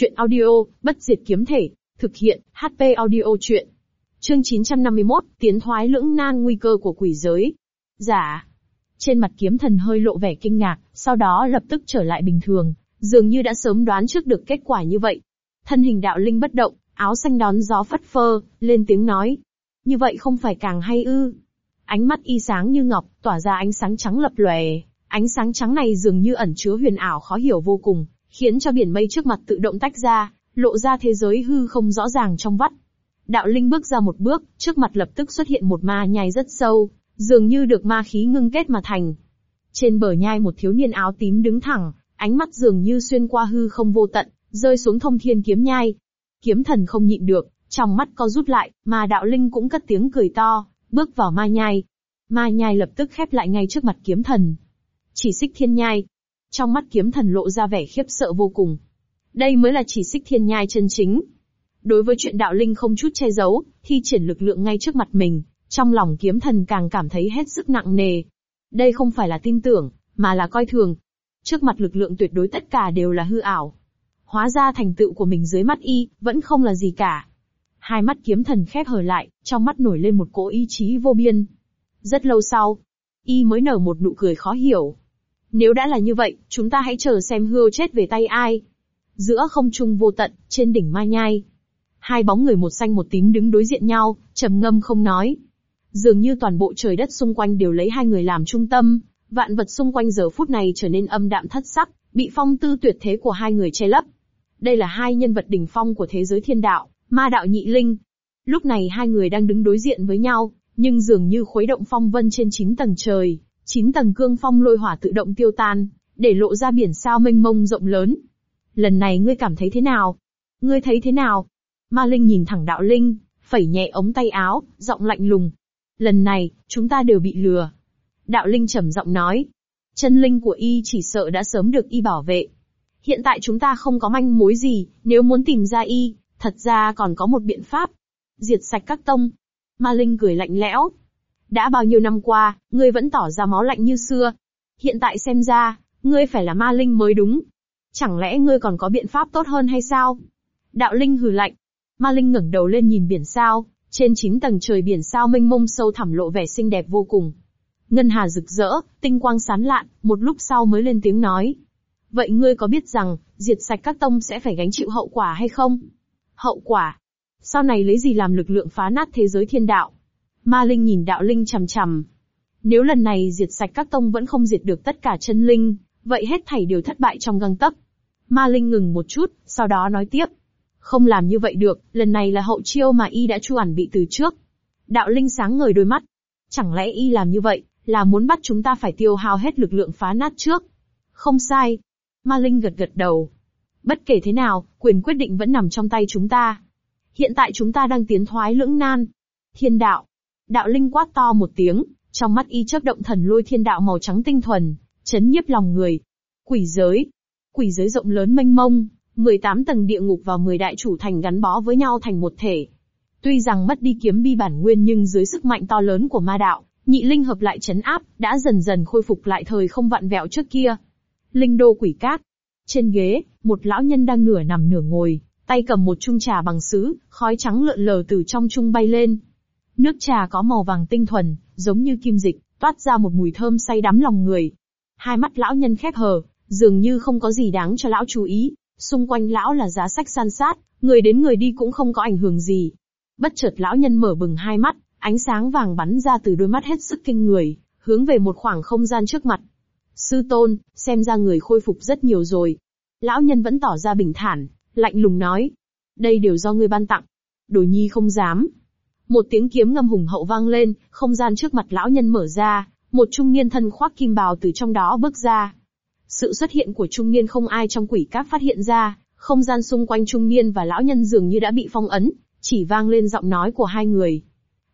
Chuyện audio, bất diệt kiếm thể, thực hiện, HP audio chuyện. Chương 951, tiến thoái lưỡng nan nguy cơ của quỷ giới. Giả. Trên mặt kiếm thần hơi lộ vẻ kinh ngạc, sau đó lập tức trở lại bình thường, dường như đã sớm đoán trước được kết quả như vậy. Thân hình đạo linh bất động, áo xanh đón gió phất phơ, lên tiếng nói. Như vậy không phải càng hay ư. Ánh mắt y sáng như ngọc, tỏa ra ánh sáng trắng lập lòe. Ánh sáng trắng này dường như ẩn chứa huyền ảo khó hiểu vô cùng, khiến cho biển mây trước mặt tự động tách ra, lộ ra thế giới hư không rõ ràng trong vắt. Đạo Linh bước ra một bước, trước mặt lập tức xuất hiện một ma nhai rất sâu, dường như được ma khí ngưng kết mà thành. Trên bờ nhai một thiếu niên áo tím đứng thẳng, ánh mắt dường như xuyên qua hư không vô tận, rơi xuống thông thiên kiếm nhai. Kiếm thần không nhịn được, trong mắt co rút lại, mà đạo linh cũng cất tiếng cười to, bước vào ma nhai. Ma nhai lập tức khép lại ngay trước mặt kiếm thần. Chỉ xích thiên nhai, trong mắt kiếm thần lộ ra vẻ khiếp sợ vô cùng. Đây mới là chỉ xích thiên nhai chân chính. Đối với chuyện đạo linh không chút che giấu, thi triển lực lượng ngay trước mặt mình, trong lòng kiếm thần càng cảm thấy hết sức nặng nề. Đây không phải là tin tưởng, mà là coi thường. Trước mặt lực lượng tuyệt đối tất cả đều là hư ảo. Hóa ra thành tựu của mình dưới mắt y, vẫn không là gì cả. Hai mắt kiếm thần khép hờ lại, trong mắt nổi lên một cỗ ý chí vô biên. Rất lâu sau, y mới nở một nụ cười khó hiểu. Nếu đã là như vậy, chúng ta hãy chờ xem hươu chết về tay ai. Giữa không trung vô tận, trên đỉnh ma nhai. Hai bóng người một xanh một tím đứng đối diện nhau, trầm ngâm không nói. Dường như toàn bộ trời đất xung quanh đều lấy hai người làm trung tâm, vạn vật xung quanh giờ phút này trở nên âm đạm thất sắc, bị phong tư tuyệt thế của hai người che lấp. Đây là hai nhân vật đỉnh phong của thế giới thiên đạo, ma đạo nhị linh. Lúc này hai người đang đứng đối diện với nhau, nhưng dường như khuấy động phong vân trên chín tầng trời, chín tầng cương phong lôi hỏa tự động tiêu tan, để lộ ra biển sao mênh mông rộng lớn. Lần này ngươi cảm thấy thế nào? Ngươi thấy thế nào? Ma Linh nhìn thẳng đạo Linh, phẩy nhẹ ống tay áo, giọng lạnh lùng. Lần này, chúng ta đều bị lừa. Đạo Linh trầm giọng nói. Chân linh của y chỉ sợ đã sớm được y bảo vệ. Hiện tại chúng ta không có manh mối gì, nếu muốn tìm ra y, thật ra còn có một biện pháp. Diệt sạch các tông. Ma Linh cười lạnh lẽo. Đã bao nhiêu năm qua, ngươi vẫn tỏ ra máu lạnh như xưa. Hiện tại xem ra, ngươi phải là ma linh mới đúng. Chẳng lẽ ngươi còn có biện pháp tốt hơn hay sao? Đạo linh hừ lạnh. Ma linh ngẩng đầu lên nhìn biển sao, trên chín tầng trời biển sao mênh mông sâu thẳm lộ vẻ xinh đẹp vô cùng. Ngân hà rực rỡ, tinh quang sán lạn, một lúc sau mới lên tiếng nói. Vậy ngươi có biết rằng, diệt sạch các tông sẽ phải gánh chịu hậu quả hay không? Hậu quả? Sau này lấy gì làm lực lượng phá nát thế giới thiên đạo? Ma Linh nhìn đạo linh chằm chằm. Nếu lần này diệt sạch các tông vẫn không diệt được tất cả chân linh, vậy hết thảy đều thất bại trong găng tấc. Ma Linh ngừng một chút, sau đó nói tiếp. Không làm như vậy được, lần này là hậu chiêu mà y đã chu ẩn bị từ trước. Đạo Linh sáng ngời đôi mắt. Chẳng lẽ y làm như vậy, là muốn bắt chúng ta phải tiêu hao hết lực lượng phá nát trước? Không sai. Ma Linh gật gật đầu. Bất kể thế nào, quyền quyết định vẫn nằm trong tay chúng ta. Hiện tại chúng ta đang tiến thoái lưỡng nan. Thiên đạo, Đạo linh quát to một tiếng, trong mắt y chớp động thần lôi thiên đạo màu trắng tinh thuần, chấn nhiếp lòng người. Quỷ giới. Quỷ giới rộng lớn mênh mông, 18 tầng địa ngục và 10 đại chủ thành gắn bó với nhau thành một thể. Tuy rằng mất đi kiếm bi bản nguyên nhưng dưới sức mạnh to lớn của ma đạo, nhị linh hợp lại chấn áp, đã dần dần khôi phục lại thời không vặn vẹo trước kia. Linh đô quỷ cát. Trên ghế, một lão nhân đang nửa nằm nửa ngồi, tay cầm một chung trà bằng sứ, khói trắng lượn lờ từ trong chung bay lên. Nước trà có màu vàng tinh thuần, giống như kim dịch, toát ra một mùi thơm say đắm lòng người. Hai mắt lão nhân khép hờ, dường như không có gì đáng cho lão chú ý. Xung quanh lão là giá sách san sát, người đến người đi cũng không có ảnh hưởng gì. Bất chợt lão nhân mở bừng hai mắt, ánh sáng vàng bắn ra từ đôi mắt hết sức kinh người, hướng về một khoảng không gian trước mặt. Sư tôn, xem ra người khôi phục rất nhiều rồi. Lão nhân vẫn tỏ ra bình thản, lạnh lùng nói. Đây đều do ngươi ban tặng. Đồ nhi không dám, một tiếng kiếm ngâm hùng hậu vang lên, không gian trước mặt lão nhân mở ra, một trung niên thân khoác kim bào từ trong đó bước ra. Sự xuất hiện của trung niên không ai trong quỷ các phát hiện ra, không gian xung quanh trung niên và lão nhân dường như đã bị phong ấn, chỉ vang lên giọng nói của hai người.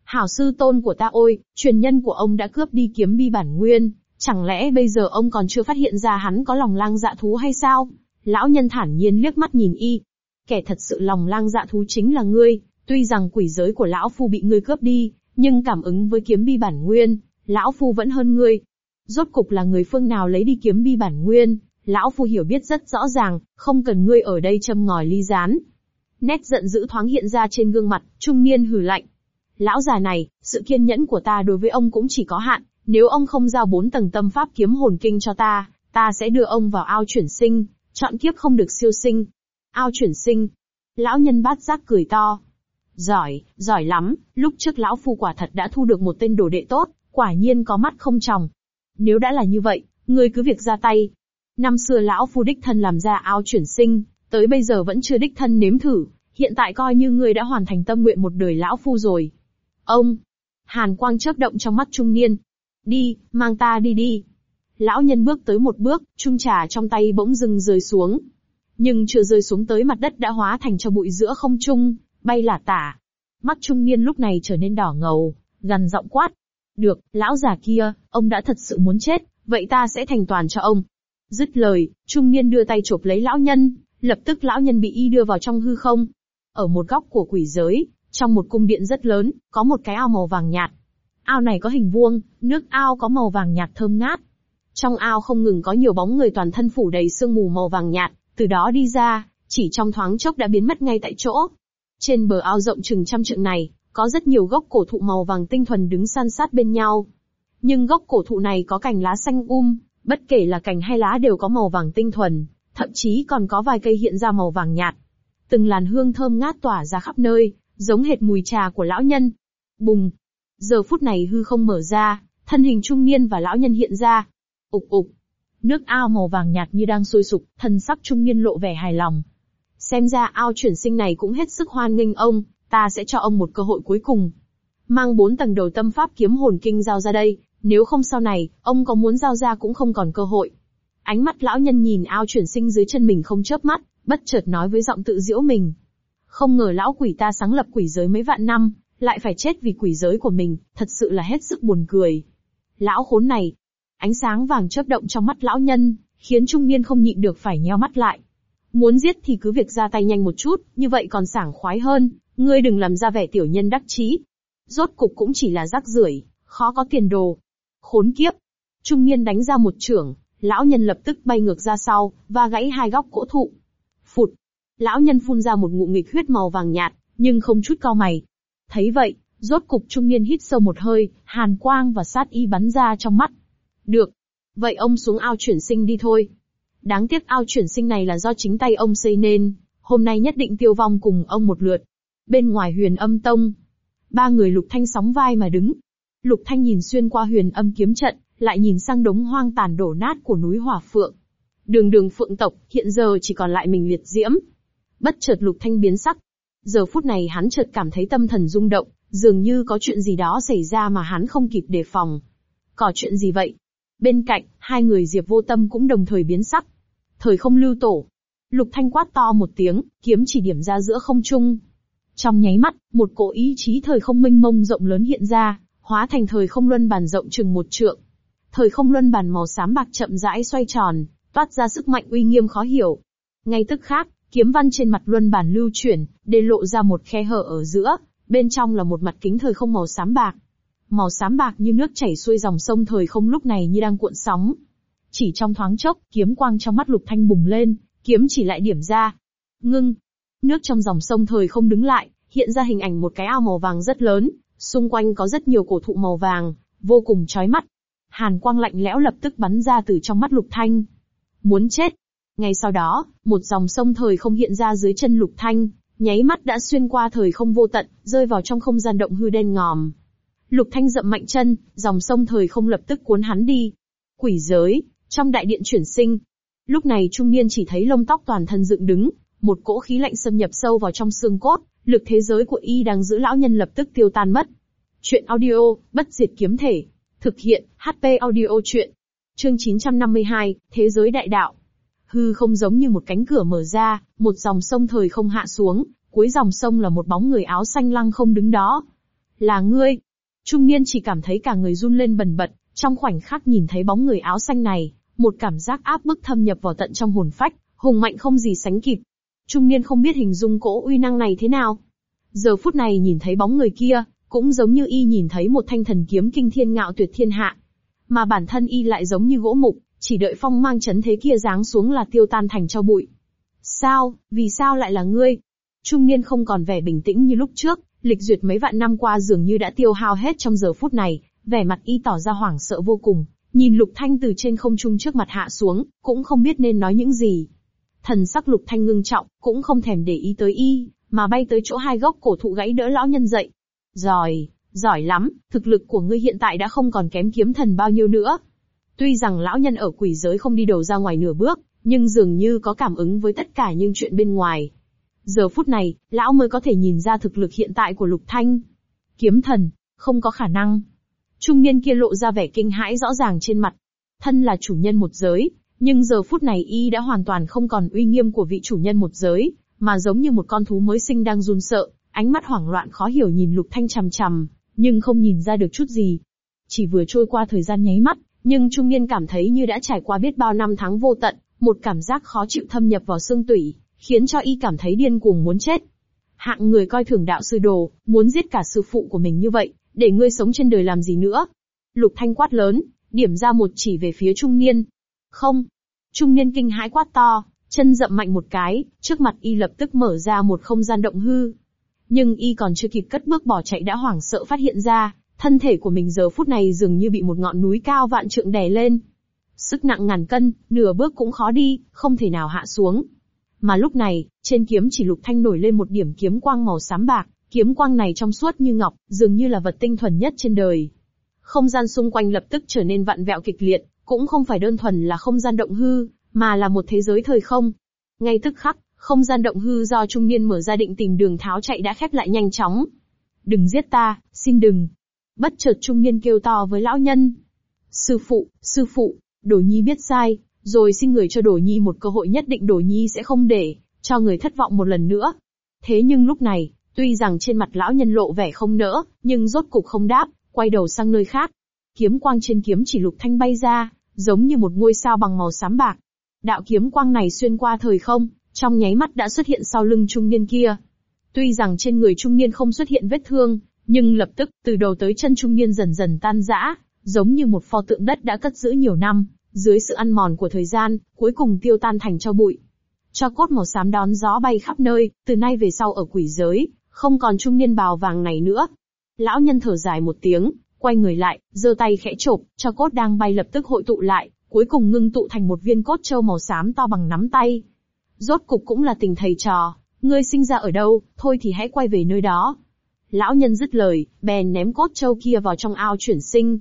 Hảo sư tôn của ta ôi, truyền nhân của ông đã cướp đi kiếm bi bản nguyên, chẳng lẽ bây giờ ông còn chưa phát hiện ra hắn có lòng lang dạ thú hay sao? Lão nhân thản nhiên liếc mắt nhìn y. Kẻ thật sự lòng lang dạ thú chính là ngươi, Tuy rằng quỷ giới của lão phu bị ngươi cướp đi, nhưng cảm ứng với kiếm bi bản nguyên, lão phu vẫn hơn ngươi. Rốt cục là người phương nào lấy đi kiếm bi bản nguyên, Lão phu hiểu biết rất rõ ràng, không cần ngươi ở đây châm ngòi ly gián. Nét giận dữ thoáng hiện ra trên gương mặt, trung niên hừ lạnh. Lão già này, sự kiên nhẫn của ta đối với ông cũng chỉ có hạn, nếu ông không giao bốn tầng tâm pháp kiếm hồn kinh cho ta, ta sẽ đưa ông vào ao chuyển sinh, chọn kiếp không được siêu sinh. Ao chuyển sinh. Lão nhân bát giác cười to. Giỏi, giỏi lắm, lúc trước lão phu quả thật đã thu được một tên đồ đệ tốt, quả nhiên có mắt không tròng. Nếu đã là như vậy, ngươi cứ việc ra tay. Năm xưa lão phu đích thân làm ra áo chuyển sinh, tới bây giờ vẫn chưa đích thân nếm thử, hiện tại coi như ngươi đã hoàn thành tâm nguyện một đời lão phu rồi. Ông! Hàn quang chớp động trong mắt trung niên. Đi, mang ta đi đi. Lão nhân bước tới một bước, trung trà trong tay bỗng dưng rơi xuống. Nhưng chưa rơi xuống tới mặt đất đã hóa thành cho bụi giữa không trung, bay lả tả. Mắt trung niên lúc này trở nên đỏ ngầu, gần giọng quát. Được, lão già kia, ông đã thật sự muốn chết, vậy ta sẽ thành toàn cho ông. Dứt lời, trung niên đưa tay chộp lấy lão nhân, lập tức lão nhân bị y đưa vào trong hư không. Ở một góc của quỷ giới, trong một cung điện rất lớn, có một cái ao màu vàng nhạt. Ao này có hình vuông, nước ao có màu vàng nhạt thơm ngát. Trong ao không ngừng có nhiều bóng người toàn thân phủ đầy sương mù màu vàng nhạt, từ đó đi ra, chỉ trong thoáng chốc đã biến mất ngay tại chỗ. Trên bờ ao rộng chừng trăm trượng này, có rất nhiều gốc cổ thụ màu vàng tinh thuần đứng san sát bên nhau. Nhưng gốc cổ thụ này có cành lá xanh um, bất kể là cành hay lá đều có màu vàng tinh thuần, thậm chí còn có vài cây hiện ra màu vàng nhạt. Từng làn hương thơm ngát tỏa ra khắp nơi, giống hệt mùi trà của lão nhân. Bùng! Giờ phút này hư không mở ra, thân hình trung niên và lão nhân hiện ra. Ục ục! Nước ao màu vàng nhạt như đang sôi sục, thân sắc trung niên lộ vẻ hài lòng. Xem ra ao chuyển sinh này cũng hết sức hoan nghênh ông, ta sẽ cho ông một cơ hội cuối cùng. Mang bốn tầng đầu tâm pháp kiếm hồn kinh giao ra đây, nếu không sau này, ông có muốn giao ra cũng không còn cơ hội. Ánh mắt lão nhân nhìn ao chuyển sinh dưới chân mình không chớp mắt, bất chợt nói với giọng tự diễu mình. Không ngờ lão quỷ ta sáng lập quỷ giới mấy vạn năm, lại phải chết vì quỷ giới của mình, thật sự là hết sức buồn cười. Lão khốn này. Ánh sáng vàng chớp động trong mắt lão nhân, khiến trung niên không nhịn được phải nheo mắt lại. Muốn giết thì cứ việc ra tay nhanh một chút, như vậy còn sảng khoái hơn, ngươi đừng làm ra vẻ tiểu nhân đắc chí. Rốt cục cũng chỉ là rác rưởi, khó có tiền đồ. Khốn kiếp. Trung niên đánh ra một trưởng, lão nhân lập tức bay ngược ra sau, và gãy hai góc cỗ thụ. Phụt. Lão nhân phun ra một ngụm nghịch huyết màu vàng nhạt, nhưng không chút cao mày. Thấy vậy, rốt cục trung niên hít sâu một hơi, hàn quang và sát y bắn ra trong mắt. Được. Vậy ông xuống ao chuyển sinh đi thôi. Đáng tiếc ao chuyển sinh này là do chính tay ông xây nên, hôm nay nhất định tiêu vong cùng ông một lượt. Bên ngoài huyền âm tông, ba người lục thanh sóng vai mà đứng. Lục thanh nhìn xuyên qua huyền âm kiếm trận, lại nhìn sang đống hoang tàn đổ nát của núi hỏa phượng. Đường đường phượng tộc, hiện giờ chỉ còn lại mình liệt diễm. Bất chợt lục thanh biến sắc. Giờ phút này hắn chợt cảm thấy tâm thần rung động, dường như có chuyện gì đó xảy ra mà hắn không kịp đề phòng. Có chuyện gì vậy? Bên cạnh, hai người Diệp vô tâm cũng đồng thời biến sắc. Thời không lưu tổ. Lục thanh quát to một tiếng, kiếm chỉ điểm ra giữa không trung. Trong nháy mắt, một cỗ ý chí thời không minh mông rộng lớn hiện ra, hóa thành thời không luân bàn rộng chừng một trượng. Thời không luân bàn màu xám bạc chậm rãi xoay tròn, toát ra sức mạnh uy nghiêm khó hiểu. Ngay tức khác, kiếm văn trên mặt luân bàn lưu chuyển, để lộ ra một khe hở ở giữa, bên trong là một mặt kính thời không màu xám bạc. Màu xám bạc như nước chảy xuôi dòng sông thời không lúc này như đang cuộn sóng. Chỉ trong thoáng chốc, kiếm quang trong mắt lục thanh bùng lên, kiếm chỉ lại điểm ra. Ngưng. Nước trong dòng sông thời không đứng lại, hiện ra hình ảnh một cái ao màu vàng rất lớn, xung quanh có rất nhiều cổ thụ màu vàng, vô cùng chói mắt. Hàn quang lạnh lẽo lập tức bắn ra từ trong mắt lục thanh. Muốn chết. Ngay sau đó, một dòng sông thời không hiện ra dưới chân lục thanh, nháy mắt đã xuyên qua thời không vô tận, rơi vào trong không gian động hư đen ngòm. Lục thanh dậm mạnh chân, dòng sông thời không lập tức cuốn hắn đi. Quỷ giới, trong đại điện chuyển sinh. Lúc này trung niên chỉ thấy lông tóc toàn thân dựng đứng, một cỗ khí lạnh xâm nhập sâu vào trong xương cốt, lực thế giới của y đang giữ lão nhân lập tức tiêu tan mất. Chuyện audio, bất diệt kiếm thể. Thực hiện, HP audio chuyện. Chương 952, Thế giới đại đạo. Hư không giống như một cánh cửa mở ra, một dòng sông thời không hạ xuống, cuối dòng sông là một bóng người áo xanh lăng không đứng đó. Là ngươi. Trung niên chỉ cảm thấy cả người run lên bần bật, trong khoảnh khắc nhìn thấy bóng người áo xanh này, một cảm giác áp bức thâm nhập vào tận trong hồn phách, hùng mạnh không gì sánh kịp. Trung niên không biết hình dung cỗ uy năng này thế nào. Giờ phút này nhìn thấy bóng người kia, cũng giống như y nhìn thấy một thanh thần kiếm kinh thiên ngạo tuyệt thiên hạ. Mà bản thân y lại giống như gỗ mục, chỉ đợi phong mang chấn thế kia giáng xuống là tiêu tan thành cho bụi. Sao, vì sao lại là ngươi? Trung niên không còn vẻ bình tĩnh như lúc trước, lịch duyệt mấy vạn năm qua dường như đã tiêu hao hết trong giờ phút này, vẻ mặt y tỏ ra hoảng sợ vô cùng, nhìn Lục Thanh từ trên không trung trước mặt hạ xuống, cũng không biết nên nói những gì. Thần sắc Lục Thanh ngưng trọng, cũng không thèm để ý tới y, mà bay tới chỗ hai gốc cổ thụ gãy đỡ lão nhân dậy. Giỏi, giỏi lắm, thực lực của ngươi hiện tại đã không còn kém kiếm thần bao nhiêu nữa. Tuy rằng lão nhân ở quỷ giới không đi đầu ra ngoài nửa bước, nhưng dường như có cảm ứng với tất cả những chuyện bên ngoài. Giờ phút này, lão mới có thể nhìn ra thực lực hiện tại của Lục Thanh. Kiếm thần, không có khả năng. Trung niên kia lộ ra vẻ kinh hãi rõ ràng trên mặt. Thân là chủ nhân một giới, nhưng giờ phút này y đã hoàn toàn không còn uy nghiêm của vị chủ nhân một giới, mà giống như một con thú mới sinh đang run sợ, ánh mắt hoảng loạn khó hiểu nhìn Lục Thanh chằm chằm, nhưng không nhìn ra được chút gì. Chỉ vừa trôi qua thời gian nháy mắt, nhưng trung niên cảm thấy như đã trải qua biết bao năm tháng vô tận, một cảm giác khó chịu thâm nhập vào xương tủy, khiến cho y cảm thấy điên cuồng muốn chết. Hạng người coi thường đạo sư đồ, muốn giết cả sư phụ của mình như vậy, để ngươi sống trên đời làm gì nữa? Lục Thanh quát lớn, điểm ra một chỉ về phía trung niên. Không. Trung niên kinh hãi quát to, chân dậm mạnh một cái, trước mặt y lập tức mở ra một không gian động hư. Nhưng y còn chưa kịp cất bước bỏ chạy đã hoảng sợ phát hiện ra, thân thể của mình giờ phút này dường như bị một ngọn núi cao vạn trượng đè lên. Sức nặng ngàn cân, nửa bước cũng khó đi, không thể nào hạ xuống. Mà lúc này, trên kiếm chỉ lục thanh nổi lên một điểm kiếm quang màu xám bạc, kiếm quang này trong suốt như ngọc, dường như là vật tinh thuần nhất trên đời. Không gian xung quanh lập tức trở nên vặn vẹo kịch liệt, cũng không phải đơn thuần là không gian động hư, mà là một thế giới thời không. Ngay tức khắc, không gian động hư do trung niên mở ra định tìm đường tháo chạy đã khép lại nhanh chóng. Đừng giết ta, xin đừng. Bất chợt trung niên kêu to với lão nhân. Sư phụ, sư phụ, Đổ Nhi biết sai, rồi xin người cho Đổ Nhi một cơ hội nhất định Đổ Nhi sẽ không để cho người thất vọng một lần nữa. Thế nhưng lúc này, tuy rằng trên mặt lão nhân lộ vẻ không nỡ, nhưng rốt cục không đáp, quay đầu sang nơi khác. Kiếm quang trên kiếm chỉ lục thanh bay ra, giống như một ngôi sao bằng màu xám bạc. Đạo kiếm quang này xuyên qua thời không, trong nháy mắt đã xuất hiện sau lưng trung niên kia. Tuy rằng trên người trung niên không xuất hiện vết thương, nhưng lập tức, từ đầu tới chân trung niên dần dần tan rã, giống như một pho tượng đất đã cất giữ nhiều năm, dưới sự ăn mòn của thời gian, cuối cùng tiêu tan thành cho bụi. Cho cốt màu xám đón gió bay khắp nơi, từ nay về sau ở quỷ giới, không còn trung niên bào vàng này nữa. Lão nhân thở dài một tiếng, quay người lại, giơ tay khẽ chộp, cho cốt đang bay lập tức hội tụ lại, cuối cùng ngưng tụ thành một viên cốt trâu màu xám to bằng nắm tay. Rốt cục cũng là tình thầy trò, ngươi sinh ra ở đâu, thôi thì hãy quay về nơi đó. Lão nhân dứt lời, bèn ném cốt trâu kia vào trong ao chuyển sinh.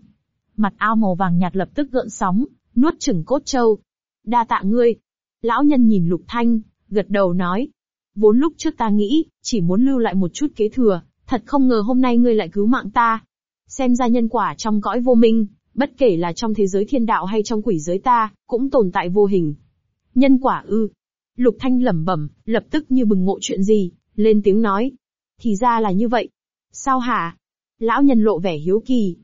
Mặt ao màu vàng nhạt lập tức gợn sóng, nuốt chửng cốt trâu. Đa tạ ngươi. Lão nhân nhìn lục thanh, gật đầu nói. Vốn lúc trước ta nghĩ, chỉ muốn lưu lại một chút kế thừa, thật không ngờ hôm nay ngươi lại cứu mạng ta. Xem ra nhân quả trong cõi vô minh, bất kể là trong thế giới thiên đạo hay trong quỷ giới ta, cũng tồn tại vô hình. Nhân quả ư. Lục Thanh lẩm bẩm, lập tức như bừng ngộ chuyện gì, lên tiếng nói. Thì ra là như vậy. Sao hả? Lão nhân lộ vẻ hiếu kỳ.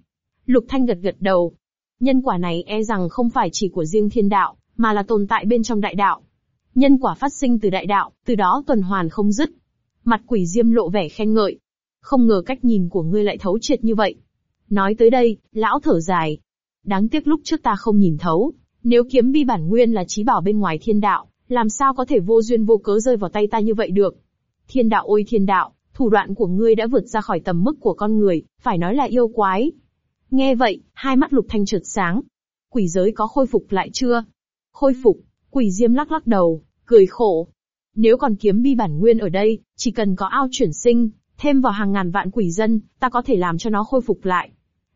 Lục Thanh gật gật đầu. Nhân quả này e rằng không phải chỉ của riêng thiên đạo, mà là tồn tại bên trong đại đạo. Nhân quả phát sinh từ đại đạo, từ đó tuần hoàn không dứt. Mặt quỷ diêm lộ vẻ khen ngợi. Không ngờ cách nhìn của ngươi lại thấu triệt như vậy. Nói tới đây, lão thở dài. Đáng tiếc lúc trước ta không nhìn thấu, nếu kiếm bi bản nguyên là trí bảo bên ngoài thiên đạo, làm sao có thể vô duyên vô cớ rơi vào tay ta như vậy được. Thiên đạo ôi thiên đạo, thủ đoạn của ngươi đã vượt ra khỏi tầm mức của con người, phải nói là yêu quái. Nghe vậy, hai mắt lục thanh trượt sáng. Quỷ giới có khôi phục lại chưa? Khôi phục, quỷ diêm lắc lắc đầu, cười khổ. Nếu còn kiếm bi bản nguyên ở đây, chỉ cần có ao chuyển sinh, thêm vào hàng ngàn vạn quỷ dân, ta có thể làm cho nó khôi phục lại.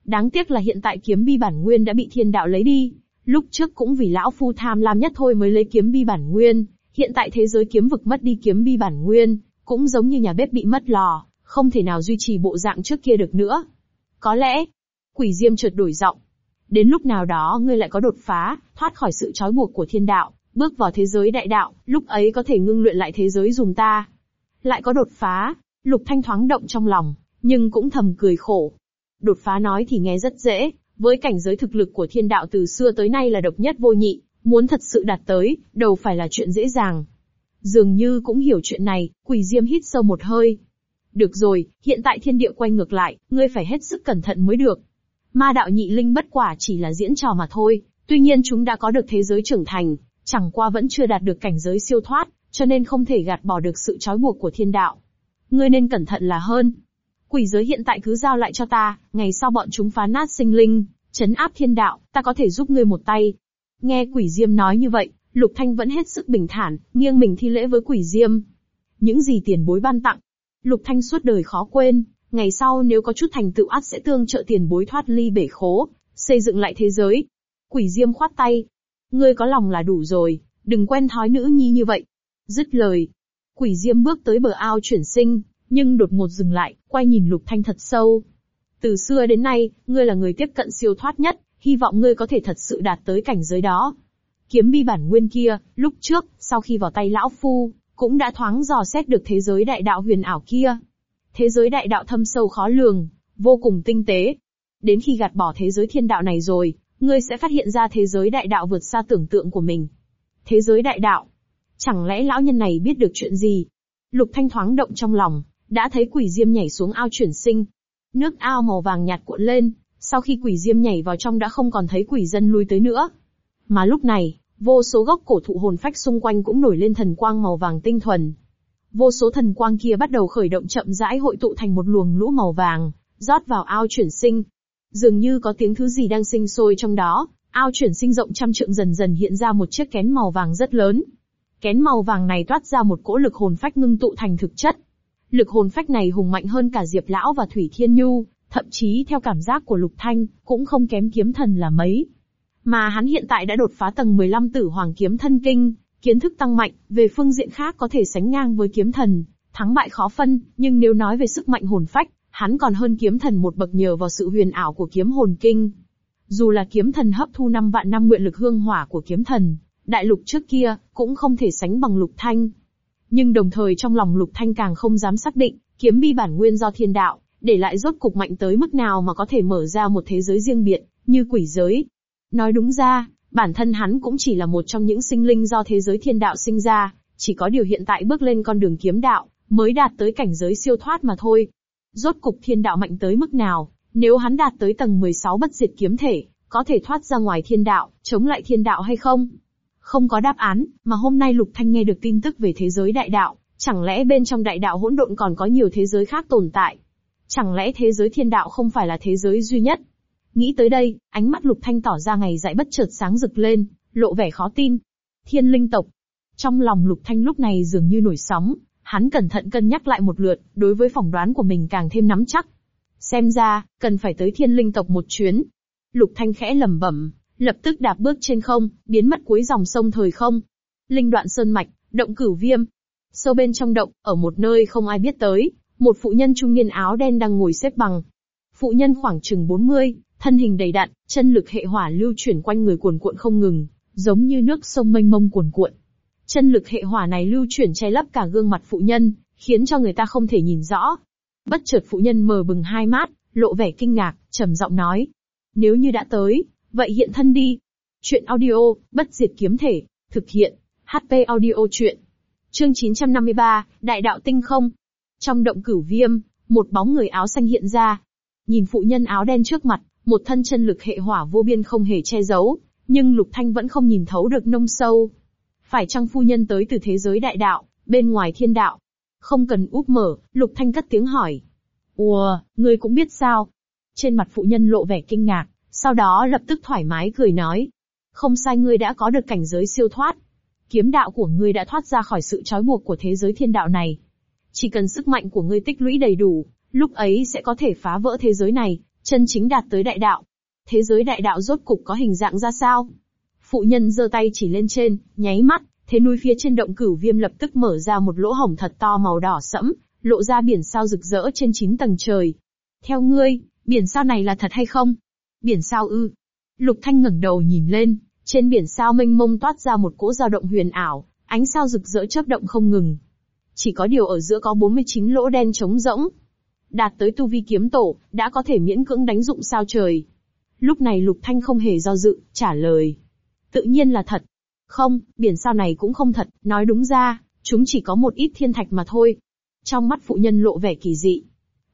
Đáng tiếc là hiện tại kiếm bi bản nguyên đã bị thiên đạo lấy đi. Lúc trước cũng vì lão phu tham lam nhất thôi mới lấy kiếm bi bản nguyên, hiện tại thế giới kiếm vực mất đi kiếm bi bản nguyên, cũng giống như nhà bếp bị mất lò, không thể nào duy trì bộ dạng trước kia được nữa. Có lẽ, quỷ diêm chợt đổi giọng. Đến lúc nào đó ngươi lại có đột phá, thoát khỏi sự trói buộc của thiên đạo, bước vào thế giới đại đạo, lúc ấy có thể ngưng luyện lại thế giới dùng ta. Lại có đột phá, lục thanh thoáng động trong lòng, nhưng cũng thầm cười khổ. Đột phá nói thì nghe rất dễ, với cảnh giới thực lực của thiên đạo từ xưa tới nay là độc nhất vô nhị, muốn thật sự đạt tới, đâu phải là chuyện dễ dàng. Dường như cũng hiểu chuyện này, quỷ diêm hít sâu một hơi. Được rồi, hiện tại thiên địa quay ngược lại, ngươi phải hết sức cẩn thận mới được. Ma đạo nhị linh bất quả chỉ là diễn trò mà thôi, Tuy nhiên chúng đã có được thế giới trưởng thành, chẳng qua vẫn chưa đạt được cảnh giới siêu thoát, cho nên không thể gạt bỏ được sự trói buộc của thiên đạo. Ngươi nên cẩn thận là hơn. Quỷ giới hiện tại cứ giao lại cho ta, ngày sau bọn chúng phá nát sinh linh, chấn áp thiên đạo, ta có thể giúp ngươi một tay. Nghe quỷ diêm nói như vậy, Lục Thanh vẫn hết sức bình thản, nghiêng mình thi lễ với quỷ diêm. Những gì tiền bối ban tặng, Lục Thanh suốt đời khó quên, ngày sau nếu có chút thành tựu ắt sẽ tương trợ tiền bối thoát ly bể khố, xây dựng lại thế giới. Quỷ Diêm khoát tay. Ngươi có lòng là đủ rồi, đừng quen thói nữ nhi như vậy. Dứt lời. Quỷ Diêm bước tới bờ ao chuyển sinh, nhưng đột ngột dừng lại, quay nhìn Lục Thanh thật sâu. Từ xưa đến nay, ngươi là người tiếp cận siêu thoát nhất, hy vọng ngươi có thể thật sự đạt tới cảnh giới đó. Kiếm bi bản nguyên kia, lúc trước, sau khi vào tay lão phu, cũng đã thoáng dò xét được thế giới đại đạo huyền ảo kia. Thế giới đại đạo thâm sâu khó lường, vô cùng tinh tế. Đến khi gạt bỏ thế giới thiên đạo này rồi, ngươi sẽ phát hiện ra thế giới đại đạo vượt xa tưởng tượng của mình. Thế giới đại đạo. Chẳng lẽ lão nhân này biết được chuyện gì? Lục Thanh thoáng động trong lòng, đã thấy quỷ diêm nhảy xuống ao chuyển sinh. Nước ao màu vàng nhạt cuộn lên, sau khi quỷ diêm nhảy vào trong đã không còn thấy quỷ dân lui tới nữa. Mà lúc này, vô số gốc cổ thụ hồn phách xung quanh cũng nổi lên thần quang màu vàng tinh thuần. Vô số thần quang kia bắt đầu khởi động chậm rãi hội tụ thành một luồng lũ màu vàng, rót vào ao chuyển sinh. Dường như có tiếng thứ gì đang sinh sôi trong đó, ao chuyển sinh rộng trăm trượng dần dần hiện ra một chiếc kén màu vàng rất lớn. Kén màu vàng này toát ra một cỗ lực hồn phách ngưng tụ thành thực chất. Lực hồn phách này hùng mạnh hơn cả Diệp Lão và Thủy Thiên Nhu, thậm chí theo cảm giác của Lục Thanh, cũng không kém kiếm thần là mấy. Mà hắn hiện tại đã đột phá tầng 15 tử hoàng kiếm thân kinh, kiến thức tăng mạnh, về phương diện khác có thể sánh ngang với kiếm thần, thắng bại khó phân, nhưng nếu nói về sức mạnh hồn phách, hắn còn hơn kiếm thần một bậc nhờ vào sự huyền ảo của kiếm hồn kinh. Dù là kiếm thần hấp thu năm vạn năm nguyện lực hương hỏa của kiếm thần, đại lục trước kia, cũng không thể sánh bằng lục thanh. Nhưng đồng thời trong lòng lục thanh càng không dám xác định, kiếm bi bản nguyên do thiên đạo, để lại rốt cục mạnh tới mức nào mà có thể mở ra một thế giới riêng biệt, như quỷ giới. Nói đúng ra, bản thân hắn cũng chỉ là một trong những sinh linh do thế giới thiên đạo sinh ra, chỉ có điều hiện tại bước lên con đường kiếm đạo, mới đạt tới cảnh giới siêu thoát mà thôi. Rốt cục thiên đạo mạnh tới mức nào, nếu hắn đạt tới tầng 16 bất diệt kiếm thể, có thể thoát ra ngoài thiên đạo, chống lại thiên đạo hay không? Không có đáp án, mà hôm nay Lục Thanh nghe được tin tức về thế giới đại đạo, chẳng lẽ bên trong đại đạo hỗn độn còn có nhiều thế giới khác tồn tại? Chẳng lẽ thế giới thiên đạo không phải là thế giới duy nhất? Nghĩ tới đây, ánh mắt Lục Thanh tỏ ra ngày dại bất chợt sáng rực lên, lộ vẻ khó tin. Thiên linh tộc. Trong lòng Lục Thanh lúc này dường như nổi sóng, hắn cẩn thận cân nhắc lại một lượt, đối với phỏng đoán của mình càng thêm nắm chắc. Xem ra, cần phải tới thiên linh tộc một chuyến. Lục Thanh khẽ lẩm bẩm, lập tức đạp bước trên không, biến mất cuối dòng sông thời không. Linh đoạn sơn mạch, động cửu viêm. Sâu bên trong động, ở một nơi không ai biết tới, một phụ nhân trung niên áo đen đang ngồi xếp bằng. Phụ nhân khoảng chừng 40, thân hình đầy đặn, chân lực hệ hỏa lưu chuyển quanh người cuồn cuộn không ngừng, giống như nước sông mênh mông cuồn cuộn. Chân lực hệ hỏa này lưu chuyển che lấp cả gương mặt phụ nhân, khiến cho người ta không thể nhìn rõ. Bất chợt phụ nhân mờ bừng hai mắt, lộ vẻ kinh ngạc, trầm giọng nói: "Nếu như đã tới, vậy hiện thân đi." Chuyện audio, bất diệt kiếm thể, thực hiện, HP audio chuyện. Chương 953, Đại đạo tinh không. Trong động cửu viêm, một bóng người áo xanh hiện ra. Nhìn phụ nhân áo đen trước mặt, một thân chân lực hệ hỏa vô biên không hề che giấu, nhưng Lục Thanh vẫn không nhìn thấu được nông sâu. Phải chăng phu nhân tới từ thế giới đại đạo, bên ngoài thiên đạo? Không cần úp mở, Lục Thanh cất tiếng hỏi. Ủa, ngươi cũng biết sao? Trên mặt phụ nhân lộ vẻ kinh ngạc, sau đó lập tức thoải mái cười nói. Không sai ngươi đã có được cảnh giới siêu thoát. Kiếm đạo của ngươi đã thoát ra khỏi sự trói buộc của thế giới thiên đạo này. Chỉ cần sức mạnh của ngươi tích lũy đầy đủ, lúc ấy sẽ có thể phá vỡ thế giới này, chân chính đạt tới đại đạo. Thế giới đại đạo rốt cục có hình dạng ra sao? Phụ nhân giơ tay chỉ lên trên, nháy mắt, thế núi phía trên động cửu viêm lập tức mở ra một lỗ hổng thật to màu đỏ sẫm, lộ ra biển sao rực rỡ trên chín tầng trời. Theo ngươi, biển sao này là thật hay không? Biển sao ư? Lục Thanh ngẩng đầu nhìn lên, trên biển sao mênh mông toát ra một cỗ dao động huyền ảo, ánh sao rực rỡ chớp động không ngừng. Chỉ có điều ở giữa có 49 lỗ đen trống rỗng, đạt tới tu vi kiếm tổ, đã có thể miễn cưỡng đánh dụng sao trời. Lúc này Lục Thanh không hề do dự, trả lời. Tự nhiên là thật. Không, biển sao này cũng không thật, nói đúng ra, chúng chỉ có một ít thiên thạch mà thôi. Trong mắt phụ nhân lộ vẻ kỳ dị.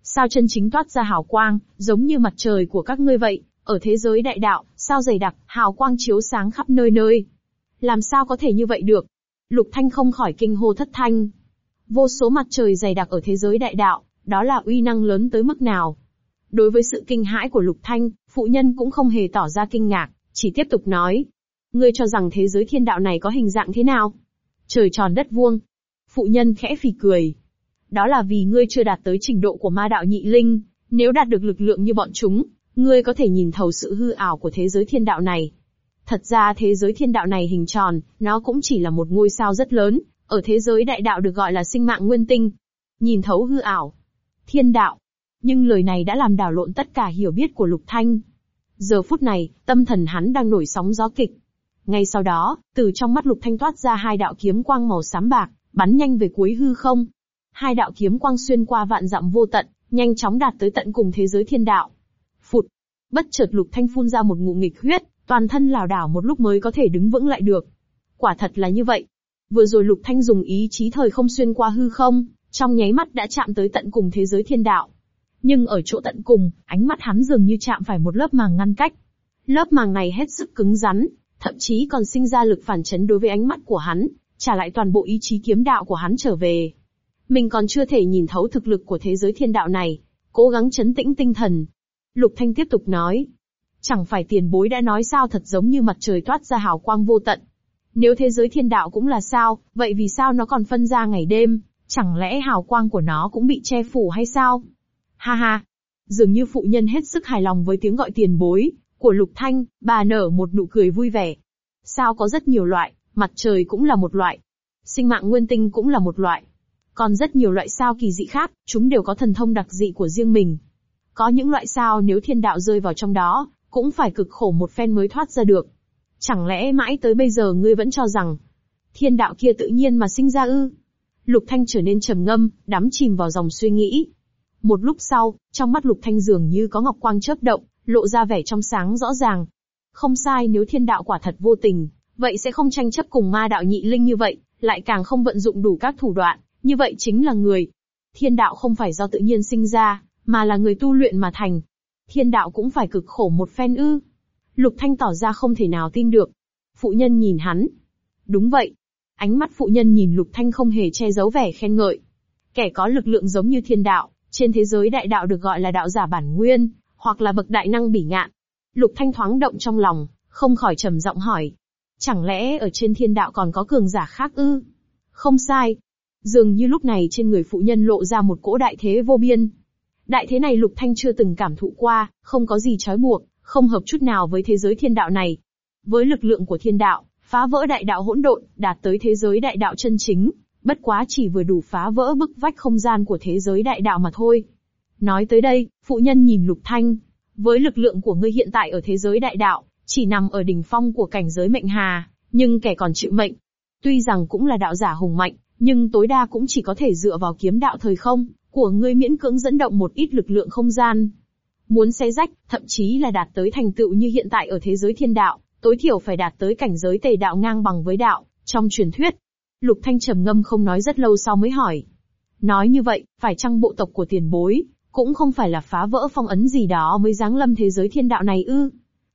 Sao chân chính toát ra hào quang, giống như mặt trời của các ngươi vậy, Ở thế giới đại đạo, sao dày đặc, hào quang chiếu sáng khắp nơi nơi. Làm sao có thể như vậy được? Lục Thanh không khỏi kinh hô thất thanh. Vô số mặt trời dày đặc ở thế giới đại đạo, đó là uy năng lớn tới mức nào? Đối với sự kinh hãi của Lục Thanh, phụ nhân cũng không hề tỏ ra kinh ngạc, chỉ tiếp tục nói. Ngươi cho rằng thế giới thiên đạo này có hình dạng thế nào? Trời tròn đất vuông. Phụ nhân khẽ phì cười. Đó là vì ngươi chưa đạt tới trình độ của ma đạo nhị linh, nếu đạt được lực lượng như bọn chúng, ngươi có thể nhìn thấu sự hư ảo của thế giới thiên đạo này. Thật ra thế giới thiên đạo này hình tròn, nó cũng chỉ là một ngôi sao rất lớn, ở thế giới đại đạo được gọi là sinh mạng nguyên tinh. Nhìn thấu hư ảo. Thiên đạo. Nhưng lời này đã làm đảo lộn tất cả hiểu biết của Lục Thanh. Giờ phút này, tâm thần hắn đang nổi sóng gió kịch. Ngay sau đó, từ trong mắt Lục Thanh toát ra hai đạo kiếm quang màu xám bạc, bắn nhanh về cuối hư không. Hai đạo kiếm quang xuyên qua vạn dặm vô tận, nhanh chóng đạt tới tận cùng thế giới thiên đạo. Phụt! Bất chợt Lục Thanh phun ra một ngụm nghịch huyết, toàn thân lảo đảo một lúc mới có thể đứng vững lại được. Quả thật là như vậy. Vừa rồi Lục Thanh dùng ý chí thời không xuyên qua hư không, trong nháy mắt đã chạm tới tận cùng thế giới thiên đạo. Nhưng ở chỗ tận cùng, ánh mắt hắn dường như chạm phải một lớp màng ngăn cách. Lớp màng này hết sức cứng rắn, thậm chí còn sinh ra lực phản chấn đối với ánh mắt của hắn, trả lại toàn bộ ý chí kiếm đạo của hắn trở về. Mình còn chưa thể nhìn thấu thực lực của thế giới thiên đạo này, cố gắng chấn tĩnh tinh thần. Lục Thanh tiếp tục nói, chẳng phải tiền bối đã nói sao thật giống như mặt trời toát ra hào quang vô tận. Nếu thế giới thiên đạo cũng là sao, vậy vì sao nó còn phân ra ngày đêm, chẳng lẽ hào quang của nó cũng bị che phủ hay sao? Ha ha! Dường như phụ nhân hết sức hài lòng với tiếng gọi tiền bối, của Lục Thanh, bà nở một nụ cười vui vẻ. Sao có rất nhiều loại, mặt trời cũng là một loại. Sinh mạng nguyên tinh cũng là một loại. Còn rất nhiều loại sao kỳ dị khác, chúng đều có thần thông đặc dị của riêng mình. Có những loại sao nếu thiên đạo rơi vào trong đó, cũng phải cực khổ một phen mới thoát ra được. Chẳng lẽ mãi tới bây giờ ngươi vẫn cho rằng, thiên đạo kia tự nhiên mà sinh ra ư? Lục Thanh trở nên trầm ngâm, đắm chìm vào dòng suy nghĩ. Một lúc sau, trong mắt Lục Thanh dường như có ngọc quang chớp động, lộ ra vẻ trong sáng rõ ràng. Không sai nếu thiên đạo quả thật vô tình, vậy sẽ không tranh chấp cùng ma đạo nhị linh như vậy, lại càng không vận dụng đủ các thủ đoạn, như vậy chính là người. Thiên đạo không phải do tự nhiên sinh ra, mà là người tu luyện mà thành. Thiên đạo cũng phải cực khổ một phen ư. Lục Thanh tỏ ra không thể nào tin được. Phụ nhân nhìn hắn. Đúng vậy. Ánh mắt phụ nhân nhìn Lục Thanh không hề che giấu vẻ khen ngợi. Kẻ có lực lượng giống như thiên đạo, trên thế giới đại đạo được gọi là đạo giả bản nguyên, hoặc là bậc đại năng bỉ ngạn. Lục Thanh thoáng động trong lòng, không khỏi trầm giọng hỏi. Chẳng lẽ ở trên thiên đạo còn có cường giả khác ư? Không sai. Dường như lúc này trên người phụ nhân lộ ra một cỗ đại thế vô biên. Đại thế này Lục Thanh chưa từng cảm thụ qua, không có gì trói buộc, không hợp chút nào với thế giới thiên đạo này. Với lực lượng của thiên đạo, phá vỡ đại đạo hỗn độn, đạt tới thế giới đại đạo chân chính, bất quá chỉ vừa đủ phá vỡ bức vách không gian của thế giới đại đạo mà thôi. Nói tới đây, phụ nhân nhìn Lục Thanh. Với lực lượng của ngươi hiện tại ở thế giới đại đạo, chỉ nằm ở đỉnh phong của cảnh giới mệnh hà, nhưng kẻ còn chịu mệnh. Tuy rằng cũng là đạo giả hùng mạnh, nhưng tối đa cũng chỉ có thể dựa vào kiếm đạo thời không, của ngươi miễn cưỡng dẫn động một ít lực lượng không gian. Muốn xé rách, thậm chí là đạt tới thành tựu như hiện tại ở thế giới thiên đạo, tối thiểu phải đạt tới cảnh giới tề đạo ngang bằng với đạo, trong truyền thuyết. Lục Thanh trầm ngâm không nói rất lâu sau mới hỏi. Nói như vậy, phải chăng bộ tộc của tiền bối, cũng không phải là phá vỡ phong ấn gì đó mới giáng lâm thế giới thiên đạo này ư.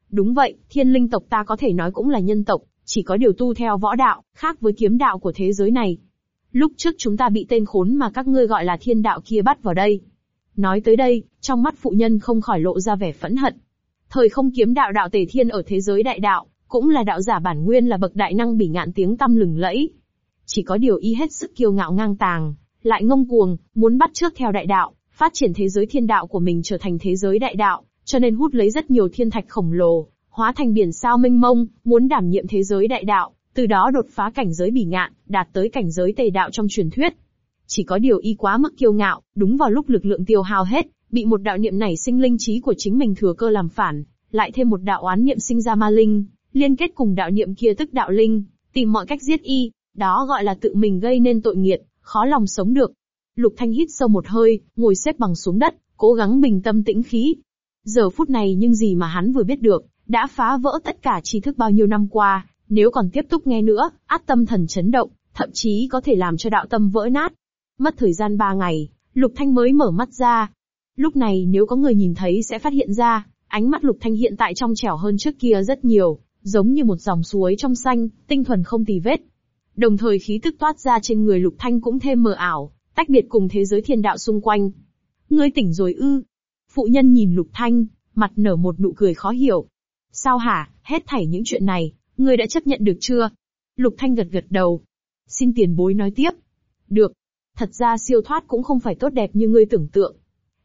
Đúng vậy, thiên linh tộc ta có thể nói cũng là nhân tộc, chỉ có điều tu theo võ đạo, khác với kiếm đạo của thế giới này. Lúc trước chúng ta bị tên khốn mà các ngươi gọi là thiên đạo kia bắt vào đây. Nói tới đây, trong mắt phụ nhân không khỏi lộ ra vẻ phẫn hận. Thời không kiếm đạo đạo tề thiên ở thế giới đại đạo, cũng là đạo giả bản nguyên là bậc đại năng bỉ ngạn tiếng tăm lừng lẫy. Chỉ có điều y hết sức kiêu ngạo ngang tàng, lại ngông cuồng, muốn bắt trước theo đại đạo, phát triển thế giới thiên đạo của mình trở thành thế giới đại đạo, cho nên hút lấy rất nhiều thiên thạch khổng lồ, hóa thành biển sao mênh mông, muốn đảm nhiệm thế giới đại đạo, từ đó đột phá cảnh giới bỉ ngạn, đạt tới cảnh giới tề đạo trong truyền thuyết. Chỉ có điều y quá mức kiêu ngạo, đúng vào lúc lực lượng tiêu hao hết, bị một đạo niệm nảy sinh linh trí của chính mình thừa cơ làm phản, lại thêm một đạo oán niệm sinh ra ma linh, liên kết cùng đạo niệm kia tức đạo linh, tìm mọi cách giết y, đó gọi là tự mình gây nên tội nghiệt, khó lòng sống được. Lục Thanh hít sâu một hơi, ngồi xếp bằng xuống đất, cố gắng bình tâm tĩnh khí. Giờ phút này nhưng gì mà hắn vừa biết được, đã phá vỡ tất cả tri thức bao nhiêu năm qua, nếu còn tiếp tục nghe nữa, át tâm thần chấn động, thậm chí có thể làm cho đạo tâm vỡ nát. Mất thời gian ba ngày, Lục Thanh mới mở mắt ra. Lúc này nếu có người nhìn thấy sẽ phát hiện ra, Ánh mắt Lục Thanh hiện tại trong trẻo hơn trước kia rất nhiều, giống như một dòng suối trong xanh, tinh thuần không tì vết. Đồng thời khí tức toát ra trên người Lục Thanh cũng thêm mờ ảo, tách biệt cùng thế giới thiên đạo xung quanh. Ngươi tỉnh rồi ư? Phụ nhân nhìn Lục Thanh, mặt nở một nụ cười khó hiểu. Sao hả, hết thảy những chuyện này, ngươi đã chấp nhận được chưa? Lục Thanh gật gật đầu. Xin tiền bối nói tiếp. Được. Thật ra siêu thoát cũng không phải tốt đẹp như ngươi tưởng tượng.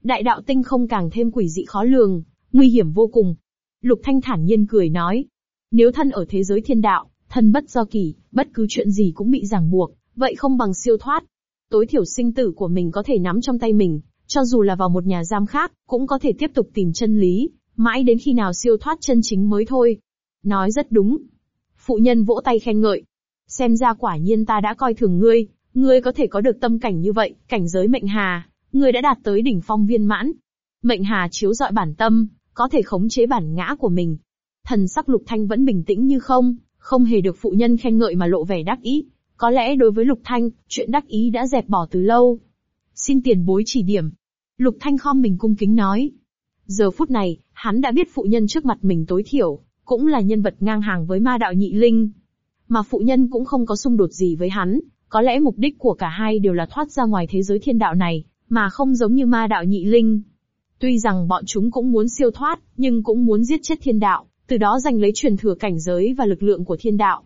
Đại đạo tinh không càng thêm quỷ dị khó lường, nguy hiểm vô cùng. Lục Thanh thản nhiên cười nói. Nếu thân ở thế giới thiên đạo, thân bất do kỳ, bất cứ chuyện gì cũng bị ràng buộc, vậy không bằng siêu thoát. Tối thiểu sinh tử của mình có thể nắm trong tay mình, cho dù là vào một nhà giam khác, cũng có thể tiếp tục tìm chân lý, mãi đến khi nào siêu thoát chân chính mới thôi. Nói rất đúng. Phụ nhân vỗ tay khen ngợi. Xem ra quả nhiên ta đã coi thường ngươi, ngươi có thể có được tâm cảnh như vậy, cảnh giới mệnh hà, ngươi đã đạt tới đỉnh phong viên mãn. Mệnh hà chiếu dọi bản tâm, có thể khống chế bản ngã của mình. Thần sắc lục thanh vẫn bình tĩnh như không, không hề được phụ nhân khen ngợi mà lộ vẻ đắc ý. Có lẽ đối với lục thanh, chuyện đắc ý đã dẹp bỏ từ lâu. Xin tiền bối chỉ điểm. Lục thanh khom mình cung kính nói. Giờ phút này, hắn đã biết phụ nhân trước mặt mình tối thiểu, cũng là nhân vật ngang hàng với ma đạo nhị linh. Mà phụ nhân cũng không có xung đột gì với hắn, có lẽ mục đích của cả hai đều là thoát ra ngoài thế giới thiên đạo này, mà không giống như ma đạo nhị linh. Tuy rằng bọn chúng cũng muốn siêu thoát, nhưng cũng muốn giết chết thiên đạo, từ đó giành lấy truyền thừa cảnh giới và lực lượng của thiên đạo.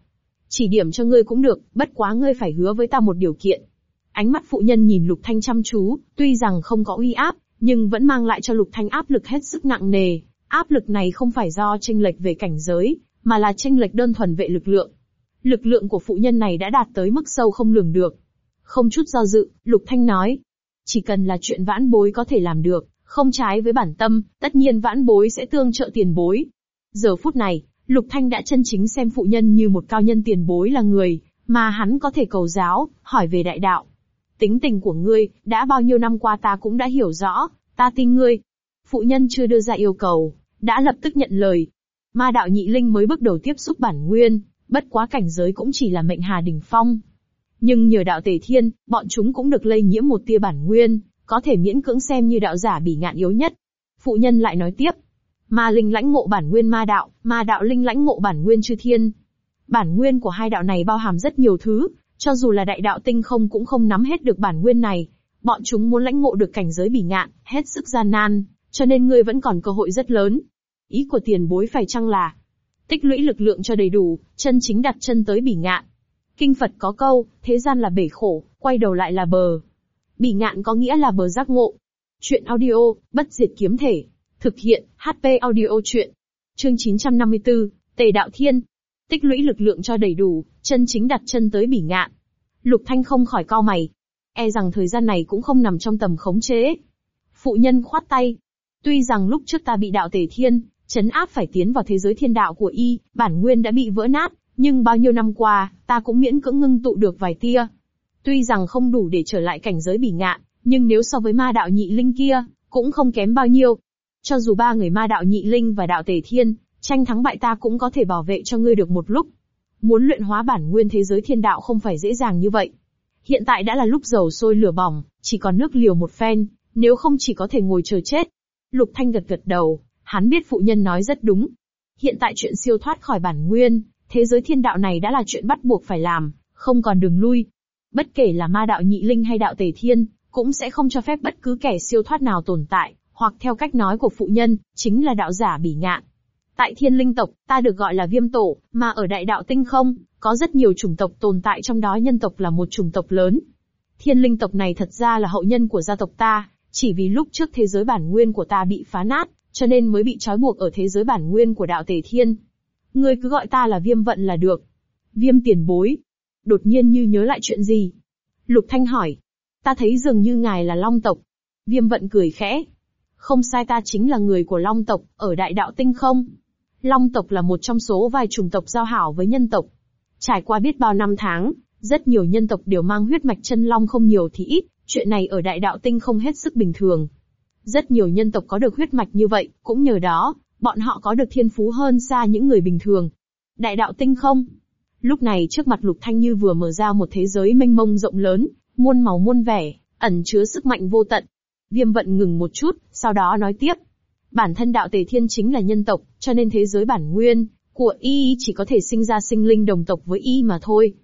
Chỉ điểm cho ngươi cũng được, bất quá ngươi phải hứa với ta một điều kiện. Ánh mắt phụ nhân nhìn Lục Thanh chăm chú, tuy rằng không có uy áp, nhưng vẫn mang lại cho Lục Thanh áp lực hết sức nặng nề. Áp lực này không phải do tranh lệch về cảnh giới, mà là tranh lệch đơn thuần về lực lượng. Lực lượng của phụ nhân này đã đạt tới mức sâu không lường được. Không chút do dự, Lục Thanh nói. Chỉ cần là chuyện vãn bối có thể làm được, không trái với bản tâm, tất nhiên vãn bối sẽ tương trợ tiền bối. Giờ phút này, Lục Thanh đã chân chính xem phụ nhân như một cao nhân tiền bối là người, mà hắn có thể cầu giáo, hỏi về đại đạo. Tính tình của ngươi, đã bao nhiêu năm qua ta cũng đã hiểu rõ, ta tin ngươi. Phụ nhân chưa đưa ra yêu cầu, đã lập tức nhận lời. Ma đạo nhị linh mới bước đầu tiếp xúc bản nguyên, bất quá cảnh giới cũng chỉ là mệnh hà đỉnh phong. Nhưng nhờ đạo tề thiên, bọn chúng cũng được lây nhiễm một tia bản nguyên, có thể miễn cưỡng xem như đạo giả bỉ ngạn yếu nhất. Phụ nhân lại nói tiếp, ma linh lãnh ngộ bản nguyên ma đạo, ma đạo linh lãnh ngộ bản nguyên chư thiên. Bản nguyên của hai đạo này bao hàm rất nhiều thứ, cho dù là đại đạo tinh không cũng không nắm hết được bản nguyên này. Bọn chúng muốn lãnh ngộ được cảnh giới bỉ ngạn, hết sức gian nan, cho nên ngươi vẫn còn cơ hội rất lớn. Ý của tiền bối phải chăng là, tích lũy lực lượng cho đầy đủ, chân chính đặt chân tới bỉ ngạn. Kinh Phật có câu, thế gian là bể khổ, quay đầu lại là bờ. Bỉ ngạn có nghĩa là bờ giác ngộ. Chuyện audio, bất diệt kiếm thể. Thực hiện, HP audio chuyện. Chương 954, Tề Đạo Thiên. Tích lũy lực lượng cho đầy đủ, chân chính đặt chân tới bỉ ngạn. Lục Thanh không khỏi cau mày. E rằng thời gian này cũng không nằm trong tầm khống chế. Phụ nhân khoát tay. Tuy rằng lúc trước ta bị đạo tề thiên, chấn áp phải tiến vào thế giới thiên đạo của y, bản nguyên đã bị vỡ nát, nhưng bao nhiêu năm qua, ta cũng miễn cưỡng ngưng tụ được vài tia. Tuy rằng không đủ để trở lại cảnh giới bỉ ngạn, nhưng nếu so với ma đạo nhị linh kia, cũng không kém bao nhiêu. Cho dù ba người ma đạo nhị linh và đạo tề thiên, tranh thắng bại ta cũng có thể bảo vệ cho ngươi được một lúc. Muốn luyện hóa bản nguyên thế giới thiên đạo không phải dễ dàng như vậy. Hiện tại đã là lúc dầu sôi lửa bỏng, chỉ còn nước liều một phen, nếu không chỉ có thể ngồi chờ chết. Lục Thanh gật gật đầu, hắn biết phụ nhân nói rất đúng. Hiện tại chuyện siêu thoát khỏi bản nguyên, thế giới thiên đạo này đã là chuyện bắt buộc phải làm, không còn đường lui. Bất kể là ma đạo nhị linh hay đạo tề thiên, cũng sẽ không cho phép bất cứ kẻ siêu thoát nào tồn tại, hoặc theo cách nói của phụ nhân, chính là đạo giả bỉ ngạn. Tại thiên linh tộc, ta được gọi là viêm tổ, mà ở đại đạo tinh không, có rất nhiều chủng tộc tồn tại trong đó nhân tộc là một chủng tộc lớn. Thiên linh tộc này thật ra là hậu nhân của gia tộc ta, chỉ vì lúc trước thế giới bản nguyên của ta bị phá nát, cho nên mới bị trói buộc ở thế giới bản nguyên của đạo tề thiên. Ngươi cứ gọi ta là viêm vận là được. Viêm tiền bối. Đột nhiên như nhớ lại chuyện gì. Lục Thanh hỏi. Ta thấy dường như ngài là long tộc. Viêm vận cười khẽ. Không sai ta chính là người của long tộc, ở đại đạo tinh không. Long tộc là một trong số vài chủng tộc giao hảo với nhân tộc. Trải qua biết bao năm tháng, rất nhiều nhân tộc đều mang huyết mạch chân long không nhiều thì ít, chuyện này ở đại đạo tinh không hết sức bình thường. Rất nhiều nhân tộc có được huyết mạch như vậy, cũng nhờ đó, bọn họ có được thiên phú hơn xa những người bình thường. Đại đạo tinh không. Lúc này trước mặt Lục Thanh Như vừa mở ra một thế giới mênh mông rộng lớn, muôn màu muôn vẻ, ẩn chứa sức mạnh vô tận. Viêm vận ngừng một chút, sau đó nói tiếp. Bản thân đạo tề thiên chính là nhân tộc, cho nên thế giới bản nguyên của y chỉ có thể sinh ra sinh linh đồng tộc với y mà thôi.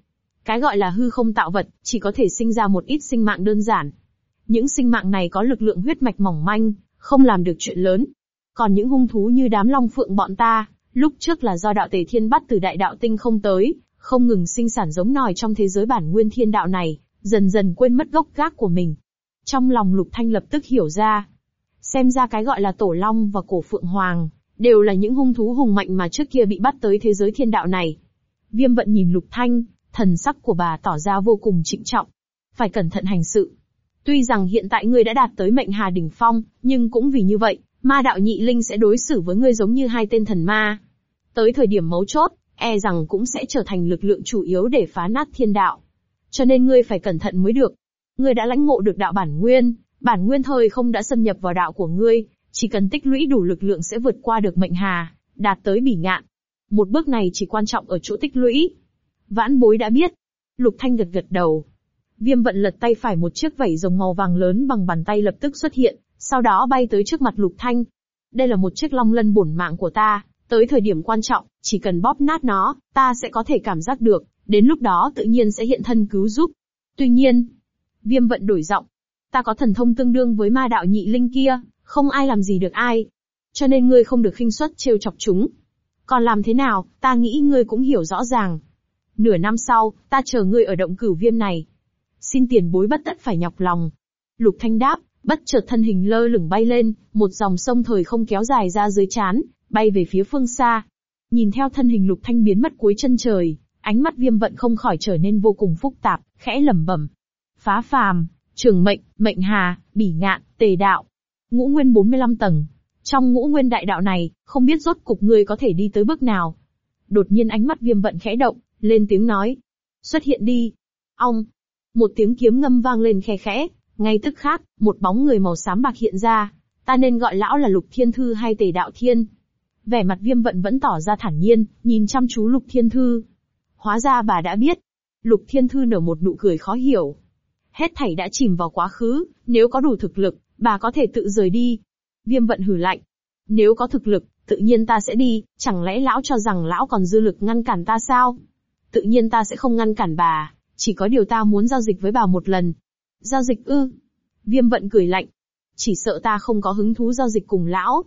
Cái gọi là hư không tạo vật, chỉ có thể sinh ra một ít sinh mạng đơn giản. Những sinh mạng này có lực lượng huyết mạch mỏng manh, không làm được chuyện lớn. Còn những hung thú như đám long phượng bọn ta, lúc trước là do đạo tề thiên bắt từ đại đạo tinh không tới, không ngừng sinh sản giống nòi trong thế giới bản nguyên thiên đạo này, dần dần quên mất gốc gác của mình. Trong lòng Lục Thanh lập tức hiểu ra. Xem ra cái gọi là tổ long và cổ phượng hoàng, đều là những hung thú hùng mạnh mà trước kia bị bắt tới thế giới thiên đạo này. Viêm vận nhìn Lục Thanh, thần sắc của bà tỏ ra vô cùng trịnh trọng. Phải cẩn thận hành sự. Tuy rằng hiện tại ngươi đã đạt tới mệnh hà đỉnh phong, nhưng cũng vì như vậy, ma đạo nhị linh sẽ đối xử với ngươi giống như hai tên thần ma. Tới thời điểm mấu chốt, e rằng cũng sẽ trở thành lực lượng chủ yếu để phá nát thiên đạo. Cho nên ngươi phải cẩn thận mới được. Ngươi đã lãnh ngộ được đạo bản nguyên, bản nguyên thời không đã xâm nhập vào đạo của ngươi, chỉ cần tích lũy đủ lực lượng sẽ vượt qua được mệnh hà, đạt tới bỉ ngạn. Một bước này chỉ quan trọng ở chỗ tích lũy. Vãn bối đã biết. Lục Thanh gật gật đầu. Viêm vận lật tay phải một chiếc vảy rồng màu vàng lớn bằng bàn tay lập tức xuất hiện, sau đó bay tới trước mặt Lục Thanh. Đây là một chiếc long lân bổn mạng của ta, tới thời điểm quan trọng, chỉ cần bóp nát nó, ta sẽ có thể cảm giác được, đến lúc đó tự nhiên sẽ hiện thân cứu giúp. Tuy nhiên, viêm vận đổi giọng, ta có thần thông tương đương với ma đạo nhị linh kia, không ai làm gì được ai. Cho nên ngươi không được khinh suất trêu chọc chúng. Còn làm thế nào, ta nghĩ ngươi cũng hiểu rõ ràng. Nửa năm sau, ta chờ ngươi ở động cửu viêm này. Xin tiền bối bất tất phải nhọc lòng. Lục thanh đáp, bất chợt thân hình lơ lửng bay lên, một dòng sông thời không kéo dài ra dưới chán, bay về phía phương xa. Nhìn theo thân hình lục thanh biến mất cuối chân trời, ánh mắt viêm vận không khỏi trở nên vô cùng phức tạp, khẽ lẩm bẩm. Phá phàm, trường mệnh, mệnh hà, bỉ ngạn, tề đạo. Ngũ nguyên 45 tầng. Trong ngũ nguyên đại đạo này, không biết rốt cục ngươi có thể đi tới bước nào. Đột nhiên ánh mắt viêm vận khẽ động, lên tiếng nói. Xuất hiện đi. Ong. Một tiếng kiếm ngâm vang lên khe khẽ, ngay tức khắc, một bóng người màu xám bạc hiện ra. Ta nên gọi lão là Lục Thiên Thư hay Tề Đạo Thiên. Vẻ mặt viêm vận vẫn tỏ ra thản nhiên, nhìn chăm chú Lục Thiên Thư. Hóa ra bà đã biết. Lục Thiên Thư nở một nụ cười khó hiểu. Hết thảy đã chìm vào quá khứ, nếu có đủ thực lực, bà có thể tự rời đi. Viêm vận hử lạnh. Nếu có thực lực, tự nhiên ta sẽ đi, chẳng lẽ lão cho rằng lão còn dư lực ngăn cản ta sao? Tự nhiên ta sẽ không ngăn cản bà, chỉ có điều ta muốn giao dịch với bà một lần. Giao dịch ư? Viêm vận cười lạnh. Chỉ sợ ta không có hứng thú giao dịch cùng lão.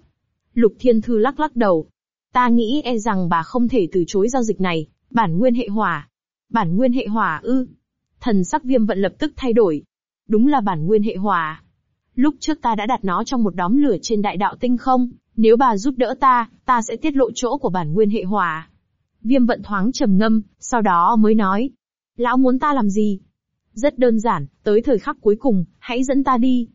Lục Thiên Thư lắc lắc đầu. Ta nghĩ e rằng bà không thể từ chối giao dịch này, bản nguyên hệ hỏa. Bản nguyên hệ hỏa ư? Thần sắc viêm vận lập tức thay đổi. Đúng là bản nguyên hệ hỏa. Lúc trước ta đã đặt nó trong một đóm lửa trên đại đạo tinh không, nếu bà giúp đỡ ta, ta sẽ tiết lộ chỗ của bản nguyên hệ hỏa. Viêm vận thoáng trầm ngâm, sau đó mới nói. Lão muốn ta làm gì? Rất đơn giản, tới thời khắc cuối cùng, hãy dẫn ta đi.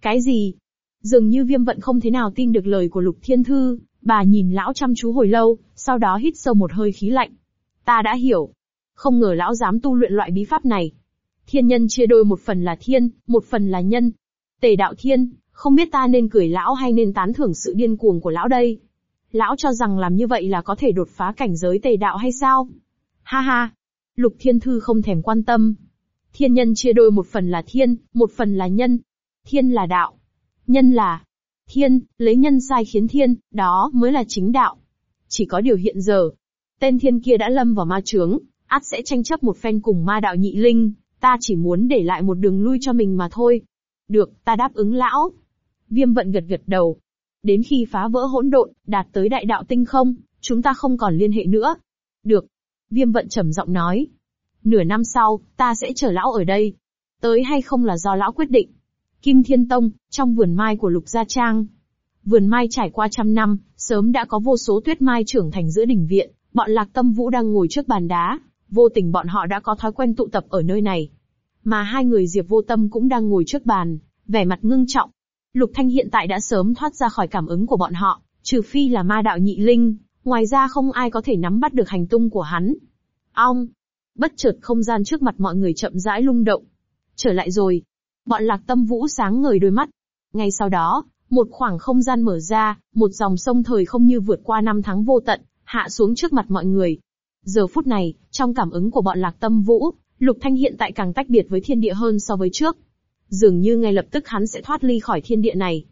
Cái gì? Dường như viêm vận không thế nào tin được lời của Lục Thiên Thư, bà nhìn lão chăm chú hồi lâu, sau đó hít sâu một hơi khí lạnh. Ta đã hiểu. Không ngờ lão dám tu luyện loại bí pháp này. Thiên nhân chia đôi một phần là thiên, một phần là nhân. Tề đạo thiên, không biết ta nên cười lão hay nên tán thưởng sự điên cuồng của lão đây. Lão cho rằng làm như vậy là có thể đột phá cảnh giới tề đạo hay sao? Ha ha! Lục Thiên Thư không thèm quan tâm. Thiên nhân chia đôi một phần là thiên, một phần là nhân. Thiên là đạo. Nhân là thiên, lấy nhân sai khiến thiên, đó mới là chính đạo. Chỉ có điều hiện giờ, tên thiên kia đã lâm vào ma chướng, át sẽ tranh chấp một phen cùng ma đạo nhị linh, ta chỉ muốn để lại một đường lui cho mình mà thôi. Được, ta đáp ứng lão. Viêm vận gật gật đầu. Đến khi phá vỡ hỗn độn, đạt tới đại đạo tinh không, chúng ta không còn liên hệ nữa. Được. Viêm vận trầm giọng nói. Nửa năm sau, ta sẽ chờ lão ở đây. Tới hay không là do lão quyết định. Kim Thiên Tông, trong vườn mai của Lục Gia Trang. Vườn mai trải qua trăm năm, sớm đã có vô số tuyết mai trưởng thành giữa đỉnh viện, bọn Lạc Tâm Vũ đang ngồi trước bàn đá, vô tình bọn họ đã có thói quen tụ tập ở nơi này. Mà hai người Diệp Vô Tâm cũng đang ngồi trước bàn, vẻ mặt ngưng trọng. Lục Thanh hiện tại đã sớm thoát ra khỏi cảm ứng của bọn họ, trừ phi là ma đạo nhị linh, ngoài ra không ai có thể nắm bắt được hành tung của hắn. Ong! Bất chợt không gian trước mặt mọi người chậm rãi lung động. Trở lại rồi. Bọn lạc tâm vũ sáng ngời đôi mắt. Ngay sau đó, một khoảng không gian mở ra, một dòng sông thời không như vượt qua năm tháng vô tận, hạ xuống trước mặt mọi người. Giờ phút này, trong cảm ứng của bọn lạc tâm vũ, Lục Thanh hiện tại càng tách biệt với thiên địa hơn so với trước. Dường như ngay lập tức hắn sẽ thoát ly khỏi thiên địa này.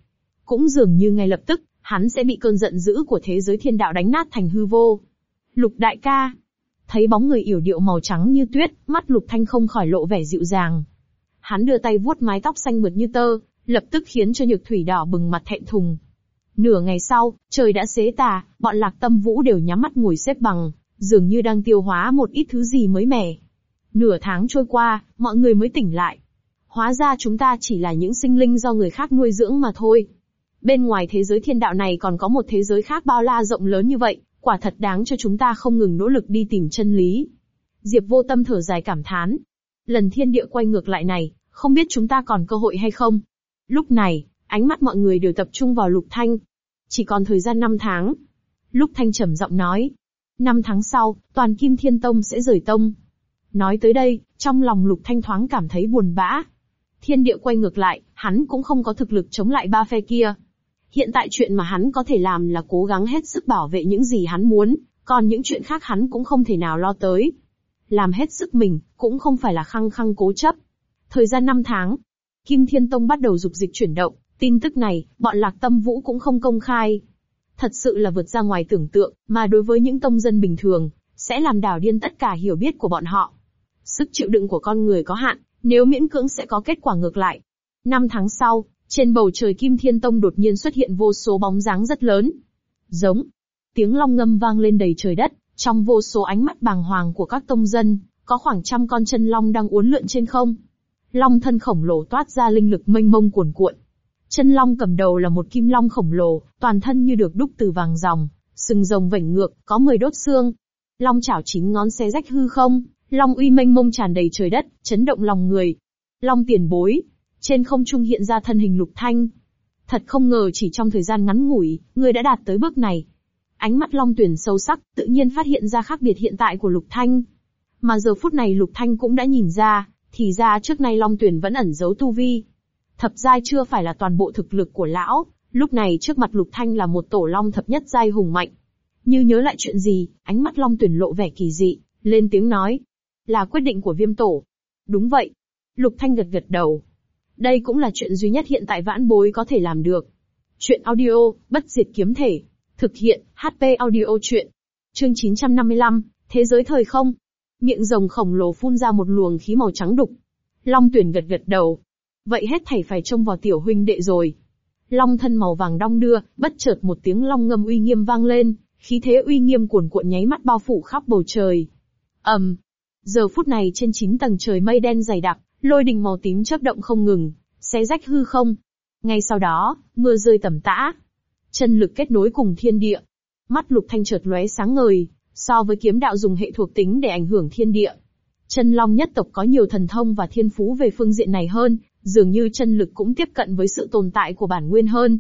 Cũng dường như ngay lập tức, hắn sẽ bị cơn giận dữ của thế giới thiên đạo đánh nát thành hư vô. Lục đại ca. Thấy bóng người yểu điệu màu trắng như tuyết, mắt lục thanh không khỏi lộ vẻ dịu dàng. Hắn đưa tay vuốt mái tóc xanh mượt như tơ, lập tức khiến cho nhược thủy đỏ bừng mặt thẹn thùng. Nửa ngày sau, trời đã xế tà, bọn lạc tâm vũ đều nhắm mắt ngồi xếp bằng, dường như đang tiêu hóa một ít thứ gì mới mẻ. Nửa tháng trôi qua, mọi người mới tỉnh lại. Hóa ra chúng ta chỉ là những sinh linh do người khác nuôi dưỡng mà thôi. Bên ngoài thế giới thiên đạo này còn có một thế giới khác bao la rộng lớn như vậy, quả thật đáng cho chúng ta không ngừng nỗ lực đi tìm chân lý. Diệp vô tâm thở dài cảm thán. Lần thiên địa quay ngược lại này, không biết chúng ta còn cơ hội hay không? Lúc này, ánh mắt mọi người đều tập trung vào Lục Thanh. Chỉ còn thời gian 5 tháng. Lục Thanh trầm giọng nói năm tháng sau, toàn Kim Thiên Tông sẽ rời tông. Nói tới đây, trong lòng Lục Thanh thoáng cảm thấy buồn bã. Thiên địa quay ngược lại, hắn cũng không có thực lực chống lại ba phe kia. Hiện tại chuyện mà hắn có thể làm là cố gắng hết sức bảo vệ những gì hắn muốn, còn những chuyện khác hắn cũng không thể nào lo tới. Làm hết sức mình, cũng không phải là khăng khăng cố chấp. Thời gian 5 tháng, Kim Thiên Tông bắt đầu dục dịch chuyển động, tin tức này, bọn Lạc Tâm Vũ cũng không công khai. Thật sự là vượt ra ngoài tưởng tượng, mà đối với những tông dân bình thường, sẽ làm đảo điên tất cả hiểu biết của bọn họ. Sức chịu đựng của con người có hạn, nếu miễn cưỡng sẽ có kết quả ngược lại. Năm tháng sau, trên bầu trời Kim Thiên Tông đột nhiên xuất hiện vô số bóng dáng rất lớn. Giống. Tiếng long ngâm vang lên đầy trời đất, trong vô số ánh mắt bàng hoàng của các tông dân, có khoảng trăm con chân long đang uốn lượn trên không. Long thân khổng lồ toát ra linh lực mênh mông cuồn cuộn. Chân long cầm đầu là một kim long khổng lồ, toàn thân như được đúc từ vàng ròng, sừng rồng vảnh ngược, có 10 đốt xương. Long chảo chín ngón xé rách hư không, long uy mênh mông tràn đầy trời đất, chấn động lòng người. Long tiền bối, trên không trung hiện ra thân hình lục thanh. Thật không ngờ chỉ trong thời gian ngắn ngủi, người đã đạt tới bước này. Ánh mắt long tuyển sâu sắc, tự nhiên phát hiện ra khác biệt hiện tại của lục thanh. Mà giờ phút này lục thanh cũng đã nhìn ra, thì ra trước nay long tuyển vẫn ẩn giấu tu vi. Thập giai chưa phải là toàn bộ thực lực của lão, lúc này trước mặt lục thanh là một tổ long thập nhất giai hùng mạnh. Như nhớ lại chuyện gì, ánh mắt long tuyển lộ vẻ kỳ dị, lên tiếng nói. Là quyết định của viêm tổ. Đúng vậy. Lục thanh gật gật đầu, đây cũng là chuyện duy nhất hiện tại vãn bối có thể làm được. Chuyện audio, bất diệt kiếm thể. Thực hiện, HP audio chuyện. Chương 955, Thế giới thời không. Miệng rồng khổng lồ phun ra một luồng khí màu trắng đục. Long tuyển gật gật đầu. Vậy hết thảy phải trông vào tiểu huynh đệ rồi. Long thân màu vàng đong đưa, bất chợt một tiếng long ngâm uy nghiêm vang lên, khí thế uy nghiêm cuồn cuộn nháy mắt bao phủ khắp bầu trời. ầm, um, giờ phút này trên chín tầng trời mây đen dày đặc, Lôi đình màu tím chớp động không ngừng, xé rách hư không. Ngay sau đó, mưa rơi tầm tã. Chân lực kết nối cùng thiên địa. Mắt lục thanh chợt lóe sáng ngời, so với kiếm đạo dùng hệ thuộc tính để ảnh hưởng thiên địa. Chân long nhất tộc có nhiều thần thông và thiên phú về phương diện này hơn, dường như chân lực cũng tiếp cận với sự tồn tại của bản nguyên hơn.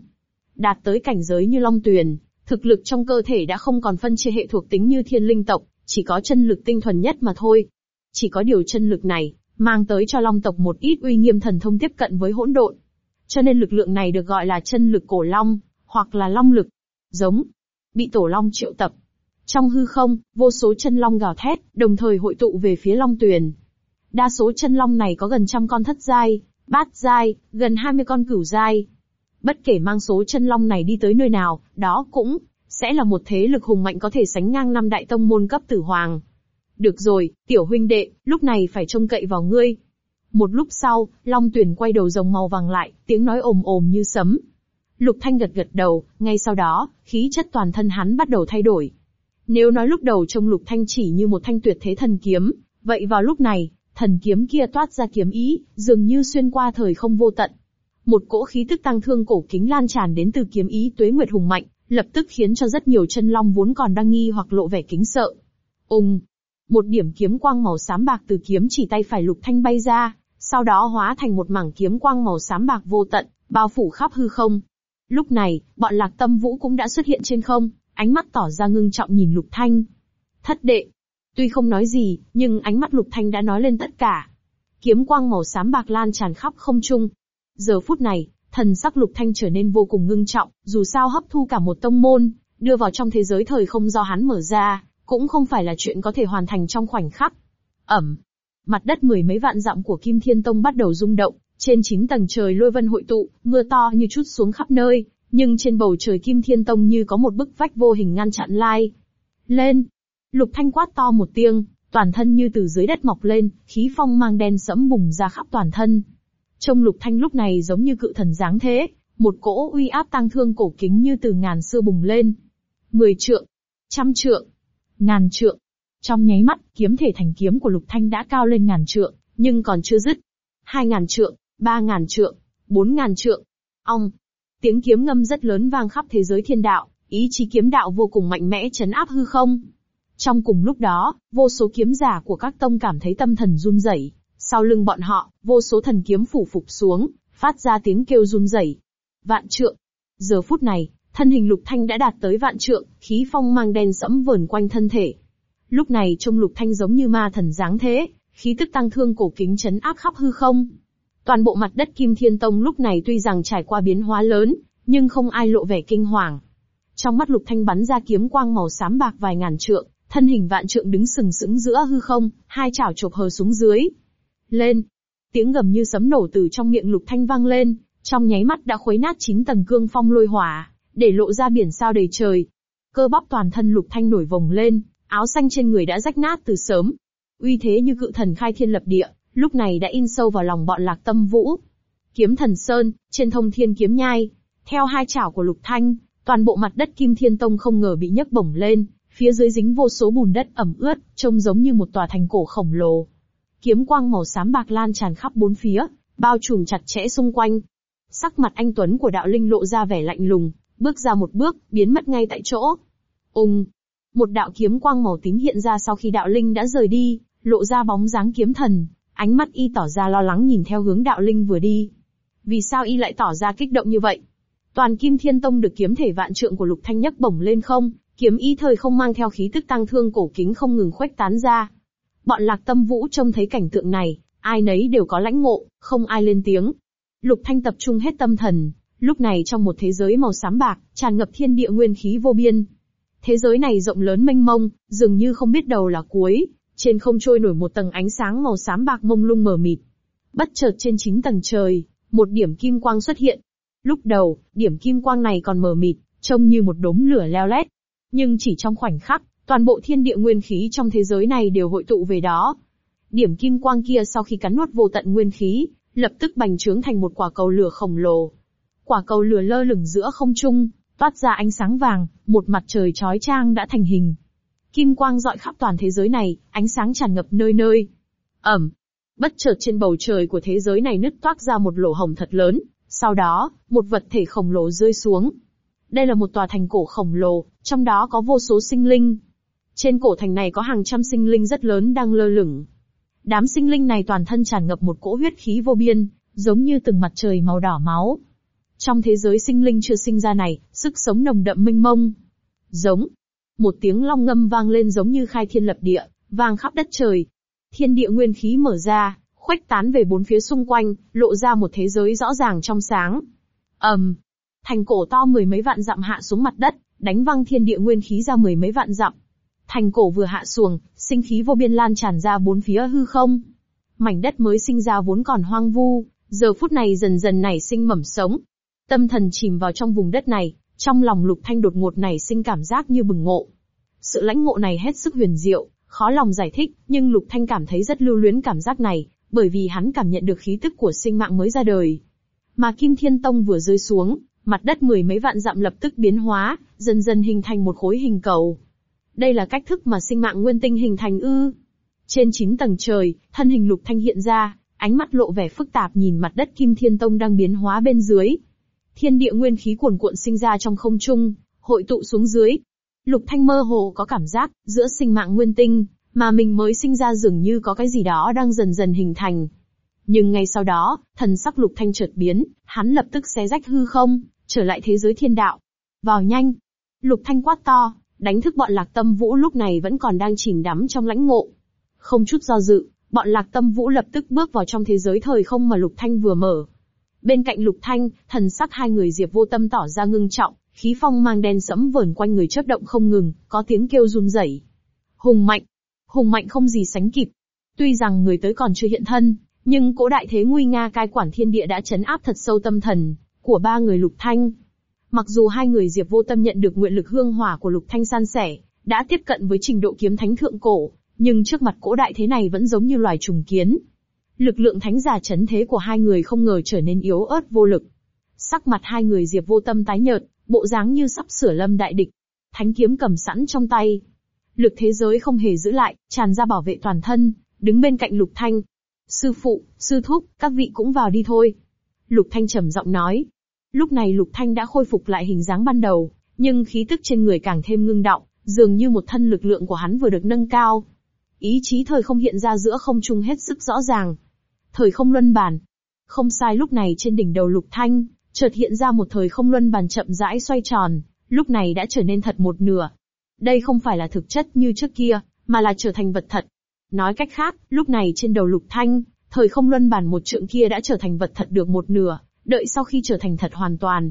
Đạt tới cảnh giới như long tuyền, thực lực trong cơ thể đã không còn phân chia hệ thuộc tính như thiên linh tộc, chỉ có chân lực tinh thuần nhất mà thôi. Chỉ có điều chân lực này, mang tới cho Long tộc một ít uy nghiêm thần thông tiếp cận với hỗn độn. Cho nên lực lượng này được gọi là chân lực cổ long, hoặc là long lực. Giống, bị tổ long triệu tập. Trong hư không, vô số chân long gào thét, đồng thời hội tụ về phía long tuyền. Đa số chân long này có gần trăm con thất giai, bát giai, gần 20 con cửu giai. Bất kể mang số chân long này đi tới nơi nào, đó cũng sẽ là một thế lực hùng mạnh có thể sánh ngang năm đại tông môn cấp tử hoàng. Được rồi, tiểu huynh đệ, lúc này phải trông cậy vào ngươi. Một lúc sau, Long Tuyển quay đầu rồng màu vàng lại, tiếng nói ồm ồm như sấm. Lục Thanh gật gật đầu, ngay sau đó, khí chất toàn thân hắn bắt đầu thay đổi. Nếu nói lúc đầu trông Lục Thanh chỉ như một thanh tuyệt thế thần kiếm, vậy vào lúc này, thần kiếm kia toát ra kiếm ý, dường như xuyên qua thời không vô tận. Một cỗ khí tức tăng thương cổ kính lan tràn đến từ kiếm ý tuế nguyệt hùng mạnh, lập tức khiến cho rất nhiều chân long vốn còn đang nghi hoặc lộ vẻ kính sợ. Ùng, một điểm kiếm quang màu xám bạc từ kiếm chỉ tay phải lục thanh bay ra, sau đó hóa thành một mảng kiếm quang màu xám bạc vô tận, bao phủ khắp hư không. Lúc này, bọn lạc tâm vũ cũng đã xuất hiện trên không, ánh mắt tỏ ra ngưng trọng nhìn lục thanh. Thất đệ. Tuy không nói gì, nhưng ánh mắt lục thanh đã nói lên tất cả. Kiếm quang màu xám bạc lan tràn khắp không trung. Giờ phút này, thần sắc lục thanh trở nên vô cùng ngưng trọng, dù sao hấp thu cả một tông môn, đưa vào trong thế giới thời không do hắn mở ra, cũng không phải là chuyện có thể hoàn thành trong khoảnh khắc. Ẩm. Mặt đất mười mấy vạn dặm của Kim Thiên Tông bắt đầu rung động, trên chín tầng trời lôi vân hội tụ, mưa to như chút xuống khắp nơi, Nhưng trên bầu trời Kim Thiên Tông như có một bức vách vô hình ngăn chặn lai. Lên! Lục Thanh quát to một tiếng, toàn thân như từ dưới đất mọc lên, khí phong mang đen sẫm bùng ra khắp toàn thân. Trông Lục Thanh lúc này giống như cự thần dáng thế, một cỗ uy áp tăng thương cổ kính như từ ngàn xưa bùng lên. Mười trượng, trăm trượng, ngàn trượng. Trong nháy mắt, kiếm thể thành kiếm của Lục Thanh đã cao lên ngàn trượng, nhưng còn chưa dứt. Hai ngàn trượng, ba ngàn trượng, bốn ngàn trượng. Ong! Tiếng kiếm ngâm rất lớn vang khắp thế giới thiên đạo, ý chí kiếm đạo vô cùng mạnh mẽ chấn áp hư không. Trong cùng lúc đó, vô số kiếm giả của các tông cảm thấy tâm thần run rẩy. Sau lưng bọn họ, vô số thần kiếm phủ phục xuống, phát ra tiếng kêu run rẩy. Vạn trượng. Giờ phút này, thân hình lục thanh đã đạt tới vạn trượng, khí phong mang đen sẫm vờn quanh thân thể. Lúc này trông lục thanh giống như ma thần dáng thế, khí tức tăng thương cổ kính chấn áp khắp hư không. Toàn bộ mặt đất Kim Thiên Tông lúc này tuy rằng trải qua biến hóa lớn, nhưng không ai lộ vẻ kinh hoàng. Trong mắt Lục Thanh bắn ra kiếm quang màu xám bạc vài ngàn trượng, thân hình vạn trượng đứng sừng sững giữa hư không, hai chảo chộp hờ xuống dưới. Lên! Tiếng gầm như sấm nổ từ trong miệng Lục Thanh vang lên, trong nháy mắt đã khuấy nát chín tầng cương phong lôi hỏa, để lộ ra biển sao đầy trời. Cơ bắp toàn thân Lục Thanh nổi vòng lên, áo xanh trên người đã rách nát từ sớm. Uy thế như cự thần khai thiên lập địa, lúc này đã in sâu vào lòng bọn lạc tâm vũ. Kiếm thần sơn, trên thông thiên kiếm nhai, theo hai chảo của lục thanh, toàn bộ mặt đất kim thiên tông không ngờ bị nhấc bổng lên, phía dưới dính vô số bùn đất ẩm ướt, trông giống như một tòa thành cổ khổng lồ. Kiếm quang màu xám bạc lan tràn khắp bốn phía, bao trùm chặt chẽ xung quanh. Sắc mặt anh Tuấn của đạo linh lộ ra vẻ lạnh lùng, bước ra một bước, biến mất ngay tại chỗ. Ung! Một đạo kiếm quang màu tím hiện ra sau khi đạo linh đã rời đi, lộ ra bóng dáng kiếm thần, Ánh mắt y tỏ ra lo lắng nhìn theo hướng đạo linh vừa đi. Vì sao y lại tỏ ra kích động như vậy? Toàn Kim Thiên Tông được kiếm thể vạn trượng của Lục Thanh nhấc bổng lên không, kiếm y thời không mang theo khí tức tăng thương cổ kính không ngừng khuếch tán ra. Bọn Lạc Tâm Vũ trông thấy cảnh tượng này, ai nấy đều có lãnh ngộ, không ai lên tiếng. Lục Thanh tập trung hết tâm thần, lúc này trong một thế giới màu xám bạc, tràn ngập thiên địa nguyên khí vô biên. Thế giới này rộng lớn mênh mông, dường như không biết đầu là cuối, trên không trôi nổi một tầng ánh sáng màu xám bạc mông lung mờ mịt. Bất chợt trên chín tầng trời, một điểm kim quang xuất hiện. Lúc đầu, điểm kim quang này còn mờ mịt, trông như một đốm lửa leo lét. Nhưng chỉ trong khoảnh khắc, toàn bộ thiên địa nguyên khí trong thế giới này đều hội tụ về đó. Điểm kim quang kia sau khi cắn nuốt vô tận nguyên khí, lập tức bành trướng thành một quả cầu lửa khổng lồ. Quả cầu lửa lơ lửng giữa không trung, toát ra ánh sáng vàng, một mặt trời chói chang đã thành hình. Kim quang dọi khắp toàn thế giới này, ánh sáng tràn ngập nơi nơi. Ẩm. Bất chợt trên bầu trời của thế giới này nứt toác ra một lỗ hồng thật lớn, sau đó, một vật thể khổng lồ rơi xuống. Đây là một tòa thành cổ khổng lồ, trong đó có vô số sinh linh. Trên cổ thành này có hàng trăm sinh linh rất lớn đang lơ lửng. Đám sinh linh này toàn thân tràn ngập một cỗ huyết khí vô biên, giống như từng mặt trời màu đỏ máu. Trong thế giới sinh linh chưa sinh ra này, sức sống nồng đậm mênh mông. Giống, một tiếng long ngâm vang lên giống như khai thiên lập địa, vang khắp đất trời. Thiên địa nguyên khí mở ra, khuếch tán về bốn phía xung quanh, lộ ra một thế giới rõ ràng trong sáng. ầm, um, thành cổ to mười mấy vạn dặm hạ xuống mặt đất, đánh văng thiên địa nguyên khí ra mười mấy vạn dặm. Thành cổ vừa hạ xuồng, sinh khí vô biên lan tràn ra bốn phía hư không. Mảnh đất mới sinh ra vốn còn hoang vu, giờ phút này dần dần nảy sinh mầm sống. Tâm thần chìm vào trong vùng đất này, trong lòng Lục Thanh đột ngột nảy sinh cảm giác như bừng ngộ. Sự lãnh ngộ này hết sức huyền diệu, khó lòng giải thích, nhưng Lục Thanh cảm thấy rất lưu luyến cảm giác này, bởi vì hắn cảm nhận được khí tức của sinh mạng mới ra đời. Mà Kim Thiên Tông vừa rơi xuống, mặt đất mười mấy vạn dặm lập tức biến hóa, dần dần hình thành một khối hình cầu. Đây là cách thức mà sinh mạng nguyên tinh hình thành ư. Trên chín tầng trời, thân hình Lục Thanh hiện ra, ánh mắt lộ vẻ phức tạp nhìn mặt đất Kim Thiên Tông đang biến hóa bên dưới, Thiên địa nguyên khí cuồn cuộn sinh ra trong không trung, hội tụ xuống dưới. Lục Thanh mơ hồ có cảm giác, giữa sinh mạng nguyên tinh, mà mình mới sinh ra dường như có cái gì đó đang dần dần hình thành. Nhưng ngay sau đó, thần sắc Lục Thanh chợt biến, hắn lập tức xé rách hư không, trở lại thế giới thiên đạo. Vào nhanh! Lục Thanh quát to, đánh thức bọn lạc tâm vũ lúc này vẫn còn đang chìm đắm trong lãnh ngộ. Không chút do dự, bọn lạc tâm vũ lập tức bước vào trong thế giới thời không mà Lục Thanh vừa mở. Bên cạnh Lục Thanh, thần sắc hai người Diệp Vô Tâm tỏ ra ngưng trọng, khí phong mang đen sẫm vờn quanh người chớp động không ngừng, có tiếng kêu run rẩy. Hùng mạnh, hùng mạnh không gì sánh kịp. Tuy rằng người tới còn chưa hiện thân, nhưng cỗ đại thế nguy nga cai quản thiên địa đã chấn áp thật sâu tâm thần của ba người Lục Thanh. Mặc dù hai người Diệp Vô Tâm nhận được nguyện lực hương hỏa của Lục Thanh san sẻ, đã tiếp cận với trình độ kiếm thánh thượng cổ, nhưng trước mặt cỗ đại thế này vẫn giống như loài trùng kiến. Lực lượng thánh giả chấn thế của hai người không ngờ trở nên yếu ớt vô lực. Sắc mặt hai người Diệp Vô Tâm tái nhợt, bộ dáng như sắp sửa lâm đại địch. Thánh kiếm cầm sẵn trong tay. Lực thế giới không hề giữ lại, tràn ra bảo vệ toàn thân, đứng bên cạnh Lục Thanh. Sư phụ, sư thúc, các vị cũng vào đi thôi. Lục Thanh trầm giọng nói. Lúc này Lục Thanh đã khôi phục lại hình dáng ban đầu, nhưng khí tức trên người càng thêm ngưng động, dường như một thân lực lượng của hắn vừa được nâng cao. Ý chí thời không hiện ra giữa không trung hết sức rõ ràng. Thời không luân bàn Không sai lúc này trên đỉnh đầu Lục Thanh, chợt hiện ra một thời không luân bàn chậm rãi xoay tròn, lúc này đã trở nên thật một nửa. Đây không phải là thực chất như trước kia, mà là trở thành vật thật. Nói cách khác, lúc này trên đầu lục thanh, thời không luân bản một trượng kia đã trở thành vật thật được một nửa, đợi sau khi trở thành thật hoàn toàn.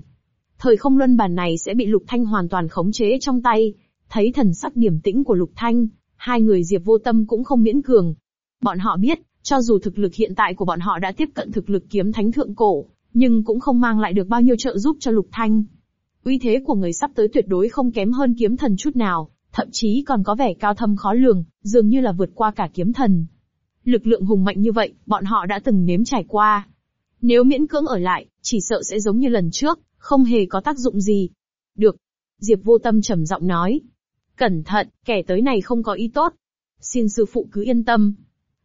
Thời không luân bản này sẽ bị lục thanh hoàn toàn khống chế trong tay. Thấy thần sắc điểm tĩnh của lục thanh, hai người diệp vô tâm cũng không miễn cường. Bọn họ biết, cho dù thực lực hiện tại của bọn họ đã tiếp cận thực lực kiếm thánh thượng cổ, nhưng cũng không mang lại được bao nhiêu trợ giúp cho Lục Thanh. Uy thế của người sắp tới tuyệt đối không kém hơn kiếm thần chút nào, thậm chí còn có vẻ cao thâm khó lường, dường như là vượt qua cả kiếm thần. Lực lượng hùng mạnh như vậy, bọn họ đã từng nếm trải qua. Nếu miễn cưỡng ở lại, chỉ sợ sẽ giống như lần trước, không hề có tác dụng gì. Được. Diệp vô tâm trầm giọng nói. Cẩn thận, kẻ tới này không có ý tốt. Xin sư phụ cứ yên tâm.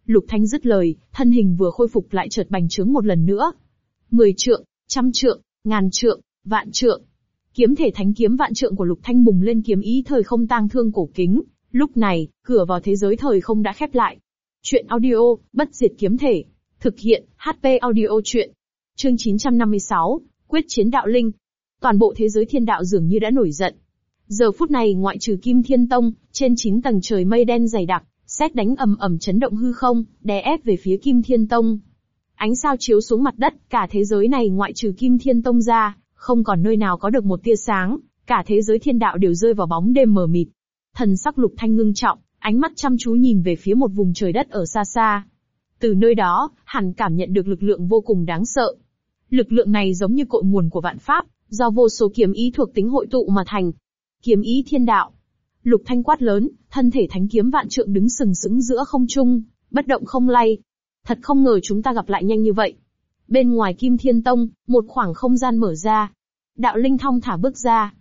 Lục Thanh dứt lời, thân hình vừa khôi phục lại chợt bành trướng một lần nữa, mười trượng, trăm trượng, ngàn trượng, vạn trượng. Kiếm thể thánh kiếm vạn trượng của Lục Thanh bùng lên kiếm ý thời không tang thương cổ kính. Lúc này, cửa vào thế giới thời không đã khép lại. Chuyện audio, bất diệt kiếm thể. Thực hiện, HP audio chuyện. Chương 956, quyết chiến đạo linh. Toàn bộ thế giới thiên đạo dường như đã nổi giận. Giờ phút này ngoại trừ Kim Thiên Tông, trên 9 tầng trời mây đen dày đặc, xét đánh ầm ầm chấn động hư không, đè ép về phía Kim Thiên Tông. Ánh sao chiếu xuống mặt đất, cả thế giới này ngoại trừ Kim Thiên Tông ra, không còn nơi nào có được một tia sáng, cả thế giới thiên đạo đều rơi vào bóng đêm mờ mịt. Thần sắc lục thanh ngưng trọng, ánh mắt chăm chú nhìn về phía một vùng trời đất ở xa xa. Từ nơi đó, hẳn cảm nhận được lực lượng vô cùng đáng sợ. Lực lượng này giống như cội nguồn của vạn pháp, do vô số kiếm ý thuộc tính hội tụ mà thành. Kiếm ý thiên đạo. Lục thanh quát lớn, thân thể thánh kiếm vạn trượng đứng sừng sững giữa không trung, bất động không lay, Thật không ngờ chúng ta gặp lại nhanh như vậy. Bên ngoài Kim Thiên Tông, một khoảng không gian mở ra. Đạo Linh thong thả bước ra.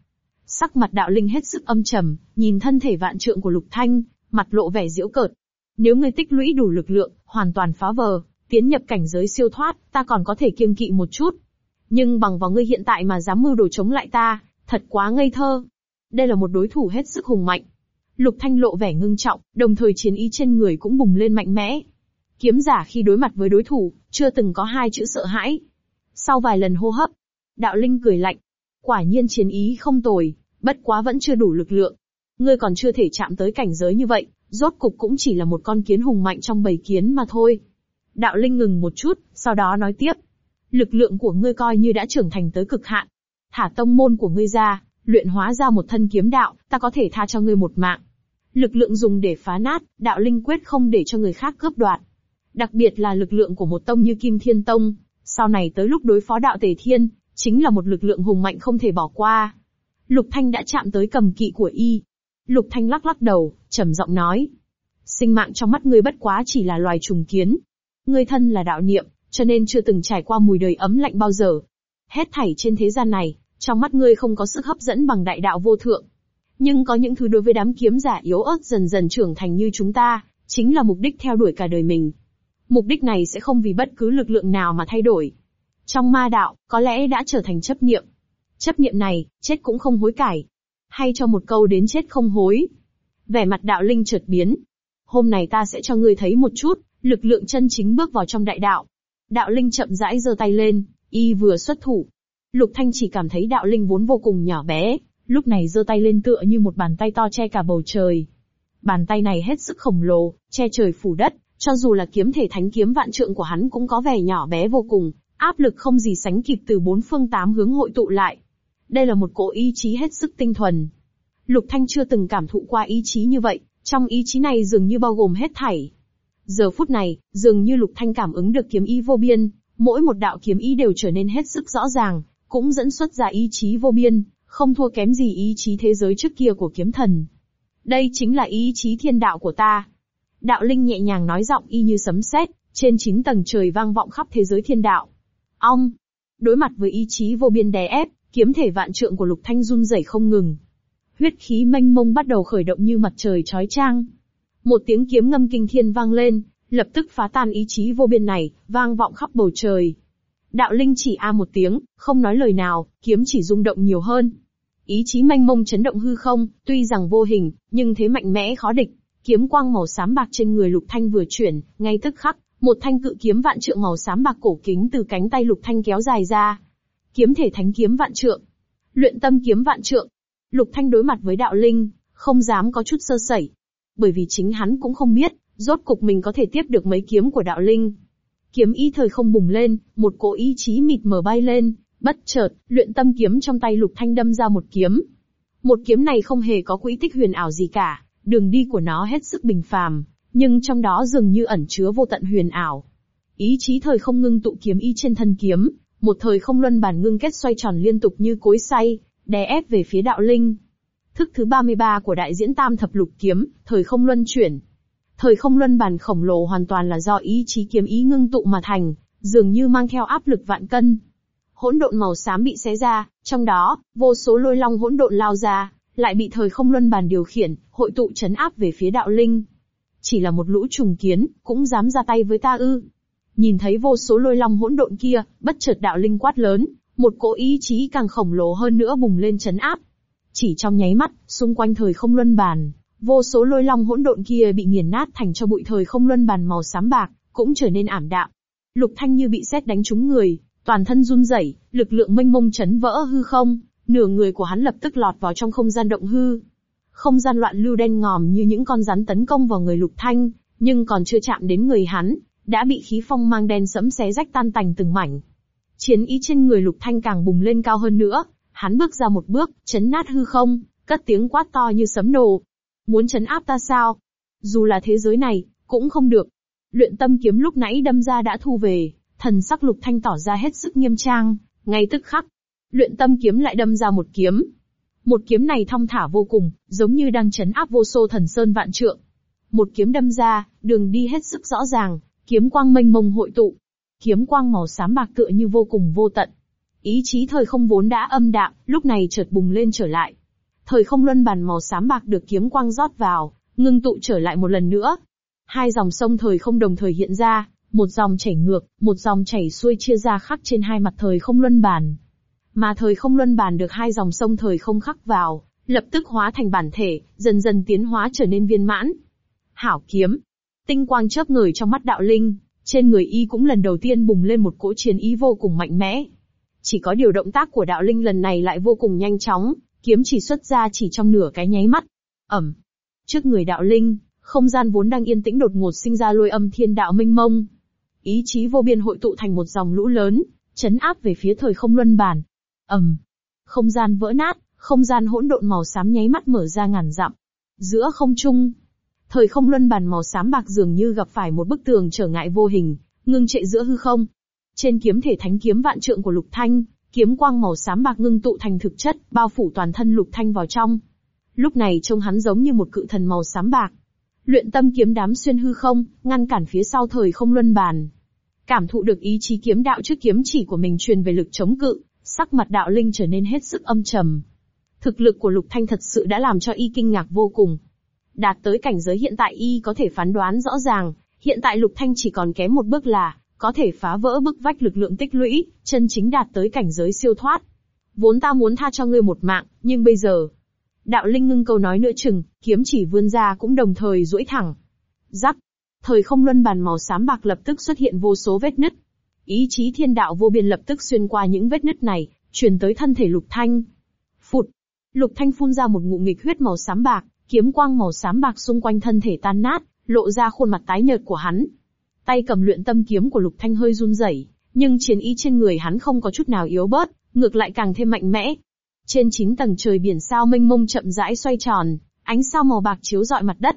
Sắc mặt đạo Linh hết sức âm trầm, nhìn thân thể vạn trượng của Lục Thanh, mặt lộ vẻ diễu cợt. Nếu ngươi tích lũy đủ lực lượng, hoàn toàn phá vờ, tiến nhập cảnh giới siêu thoát, ta còn có thể kiêng kỵ một chút. Nhưng bằng vào ngươi hiện tại mà dám mưu đồ chống lại ta, thật quá ngây thơ. Đây là một đối thủ hết sức hùng mạnh. Lục Thanh lộ vẻ ngưng trọng, đồng thời chiến ý trên người cũng bùng lên mạnh mẽ. Kiếm giả khi đối mặt với đối thủ, chưa từng có hai chữ sợ hãi. Sau vài lần hô hấp, đạo linh cười lạnh. Quả nhiên chiến ý không tồi, bất quá vẫn chưa đủ lực lượng. Ngươi còn chưa thể chạm tới cảnh giới như vậy, rốt cục cũng chỉ là một con kiến hùng mạnh trong bầy kiến mà thôi. Đạo linh ngừng một chút, sau đó nói tiếp. Lực lượng của ngươi coi như đã trưởng thành tới cực hạn. Thả tông môn của ngươi ra, luyện hóa ra một thân kiếm đạo, ta có thể tha cho ngươi một mạng. Lực lượng dùng để phá nát, đạo linh quyết không để cho người khác cướp đoạt. Đặc biệt là lực lượng của một tông như Kim Thiên Tông, sau này tới lúc đối phó đạo Tề Thiên, chính là một lực lượng hùng mạnh không thể bỏ qua. Lục Thanh đã chạm tới cầm kỵ của y. Lục Thanh lắc lắc đầu, trầm giọng nói. Sinh mạng trong mắt ngươi bất quá chỉ là loài trùng kiến. Ngươi thân là đạo niệm, cho nên chưa từng trải qua mùi đời ấm lạnh bao giờ. Hết thảy trên thế gian này, trong mắt ngươi không có sức hấp dẫn bằng đại đạo vô thượng. Nhưng có những thứ đối với đám kiếm giả yếu ớt dần dần trưởng thành như chúng ta, chính là mục đích theo đuổi cả đời mình. Mục đích này sẽ không vì bất cứ lực lượng nào mà thay đổi. Trong ma đạo, có lẽ đã trở thành chấp niệm. Chấp niệm này, chết cũng không hối cải. Hay cho một câu đến chết không hối. Vẻ mặt đạo linh chợt biến. Hôm nay ta sẽ cho ngươi thấy một chút, lực lượng chân chính bước vào trong đại đạo. Đạo linh chậm rãi giơ tay lên, y vừa xuất thủ. Lục Thanh chỉ cảm thấy đạo linh vốn vô cùng nhỏ bé, lúc này giơ tay lên tựa như một bàn tay to che cả bầu trời. Bàn tay này hết sức khổng lồ, che trời phủ đất, cho dù là kiếm thể thánh kiếm vạn trượng của hắn cũng có vẻ nhỏ bé vô cùng, áp lực không gì sánh kịp từ bốn phương tám hướng hội tụ lại. Đây là một cỗ ý chí hết sức tinh thuần. Lục Thanh chưa từng cảm thụ qua ý chí như vậy, trong ý chí này dường như bao gồm hết thảy. Giờ phút này, dường như Lục Thanh cảm ứng được kiếm ý vô biên, mỗi một đạo kiếm ý đều trở nên hết sức rõ ràng, cũng dẫn xuất ra ý chí vô biên, không thua kém gì ý chí thế giới trước kia của kiếm thần. Đây chính là ý chí thiên đạo của ta. Đạo linh nhẹ nhàng nói giọng y như sấm sét, trên chín tầng trời vang vọng khắp thế giới thiên đạo. Ong! Đối mặt với ý chí vô biên đè ép, kiếm thể vạn trượng của Lục Thanh run rẩy không ngừng. Huyết khí mênh mông bắt đầu khởi động như mặt trời chói chang. Một tiếng kiếm ngâm kinh thiên vang lên, lập tức phá tan ý chí vô biên này, vang vọng khắp bầu trời. Đạo linh chỉ a một tiếng, không nói lời nào, kiếm chỉ rung động nhiều hơn. Ý chí mênh mông chấn động hư không, tuy rằng vô hình, nhưng thế mạnh mẽ khó địch. Kiếm quang màu xám bạc trên người Lục Thanh vừa chuyển, ngay tức khắc, một thanh cự kiếm vạn trượng màu xám bạc cổ kính từ cánh tay Lục Thanh kéo dài ra. Kiếm thể thánh kiếm vạn trượng. Luyện tâm kiếm vạn trượng. Lục Thanh đối mặt với đạo linh, không dám có chút sơ sẩy. Bởi vì chính hắn cũng không biết, rốt cục mình có thể tiếp được mấy kiếm của đạo linh. Kiếm ý thời không bùng lên, một cỗ ý chí mịt mờ bay lên, bất chợt, luyện tâm kiếm trong tay Lục Thanh đâm ra một kiếm. Một kiếm này không hề có quỹ tích huyền ảo gì cả, đường đi của nó hết sức bình phàm, nhưng trong đó dường như ẩn chứa vô tận huyền ảo. Ý chí thời không ngưng tụ kiếm ý trên thân kiếm, một thời không luân bản ngưng kết xoay tròn liên tục như cối xay, đè ép về phía đạo linh. Thức thứ 33 của đại diễn tam thập lục kiếm, thời không luân chuyển. Thời không luân bản khổng lồ hoàn toàn là do ý chí kiếm ý ngưng tụ mà thành, dường như mang theo áp lực vạn cân. Hỗn độn màu xám bị xé ra, trong đó, vô số lôi long hỗn độn lao ra, lại bị thời không luân bàn điều khiển, hội tụ chấn áp về phía đạo linh. Chỉ là một lũ trùng kiến, cũng dám ra tay với ta ư. Nhìn thấy vô số lôi long hỗn độn kia, bất chợt đạo linh quát lớn, một cỗ ý chí càng khổng lồ hơn nữa bùng lên chấn áp. Chỉ trong nháy mắt, xung quanh thời không luân bàn, vô số lôi long hỗn độn kia bị nghiền nát thành cho bụi thời không luân bàn màu xám bạc, cũng trở nên ảm đạm. Lục Thanh như bị sét đánh trúng người, toàn thân run rẩy, lực lượng mênh mông chấn vỡ hư không, nửa người của hắn lập tức lọt vào trong không gian động hư. Không gian loạn lưu đen ngòm như những con rắn tấn công vào người Lục Thanh, nhưng còn chưa chạm đến người hắn, đã bị khí phong mang đen sẫm xé rách tan tành từng mảnh. Chiến ý trên người Lục Thanh càng bùng lên cao hơn nữa, hắn bước ra một bước, chấn nát hư không, cất tiếng quát to như sấm nổ. Muốn chấn áp ta sao? Dù là thế giới này, cũng không được. Luyện tâm kiếm lúc nãy đâm ra đã thu về, thần sắc Lục Thanh tỏ ra hết sức nghiêm trang, ngay tức khắc. Luyện tâm kiếm lại đâm ra một kiếm. Một kiếm này thong thả vô cùng, giống như đang chấn áp vô số thần sơn vạn trượng. Một kiếm đâm ra, đường đi hết sức rõ ràng, kiếm quang mênh mông hội tụ. Kiếm quang màu xám bạc tựa như vô cùng vô tận. Ý chí thời không vốn đã âm đạm, lúc này chợt bùng lên trở lại. Thời không luân bàn màu xám bạc được kiếm quang rót vào, ngưng tụ trở lại một lần nữa. Hai dòng sông thời không đồng thời hiện ra, một dòng chảy ngược, một dòng chảy xuôi chia ra khắc trên hai mặt thời không luân bàn. Mà thời không luân bàn được hai dòng sông thời không khắc vào, lập tức hóa thành bản thể, dần dần tiến hóa trở nên viên mãn. Hảo kiếm. Tinh quang chớp người trong mắt đạo linh, trên người y cũng lần đầu tiên bùng lên một cỗ chiến ý vô cùng mạnh mẽ. Chỉ có điều động tác của đạo linh lần này lại vô cùng nhanh chóng, kiếm chỉ xuất ra chỉ trong nửa cái nháy mắt. Ẩm. Trước người đạo linh, không gian vốn đang yên tĩnh đột ngột sinh ra lôi âm thiên đạo minh mông. Ý chí vô biên hội tụ thành một dòng lũ lớn, chấn áp về phía thời không luân bản. Ẩm. Không gian vỡ nát, không gian hỗn độn màu xám nháy mắt mở ra ngàn dặm. Giữa không trung, thời không luân bàn màu xám bạc dường như gặp phải một bức tường trở ngại vô hình, ngưng trệ giữa hư không. Trên kiếm thể thánh kiếm vạn trượng của Lục Thanh, kiếm quang màu xám bạc ngưng tụ thành thực chất, bao phủ toàn thân Lục Thanh vào trong. Lúc này trông hắn giống như một cự thần màu xám bạc. Luyện tâm kiếm đám xuyên hư không, ngăn cản phía sau thời không luân bàn. Cảm thụ được ý chí kiếm đạo trước kiếm chỉ của mình truyền về lực chống cự, sắc mặt đạo linh trở nên hết sức âm trầm. Thực lực của Lục Thanh thật sự đã làm cho y kinh ngạc vô cùng. Đạt tới cảnh giới hiện tại y có thể phán đoán rõ ràng, hiện tại Lục Thanh chỉ còn kém một bước là, có thể phá vỡ bức vách lực lượng tích lũy, chân chính đạt tới cảnh giới siêu thoát. Vốn ta muốn tha cho ngươi một mạng, nhưng bây giờ... Đạo Linh ngưng câu nói nữa chừng, kiếm chỉ vươn ra cũng đồng thời duỗi thẳng. Rắc. Thời không luân bàn màu xám bạc lập tức xuất hiện vô số vết nứt. Ý chí thiên đạo vô biên lập tức xuyên qua những vết nứt này, truyền tới thân thể Lục Thanh. Phụt. Lục Thanh phun ra một ngụm nghịch huyết màu xám bạc, kiếm quang màu xám bạc xung quanh thân thể tan nát, lộ ra khuôn mặt tái nhợt của hắn. Tay cầm luyện tâm kiếm của Lục Thanh hơi run rẩy, nhưng chiến ý trên người hắn không có chút nào yếu bớt, ngược lại càng thêm mạnh mẽ. Trên chín tầng trời biển sao mênh mông chậm rãi xoay tròn, ánh sao màu bạc chiếu rọi mặt đất.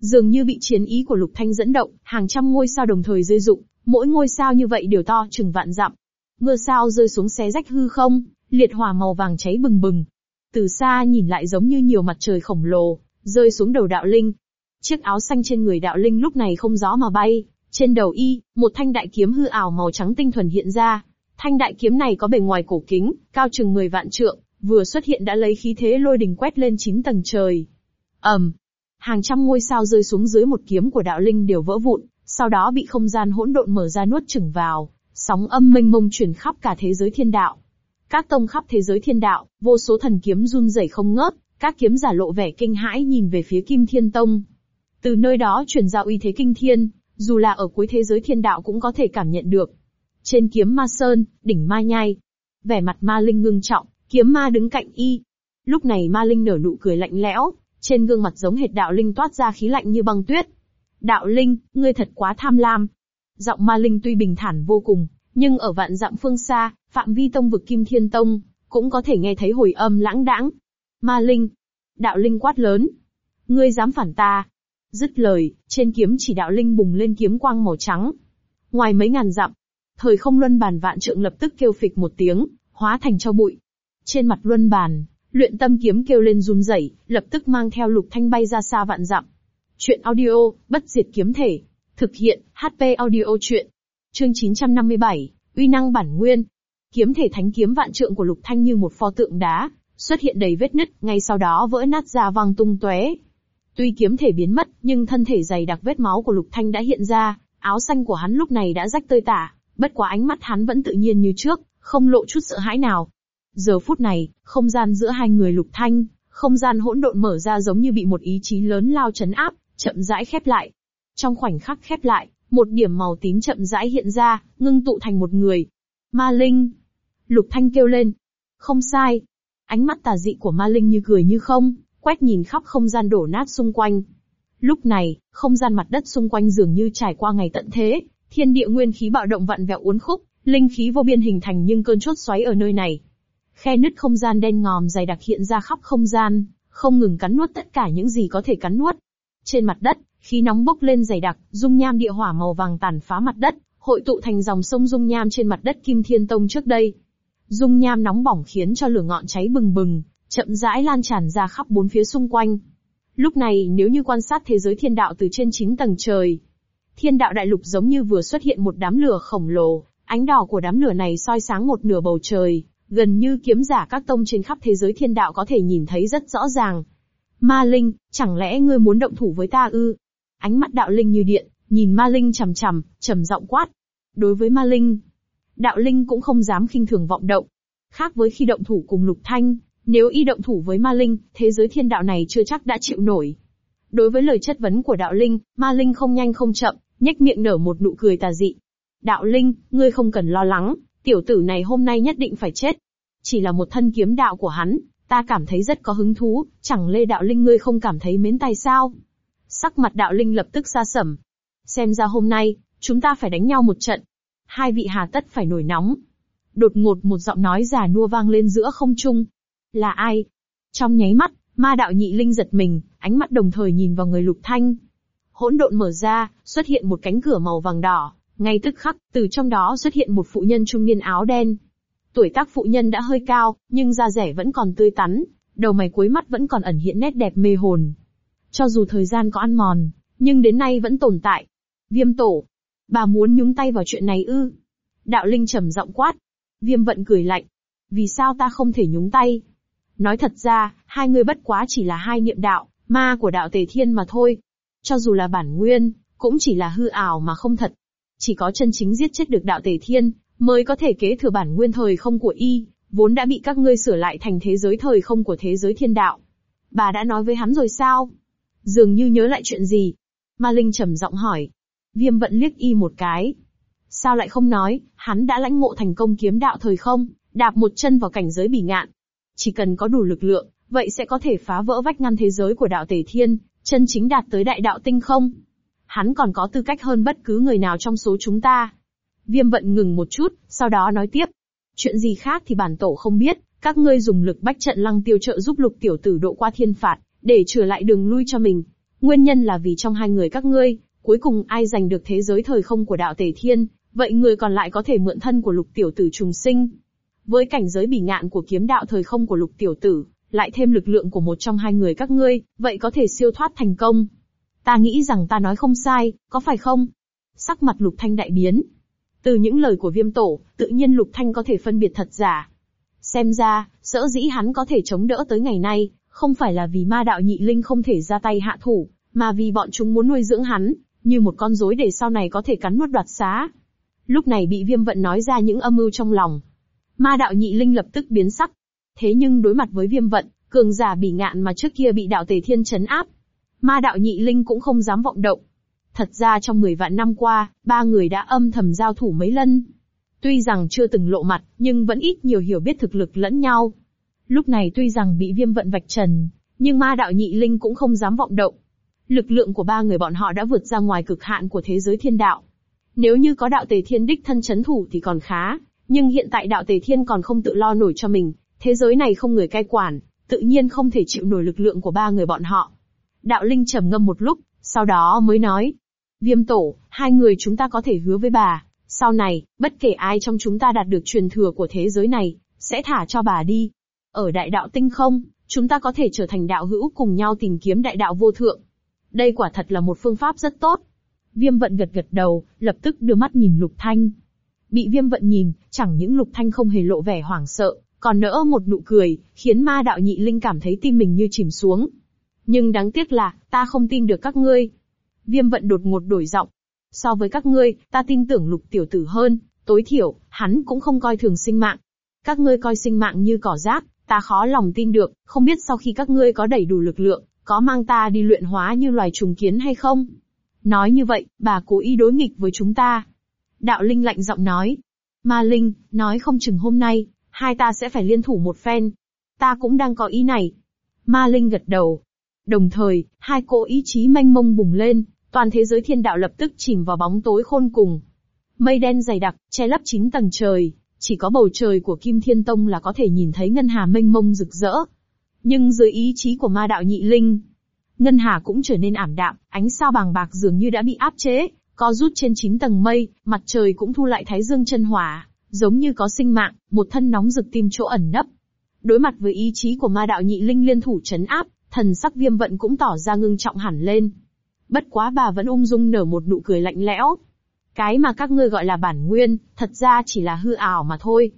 Dường như bị chiến ý của Lục Thanh dẫn động, hàng trăm ngôi sao đồng thời rơi rụng, mỗi ngôi sao như vậy đều to chừng vạn dặm. mưa sao rơi xuống xé rách hư không, liệt hỏa màu vàng cháy bừng bừng. Từ xa nhìn lại giống như nhiều mặt trời khổng lồ, rơi xuống đầu đạo linh. Chiếc áo xanh trên người đạo linh lúc này không gió mà bay, trên đầu y, một thanh đại kiếm hư ảo màu trắng tinh thuần hiện ra. Thanh đại kiếm này có bề ngoài cổ kính, cao chừng 10 vạn trượng, vừa xuất hiện đã lấy khí thế lôi đình quét lên 9 tầng trời. ầm, um, hàng trăm ngôi sao rơi xuống dưới một kiếm của đạo linh đều vỡ vụn, sau đó bị không gian hỗn độn mở ra nuốt chửng vào, sóng âm mênh mông truyền khắp cả thế giới thiên đạo. Các tông khắp thế giới thiên đạo, vô số thần kiếm run rẩy không ngớt, các kiếm giả lộ vẻ kinh hãi nhìn về phía Kim Thiên Tông. Từ nơi đó truyền ra uy thế kinh thiên, dù là ở cuối thế giới thiên đạo cũng có thể cảm nhận được. Trên kiếm ma sơn, đỉnh ma nhai, vẻ mặt ma linh ngưng trọng, kiếm ma đứng cạnh y. Lúc này ma linh nở nụ cười lạnh lẽo, trên gương mặt giống hệt đạo linh toát ra khí lạnh như băng tuyết. Đạo linh, ngươi thật quá tham lam. Giọng ma linh tuy bình thản vô cùng, nhưng ở vạn dặm phương xa, phạm vi tông vực Kim Thiên Tông, cũng có thể nghe thấy hồi âm lãng đãng. Ma linh. Đạo linh quát lớn. Ngươi dám phản ta. Dứt lời, trên kiếm chỉ đạo linh bùng lên kiếm quang màu trắng. Ngoài mấy ngàn dặm, thời không luân bàn vạn trượng lập tức kêu phịch một tiếng, hóa thành cho bụi. Trên mặt luân bàn, luyện tâm kiếm kêu lên run rẩy, lập tức mang theo lục thanh bay ra xa vạn dặm. Chuyện audio, bất diệt kiếm thể. Thực hiện, HP audio chuyện. Chương 957, uy năng bản nguyên. Kiếm thể thánh kiếm vạn trượng của lục thanh như một pho tượng đá, xuất hiện đầy vết nứt, ngay sau đó vỡ nát ra vang tung tóe. Tuy kiếm thể biến mất, nhưng thân thể dày đặc vết máu của lục thanh đã hiện ra, áo xanh của hắn lúc này đã rách tơi tả, bất quá ánh mắt hắn vẫn tự nhiên như trước, không lộ chút sợ hãi nào. Giờ phút này, không gian giữa hai người lục thanh, không gian hỗn độn mở ra giống như bị một ý chí lớn lao chấn áp, chậm rãi khép lại. Trong khoảnh khắc khép lại, một điểm màu tím chậm rãi hiện ra, ngưng tụ thành một người. Ma Linh. Lục Thanh kêu lên. Không sai. Ánh mắt tà dị của Ma Linh như cười như không, quét nhìn khắp không gian đổ nát xung quanh. Lúc này, không gian mặt đất xung quanh dường như trải qua ngày tận thế, thiên địa nguyên khí bạo động vặn vẹo uốn khúc, linh khí vô biên hình thành nhưng cơn chốt xoáy ở nơi này. Khe nứt không gian đen ngòm dày đặc hiện ra khắp không gian, không ngừng cắn nuốt tất cả những gì có thể cắn nuốt. Trên mặt đất, khí nóng bốc lên dày đặc, dung nham địa hỏa màu vàng tàn phá mặt đất, hội tụ thành dòng sông dung nham trên mặt đất Kim Thiên Tông trước đây. Dung nham nóng bỏng khiến cho lửa ngọn cháy bừng bừng, chậm rãi lan tràn ra khắp bốn phía xung quanh. Lúc này nếu như quan sát thế giới thiên đạo từ trên 9 tầng trời, thiên đạo đại lục giống như vừa xuất hiện một đám lửa khổng lồ, ánh đỏ của đám lửa này soi sáng một nửa bầu trời, gần như kiếm giả các tông trên khắp thế giới thiên đạo có thể nhìn thấy rất rõ ràng. Ma Linh, chẳng lẽ ngươi muốn động thủ với ta ư? Ánh mắt đạo Linh như điện, nhìn Ma Linh chằm chằm, trầm giọng quát. Đối với Ma Linh, đạo Linh cũng không dám khinh thường vọng động. Khác với khi động thủ cùng Lục Thanh, nếu y động thủ với Ma Linh, thế giới thiên đạo này chưa chắc đã chịu nổi. Đối với lời chất vấn của đạo Linh, Ma Linh không nhanh không chậm, nhếch miệng nở một nụ cười tà dị. Đạo Linh, ngươi không cần lo lắng, tiểu tử này hôm nay nhất định phải chết. Chỉ là một thân kiếm đạo của hắn, ta cảm thấy rất có hứng thú, chẳng lê đạo Linh ngươi không cảm thấy mến tay sao? Sắc mặt đạo Linh lập tức xa sẩm. Xem ra hôm nay, chúng ta phải đánh nhau một trận. Hai vị hà tất phải nổi nóng. Đột ngột một giọng nói già nua vang lên giữa không trung. Là ai? Trong nháy mắt, ma đạo nhị linh giật mình, ánh mắt đồng thời nhìn vào người lục thanh. Hỗn độn mở ra, xuất hiện một cánh cửa màu vàng đỏ, ngay tức khắc, từ trong đó xuất hiện một phụ nhân trung niên áo đen. Tuổi tác phụ nhân đã hơi cao, nhưng da rẻ vẫn còn tươi tắn, đầu mày cuối mắt vẫn còn ẩn hiện nét đẹp mê hồn. Cho dù thời gian có ăn mòn, nhưng đến nay vẫn tồn tại. Viêm tổ. Bà muốn nhúng tay vào chuyện này ư? Đạo Linh trầm giọng quát. Viêm vận cười lạnh. Vì sao ta không thể nhúng tay? Nói thật ra, hai người bất quá chỉ là hai niệm đạo, ma của đạo tề thiên mà thôi. Cho dù là bản nguyên, cũng chỉ là hư ảo mà không thật. Chỉ có chân chính giết chết được đạo tề thiên, mới có thể kế thừa bản nguyên thời không của y, vốn đã bị các ngươi sửa lại thành thế giới thời không của thế giới thiên đạo. Bà đã nói với hắn rồi sao? Dường như nhớ lại chuyện gì? Ma Linh trầm giọng hỏi. Viêm vận liếc y một cái. Sao lại không nói, hắn đã lãnh ngộ thành công kiếm đạo thời không, đạp một chân vào cảnh giới bỉ ngạn. Chỉ cần có đủ lực lượng, vậy sẽ có thể phá vỡ vách ngăn thế giới của đạo tề thiên, chân chính đạt tới đại đạo tinh không. Hắn còn có tư cách hơn bất cứ người nào trong số chúng ta. Viêm vận ngừng một chút, sau đó nói tiếp. Chuyện gì khác thì bản tổ không biết, các ngươi dùng lực bách trận lăng tiêu trợ giúp lục tiểu tử độ qua thiên phạt, để trở lại đường lui cho mình. Nguyên nhân là vì trong hai người các ngươi, cuối cùng ai giành được thế giới thời không của đạo tề thiên, vậy người còn lại có thể mượn thân của lục tiểu tử trùng sinh. Với cảnh giới bỉ ngạn của kiếm đạo thời không của lục tiểu tử, lại thêm lực lượng của một trong hai người các ngươi, vậy có thể siêu thoát thành công. Ta nghĩ rằng ta nói không sai, có phải không? Sắc mặt lục thanh đại biến. Từ những lời của viêm tổ, tự nhiên lục thanh có thể phân biệt thật giả. Xem ra, sở dĩ hắn có thể chống đỡ tới ngày nay, không phải là vì ma đạo nhị linh không thể ra tay hạ thủ, mà vì bọn chúng muốn nuôi dưỡng hắn, như một con rối để sau này có thể cắn nuốt đoạt xá. Lúc này bị viêm vận nói ra những âm mưu trong lòng. Ma đạo nhị linh lập tức biến sắc. Thế nhưng đối mặt với viêm vận, cường giả bỉ ngạn mà trước kia bị đạo tề thiên chấn áp. Ma đạo nhị linh cũng không dám vọng động. Thật ra trong 10 vạn năm qua, ba người đã âm thầm giao thủ mấy lần. Tuy rằng chưa từng lộ mặt, nhưng vẫn ít nhiều hiểu biết thực lực lẫn nhau. Lúc này tuy rằng bị viêm vận vạch trần, nhưng ma đạo nhị linh cũng không dám vọng động. Lực lượng của ba người bọn họ đã vượt ra ngoài cực hạn của thế giới thiên đạo. Nếu như có đạo tề thiên đích thân chấn thủ thì còn khá, nhưng hiện tại đạo tề thiên còn không tự lo nổi cho mình, thế giới này không người cai quản, tự nhiên không thể chịu nổi lực lượng của ba người bọn họ. Đạo linh trầm ngâm một lúc, sau đó mới nói. Viêm tổ, hai người chúng ta có thể hứa với bà, sau này, bất kể ai trong chúng ta đạt được truyền thừa của thế giới này, sẽ thả cho bà đi. Ở đại đạo tinh không, chúng ta có thể trở thành đạo hữu cùng nhau tìm kiếm đại đạo vô thượng. Đây quả thật là một phương pháp rất tốt. Viêm vận gật gật đầu, lập tức đưa mắt nhìn Lục Thanh. Bị viêm vận nhìn, chẳng những Lục Thanh không hề lộ vẻ hoảng sợ, còn nỡ một nụ cười, khiến ma đạo nhị linh cảm thấy tim mình như chìm xuống. Nhưng đáng tiếc là, ta không tin được các ngươi. Viêm vận đột ngột đổi giọng. So với các ngươi, ta tin tưởng lục tiểu tử hơn, tối thiểu, hắn cũng không coi thường sinh mạng. Các ngươi coi sinh mạng như cỏ rác, ta khó lòng tin được, không biết sau khi các ngươi có đầy đủ lực lượng, có mang ta đi luyện hóa như loài trùng kiến hay không? Nói như vậy, bà cố ý đối nghịch với chúng ta. Đạo Linh lạnh giọng nói. Ma Linh, nói không chừng hôm nay, hai ta sẽ phải liên thủ một phen. Ta cũng đang có ý này. Ma Linh gật đầu. Đồng thời, hai cỗ ý chí manh mông bùng lên, toàn thế giới thiên đạo lập tức chìm vào bóng tối khôn cùng. Mây đen dày đặc, che lấp chín tầng trời, chỉ có bầu trời của Kim Thiên Tông là có thể nhìn thấy ngân hà mênh mông rực rỡ. Nhưng dưới ý chí của ma đạo nhị linh, ngân hà cũng trở nên ảm đạm, ánh sao bàng bạc dường như đã bị áp chế, co rút trên chín tầng mây, mặt trời cũng thu lại thái dương chân hỏa, giống như có sinh mạng, một thân nóng rực tìm chỗ ẩn nấp. Đối mặt với ý chí của ma đạo nhị linh liên thủ chấn áp, thần sắc viêm vận cũng tỏ ra ngưng trọng hẳn lên. Bất quá bà vẫn ung dung nở một nụ cười lạnh lẽo. Cái mà các ngươi gọi là bản nguyên, thật ra chỉ là hư ảo mà thôi.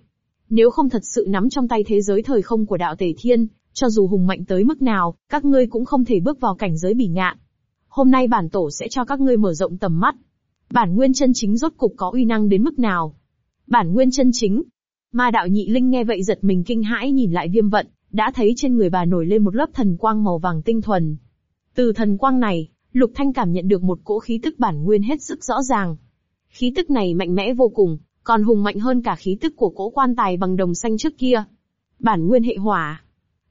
Nếu không thật sự nắm trong tay thế giới thời không của đạo tề thiên, cho dù hùng mạnh tới mức nào, các ngươi cũng không thể bước vào cảnh giới bỉ ngạn. Hôm nay bản tổ sẽ cho các ngươi mở rộng tầm mắt. Bản nguyên chân chính rốt cục có uy năng đến mức nào? Bản nguyên chân chính. Ma đạo nhị linh nghe vậy giật mình kinh hãi nhìn lại viêm vận, đã thấy trên người bà nổi lên một lớp thần quang màu vàng tinh thuần. Từ thần quang này, Lục Thanh cảm nhận được một cỗ khí tức bản nguyên hết sức rõ ràng. Khí tức này mạnh mẽ vô cùng, còn hùng mạnh hơn cả khí tức của cỗ quan tài bằng đồng xanh trước kia. Bản nguyên hệ hỏa.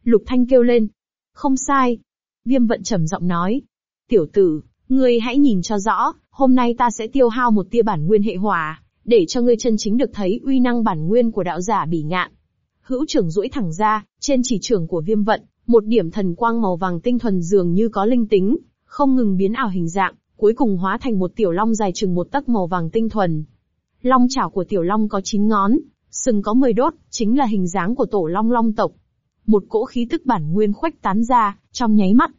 Lục Thanh kêu lên. Không sai. Viêm vận trầm giọng nói. Tiểu tử, ngươi hãy nhìn cho rõ, hôm nay ta sẽ tiêu hao một tia bản nguyên hệ hỏa, để cho ngươi chân chính được thấy uy năng bản nguyên của đạo giả bỉ ngạn. Hữu trưởng duỗi thẳng ra, trên chỉ trưởng của viêm vận, một điểm thần quang màu vàng tinh thuần dường như có linh tính, không ngừng biến ảo hình dạng, cuối cùng hóa thành một tiểu long dài chừng một tấc màu vàng tinh thuần. Long chảo của tiểu long có 9 ngón, sừng có 10 đốt, chính là hình dáng của tổ long long tộc. Một cỗ khí tức bản nguyên khuếch tán ra, trong nháy mắt.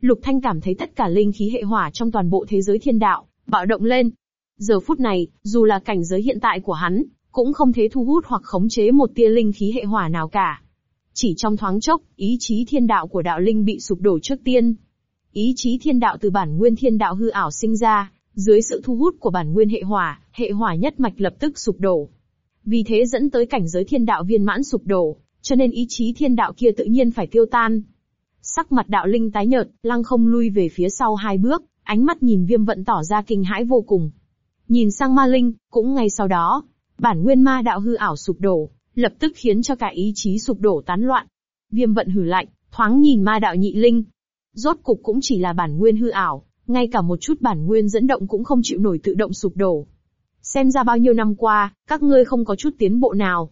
Lục Thanh cảm thấy tất cả linh khí hệ hỏa trong toàn bộ thế giới thiên đạo, bạo động lên. Giờ phút này, dù là cảnh giới hiện tại của hắn, cũng không thể thu hút hoặc khống chế một tia linh khí hệ hỏa nào cả. Chỉ trong thoáng chốc, ý chí thiên đạo của đạo linh bị sụp đổ trước tiên, Ý chí thiên đạo từ bản nguyên thiên đạo hư ảo sinh ra, dưới sự thu hút của bản nguyên hệ hỏa, hệ hỏa nhất mạch lập tức sụp đổ. Vì thế dẫn tới cảnh giới thiên đạo viên mãn sụp đổ, cho nên ý chí thiên đạo kia tự nhiên phải tiêu tan. Sắc mặt đạo linh tái nhợt, lăng không lui về phía sau hai bước, ánh mắt nhìn viêm vận tỏ ra kinh hãi vô cùng. Nhìn sang ma linh, cũng ngay sau đó, bản nguyên ma đạo hư ảo sụp đổ, lập tức khiến cho cả ý chí sụp đổ tán loạn. Viêm vận hử lạnh, thoáng nhìn ma đạo nhị linh, Rốt cục cũng chỉ là bản nguyên hư ảo, ngay cả một chút bản nguyên dẫn động cũng không chịu nổi tự động sụp đổ. Xem ra bao nhiêu năm qua, các ngươi không có chút tiến bộ nào.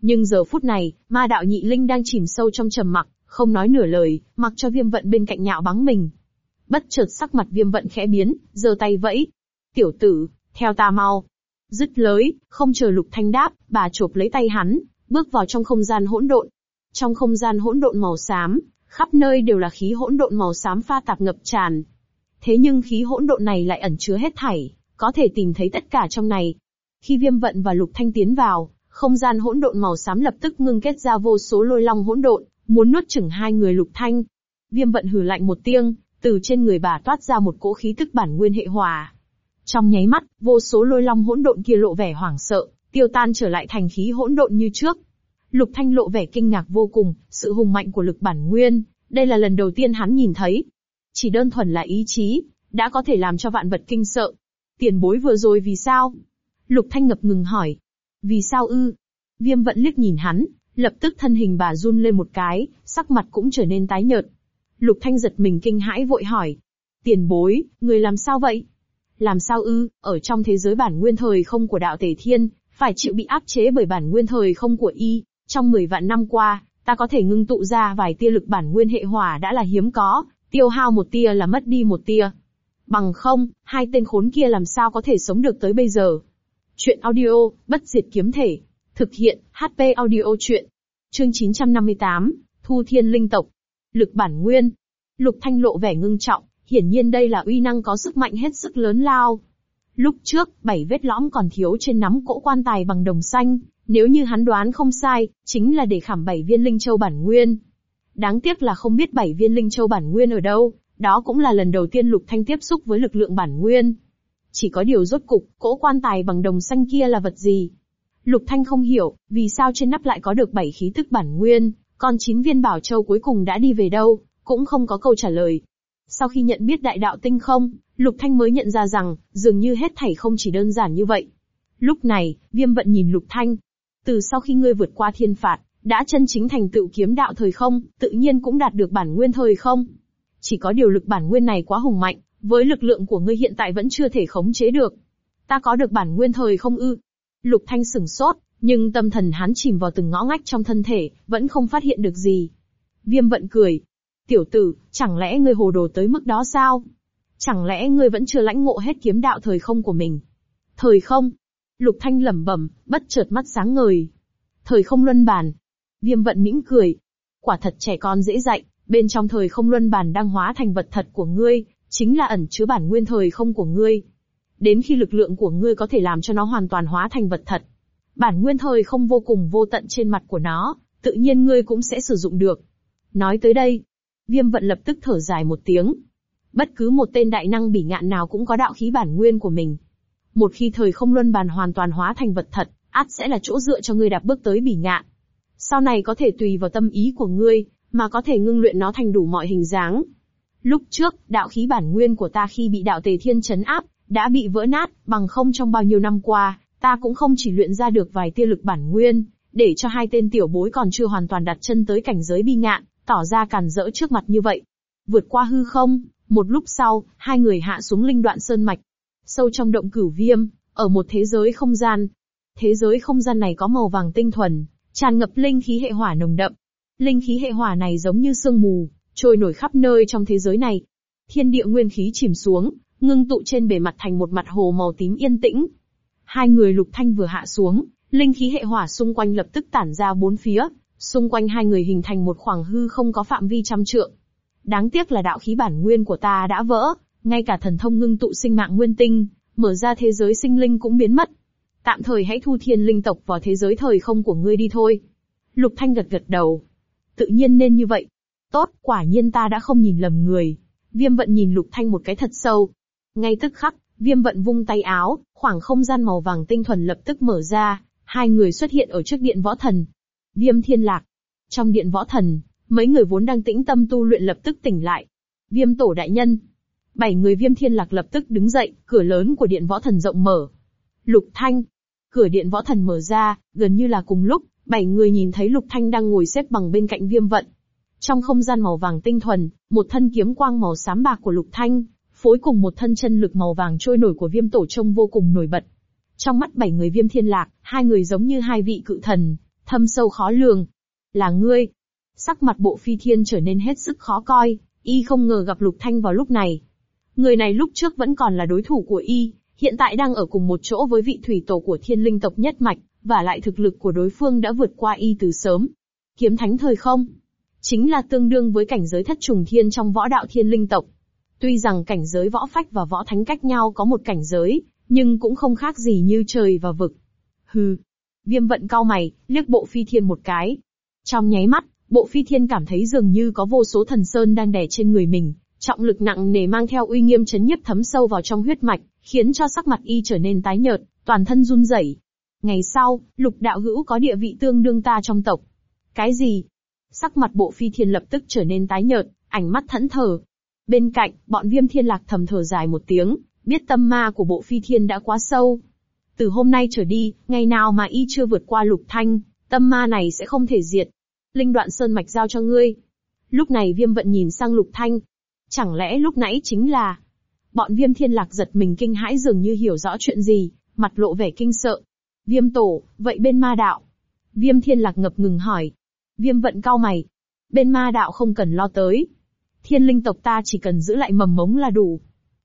Nhưng giờ phút này, ma đạo nhị linh đang chìm sâu trong trầm mặc, không nói nửa lời, mặc cho viêm vận bên cạnh nhạo báng mình. Bất chợt sắc mặt viêm vận khẽ biến, giơ tay vẫy. Tiểu tử, theo ta mau. Dứt lời, không chờ Lục Thanh đáp, bà chộp lấy tay hắn, bước vào trong không gian hỗn độn. Trong không gian hỗn độn màu xám, khắp nơi đều là khí hỗn độn màu xám pha tạp ngập tràn. Thế nhưng khí hỗn độn này lại ẩn chứa hết thảy, có thể tìm thấy tất cả trong này. Khi Viêm Vận và Lục Thanh tiến vào, không gian hỗn độn màu xám lập tức ngưng kết ra vô số lôi long hỗn độn, muốn nuốt chửng hai người Lục Thanh. Viêm Vận hừ lạnh một tiếng, từ trên người bà toát ra một cỗ khí tức bản nguyên hệ hòa. Trong nháy mắt, vô số lôi long hỗn độn kia lộ vẻ hoảng sợ, tiêu tan trở lại thành khí hỗn độn như trước. Lục Thanh lộ vẻ kinh ngạc vô cùng, sự hùng mạnh của lực bản nguyên, đây là lần đầu tiên hắn nhìn thấy. Chỉ đơn thuần là ý chí, đã có thể làm cho vạn vật kinh sợ. Tiền bối vừa rồi vì sao? Lục Thanh ngập ngừng hỏi. Vì sao ư? Viêm vận liếc nhìn hắn, lập tức thân hình bà run lên một cái, sắc mặt cũng trở nên tái nhợt. Lục Thanh giật mình kinh hãi vội hỏi. Tiền bối, người làm sao vậy? Làm sao ư, ở trong thế giới bản nguyên thời không của đạo Tề Thiên, phải chịu bị áp chế bởi bản nguyên thời không của y, trong 10 vạn năm qua, ta có thể ngưng tụ ra vài tia lực bản nguyên hệ hỏa đã là hiếm có, tiêu hao một tia là mất đi một tia. Bằng không, hai tên khốn kia làm sao có thể sống được tới bây giờ. Chuyện audio, bất diệt kiếm thể. Thực hiện, HP audio chuyện. Chương 958, Thu Thiên Linh Tộc. Lực bản nguyên. Lục Thanh lộ vẻ ngưng trọng, hiển nhiên đây là uy năng có sức mạnh hết sức lớn lao. Lúc trước, bảy vết lõm còn thiếu trên nắm cỗ quan tài bằng đồng xanh, nếu như hắn đoán không sai, chính là để khảm bảy viên linh châu bản nguyên. Đáng tiếc là không biết bảy viên linh châu bản nguyên ở đâu, đó cũng là lần đầu tiên Lục Thanh tiếp xúc với lực lượng bản nguyên. Chỉ có điều rốt cục, cỗ quan tài bằng đồng xanh kia là vật gì? Lục Thanh không hiểu, vì sao trên nắp lại có được bảy khí tức bản nguyên, còn chín viên bảo châu cuối cùng đã đi về đâu, cũng không có câu trả lời. Sau khi nhận biết đại đạo tinh không, Lục Thanh mới nhận ra rằng, dường như hết thảy không chỉ đơn giản như vậy. Lúc này, viêm vận nhìn Lục Thanh. Từ sau khi ngươi vượt qua thiên phạt, đã chân chính thành tựu kiếm đạo thời không, tự nhiên cũng đạt được bản nguyên thời không. Chỉ có điều lực bản nguyên này quá hùng mạnh, với lực lượng của ngươi hiện tại vẫn chưa thể khống chế được. Ta có được bản nguyên thời không ư? Lục Thanh sửng sốt, nhưng tâm thần hắn chìm vào từng ngõ ngách trong thân thể, vẫn không phát hiện được gì. Viêm vận cười. Tiểu tử, chẳng lẽ ngươi hồ đồ tới mức đó sao? Chẳng lẽ ngươi vẫn chưa lãnh ngộ hết kiếm đạo thời không của mình? Thời không? Lục Thanh lẩm bẩm, bất chợt mắt sáng ngời. Thời không luân bàn. Viêm vận mỉm cười. Quả thật trẻ con dễ dạy, bên trong thời không luân bàn đang hóa thành vật thật của ngươi, chính là ẩn chứa bản nguyên thời không của ngươi. Đến khi lực lượng của ngươi có thể làm cho nó hoàn toàn hóa thành vật thật, bản nguyên thời không vô cùng vô tận trên mặt của nó, tự nhiên ngươi cũng sẽ sử dụng được. Nói tới đây, viêm vận lập tức thở dài một tiếng. Bất cứ một tên đại năng bỉ ngạn nào cũng có đạo khí bản nguyên của mình. Một khi thời không luân bàn hoàn toàn hóa thành vật thật, át sẽ là chỗ dựa cho ngươi đạp bước tới bỉ ngạn. Sau này có thể tùy vào tâm ý của ngươi, mà có thể ngưng luyện nó thành đủ mọi hình dáng. Lúc trước, đạo khí bản nguyên của ta khi bị đạo tề thiên chấn áp, đã bị vỡ nát, bằng không trong bao nhiêu năm qua, ta cũng không chỉ luyện ra được vài tia lực bản nguyên, để cho hai tên tiểu bối còn chưa hoàn toàn đặt chân tới cảnh giới bi ngạn, tỏ ra càn rỡ trước mặt như vậy. Vượt qua hư không, một lúc sau, hai người hạ xuống linh đoạn sơn mạch. Sâu trong động cửu viêm, ở một thế giới không gian. Thế giới không gian này có màu vàng tinh thuần, tràn ngập linh khí hệ hỏa nồng đậm. Linh khí hệ hỏa này giống như sương mù, trôi nổi khắp nơi trong thế giới này. Thiên địa nguyên khí chìm xuống, ngưng tụ trên bề mặt thành một mặt hồ màu tím yên tĩnh. Hai người lục thanh vừa hạ xuống, linh khí hệ hỏa xung quanh lập tức tản ra bốn phía, xung quanh hai người hình thành một khoảng hư không có phạm vi trăm trượng. Đáng tiếc là đạo khí bản nguyên của ta đã vỡ, ngay cả thần thông ngưng tụ sinh mạng nguyên tinh, mở ra thế giới sinh linh cũng biến mất. Tạm thời hãy thu thiên linh tộc vào thế giới thời không của ngươi đi thôi. Lục Thanh gật gật đầu. Tự nhiên nên như vậy. Tốt, quả nhiên ta đã không nhìn lầm người. Viêm vận nhìn Lục Thanh một cái thật sâu. Ngay tức khắc, viêm vận vung tay áo, khoảng không gian màu vàng tinh thuần lập tức mở ra, hai người xuất hiện ở trước điện võ thần. Viêm thiên lạc. Trong điện võ thần, mấy người vốn đang tĩnh tâm tu luyện lập tức tỉnh lại. Viêm tổ đại nhân. Bảy người viêm thiên lạc lập tức đứng dậy, cửa lớn của điện võ thần rộng mở. Lục thanh. Cửa điện võ thần mở ra, gần như là cùng lúc, bảy người nhìn thấy lục thanh đang ngồi xếp bằng bên cạnh viêm vận. Trong không gian màu vàng tinh thuần, một thân kiếm quang màu xám bạc của lục thanh, phối cùng một thân chân lực màu vàng trôi nổi của viêm tổ trông vô cùng nổi bật. Trong mắt bảy người viêm thiên lạc, hai người giống như hai vị cự thần, thâm sâu khó lường. Là ngươi. Sắc mặt bộ phi thiên trở nên hết sức khó coi, y không ngờ gặp lục thanh vào lúc này. Người này lúc trước vẫn còn là đối thủ của y, hiện tại đang ở cùng một chỗ với vị thủy tổ của thiên linh tộc nhất mạch, và lại thực lực của đối phương đã vượt qua y từ sớm. Kiếm thánh thời không? Chính là tương đương với cảnh giới thất trùng thiên trong võ đạo thiên linh tộc. Tuy rằng cảnh giới võ phách và võ thánh cách nhau có một cảnh giới, nhưng cũng không khác gì như trời và vực. Hừ. Viêm vận cao mày, liếc bộ phi thiên một cái. Trong nháy mắt, bộ phi thiên cảm thấy dường như có vô số thần sơn đang đè trên người mình, trọng lực nặng nề mang theo uy nghiêm chấn nhiếp thấm sâu vào trong huyết mạch, khiến cho sắc mặt y trở nên tái nhợt, toàn thân run rẩy. Ngày sau, lục đạo hữu có địa vị tương đương ta trong tộc. Cái gì? Sắc mặt bộ phi thiên lập tức trở nên tái nhợt, ảnh mắt thẫn thờ. Bên cạnh, bọn viêm thiên lạc thầm thở dài một tiếng, biết tâm ma của bộ phi thiên đã quá sâu. Từ hôm nay trở đi, ngày nào mà y chưa vượt qua lục thanh, tâm ma này sẽ không thể diệt. Linh đoạn sơn mạch giao cho ngươi. Lúc này viêm vận nhìn sang lục thanh. Chẳng lẽ lúc nãy chính là... Bọn viêm thiên lạc giật mình kinh hãi dường như hiểu rõ chuyện gì, mặt lộ vẻ kinh sợ. Viêm tổ, vậy bên ma đạo? Viêm thiên lạc ngập ngừng hỏi. Viêm vận cao mày. Bên ma đạo không cần lo tới. Thiên linh tộc ta chỉ cần giữ lại mầm mống là đủ.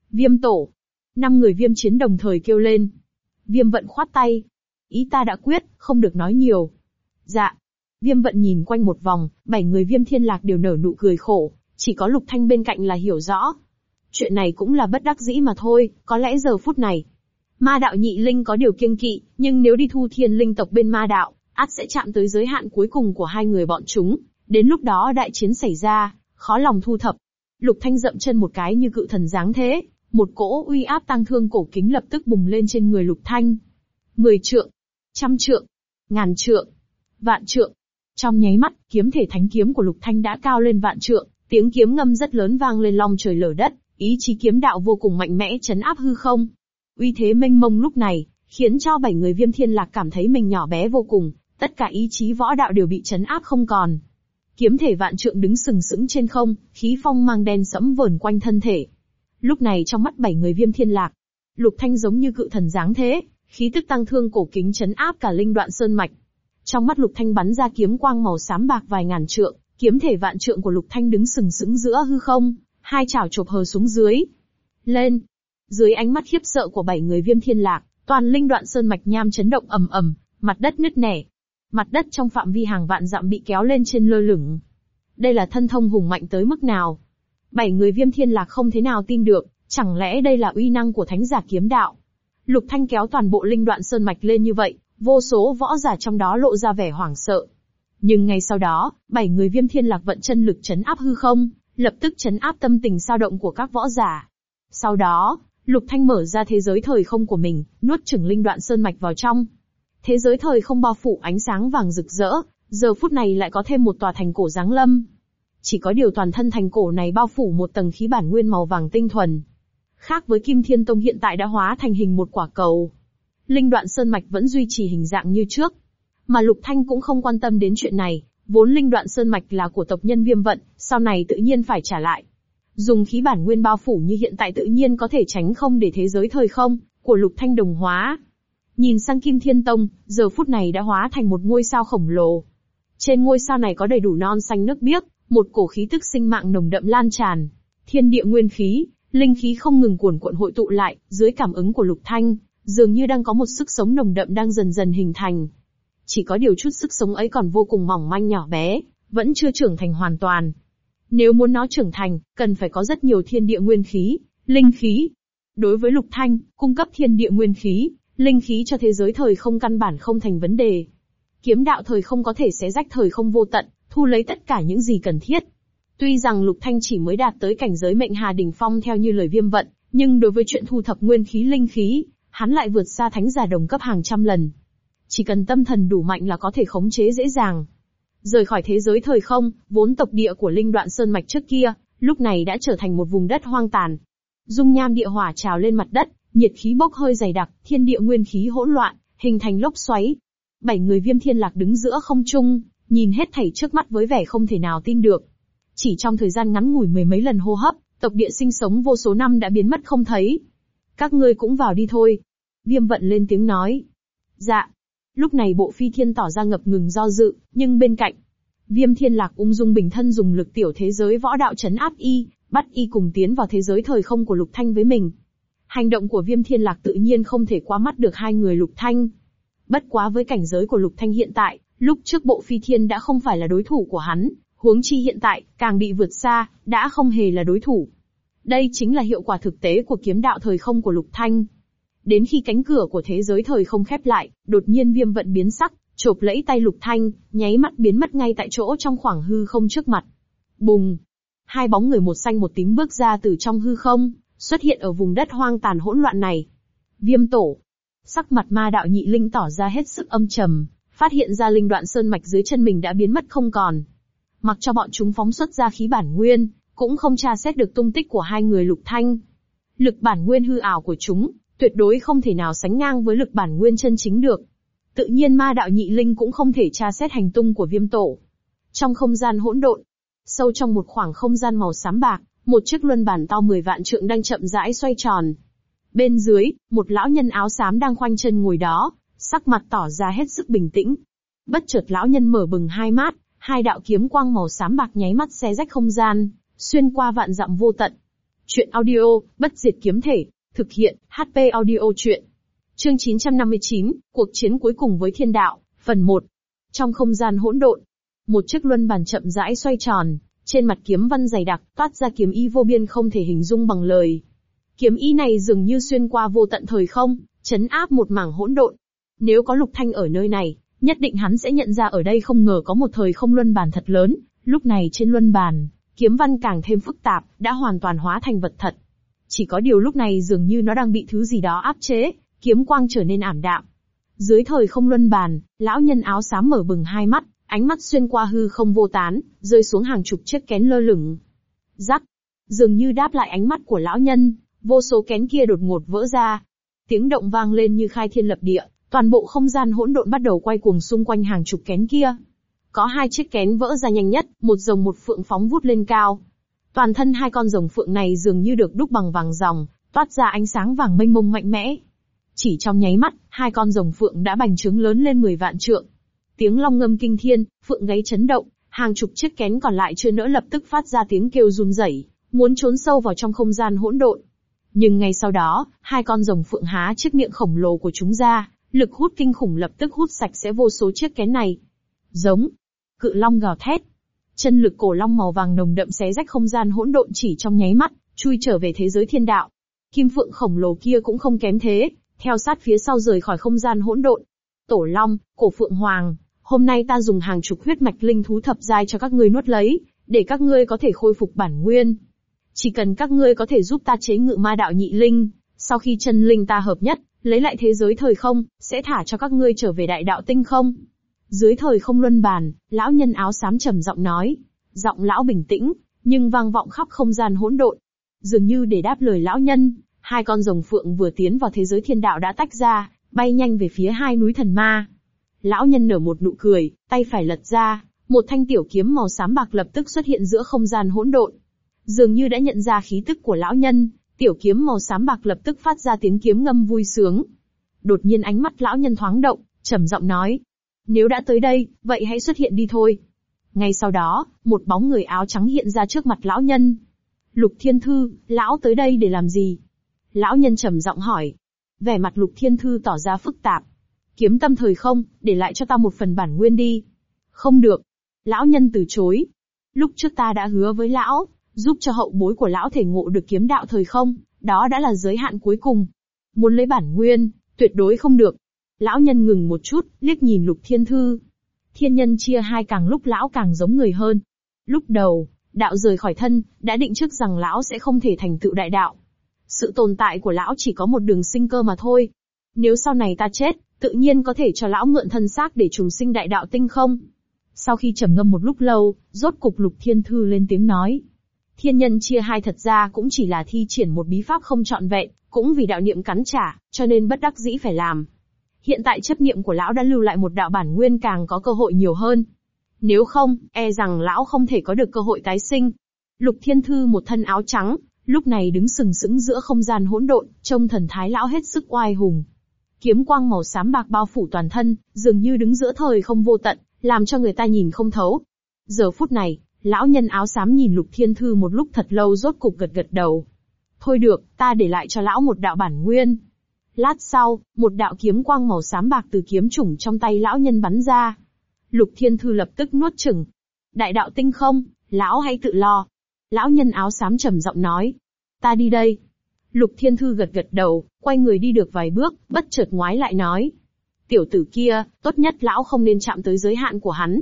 Viêm tổ. Năm người viêm chiến đồng thời kêu lên. Viêm vận khoát tay. Ý ta đã quyết, không được nói nhiều. Dạ. Viêm vận nhìn quanh một vòng, bảy người viêm thiên lạc đều nở nụ cười khổ, chỉ có lục thanh bên cạnh là hiểu rõ. Chuyện này cũng là bất đắc dĩ mà thôi, có lẽ giờ phút này. Ma đạo nhị linh có điều kiêng kỵ, nhưng nếu đi thu thiên linh tộc bên ma đạo, át sẽ chạm tới giới hạn cuối cùng của hai người bọn chúng, đến lúc đó đại chiến xảy ra, khó lòng thu thập. Lục Thanh dậm chân một cái như cự thần dáng thế, một cỗ uy áp tăng thương cổ kính lập tức bùng lên trên người Lục Thanh. Mười trượng, trăm trượng, ngàn trượng, vạn trượng. Trong nháy mắt, kiếm thể thánh kiếm của Lục Thanh đã cao lên vạn trượng, tiếng kiếm ngâm rất lớn vang lên long trời lở đất, ý chí kiếm đạo vô cùng mạnh mẽ chấn áp hư không. Uy thế mênh mông lúc này, khiến cho bảy người viêm thiên lạc cảm thấy mình nhỏ bé vô cùng, tất cả ý chí võ đạo đều bị chấn áp không còn. Kiếm thể vạn trượng đứng sừng sững trên không, khí phong mang đen sẫm vờn quanh thân thể. Lúc này trong mắt bảy người viêm thiên lạc, lục thanh giống như cự thần dáng thế, khí tức tăng thương cổ kính chấn áp cả linh đoạn sơn mạch. Trong mắt lục thanh bắn ra kiếm quang màu xám bạc vài ngàn trượng, kiếm thể vạn trượng của lục thanh đứng sừng sững giữa hư không, hai chảo chộp hờ xuống dưới. Lên! Dưới ánh mắt khiếp sợ của bảy người viêm thiên lạc, toàn linh đoạn sơn mạch nham chấn động ầm ầm, mặt đất nứt nẻ. Mặt đất trong phạm vi hàng vạn dặm bị kéo lên trên lơ lửng. Đây là thân thông hùng mạnh tới mức nào? Bảy người viêm thiên lạc không thế nào tin được, chẳng lẽ đây là uy năng của thánh giả kiếm đạo? Lục Thanh kéo toàn bộ linh đoạn sơn mạch lên như vậy, vô số võ giả trong đó lộ ra vẻ hoảng sợ. Nhưng ngay sau đó, bảy người viêm thiên lạc vận chân lực chấn áp hư không, lập tức chấn áp tâm tình sao động của các võ giả. Sau đó, Lục Thanh mở ra thế giới thời không của mình, nuốt chửng linh đoạn sơn mạch vào trong. Thế giới thời không bao phủ ánh sáng vàng rực rỡ, giờ phút này lại có thêm một tòa thành cổ giáng lâm. Chỉ có điều toàn thân thành cổ này bao phủ một tầng khí bản nguyên màu vàng tinh thuần. Khác với Kim Thiên Tông hiện tại đã hóa thành hình một quả cầu. Linh đoạn sơn mạch vẫn duy trì hình dạng như trước. Mà Lục Thanh cũng không quan tâm đến chuyện này, vốn linh đoạn sơn mạch là của tộc nhân viêm vận, sau này tự nhiên phải trả lại. Dùng khí bản nguyên bao phủ như hiện tại tự nhiên có thể tránh không để thế giới thời không, của Lục Thanh đồng hóa. Nhìn sang Kim Thiên Tông, giờ phút này đã hóa thành một ngôi sao khổng lồ. Trên ngôi sao này có đầy đủ non xanh nước biếc, một cổ khí tức sinh mạng nồng đậm lan tràn. Thiên địa nguyên khí, linh khí không ngừng cuồn cuộn hội tụ lại, dưới cảm ứng của Lục Thanh, dường như đang có một sức sống nồng đậm đang dần dần hình thành. Chỉ có điều chút sức sống ấy còn vô cùng mỏng manh nhỏ bé, vẫn chưa trưởng thành hoàn toàn. Nếu muốn nó trưởng thành, cần phải có rất nhiều thiên địa nguyên khí, linh khí. Đối với Lục Thanh, cung cấp thiên địa nguyên khí, linh khí cho thế giới thời không căn bản không thành vấn đề. Kiếm đạo thời không có thể xé rách thời không vô tận, thu lấy tất cả những gì cần thiết. Tuy rằng Lục Thanh chỉ mới đạt tới cảnh giới mệnh hà đỉnh phong theo như lời viêm vận, nhưng đối với chuyện thu thập nguyên khí linh khí, hắn lại vượt xa thánh giả đồng cấp hàng trăm lần. Chỉ cần tâm thần đủ mạnh là có thể khống chế dễ dàng. Rời khỏi thế giới thời không, vốn tộc địa của linh đoạn sơn mạch trước kia, lúc này đã trở thành một vùng đất hoang tàn. Dung nham địa hỏa trào lên mặt đất, nhiệt khí bốc hơi dày đặc, thiên địa nguyên khí hỗn loạn, hình thành lốc xoáy. Bảy người viêm thiên lạc đứng giữa không trung, nhìn hết thảy trước mắt với vẻ không thể nào tin được. Chỉ trong thời gian ngắn ngủi mười mấy lần hô hấp, tộc địa sinh sống vô số năm đã biến mất không thấy. Các ngươi cũng vào đi thôi. Viêm vận lên tiếng nói. Dạ. Lúc này bộ phi thiên tỏ ra ngập ngừng do dự, nhưng bên cạnh. Viêm thiên lạc ung dung bình thân dùng lực tiểu thế giới võ đạo chấn áp y, bắt y cùng tiến vào thế giới thời không của lục thanh với mình. Hành động của viêm thiên lạc tự nhiên không thể qua mắt được hai người lục thanh. Bất quá với cảnh giới của lục thanh hiện tại, lúc trước bộ phi thiên đã không phải là đối thủ của hắn, huống chi hiện tại, càng bị vượt xa, đã không hề là đối thủ. Đây chính là hiệu quả thực tế của kiếm đạo thời không của lục thanh. Đến khi cánh cửa của thế giới thời không khép lại, đột nhiên viêm vận biến sắc, chộp lấy tay lục thanh, nháy mắt biến mất ngay tại chỗ trong khoảng hư không trước mặt. Bùng! Hai bóng người một xanh một tím bước ra từ trong hư không, xuất hiện ở vùng đất hoang tàn hỗn loạn này. Viêm tổ. Sắc mặt ma đạo nhị linh tỏ ra hết sức âm trầm, phát hiện ra linh đoạn sơn mạch dưới chân mình đã biến mất không còn. Mặc cho bọn chúng phóng xuất ra khí bản nguyên, cũng không tra xét được tung tích của hai người lục thanh. Lực bản nguyên hư ảo của chúng, tuyệt đối không thể nào sánh ngang với lực bản nguyên chân chính được. Tự nhiên ma đạo nhị linh cũng không thể tra xét hành tung của viêm tổ. Trong không gian hỗn độn, sâu trong một khoảng không gian màu xám bạc, một chiếc luân bản to 10 vạn trượng đang chậm rãi xoay tròn. Bên dưới, một lão nhân áo xám đang khoanh chân ngồi đó, sắc mặt tỏ ra hết sức bình tĩnh. Bất chợt lão nhân mở bừng hai mắt, hai đạo kiếm quang màu xám bạc nháy mắt xé rách không gian, xuyên qua vạn dặm vô tận. Chuyện audio, bất diệt kiếm thể, thực hiện, HP audio chuyện. Chương 959, cuộc chiến cuối cùng với thiên đạo, phần 1. Trong không gian hỗn độn, một chiếc luân bàn chậm rãi xoay tròn, trên mặt kiếm văn dày đặc, toát ra kiếm ý vô biên không thể hình dung bằng lời. Kiếm ý này dường như xuyên qua vô tận thời không, chấn áp một mảng hỗn độn. Nếu có Lục Thanh ở nơi này, nhất định hắn sẽ nhận ra ở đây không ngờ có một thời không luân bàn thật lớn, lúc này trên luân bàn, kiếm văn càng thêm phức tạp, đã hoàn toàn hóa thành vật thật. Chỉ có điều lúc này dường như nó đang bị thứ gì đó áp chế, kiếm quang trở nên ảm đạm. Dưới thời không luân bàn, lão nhân áo xám mở bừng hai mắt, ánh mắt xuyên qua hư không vô tán, rơi xuống hàng chục chiếc kén lơ lửng. Rắc, dường như đáp lại ánh mắt của lão nhân, vô số kén kia đột ngột vỡ ra. Tiếng động vang lên như khai thiên lập địa, toàn bộ không gian hỗn độn bắt đầu quay cuồng xung quanh hàng chục kén kia. Có hai chiếc kén vỡ ra nhanh nhất, một rồng một phượng phóng vút lên cao. Toàn thân hai con rồng phượng này dường như được đúc bằng vàng ròng, toát ra ánh sáng vàng mênh mông mạnh mẽ. Chỉ trong nháy mắt, hai con rồng phượng đã bành trướng lớn lên 10 vạn trượng. Tiếng long ngâm kinh thiên, phượng gáy chấn động, hàng chục chiếc kén còn lại chưa nỡ lập tức phát ra tiếng kêu run rẩy, muốn trốn sâu vào trong không gian hỗn độn. Nhưng ngay sau đó, hai con rồng phượng há chiếc miệng khổng lồ của chúng ra, lực hút kinh khủng lập tức hút sạch sẽ vô số chiếc kén này. Giống, cự long gào thét. Chân lực cổ long màu vàng nồng đậm xé rách không gian hỗn độn chỉ trong nháy mắt, chui trở về thế giới thiên đạo. Kim phượng khổng lồ kia cũng không kém thế, theo sát phía sau rời khỏi không gian hỗn độn. Tổ long, cổ phượng hoàng, hôm nay ta dùng hàng chục huyết mạch linh thú thập giai cho các ngươi nuốt lấy, để các ngươi có thể khôi phục bản nguyên. Chỉ cần các ngươi có thể giúp ta chế ngự ma đạo nhị linh, sau khi chân linh ta hợp nhất, lấy lại thế giới thời không, sẽ thả cho các ngươi trở về đại đạo tinh không. Dưới thời không luân bàn, lão nhân áo xám trầm giọng nói. Giọng lão bình tĩnh, nhưng vang vọng khắp không gian hỗn độn. Dường như để đáp lời lão nhân, hai con rồng phượng vừa tiến vào thế giới thiên đạo đã tách ra, bay nhanh về phía hai núi thần ma. Lão nhân nở một nụ cười, tay phải lật ra, một thanh tiểu kiếm màu xám bạc lập tức xuất hiện giữa không gian hỗn độn. Dường như đã nhận ra khí tức của lão nhân, tiểu kiếm màu xám bạc lập tức phát ra tiếng kiếm ngâm vui sướng. Đột nhiên ánh mắt lão nhân thoáng động, trầm giọng nói, nếu đã tới đây, vậy hãy xuất hiện đi thôi. Ngay sau đó, một bóng người áo trắng hiện ra trước mặt lão nhân. Lục Thiên Thư, lão tới đây để làm gì? Lão nhân trầm giọng hỏi. Vẻ mặt Lục Thiên Thư tỏ ra phức tạp. Kiếm tâm thời không, để lại cho ta một phần bản nguyên đi. Không được. Lão nhân từ chối. Lúc trước ta đã hứa với lão, giúp cho hậu bối của lão thể ngộ được kiếm đạo thời không, đó đã là giới hạn cuối cùng. Muốn lấy bản nguyên, tuyệt đối không được. Lão nhân ngừng một chút, liếc nhìn lục thiên thư. Thiên nhân chia hai càng lúc lão càng giống người hơn. Lúc đầu, đạo rời khỏi thân, đã định trước rằng lão sẽ không thể thành tựu đại đạo. Sự tồn tại của lão chỉ có một đường sinh cơ mà thôi. Nếu sau này ta chết, tự nhiên có thể cho lão mượn thân xác để trùng sinh đại đạo tinh không. Sau khi trầm ngâm một lúc lâu, rốt cục lục thiên thư lên tiếng nói. Thiên nhân chia hai thật ra cũng chỉ là thi triển một bí pháp không trọn vẹn, cũng vì đạo niệm cắn trả, cho nên bất đắc dĩ phải làm. Hiện tại chấp niệm của lão đã lưu lại một đạo bản nguyên càng có cơ hội nhiều hơn. Nếu không, e rằng lão không thể có được cơ hội tái sinh. Lục Thiên Thư một thân áo trắng, lúc này đứng sừng sững giữa không gian hỗn độn, trông thần thái lão hết sức oai hùng. Kiếm quang màu xám bạc bao phủ toàn thân, dường như đứng giữa thời không vô tận, làm cho người ta nhìn không thấu. Giờ phút này, lão nhân áo xám nhìn Lục Thiên Thư một lúc thật lâu rốt cục gật gật đầu. Thôi được, ta để lại cho lão một đạo bản nguyên. Lát sau, một đạo kiếm quang màu xám bạc từ kiếm chủng trong tay lão nhân bắn ra. Lục Thiên Thư lập tức nuốt chừng. Đại đạo tinh không, lão hãy tự lo. Lão nhân áo xám trầm giọng nói. Ta đi đây. Lục Thiên Thư gật gật đầu, quay người đi được vài bước, bất chợt ngoái lại nói. Tiểu tử kia, tốt nhất lão không nên chạm tới giới hạn của hắn.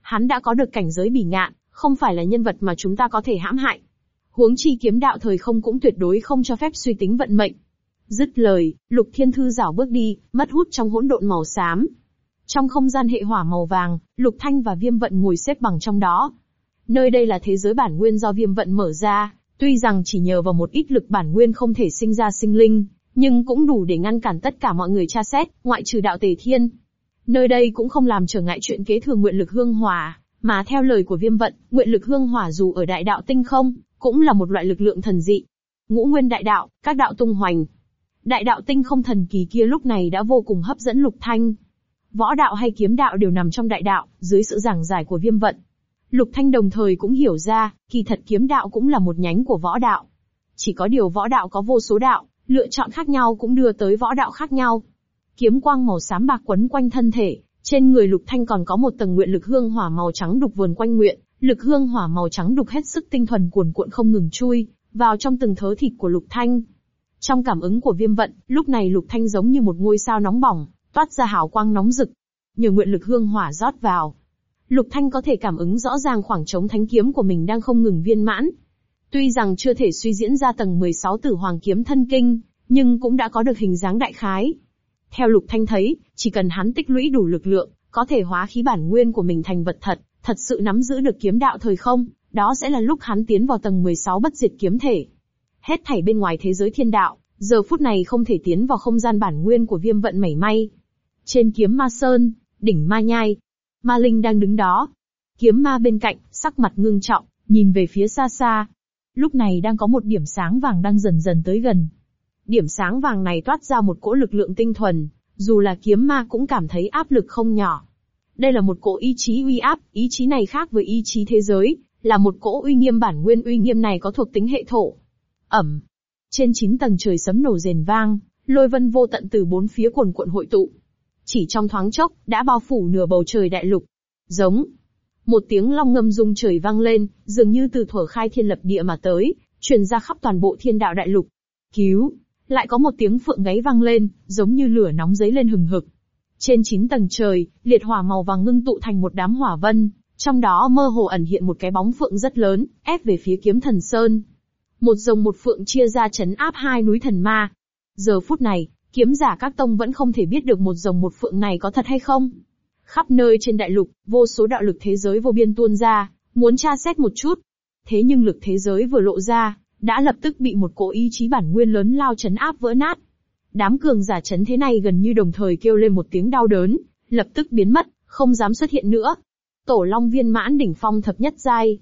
Hắn đã có được cảnh giới bỉ ngạn, không phải là nhân vật mà chúng ta có thể hãm hại. Huống chi kiếm đạo thời không cũng tuyệt đối không cho phép suy tính vận mệnh. Dứt lời, Lục Thiên Thư rảo bước đi, mất hút trong hỗn độn màu xám. Trong không gian hệ hỏa màu vàng, Lục Thanh và Viêm Vận ngồi xếp bằng trong đó. Nơi đây là thế giới bản nguyên do Viêm Vận mở ra, tuy rằng chỉ nhờ vào một ít lực bản nguyên không thể sinh ra sinh linh, nhưng cũng đủ để ngăn cản tất cả mọi người tra xét, ngoại trừ đạo Tề Thiên. Nơi đây cũng không làm trở ngại chuyện kế thừa nguyện lực hương hỏa, mà theo lời của Viêm Vận, nguyện lực hương hỏa dù ở đại đạo tinh không, cũng là một loại lực lượng thần dị. Ngũ nguyên đại đạo, các đạo tung hoành. Đại đạo tinh không thần kỳ kia lúc này đã vô cùng hấp dẫn Lục Thanh. Võ đạo hay kiếm đạo đều nằm trong đại đạo, dưới sự giảng giải của Viêm Vận. Lục Thanh đồng thời cũng hiểu ra, kỳ thật kiếm đạo cũng là một nhánh của võ đạo. Chỉ có điều võ đạo có vô số đạo, lựa chọn khác nhau cũng đưa tới võ đạo khác nhau. Kiếm quang màu xám bạc quấn quanh thân thể, trên người Lục Thanh còn có một tầng nguyện lực hương hỏa màu trắng đục vườn quanh nguyện, lực hương hỏa màu trắng đục hết sức tinh thuần cuồn cuộn không ngừng chui vào trong từng thớ thịt của Lục Thanh. Trong cảm ứng của Viêm Vận, lúc này Lục Thanh giống như một ngôi sao nóng bỏng, toát ra hào quang nóng rực. Nhờ nguyện lực hương hỏa rót vào, Lục Thanh có thể cảm ứng rõ ràng khoảng trống thánh kiếm của mình đang không ngừng viên mãn. Tuy rằng chưa thể suy diễn ra tầng 16 tử hoàng kiếm thân kinh, nhưng cũng đã có được hình dáng đại khái. Theo Lục Thanh thấy, chỉ cần hắn tích lũy đủ lực lượng, có thể hóa khí bản nguyên của mình thành vật thật, thật sự nắm giữ được kiếm đạo thời không, đó sẽ là lúc hắn tiến vào tầng 16 bất diệt kiếm thể. Hết thảy bên ngoài thế giới thiên đạo, giờ phút này không thể tiến vào không gian bản nguyên của viêm vận mảy may. Trên kiếm ma sơn, đỉnh ma nhai, Ma Linh đang đứng đó. Kiếm ma bên cạnh, sắc mặt ngưng trọng, nhìn về phía xa xa. Lúc này đang có một điểm sáng vàng đang dần dần tới gần. Điểm sáng vàng này toát ra một cỗ lực lượng tinh thuần, dù là kiếm ma cũng cảm thấy áp lực không nhỏ. Đây là một cỗ ý chí uy áp, ý chí này khác với ý chí thế giới, là một cỗ uy nghiêm bản nguyên uy nghiêm này có thuộc tính hệ thổ. Ẩm. Trên chín tầng trời sấm nổ rền vang, lôi vân vô tận từ bốn phía cuồn cuộn hội tụ. Chỉ trong thoáng chốc, đã bao phủ nửa bầu trời đại lục. Giống. Một tiếng long ngâm rung trời vang lên, dường như từ thuở khai thiên lập địa mà tới, truyền ra khắp toàn bộ thiên đạo đại lục. Cứu! Lại có một tiếng phượng gáy vang lên, giống như lửa nóng giấy lên hừng hực. Trên chín tầng trời, liệt hỏa màu vàng ngưng tụ thành một đám hỏa vân, trong đó mơ hồ ẩn hiện một cái bóng phượng rất lớn, ép về phía kiếm thần sơn. Một rồng một phượng chia ra chấn áp hai núi thần ma. Giờ phút này, Kiếm giả các tông vẫn không thể biết được một rồng một phượng này có thật hay không. Khắp nơi trên đại lục, vô số đạo lực thế giới vô biên tuôn ra, muốn tra xét một chút. Thế nhưng lực thế giới vừa lộ ra, đã lập tức bị một cỗ ý chí bản nguyên lớn lao chấn áp vỡ nát. Đám cường giả chấn thế này gần như đồng thời kêu lên một tiếng đau đớn, lập tức biến mất, không dám xuất hiện nữa. Tổ Long viên mãn đỉnh phong thập nhất giai.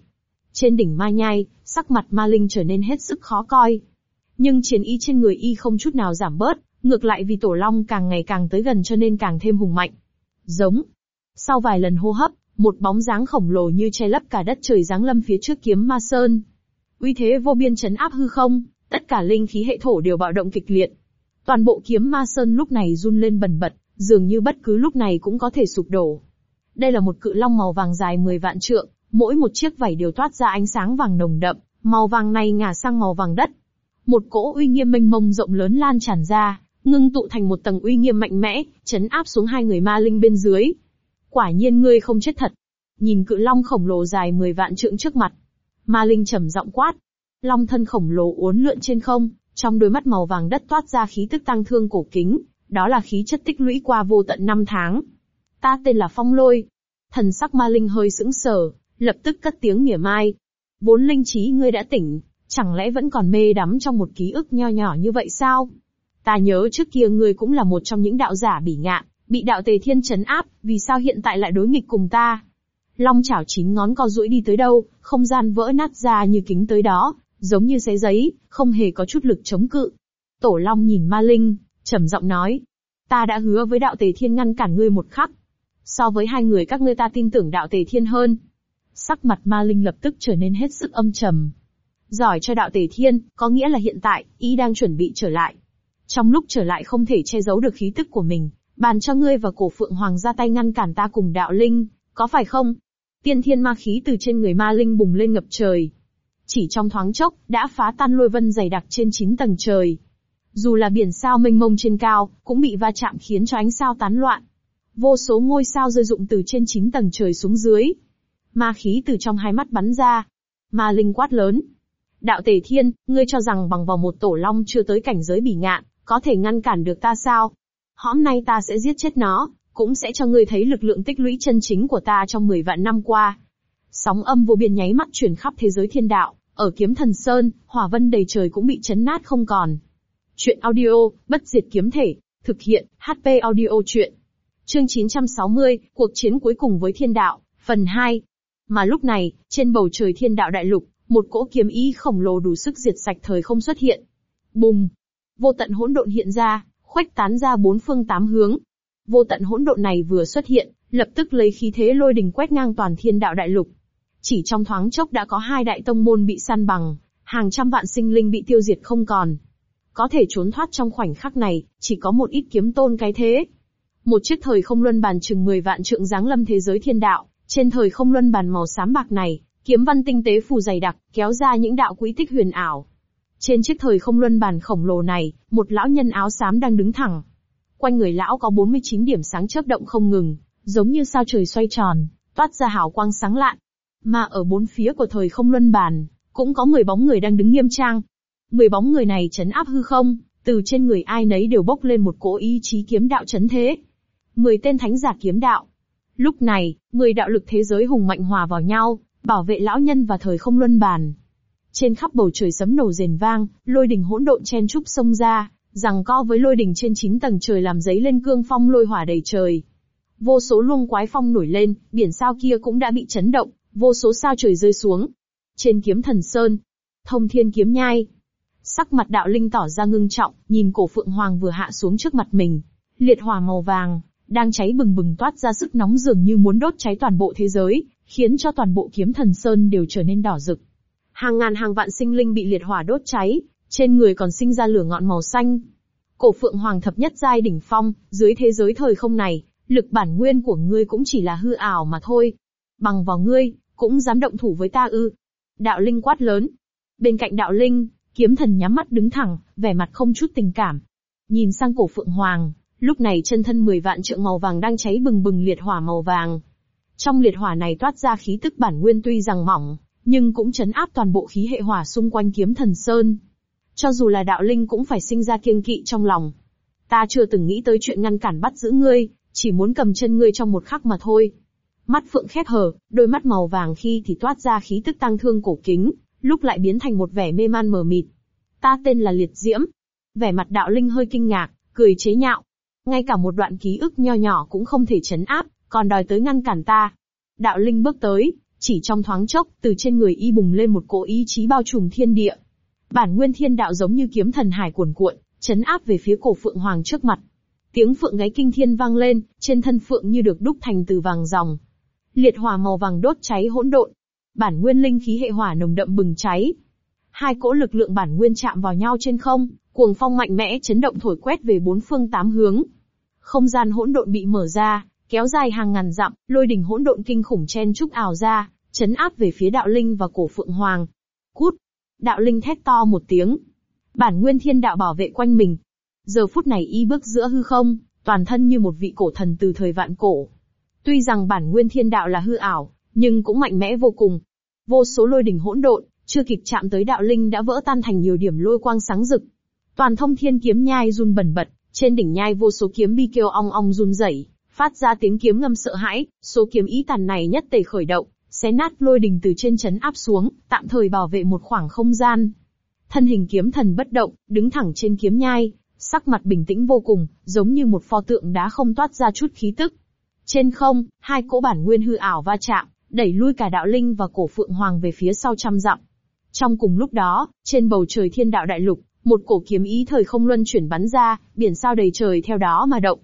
Trên đỉnh ma nhai, sắc mặt ma linh trở nên hết sức khó coi. Nhưng chiến ý trên người y không chút nào giảm bớt, Ngược lại vì tổ long càng ngày càng tới gần cho nên càng thêm hùng mạnh. Giống. Sau vài lần hô hấp, một bóng dáng khổng lồ như che lấp cả đất trời giáng lâm phía trước kiếm ma sơn. Uy thế vô biên chấn áp hư không, tất cả linh khí hệ thổ đều bạo động kịch liệt. Toàn bộ kiếm ma sơn lúc này run lên bần bật, dường như bất cứ lúc này cũng có thể sụp đổ. Đây là một cự long màu vàng dài 10 vạn trượng, mỗi một chiếc vảy đều toát ra ánh sáng vàng nồng đậm, màu vàng này ngả sang màu vàng đất. Một cỗ uy nghiêm mênh mông rộng lớn lan tràn ra, ngưng tụ thành một tầng uy nghiêm mạnh mẽ, chấn áp xuống hai người ma linh bên dưới. Quả nhiên ngươi không chết thật. Nhìn cự long khổng lồ dài 10 vạn trượng trước mặt. Ma linh trầm giọng quát. Long thân khổng lồ uốn lượn trên không, trong đôi mắt màu vàng đất toát ra khí tức tăng thương cổ kính, đó là khí chất tích lũy qua vô tận năm tháng. Ta tên là Phong Lôi. Thần sắc ma linh hơi sững sờ, lập tức cất tiếng mỉa mai. Vốn linh trí ngươi đã tỉnh, chẳng lẽ vẫn còn mê đắm trong một ký ức nho nhỏ như vậy sao? Ta nhớ trước kia ngươi cũng là một trong những đạo giả bỉ ngạn, bị đạo tề thiên chấn áp, vì sao hiện tại lại đối nghịch cùng ta? Long chảo chín ngón co duỗi đi tới đâu, không gian vỡ nát ra như kính tới đó, giống như xé giấy, không hề có chút lực chống cự. Tổ Long nhìn Ma Linh, trầm giọng nói. Ta đã hứa với đạo tề thiên ngăn cản ngươi một khắc. So với hai người các ngươi ta tin tưởng đạo tề thiên hơn. Sắc mặt Ma Linh lập tức trở nên hết sức âm trầm. Giỏi cho đạo tề thiên, có nghĩa là hiện tại, y đang chuẩn bị trở lại. Trong lúc trở lại không thể che giấu được khí tức của mình, bàn cho ngươi và cổ phượng hoàng ra tay ngăn cản ta cùng đạo linh, có phải không? Tiên thiên ma khí từ trên người ma linh bùng lên ngập trời. Chỉ trong thoáng chốc, đã phá tan lôi vân dày đặc trên 9 tầng trời. Dù là biển sao mênh mông trên cao, cũng bị va chạm khiến cho ánh sao tán loạn. Vô số ngôi sao rơi rụng từ trên 9 tầng trời xuống dưới. Ma khí từ trong hai mắt bắn ra. Ma linh quát lớn. Đạo tề thiên, ngươi cho rằng bằng vào một tổ long chưa tới cảnh giới bỉ ngạn, có thể ngăn cản được ta sao? Hôm nay ta sẽ giết chết nó, cũng sẽ cho ngươi thấy lực lượng tích lũy chân chính của ta trong 10 vạn năm qua. Sóng âm vô biên nháy mắt chuyển khắp thế giới thiên đạo, ở kiếm thần sơn, hỏa vân đầy trời cũng bị chấn nát không còn. Chuyện audio, bất diệt kiếm thể, thực hiện, HP audio chuyện. Chương 960, cuộc chiến cuối cùng với thiên đạo, phần 2. Mà lúc này, trên bầu trời thiên đạo đại lục, một cỗ kiếm ý khổng lồ đủ sức diệt sạch thời không xuất hiện. Bùng! Vô tận hỗn độn hiện ra, khuếch tán ra bốn phương tám hướng. Vô tận hỗn độn này vừa xuất hiện, lập tức lấy khí thế lôi đình quét ngang toàn thiên đạo đại lục. Chỉ trong thoáng chốc đã có hai đại tông môn bị săn bằng, hàng trăm vạn sinh linh bị tiêu diệt không còn. Có thể trốn thoát trong khoảnh khắc này, chỉ có một ít kiếm tôn cái thế. Một chiếc thời không luân bàn chừng 10 vạn trượng giáng lâm thế giới thiên đạo, trên thời không luân bàn màu xám bạc này, kiếm văn tinh tế phù dày đặc, kéo ra những đạo quý tích huyền ảo. Trên chiếc thời không luân bàn khổng lồ này, một lão nhân áo xám đang đứng thẳng. Quanh người lão có 49 điểm sáng chớp động không ngừng, giống như sao trời xoay tròn, toát ra hào quang sáng lạn. Mà ở bốn phía của thời không luân bàn, cũng có 10 bóng người đang đứng nghiêm trang. 10 bóng người này chấn áp hư không, từ trên người ai nấy đều bốc lên một cỗ ý chí kiếm đạo chấn thế. 10 tên thánh giả kiếm đạo. Lúc này, 10 đạo lực thế giới hùng mạnh hòa vào nhau, bảo vệ lão nhân và thời không luân bàn. Trên khắp bầu trời sấm nổ rền vang, lôi đình hỗn độn chen trúc sông ra, rằng co với lôi đình trên chín tầng trời làm giấy lên cương phong lôi hỏa đầy trời. Vô số luông quái phong nổi lên, biển sao kia cũng đã bị chấn động, vô số sao trời rơi xuống. Trên kiếm thần sơn, thông thiên kiếm nhai. Sắc mặt đạo linh tỏ ra ngưng trọng, nhìn cổ phượng hoàng vừa hạ xuống trước mặt mình. Liệt hỏa màu vàng, đang cháy bừng bừng toát ra sức nóng dường như muốn đốt cháy toàn bộ thế giới, khiến cho toàn bộ kiếm thần sơn đều trở nên đỏ rực. Hàng ngàn hàng vạn sinh linh bị liệt hỏa đốt cháy, trên người còn sinh ra lửa ngọn màu xanh. Cổ phượng hoàng thập nhất giai đỉnh phong, dưới thế giới thời không này, lực bản nguyên của ngươi cũng chỉ là hư ảo mà thôi. Bằng vào ngươi, cũng dám động thủ với ta ư. Đạo linh quát lớn. Bên cạnh đạo linh, kiếm thần nhắm mắt đứng thẳng, vẻ mặt không chút tình cảm. Nhìn sang cổ phượng hoàng, lúc này chân thân 10 vạn trượng màu vàng đang cháy bừng bừng liệt hỏa màu vàng. Trong liệt hỏa này toát ra khí tức bản nguyên tuy rằng mỏng, nhưng cũng chấn áp toàn bộ khí hệ hỏa xung quanh kiếm thần sơn. Cho dù là đạo linh cũng phải sinh ra kiêng kỵ trong lòng. Ta chưa từng nghĩ tới chuyện ngăn cản bắt giữ ngươi, chỉ muốn cầm chân ngươi trong một khắc mà thôi. Mắt phượng khép hờ, đôi mắt màu vàng khi thì toát ra khí tức tăng thương cổ kính, lúc lại biến thành một vẻ mê man mờ mịt. Ta tên là Liệt Diễm. Vẻ mặt đạo linh hơi kinh ngạc, cười chế nhạo. Ngay cả một đoạn ký ức nho nhỏ cũng không thể chấn áp, còn đòi tới ngăn cản ta. Đạo linh bước tới, chỉ trong thoáng chốc, từ trên người y bùng lên một cỗ ý chí bao trùm thiên địa. Bản nguyên thiên đạo giống như kiếm thần hải cuồn cuộn, chấn áp về phía cổ phượng hoàng trước mặt. Tiếng phượng gáy kinh thiên vang lên, trên thân phượng như được đúc thành từ vàng ròng. Liệt hỏa màu vàng đốt cháy hỗn độn. Bản nguyên linh khí hệ hỏa nồng đậm bừng cháy. Hai cỗ lực lượng bản nguyên chạm vào nhau trên không, cuồng phong mạnh mẽ chấn động thổi quét về bốn phương tám hướng. Không gian hỗn độn bị mở ra, kéo dài hàng ngàn dặm, lôi đỉnh hỗn độn kinh khủng chen trúc ảo ra, chấn áp về phía đạo linh và cổ phượng hoàng. Cút! Đạo linh thét to một tiếng. Bản nguyên thiên đạo bảo vệ quanh mình. Giờ phút này y bước giữa hư không, toàn thân như một vị cổ thần từ thời vạn cổ. Tuy rằng bản nguyên thiên đạo là hư ảo, nhưng cũng mạnh mẽ vô cùng. Vô số lôi đỉnh hỗn độn, chưa kịp chạm tới đạo linh đã vỡ tan thành nhiều điểm lôi quang sáng rực. Toàn thông thiên kiếm nhai run bẩn bật, trên đỉnh nhai vô số kiếm bi kêu ong ong run rẩy, phát ra tiếng kiếm ngâm sợ hãi, số kiếm ý tàn này nhất tề khởi động, xé nát lôi đình từ trên chấn áp xuống, tạm thời bảo vệ một khoảng không gian. Thân hình kiếm thần bất động, đứng thẳng trên kiếm nhai, sắc mặt bình tĩnh vô cùng, giống như một pho tượng đá không toát ra chút khí tức. Trên không, hai cỗ bản nguyên hư ảo va chạm, đẩy lui cả đạo linh và cổ phượng hoàng về phía sau trăm dặm. Trong cùng lúc đó, trên bầu trời thiên đạo đại lục, một cổ kiếm ý thời không luân chuyển bắn ra, biển sao đầy trời theo đó mà động.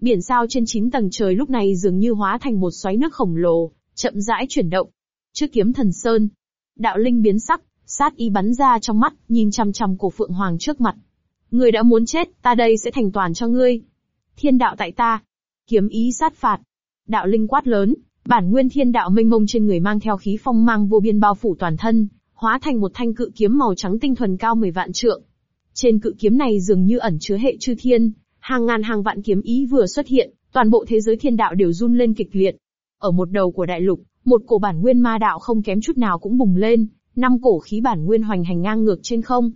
Biển sao trên chín tầng trời lúc này dường như hóa thành một xoáy nước khổng lồ, chậm rãi chuyển động. Trước kiếm thần sơn, đạo linh biến sắc, Sát ý bắn ra trong mắt, nhìn chăm chăm cổ Phượng Hoàng trước mặt. Ngươi đã muốn chết, ta đây sẽ thành toàn cho ngươi. Thiên đạo tại ta. Kiếm ý sát phạt. Đạo linh quát lớn, bản nguyên thiên đạo mênh mông trên người mang theo khí phong mang vô biên bao phủ toàn thân, hóa thành một thanh cự kiếm màu trắng tinh thuần cao 10 vạn trượng. Trên cự kiếm này dường như ẩn chứa hệ chư thiên, hàng ngàn hàng vạn kiếm ý vừa xuất hiện, toàn bộ thế giới thiên đạo đều run lên kịch liệt. Ở một đầu của đại lục, một cổ bản nguyên ma đạo không kém chút nào cũng bùng lên, năm cổ khí bản nguyên hoành hành ngang ngược trên không.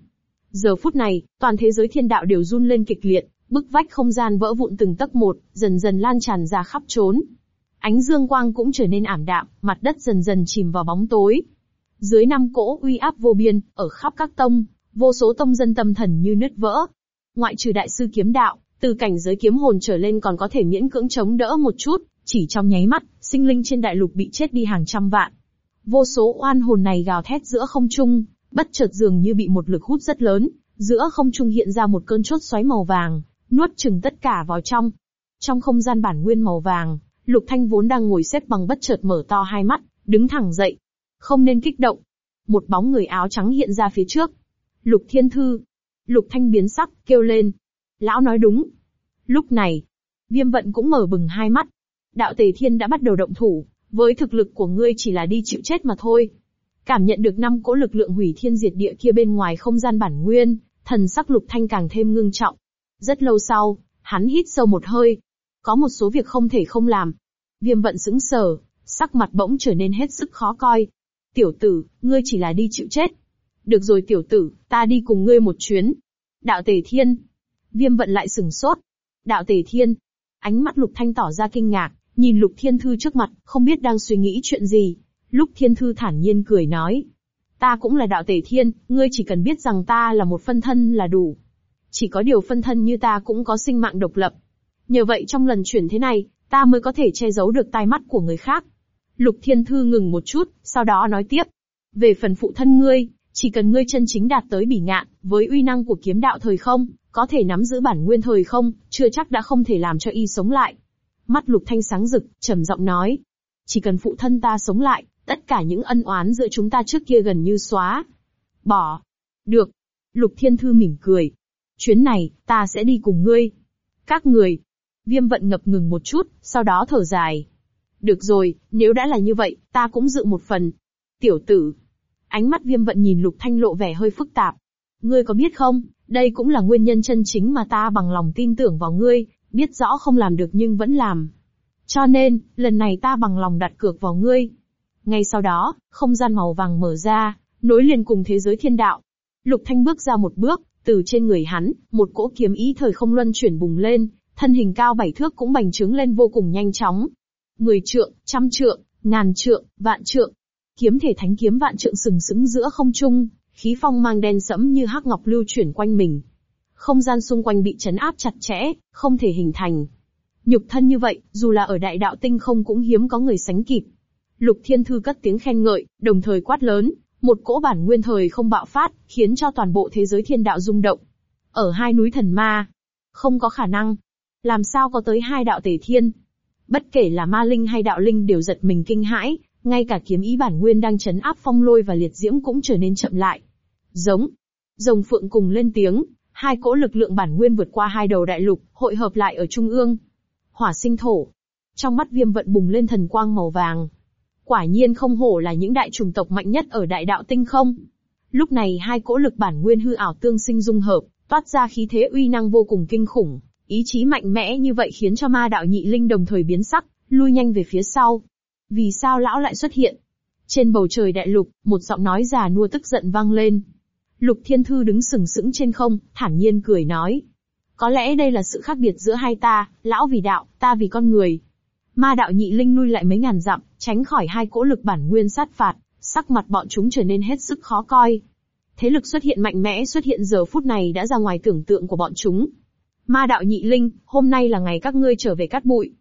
Giờ phút này, toàn thế giới thiên đạo đều run lên kịch liệt, bức vách không gian vỡ vụn từng tấc một, dần dần lan tràn ra khắp trốn. Ánh dương quang cũng trở nên ảm đạm, mặt đất dần dần chìm vào bóng tối. Dưới năm cỗ uy áp vô biên, ở khắp các tông, vô số tông dân tâm thần như nứt vỡ. Ngoại trừ đại sư kiếm đạo, từ cảnh giới kiếm hồn trở lên còn có thể miễn cưỡng chống đỡ một chút, chỉ trong nháy mắt, sinh linh trên đại lục bị chết đi hàng trăm vạn. Vô số oan hồn này gào thét giữa không trung, bất chợt dường như bị một lực hút rất lớn, giữa không trung hiện ra một cơn chốt xoáy màu vàng, nuốt chừng tất cả vào trong. Trong không gian bản nguyên màu vàng, Lục Thanh vốn đang ngồi xếp bằng bất chợt mở to hai mắt, đứng thẳng dậy. Không nên kích động. Một bóng người áo trắng hiện ra phía trước. Lục Thiên Thư. Lục Thanh biến sắc, kêu lên. Lão nói đúng. Lúc này, viêm vận cũng mở bừng hai mắt. Đạo Tề Thiên đã bắt đầu động thủ, với thực lực của ngươi chỉ là đi chịu chết mà thôi. Cảm nhận được năm cỗ lực lượng hủy thiên diệt địa kia bên ngoài không gian bản nguyên, thần sắc Lục Thanh càng thêm ngưng trọng. Rất lâu sau, hắn hít sâu một hơi. Có một số việc không thể không làm. Viêm vận sững sờ, sắc mặt bỗng trở nên hết sức khó coi. Tiểu tử, ngươi chỉ là đi chịu chết. Được rồi tiểu tử, ta đi cùng ngươi một chuyến. Đạo Tề Thiên. Viêm vận lại sừng sốt. Đạo Tề Thiên. Ánh mắt Lục Thanh tỏ ra kinh ngạc, nhìn Lục Thiên Thư trước mặt, không biết đang suy nghĩ chuyện gì. Lục Thiên Thư thản nhiên cười nói. Ta cũng là đạo Tề Thiên, ngươi chỉ cần biết rằng ta là một phân thân là đủ. Chỉ có điều phân thân như ta cũng có sinh mạng độc lập. Nhờ vậy trong lần chuyển thế này, ta mới có thể che giấu được tai mắt của người khác. Lục Thiên Thư ngừng một chút, sau đó nói tiếp. Về phần phụ thân ngươi, chỉ cần ngươi chân chính đạt tới bỉ ngạn, với uy năng của kiếm đạo thời không, có thể nắm giữ bản nguyên thời không, chưa chắc đã không thể làm cho y sống lại. Mắt Lục Thanh sáng rực, trầm giọng nói. Chỉ cần phụ thân ta sống lại, tất cả những ân oán giữa chúng ta trước kia gần như xóa. Bỏ. Được. Lục Thiên Thư mỉm cười. Chuyến này, ta sẽ đi cùng ngươi. Các người. Viêm vận ngập ngừng một chút, sau đó thở dài. Được rồi, nếu đã là như vậy, ta cũng dự một phần. Tiểu tử. Ánh mắt viêm vận nhìn Lục Thanh lộ vẻ hơi phức tạp. Ngươi có biết không, đây cũng là nguyên nhân chân chính mà ta bằng lòng tin tưởng vào ngươi, biết rõ không làm được nhưng vẫn làm. Cho nên, lần này ta bằng lòng đặt cược vào ngươi. Ngay sau đó, không gian màu vàng mở ra, nối liền cùng thế giới thiên đạo. Lục Thanh bước ra một bước, từ trên người hắn, một cỗ kiếm ý thời không luân chuyển bùng lên, thân hình cao bảy thước cũng bành trướng lên vô cùng nhanh chóng. Mười trượng, trăm trượng, ngàn trượng, vạn trượng. Kiếm thể thánh kiếm vạn trượng sừng sững giữa không trung, khí phong mang đen sẫm như hắc ngọc lưu chuyển quanh mình. Không gian xung quanh bị chấn áp chặt chẽ, không thể hình thành. Nhục thân như vậy, dù là ở đại đạo tinh không cũng hiếm có người sánh kịp. Lục Thiên Thư cất tiếng khen ngợi, đồng thời quát lớn, một cỗ bản nguyên thời không bạo phát, khiến cho toàn bộ thế giới thiên đạo rung động. Ở hai núi thần ma, không có khả năng. Làm sao có tới hai đạo tề thiên? Bất kể là ma linh hay đạo linh đều giật mình kinh hãi, ngay cả kiếm ý bản nguyên đang chấn áp phong lôi và liệt diễm cũng trở nên chậm lại. Giống. Rồng phượng cùng lên tiếng, hai cỗ lực lượng bản nguyên vượt qua hai đầu đại lục, hội hợp lại ở trung ương. Hỏa sinh thổ. Trong mắt viêm vận bùng lên thần quang màu vàng. Quả nhiên không hổ là những đại chủng tộc mạnh nhất ở đại đạo tinh không. Lúc này hai cỗ lực bản nguyên hư ảo tương sinh dung hợp, toát ra khí thế uy năng vô cùng kinh khủng. Ý chí mạnh mẽ như vậy khiến cho ma đạo nhị linh đồng thời biến sắc, lui nhanh về phía sau. Vì sao lão lại xuất hiện? Trên bầu trời đại lục, một giọng nói già nua tức giận vang lên. Lục Thiên Thư đứng sừng sững trên không, thản nhiên cười nói. Có lẽ đây là sự khác biệt giữa hai ta, lão vì đạo, ta vì con người. Ma đạo nhị linh nuôi lại mấy ngàn dặm, tránh khỏi hai cỗ lực bản nguyên sát phạt, sắc mặt bọn chúng trở nên hết sức khó coi. Thế lực xuất hiện mạnh mẽ xuất hiện giờ phút này đã ra ngoài tưởng tượng của bọn chúng. Ma đạo nhị linh, hôm nay là ngày các ngươi trở về cát bụi.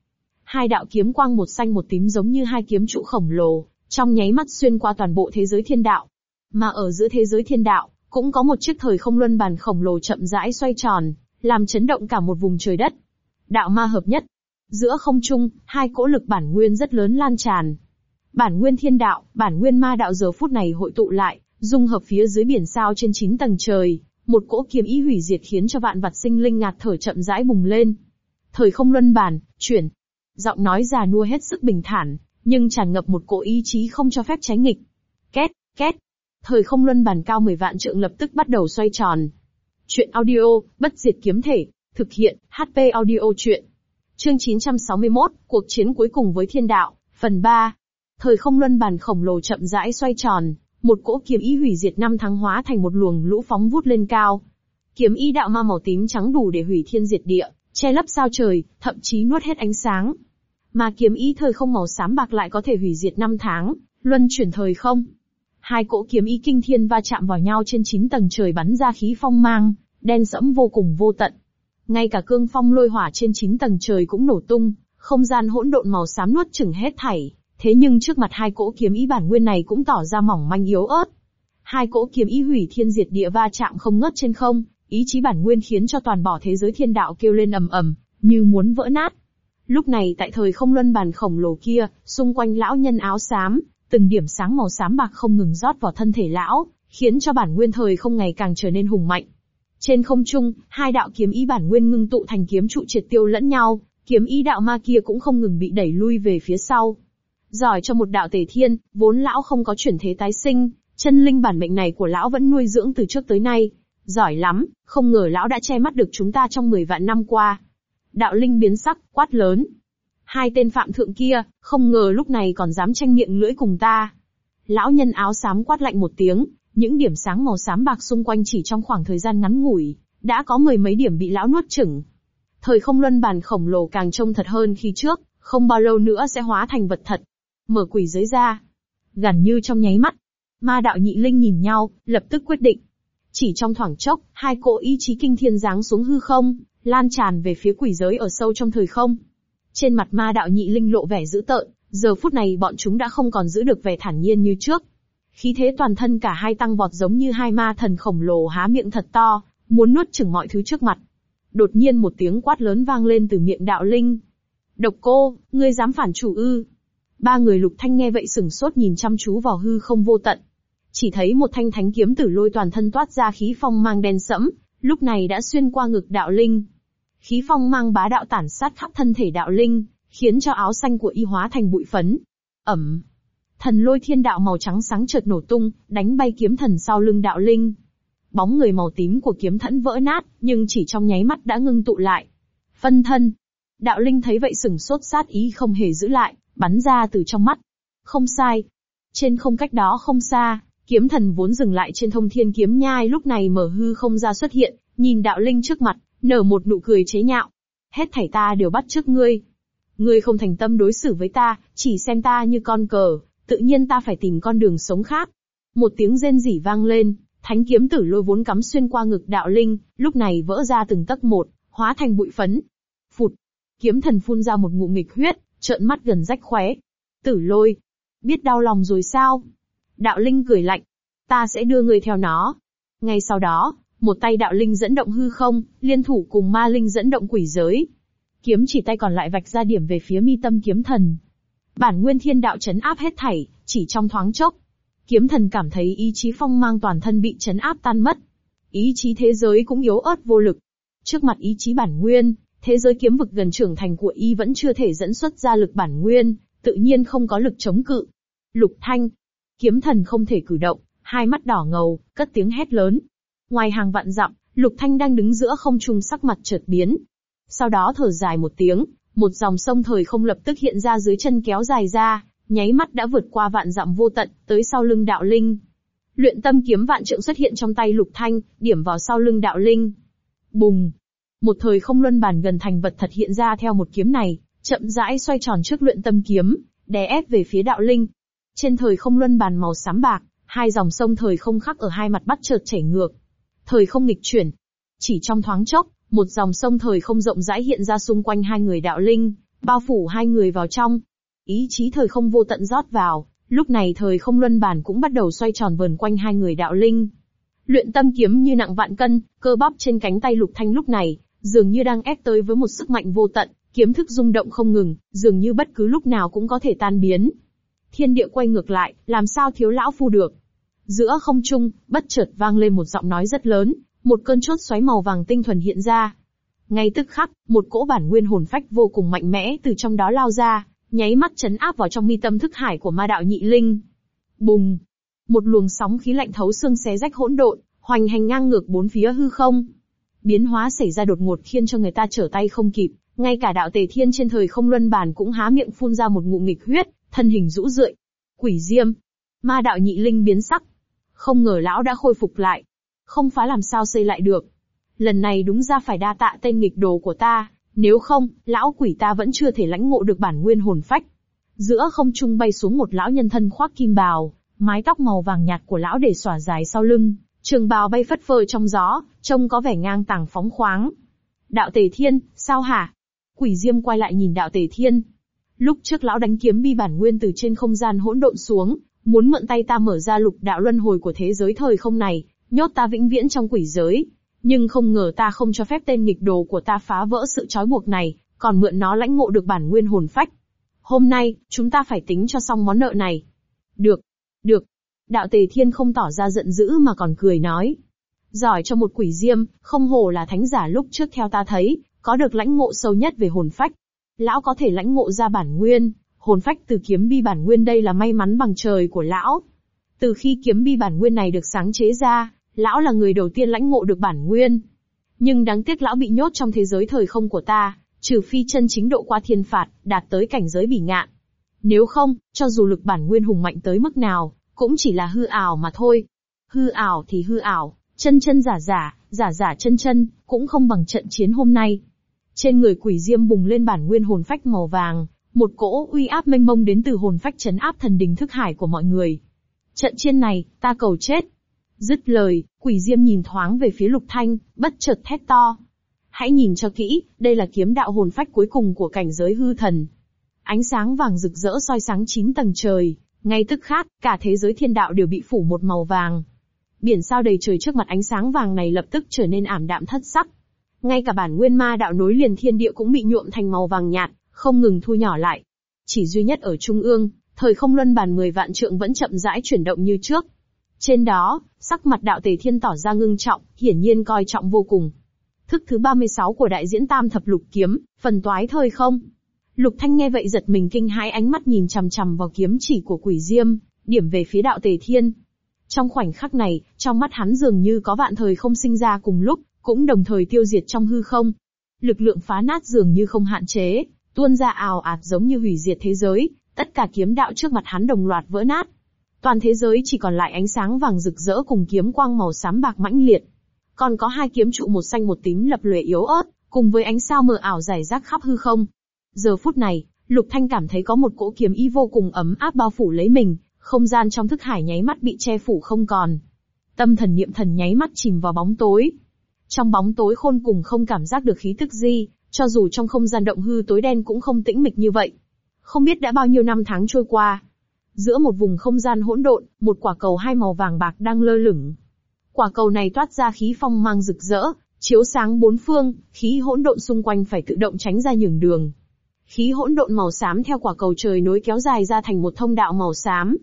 Hai đạo kiếm quang một xanh một tím giống như hai kiếm trụ khổng lồ, trong nháy mắt xuyên qua toàn bộ thế giới thiên đạo. Mà ở giữa thế giới thiên đạo, cũng có một chiếc thời không luân bàn khổng lồ chậm rãi xoay tròn, làm chấn động cả một vùng trời đất. Đạo ma hợp nhất. Giữa không trung, hai cỗ lực bản nguyên rất lớn lan tràn. Bản nguyên thiên đạo, bản nguyên ma đạo giờ phút này hội tụ lại, dung hợp phía dưới biển sao trên 9 tầng trời, một cỗ kiếm ý hủy diệt khiến cho vạn vật sinh linh ngạt thở chậm rãi bùng lên. Thời không luân bản, chuyển. Giọng nói già nua hết sức bình thản, nhưng tràn ngập một cỗ ý chí không cho phép trái nghịch. Két, két. Thời không luân bàn cao 10 vạn trượng lập tức bắt đầu xoay tròn. Chuyện audio, bất diệt kiếm thể, thực hiện, HP audio chuyện. Chương 961, cuộc chiến cuối cùng với thiên đạo, phần 3. Thời không luân bàn khổng lồ chậm rãi xoay tròn, một cỗ kiếm ý hủy diệt năm tháng hóa thành một luồng lũ phóng vút lên cao. Kiếm ý đạo ma màu tím trắng đủ để hủy thiên diệt địa, che lấp sao trời, thậm chí nuốt hết ánh sáng. Mà kiếm ý thời không màu xám bạc lại có thể hủy diệt năm tháng, luân chuyển thời không. Hai cỗ kiếm ý kinh thiên va chạm vào nhau trên chín tầng trời bắn ra khí phong mang, đen sẫm vô cùng vô tận. Ngay cả cương phong lôi hỏa trên chín tầng trời cũng nổ tung, không gian hỗn độn màu xám nuốt chửng hết thảy. Thế nhưng trước mặt hai cỗ kiếm ý bản nguyên này cũng tỏ ra mỏng manh yếu ớt. Hai cỗ kiếm ý hủy thiên diệt địa va chạm không ngớt trên không, ý chí bản nguyên khiến cho toàn bỏ thế giới thiên đạo kêu lên ầm ầm, như muốn vỡ nát. Lúc này tại thời không luân bàn khổng lồ kia, xung quanh lão nhân áo xám, từng điểm sáng màu xám bạc không ngừng rót vào thân thể lão, khiến cho bản nguyên thời không ngày càng trở nên hùng mạnh. Trên không trung, hai đạo kiếm ý bản nguyên ngưng tụ thành kiếm trụ triệt tiêu lẫn nhau, kiếm ý đạo ma kia cũng không ngừng bị đẩy lui về phía sau. Giỏi cho một đạo tề thiên, vốn lão không có chuyển thế tái sinh, chân linh bản mệnh này của lão vẫn nuôi dưỡng từ trước tới nay. Giỏi lắm, không ngờ lão đã che mắt được chúng ta trong 10 vạn năm qua. Đạo linh biến sắc, quát lớn. Hai tên phạm thượng kia, không ngờ lúc này còn dám tranh miệng lưỡi cùng ta. Lão nhân áo xám quát lạnh một tiếng, những điểm sáng màu xám bạc xung quanh chỉ trong khoảng thời gian ngắn ngủi, đã có mười mấy điểm bị lão nuốt chửng. Thời không luân bàn khổng lồ càng trông thật hơn khi trước, không bao lâu nữa sẽ hóa thành vật thật. Mở quỷ giới ra. Gần như trong nháy mắt. Ma đạo nhị linh nhìn nhau, lập tức quyết định. Chỉ trong thoảng chốc, hai cỗ ý chí kinh thiên giáng xuống hư không, lan tràn về phía quỷ giới ở sâu trong thời không. Trên mặt ma đạo nhị linh lộ vẻ dữ tợn, giờ phút này bọn chúng đã không còn giữ được vẻ thản nhiên như trước. Khí thế toàn thân cả hai tăng vọt giống như hai ma thần khổng lồ há miệng thật to, muốn nuốt chửng mọi thứ trước mặt. Đột nhiên một tiếng quát lớn vang lên từ miệng đạo linh. Độc cô, ngươi dám phản chủ ư? Ba người lục thanh nghe vậy sửng sốt nhìn chăm chú vào hư không vô tận. Chỉ thấy một thanh thánh kiếm tử lôi toàn thân toát ra khí phong mang đen sẫm, lúc này đã xuyên qua ngực đạo linh. Khí phong mang bá đạo tản sát khắp thân thể đạo linh, khiến cho áo xanh của y hóa thành bụi phấn. Ẩm. Thần lôi thiên đạo màu trắng sáng chợt nổ tung, đánh bay kiếm thần sau lưng đạo linh. Bóng người màu tím của kiếm thẫn vỡ nát, nhưng chỉ trong nháy mắt đã ngưng tụ lại. Phân thân. Đạo linh thấy vậy sừng sốt sát ý không hề giữ lại, bắn ra từ trong mắt. Không sai. Trên không cách đó không xa, kiếm thần vốn dừng lại trên thông thiên kiếm nhai lúc này mở hư không ra xuất hiện, nhìn đạo linh trước mặt, nở một nụ cười chế nhạo. Hết thảy ta đều bắt trước ngươi. Ngươi không thành tâm đối xử với ta, chỉ xem ta như con cờ, tự nhiên ta phải tìm con đường sống khác. Một tiếng rên rỉ vang lên, thánh kiếm tử lôi vốn cắm xuyên qua ngực đạo linh, lúc này vỡ ra từng tấc một, hóa thành bụi phấn. Phụt! Kiếm thần phun ra một ngụm nghịch huyết, trợn mắt gần rách khóe. Tử lôi! Biết đau lòng rồi sao? Đạo linh cười lạnh. Ta sẽ đưa người theo nó. Ngay sau đó, một tay đạo linh dẫn động hư không, liên thủ cùng ma linh dẫn động quỷ giới. Kiếm chỉ tay còn lại vạch ra điểm về phía mi tâm kiếm thần, Bản nguyên thiên đạo chấn áp hết thảy, chỉ trong thoáng chốc. Kiếm thần cảm thấy ý chí phong mang toàn thân bị chấn áp tan mất. Ý chí thế giới cũng yếu ớt vô lực. Trước mặt ý chí bản nguyên, thế giới kiếm vực gần trưởng thành của y vẫn chưa thể dẫn xuất ra lực bản nguyên, tự nhiên không có lực chống cự. Lục thanh. Kiếm thần không thể cử động, hai mắt đỏ ngầu, cất tiếng hét lớn. Ngoài hàng vạn dặm, lục thanh đang đứng giữa không trung sắc mặt chợt biến. Sau đó thở dài một tiếng, một dòng sông thời không lập tức hiện ra dưới chân kéo dài ra, nháy mắt đã vượt qua vạn dặm vô tận, tới sau lưng đạo linh. Luyện tâm kiếm vạn trượng xuất hiện trong tay lục thanh, điểm vào sau lưng đạo linh. Bùng! Một thời không luân bàn gần thành vật thật hiện ra theo một kiếm này, chậm rãi xoay tròn trước luyện tâm kiếm, đè ép về phía đạo linh. Trên thời không luân bàn màu xám bạc, hai dòng sông thời không khắc ở hai mặt bắt chợt chảy ngược. Thời không nghịch chuyển. Chỉ trong thoáng chốc, một dòng sông thời không rộng rãi hiện ra xung quanh hai người đạo linh, bao phủ hai người vào trong. Ý chí thời không vô tận rót vào, lúc này thời không luân bàn cũng bắt đầu xoay tròn vần quanh hai người đạo linh. Luyện tâm kiếm như nặng vạn cân, cơ bắp trên cánh tay lục thanh lúc này, dường như đang ép tới với một sức mạnh vô tận, kiếm thức rung động không ngừng, dường như bất cứ lúc nào cũng có thể tan biến. Thiên địa quay ngược lại, làm sao thiếu lão phu được. Giữa không trung, bất chợt vang lên một giọng nói rất lớn, một cơn chốt xoáy màu vàng tinh thuần hiện ra. Ngay tức khắc, một cỗ bản nguyên hồn phách vô cùng mạnh mẽ từ trong đó lao ra, nháy mắt chấn áp vào trong mi tâm thức hải của ma đạo nhị linh. Bùng! Một luồng sóng khí lạnh thấu xương xé rách hỗn độn, hoành hành ngang ngược bốn phía hư không. Biến hóa xảy ra đột ngột khiến cho người ta trở tay không kịp, ngay cả đạo tề thiên trên thời không luân bàn cũng há miệng phun ra một ngụ nghịch huyết, thân hình rũ rượi. Quỷ diêm! Ma đạo nhị linh biến sắc. Không ngờ lão đã khôi phục lại. Không phá làm sao xây lại được. Lần này đúng ra phải đa tạ tên nghịch đồ của ta, nếu không, lão quỷ ta vẫn chưa thể lãnh ngộ được bản nguyên hồn phách. Giữa không trung bay xuống một lão nhân thân khoác kim bào, mái tóc màu vàng nhạt của lão để xỏa dài sau lưng, trường bào bay phất phơ trong gió, trông có vẻ ngang tàng phóng khoáng. Đạo Tề Thiên, sao hả? Quỷ Diêm quay lại nhìn Đạo Tề Thiên. Lúc trước lão đánh kiếm bi bản nguyên từ trên không gian hỗn độn xuống, muốn mượn tay ta mở ra lục đạo luân hồi của thế giới thời không này, nhốt ta vĩnh viễn trong quỷ giới. Nhưng không ngờ ta không cho phép tên nghịch đồ của ta phá vỡ sự trói buộc này, còn mượn nó lãnh ngộ được bản nguyên hồn phách. Hôm nay, chúng ta phải tính cho xong món nợ này. Được, được. Đạo Tề Thiên không tỏ ra giận dữ mà còn cười nói. Giỏi cho một quỷ diêm, không hổ là thánh giả lúc trước theo ta thấy, có được lãnh ngộ sâu nhất về hồn phách. Lão có thể lãnh ngộ ra bản nguyên, hồn phách từ kiếm bi bản nguyên đây là may mắn bằng trời của lão. Từ khi kiếm bi bản nguyên này được sáng chế ra, lão là người đầu tiên lãnh ngộ được bản nguyên. Nhưng đáng tiếc lão bị nhốt trong thế giới thời không của ta, trừ phi chân chính độ qua thiên phạt, đạt tới cảnh giới bỉ ngạn. Nếu không, cho dù lực bản nguyên hùng mạnh tới mức nào, cũng chỉ là hư ảo mà thôi. Hư ảo thì hư ảo, chân chân giả giả, giả giả chân chân, cũng không bằng trận chiến hôm nay. Trên người quỷ diêm bùng lên bản nguyên hồn phách màu vàng, một cỗ uy áp mênh mông đến từ hồn phách chấn áp thần đình thức hải của mọi người. Trận chiến này, ta cầu chết. Dứt lời, quỷ diêm nhìn thoáng về phía lục thanh, bất chợt thét to. Hãy nhìn cho kỹ, đây là kiếm đạo hồn phách cuối cùng của cảnh giới hư thần. Ánh sáng vàng rực rỡ soi sáng chín tầng trời, ngay tức khắc, cả thế giới thiên đạo đều bị phủ một màu vàng. Biển sao đầy trời trước mặt ánh sáng vàng này lập tức trở nên ảm đạm thất sắc. Ngay cả bản nguyên ma đạo nối liền thiên địa cũng bị nhuộm thành màu vàng nhạt, không ngừng thu nhỏ lại. Chỉ duy nhất ở trung ương, thời không luân bàn 10 vạn trượng vẫn chậm rãi chuyển động như trước. Trên đó, sắc mặt đạo tề thiên tỏ ra ngưng trọng, hiển nhiên coi trọng vô cùng. Thức thứ 36 của đại diễn tam thập lục kiếm, phần toái thời không. Lục Thanh nghe vậy giật mình kinh hãi ánh mắt nhìn chằm chằm vào kiếm chỉ của quỷ diêm, điểm về phía đạo tề thiên. Trong khoảnh khắc này, trong mắt hắn dường như có vạn thời không sinh ra cùng lúc, cũng đồng thời tiêu diệt trong hư không. Lực lượng phá nát dường như không hạn chế, tuôn ra ào ạt giống như hủy diệt thế giới, tất cả kiếm đạo trước mặt hắn đồng loạt vỡ nát. Toàn thế giới chỉ còn lại ánh sáng vàng rực rỡ cùng kiếm quang màu xám bạc mãnh liệt. Còn có hai kiếm trụ một xanh một tím lập lòe yếu ớt, cùng với ánh sao mờ ảo rải rác khắp hư không. Giờ phút này, Lục Thanh cảm thấy có một cỗ kiếm ý vô cùng ấm áp bao phủ lấy mình, không gian trong thức hải nháy mắt bị che phủ không còn. Tâm thần niệm thần nháy mắt chìm vào bóng tối. Trong bóng tối khôn cùng không cảm giác được khí tức gì, cho dù trong không gian động hư tối đen cũng không tĩnh mịch như vậy. Không biết đã bao nhiêu năm tháng trôi qua. Giữa một vùng không gian hỗn độn, một quả cầu hai màu vàng bạc đang lơ lửng. Quả cầu này toát ra khí phong mang rực rỡ, chiếu sáng bốn phương, khí hỗn độn xung quanh phải tự động tránh ra nhường đường. Khí hỗn độn màu xám theo quả cầu trời nối kéo dài ra thành một thông đạo màu xám.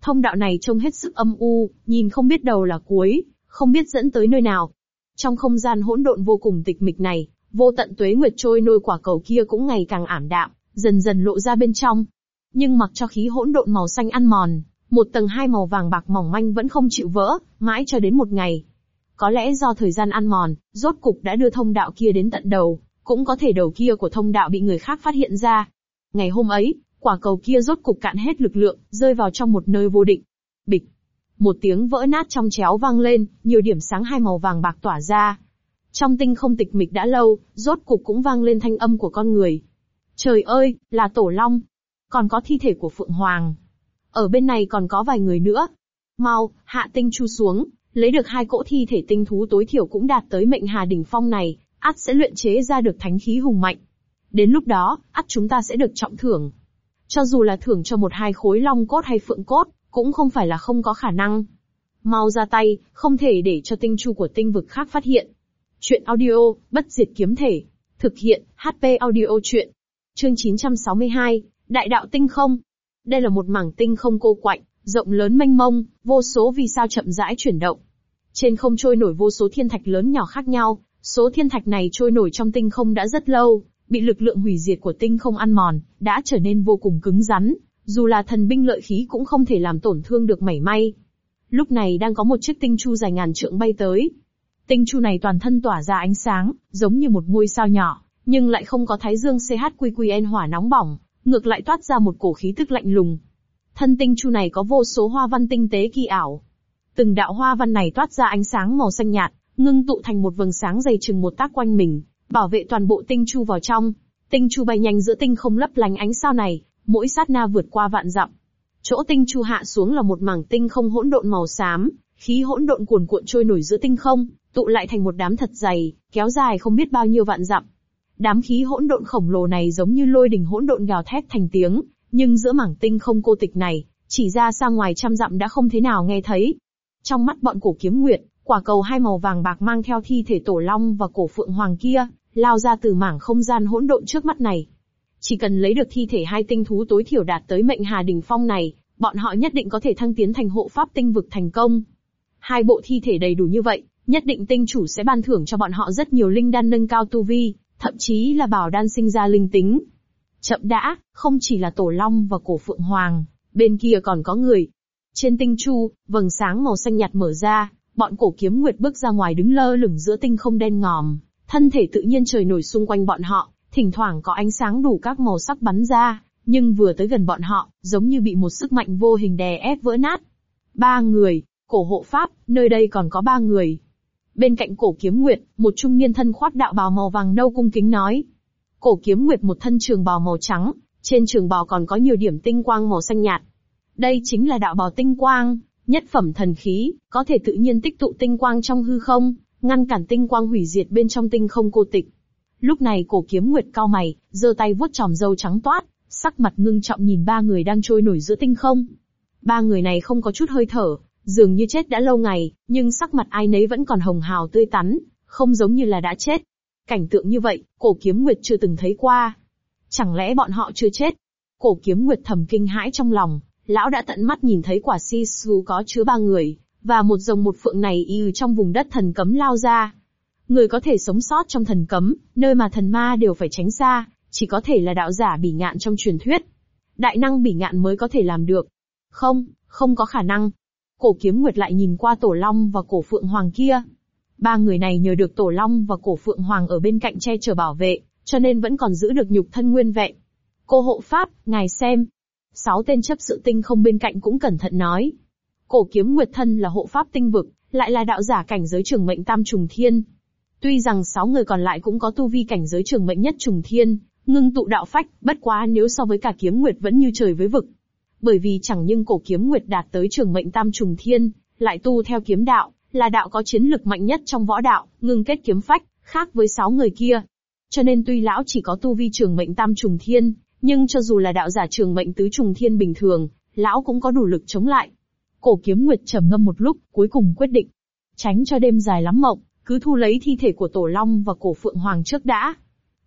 Thông đạo này trông hết sức âm u, nhìn không biết đầu là cuối, không biết dẫn tới nơi nào. Trong không gian hỗn độn vô cùng tịch mịch này, vô tận tuế nguyệt trôi nôi quả cầu kia cũng ngày càng ảm đạm, dần dần lộ ra bên trong. Nhưng mặc cho khí hỗn độn màu xanh ăn mòn, một tầng hai màu vàng bạc mỏng manh vẫn không chịu vỡ, mãi cho đến một ngày. Có lẽ do thời gian ăn mòn, rốt cục đã đưa thông đạo kia đến tận đầu, cũng có thể đầu kia của thông đạo bị người khác phát hiện ra. Ngày hôm ấy, quả cầu kia rốt cục cạn hết lực lượng, rơi vào trong một nơi vô định. Bịch. Một tiếng vỡ nát trong chéo vang lên, nhiều điểm sáng hai màu vàng bạc tỏa ra. Trong tinh không tịch mịch đã lâu, rốt cục cũng vang lên thanh âm của con người. Trời ơi, là Tổ Long. Còn có thi thể của Phượng Hoàng. Ở bên này còn có vài người nữa. Mau, hạ tinh chu xuống, lấy được hai cỗ thi thể tinh thú tối thiểu cũng đạt tới mệnh hà đỉnh phong này, ắt sẽ luyện chế ra được thánh khí hùng mạnh. Đến lúc đó, ắt chúng ta sẽ được trọng thưởng. Cho dù là thưởng cho một hai khối long cốt hay phượng cốt, cũng không phải là không có khả năng. Mau ra tay, không thể để cho tinh chu của tinh vực khác phát hiện. Chuyện audio, bất diệt kiếm thể. Thực hiện, HP audio chuyện. Chương 962, Đại đạo tinh không. Đây là một mảng tinh không cô quạnh, rộng lớn mênh mông, vô số vì sao chậm rãi chuyển động. Trên không trôi nổi vô số thiên thạch lớn nhỏ khác nhau, số thiên thạch này trôi nổi trong tinh không đã rất lâu, bị lực lượng hủy diệt của tinh không ăn mòn, đã trở nên vô cùng cứng rắn, dù là thần binh lợi khí cũng không thể làm tổn thương được mảy may. Lúc này đang có một chiếc tinh chu dài ngàn trượng bay tới. Tinh chu này toàn thân tỏa ra ánh sáng, giống như một ngôi sao nhỏ, nhưng lại không có thái dương CHQQN hỏa nóng bỏng, ngược lại toát ra một cổ khí tức lạnh lùng. Thân tinh chu này có vô số hoa văn tinh tế kỳ ảo. Từng đạo hoa văn này toát ra ánh sáng màu xanh nhạt, ngưng tụ thành một vầng sáng dày chừng một tác quanh mình, bảo vệ toàn bộ tinh chu vào trong. Tinh chu bay nhanh giữa tinh không lấp lánh ánh sao này, mỗi sát na vượt qua vạn dặm. Chỗ tinh chu hạ xuống là một mảng tinh không hỗn độn màu xám, khí hỗn độn cuồn cuộn trôi nổi giữa tinh không, tụ lại thành một đám thật dày, kéo dài không biết bao nhiêu vạn dặm. Đám khí hỗn độn khổng lồ này giống như lôi đình hỗn độn gào thét thành tiếng, nhưng giữa mảng tinh không cô tịch này, chỉ ra xa ngoài trăm dặm đã không thế nào nghe thấy. Trong mắt bọn cổ kiếm nguyệt, quả cầu hai màu vàng bạc mang theo thi thể tổ long và cổ phượng hoàng kia, lao ra từ mảng không gian hỗn độn trước mắt này. Chỉ cần lấy được thi thể hai tinh thú tối thiểu đạt tới mệnh hà đỉnh phong này, bọn họ nhất định có thể thăng tiến thành hộ pháp tinh vực thành công. Hai bộ thi thể đầy đủ như vậy, nhất định tinh chủ sẽ ban thưởng cho bọn họ rất nhiều linh đan nâng cao tu vi, thậm chí là bảo đan sinh ra linh tính. Chậm đã, không chỉ là tổ long và cổ phượng hoàng, bên kia còn có người. Trên tinh chu, vầng sáng màu xanh nhạt mở ra, bọn cổ kiếm nguyệt bước ra ngoài đứng lơ lửng giữa tinh không đen ngòm, thân thể tự nhiên trời nổi xung quanh bọn họ, thỉnh thoảng có ánh sáng đủ các màu sắc bắn ra, nhưng vừa tới gần bọn họ, giống như bị một sức mạnh vô hình đè ép vỡ nát. Ba người, cổ hộ pháp, nơi đây còn có ba người. Bên cạnh cổ kiếm nguyệt, một trung niên thân khoác đạo bào màu vàng nâu cung kính nói. Cổ kiếm nguyệt một thân trường bào màu trắng, trên trường bào còn có nhiều điểm tinh quang màu xanh nhạt. Đây chính là đạo bào tinh quang, nhất phẩm thần khí, có thể tự nhiên tích tụ tinh quang trong hư không, ngăn cản tinh quang hủy diệt bên trong tinh không cô tịch. Lúc này cổ kiếm nguyệt cao mày, giơ tay vuốt tròm râu trắng toát, sắc mặt ngưng trọng nhìn ba người đang trôi nổi giữa tinh không. Ba người này không có chút hơi thở, dường như chết đã lâu ngày, nhưng sắc mặt ai nấy vẫn còn hồng hào tươi tắn, không giống như là đã chết. Cảnh tượng như vậy, cổ kiếm nguyệt chưa từng thấy qua. Chẳng lẽ bọn họ chưa chết? Cổ kiếm nguyệt thầm kinh hãi trong lòng, lão đã tận mắt nhìn thấy quả si su có chứa ba người, và một dòng một phượng này y trong vùng đất thần cấm lao ra. Người có thể sống sót trong thần cấm, nơi mà thần ma đều phải tránh xa, chỉ có thể là đạo giả bỉ ngạn trong truyền thuyết. Đại năng bỉ ngạn mới có thể làm được. Không, không có khả năng. Cổ kiếm nguyệt lại nhìn qua tổ long và cổ phượng hoàng kia. Ba người này nhờ được tổ long và cổ phượng hoàng ở bên cạnh che chở bảo vệ, cho nên vẫn còn giữ được nhục thân nguyên vẹn. Cô hộ pháp, ngài xem. Sáu tên chấp sự tinh không bên cạnh cũng cẩn thận nói. Cổ kiếm nguyệt thân là hộ pháp tinh vực, lại là đạo giả cảnh giới trường mệnh tam trùng thiên. Tuy rằng sáu người còn lại cũng có tu vi cảnh giới trường mệnh nhất trùng thiên, ngưng tụ đạo phách, bất quá nếu so với cả kiếm nguyệt vẫn như trời với vực. Bởi vì chẳng nhưng cổ kiếm nguyệt đạt tới trường mệnh tam trùng thiên, lại tu theo kiếm đạo, là đạo có chiến lực mạnh nhất trong võ đạo, ngưng kết kiếm phách, khác với sáu người kia. Cho nên tuy lão chỉ có tu vi trường mệnh tam trùng thiên, nhưng cho dù là đạo giả trường mệnh tứ trùng thiên bình thường, lão cũng có đủ lực chống lại. Cổ kiếm nguyệt trầm ngâm một lúc, cuối cùng quyết định. Tránh cho đêm dài lắm mộng, cứ thu lấy thi thể của tổ long và cổ phượng hoàng trước đã.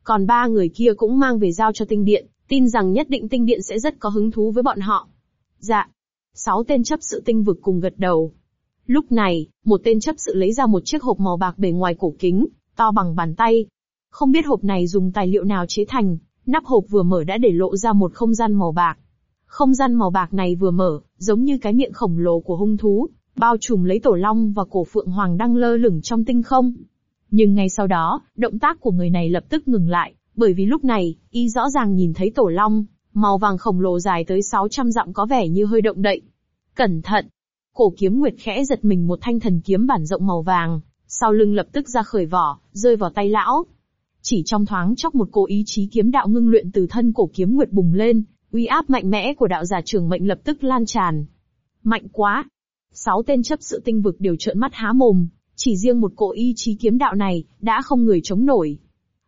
Còn ba người kia cũng mang về giao cho tinh điện, tin rằng nhất định tinh điện sẽ rất có hứng thú với bọn họ. Dạ. Sáu tên chấp sự tinh vực cùng gật đầu. Lúc này, một tên chấp sự lấy ra một chiếc hộp màu bạc bề ngoài cổ kính, to bằng bàn tay. Không biết hộp này dùng tài liệu nào chế thành, nắp hộp vừa mở đã để lộ ra một không gian màu bạc. Không gian màu bạc này vừa mở, giống như cái miệng khổng lồ của hung thú, bao trùm lấy tổ long và cổ phượng hoàng đang lơ lửng trong tinh không. Nhưng ngay sau đó, động tác của người này lập tức ngừng lại, bởi vì lúc này, y rõ ràng nhìn thấy tổ long, màu vàng khổng lồ dài tới 600 dặm có vẻ như hơi động đậy. Cẩn thận! Cổ kiếm nguyệt khẽ giật mình một thanh thần kiếm bản rộng màu vàng, sau lưng lập tức ra khởi vỏ, rơi vào tay lão. Chỉ trong thoáng chốc một cô ý chí kiếm đạo ngưng luyện từ thân cổ kiếm nguyệt bùng lên, uy áp mạnh mẽ của đạo giả trưởng mệnh lập tức lan tràn. Mạnh quá! Sáu tên chấp sự tinh vực đều trợn mắt há mồm, chỉ riêng một cỗ ý chí kiếm đạo này, đã không người chống nổi.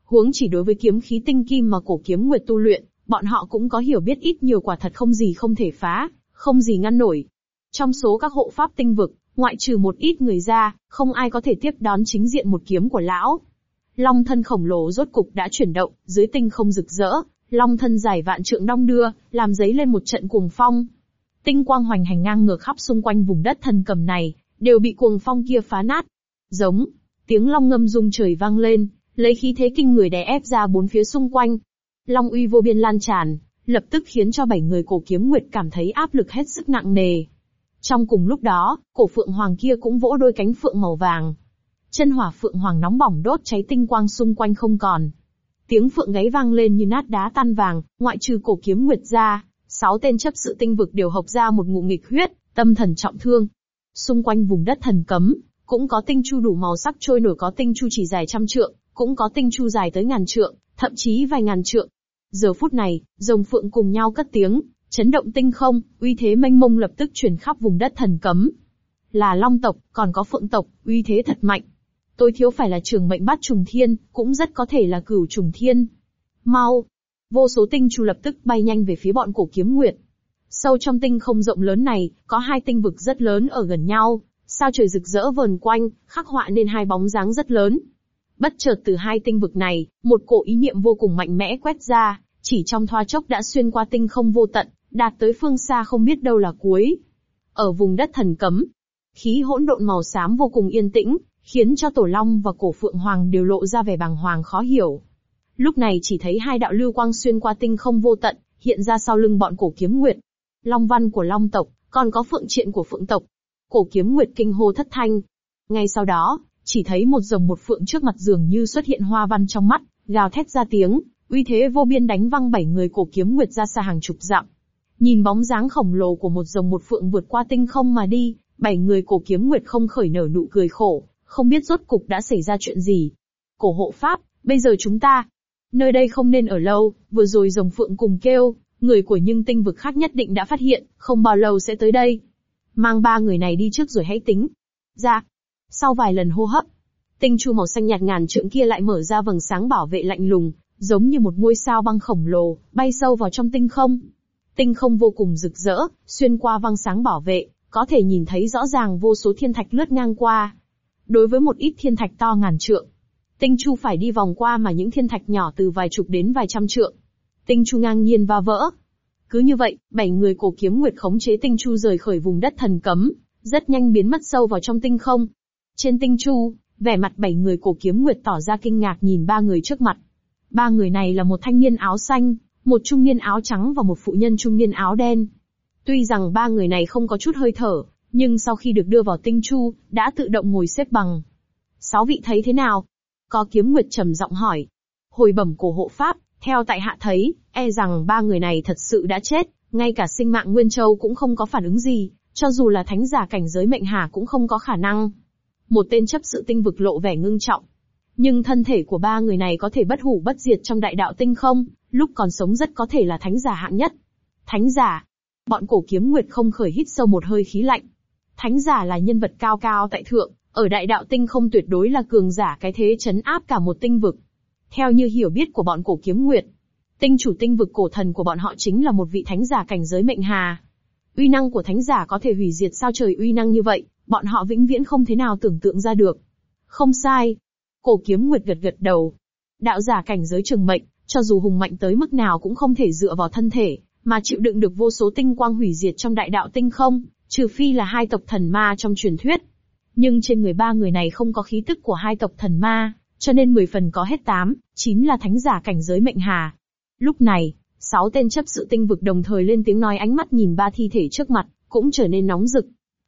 Huống chỉ đối với kiếm khí tinh kim mà cổ kiếm nguyệt tu luyện, bọn họ cũng có hiểu biết ít nhiều quả thật không gì không thể phá, không gì ngăn nổi. Trong số các hộ pháp tinh vực, ngoại trừ một ít người ra, không ai có thể tiếp đón chính diện một kiếm của lão. Long thân khổng lồ rốt cục đã chuyển động, dưới tinh không rực rỡ, long thân dài vạn trượng đong đưa, làm giấy lên một trận cuồng phong. Tinh quang hoành hành ngang ngược khắp xung quanh vùng đất thần cầm này, đều bị cuồng phong kia phá nát. Giống, tiếng long ngâm rung trời vang lên, lấy khí thế kinh người đè ép ra bốn phía xung quanh. Long uy vô biên lan tràn, lập tức khiến cho bảy người cổ kiếm nguyệt cảm thấy áp lực hết sức nặng nề. Trong cùng lúc đó, cổ phượng hoàng kia cũng vỗ đôi cánh phượng màu vàng. Chân hỏa phượng hoàng nóng bỏng đốt cháy tinh quang xung quanh không còn. Tiếng phượng gáy vang lên như nát đá tan vàng, ngoại trừ cổ kiếm nguyệt ra, sáu tên chấp sự tinh vực đều hộc ra một ngụ nghịch huyết, tâm thần trọng thương. Xung quanh vùng đất thần cấm, cũng có tinh chu đủ màu sắc trôi nổi có tinh chu chỉ dài trăm trượng, cũng có tinh chu dài tới ngàn trượng, thậm chí vài ngàn trượng. Giờ phút này, rồng phượng cùng nhau cất tiếng, chấn động tinh không, uy thế mênh mông lập tức truyền khắp vùng đất thần cấm. Là long tộc, còn có phượng tộc, uy thế thật mạnh. Tôi thiếu phải là trường mệnh bát trùng thiên, cũng rất có thể là cửu trùng thiên. Mau! Vô số tinh chu lập tức bay nhanh về phía bọn cổ kiếm nguyệt. Sâu trong tinh không rộng lớn này, có hai tinh vực rất lớn ở gần nhau, sao trời rực rỡ vờn quanh, khắc họa nên hai bóng dáng rất lớn. Bất chợt từ hai tinh vực này, một cổ ý niệm vô cùng mạnh mẽ quét ra, chỉ trong thoa chốc đã xuyên qua tinh không vô tận, đạt tới phương xa không biết đâu là cuối. Ở vùng đất thần cấm, khí hỗn độn màu xám vô cùng yên tĩnh, khiến cho Tổ Long và Cổ Phượng Hoàng đều lộ ra vẻ bàng hoàng khó hiểu. Lúc này chỉ thấy hai đạo lưu quang xuyên qua tinh không vô tận, hiện ra sau lưng bọn Cổ Kiếm Nguyệt. Long văn của Long tộc, còn có Phượng triện của Phượng tộc. Cổ Kiếm Nguyệt kinh hô thất thanh. Ngay sau đó, chỉ thấy một rồng một phượng trước mặt dường như xuất hiện hoa văn trong mắt, gào thét ra tiếng, uy thế vô biên đánh văng bảy người cổ kiếm nguyệt ra xa hàng chục dặm. Nhìn bóng dáng khổng lồ của một rồng một phượng vượt qua tinh không mà đi, bảy người cổ kiếm nguyệt không khởi nở nụ cười khổ, không biết rốt cục đã xảy ra chuyện gì. Cổ hộ pháp, bây giờ chúng ta, nơi đây không nên ở lâu, vừa rồi rồng phượng cùng kêu, người của những tinh vực khác nhất định đã phát hiện, không bao lâu sẽ tới đây. Mang ba người này đi trước rồi hãy tính. Ra, sau vài lần hô hấp, tinh chu màu xanh nhạt ngàn trượng kia lại mở ra vầng sáng bảo vệ lạnh lùng, giống như một ngôi sao băng khổng lồ, bay sâu vào trong tinh không. Tinh không vô cùng rực rỡ, xuyên qua văng sáng bảo vệ, có thể nhìn thấy rõ ràng vô số thiên thạch lướt ngang qua. Đối với một ít thiên thạch to ngàn trượng, tinh chu phải đi vòng qua mà những thiên thạch nhỏ từ vài chục đến vài trăm trượng. Tinh chu ngang nhiên va vỡ. Cứ như vậy, bảy người cổ kiếm nguyệt khống chế tinh chu rời khỏi vùng đất thần cấm, rất nhanh biến mất sâu vào trong tinh không. Trên tinh chu, vẻ mặt bảy người cổ kiếm nguyệt tỏ ra kinh ngạc nhìn ba người trước mặt. Ba người này là một thanh niên áo xanh, một trung niên áo trắng và một phụ nhân trung niên áo đen. Tuy rằng ba người này không có chút hơi thở, nhưng sau khi được đưa vào tinh chu, đã tự động ngồi xếp bằng. Sáu vị thấy thế nào? Có kiếm nguyệt trầm giọng hỏi. Hồi bẩm cổ hộ pháp, theo tại hạ thấy, e rằng ba người này thật sự đã chết, ngay cả sinh mạng Nguyên Châu cũng không có phản ứng gì, cho dù là thánh giả cảnh giới mệnh hà cũng không có khả năng. Một tên chấp sự tinh vực lộ vẻ ngưng trọng. Nhưng thân thể của ba người này có thể bất hủ bất diệt trong đại đạo tinh không, lúc còn sống rất có thể là thánh giả hạng nhất. Thánh giả. Bọn cổ kiếm nguyệt không khởi hít sâu một hơi khí lạnh. Thánh giả là nhân vật cao cao tại thượng, ở đại đạo tinh không tuyệt đối là cường giả cái thế chấn áp cả một tinh vực. Theo như hiểu biết của bọn cổ kiếm nguyệt, tinh chủ tinh vực cổ thần của bọn họ chính là một vị thánh giả cảnh giới mệnh hà. Uy năng của thánh giả có thể hủy diệt sao trời uy năng như vậy, bọn họ vĩnh viễn không thế nào tưởng tượng ra được. Không sai. Cổ kiếm nguyệt gật gật đầu. Đạo giả cảnh giới trường mệnh, cho dù hùng mạnh tới mức nào cũng không thể dựa vào thân thể, mà chịu đựng được vô số tinh quang hủy diệt trong đại đạo tinh không, trừ phi là hai tộc thần ma trong truyền thuyết. Nhưng trên người ba người này không có khí tức của hai tộc thần ma, cho nên 10 phần có hết 8, 9 là thánh giả cảnh giới mệnh hà. Lúc này, sáu tên chấp sự tinh vực đồng thời lên tiếng nói ánh mắt nhìn ba thi thể trước mặt, cũng trở nên nóng rực.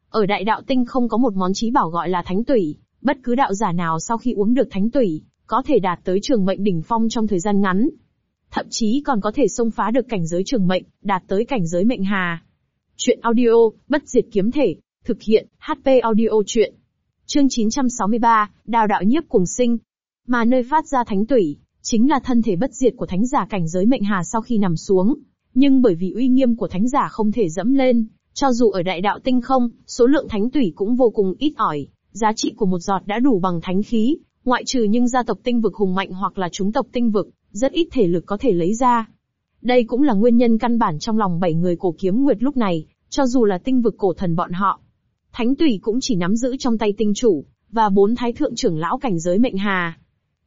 Ở đại đạo tinh không có một món trí bảo gọi là thánh tủy, bất cứ đạo giả nào sau khi uống được thánh tủy, có thể đạt tới trường mệnh đỉnh phong trong thời gian ngắn. Thậm chí còn có thể xông phá được cảnh giới trường mệnh, đạt tới cảnh giới mệnh hà. Chuyện audio, bất diệt kiếm thể, thực hiện, HP audio chuyện. Chương 963, đào đạo nhiếp cùng sinh. Mà nơi phát ra thánh tủy, chính là thân thể bất diệt của thánh giả cảnh giới mệnh hà sau khi nằm xuống. Nhưng bởi vì uy nghiêm của thánh giả không thể dẫm lên, cho dù ở đại đạo tinh không, số lượng thánh tủy cũng vô cùng ít ỏi, giá trị của một giọt đã đủ bằng thánh khí, ngoại trừ những gia tộc tinh vực hùng mạnh hoặc là chúng tộc tinh vực, rất ít thể lực có thể lấy ra. Đây cũng là nguyên nhân căn bản trong lòng bảy người cổ kiếm nguyệt lúc này, cho dù là tinh vực cổ thần bọn họ. Thánh tủy cũng chỉ nắm giữ trong tay tinh chủ, và bốn thái thượng trưởng lão cảnh giới mệnh hà.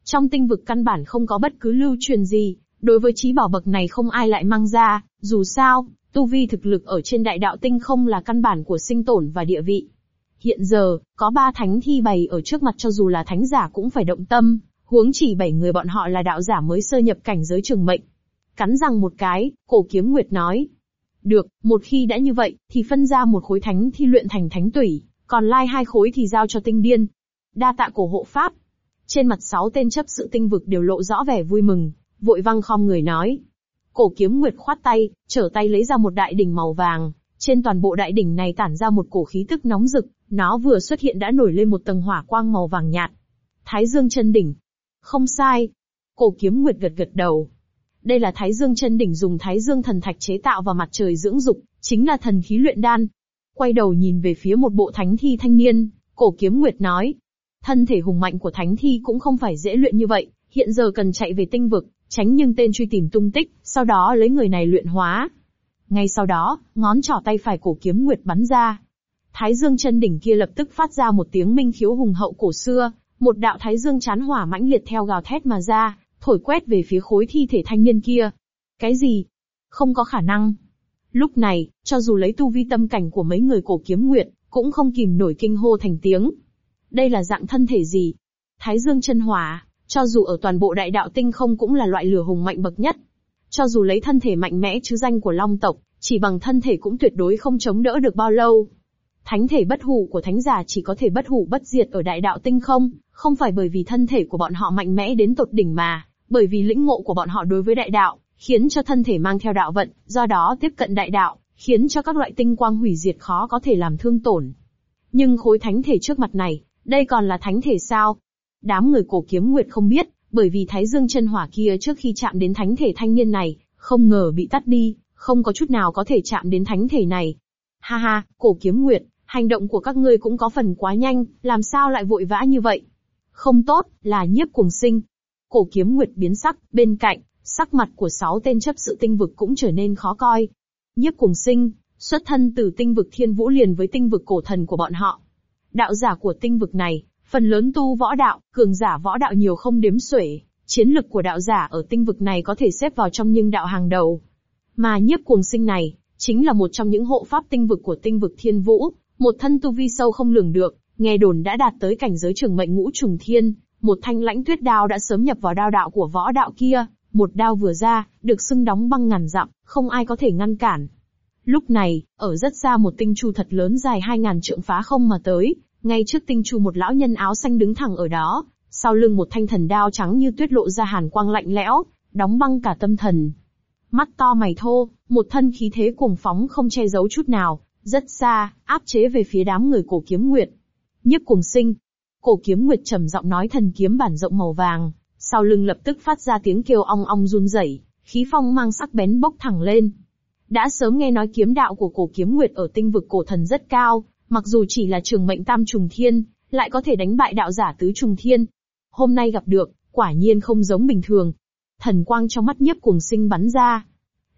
Trong tinh vực căn bản không có bất cứ lưu truyền gì, đối với trí bảo bậc này không ai lại mang ra, dù sao, Tu vi thực lực ở trên đại đạo tinh không là căn bản của sinh tồn và địa vị. Hiện giờ, có ba thánh thi bày ở trước mặt cho dù là thánh giả cũng phải động tâm, huống chỉ bảy người bọn họ là đạo giả mới sơ nhập cảnh giới trường mệnh. Cắn răng một cái, cổ kiếm nguyệt nói. Được, một khi đã như vậy, thì phân ra một khối thánh thi luyện thành thánh tủy, còn lai hai khối thì giao cho tinh điên. Đa tạ cổ hộ pháp. Trên mặt sáu tên chấp sự tinh vực đều lộ rõ vẻ vui mừng, vội văng khom người nói. Cổ kiếm nguyệt khoát tay, trở tay lấy ra một đại đỉnh màu vàng, trên toàn bộ đại đỉnh này tản ra một cổ khí tức nóng rực, nó vừa xuất hiện đã nổi lên một tầng hỏa quang màu vàng nhạt. Thái Dương chân đỉnh. Không sai. Cổ kiếm nguyệt gật gật đầu. Đây là Thái Dương chân đỉnh dùng Thái Dương thần thạch chế tạo vào mặt trời dưỡng dục, chính là thần khí luyện đan. Quay đầu nhìn về phía một bộ thánh thi thanh niên, cổ kiếm nguyệt nói. Thân thể hùng mạnh của thánh thi cũng không phải dễ luyện như vậy, hiện giờ cần chạy về tinh vực, tránh nhưng tên truy tìm tung tích, sau đó lấy người này luyện hóa. Ngay sau đó, ngón trỏ tay phải cổ kiếm nguyệt bắn ra. Thái dương chân đỉnh kia lập tức phát ra một tiếng minh khiếu hùng hậu cổ xưa, một đạo thái dương chán hỏa mãnh liệt theo gào thét mà ra, thổi quét về phía khối thi thể thanh niên kia. Cái gì? Không có khả năng. Lúc này, cho dù lấy tu vi tâm cảnh của mấy người cổ kiếm nguyệt, cũng không kìm nổi kinh hô thành tiếng. Đây là dạng thân thể gì? Thái dương chân hỏa, cho dù ở toàn bộ đại đạo tinh không cũng là loại lửa hùng mạnh bậc nhất. Cho dù lấy thân thể mạnh mẽ chứ danh của Long tộc, chỉ bằng thân thể cũng tuyệt đối không chống đỡ được bao lâu. Thánh thể bất hủ của thánh giả chỉ có thể bất hủ bất diệt ở đại đạo tinh không, không phải bởi vì thân thể của bọn họ mạnh mẽ đến tột đỉnh mà, bởi vì lĩnh ngộ của bọn họ đối với đại đạo, khiến cho thân thể mang theo đạo vận, do đó tiếp cận đại đạo, khiến cho các loại tinh quang hủy diệt khó có thể làm thương tổn. Nhưng khối thánh thể trước mặt này, đây còn là thánh thể sao? Đám người cổ kiếm nguyệt không biết, bởi vì thái dương chân hỏa kia trước khi chạm đến thánh thể thanh niên này, không ngờ bị tắt đi, không có chút nào có thể chạm đến thánh thể này. Ha ha, cổ kiếm nguyệt, hành động của các ngươi cũng có phần quá nhanh, làm sao lại vội vã như vậy? Không tốt, là nhiếp cuồng sinh. Cổ kiếm nguyệt biến sắc, bên cạnh, sắc mặt của sáu tên chấp sự tinh vực cũng trở nên khó coi. Nhiếp cuồng sinh, xuất thân từ tinh vực thiên vũ liền với tinh vực cổ thần của bọn họ. Đạo giả của tinh vực này, phần lớn tu võ đạo, cường giả võ đạo nhiều không đếm xuể, chiến lực của đạo giả ở tinh vực này có thể xếp vào trong nhưng đạo hàng đầu. Mà nhiếp cuồng sinh này, chính là một trong những hộ pháp tinh vực của tinh vực thiên vũ, một thân tu vi sâu không lường được, nghe đồn đã đạt tới cảnh giới trường mệnh ngũ trùng thiên, một thanh lãnh tuyết đao đã sớm nhập vào đao đạo của võ đạo kia, một đao vừa ra, được xưng đóng băng ngàn dặm, không ai có thể ngăn cản. Lúc này, ở rất xa một tinh chu thật lớn dài hai ngàn trượng phá không mà tới, ngay trước tinh chu một lão nhân áo xanh đứng thẳng ở đó, sau lưng một thanh thần đao trắng như tuyết lộ ra hàn quang lạnh lẽo, đóng băng cả tâm thần. Mắt to mày thô, một thân khí thế cuồng phóng không che giấu chút nào, rất xa, áp chế về phía đám người cổ kiếm nguyệt. Nhiếp cuồng sinh. Cổ kiếm nguyệt trầm giọng nói thần kiếm bản rộng màu vàng, sau lưng lập tức phát ra tiếng kêu ong ong run rẩy, khí phong mang sắc bén bốc thẳng lên. Đã sớm nghe nói kiếm đạo của cổ kiếm nguyệt ở tinh vực cổ thần rất cao, mặc dù chỉ là trường mệnh tam trùng thiên, lại có thể đánh bại đạo giả tứ trùng thiên. Hôm nay gặp được, quả nhiên không giống bình thường. Thần quang trong mắt nhiếp cuồng sinh bắn ra.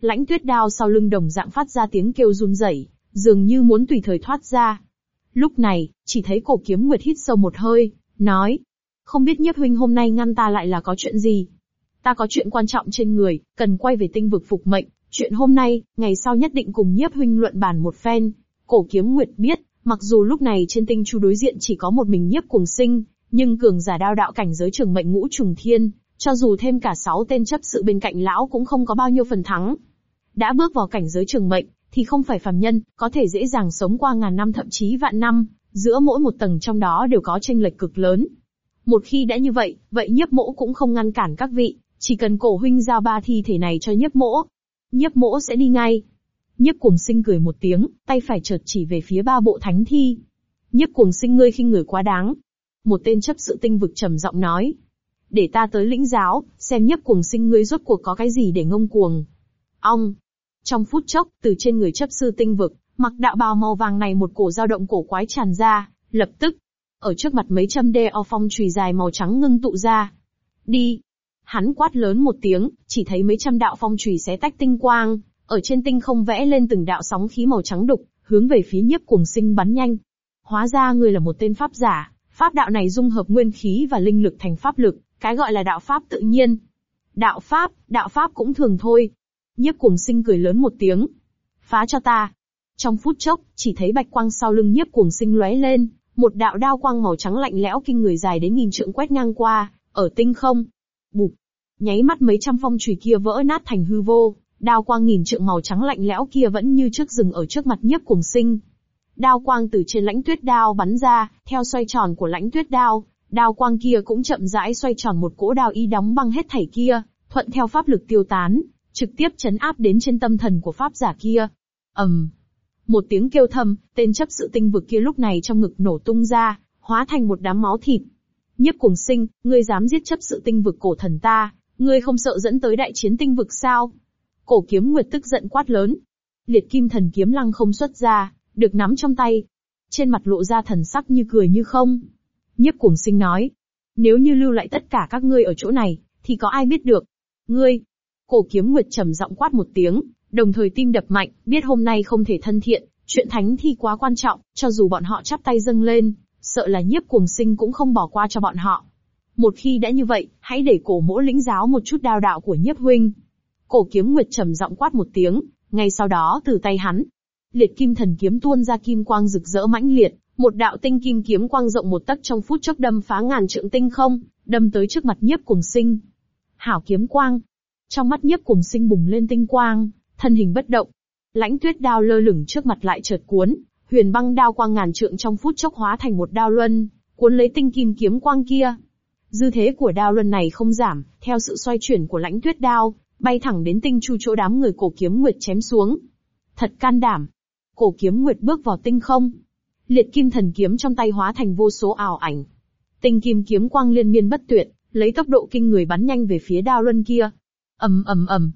Lãnh tuyết đao sau lưng đồng dạng phát ra tiếng kêu run rẩy, dường như muốn tùy thời thoát ra. Lúc này, chỉ thấy cổ kiếm nguyệt hít sâu một hơi, nói. Không biết nhiếp huynh hôm nay ngăn ta lại là có chuyện gì? Ta có chuyện quan trọng trên người, cần quay về tinh vực phục mệnh. Chuyện hôm nay, ngày sau nhất định cùng nhiếp huynh luận bàn một phen. Cổ kiếm nguyệt biết, mặc dù lúc này trên tinh chu đối diện chỉ có một mình nhiếp cuồng sinh, nhưng cường giả đao đạo cảnh giới trường mệnh ngũ trùng thiên, cho dù thêm cả sáu tên chấp sự bên cạnh lão cũng không có bao nhiêu phần thắng. Đã bước vào cảnh giới trường mệnh, thì không phải phàm nhân, có thể dễ dàng sống qua ngàn năm thậm chí vạn năm, giữa mỗi một tầng trong đó đều có tranh lệch cực lớn. Một khi đã như vậy, vậy nhiếp mỗ cũng không ngăn cản các vị, chỉ cần cổ huynh giao ba thi thể này cho nhiếp mỗ. Nhiếp mỗ sẽ đi ngay. Nhiếp cuồng sinh cười một tiếng, tay phải chợt chỉ về phía ba bộ thánh thi. Nhiếp cuồng sinh ngươi khinh người quá đáng. Một tên chấp sự tinh vực trầm giọng nói. Để ta tới lĩnh giáo, xem nhiếp cuồng sinh ngươi rốt cuộc có cái gì để ngông cuồng. Ong, trong phút chốc, từ trên người chấp sư tinh vực, mặc đạo bào màu vàng này một cổ dao động cổ quái tràn ra, lập tức, ở trước mặt mấy trăm đê o phong chùy dài màu trắng ngưng tụ ra. Đi! Hắn quát lớn một tiếng, chỉ thấy mấy trăm đạo phong chùy xé tách tinh quang, ở trên tinh không vẽ lên từng đạo sóng khí màu trắng đục, hướng về phía nhiếp cuồng sinh bắn nhanh. Hóa ra người là một tên pháp giả, pháp đạo này dung hợp nguyên khí và linh lực thành pháp lực, cái gọi là đạo pháp tự nhiên. Đạo pháp, đạo pháp cũng thường thôi, Nhiếp cuồng sinh cười lớn một tiếng. phá cho ta. Trong phút chốc, chỉ thấy bạch quang sau lưng nhiếp cuồng sinh lóe lên, một đạo đao quang màu trắng lạnh lẽo kinh người dài đến nghìn trượng quét ngang qua, ở tinh không. Bụp. Nháy mắt mấy trăm phong chùy kia vỡ nát thành hư vô, đao quang nghìn trượng màu trắng lạnh lẽo kia vẫn như trước rừng ở trước mặt nhiếp cuồng sinh. Đao quang từ trên lãnh tuyết đao bắn ra, theo xoay tròn của lãnh tuyết đao, đao quang kia cũng chậm rãi xoay tròn một cỗ đao y đóng băng hết thảy kia, thuận theo pháp lực tiêu tán, trực tiếp chấn áp đến trên tâm thần của pháp giả kia. ầm, um. một tiếng kêu thầm, tên chấp sự tinh vực kia lúc này trong ngực nổ tung ra, hóa thành một đám máu thịt. Nhiếp cùng sinh, ngươi dám giết chấp sự tinh vực cổ thần ta, ngươi không sợ dẫn tới đại chiến tinh vực sao? Cổ kiếm nguyệt tức giận quát lớn. Liệt kim thần kiếm lăng không xuất ra, được nắm trong tay. Trên mặt lộ ra thần sắc như cười như không. Nhiếp cuồng sinh nói. Nếu như lưu lại tất cả các ngươi ở chỗ này, thì có ai biết được? Ngươi! Cổ kiếm nguyệt trầm giọng quát một tiếng, đồng thời tim đập mạnh, biết hôm nay không thể thân thiện, chuyện thánh thi quá quan trọng, cho dù bọn họ chắp tay dâng lên, sợ là nhiếp cuồng sinh cũng không bỏ qua cho bọn họ. Một khi đã như vậy, hãy để cổ mỗ lĩnh giáo một chút đao đạo của nhiếp huynh. Cổ kiếm nguyệt trầm giọng quát một tiếng, ngay sau đó từ tay hắn, liệt kim thần kiếm tuôn ra kim quang rực rỡ mãnh liệt, một đạo tinh kim kiếm quang rộng một tấc trong phút chốc đâm phá ngàn trượng tinh không, đâm tới trước mặt nhiếp cùng sinh. Hảo kiếm quang. Trong mắt nhiếp cùng sinh bùng lên tinh quang, thân hình bất động. Lãnh tuyết đao lơ lửng trước mặt lại chợt cuốn, huyền băng đao quang ngàn trượng trong phút chốc hóa thành một đao luân, cuốn lấy tinh kim kiếm quang kia. Dư thế của đao luân này không giảm, theo sự xoay chuyển của lãnh tuyết đao, bay thẳng đến tinh chu chỗ đám người cổ kiếm nguyệt chém xuống. Thật can đảm. Cổ kiếm nguyệt bước vào tinh không. Liệt kim thần kiếm trong tay hóa thành vô số ảo ảnh. Tinh kim kiếm quang liên miên bất tuyệt, lấy tốc độ kinh người bắn nhanh về phía đao luân kia ầm ầm ầm.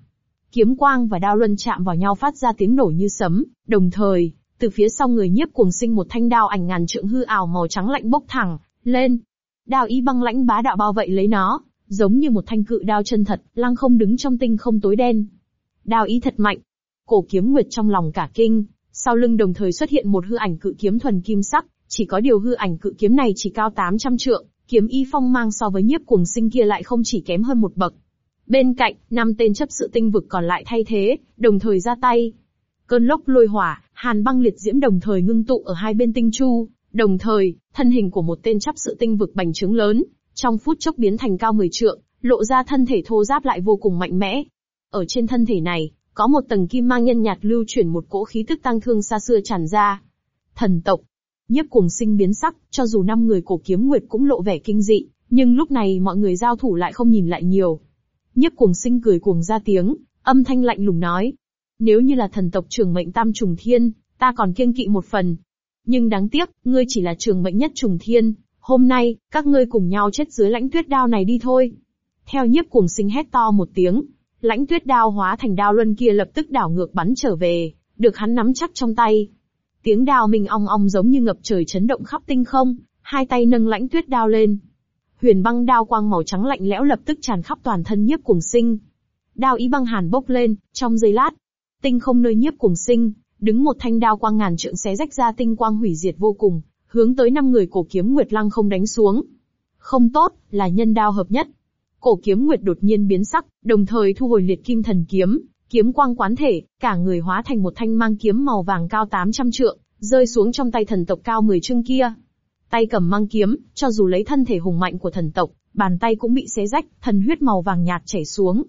Kiếm quang và đao luân chạm vào nhau phát ra tiếng nổ như sấm, đồng thời, từ phía sau người nhiếp cuồng sinh một thanh đao ảnh ngàn trượng hư ảo màu trắng lạnh bốc thẳng lên. Đao ý băng lãnh bá đạo bao vậy lấy nó, giống như một thanh cự đao chân thật, lăng không đứng trong tinh không tối đen. Đao ý thật mạnh. Cổ kiếm nguyệt trong lòng cả kinh, sau lưng đồng thời xuất hiện một hư ảnh cự kiếm thuần kim sắc, chỉ có điều hư ảnh cự kiếm này chỉ cao 800 trượng, kiếm y phong mang so với nhiếp cuồng sinh kia lại không chỉ kém hơn một bậc. Bên cạnh, năm tên chấp sự tinh vực còn lại thay thế, đồng thời ra tay. Cơn lốc lôi hỏa, hàn băng liệt diễm đồng thời ngưng tụ ở hai bên tinh chu, đồng thời, thân hình của một tên chấp sự tinh vực bành trướng lớn, trong phút chốc biến thành cao 10 trượng, lộ ra thân thể thô giáp lại vô cùng mạnh mẽ. Ở trên thân thể này, có một tầng kim mang nhân nhạt lưu chuyển một cỗ khí tức tăng thương xa xưa tràn ra. Thần tộc. Nhiếp cuồng sinh biến sắc, cho dù năm người cổ kiếm nguyệt cũng lộ vẻ kinh dị, nhưng lúc này mọi người giao thủ lại không nhìn lại nhiều. Nhiếp cuồng sinh cười cuồng ra tiếng, âm thanh lạnh lùng nói. Nếu như là thần tộc trường mệnh tam trùng thiên, ta còn kiêng kỵ một phần. Nhưng đáng tiếc, ngươi chỉ là trường mệnh nhất trùng thiên, hôm nay, các ngươi cùng nhau chết dưới lãnh tuyết đao này đi thôi. Theo nhiếp cuồng sinh hét to một tiếng, lãnh tuyết đao hóa thành đao luân kia lập tức đảo ngược bắn trở về, được hắn nắm chắc trong tay. Tiếng đao mình ong ong giống như ngập trời chấn động khắp tinh không, hai tay nâng lãnh tuyết đao lên. Huyền băng đao quang màu trắng lạnh lẽo lập tức tràn khắp toàn thân nhiếp cuồng sinh. Đao ý băng hàn bốc lên, trong giây lát. Tinh không nơi nhiếp cuồng sinh, đứng một thanh đao quang ngàn trượng xé rách ra tinh quang hủy diệt vô cùng, hướng tới năm người cổ kiếm Nguyệt Lăng không đánh xuống. Không tốt, là nhân đao hợp nhất, Cổ kiếm nguyệt đột nhiên biến sắc, đồng thời thu hồi liệt kim thần kiếm, kiếm quang quán thể, cả người hóa thành một thanh mang kiếm màu vàng cao 800 trượng, rơi xuống trong tay thần tộc cao 10 trượng kia. Tay cầm mang kiếm, cho dù lấy thân thể hùng mạnh của thần tộc, bàn tay cũng bị xé rách, thần huyết màu vàng nhạt chảy xuống.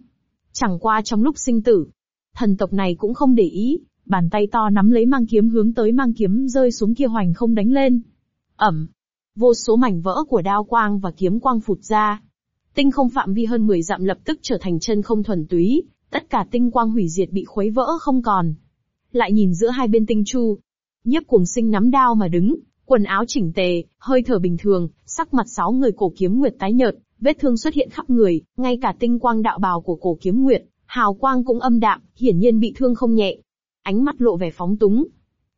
Chẳng qua trong lúc sinh tử, thần tộc này cũng không để ý, bàn tay to nắm lấy mang kiếm hướng tới mang kiếm rơi xuống kia hoành không đánh lên. Ẩm. Vô số mảnh vỡ của đao quang và kiếm quang phụt ra, Tinh không phạm vi hơn 10 dặm lập tức trở thành chân không thuần túy, tất cả tinh quang hủy diệt bị khuấy vỡ không còn. Lại nhìn giữa hai bên tinh chu, nhiếp cuồng sinh nắm đao mà đứng, quần áo chỉnh tề, hơi thở bình thường, sắc mặt sáu người cổ kiếm nguyệt tái nhợt, vết thương xuất hiện khắp người, ngay cả tinh quang đạo bào của cổ kiếm nguyệt, hào quang cũng âm đạm, hiển nhiên bị thương không nhẹ. Ánh mắt lộ vẻ phóng túng.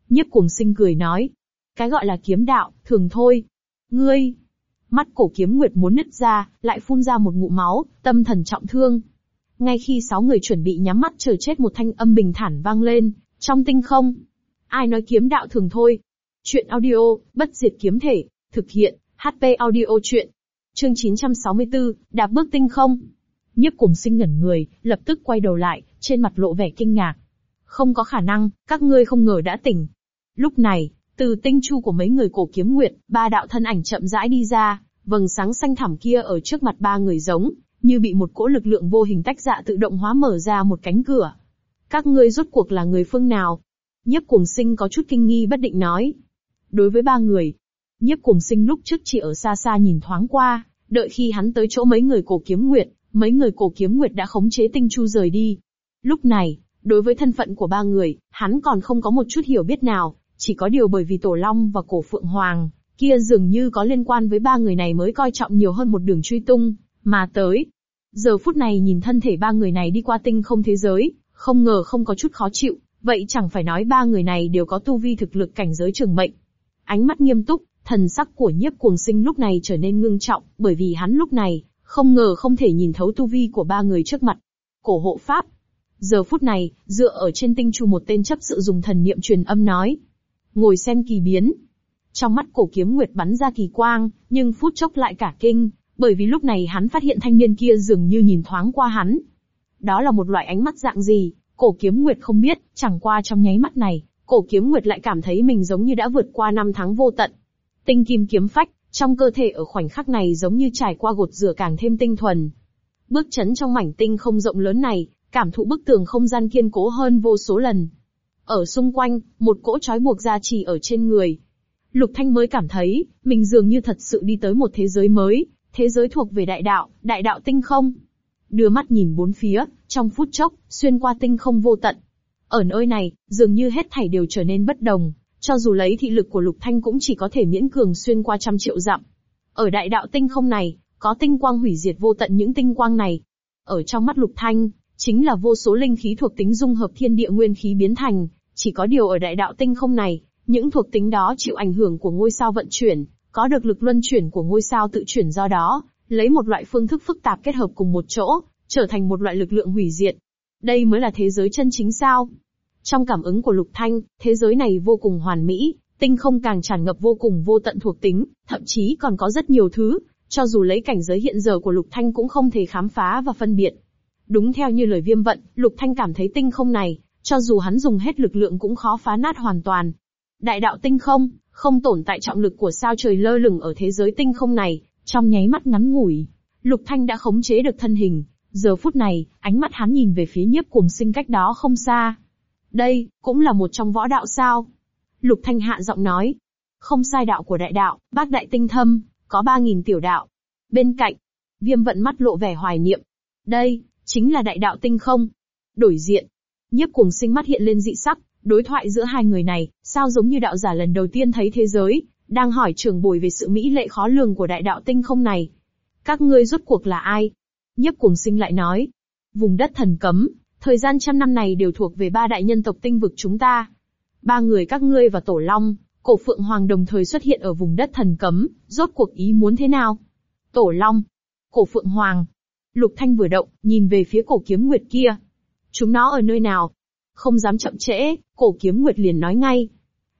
Nhiếp cuồng sinh cười nói, cái gọi là kiếm đạo, thường thôi. Ngươi, Mắt cổ kiếm nguyệt muốn nứt ra, lại phun ra một ngụm máu, tâm thần trọng thương. Ngay khi sáu người chuẩn bị nhắm mắt chờ chết một thanh âm bình thản vang lên, trong tinh không. Ai nói kiếm đạo thường thôi. Chuyện audio, bất diệt kiếm thể, thực hiện, HP audio chuyện. Chương 964, đạp bước tinh không. Nhiếp cùng sinh ngẩn người, lập tức quay đầu lại, trên mặt lộ vẻ kinh ngạc. Không có khả năng, các ngươi không ngờ đã tỉnh. Lúc này, từ tinh chu của mấy người cổ kiếm nguyệt, ba đạo thân ảnh chậm rãi đi ra, vầng sáng xanh thẳm kia ở trước mặt ba người giống, như bị một cỗ lực lượng vô hình tách dạ tự động hóa mở ra một cánh cửa. Các ngươi rốt cuộc là người phương nào? Nhiếp cuồng sinh có chút kinh nghi bất định nói. Đối với ba người, nhiếp cuồng sinh lúc trước chỉ ở xa xa nhìn thoáng qua, đợi khi hắn tới chỗ mấy người cổ kiếm nguyệt, mấy người cổ kiếm nguyệt đã khống chế tinh chu rời đi. Lúc này, đối với thân phận của ba người, hắn còn không có một chút hiểu biết nào, chỉ có điều bởi vì Tổ Long và Cổ Phượng Hoàng, kia dường như có liên quan với ba người này mới coi trọng nhiều hơn một đường truy tung, mà tới. Giờ phút này nhìn thân thể ba người này đi qua tinh không thế giới, không ngờ không có chút khó chịu, vậy chẳng phải nói ba người này đều có tu vi thực lực cảnh giới trường mệnh. Ánh mắt nghiêm túc, thần sắc của nhiếp cuồng sinh lúc này trở nên ngưng trọng, bởi vì hắn lúc này, không ngờ không thể nhìn thấu tu vi của ba người trước mặt. Cổ hộ pháp. Giờ phút này, dựa ở trên tinh chu một tên chấp sự dùng thần niệm truyền âm nói. Ngồi xem kỳ biến. Trong mắt cổ kiếm nguyệt bắn ra kỳ quang, nhưng phút chốc lại cả kinh, bởi vì lúc này hắn phát hiện thanh niên kia dường như nhìn thoáng qua hắn. Đó là một loại ánh mắt dạng gì, cổ kiếm nguyệt không biết, chẳng qua trong nháy mắt này, cổ kiếm nguyệt lại cảm thấy mình giống như đã vượt qua năm tháng vô tận. Tinh kim kiếm phách, trong cơ thể ở khoảnh khắc này giống như trải qua gột rửa càng thêm tinh thuần. Bước chấn trong mảnh tinh không rộng lớn này, cảm thụ bức tường không gian kiên cố hơn vô số lần. Ở xung quanh, một cỗ trói buộc ra chỉ ở trên người. Lục Thanh mới cảm thấy, mình dường như thật sự đi tới một thế giới mới, thế giới thuộc về đại đạo, đại đạo tinh không. Đưa mắt nhìn bốn phía, trong phút chốc, xuyên qua tinh không vô tận. Ở nơi này, dường như hết thảy đều trở nên bất đồng, cho dù lấy thị lực của Lục Thanh cũng chỉ có thể miễn cường xuyên qua trăm triệu dặm. Ở đại đạo tinh không này, có tinh quang hủy diệt vô tận những tinh quang này. Ở trong mắt Lục Thanh, chính là vô số linh khí thuộc tính dung hợp thiên địa nguyên khí biến thành, chỉ có điều ở đại đạo tinh không này, những thuộc tính đó chịu ảnh hưởng của ngôi sao vận chuyển, có được lực luân chuyển của ngôi sao tự chuyển do đó, lấy một loại phương thức phức tạp kết hợp cùng một chỗ, trở thành một loại lực lượng hủy diệt. Đây mới là thế giới chân chính sao? Trong cảm ứng của Lục Thanh, thế giới này vô cùng hoàn mỹ, tinh không càng tràn ngập vô cùng vô tận thuộc tính, thậm chí còn có rất nhiều thứ, cho dù lấy cảnh giới hiện giờ của Lục Thanh cũng không thể khám phá và phân biệt. Đúng theo như lời viêm vận, Lục Thanh cảm thấy tinh không này, cho dù hắn dùng hết lực lượng cũng khó phá nát hoàn toàn. Đại đạo tinh không, không tồn tại trọng lực của sao trời lơ lửng ở thế giới tinh không này, trong nháy mắt ngắn ngủi. Lục Thanh đã khống chế được thân hình, giờ phút này, ánh mắt hắn nhìn về phía nhiếp cuồng sinh cách đó không xa. Đây, cũng là một trong võ đạo sao? Lục Thanh hạ giọng nói. Không sai đạo của đại đạo, bác đại tinh thâm, có ba nghìn tiểu đạo. Bên cạnh, viêm vận mắt lộ vẻ hoài niệm. Đây, chính là đại đạo tinh không. Đổi diện. Nhiếp cuồng sinh mắt hiện lên dị sắc, đối thoại giữa hai người này, sao giống như đạo giả lần đầu tiên thấy thế giới, đang hỏi trường bồi về sự mỹ lệ khó lường của đại đạo tinh không này. Các ngươi rốt cuộc là ai? Nhiếp cuồng sinh lại nói. Vùng đất thần cấm, thời gian trăm năm này đều thuộc về ba đại nhân tộc tinh vực chúng ta. Ba người các ngươi và Tổ Long, Cổ Phượng Hoàng đồng thời xuất hiện ở vùng đất thần cấm, rốt cuộc ý muốn thế nào? Tổ Long, Cổ Phượng Hoàng. Lục Thanh vừa động, nhìn về phía cổ kiếm nguyệt kia. Chúng nó ở nơi nào? Không dám chậm trễ, cổ kiếm nguyệt liền nói ngay.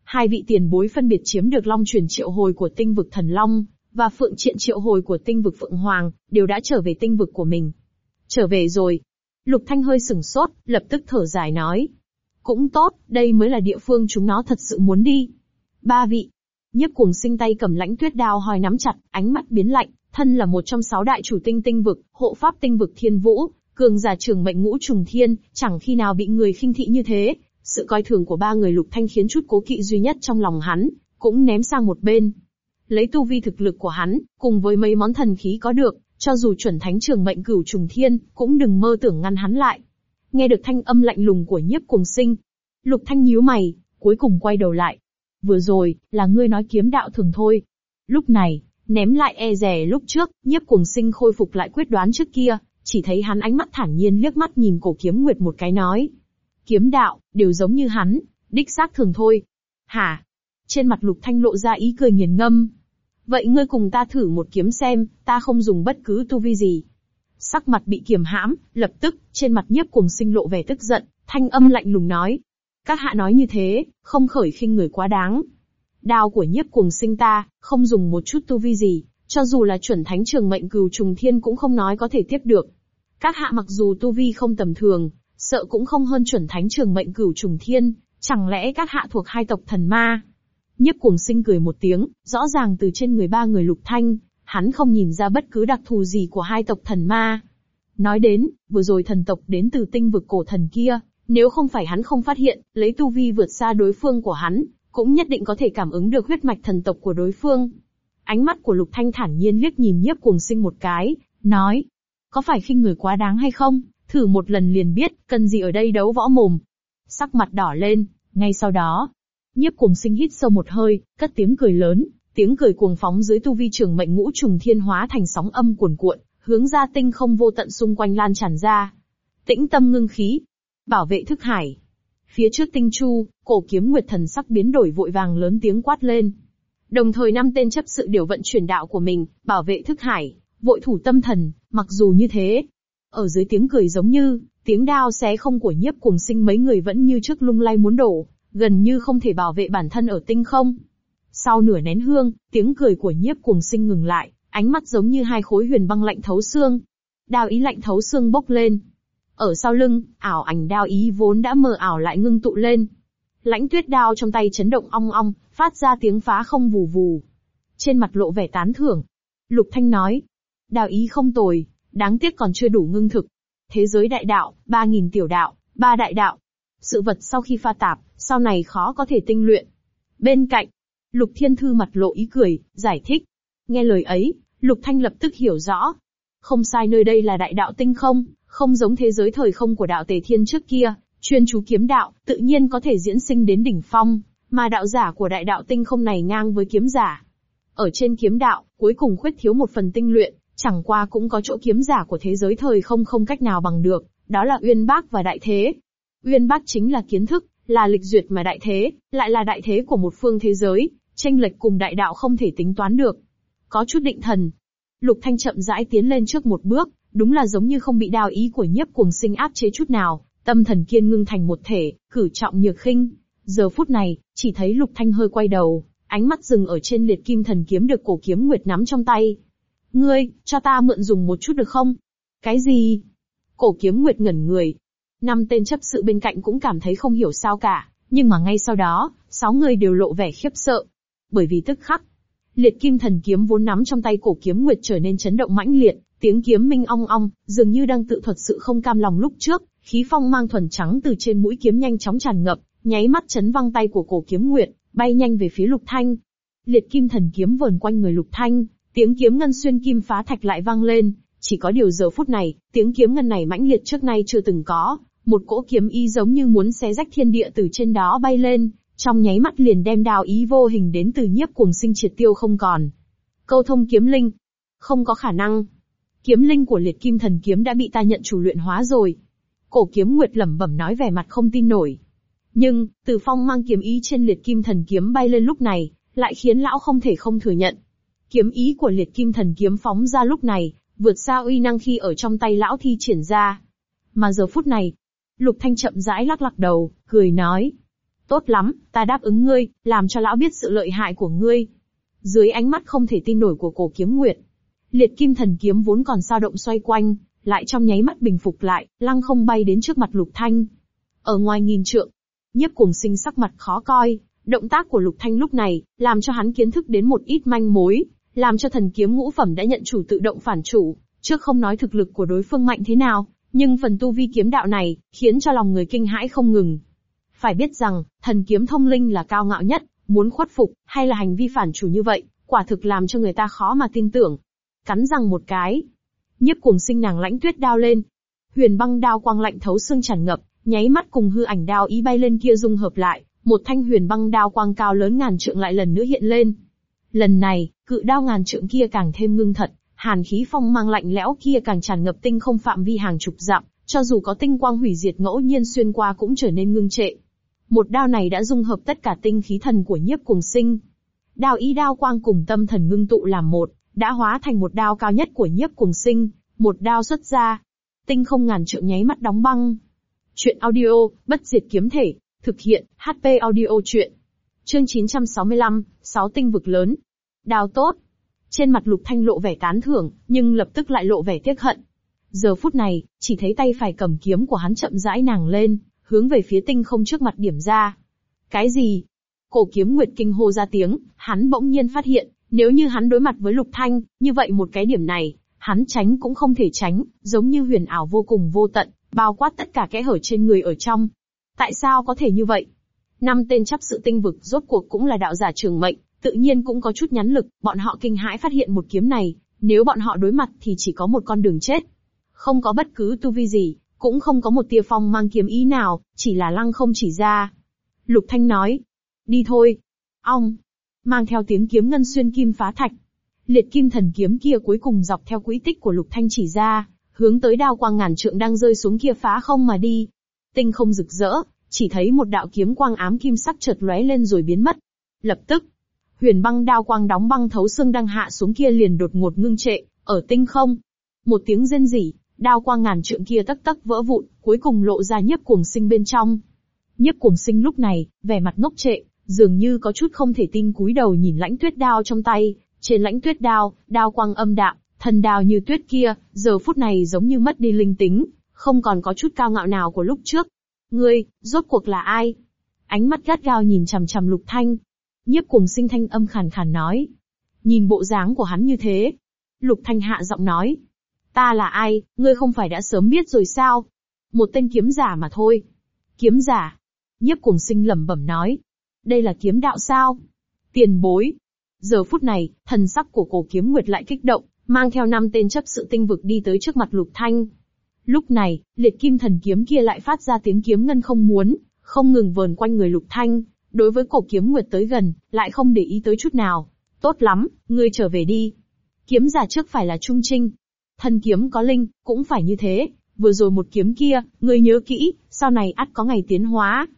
Hai vị tiền bối phân biệt chiếm được long truyền triệu hồi của tinh vực thần long, và phượng triện triệu hồi của tinh vực phượng hoàng, đều đã trở về tinh vực của mình. Trở về rồi. Lục Thanh hơi sừng sốt, lập tức thở dài nói. Cũng tốt, đây mới là địa phương chúng nó thật sự muốn đi. Ba vị. Nhếp cuồng sinh tay cầm lãnh tuyết đao hoi nắm chặt, ánh mắt biến lạnh, thân là một trong sáu đại chủ tinh tinh vực, hộ pháp tinh vực thiên vũ, cường giả trường mệnh ngũ trùng thiên, chẳng khi nào bị người khinh thị như thế. Sự coi thường của ba người lục thanh khiến chút cố kỵ duy nhất trong lòng hắn, cũng ném sang một bên. Lấy tu vi thực lực của hắn, cùng với mấy món thần khí có được, cho dù chuẩn thánh trường mệnh cửu trùng thiên, cũng đừng mơ tưởng ngăn hắn lại. Nghe được thanh âm lạnh lùng của nhiếp cùng sinh. Lục thanh nhíu mày, cuối cùng quay đầu lại. Vừa rồi, là ngươi nói kiếm đạo thường thôi. Lúc này, ném lại e rè lúc trước, nhiếp cùng sinh khôi phục lại quyết đoán trước kia, chỉ thấy hắn ánh mắt thản nhiên liếc mắt nhìn cổ kiếm nguyệt một cái nói. Kiếm đạo, đều giống như hắn, đích xác thường thôi. Hả? Trên mặt lục thanh lộ ra ý cười nghiền ngâm. Vậy ngươi cùng ta thử một kiếm xem, ta không dùng bất cứ tu vi gì. Sắc mặt bị kiềm hãm, lập tức, trên mặt nhiếp cuồng sinh lộ vẻ tức giận, thanh âm lạnh lùng nói. Các hạ nói như thế, không khởi khinh người quá đáng. Đao của nhiếp cuồng sinh ta, không dùng một chút tu vi gì, cho dù là chuẩn thánh trường mệnh cừu trùng thiên cũng không nói có thể tiếp được. Các hạ mặc dù tu vi không tầm thường, sợ cũng không hơn chuẩn thánh trường mệnh cửu trùng thiên, chẳng lẽ các hạ thuộc hai tộc thần ma? Nhiếp cuồng sinh cười một tiếng, rõ ràng từ trên người ba người lục thanh, hắn không nhìn ra bất cứ đặc thù gì của hai tộc thần ma. Nói đến, vừa rồi thần tộc đến từ tinh vực cổ thần kia, nếu không phải hắn không phát hiện, lấy tu vi vượt xa đối phương của hắn, cũng nhất định có thể cảm ứng được huyết mạch thần tộc của đối phương. Ánh mắt của Lục Thanh thản nhiên liếc nhìn nhiếp cuồng sinh một cái, nói, có phải khinh người quá đáng hay không? Thử một lần liền biết, cần gì ở đây đấu võ mồm. Sắc mặt đỏ lên, ngay sau đó, nhiếp cuồng sinh hít sâu một hơi, cất tiếng cười lớn, tiếng cười cuồng phóng dưới tu vi trường mệnh ngũ trùng thiên hóa thành sóng âm cuồn cuộn, hướng ra tinh không vô tận xung quanh lan tràn ra. Tĩnh tâm ngưng khí, bảo vệ thức hải. Phía trước tinh chu, cổ kiếm nguyệt thần sắc biến đổi vội vàng lớn tiếng quát lên. Đồng thời năm tên chấp sự điều vận chuyển đạo của mình, bảo vệ thức hải, vội thủ tâm thần, mặc dù như thế. Ở dưới tiếng cười giống như, tiếng đao xé không của nhiếp cuồng sinh mấy người vẫn như trước lung lay muốn đổ, gần như không thể bảo vệ bản thân ở tinh không. Sau nửa nén hương, tiếng cười của nhiếp cuồng sinh ngừng lại, ánh mắt giống như hai khối huyền băng lạnh thấu xương. Đao ý lạnh thấu xương bốc lên. Ở sau lưng, ảo ảnh đao ý vốn đã mờ ảo lại ngưng tụ lên. Lãnh tuyết đao trong tay chấn động ong ong, phát ra tiếng phá không vù vù. Trên mặt lộ vẻ tán thưởng. Lục Thanh nói, đao ý không tồi, đáng tiếc còn chưa đủ ngưng thực. Thế giới đại đạo, ba nghìn tiểu đạo, ba đại đạo. Sự vật sau khi pha tạp, sau này khó có thể tinh luyện. Bên cạnh, Lục Thiên Thư mặt lộ ý cười, giải thích. Nghe lời ấy, Lục Thanh lập tức hiểu rõ. Không sai nơi đây là đại đạo tinh không, không giống thế giới thời không của đạo Tề Thiên trước kia, chuyên chú kiếm đạo, tự nhiên có thể diễn sinh đến đỉnh phong, mà đạo giả của đại đạo tinh không này ngang với kiếm giả. Ở trên kiếm đạo, cuối cùng khuyết thiếu một phần tinh luyện, chẳng qua cũng có chỗ kiếm giả của thế giới thời không không cách nào bằng được, đó là Uyên Bác và Đại Thế. Uyên Bác chính là kiến thức, là lịch duyệt mà Đại Thế, lại là Đại Thế của một phương thế giới, tranh lệch cùng đại đạo không thể tính toán được. Có chút định thần. Lục Thanh chậm rãi tiến lên trước một bước, đúng là giống như không bị đao ý của nhiếp cuồng sinh áp chế chút nào, tâm thần kiên ngưng thành một thể, cử trọng nhược khinh. Giờ phút này, chỉ thấy Lục Thanh hơi quay đầu, ánh mắt dừng ở trên liệt kim thần kiếm được cổ kiếm nguyệt nắm trong tay. Ngươi, cho ta mượn dùng một chút được không? Cái gì? Cổ kiếm nguyệt ngẩn người. Năm tên chấp sự bên cạnh cũng cảm thấy không hiểu sao cả, nhưng mà ngay sau đó, sáu người đều lộ vẻ khiếp sợ. Bởi vì tức khắc, liệt kim thần kiếm vốn nắm trong tay cổ kiếm nguyệt trở nên chấn động mãnh liệt, tiếng kiếm minh ong ong, dường như đang tự thuật sự không cam lòng lúc trước, khí phong mang thuần trắng từ trên mũi kiếm nhanh chóng tràn ngập, nháy mắt chấn văng tay của cổ kiếm nguyệt, bay nhanh về phía lục thanh. Liệt kim thần kiếm vờn quanh người lục thanh, tiếng kiếm ngân xuyên kim phá thạch lại vang lên, chỉ có điều giờ phút này, tiếng kiếm ngân này mãnh liệt trước nay chưa từng có, một cỗ kiếm y giống như muốn xé rách thiên địa từ trên đó bay lên, trong nháy mắt liền đem đào ý vô hình đến từ nhiếp cuồng sinh triệt tiêu không còn. Câu thông kiếm linh. Không có khả năng. Kiếm linh của liệt kim thần kiếm đã bị ta nhận chủ luyện hóa rồi. Cổ kiếm nguyệt lẩm bẩm nói vẻ mặt không tin nổi. Nhưng, từ phong mang kiếm ý trên liệt kim thần kiếm bay lên lúc này, lại khiến lão không thể không thừa nhận. Kiếm ý của liệt kim thần kiếm phóng ra lúc này, vượt xa uy năng khi ở trong tay lão thi triển ra. Mà giờ phút này, Lục Thanh chậm rãi lắc lắc đầu, cười nói. Tốt lắm, ta đáp ứng ngươi, làm cho lão biết sự lợi hại của ngươi. Dưới ánh mắt không thể tin nổi của cổ kiếm nguyệt, liệt kim thần kiếm vốn còn sao động xoay quanh, lại trong nháy mắt bình phục lại, lăng không bay đến trước mặt Lục Thanh. Ở ngoài nghìn trượng, nhiếp cùng sinh sắc mặt khó coi, động tác của Lục Thanh lúc này, làm cho hắn kiến thức đến một ít manh mối, làm cho thần kiếm ngũ phẩm đã nhận chủ tự động phản chủ, trước không nói thực lực của đối phương mạnh thế nào, nhưng phần tu vi kiếm đạo này, khiến cho lòng người kinh hãi không ngừng. Phải biết rằng, thần kiếm thông linh là cao ngạo nhất, muốn khuất phục, hay là hành vi phản chủ như vậy, quả thực làm cho người ta khó mà tin tưởng. Cắn răng một cái. Nhiếp cuồng sinh nàng lãnh tuyết đao lên. Huyền băng đao quang lạnh thấu xương tràn ngập, nháy mắt cùng hư ảnh đao ý bay lên kia dung hợp lại, một thanh huyền băng đao quang cao lớn ngàn trượng lại lần nữa hiện lên. Lần này, cự đao ngàn trượng kia càng thêm ngưng thật, hàn khí phong mang lạnh lẽo kia càng tràn ngập tinh không phạm vi hàng chục dặm, cho dù có tinh quang hủy diệt ngẫu nhiên xuyên qua cũng trở nên ngưng trệ. Một đao này đã dung hợp tất cả tinh khí thần của nhiếp cùng sinh. Đao ý đao quang cùng tâm thần ngưng tụ làm một, đã hóa thành một đao cao nhất của nhiếp cùng sinh, một đao xuất ra. Tinh không ngàn trượng nháy mắt đóng băng. Chuyện audio, bất diệt kiếm thể, thực hiện, HP audio chuyện. Chương 965, sáu tinh vực lớn. Đao tốt. Trên mặt lục thanh lộ vẻ tán thưởng, nhưng lập tức lại lộ vẻ tiếc hận. Giờ phút này, chỉ thấy tay phải cầm kiếm của hắn chậm rãi nàng lên, hướng về phía tinh không trước mặt điểm ra. Cái gì? Cổ kiếm nguyệt kinh hô ra tiếng, hắn bỗng nhiên phát hiện, nếu như hắn đối mặt với lục thanh, như vậy một cái điểm này, hắn tránh cũng không thể tránh, giống như huyền ảo vô cùng vô tận, bao quát tất cả kẽ hở trên người ở trong. Tại sao có thể như vậy? Năm tên chấp sự tinh vực rốt cuộc cũng là đạo giả trường mệnh, tự nhiên cũng có chút nhắn lực, bọn họ kinh hãi phát hiện một kiếm này, nếu bọn họ đối mặt thì chỉ có một con đường chết. Không có bất cứ tu vi gì, cũng không có một tia phong mang kiếm ý nào, chỉ là lăng không chỉ ra. Lục Thanh nói, đi thôi. Ong, mang theo tiếng kiếm ngân xuyên kim phá thạch. Liệt kim thần kiếm kia cuối cùng dọc theo quỹ tích của Lục Thanh chỉ ra, hướng tới đao quang ngàn trượng đang rơi xuống kia phá không mà đi. Tinh không rực rỡ, chỉ thấy một đạo kiếm quang ám kim sắc chợt lóe lên rồi biến mất. Lập tức, huyền băng đao quang đóng băng thấu xương đang hạ xuống kia liền đột ngột ngưng trệ, ở tinh không. Một tiếng rên rỉ, đao quang ngàn trượng kia tắc tắc vỡ vụn, cuối cùng lộ ra nhiếp cuồng sinh bên trong. Nhiếp cuồng sinh lúc này, vẻ mặt ngốc trệ, dường như có chút không thể tin cúi đầu nhìn lãnh tuyết đao trong tay, trên lãnh tuyết đao, đao quang âm đạm, thần đao như tuyết kia, giờ phút này giống như mất đi linh tính, không còn có chút cao ngạo nào của lúc trước. Ngươi, rốt cuộc là ai? Ánh mắt gắt gao nhìn chằm chằm lục thanh. Nhiếp cùng sinh thanh âm khàn khàn nói. Nhìn bộ dáng của hắn như thế. Lục thanh hạ giọng nói. Ta là ai, ngươi không phải đã sớm biết rồi sao? Một tên kiếm giả mà thôi. Kiếm giả. Nhiếp cùng sinh lẩm bẩm nói. Đây là kiếm đạo sao? Tiền bối. Giờ phút này, thần sắc của cổ kiếm nguyệt lại kích động, mang theo năm tên chấp sự tinh vực đi tới trước mặt lục thanh. Lúc này, liệt kim thần kiếm kia lại phát ra tiếng kiếm ngân không muốn, không ngừng vờn quanh người lục thanh, đối với cổ kiếm nguyệt tới gần, lại không để ý tới chút nào. Tốt lắm, ngươi trở về đi. Kiếm giả trước phải là trung trinh. Thần kiếm có linh, cũng phải như thế, vừa rồi một kiếm kia, ngươi nhớ kỹ, sau này ắt có ngày tiến hóa.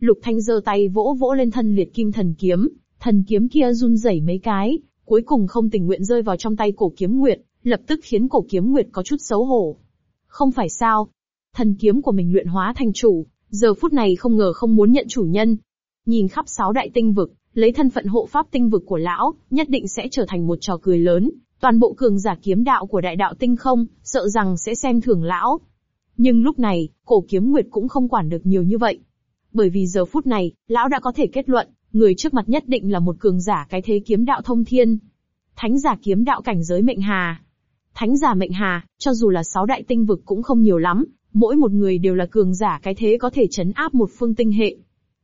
Lục thanh giơ tay vỗ vỗ lên thân liệt kim thần kiếm, thần kiếm kia run rẩy mấy cái, cuối cùng không tình nguyện rơi vào trong tay cổ kiếm nguyệt, lập tức khiến cổ kiếm nguyệt có chút xấu hổ. Không phải sao? Thần kiếm của mình luyện hóa thành chủ, giờ phút này không ngờ không muốn nhận chủ nhân. Nhìn khắp sáu đại tinh vực, lấy thân phận hộ pháp tinh vực của lão, nhất định sẽ trở thành một trò cười lớn, toàn bộ cường giả kiếm đạo của đại đạo tinh không, sợ rằng sẽ xem thường lão. Nhưng lúc này, cổ kiếm nguyệt cũng không quản được nhiều như vậy. Bởi vì giờ phút này, lão đã có thể kết luận, người trước mặt nhất định là một cường giả cái thế kiếm đạo thông thiên. Thánh giả kiếm đạo cảnh giới mệnh hà. Thánh giả mệnh hà, cho dù là sáu đại tinh vực cũng không nhiều lắm, mỗi một người đều là cường giả cái thế có thể chấn áp một phương tinh hệ.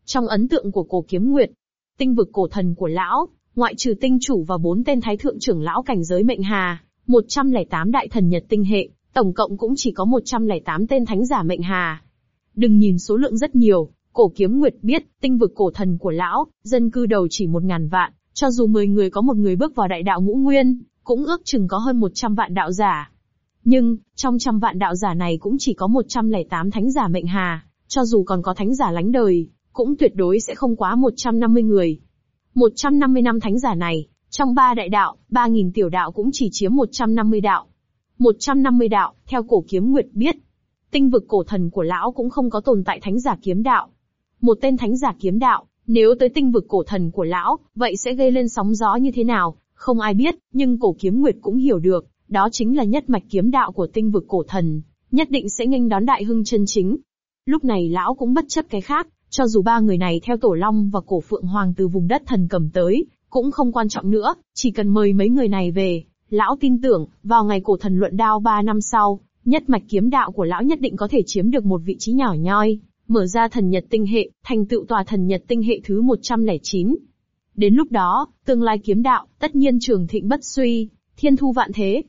Trong ấn tượng của cổ kiếm nguyệt, tinh vực cổ thần của lão, ngoại trừ tinh chủ và bốn tên thái thượng trưởng lão cảnh giới mệnh hà, 108 đại thần nhật tinh hệ, tổng cộng cũng chỉ có 108 tên thánh giả mệnh hà. Đừng nhìn số lượng rất nhiều, Cổ kiếm nguyệt biết, tinh vực cổ thần của lão, dân cư đầu chỉ một ngàn vạn, cho dù 10 người có một người bước vào đại đạo ngũ nguyên, cũng ước chừng có hơn 100 vạn đạo giả. Nhưng, trong trăm vạn đạo giả này cũng chỉ có 108 thánh giả mệnh hà, cho dù còn có thánh giả lánh đời, cũng tuyệt đối sẽ không quá 150 người. 150 năm thánh giả này, trong ba đại đạo, 3.000 tiểu đạo cũng chỉ chiếm 150 đạo. 150 đạo, theo cổ kiếm nguyệt biết, tinh vực cổ thần của lão cũng không có tồn tại thánh giả kiếm đạo, một tên thánh giả kiếm đạo, nếu tới tinh vực cổ thần của lão, vậy sẽ gây lên sóng gió như thế nào, không ai biết, nhưng cổ kiếm nguyệt cũng hiểu được, đó chính là nhất mạch kiếm đạo của tinh vực cổ thần, nhất định sẽ nghênh đón đại hưng chân chính. Lúc này lão cũng bất chấp cái khác, cho dù ba người này theo tổ long và cổ phượng hoàng từ vùng đất thần cầm tới, cũng không quan trọng nữa, chỉ cần mời mấy người này về, lão tin tưởng, vào ngày cổ thần luận đao ba năm sau, nhất mạch kiếm đạo của lão nhất định có thể chiếm được một vị trí nhỏ nhoi, mở ra thần nhật tinh hệ, thành tựu tòa thần nhật tinh hệ thứ 109. Đến lúc đó, tương lai kiếm đạo, tất nhiên trường thịnh bất suy, thiên thu vạn thế.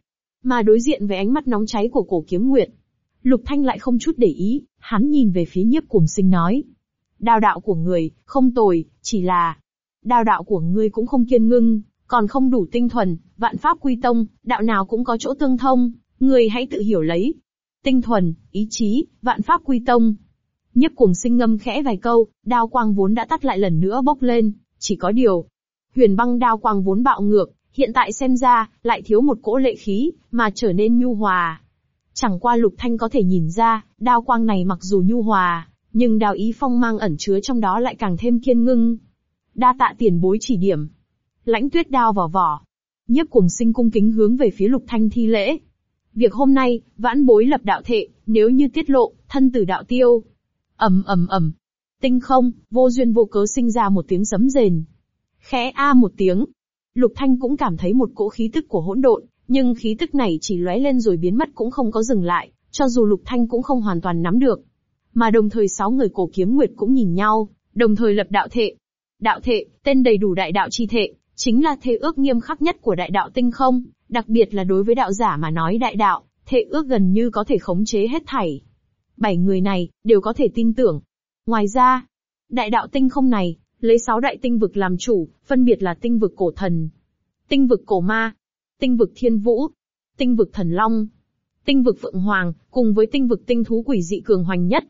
Mà đối diện với ánh mắt nóng cháy của cổ kiếm nguyệt, Lục Thanh lại không chút để ý, hắn nhìn về phía nhiếp cuồng sinh nói. Đao đạo của người, không tồi, chỉ là... Đao đạo của ngươi cũng không kiên ngưng, còn không đủ tinh thuần, vạn pháp quy tông, đạo nào cũng có chỗ tương thông, ngươi hãy tự hiểu lấy. Tinh thuần, ý chí, vạn pháp quy tông, nhấp cùng sinh ngâm khẽ vài câu, đao quang vốn đã tắt lại lần nữa bốc lên, chỉ có điều. Huyền băng đao quang vốn bạo ngược, hiện tại xem ra, lại thiếu một cỗ lệ khí, mà trở nên nhu hòa. Chẳng qua lục thanh có thể nhìn ra, đao quang này mặc dù nhu hòa, nhưng đào ý phong mang ẩn chứa trong đó lại càng thêm kiên ngưng. Đa tạ tiền bối chỉ điểm. Lãnh tuyết đao vào vỏ. Nhiếp cùng sinh cung kính hướng về phía lục thanh thi lễ. Việc hôm nay, vãn bối lập đạo thệ, nếu như tiết lộ, thân tử đạo tiêu. ầm ầm ầm, tinh không, vô duyên vô cớ sinh ra một tiếng sấm rền. Khẽ a một tiếng. Lục Thanh cũng cảm thấy một cỗ khí tức của hỗn độn, nhưng khí tức này chỉ lóe lên rồi biến mất cũng không có dừng lại, cho dù Lục Thanh cũng không hoàn toàn nắm được. Mà đồng thời sáu người cổ kiếm nguyệt cũng nhìn nhau, đồng thời lập đạo thệ. Đạo thệ, tên đầy đủ đại đạo chi thệ, chính là thế ước nghiêm khắc nhất của đại đạo tinh không, đặc biệt là đối với đạo giả mà nói đại đạo, thệ ước gần như có thể khống chế hết thảy. Bảy người này, đều có thể tin tưởng. Ngoài ra, đại đạo tinh không này, lấy sáu đại tinh vực làm chủ, phân biệt là tinh vực cổ thần, tinh vực cổ ma, tinh vực thiên vũ, tinh vực thần long, tinh vực phượng hoàng, cùng với tinh vực tinh thú quỷ dị cường hoành nhất.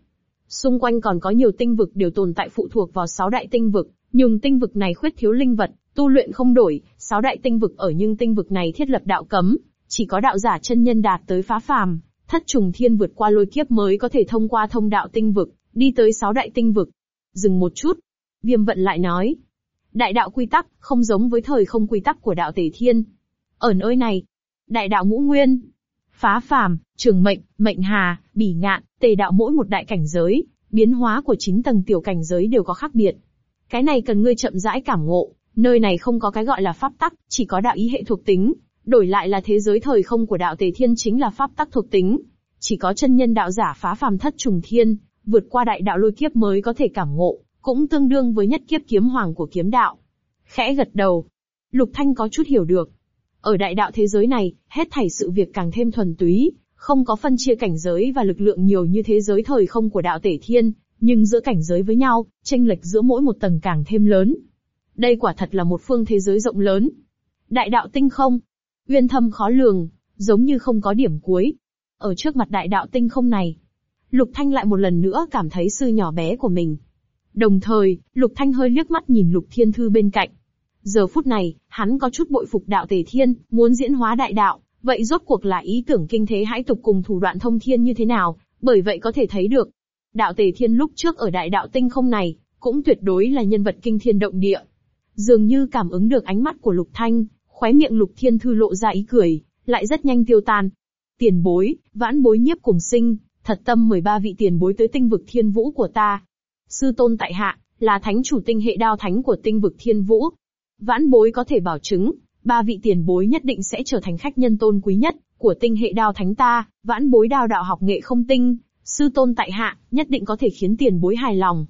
Xung quanh còn có nhiều tinh vực đều tồn tại phụ thuộc vào sáu đại tinh vực, nhưng tinh vực này khuyết thiếu linh vật, tu luyện không đổi, sáu đại tinh vực ở nhưng tinh vực này thiết lập đạo cấm, chỉ có đạo giả chân nhân đạt tới phá phàm, thất trùng thiên vượt qua lôi kiếp mới có thể thông qua thông đạo tinh vực, đi tới sáu đại tinh vực. Dừng một chút, viêm vận lại nói. Đại đạo quy tắc, không giống với thời không quy tắc của đạo tể thiên. Ở nơi này, đại đạo ngũ nguyên, phá phàm, trường mệnh, mệnh hà, bỉ ngạn, tề đạo mỗi một đại cảnh giới, biến hóa của chín tầng tiểu cảnh giới đều có khác biệt. Cái này cần ngươi chậm rãi cảm ngộ, nơi này không có cái gọi là pháp tắc, chỉ có đạo ý hệ thuộc tính, đổi lại là thế giới thời không của đạo tề thiên chính là pháp tắc thuộc tính. Chỉ có chân nhân đạo giả phá phàm thất trùng thiên, vượt qua đại đạo lôi kiếp mới có thể cảm ngộ, cũng tương đương với nhất kiếp kiếm hoàng của kiếm đạo. Khẽ gật đầu. Lục Thanh có chút hiểu được. Ở đại đạo thế giới này, hết thảy sự việc càng thêm thuần túy, không có phân chia cảnh giới và lực lượng nhiều như thế giới thời không của đạo tể thiên, nhưng giữa cảnh giới với nhau, tranh lệch giữa mỗi một tầng càng thêm lớn. Đây quả thật là một phương thế giới rộng lớn. Đại đạo tinh không, uyên thâm khó lường, giống như không có điểm cuối. Ở trước mặt đại đạo tinh không này, Lục Thanh lại một lần nữa cảm thấy sư nhỏ bé của mình. Đồng thời, Lục Thanh hơi liếc mắt nhìn Lục Thiên Thư bên cạnh. Giờ phút này, hắn có chút bội phục đạo tề thiên, muốn diễn hóa đại đạo, vậy rốt cuộc là ý tưởng kinh thế hãi tục cùng thủ đoạn thông thiên như thế nào, bởi vậy có thể thấy được. Đạo tề thiên lúc trước ở đại đạo tinh không này, cũng tuyệt đối là nhân vật kinh thiên động địa. Dường như cảm ứng được ánh mắt của Lục Thanh, khóe miệng Lục Thiên Thư lộ ra ý cười, lại rất nhanh tiêu tan. Tiền bối, vãn bối nhiếp cùng sinh, thật tâm 13 vị tiền bối tới tinh vực thiên vũ của ta. Sư tôn tại hạ, là thánh chủ tinh hệ đao thánh của tinh vực thiên vũ. Vãn bối có thể bảo chứng, ba vị tiền bối nhất định sẽ trở thành khách nhân tôn quý nhất của tinh hệ đao thánh ta, vãn bối đao đạo học nghệ không tinh, sư tôn tại hạ, nhất định có thể khiến tiền bối hài lòng.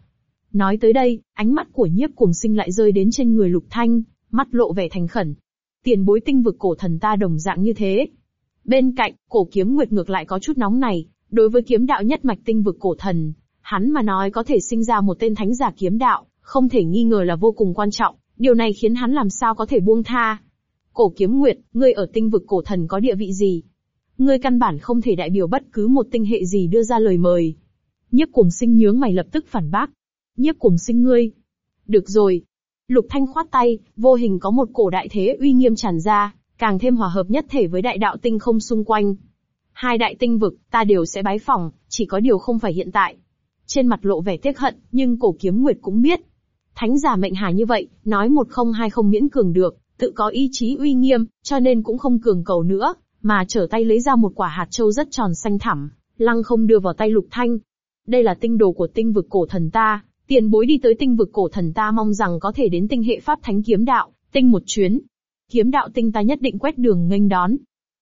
Nói tới đây, ánh mắt của nhiếp cuồng sinh lại rơi đến trên người lục thanh, mắt lộ vẻ thành khẩn. Tiền bối tinh vực cổ thần ta đồng dạng như thế. Bên cạnh, cổ kiếm nguyệt ngược lại có chút nóng này, đối với kiếm đạo nhất mạch tinh vực cổ thần, hắn mà nói có thể sinh ra một tên thánh giả kiếm đạo, không thể nghi ngờ là vô cùng quan trọng, điều này khiến hắn làm sao có thể buông tha. Cổ kiếm nguyệt, ngươi ở tinh vực cổ thần có địa vị gì? Ngươi căn bản không thể đại biểu bất cứ một tinh hệ gì đưa ra lời mời. Nhiếp cùng sinh nhướng mày lập tức phản bác. Nhiếp cùng sinh ngươi. Được rồi. Lục thanh khoát tay, vô hình có một cổ đại thế uy nghiêm tràn ra, càng thêm hòa hợp nhất thể với đại đạo tinh không xung quanh. Hai đại tinh vực, ta đều sẽ bái phỏng, chỉ có điều không phải hiện tại. Trên mặt lộ vẻ tiếc hận, nhưng cổ kiếm nguyệt cũng biết. Thánh giả mệnh hà như vậy, nói một không hai không miễn cường được, tự có ý chí uy nghiêm, cho nên cũng không cường cầu nữa, mà trở tay lấy ra một quả hạt châu rất tròn xanh thẳm, lăng không đưa vào tay lục thanh. Đây là tinh đồ của tinh vực cổ thần ta, tiền bối đi tới tinh vực cổ thần ta mong rằng có thể đến tinh hệ pháp thánh kiếm đạo, tinh một chuyến. Kiếm đạo tinh ta nhất định quét đường nghênh đón.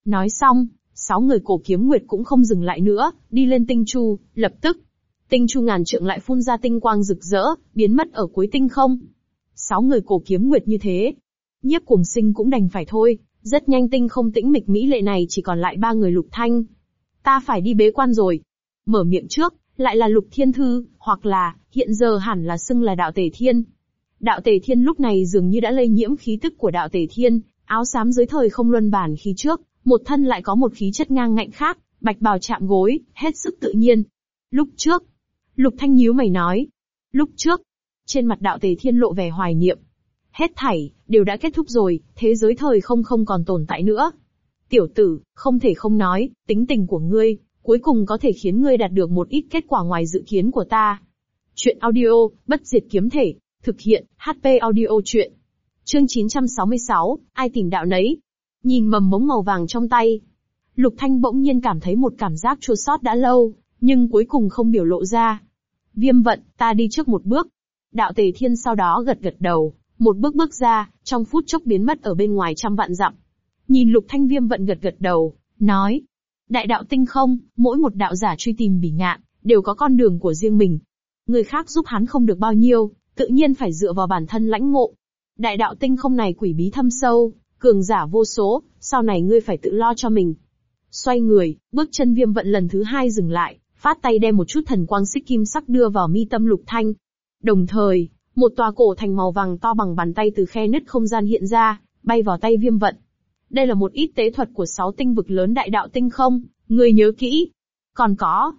Nói xong, sáu người cổ kiếm nguyệt cũng không dừng lại nữa, đi lên tinh chu, lập tức. Tinh chu ngàn trượng lại phun ra tinh quang rực rỡ, biến mất ở cuối tinh không. Sáu người cổ kiếm nguyệt như thế. Nhiếp cùng sinh cũng đành phải thôi, rất nhanh tinh không tĩnh mịch mỹ lệ này chỉ còn lại ba người lục thanh. Ta phải đi bế quan rồi. Mở miệng trước, lại là lục thiên thư, hoặc là, hiện giờ hẳn là xưng là đạo tề thiên. Đạo tề thiên lúc này dường như đã lây nhiễm khí tức của đạo tề thiên, áo xám dưới thời không luân bản khí trước, một thân lại có một khí chất ngang ngạnh khác, bạch bào chạm gối, hết sức tự nhiên. Lúc trước, Lục Thanh nhíu mày nói, lúc trước, trên mặt đạo tề thiên lộ vẻ hoài niệm. Hết thảy, đều đã kết thúc rồi, thế giới thời không không còn tồn tại nữa. Tiểu tử, không thể không nói, tính tình của ngươi, cuối cùng có thể khiến ngươi đạt được một ít kết quả ngoài dự kiến của ta. Chuyện audio, bất diệt kiếm thể, thực hiện, HP audio chuyện. Chương 966, ai tìm đạo nấy, Nhìn mầm mống màu vàng trong tay. Lục Thanh bỗng nhiên cảm thấy một cảm giác chua xót đã lâu, nhưng cuối cùng không biểu lộ ra. Viêm vận, ta đi trước một bước. Đạo Tề Thiên sau đó gật gật đầu, một bước bước ra, trong phút chốc biến mất ở bên ngoài trăm vạn dặm. Nhìn Lục Thanh Viêm vận gật gật đầu, nói. Đại đạo tinh không, mỗi một đạo giả truy tìm bỉ ngạn, đều có con đường của riêng mình. Người khác giúp hắn không được bao nhiêu, tự nhiên phải dựa vào bản thân lãnh ngộ. Đại đạo tinh không này quỷ bí thâm sâu, cường giả vô số, sau này ngươi phải tự lo cho mình. Xoay người, bước chân viêm vận lần thứ hai dừng lại, phát tay đem một chút thần quang xích kim sắc đưa vào mi tâm lục thanh. Đồng thời, một tòa cổ thành màu vàng to bằng bàn tay từ khe nứt không gian hiện ra, bay vào tay viêm vận. Đây là một ít tế thuật của sáu tinh vực lớn đại đạo tinh không, ngươi nhớ kỹ. Còn có,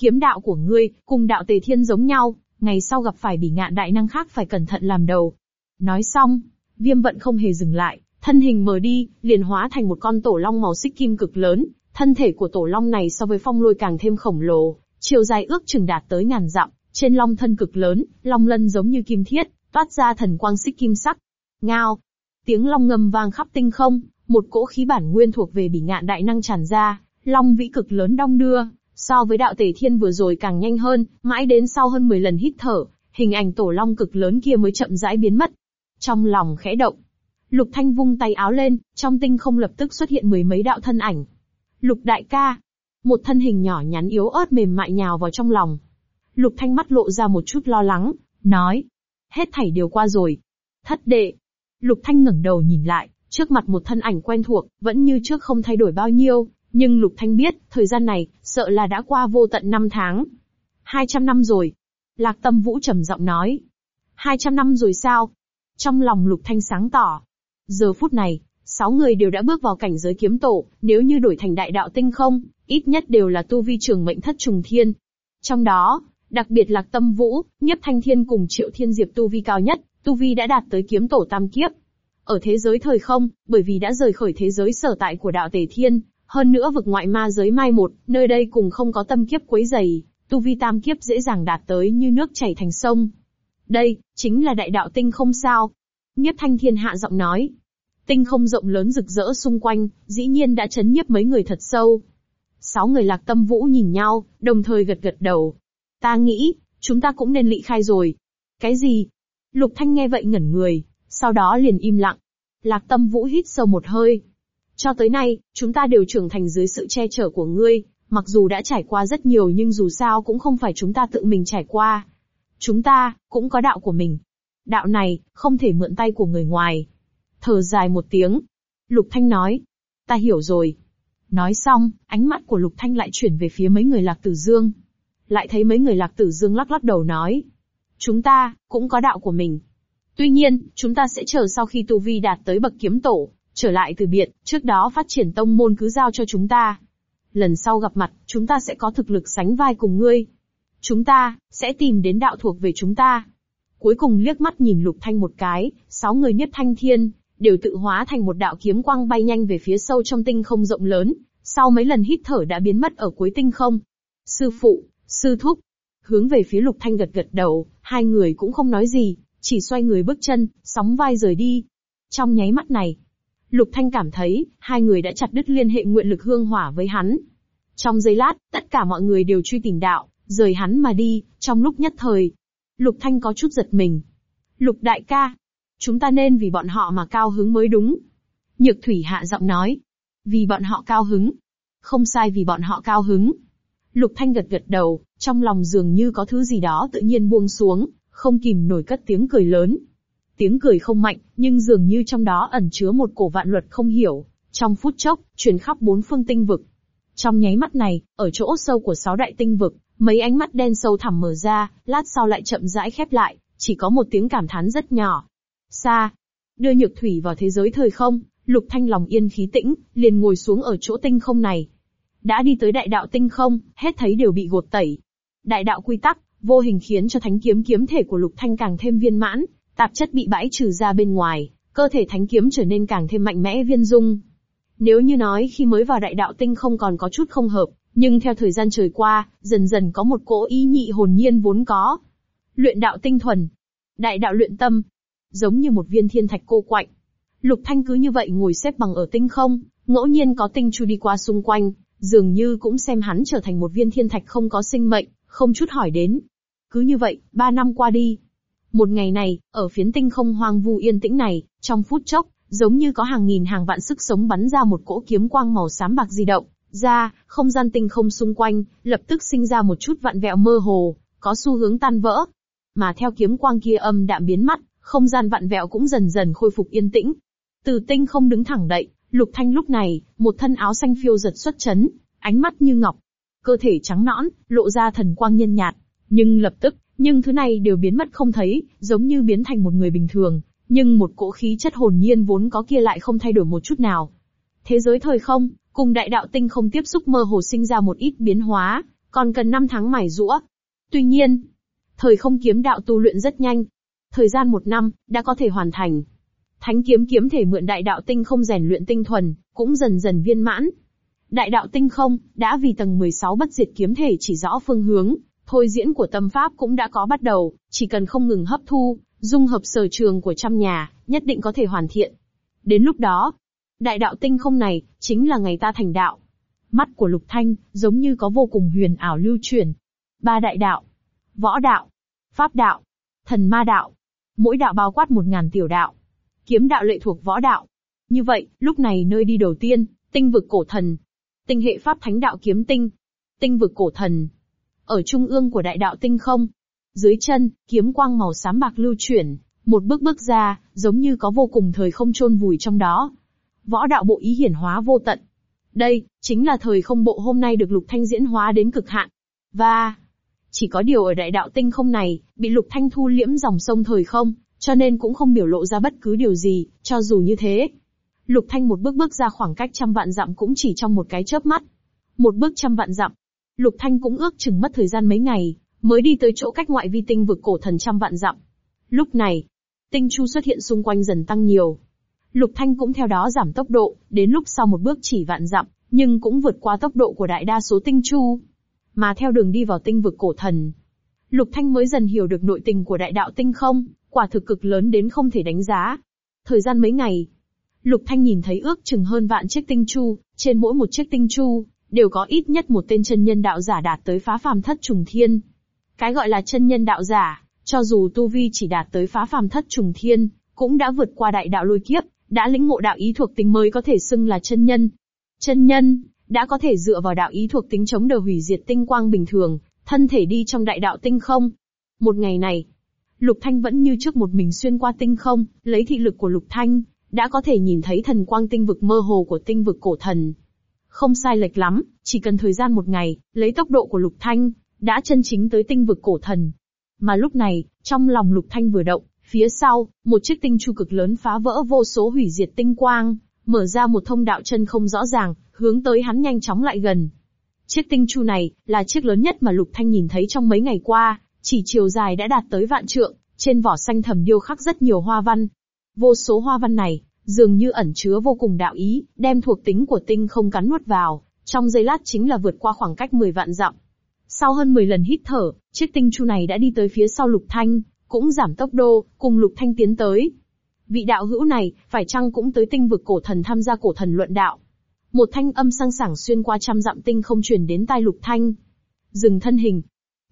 kiếm đạo của ngươi, cùng đạo tề thiên giống nhau, ngày sau gặp phải bỉ ngạn đại năng khác phải cẩn thận làm đầu. Nói xong, viêm vận không hề dừng lại, thân hình mờ đi, liền hóa thành một con tổ long màu xích kim cực lớn, thân thể của tổ long này so với phong lôi càng thêm khổng lồ, chiều dài ước chừng đạt tới ngàn dặm, trên long thân cực lớn, long lân giống như kim thiết, toát ra thần quang xích kim sắc. Ngao! Tiếng long ngâm vang khắp tinh không, một cỗ khí bản nguyên thuộc về bỉ ngạn đại năng tràn ra, long vĩ cực lớn đong đưa, so với đạo tể thiên vừa rồi càng nhanh hơn, mãi đến sau hơn 10 lần hít thở, hình ảnh tổ long cực lớn kia mới chậm rãi biến mất. Trong lòng khẽ động, Lục Thanh vung tay áo lên, trong tinh không lập tức xuất hiện mười mấy đạo thân ảnh. Lục đại ca, một thân hình nhỏ nhắn yếu ớt mềm mại nhào vào trong lòng. Lục Thanh mắt lộ ra một chút lo lắng, nói, hết thảy đều qua rồi. Thất đệ. Lục Thanh ngẩng đầu nhìn lại, trước mặt một thân ảnh quen thuộc, vẫn như trước không thay đổi bao nhiêu, nhưng Lục Thanh biết, thời gian này, sợ là đã qua vô tận năm tháng. 200 năm rồi. Lạc Tâm Vũ trầm giọng nói. 200 năm rồi sao? Trong lòng Lục Thanh sáng tỏ. Giờ phút này, sáu người đều đã bước vào cảnh giới kiếm tổ, nếu như đổi thành đại đạo tinh không, ít nhất đều là tu vi trường mệnh thất trùng thiên. Trong đó, đặc biệt Lạc Tâm Vũ, Nhiếp Thanh Thiên cùng Triệu Thiên Diệp tu vi cao nhất, tu vi đã đạt tới kiếm tổ tam kiếp. Ở thế giới thời không, bởi vì đã rời khỏi thế giới sở tại của đạo Tề Thiên, hơn nữa vực ngoại ma giới mai một, nơi đây cùng không có tâm kiếp quấy dày, tu vi tam kiếp dễ dàng đạt tới như nước chảy thành sông. Đây, chính là đại đạo tinh không sao. Nhiếp thanh thiên hạ giọng nói. Tinh không rộng lớn rực rỡ xung quanh, dĩ nhiên đã chấn nhiếp mấy người thật sâu. Sáu người lạc tâm vũ nhìn nhau, đồng thời gật gật đầu. Ta nghĩ, chúng ta cũng nên lị khai rồi. Cái gì? Lục thanh nghe vậy ngẩn người, sau đó liền im lặng. Lạc tâm vũ hít sâu một hơi, cho tới nay, chúng ta đều trưởng thành dưới sự che chở của ngươi, mặc dù đã trải qua rất nhiều nhưng dù sao cũng không phải chúng ta tự mình trải qua. Chúng ta, cũng có đạo của mình. Đạo này, không thể mượn tay của người ngoài. Thở dài một tiếng. Lục Thanh nói. Ta hiểu rồi. Nói xong, ánh mắt của Lục Thanh lại chuyển về phía mấy người Lạc Tử Dương. Lại thấy mấy người Lạc Tử Dương lắc lắc đầu nói. Chúng ta, cũng có đạo của mình. Tuy nhiên, chúng ta sẽ chờ sau khi Tu Vi đạt tới bậc kiếm tổ, Trở lại từ biệt, trước đó phát triển tông môn cứ giao cho chúng ta. Lần sau gặp mặt, chúng ta sẽ có thực lực sánh vai cùng ngươi. Chúng ta, sẽ tìm đến đạo thuộc về chúng ta. Cuối cùng liếc mắt nhìn lục thanh một cái, sáu người nhất thanh thiên, đều tự hóa thành một đạo kiếm quang bay nhanh về phía sâu trong tinh không rộng lớn, sau mấy lần hít thở đã biến mất ở cuối tinh không. Sư phụ, sư thúc, hướng về phía lục thanh gật gật đầu, hai người cũng không nói gì, chỉ xoay người bước chân, sóng vai rời đi. Trong nháy mắt này, Lục Thanh cảm thấy, hai người đã chặt đứt liên hệ nguyện lực hương hỏa với hắn. Trong giây lát, tất cả mọi người đều truy tìm đạo, rời hắn mà đi, trong lúc nhất thời. Lục Thanh có chút giật mình. Lục đại ca, chúng ta nên vì bọn họ mà cao hứng mới đúng. Nhược thủy hạ giọng nói. Vì bọn họ cao hứng. Không sai vì bọn họ cao hứng. Lục Thanh gật gật đầu, trong lòng dường như có thứ gì đó tự nhiên buông xuống, không kìm nổi cất tiếng cười lớn. Tiếng cười không mạnh, nhưng dường như trong đó ẩn chứa một cổ vạn luật không hiểu. Trong phút chốc, truyền khắp bốn phương tinh vực. Trong nháy mắt này, ở chỗ sâu của sáu đại tinh vực, mấy ánh mắt đen sâu thẳm mở ra, lát sau lại chậm rãi khép lại, chỉ có một tiếng cảm thán rất nhỏ. Xa, đưa nhược thủy vào thế giới thời không, lục thanh lòng yên khí tĩnh, liền ngồi xuống ở chỗ tinh không này. Đã đi tới đại đạo tinh không, hết thấy đều bị gột tẩy. Đại đạo quy tắc, vô hình khiến cho thánh kiếm kiếm thể của lục thanh càng thêm viên mãn, Tạp chất bị bãi trừ ra bên ngoài, cơ thể thánh kiếm trở nên càng thêm mạnh mẽ viên dung. Nếu như nói khi mới vào đại đạo tinh không còn có chút không hợp, nhưng theo thời gian trôi qua, dần dần có một cỗ ý nhị hồn nhiên vốn có. Luyện đạo tinh thuần, đại đạo luyện tâm, giống như một viên thiên thạch cô quạnh. Lục Thanh cứ như vậy ngồi xếp bằng ở tinh không, ngẫu nhiên có tinh chu đi qua xung quanh, dường như cũng xem hắn trở thành một viên thiên thạch không có sinh mệnh, không chút hỏi đến. Cứ như vậy, ba năm qua đi. Một ngày này, ở phiến tinh không hoang vu yên tĩnh này, trong phút chốc, giống như có hàng nghìn hàng vạn sức sống bắn ra một cỗ kiếm quang màu xám bạc di động, ra, không gian tinh không xung quanh, lập tức sinh ra một chút vạn vẹo mơ hồ, có xu hướng tan vỡ. Mà theo kiếm quang kia âm đạm biến mất, không gian vạn vẹo cũng dần dần khôi phục yên tĩnh. Từ tinh không đứng thẳng đậy, Lục Thanh lúc này, một thân áo xanh phiêu giật xuất chấn, ánh mắt như ngọc, cơ thể trắng nõn, lộ ra thần quang nhân nhạt. Nhưng lập tức, nhưng thứ này đều biến mất không thấy, giống như biến thành một người bình thường, nhưng một cỗ khí chất hồn nhiên vốn có kia lại không thay đổi một chút nào. Thế giới thời không, cùng đại đạo tinh không tiếp xúc mơ hồ sinh ra một ít biến hóa, còn cần năm tháng mài rũa. Tuy nhiên, thời không kiếm đạo tu luyện rất nhanh. Thời gian một năm, đã có thể hoàn thành. Thánh kiếm kiếm thể mượn đại đạo tinh không rèn luyện tinh thuần, cũng dần dần viên mãn. Đại đạo tinh không, đã vì tầng 16 bất diệt kiếm thể chỉ rõ phương hướng, thôi diễn của tâm pháp cũng đã có bắt đầu, chỉ cần không ngừng hấp thu, dung hợp sở trường của trăm nhà, nhất định có thể hoàn thiện. Đến lúc đó, đại đạo tinh không này, chính là ngày ta thành đạo. Mắt của Lục Thanh, giống như có vô cùng huyền ảo lưu chuyển. Ba đại đạo, võ đạo, pháp đạo, thần ma đạo. Mỗi đạo bao quát một ngàn tiểu đạo. Kiếm đạo lệ thuộc võ đạo. Như vậy, lúc này nơi đi đầu tiên, tinh vực cổ thần. Tinh hệ pháp thánh đạo kiếm tinh. Tinh vực cổ thần. Ở trung ương của đại đạo tinh không. Dưới chân, kiếm quang màu xám bạc lưu chuyển, một bước bước ra, giống như có vô cùng thời không chôn vùi trong đó. Võ đạo bộ ý hiển hóa vô tận. Đây, chính là thời không bộ hôm nay được Lục Thanh diễn hóa đến cực hạn. Và, chỉ có điều ở đại đạo tinh không này, bị Lục Thanh thu liễm dòng sông thời không, cho nên cũng không biểu lộ ra bất cứ điều gì, cho dù như thế. Lục Thanh một bước bước ra khoảng cách trăm vạn dặm cũng chỉ trong một cái chớp mắt. Một bước trăm vạn dặm. Lục Thanh cũng ước chừng mất thời gian mấy ngày, mới đi tới chỗ cách ngoại vi tinh vực cổ thần trăm vạn dặm. Lúc này, tinh chu xuất hiện xung quanh dần tăng nhiều. Lục Thanh cũng theo đó giảm tốc độ, đến lúc sau một bước chỉ vạn dặm, nhưng cũng vượt qua tốc độ của đại đa số tinh chu. Mà theo đường đi vào tinh vực cổ thần, Lục Thanh mới dần hiểu được nội tình của đại đạo tinh không, quả thực cực lớn đến không thể đánh giá. Thời gian mấy ngày, Lục Thanh nhìn thấy ước chừng hơn vạn chiếc tinh chu, trên mỗi một chiếc tinh chu, đều có ít nhất một tên chân nhân đạo giả đạt tới phá phàm thất trùng thiên. Cái gọi là chân nhân đạo giả, cho dù tu vi chỉ đạt tới phá phàm thất trùng thiên, cũng đã vượt qua đại đạo lôi kiếp, đã lĩnh ngộ đạo ý thuộc tính mới có thể xưng là chân nhân. Chân nhân, đã có thể dựa vào đạo ý thuộc tính chống đỡ hủy diệt tinh quang bình thường, thân thể đi trong đại đạo tinh không. Một ngày này, Lục Thanh vẫn như trước một mình xuyên qua tinh không, lấy thị lực của Lục Thanh, đã có thể nhìn thấy thần quang tinh vực mơ hồ của tinh vực cổ thần. Không sai lệch lắm, chỉ cần thời gian một ngày, lấy tốc độ của Lục Thanh, đã chân chính tới tinh vực cổ thần. Mà lúc này, trong lòng Lục Thanh vừa động, phía sau, một chiếc tinh chu cực lớn phá vỡ vô số hủy diệt tinh quang, mở ra một thông đạo chân không rõ ràng, hướng tới hắn nhanh chóng lại gần. Chiếc tinh chu này, là chiếc lớn nhất mà Lục Thanh nhìn thấy trong mấy ngày qua, chỉ chiều dài đã đạt tới vạn trượng, trên vỏ xanh thầm điêu khắc rất nhiều hoa văn. Vô số hoa văn này, dường như ẩn chứa vô cùng đạo ý, đem thuộc tính của tinh không cắn nuốt vào, trong giây lát chính là vượt qua khoảng cách 10 vạn dặm. Sau hơn 10 lần hít thở, chiếc tinh chu này đã đi tới phía sau Lục Thanh, cũng giảm tốc độ, cùng Lục Thanh tiến tới. Vị đạo hữu này, phải chăng cũng tới tinh vực cổ thần tham gia cổ thần luận đạo? Một thanh âm sang sảng xuyên qua trăm dặm tinh không truyền đến tai Lục Thanh. Dừng thân hình.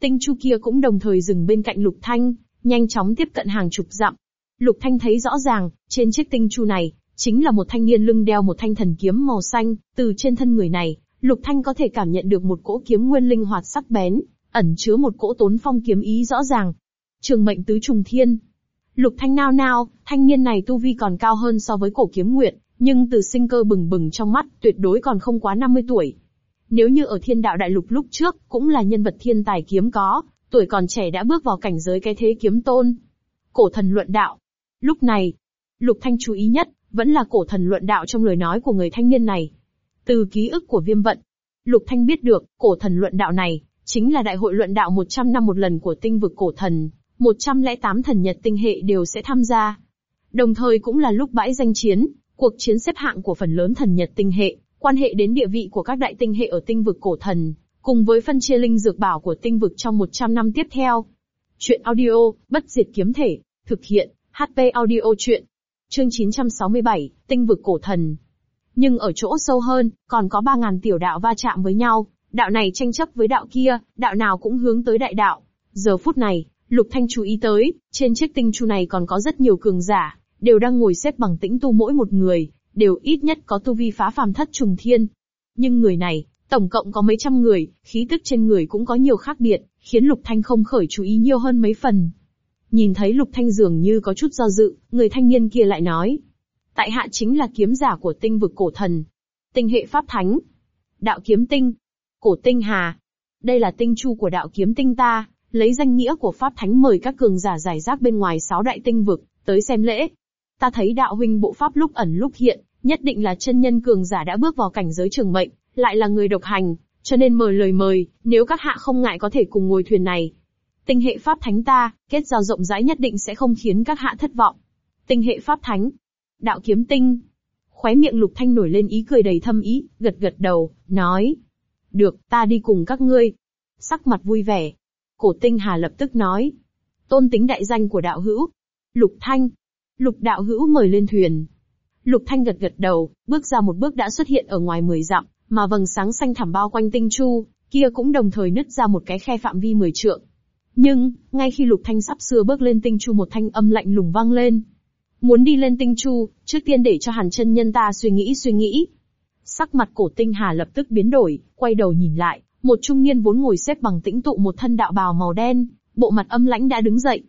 Tinh chu kia cũng đồng thời dừng bên cạnh Lục Thanh, nhanh chóng tiếp cận hàng chục dặm. Lục Thanh thấy rõ ràng, trên chiếc tinh chu này, chính là một thanh niên lưng đeo một thanh thần kiếm màu xanh, từ trên thân người này, Lục Thanh có thể cảm nhận được một cỗ kiếm nguyên linh hoạt sắc bén, ẩn chứa một cỗ tốn phong kiếm ý rõ ràng. Trường mệnh tứ trùng thiên. Lục Thanh nao nao, thanh niên này tu vi còn cao hơn so với cổ kiếm nguyện, nhưng từ sinh cơ bừng bừng trong mắt, tuyệt đối còn không quá 50 tuổi. Nếu như ở thiên đạo đại lục lúc trước, cũng là nhân vật thiên tài kiếm có, tuổi còn trẻ đã bước vào cảnh giới cái thế kiếm tôn. Cổ thần luận đạo. Lúc này, Lục Thanh chú ý nhất, vẫn là cổ thần luận đạo trong lời nói của người thanh niên này. Từ ký ức của viêm vận, Lục Thanh biết được, cổ thần luận đạo này, chính là đại hội luận đạo 100 năm một lần của tinh vực cổ thần, 108 thần nhật tinh hệ đều sẽ tham gia. Đồng thời cũng là lúc bãi danh chiến, cuộc chiến xếp hạng của phần lớn thần nhật tinh hệ, quan hệ đến địa vị của các đại tinh hệ ở tinh vực cổ thần, cùng với phân chia linh dược bảo của tinh vực trong 100 năm tiếp theo. Chuyện audio, bất diệt kiếm thể, thực hiện, HP audio chuyện. Chương 967, Tinh vực cổ thần. Nhưng ở chỗ sâu hơn, còn có 3.000 tiểu đạo va chạm với nhau, đạo này tranh chấp với đạo kia, đạo nào cũng hướng tới đại đạo. Giờ phút này, Lục Thanh chú ý tới, trên chiếc tinh chu này còn có rất nhiều cường giả, đều đang ngồi xếp bằng tĩnh tu mỗi một người, đều ít nhất có tu vi phá phàm thất trùng thiên. Nhưng người này, tổng cộng có mấy trăm người, khí tức trên người cũng có nhiều khác biệt, khiến Lục Thanh không khởi chú ý nhiều hơn mấy phần. Nhìn thấy Lục Thanh dường như có chút do dự, người thanh niên kia lại nói. Tại hạ chính là kiếm giả của tinh vực cổ thần. Tinh hệ pháp thánh. Đạo kiếm tinh. Cổ tinh hà. Đây là tinh chu của đạo kiếm tinh ta, lấy danh nghĩa của pháp thánh mời các cường giả giải rác bên ngoài sáu đại tinh vực, tới xem lễ. Ta thấy đạo huynh bộ pháp lúc ẩn lúc hiện, nhất định là chân nhân cường giả đã bước vào cảnh giới trường mệnh, lại là người độc hành, cho nên mời lời mời, nếu các hạ không ngại có thể cùng ngồi thuyền này. Tinh hệ pháp thánh ta, kết giao rộng rãi nhất định sẽ không khiến các hạ thất vọng. Tinh hệ pháp thánh. Đạo kiếm tinh. Khóe miệng lục thanh nổi lên ý cười đầy thâm ý, gật gật đầu, nói. Được, ta đi cùng các ngươi. Sắc mặt vui vẻ. Cổ tinh hà lập tức nói. Tôn tính đại danh của đạo hữu. Lục thanh. Lục đạo hữu mời lên thuyền. Lục thanh gật gật đầu, bước ra một bước đã xuất hiện ở ngoài mười dặm, mà vầng sáng xanh thẳm bao quanh tinh chu, kia cũng đồng thời nứt ra một cái khe phạm vi mười trượng. Nhưng, ngay khi Lục Thanh sắp sửa bước lên tinh chu một thanh âm lạnh lùng vang lên. Muốn đi lên tinh chu, trước tiên để cho hàn chân nhân ta suy nghĩ suy nghĩ. Sắc mặt cổ tinh hà lập tức biến đổi, quay đầu nhìn lại, một trung niên vốn ngồi xếp bằng tĩnh tụ một thân đạo bào màu đen, bộ mặt âm lãnh đã đứng dậy.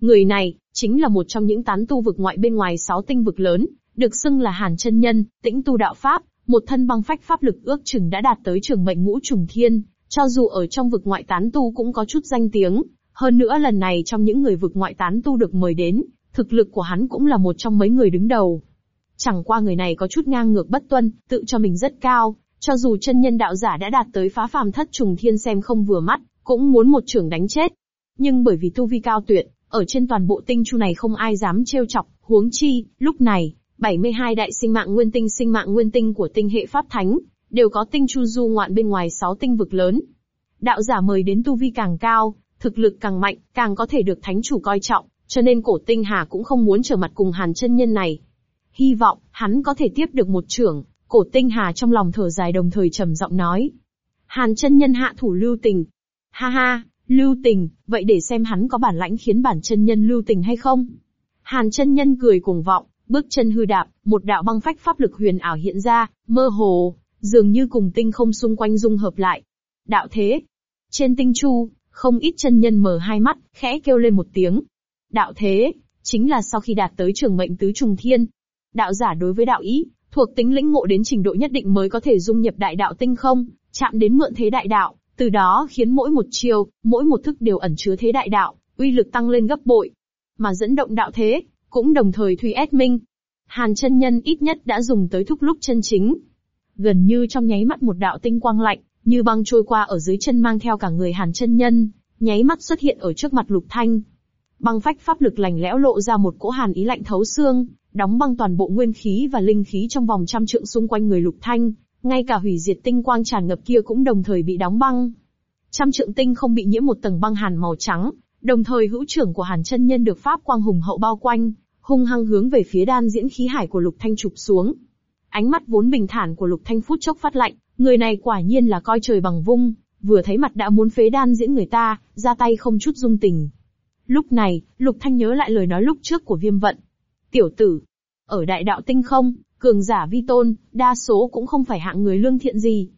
Người này, chính là một trong những tán tu vực ngoại bên ngoài sáu tinh vực lớn, được xưng là hàn chân nhân, tĩnh tu đạo pháp, một thân băng phách pháp lực ước chừng đã đạt tới trường mệnh ngũ trùng thiên, cho dù ở trong vực ngoại tán tu cũng có chút danh tiếng, hơn nữa lần này trong những người vực ngoại tán tu được mời đến, thực lực của hắn cũng là một trong mấy người đứng đầu. Chẳng qua người này có chút ngang ngược bất tuân, tự cho mình rất cao, cho dù chân nhân đạo giả đã đạt tới phá phàm thất trùng thiên xem không vừa mắt, cũng muốn một trưởng đánh chết. Nhưng bởi vì tu vi cao tuyệt, ở trên toàn bộ tinh chu này không ai dám trêu chọc, huống chi, lúc này, 72 đại sinh mạng nguyên tinh sinh mạng nguyên tinh của tinh hệ pháp thánh, đều có tinh chu du ngoạn bên ngoài 6 tinh vực lớn. Đạo giả mời đến tu vi càng cao, thực lực càng mạnh, càng có thể được thánh chủ coi trọng, cho nên cổ tinh hà cũng không muốn trở mặt cùng hàn chân nhân này. Hy vọng, hắn có thể tiếp được một trưởng, cổ tinh hà trong lòng thở dài đồng thời trầm giọng nói. Hàn chân nhân hạ thủ lưu tình. Ha ha, lưu tình, vậy để xem hắn có bản lãnh khiến bản chân nhân lưu tình hay không? Hàn chân nhân cười cuồng vọng, Bước chân hư đạp, một đạo băng phách pháp lực huyền ảo hiện ra, mơ hồ, dường như cùng tinh không xung quanh dung hợp lại. Đạo thế. Trên tinh chu, không ít chân nhân mở hai mắt, khẽ kêu lên một tiếng. Đạo thế, chính là sau khi đạt tới trường mệnh tứ trùng thiên. Đạo giả đối với đạo ý, thuộc tính lĩnh ngộ đến trình độ nhất định mới có thể dung nhập đại đạo tinh không, chạm đến mượn thế đại đạo, từ đó khiến mỗi một chiêu, mỗi một thức đều ẩn chứa thế đại đạo, uy lực tăng lên gấp bội. Mà dẫn động đạo thế, cũng đồng thời Thùy ép minh. Hàn chân nhân ít nhất đã dùng tới thúc lúc chân chính. Gần như trong nháy mắt một đạo tinh quang lạnh, như băng trôi qua ở dưới chân mang theo cả người hàn chân nhân, nháy mắt xuất hiện ở trước mặt lục thanh. Băng phách pháp lực lành lẽo lộ ra một cỗ hàn ý lạnh thấu xương, đóng băng toàn bộ nguyên khí và linh khí trong vòng trăm trượng xung quanh người lục thanh, ngay cả hủy diệt tinh quang tràn ngập kia cũng đồng thời bị đóng băng. Trăm trượng tinh không bị nhiễm một tầng băng hàn màu trắng, Đồng thời hữu trưởng của Hàn chân nhân được pháp quang hùng hậu bao quanh, hung hăng hướng về phía đan diễn khí hải của Lục Thanh chụp xuống. Ánh mắt vốn bình thản của Lục Thanh phút chốc phát lạnh, người này quả nhiên là coi trời bằng vung, vừa thấy mặt đã muốn phế đan diễn người ta, ra tay không chút dung tình. Lúc này, Lục Thanh nhớ lại lời nói lúc trước của Viêm Vận. Tiểu tử, ở đại đạo tinh không, cường giả vi tôn, đa số cũng không phải hạng người lương thiện gì.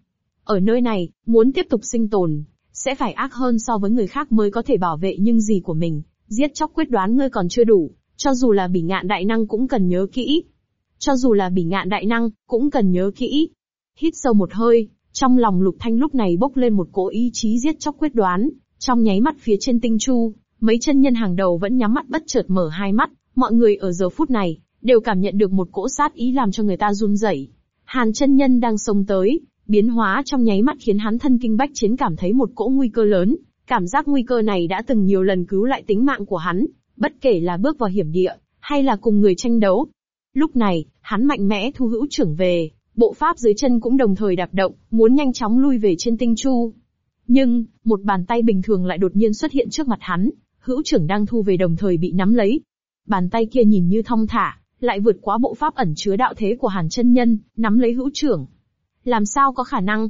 Ở nơi này, muốn tiếp tục sinh tồn, sẽ phải ác hơn so với người khác mới có thể bảo vệ nhưng gì của mình, giết chóc quyết đoán ngươi còn chưa đủ, cho dù là bỉ ngạn đại năng cũng cần nhớ kỹ. Cho dù là bỉ ngạn đại năng, cũng cần nhớ kỹ. Hít sâu một hơi, trong lòng lục thanh lúc này bốc lên một cỗ ý chí giết chóc quyết đoán, trong nháy mắt phía trên tinh chu, mấy chân nhân hàng đầu vẫn nhắm mắt bất chợt mở hai mắt, mọi người ở giờ phút này, đều cảm nhận được một cỗ sát ý làm cho người ta run rẩy. Hàn chân nhân đang xông tới, Biến hóa trong nháy mắt khiến hắn thân kinh bách chiến cảm thấy một cỗ nguy cơ lớn, cảm giác nguy cơ này đã từng nhiều lần cứu lại tính mạng của hắn, bất kể là bước vào hiểm địa, hay là cùng người tranh đấu. Lúc này, hắn mạnh mẽ thu hữu trưởng về, bộ pháp dưới chân cũng đồng thời đạp động, muốn nhanh chóng lui về trên tinh chu. Nhưng, một bàn tay bình thường lại đột nhiên xuất hiện trước mặt hắn, hữu trưởng đang thu về đồng thời bị nắm lấy. Bàn tay kia nhìn như thong thả, lại vượt quá bộ pháp ẩn chứa đạo thế của Hàn chân nhân, nắm lấy hữu trưởng. Làm sao có khả năng?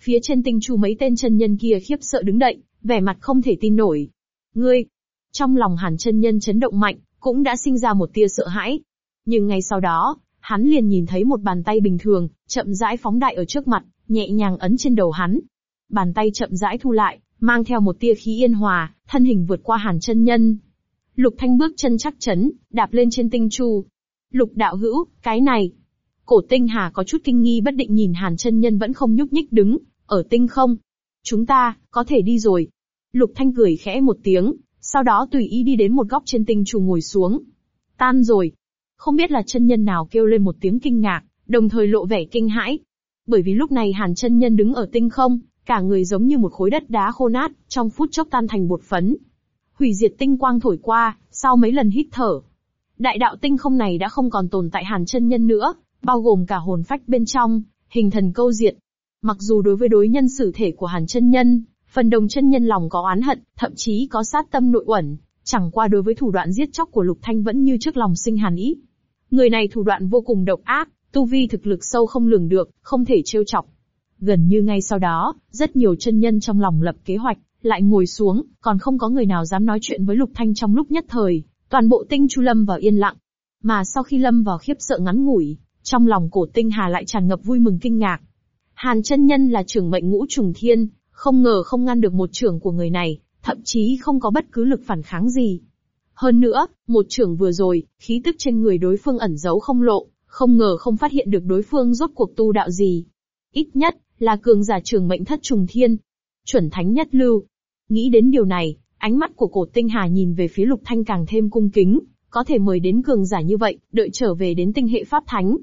Phía trên tinh chu mấy tên chân nhân kia khiếp sợ đứng đậy, vẻ mặt không thể tin nổi. Ngươi! Trong lòng Hàn chân nhân chấn động mạnh, cũng đã sinh ra một tia sợ hãi. Nhưng ngay sau đó, hắn liền nhìn thấy một bàn tay bình thường, chậm rãi phóng đại ở trước mặt, nhẹ nhàng ấn trên đầu hắn. Bàn tay chậm rãi thu lại, mang theo một tia khí yên hòa, thân hình vượt qua hàn chân nhân. Lục Thanh bước chân chắc chắn, đạp lên trên tinh chu. Lục đạo hữu, cái này. Cổ tinh hà có chút kinh nghi bất định nhìn hàn chân nhân vẫn không nhúc nhích đứng, ở tinh không. Chúng ta, có thể đi rồi. Lục Thanh cười khẽ một tiếng, sau đó tùy ý đi đến một góc trên tinh chu ngồi xuống. Tan rồi. Không biết là chân nhân nào kêu lên một tiếng kinh ngạc, đồng thời lộ vẻ kinh hãi. Bởi vì lúc này hàn chân nhân đứng ở tinh không, cả người giống như một khối đất đá khô nát, trong phút chốc tan thành bột phấn. Hủy diệt tinh quang thổi qua, sau mấy lần hít thở. Đại đạo tinh không này đã không còn tồn tại hàn chân nhân nữa, bao gồm cả hồn phách bên trong, hình thần câu diệt. Mặc dù đối với đối nhân xử thể của hàn chân nhân, phần đồng chân nhân lòng có oán hận, thậm chí có sát tâm nội uẩn, chẳng qua đối với thủ đoạn giết chóc của Lục Thanh vẫn như trước lòng sinh hàn ý. Người này thủ đoạn vô cùng độc ác, tu vi thực lực sâu không lường được, không thể trêu chọc. Gần như ngay sau đó, rất nhiều chân nhân trong lòng lập kế hoạch, lại ngồi xuống, còn không có người nào dám nói chuyện với Lục Thanh trong lúc nhất thời, toàn bộ tinh chu lâm vào yên lặng. Mà sau khi lâm vào khiếp sợ ngắn ngủi, trong lòng cổ tinh hà lại tràn ngập vui mừng kinh ngạc. Hàn chân nhân là trưởng mệnh ngũ trùng thiên, không ngờ không ngăn được một trưởng của người này, thậm chí không có bất cứ lực phản kháng gì. Hơn nữa, một trưởng vừa rồi, khí tức trên người đối phương ẩn giấu không lộ, không ngờ không phát hiện được đối phương rốt cuộc tu đạo gì. Ít nhất, là cường giả trường mệnh thất trùng thiên. Chuẩn thánh nhất lưu. Nghĩ đến điều này, ánh mắt của cổ tinh hà nhìn về phía lục thanh càng thêm cung kính, có thể mời đến cường giả như vậy, đợi trở về đến tinh hệ pháp thánh.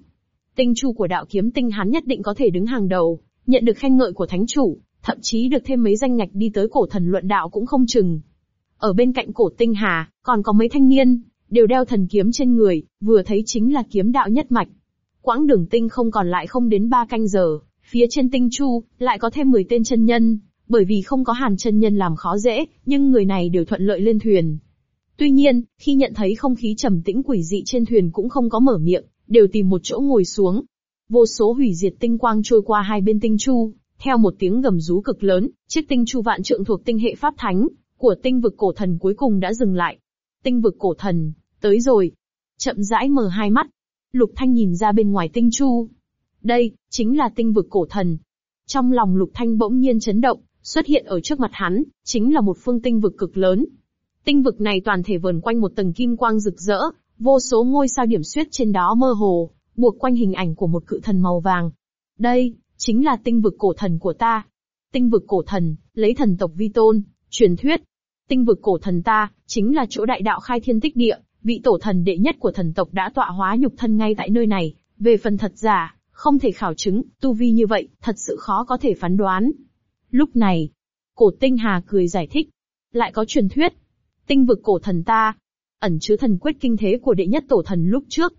Tinh chu của đạo kiếm tinh hắn nhất định có thể đứng hàng đầu, nhận được khen ngợi của thánh chủ, thậm chí được thêm mấy danh ngạch đi tới cổ thần luận đạo cũng không chừng. Ở bên cạnh cổ tinh hà, còn có mấy thanh niên, đều đeo thần kiếm trên người, vừa thấy chính là kiếm đạo nhất mạch. Quãng đường tinh không còn lại không đến ba canh giờ, phía trên tinh chu, lại có thêm 10 tên chân nhân, bởi vì không có hàn chân nhân làm khó dễ, nhưng người này đều thuận lợi lên thuyền. Tuy nhiên, khi nhận thấy không khí trầm tĩnh quỷ dị trên thuyền cũng không có mở miệng, đều tìm một chỗ ngồi xuống. Vô số hủy diệt tinh quang trôi qua hai bên tinh chu, theo một tiếng gầm rú cực lớn, chiếc tinh chu vạn trượng thuộc tinh hệ pháp thánh của tinh vực cổ thần cuối cùng đã dừng lại. Tinh vực cổ thần, tới rồi. Chậm rãi mở hai mắt. Lục Thanh nhìn ra bên ngoài tinh chu. Đây, chính là tinh vực cổ thần. Trong lòng Lục Thanh bỗng nhiên chấn động, xuất hiện ở trước mặt hắn, chính là một phương tinh vực cực lớn. Tinh vực này toàn thể vờn quanh một tầng kim quang rực rỡ, vô số ngôi sao điểm xuyết trên đó mơ hồ, buộc quanh hình ảnh của một cự thần màu vàng. Đây, chính là tinh vực cổ thần của ta. Tinh vực cổ thần, lấy thần tộc vi tôn, truyền thuyết. Tinh vực cổ thần ta, chính là chỗ đại đạo khai thiên tích địa, vị tổ thần đệ nhất của thần tộc đã tọa hóa nhục thân ngay tại nơi này. Về phần thật giả, không thể khảo chứng, tu vi như vậy, thật sự khó có thể phán đoán. Lúc này, cổ tinh hà cười giải thích. Lại có truyền thuyết. Tinh vực cổ thần ta, ẩn chứa thần quyết kinh thế của đệ nhất tổ thần lúc trước.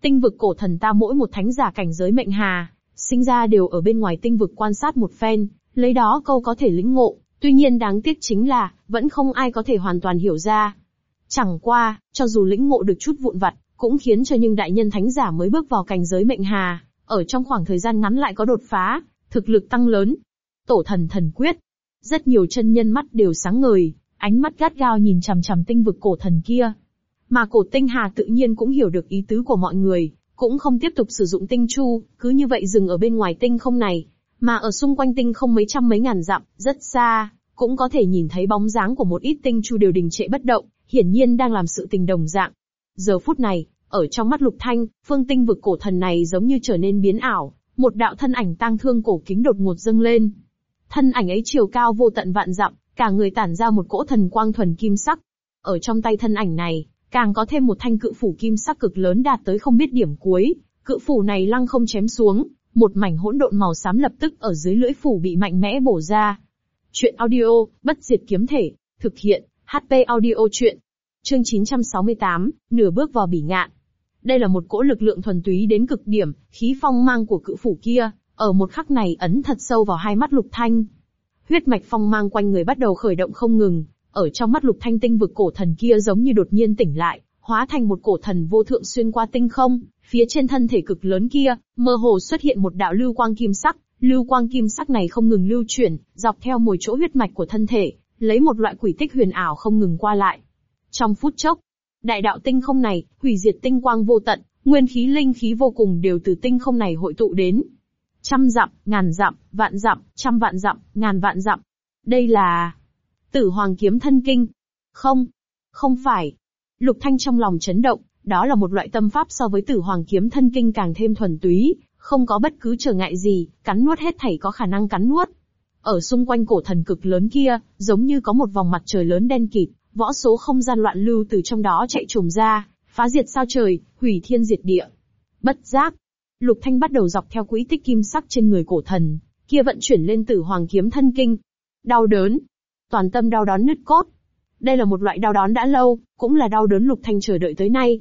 Tinh vực cổ thần ta mỗi một thánh giả cảnh giới mệnh hà, sinh ra đều ở bên ngoài tinh vực quan sát một phen, lấy đó câu có thể lĩnh ngộ, tuy nhiên đáng tiếc chính là, vẫn không ai có thể hoàn toàn hiểu ra. Chẳng qua, cho dù lĩnh ngộ được chút vụn vặt, cũng khiến cho những đại nhân thánh giả mới bước vào cảnh giới mệnh hà, ở trong khoảng thời gian ngắn lại có đột phá, thực lực tăng lớn. Tổ thần thần quyết. Rất nhiều chân nhân mắt đều sáng ngời, ánh mắt gắt gao nhìn chằm chằm tinh vực cổ thần kia. Mà cổ tinh hà tự nhiên cũng hiểu được ý tứ của mọi người, cũng không tiếp tục sử dụng tinh chu, cứ như vậy dừng ở bên ngoài tinh không này, mà ở xung quanh tinh không mấy trăm mấy ngàn dặm, rất xa, cũng có thể nhìn thấy bóng dáng của một ít tinh chu đều đình trệ bất động, hiển nhiên đang làm sự tình đồng dạng. Giờ phút này, ở trong mắt lục thanh, phương tinh vực cổ thần này giống như trở nên biến ảo, một đạo thân ảnh tang thương cổ kính đột ngột dâng lên. Thân ảnh ấy chiều cao vô tận vạn dặm, cả người tản ra một cỗ thần quang thuần kim sắc. Ở trong tay thân ảnh này, càng có thêm một thanh cự phủ kim sắc cực lớn đạt tới không biết điểm cuối, cự phủ này lăng không chém xuống, một mảnh hỗn độn màu xám lập tức ở dưới lưỡi phủ bị mạnh mẽ bổ ra. Chuyện audio, bất diệt kiếm thể, thực hiện, HP audio chuyện. Chương 968, nửa bước vào bỉ ngạn. Đây là một cỗ lực lượng thuần túy đến cực điểm, khí phong mang của cự phủ kia, ở một khắc này ấn thật sâu vào hai mắt lục thanh. Huyết mạch phong mang quanh người bắt đầu khởi động không ngừng, ở trong mắt lục thanh tinh vực cổ thần kia giống như đột nhiên tỉnh lại, hóa thành một cổ thần vô thượng xuyên qua tinh không, phía trên thân thể cực lớn kia, mơ hồ xuất hiện một đạo lưu quang kim sắc, lưu quang kim sắc này không ngừng lưu chuyển, dọc theo mỗi chỗ huyết mạch của thân thể, lấy một loại quỷ tích huyền ảo không ngừng qua lại. Trong phút chốc, đại đạo tinh không này, hủy diệt tinh quang vô tận, nguyên khí linh khí vô cùng đều từ tinh không này hội tụ đến. Trăm dặm, ngàn dặm, vạn dặm, trăm vạn dặm, ngàn vạn dặm. Đây là Tử Hoàng kiếm thân kinh. Không, không phải. Lục Thanh trong lòng chấn động, đó là một loại tâm pháp so với Tử Hoàng kiếm thân kinh càng thêm thuần túy, không có bất cứ trở ngại gì, cắn nuốt hết thảy có khả năng cắn nuốt. Ở xung quanh cổ thần cực lớn kia, giống như có một vòng mặt trời lớn đen kịt, võ số không gian loạn lưu từ trong đó chạy trùm ra, phá diệt sao trời, hủy thiên diệt địa. Bất giác, Lục Thanh bắt đầu dọc theo quỹ tích kim sắc trên người cổ thần, kia vận chuyển lên tử hoàng kiếm thân kinh. Đau đớn, toàn tâm đau đớn nứt cốt. Đây là một loại đau đớn đã lâu, cũng là đau đớn Lục Thanh chờ đợi tới nay.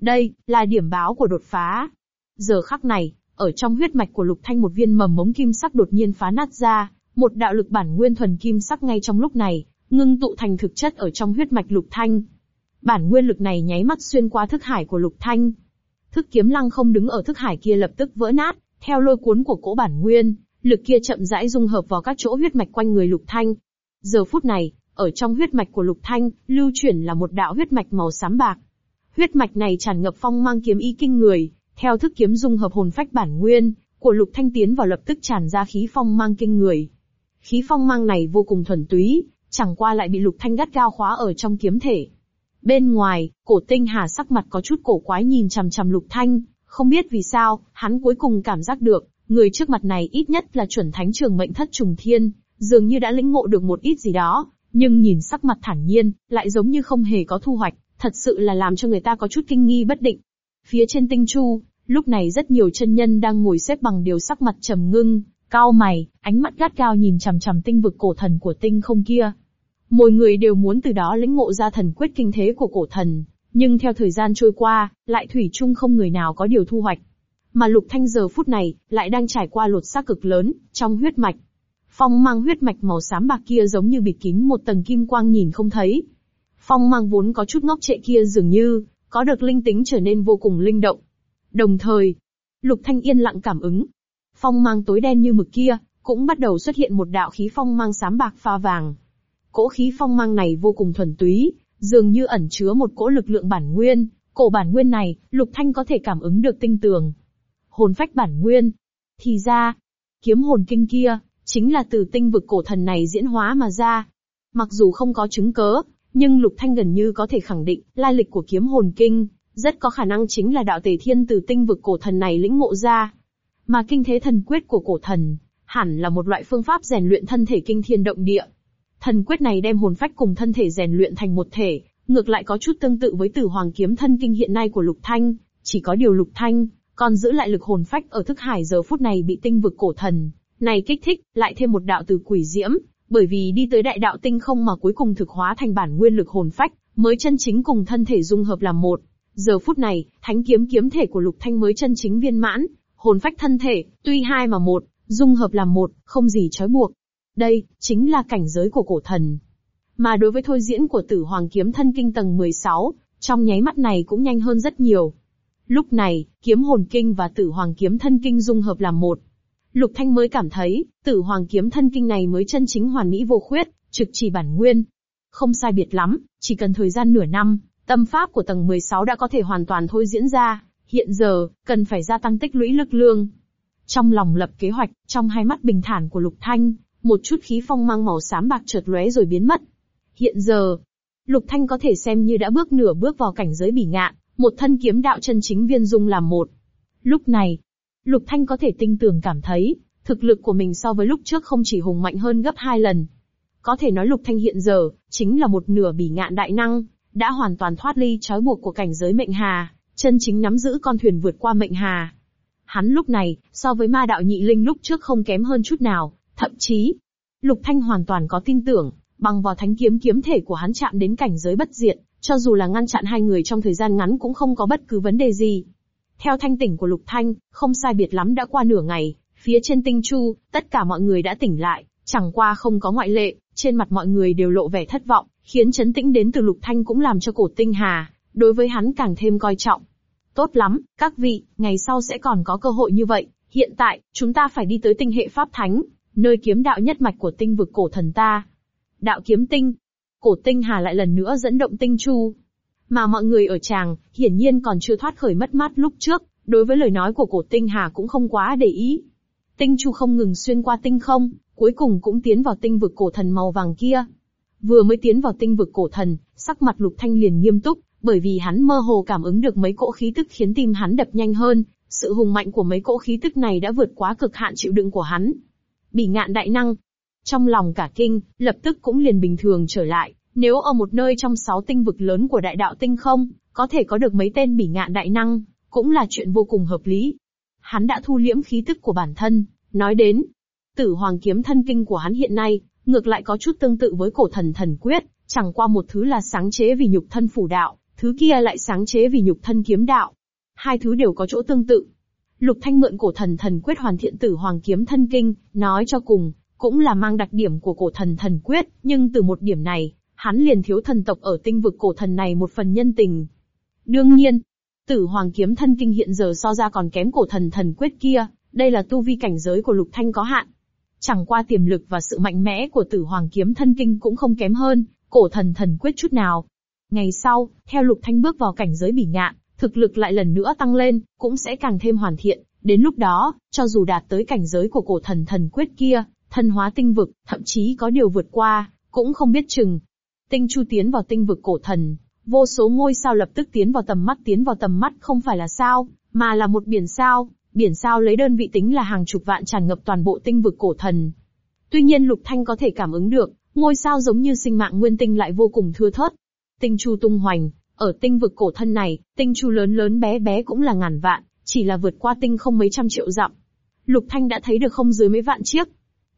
Đây, là điểm báo của đột phá. Giờ khắc này, ở trong huyết mạch của Lục Thanh một viên mầm mống kim sắc đột nhiên phá nát ra, một đạo lực bản nguyên thuần kim sắc ngay trong lúc này, ngưng tụ thành thực chất ở trong huyết mạch Lục Thanh. Bản nguyên lực này nháy mắt xuyên qua thức hải của Lục Thanh. Thức kiếm lăng không đứng ở thức hải kia lập tức vỡ nát, theo lôi cuốn của cỗ bản nguyên, lực kia chậm rãi dung hợp vào các chỗ huyết mạch quanh người Lục Thanh. Giờ phút này, ở trong huyết mạch của Lục Thanh, lưu chuyển là một đạo huyết mạch màu xám bạc. Huyết mạch này tràn ngập phong mang kiếm ý kinh người, theo thức kiếm dung hợp hồn phách bản nguyên của Lục Thanh tiến vào lập tức tràn ra khí phong mang kinh người. Khí phong mang này vô cùng thuần túy, chẳng qua lại bị Lục Thanh gắt gao khóa ở trong kiếm thể. Bên ngoài, cổ tinh hà sắc mặt có chút cổ quái nhìn chằm chằm Lục Thanh, không biết vì sao, hắn cuối cùng cảm giác được, người trước mặt này ít nhất là chuẩn thánh trường mệnh thất trùng thiên, dường như đã lĩnh ngộ được một ít gì đó, nhưng nhìn sắc mặt thản nhiên, lại giống như không hề có thu hoạch, thật sự là làm cho người ta có chút kinh nghi bất định. Phía trên tinh chu, lúc này rất nhiều chân nhân đang ngồi xếp bằng điều sắc mặt trầm ngưng, cao mày, ánh mắt gắt cao nhìn chằm chằm tinh vực cổ thần của tinh không kia. Mỗi người đều muốn từ đó lĩnh ngộ ra thần quyết kinh thế của cổ thần, nhưng theo thời gian trôi qua, lại thủy chung không người nào có điều thu hoạch. Mà lục thanh giờ phút này, lại đang trải qua lột xác cực lớn, trong huyết mạch. Phong mang huyết mạch màu xám bạc kia giống như bịt kín một tầng kim quang nhìn không thấy. Phong mang vốn có chút ngốc trệ kia dường như, có được linh tính trở nên vô cùng linh động. Đồng thời, Lục Thanh yên lặng cảm ứng. Phong mang tối đen như mực kia, cũng bắt đầu xuất hiện một đạo khí phong mang xám bạc pha vàng. Cỗ khí phong mang này vô cùng thuần túy, dường như ẩn chứa một cỗ lực lượng bản nguyên. Cổ bản nguyên này, Lục Thanh có thể cảm ứng được tinh tường. Hồn phách bản nguyên. Thì ra, kiếm hồn kinh kia, chính là từ tinh vực cổ thần này diễn hóa mà ra. Mặc dù không có chứng cớ, nhưng Lục Thanh gần như có thể khẳng định, lai lịch của kiếm hồn kinh, rất có khả năng chính là đạo tề thiên từ tinh vực cổ thần này lĩnh ngộ ra. Mà kinh thế thần quyết của cổ thần, hẳn là một loại phương pháp rèn luyện thân thể kinh thiên động địa. Thần quyết này đem hồn phách cùng thân thể rèn luyện thành một thể, ngược lại có chút tương tự với tử hoàng kiếm thân kinh hiện nay của Lục Thanh, chỉ có điều Lục Thanh, còn giữ lại lực hồn phách ở thức hải giờ phút này bị tinh vực cổ thần, này kích thích, lại thêm một đạo từ quỷ diễm, bởi vì đi tới đại đạo tinh không mà cuối cùng thực hóa thành bản nguyên lực hồn phách, mới chân chính cùng thân thể dung hợp làm một. Giờ phút này, thánh kiếm kiếm thể của Lục Thanh mới chân chính viên mãn, hồn phách thân thể, tuy hai mà một, dung hợp làm một, không gì trói buộc. Đây, chính là cảnh giới của cổ thần. Mà đối với thôi diễn của tử hoàng kiếm thân kinh tầng 16, trong nháy mắt này cũng nhanh hơn rất nhiều. Lúc này, kiếm hồn kinh và tử hoàng kiếm thân kinh dung hợp làm một. Lục Thanh mới cảm thấy, tử hoàng kiếm thân kinh này mới chân chính hoàn mỹ vô khuyết, trực chỉ bản nguyên. Không sai biệt lắm, chỉ cần thời gian nửa năm, tâm pháp của tầng 16 đã có thể hoàn toàn thôi diễn ra, hiện giờ, cần phải gia tăng tích lũy lực lương. Trong lòng lập kế hoạch, trong hai mắt bình thản của Lục Thanh, một chút khí phong mang màu xám bạc chợt lóe rồi biến mất. Hiện giờ, Lục Thanh có thể xem như đã bước nửa bước vào cảnh giới bỉ ngạn, một thân kiếm đạo chân chính viên dung làm một. Lúc này, Lục Thanh có thể tinh tường cảm thấy, thực lực của mình so với lúc trước không chỉ hùng mạnh hơn gấp hai lần. Có thể nói Lục Thanh hiện giờ, chính là một nửa bỉ ngạn đại năng, đã hoàn toàn thoát ly trói buộc của cảnh giới mệnh hà, chân chính nắm giữ con thuyền vượt qua mệnh hà. Hắn lúc này, so với ma đạo nhị linh lúc trước không kém hơn chút nào, thậm chí, Lục Thanh hoàn toàn có tin tưởng, bằng vào thánh kiếm kiếm thể của hắn chạm đến cảnh giới bất diệt, cho dù là ngăn chặn hai người trong thời gian ngắn cũng không có bất cứ vấn đề gì. Theo thanh tỉnh của Lục Thanh, không sai biệt lắm đã qua nửa ngày, phía trên tinh chu, tất cả mọi người đã tỉnh lại, chẳng qua không có ngoại lệ, trên mặt mọi người đều lộ vẻ thất vọng, khiến chấn tĩnh đến từ Lục Thanh cũng làm cho cổ tinh hà, đối với hắn càng thêm coi trọng. Tốt lắm, các vị, ngày sau sẽ còn có cơ hội như vậy, hiện tại, chúng ta phải đi tới tinh hệ Pháp Thánh, nơi kiếm đạo nhất mạch của tinh vực cổ thần ta. Đạo kiếm tinh. Cổ tinh hà lại lần nữa dẫn động tinh chu. Mà mọi người ở chàng hiển nhiên còn chưa thoát khỏi mất mát lúc trước, đối với lời nói của cổ tinh hà cũng không quá để ý. Tinh chu không ngừng xuyên qua tinh không, cuối cùng cũng tiến vào tinh vực cổ thần màu vàng kia. Vừa mới tiến vào tinh vực cổ thần, sắc mặt lục thanh liền nghiêm túc, bởi vì hắn mơ hồ cảm ứng được mấy cỗ khí tức khiến tim hắn đập nhanh hơn, sự hùng mạnh của mấy cỗ khí tức này đã vượt quá cực hạn chịu đựng của hắn. Bỉ ngạn đại năng. Trong lòng cả kinh, lập tức cũng liền bình thường trở lại, nếu ở một nơi trong sáu tinh vực lớn của đại đạo tinh không, có thể có được mấy tên bỉ ngạn đại năng, cũng là chuyện vô cùng hợp lý. Hắn đã thu liễm khí tức của bản thân, nói đến, tử hoàng kiếm thân kinh của hắn hiện nay, ngược lại có chút tương tự với cổ thần thần quyết, chẳng qua một thứ là sáng chế vì nhục thân phủ đạo, thứ kia lại sáng chế vì nhục thân kiếm đạo. Hai thứ đều có chỗ tương tự. Lục Thanh mượn cổ thần thần quyết hoàn thiện tử hoàng kiếm thân kinh, nói cho cùng, cũng là mang đặc điểm của cổ thần thần quyết, nhưng từ một điểm này, hắn liền thiếu thần tộc ở tinh vực cổ thần này một phần nhân tình. Đương nhiên, tử hoàng kiếm thân kinh hiện giờ so ra còn kém cổ thần thần quyết kia, đây là tu vi cảnh giới của Lục Thanh có hạn. Chẳng qua tiềm lực và sự mạnh mẽ của tử hoàng kiếm thân kinh cũng không kém hơn, cổ thần thần quyết chút nào. Ngày sau, theo Lục Thanh bước vào cảnh giới bỉ ngạn, thực lực lại lần nữa tăng lên, cũng sẽ càng thêm hoàn thiện. Đến lúc đó, cho dù đạt tới cảnh giới của cổ thần thần quyết kia, thân hóa tinh vực, thậm chí có điều vượt qua, cũng không biết chừng. Tinh chu tiến vào tinh vực cổ thần, vô số ngôi sao lập tức tiến vào tầm mắt tiến vào tầm mắt không phải là sao, mà là một biển sao, biển sao lấy đơn vị tính là hàng chục vạn tràn ngập toàn bộ tinh vực cổ thần. Tuy nhiên Lục Thanh có thể cảm ứng được, ngôi sao giống như sinh mạng nguyên tinh lại vô cùng thưa thớt. Tinh chu tung hoành, ở tinh vực cổ thân này, tinh chu lớn lớn bé bé cũng là ngàn vạn, chỉ là vượt qua tinh không mấy trăm triệu dặm. Lục Thanh đã thấy được không dưới mấy vạn chiếc.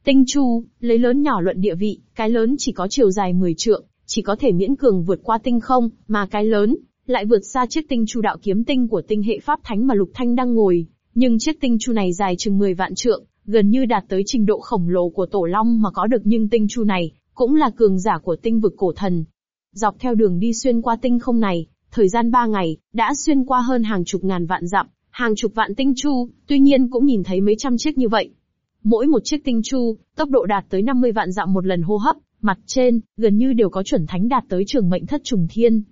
Tinh chu, lấy lớn nhỏ luận địa vị, cái lớn chỉ có chiều dài 10 trượng, chỉ có thể miễn cường vượt qua tinh không, mà cái lớn, lại vượt xa chiếc tinh chu đạo kiếm tinh của tinh hệ pháp thánh mà Lục Thanh đang ngồi. Nhưng chiếc tinh chu này dài chừng 10 vạn trượng, gần như đạt tới trình độ khổng lồ của tổ long mà có được nhưng tinh chu này, cũng là cường giả của tinh vực cổ thần. Dọc theo đường đi xuyên qua tinh không này, thời gian ba ngày, đã xuyên qua hơn hàng chục ngàn vạn dặm, hàng chục vạn tinh chu, tuy nhiên cũng nhìn thấy mấy trăm chiếc như vậy. Mỗi một chiếc tinh chu, tốc độ đạt tới 50 vạn dặm một lần hô hấp, mặt trên, gần như đều có chuẩn thánh đạt tới trường mệnh thất trùng thiên.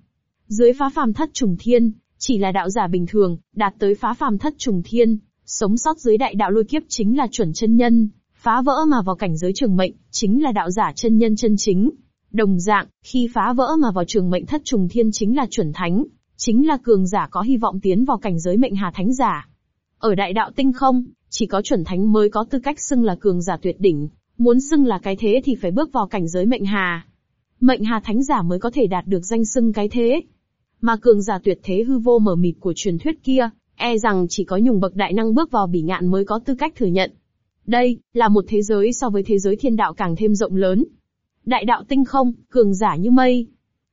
Dưới phá phàm thất trùng thiên, chỉ là đạo giả bình thường, đạt tới phá phàm thất trùng thiên, sống sót dưới đại đạo lôi kiếp chính là chuẩn chân nhân, phá vỡ mà vào cảnh giới trường mệnh, chính là đạo giả chân nhân chân chính. Đồng dạng, khi phá vỡ mà vào trường mệnh thất trùng thiên chính là chuẩn thánh, chính là cường giả có hy vọng tiến vào cảnh giới mệnh hà thánh giả. Ở đại đạo tinh không, chỉ có chuẩn thánh mới có tư cách xưng là cường giả tuyệt đỉnh, muốn xưng là cái thế thì phải bước vào cảnh giới mệnh hà. Mệnh hà thánh giả mới có thể đạt được danh xưng cái thế. Mà cường giả tuyệt thế hư vô mở mịt của truyền thuyết kia, e rằng chỉ có nhùng bậc đại năng bước vào bỉ ngạn mới có tư cách thừa nhận. Đây, là một thế giới so với thế giới thiên đạo càng thêm rộng lớn. Đại đạo tinh không, cường giả như mây.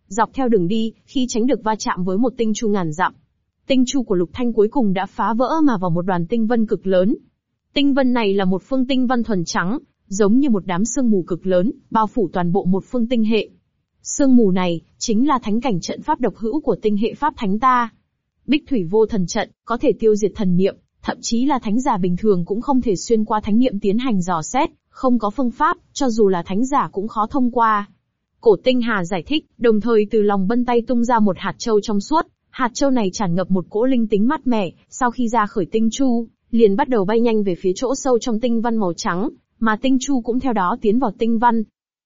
Dọc theo đường đi, khi tránh được va chạm với một tinh chu ngàn dặm. Tinh chu của lục thanh cuối cùng đã phá vỡ mà vào một đoàn tinh vân cực lớn. Tinh vân này là một phương tinh vân thuần trắng, giống như một đám sương mù cực lớn, bao phủ toàn bộ một phương tinh hệ. Sương mù này, chính là thánh cảnh trận pháp độc hữu của tinh hệ pháp thánh ta. Bích thủy vô thần trận, có thể tiêu diệt thần niệm, thậm chí là thánh giả bình thường cũng không thể xuyên qua thánh niệm tiến hành dò xét, không có phương pháp, cho dù là thánh giả cũng khó thông qua. Cổ tinh hà giải thích, đồng thời từ lòng bân tay tung ra một hạt châu trong suốt, hạt châu này tràn ngập một cỗ linh tính mát mẻ, sau khi ra khởi tinh chu, liền bắt đầu bay nhanh về phía chỗ sâu trong tinh văn màu trắng, mà tinh chu cũng theo đó tiến vào tinh văn.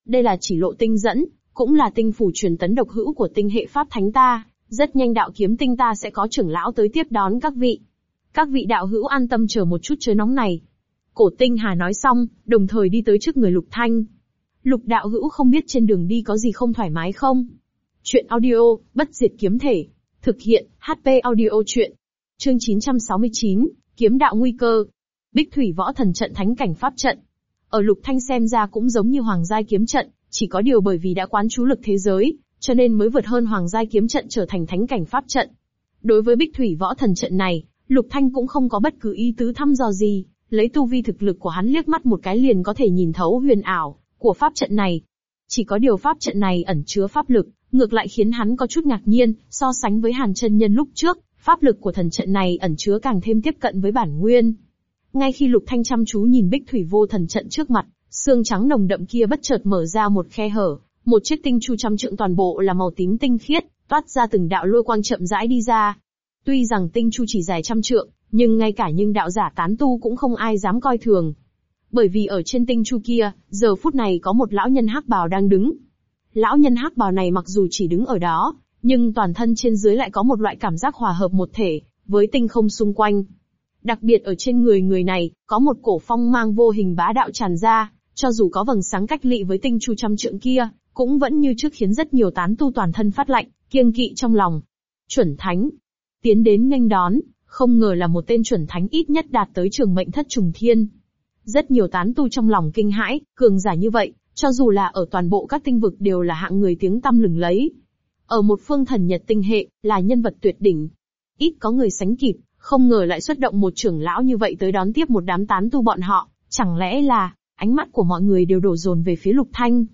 Đây là chỉ lộ tinh dẫn, cũng là tinh phủ truyền tấn độc hữu của tinh hệ pháp thánh ta, rất nhanh đạo kiếm tinh ta sẽ có trưởng lão tới tiếp đón các vị. Các vị đạo hữu an tâm chờ một chút chớ nóng này. Cổ tinh hà nói xong, đồng thời đi tới trước người lục thanh. Lục đạo hữu không biết trên đường đi có gì không thoải mái không? Chuyện audio, bất diệt kiếm thể. Thực hiện, HP audio chuyện. Chương 969, kiếm đạo nguy cơ. Bích thủy võ thần trận thánh cảnh pháp trận. Ở lục thanh xem ra cũng giống như hoàng giai kiếm trận, chỉ có điều bởi vì đã quán chú lực thế giới, cho nên mới vượt hơn hoàng giai kiếm trận trở thành thánh cảnh pháp trận. Đối với bích thủy võ thần trận này, Lục Thanh cũng không có bất cứ ý tứ thăm dò gì, lấy tu vi thực lực của hắn liếc mắt một cái liền có thể nhìn thấu huyền ảo của pháp trận này. Chỉ có điều pháp trận này ẩn chứa pháp lực, ngược lại khiến hắn có chút ngạc nhiên, so sánh với Hàn chân nhân lúc trước, pháp lực của thần trận này ẩn chứa càng thêm tiếp cận với bản nguyên. Ngay khi Lục Thanh chăm chú nhìn Bích Thủy Vô Thần trận trước mặt, xương trắng nồng đậm kia bất chợt mở ra một khe hở, một chiếc tinh chu trăm trượng toàn bộ là màu tím tinh khiết, toát ra từng đạo lôi quang chậm rãi đi ra. Tuy rằng tinh chu chỉ dài trăm trượng, nhưng ngay cả những đạo giả tán tu cũng không ai dám coi thường. Bởi vì ở trên tinh chu kia, giờ phút này có một lão nhân hắc bào đang đứng. Lão nhân hắc bào này mặc dù chỉ đứng ở đó, nhưng toàn thân trên dưới lại có một loại cảm giác hòa hợp một thể, với tinh không xung quanh. Đặc biệt ở trên người người này, có một cổ phong mang vô hình bá đạo tràn ra, cho dù có vầng sáng cách lị với tinh chu trăm trượng kia, cũng vẫn như trước khiến rất nhiều tán tu toàn thân phát lạnh, kiêng kỵ trong lòng. Chuẩn thánh. Tiến đến nghênh đón, không ngờ là một tên chuẩn thánh ít nhất đạt tới trường mệnh thất trùng thiên. Rất nhiều tán tu trong lòng kinh hãi, cường giả như vậy, cho dù là ở toàn bộ các tinh vực đều là hạng người tiếng tăm lừng lấy. Ở một phương thần nhật tinh hệ, là nhân vật tuyệt đỉnh. Ít có người sánh kịp, không ngờ lại xuất động một trưởng lão như vậy tới đón tiếp một đám tán tu bọn họ, chẳng lẽ là, ánh mắt của mọi người đều đổ dồn về phía lục thanh.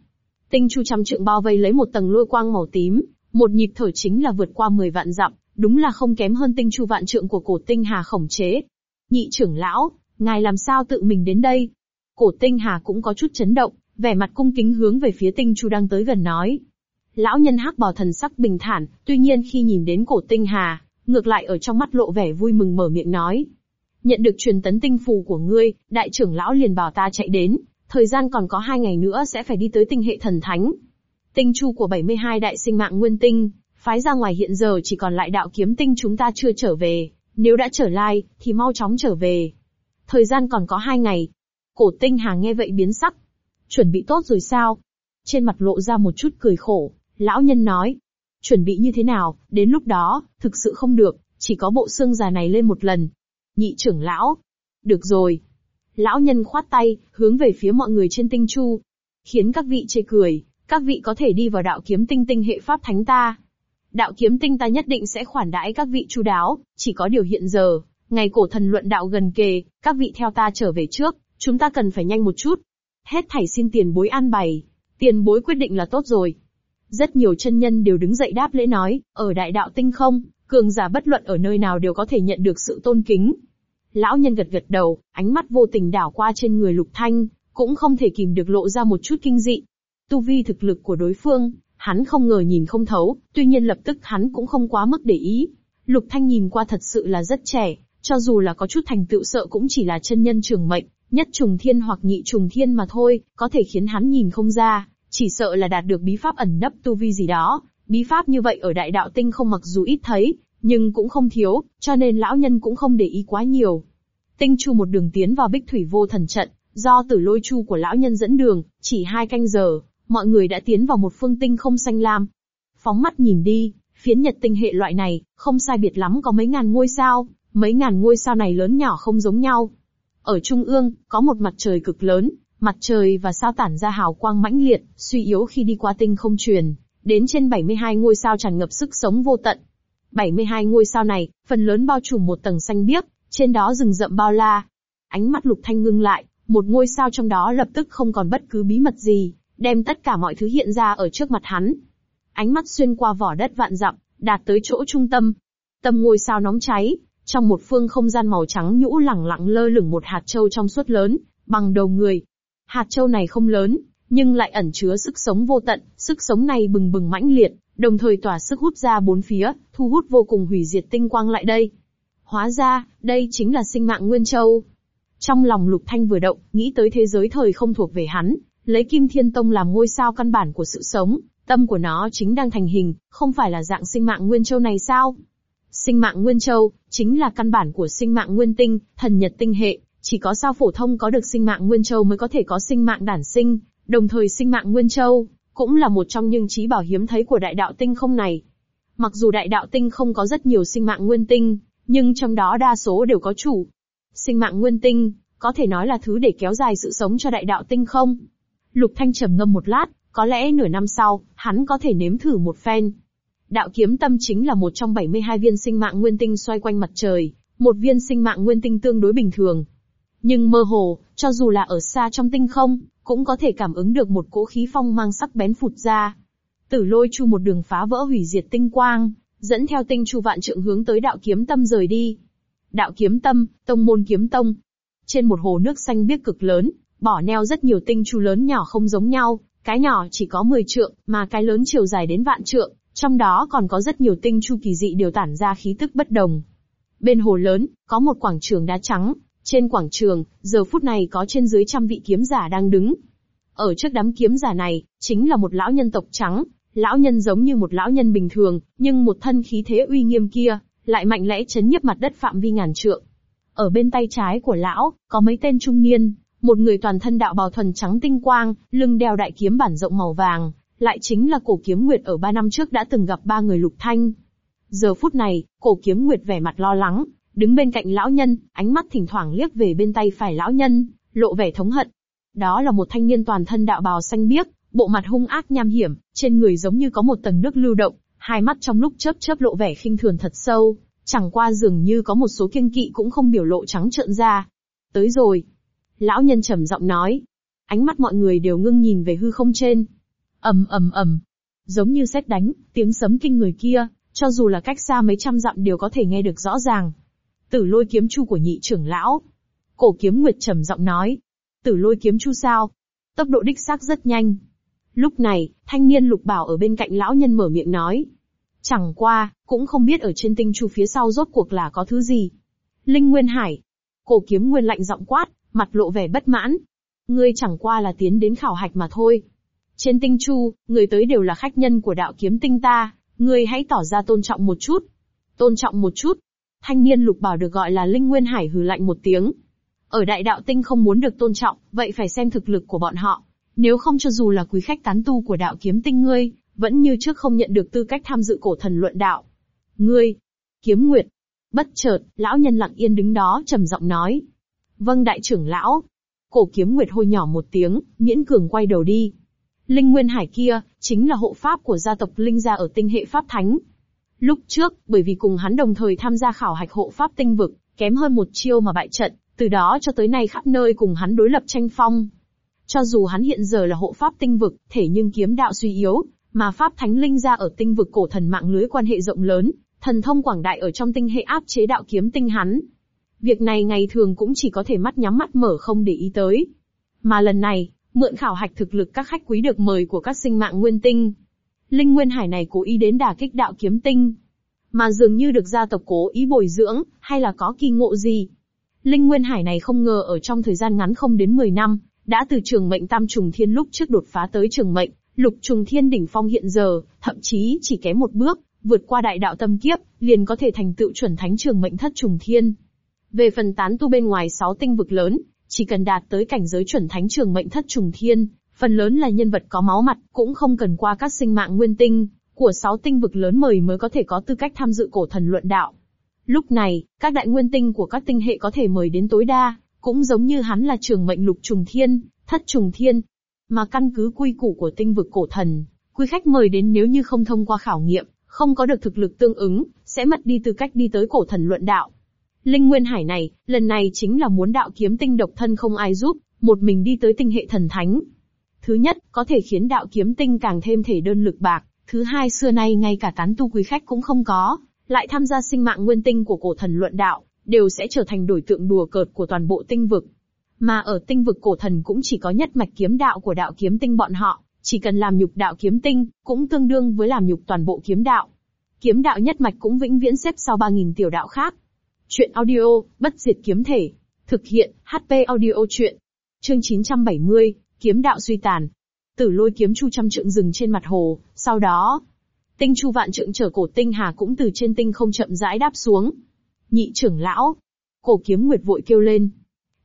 Tinh chu trăm trượng bao vây lấy một tầng lôi quang màu tím, một nhịp thở chính là vượt qua 10 vạn dặm, đúng là không kém hơn tinh chu vạn trượng của cổ tinh hà khổng chế. Nhị trưởng lão, ngài làm sao tự mình đến đây? Cổ tinh hà cũng có chút chấn động, vẻ mặt cung kính hướng về phía tinh chu đang tới gần nói. Lão nhân hắc bò thần sắc bình thản, tuy nhiên khi nhìn đến cổ tinh hà, ngược lại ở trong mắt lộ vẻ vui mừng mở miệng nói. Nhận được truyền tấn tinh phù của ngươi, đại trưởng lão liền bảo ta chạy đến, thời gian còn có hai ngày nữa sẽ phải đi tới tinh hệ thần thánh. Tinh chu của 72 đại sinh mạng nguyên tinh, phái ra ngoài hiện giờ chỉ còn lại đạo kiếm tinh chúng ta chưa trở về, nếu đã trở lại, thì mau chóng trở về. Thời gian còn có hai ngày. Cổ tinh hà nghe vậy biến sắc. Chuẩn bị tốt rồi sao? Trên mặt lộ ra một chút cười khổ, lão nhân nói. Chuẩn bị như thế nào, đến lúc đó, thực sự không được, chỉ có bộ xương già này lên một lần. Nhị trưởng lão. Được rồi, Lão nhân khoát tay, hướng về phía mọi người trên tinh chu. Khiến các vị chê cười, các vị có thể đi vào đạo kiếm tinh tinh hệ pháp thánh ta. Đạo kiếm tinh ta nhất định sẽ khoản đãi các vị chu đáo, chỉ có điều hiện giờ, ngày cổ thần luận đạo gần kề, các vị theo ta trở về trước, chúng ta cần phải nhanh một chút. Hết thảy xin tiền bối an bày. Tiền bối quyết định là tốt rồi. Rất nhiều chân nhân đều đứng dậy đáp lễ nói, ở đại đạo tinh không, cường giả bất luận ở nơi nào đều có thể nhận được sự tôn kính. Lão nhân gật gật đầu, ánh mắt vô tình đảo qua trên người Lục Thanh, cũng không thể kìm được lộ ra một chút kinh dị. Tu vi thực lực của đối phương, hắn không ngờ nhìn không thấu, tuy nhiên lập tức hắn cũng không quá mức để ý. Lục Thanh nhìn qua thật sự là rất trẻ, cho dù là có chút thành tựu sợ cũng chỉ là chân nhân trường mệnh, nhất trùng thiên hoặc nhị trùng thiên mà thôi, có thể khiến hắn nhìn không ra, chỉ sợ là đạt được bí pháp ẩn nấp tu vi gì đó. Bí pháp như vậy ở đại đạo tinh không mặc dù ít thấy, nhưng cũng không thiếu, cho nên lão nhân cũng không để ý quá nhiều. Tinh Chu một đường tiến vào Bích Thủy Vô Thần trận, do Tử Lôi Chu của lão nhân dẫn đường, chỉ hai canh giờ, mọi người đã tiến vào một phương tinh không xanh lam. Phóng mắt nhìn đi, phiến nhật tinh hệ loại này, không sai biệt lắm có mấy ngàn ngôi sao, mấy ngàn ngôi sao này lớn nhỏ không giống nhau. Ở trung ương, có một mặt trời cực lớn, mặt trời và sao tản ra hào quang mãnh liệt, suy yếu khi đi qua tinh không truyền, đến trên 72 ngôi sao tràn ngập sức sống vô tận. 72 ngôi sao này, phần lớn bao trùm một tầng xanh biếc, trên đó rừng rậm bao la. Ánh mắt lục thanh ngưng lại, một ngôi sao trong đó lập tức không còn bất cứ bí mật gì, đem tất cả mọi thứ hiện ra ở trước mặt hắn. Ánh mắt xuyên qua vỏ đất vạn dặm, đạt tới chỗ trung tâm. Tâm ngôi sao nóng cháy, trong một phương không gian màu trắng nhũ lẳng lặng lơ lửng một hạt châu trong suốt lớn, bằng đầu người. Hạt châu này không lớn, nhưng lại ẩn chứa sức sống vô tận, sức sống này bừng bừng mãnh liệt, đồng thời tỏa sức hút ra bốn phía, thu hút vô cùng hủy diệt tinh quang lại đây. Hóa ra, đây chính là sinh mạng Nguyên Châu. Trong lòng Lục Thanh vừa động, nghĩ tới thế giới thời không thuộc về hắn, lấy Kim Thiên Tông làm ngôi sao căn bản của sự sống, tâm của nó chính đang thành hình, không phải là dạng sinh mạng Nguyên Châu này sao? Sinh mạng Nguyên Châu, chính là căn bản của sinh mạng Nguyên Tinh, thần nhật tinh hệ, chỉ có sao phổ thông có được sinh mạng Nguyên Châu mới có thể có sinh mạng đản sinh, đồng thời sinh mạng Nguyên Châu, cũng là một trong những trí bảo hiếm thấy của đại đạo tinh không này. Mặc dù đại đạo tinh không có rất nhiều sinh mạng nguyên tinh, nhưng trong đó đa số đều có chủ. Sinh mạng nguyên tinh, có thể nói là thứ để kéo dài sự sống cho đại đạo tinh không. Lục Thanh trầm ngâm một lát, có lẽ nửa năm sau, hắn có thể nếm thử một phen. Đạo kiếm tâm chính là một trong 72 viên sinh mạng nguyên tinh xoay quanh mặt trời, một viên sinh mạng nguyên tinh tương đối bình thường. Nhưng mơ hồ, cho dù là ở xa trong tinh không, cũng có thể cảm ứng được một cỗ khí phong mang sắc bén phụt ra. Tử lôi chu một đường phá vỡ hủy diệt tinh quang, dẫn theo tinh chu vạn trượng hướng tới đạo kiếm tâm rời đi. Đạo kiếm tâm, tông môn kiếm tông. Trên một hồ nước xanh biếc cực lớn, bỏ neo rất nhiều tinh chu lớn nhỏ không giống nhau, cái nhỏ chỉ có 10 trượng, mà cái lớn chiều dài đến vạn trượng, trong đó còn có rất nhiều tinh chu kỳ dị đều tản ra khí tức bất đồng. Bên hồ lớn, có một quảng trường đá trắng, trên quảng trường, giờ phút này có trên dưới trăm vị kiếm giả đang đứng. Ở trước đám kiếm giả này, chính là một lão nhân tộc trắng, lão nhân giống như một lão nhân bình thường, nhưng một thân khí thế uy nghiêm kia, lại mạnh lẽ chấn nhiếp mặt đất phạm vi ngàn trượng. Ở bên tay trái của lão, có mấy tên trung niên, một người toàn thân đạo bào thuần trắng tinh quang, lưng đeo đại kiếm bản rộng màu vàng, lại chính là cổ kiếm nguyệt ở ba năm trước đã từng gặp ba người lục thanh. Giờ phút này, cổ kiếm nguyệt vẻ mặt lo lắng, đứng bên cạnh lão nhân, ánh mắt thỉnh thoảng liếc về bên tay phải lão nhân, lộ vẻ thống hận. Đó là một thanh niên toàn thân đạo bào xanh biếc, bộ mặt hung ác nham hiểm, trên người giống như có một tầng nước lưu động, hai mắt trong lúc chớp chớp lộ vẻ khinh thường thật sâu, chẳng qua dường như có một số kiêng kỵ cũng không biểu lộ trắng trợn ra. Tới rồi. Lão nhân trầm giọng nói. Ánh mắt mọi người đều ngưng nhìn về hư không trên. ầm ầm ầm, giống như sét đánh, tiếng sấm kinh người kia, cho dù là cách xa mấy trăm dặm đều có thể nghe được rõ ràng. Tử lôi kiếm chu của nhị trưởng lão. Cổ kiếm nguyệt trầm giọng nói. Tử lôi kiếm chu sao? Tốc độ đích xác rất nhanh. Lúc này, thanh niên lục bảo ở bên cạnh lão nhân mở miệng nói. Chẳng qua, cũng không biết ở trên tinh chu phía sau rốt cuộc là có thứ gì. Linh Nguyên Hải. Cổ kiếm nguyên lạnh giọng quát, mặt lộ vẻ bất mãn. Ngươi chẳng qua là tiến đến khảo hạch mà thôi. Trên tinh chu, người tới đều là khách nhân của đạo kiếm tinh ta, ngươi hãy tỏ ra tôn trọng một chút. Tôn trọng một chút. Thanh niên lục bảo được gọi là Linh Nguyên Hải hừ lạnh một tiếng. Ở đại đạo tinh không muốn được tôn trọng, vậy phải xem thực lực của bọn họ. Nếu không cho dù là quý khách tán tu của đạo kiếm tinh ngươi, vẫn như trước không nhận được tư cách tham dự cổ thần luận đạo. Ngươi, kiếm nguyệt. Bất chợt, lão nhân lặng yên đứng đó trầm giọng nói. Vâng đại trưởng lão. Cổ kiếm nguyệt hôi nhỏ một tiếng, miễn cường quay đầu đi. Linh Nguyên Hải kia, chính là hộ pháp của gia tộc Linh gia ở tinh hệ Pháp Thánh. Lúc trước, bởi vì cùng hắn đồng thời tham gia khảo hạch hộ pháp tinh vực, kém hơn một chiêu mà bại trận, từ đó cho tới nay khắp nơi cùng hắn đối lập tranh phong. Cho dù hắn hiện giờ là hộ pháp tinh vực, thể nhưng kiếm đạo suy yếu, mà pháp thánh linh gia ở tinh vực cổ thần mạng lưới quan hệ rộng lớn, thần thông quảng đại ở trong tinh hệ áp chế đạo kiếm tinh hắn. Việc này ngày thường cũng chỉ có thể mắt nhắm mắt mở không để ý tới. Mà lần này, mượn khảo hạch thực lực các khách quý được mời của các sinh mạng nguyên tinh. Linh Nguyên Hải này cố ý đến đả kích đạo kiếm tinh. Mà dường như được gia tộc cố ý bồi dưỡng, hay là có kỳ ngộ gì. Linh Nguyên Hải này không ngờ ở trong thời gian ngắn không đến 10 năm, đã từ trường mệnh tam trùng thiên lúc trước đột phá tới trường mệnh, lục trùng thiên đỉnh phong hiện giờ, thậm chí chỉ kém một bước, vượt qua đại đạo tâm kiếp, liền có thể thành tựu chuẩn thánh trường mệnh thất trùng thiên. Về phần tán tu bên ngoài sáu tinh vực lớn, chỉ cần đạt tới cảnh giới chuẩn thánh trường mệnh thất trùng thiên, phần lớn là nhân vật có máu mặt, cũng không cần qua các sinh mạng nguyên tinh của sáu tinh vực lớn mời mới có thể có tư cách tham dự cổ thần luận đạo. Lúc này, các đại nguyên tinh của các tinh hệ có thể mời đến tối đa, cũng giống như hắn là trường mệnh lục trùng thiên, thất trùng thiên. Mà căn cứ quy củ của tinh vực cổ thần, quý khách mời đến nếu như không thông qua khảo nghiệm, không có được thực lực tương ứng, sẽ mất đi tư cách đi tới cổ thần luận đạo. Linh Nguyên Hải này, lần này chính là muốn đạo kiếm tinh độc thân không ai giúp, một mình đi tới tinh hệ thần thánh. Thứ nhất, có thể khiến đạo kiếm tinh càng thêm thể đơn lực bạc. Thứ hai xưa nay ngay cả tán tu quý khách cũng không có, lại tham gia sinh mạng nguyên tinh của cổ thần luận đạo, đều sẽ trở thành đổi tượng đùa cợt của toàn bộ tinh vực. Mà ở tinh vực cổ thần cũng chỉ có nhất mạch kiếm đạo của đạo kiếm tinh bọn họ, chỉ cần làm nhục đạo kiếm tinh, cũng tương đương với làm nhục toàn bộ kiếm đạo. Kiếm đạo nhất mạch cũng vĩnh viễn xếp sau 3.000 tiểu đạo khác. Chuyện audio, bất diệt kiếm thể. Thực hiện, HP audio chuyện. Chương 970, kiếm đạo suy tàn. Tử lôi kiếm chu trăm trượng rừng trên mặt hồ, sau đó, tinh chu vạn trượng trở cổ tinh hà cũng từ trên tinh không chậm rãi đáp xuống. Nhị trưởng lão. Cổ kiếm nguyệt vội kêu lên.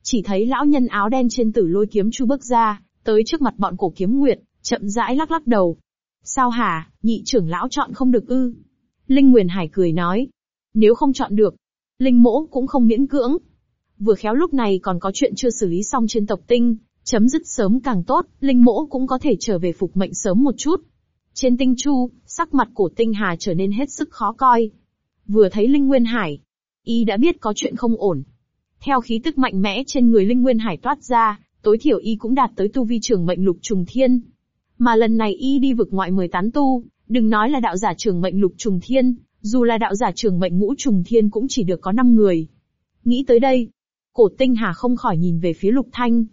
Chỉ thấy lão nhân áo đen trên tử lôi kiếm chu bước ra, tới trước mặt bọn cổ kiếm nguyệt, chậm rãi lắc lắc đầu. Sao hả, nhị trưởng lão chọn không được ư? Linh Nguyền Hải cười nói. Nếu không chọn được, Linh mỗ cũng không miễn cưỡng. Vừa khéo lúc này còn có chuyện chưa xử lý xong trên tộc tinh, chấm dứt sớm càng tốt, Linh mỗ cũng có thể trở về phục mệnh sớm một chút. Trên tinh chu, sắc mặt cổ tinh hà trở nên hết sức khó coi. Vừa thấy Linh Nguyên Hải, y đã biết có chuyện không ổn. Theo khí tức mạnh mẽ trên người Linh Nguyên Hải toát ra, tối thiểu y cũng đạt tới tu vi trường mệnh lục trùng thiên. Mà lần này y đi vực ngoại mời tán tu, đừng nói là đạo giả trường mệnh lục trùng thiên, dù là đạo giả trường mệnh ngũ trùng thiên cũng chỉ được có 5 người. Nghĩ tới đây, cổ tinh hà không khỏi nhìn về phía lục thanh.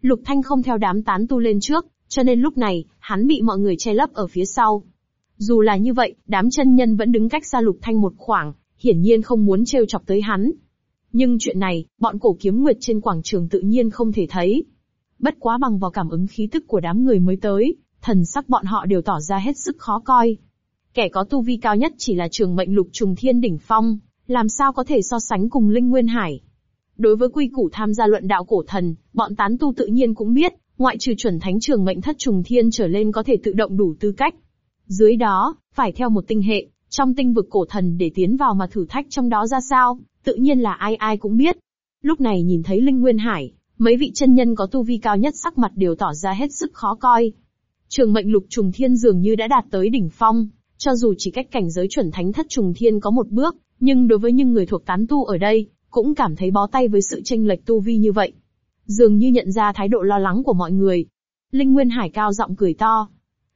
Lục thanh không theo đám tán tu lên trước, cho nên lúc này, hắn bị mọi người che lấp ở phía sau. Dù là như vậy, đám chân nhân vẫn đứng cách xa lục thanh một khoảng, hiển nhiên không muốn trêu chọc tới hắn. Nhưng chuyện này, bọn cổ kiếm nguyệt trên quảng trường tự nhiên không thể thấy. Bất quá bằng vào cảm ứng khí tức của đám người mới tới, thần sắc bọn họ đều tỏ ra hết sức khó coi. Kẻ có tu vi cao nhất chỉ là trường mệnh lục trùng thiên đỉnh phong, làm sao có thể so sánh cùng Linh Nguyên Hải. Đối với quy củ tham gia luận đạo cổ thần, bọn tán tu tự nhiên cũng biết, ngoại trừ chuẩn thánh trường mệnh thất trùng thiên trở lên có thể tự động đủ tư cách. Dưới đó, phải theo một tinh hệ, trong tinh vực cổ thần để tiến vào mà thử thách trong đó ra sao, tự nhiên là ai ai cũng biết. Lúc này nhìn thấy Linh Nguyên Hải, mấy vị chân nhân có tu vi cao nhất sắc mặt đều tỏ ra hết sức khó coi. Trường mệnh lục trùng thiên dường như đã đạt tới đỉnh phong, cho dù chỉ cách cảnh giới chuẩn thánh thất trùng thiên có một bước, nhưng đối với những người thuộc tán tu ở đây, cũng cảm thấy bó tay với sự tranh lệch tu vi như vậy. Dường như nhận ra thái độ lo lắng của mọi người. Linh Nguyên Hải cao giọng cười to.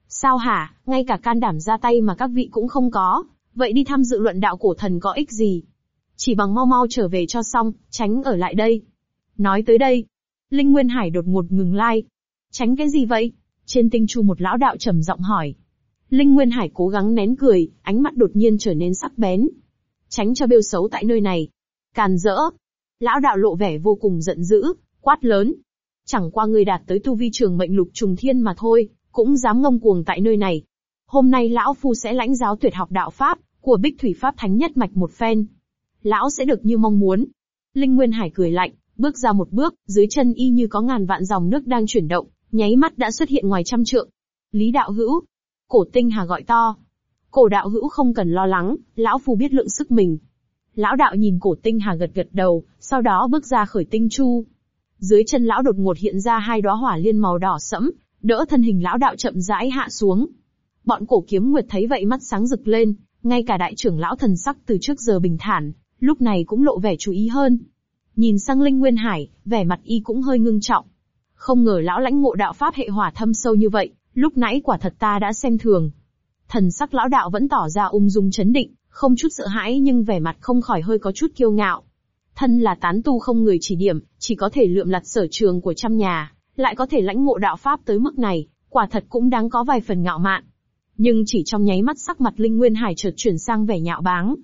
Sao hả, ngay cả can đảm ra tay mà các vị cũng không có, vậy đi tham dự luận đạo cổ thần có ích gì? Chỉ bằng mau mau trở về cho xong, tránh ở lại đây. Nói tới đây, Linh Nguyên Hải đột ngột ngừng lai. Like. Tránh cái gì vậy? Trên tinh chu một lão đạo trầm giọng hỏi. Linh Nguyên Hải cố gắng nén cười, ánh mắt đột nhiên trở nên sắc bén. Tránh cho bêu xấu tại nơi này. Càn rỡ. Lão đạo lộ vẻ vô cùng giận dữ, quát lớn. Chẳng qua người đạt tới tu vi trường mệnh lục trùng thiên mà thôi, cũng dám ngông cuồng tại nơi này. Hôm nay lão phu sẽ lãnh giáo tuyệt học đạo pháp của Bích Thủy Pháp Thánh nhất mạch một phen. Lão sẽ được như mong muốn. Linh Nguyên Hải cười lạnh, bước ra một bước, dưới chân y như có ngàn vạn dòng nước đang chuyển động, nháy mắt đã xuất hiện ngoài trăm trượng. Lý đạo hữu, cổ tinh hà gọi to. Cổ đạo hữu không cần lo lắng, lão phu biết lượng sức mình. Lão đạo nhìn cổ tinh hà gật gật đầu, sau đó bước ra khởi tinh chu. Dưới chân lão đột ngột hiện ra hai đóa hỏa liên màu đỏ sẫm, đỡ thân hình lão đạo chậm rãi hạ xuống. Bọn cổ kiếm nguyệt thấy vậy mắt sáng rực lên, ngay cả đại trưởng lão thần sắc từ trước giờ bình thản, lúc này cũng lộ vẻ chú ý hơn. Nhìn sang Linh Nguyên Hải, vẻ mặt y cũng hơi ngưng trọng. Không ngờ lão lãnh ngộ đạo pháp hệ hỏa thâm sâu như vậy, lúc nãy quả thật ta đã xem thường. Thần sắc lão đạo vẫn tỏ ra ung dung chấn định, không chút sợ hãi nhưng vẻ mặt không khỏi hơi có chút kiêu ngạo. Thân là tán tu không người chỉ điểm, chỉ có thể lượm lặt sở trường của trăm nhà, lại có thể lãnh ngộ đạo pháp tới mức này, quả thật cũng đáng có vài phần ngạo mạn. Nhưng chỉ trong nháy mắt sắc mặt Linh Nguyên Hải chợt chuyển sang vẻ nhạo báng.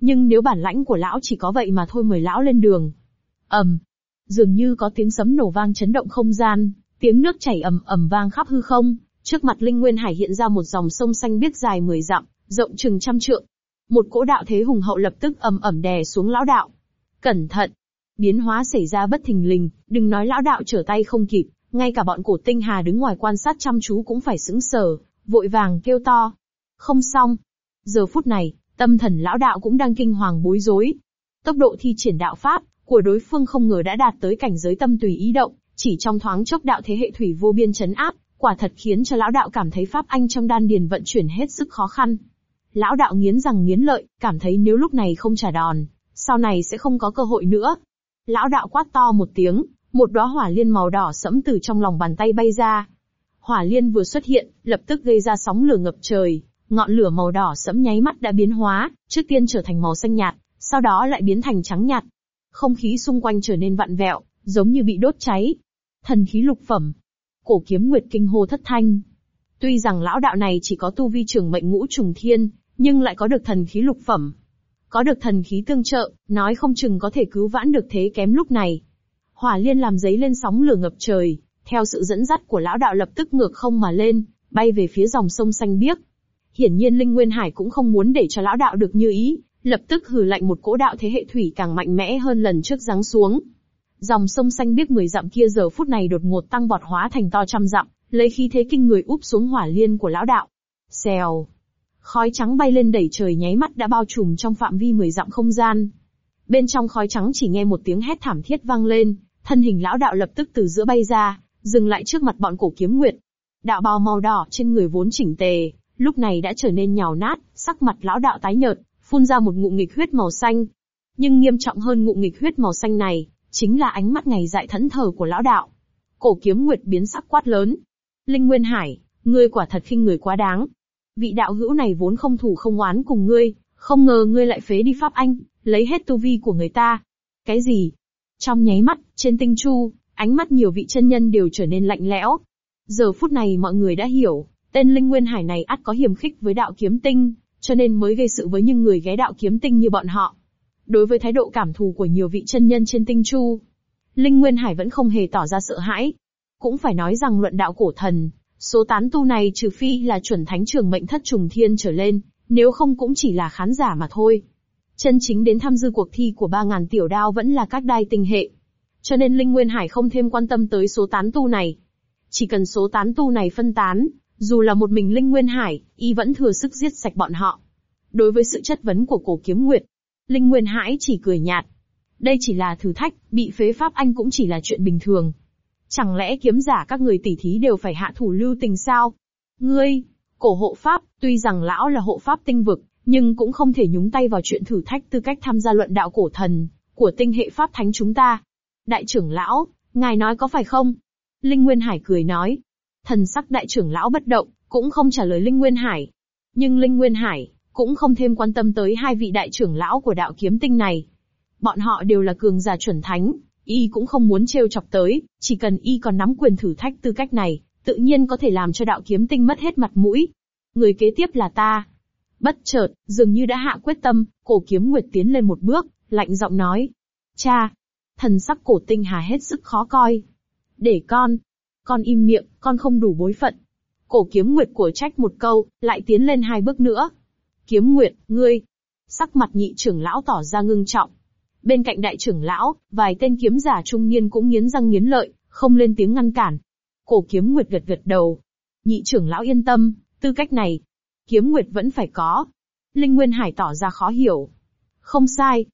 Nhưng nếu bản lãnh của lão chỉ có vậy mà thôi mời lão lên đường. ầm, dường như có tiếng sấm nổ vang chấn động không gian, tiếng nước chảy ầm ầm vang khắp hư không. Trước mặt Linh Nguyên Hải hiện ra một dòng sông xanh biếc dài 10 dặm, rộng chừng trăm trượng. Một cỗ đạo thế hùng hậu lập tức ầm ầm đè xuống lão đạo. Cẩn thận! Biến hóa xảy ra bất thình lình, đừng nói lão đạo trở tay không kịp, ngay cả bọn cổ tinh hà đứng ngoài quan sát chăm chú cũng phải sững sờ, vội vàng kêu to. Không xong. Giờ phút này, tâm thần lão đạo cũng đang kinh hoàng bối rối. Tốc độ thi triển đạo pháp của đối phương không ngờ đã đạt tới cảnh giới tâm tùy ý động, chỉ trong thoáng chốc đạo thế hệ thủy vô biên chấn áp, quả thật khiến cho lão đạo cảm thấy pháp anh trong đan điền vận chuyển hết sức khó khăn. Lão đạo nghiến rằng nghiến lợi, cảm thấy nếu lúc này không trả đòn, sau này sẽ không có cơ hội nữa. Lão đạo quát to một tiếng, một đóa hỏa liên màu đỏ sẫm từ trong lòng bàn tay bay ra. Hỏa liên vừa xuất hiện, lập tức gây ra sóng lửa ngập trời, ngọn lửa màu đỏ sẫm nháy mắt đã biến hóa, trước tiên trở thành màu xanh nhạt, sau đó lại biến thành trắng nhạt. Không khí xung quanh trở nên vặn vẹo, giống như bị đốt cháy. Thần khí lục phẩm. Cổ kiếm nguyệt kinh hô thất thanh. Tuy rằng lão đạo này chỉ có tu vi trường mệnh ngũ trùng thiên, nhưng lại có được thần khí lục phẩm. Có được thần khí tương trợ, nói không chừng có thể cứu vãn được thế kém lúc này. Hỏa liên làm giấy lên sóng lửa ngập trời, theo sự dẫn dắt của lão đạo lập tức ngược không mà lên, bay về phía dòng sông xanh biếc. Hiển nhiên Linh Nguyên Hải cũng không muốn để cho lão đạo được như ý, lập tức hừ lạnh một cỗ đạo thế hệ thủy càng mạnh mẽ hơn lần trước giáng xuống. Dòng sông xanh biếc mười dặm kia giờ phút này đột ngột tăng vọt hóa thành to trăm dặm, lấy khí thế kinh người úp xuống hỏa liên của lão đạo. Xèo. Khói trắng bay lên đẩy trời nháy mắt đã bao trùm trong phạm vi mười dặm không gian. Bên trong khói trắng chỉ nghe một tiếng hét thảm thiết vang lên, thân hình lão đạo lập tức từ giữa bay ra, dừng lại trước mặt bọn cổ kiếm nguyệt. Đạo bào màu đỏ trên người vốn chỉnh tề, lúc này đã trở nên nhào nát, sắc mặt lão đạo tái nhợt, phun ra một ngụm nghịch huyết màu xanh. Nhưng nghiêm trọng hơn ngụm nghịch huyết màu xanh này, chính là ánh mắt ngày dại thẫn thờ của lão đạo. Cổ kiếm nguyệt biến sắc quát lớn. Linh Nguyên Hải, Ngươi quả thật khinh người quá đáng. Vị đạo hữu này vốn không thủ không oán cùng ngươi, không ngờ ngươi lại phế đi pháp anh, lấy hết tu vi của người ta. Cái gì? Trong nháy mắt, trên tinh chu, ánh mắt nhiều vị chân nhân đều trở nên lạnh lẽo. Giờ phút này mọi người đã hiểu, tên Linh Nguyên Hải này ắt có hiềm khích với đạo kiếm tinh, cho nên mới gây sự với những người ghé đạo kiếm tinh như bọn họ. Đối với thái độ cảm thù của nhiều vị chân nhân trên tinh chu, Linh Nguyên Hải vẫn không hề tỏ ra sợ hãi. Cũng phải nói rằng luận đạo cổ thần, số tán tu này trừ phi là chuẩn thánh trường mệnh thất trùng thiên trở lên, nếu không cũng chỉ là khán giả mà thôi. Chân chính đến tham dự cuộc thi của 3.000 tiểu đao vẫn là các đai tinh hệ. Cho nên Linh Nguyên Hải không thêm quan tâm tới số tán tu này. Chỉ cần số tán tu này phân tán, dù là một mình Linh Nguyên Hải, y vẫn thừa sức giết sạch bọn họ. Đối với sự chất vấn của cổ kiếm nguyệt, Linh Nguyên Hải chỉ cười nhạt. Đây chỉ là thử thách, bị phế pháp anh cũng chỉ là chuyện bình thường. Chẳng lẽ kiếm giả các người tỉ thí đều phải hạ thủ lưu tình sao? Ngươi, cổ hộ pháp, tuy rằng lão là hộ pháp tinh vực, nhưng cũng không thể nhúng tay vào chuyện thử thách tư cách tham gia luận đạo cổ thần, của tinh hệ pháp thánh chúng ta. Đại trưởng lão, ngài nói có phải không? Linh Nguyên Hải cười nói. Thần sắc đại trưởng lão bất động, cũng không trả lời Linh Nguyên Hải. Nhưng Linh Nguyên Hải, cũng không thêm quan tâm tới hai vị đại trưởng lão của đạo kiếm tinh này. Bọn họ đều là cường giả chuẩn thánh, y cũng không muốn trêu chọc tới, chỉ cần y còn nắm quyền thử thách tư cách này, tự nhiên có thể làm cho đạo kiếm tinh mất hết mặt mũi. Người kế tiếp là ta. Bất chợt, dường như đã hạ quyết tâm, cổ kiếm nguyệt tiến lên một bước, lạnh giọng nói. Cha! Thần sắc cổ tinh hà hết sức khó coi. Để con! Con im miệng, con không đủ bối phận. Cổ kiếm nguyệt của trách một câu, lại tiến lên hai bước nữa. Kiếm nguyệt, ngươi! Sắc mặt nhị trưởng lão tỏ ra ngưng trọng. Bên cạnh đại trưởng lão, vài tên kiếm giả trung niên cũng nghiến răng nghiến lợi, không lên tiếng ngăn cản. Cổ kiếm nguyệt gật gật đầu. Nhị trưởng lão yên tâm, tư cách này, kiếm nguyệt vẫn phải có. Linh Nguyên Hải tỏ ra khó hiểu. Không sai.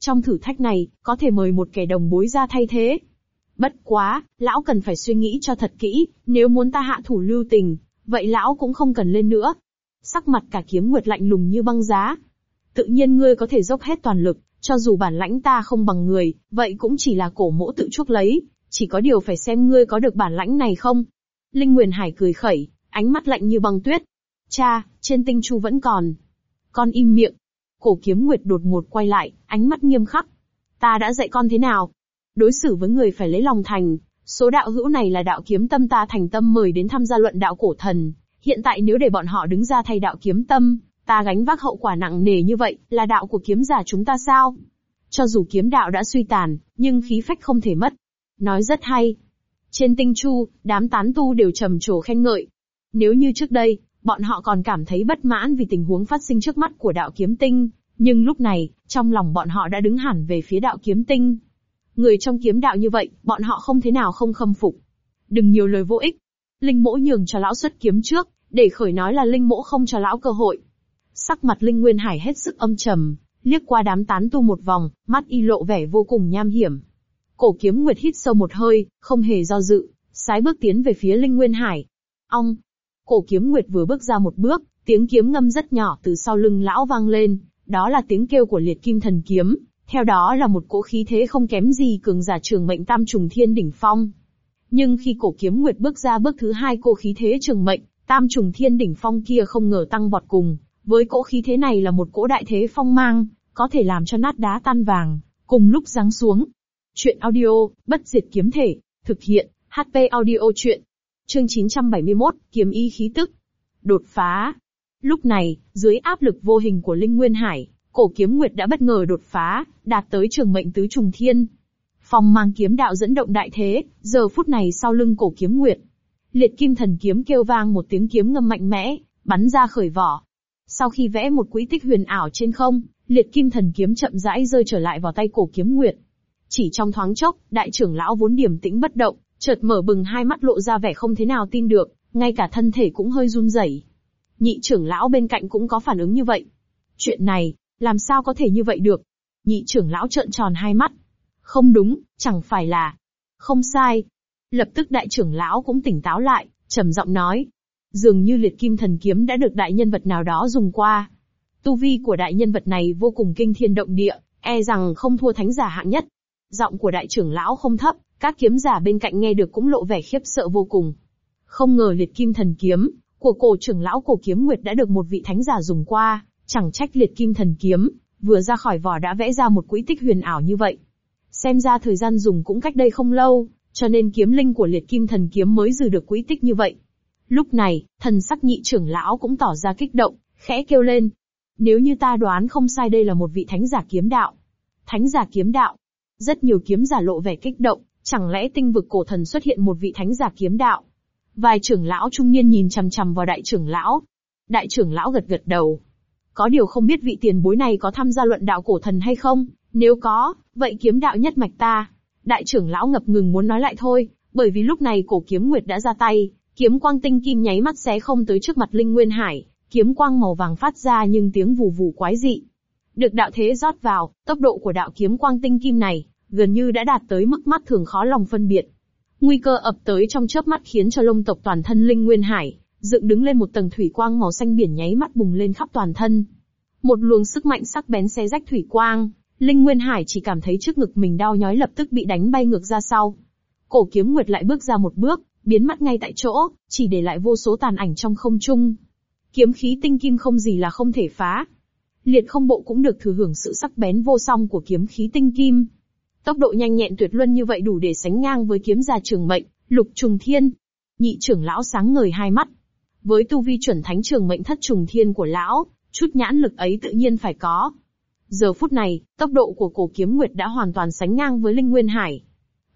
Trong thử thách này, có thể mời một kẻ đồng bối ra thay thế. Bất quá, lão cần phải suy nghĩ cho thật kỹ, nếu muốn ta hạ thủ lưu tình, vậy lão cũng không cần lên nữa. Sắc mặt cả kiếm nguyệt lạnh lùng như băng giá. Tự nhiên ngươi có thể dốc hết toàn lực, cho dù bản lãnh ta không bằng người, vậy cũng chỉ là cổ mỗ tự chuốc lấy, chỉ có điều phải xem ngươi có được bản lãnh này không. Linh Nguyên Hải cười khẩy, ánh mắt lạnh như băng tuyết. Cha, trên tinh chu vẫn còn. Con im miệng. Cổ kiếm nguyệt đột ngột quay lại, ánh mắt nghiêm khắc. Ta đã dạy con thế nào? Đối xử với người phải lấy lòng thành. Số đạo hữu này là đạo kiếm tâm ta thành tâm mời đến tham gia luận đạo cổ thần. Hiện tại nếu để bọn họ đứng ra thay đạo kiếm tâm, ta gánh vác hậu quả nặng nề như vậy, là đạo của kiếm giả chúng ta sao? Cho dù kiếm đạo đã suy tàn, nhưng khí phách không thể mất. Nói rất hay. Trên tinh chu, đám tán tu đều trầm trồ khen ngợi. Nếu như trước đây, bọn họ còn cảm thấy bất mãn vì tình huống phát sinh trước mắt của đạo kiếm tinh, nhưng lúc này, trong lòng bọn họ đã đứng hẳn về phía đạo kiếm tinh. Người trong kiếm đạo như vậy, bọn họ không thế nào không khâm phục. Đừng nhiều lời vô ích. Linh mỗ nhường cho lão xuất kiếm trước, để khởi nói là linh mỗ không cho lão cơ hội. Sắc mặt Linh Nguyên Hải hết sức âm trầm, liếc qua đám tán tu một vòng, mắt y lộ vẻ vô cùng nham hiểm. Cổ kiếm nguyệt hít sâu một hơi, không hề do dự, sái bước tiến về phía Linh Nguyên Hải. Ong! Cổ kiếm nguyệt vừa bước ra một bước, tiếng kiếm ngâm rất nhỏ từ sau lưng lão vang lên, đó là tiếng kêu của liệt kim thần kiếm, theo đó là một cỗ khí thế không kém gì cường giả trường mệnh tam trùng thiên đỉnh phong. Nhưng khi cổ kiếm nguyệt bước ra bước thứ hai cô khí thế trường mệnh, tam trùng thiên đỉnh phong kia không ngờ tăng vọt cùng, với cỗ khí thế này là một cỗ đại thế phong mang, có thể làm cho nát đá tan vàng, cùng lúc giáng xuống. Chuyện audio, bất diệt kiếm thể, thực hiện, HP audio chuyện. Chương 971, kiếm y khí tức. Đột phá. Lúc này, dưới áp lực vô hình của Linh Nguyên Hải, cổ kiếm nguyệt đã bất ngờ đột phá, đạt tới trường mệnh tứ trùng thiên. Phong mang kiếm đạo dẫn động đại thế, giờ phút này sau lưng cổ kiếm nguyệt. Liệt kim thần kiếm kêu vang một tiếng kiếm ngâm mạnh mẽ, bắn ra khởi vỏ. Sau khi vẽ một quỹ tích huyền ảo trên không, liệt kim thần kiếm chậm rãi rơi trở lại vào tay cổ kiếm nguyệt. Chỉ trong thoáng chốc, đại trưởng lão vốn điềm tĩnh bất động, chợt mở bừng hai mắt lộ ra vẻ không thế nào tin được, ngay cả thân thể cũng hơi run rẩy. Nhị trưởng lão bên cạnh cũng có phản ứng như vậy. Chuyện này, làm sao có thể như vậy được? Nhị trưởng lão trợn tròn hai mắt. Không đúng, chẳng phải là... Không sai. Lập tức đại trưởng lão cũng tỉnh táo lại, trầm giọng nói. Dường như liệt kim thần kiếm đã được đại nhân vật nào đó dùng qua. Tu vi của đại nhân vật này vô cùng kinh thiên động địa, e rằng không thua thánh giả hạng nhất. Giọng của đại trưởng lão không thấp, các kiếm giả bên cạnh nghe được cũng lộ vẻ khiếp sợ vô cùng. Không ngờ liệt kim thần kiếm của cổ trưởng lão cổ kiếm nguyệt đã được một vị thánh giả dùng qua, chẳng trách liệt kim thần kiếm vừa ra khỏi vỏ đã vẽ ra một quỹ tích huyền ảo như vậy. Xem ra thời gian dùng cũng cách đây không lâu, cho nên kiếm linh của liệt kim thần kiếm mới giữ được quỹ tích như vậy. Lúc này, thần sắc nhị trưởng lão cũng tỏ ra kích động, khẽ kêu lên. Nếu như ta đoán không sai đây là một vị thánh giả kiếm đạo. Thánh giả kiếm đạo. Rất nhiều kiếm giả lộ vẻ kích động, chẳng lẽ tinh vực cổ thần xuất hiện một vị thánh giả kiếm đạo. Vài trưởng lão trung niên nhìn chằm chằm vào đại trưởng lão. Đại trưởng lão gật gật đầu. Có điều không biết vị tiền bối này có tham gia luận đạo cổ thần hay không, nếu có, vậy kiếm đạo nhất mạch ta. Đại trưởng lão ngập ngừng muốn nói lại thôi, bởi vì lúc này cổ kiếm nguyệt đã ra tay, kiếm quang tinh kim nháy mắt xé không tới trước mặt Linh Nguyên Hải, kiếm quang màu vàng phát ra nhưng tiếng vù vù quái dị. Được đạo thế rót vào, tốc độ của đạo kiếm quang tinh kim này, gần như đã đạt tới mức mắt thường khó lòng phân biệt. Nguy cơ ập tới trong chớp mắt khiến cho lông tộc toàn thân Linh Nguyên Hải, dựng đứng lên một tầng thủy quang màu xanh biển nháy mắt bùng lên khắp toàn thân. Một luồng sức mạnh sắc bén xé rách thủy quang, Linh Nguyên Hải chỉ cảm thấy trước ngực mình đau nhói lập tức bị đánh bay ngược ra sau. Cổ kiếm nguyệt lại bước ra một bước, biến mất ngay tại chỗ, chỉ để lại vô số tàn ảnh trong không trung. Kiếm khí tinh kim không gì là không thể phá. Liệt không bộ cũng được thừa hưởng sự sắc bén vô song của kiếm khí tinh kim. Tốc độ nhanh nhẹn tuyệt luân như vậy đủ để sánh ngang với kiếm gia trường mệnh, lục trùng thiên. Nhị trưởng lão sáng ngời hai mắt. Với tu vi chuẩn thánh trường mệnh thất trùng thiên của lão, chút nhãn lực ấy tự nhiên phải có. Giờ phút này, tốc độ của cổ kiếm nguyệt đã hoàn toàn sánh ngang với Linh Nguyên Hải.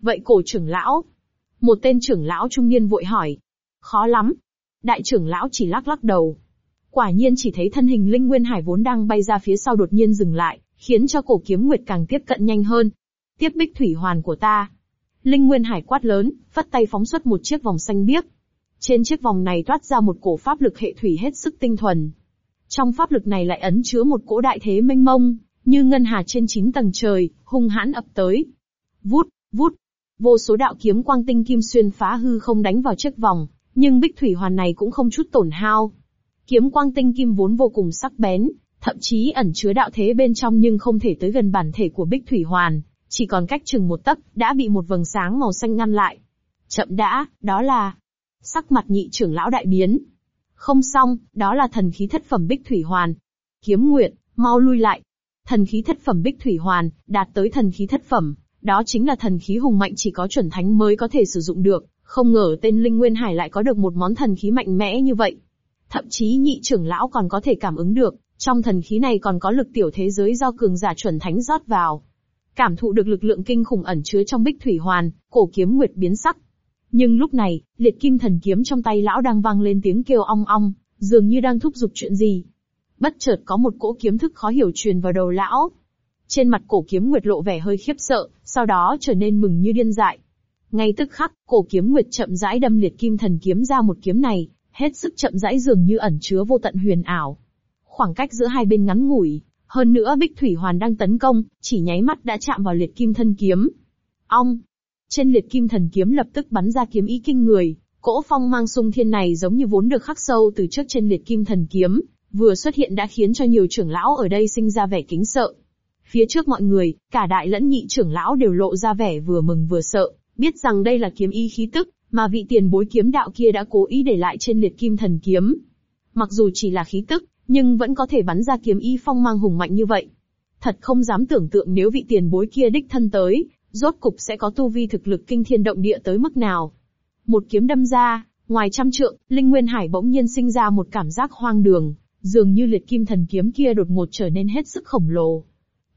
Vậy cổ trưởng lão? Một tên trưởng lão trung niên vội hỏi. Khó lắm. Đại trưởng lão chỉ lắc lắc đầu. Quả nhiên chỉ thấy thân hình Linh Nguyên Hải vốn đang bay ra phía sau đột nhiên dừng lại, khiến cho cổ kiếm nguyệt càng tiếp cận nhanh hơn. Tiếp bích thủy hoàn của ta. Linh Nguyên Hải quát lớn, phất tay phóng xuất một chiếc vòng xanh biếc. Trên chiếc vòng này toát ra một cổ pháp lực hệ thủy hết sức tinh thuần. Trong pháp lực này lại ấn chứa một cỗ đại thế mênh mông, như ngân hà trên chín tầng trời, hung hãn ập tới. Vút, vút, vô số đạo kiếm quang tinh kim xuyên phá hư không đánh vào chiếc vòng, nhưng bích thủy hoàn này cũng không chút tổn hao. Kiếm quang tinh kim vốn vô cùng sắc bén, thậm chí ẩn chứa đạo thế bên trong nhưng không thể tới gần bản thể của bích thủy hoàn, chỉ còn cách chừng một tấc, đã bị một vầng sáng màu xanh ngăn lại. Chậm đã, đó là... Sắc mặt nhị trưởng lão đại biến. Không xong, đó là thần khí thất phẩm bích thủy hoàn. Kiếm nguyện, mau lui lại, Thần khí thất phẩm Bích Thủy Hoàn, đạt tới thần khí thất phẩm, đó chính là thần khí hùng mạnh chỉ có chuẩn thánh mới có thể sử dụng được, không ngờ tên Linh Nguyên Hải lại có được một món thần khí mạnh mẽ như vậy. Thậm chí nhị trưởng lão còn có thể cảm ứng được, trong thần khí này còn có lực tiểu thế giới do cường giả chuẩn thánh rót vào. Cảm thụ được lực lượng kinh khủng ẩn chứa trong Bích Thủy Hoàn, cổ kiếm nguyệt biến sắc. Nhưng lúc này, liệt kim thần kiếm trong tay lão đang vang lên tiếng kêu ong ong, dường như đang thúc giục chuyện gì. Bất chợt có một cỗ kiếm thức khó hiểu truyền vào đầu lão. Trên mặt cổ kiếm nguyệt lộ vẻ hơi khiếp sợ, sau đó trở nên mừng như điên dại. Ngay tức khắc, cổ kiếm nguyệt chậm rãi đâm liệt kim thần kiếm ra một kiếm này, hết sức chậm rãi dường như ẩn chứa vô tận huyền ảo. Khoảng cách giữa hai bên ngắn ngủi, hơn nữa Bích Thủy Hoàn đang tấn công, chỉ nháy mắt đã chạm vào liệt kim thân kiếm. Ong! Trên liệt kim thần kiếm lập tức bắn ra kiếm ý kinh người, cỗ phong mang sung thiên này giống như vốn được khắc sâu từ trước trên liệt kim thần kiếm, vừa xuất hiện đã khiến cho nhiều trưởng lão ở đây sinh ra vẻ kính sợ. Phía trước mọi người, cả đại lẫn nhị trưởng lão đều lộ ra vẻ vừa mừng vừa sợ, biết rằng đây là kiếm y khí tức, mà vị tiền bối kiếm đạo kia đã cố ý để lại trên liệt kim thần kiếm. Mặc dù chỉ là khí tức, nhưng vẫn có thể bắn ra kiếm y phong mang hùng mạnh như vậy. Thật không dám tưởng tượng nếu vị tiền bối kia đích thân tới, rốt cục sẽ có tu vi thực lực kinh thiên động địa tới mức nào. Một kiếm đâm ra, ngoài trăm trượng, Linh Nguyên Hải bỗng nhiên sinh ra một cảm giác hoang đường, dường như liệt kim thần kiếm kia đột ngột trở nên hết sức khổng lồ.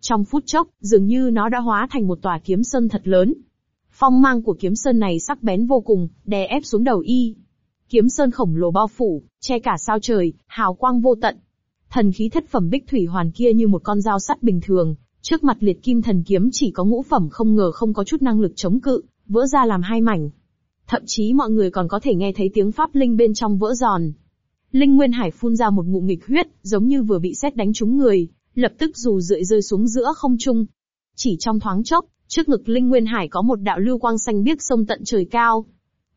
Trong phút chốc, dường như nó đã hóa thành một tòa kiếm sơn thật lớn. Phong mang của kiếm sơn này sắc bén vô cùng, đè ép xuống đầu y. Kiếm sơn khổng lồ bao phủ, che cả sao trời, hào quang vô tận. Thần khí thất phẩm bích thủy hoàn kia như một con dao sắt bình thường, trước mặt liệt kim thần kiếm chỉ có ngũ phẩm không ngờ không có chút năng lực chống cự, vỡ ra làm hai mảnh. Thậm chí mọi người còn có thể nghe thấy tiếng pháp linh bên trong vỡ giòn. Linh Nguyên Hải phun ra một ngụm nghịch huyết, giống như vừa bị xét đánh trúng người, lập tức dù rượi rơi xuống giữa không trung. Chỉ trong thoáng chốc, trước ngực Linh Nguyên Hải có một đạo lưu quang xanh biếc sông tận trời cao.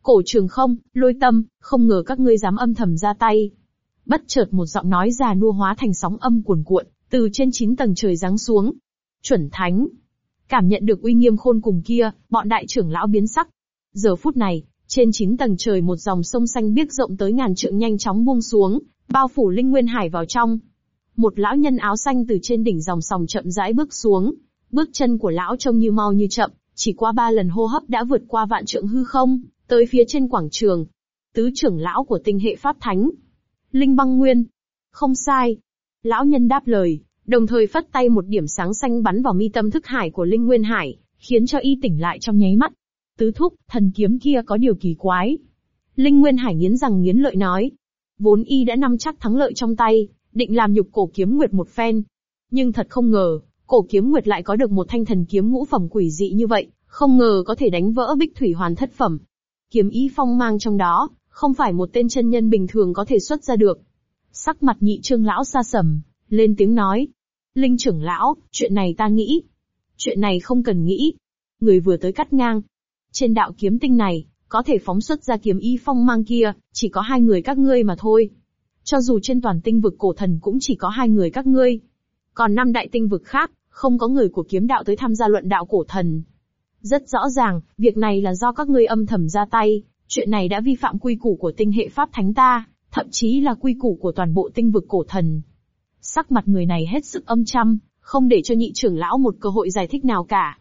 Cổ trường không, lôi tâm, không ngờ các ngươi dám âm thầm ra tay. Bất chợt một giọng nói già nua hóa thành sóng âm cuồn cuộn, từ trên chín tầng trời giáng xuống. Chuẩn thánh. Cảm nhận được uy nghiêm khôn cùng kia, bọn đại trưởng lão biến sắc. Giờ phút này, trên chín tầng trời một dòng sông xanh biếc rộng tới ngàn trượng nhanh chóng buông xuống, bao phủ linh nguyên hải vào trong. Một lão nhân áo xanh từ trên đỉnh dòng sòng chậm rãi bước xuống. Bước chân của lão trông như mau như chậm, chỉ qua ba lần hô hấp đã vượt qua vạn trượng hư không, tới phía trên quảng trường. Tứ trưởng lão của tinh hệ Pháp Thánh. Linh băng nguyên. Không sai. Lão nhân đáp lời, đồng thời phất tay một điểm sáng xanh bắn vào mi tâm thức hải của Linh Nguyên Hải, khiến cho y tỉnh lại trong nháy mắt. Tứ thúc, thần kiếm kia có điều kỳ quái. Linh Nguyên Hải nghiến rằng nghiến lợi nói. Vốn y đã nắm chắc thắng lợi trong tay, định làm nhục cổ kiếm nguyệt một phen. Nhưng thật không ngờ, cổ kiếm nguyệt lại có được một thanh thần kiếm ngũ phẩm quỷ dị như vậy, không ngờ có thể đánh vỡ bích thủy hoàn thất phẩm. Kiếm ý phong mang trong đó, không phải một tên chân nhân bình thường có thể xuất ra được. Sắc mặt nhị trương lão xa sầm, lên tiếng nói. Linh trưởng lão, chuyện này ta nghĩ. Chuyện này không cần nghĩ. Người vừa tới cắt ngang. Trên đạo kiếm tinh này, có thể phóng xuất ra kiếm y phong mang kia, chỉ có hai người các ngươi mà thôi. Cho dù trên toàn tinh vực cổ thần cũng chỉ có hai người các ngươi. Còn năm đại tinh vực khác, không có người của kiếm đạo tới tham gia luận đạo cổ thần. Rất rõ ràng, việc này là do các ngươi âm thầm ra tay, chuyện này đã vi phạm quy củ của tinh hệ pháp thánh ta, thậm chí là quy củ của toàn bộ tinh vực cổ thần. Sắc mặt người này hết sức âm chăm, không để cho nhị trưởng lão một cơ hội giải thích nào cả.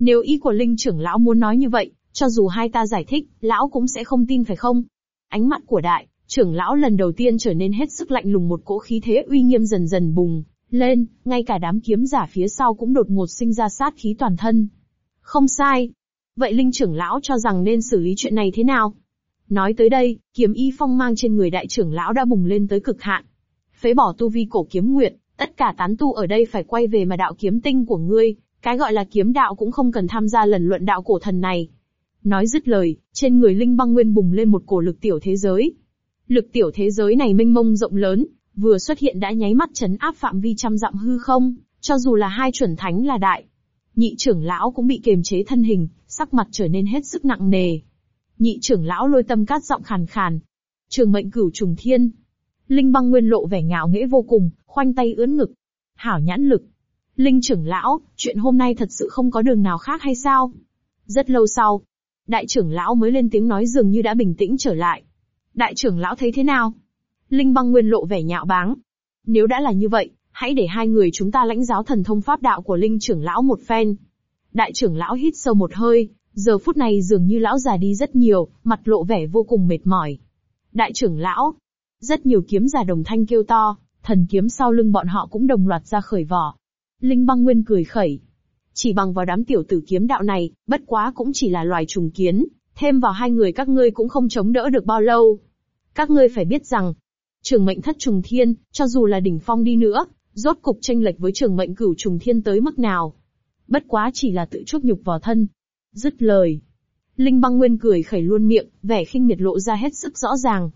Nếu ý của linh trưởng lão muốn nói như vậy, cho dù hai ta giải thích, lão cũng sẽ không tin phải không? Ánh mắt của đại, trưởng lão lần đầu tiên trở nên hết sức lạnh lùng một cỗ khí thế uy nghiêm dần dần bùng lên, ngay cả đám kiếm giả phía sau cũng đột ngột sinh ra sát khí toàn thân. Không sai. Vậy linh trưởng lão cho rằng nên xử lý chuyện này thế nào? Nói tới đây, kiếm y phong mang trên người đại trưởng lão đã bùng lên tới cực hạn. Phế bỏ tu vi cổ kiếm nguyệt, tất cả tán tu ở đây phải quay về mà đạo kiếm tinh của ngươi, cái gọi là kiếm đạo cũng không cần tham gia lần luận đạo cổ thần này. Nói dứt lời, trên người Linh băng nguyên bùng lên một cổ lực tiểu thế giới. Lực tiểu thế giới này mênh mông rộng lớn, vừa xuất hiện đã nháy mắt chấn áp phạm vi trăm dặm hư không, cho dù là hai chuẩn thánh là đại. Nhị trưởng lão cũng bị kềm chế thân hình, sắc mặt trở nên hết sức nặng nề. Nhị trưởng lão lôi tâm cát giọng khàn khàn. Trường mệnh cửu trùng thiên. Linh băng nguyên lộ vẻ ngạo nghễ vô cùng, khoanh tay ướn ngực. Hảo nhãn lực. Linh trưởng lão, chuyện hôm nay thật sự không có đường nào khác hay sao? Rất lâu sau, đại trưởng lão mới lên tiếng nói dường như đã bình tĩnh trở lại. Đại trưởng lão thấy thế nào? Linh băng nguyên lộ vẻ nhạo báng. Nếu đã là như vậy, hãy để hai người chúng ta lãnh giáo thần thông pháp đạo của Linh trưởng lão một phen. Đại trưởng lão hít sâu một hơi, giờ phút này dường như lão già đi rất nhiều, mặt lộ vẻ vô cùng mệt mỏi. Đại trưởng lão, rất nhiều kiếm giả đồng thanh kêu to, thần kiếm sau lưng bọn họ cũng đồng loạt ra khởi vỏ. Linh băng nguyên cười khẩy. Chỉ bằng vào đám tiểu tử kiếm đạo này, bất quá cũng chỉ là loài trùng kiến, thêm vào hai người các ngươi cũng không chống đỡ được bao lâu. Các ngươi phải biết rằng, trường mệnh thất trùng thiên, cho dù là đỉnh phong đi nữa, rốt cục tranh lệch với trường mệnh cửu trùng thiên tới mức nào. Bất quá chỉ là tự chuốc nhục vào thân. Dứt lời. Linh băng nguyên cười khẩy luôn miệng, vẻ khinh miệt lộ ra hết sức rõ ràng.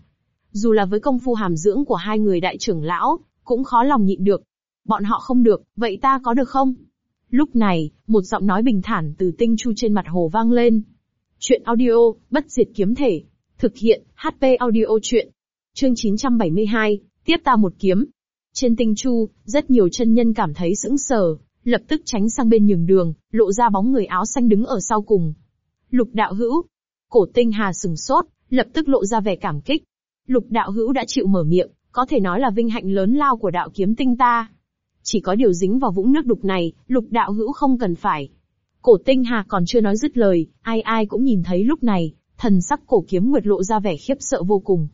Dù là với công phu hàm dưỡng của hai người đại trưởng lão, cũng khó lòng nhịn được. Bọn họ không được, vậy ta có được không? Lúc này, một giọng nói bình thản từ tinh chu trên mặt hồ vang lên. Chuyện audio, bất diệt kiếm thể. Thực hiện, HP audio chuyện. Chương 972, tiếp ta một kiếm. Trên tinh chu, rất nhiều chân nhân cảm thấy sững sờ, lập tức tránh sang bên nhường đường, lộ ra bóng người áo xanh đứng ở sau cùng. Lục đạo hữu. Cổ tinh hà sừng sốt, lập tức lộ ra vẻ cảm kích. Lục đạo hữu đã chịu mở miệng, có thể nói là vinh hạnh lớn lao của đạo kiếm tinh ta. Chỉ có điều dính vào vũng nước đục này, lục đạo hữu không cần phải. Cổ tinh hà còn chưa nói dứt lời, ai ai cũng nhìn thấy lúc này, thần sắc cổ kiếm nguyệt lộ ra vẻ khiếp sợ vô cùng.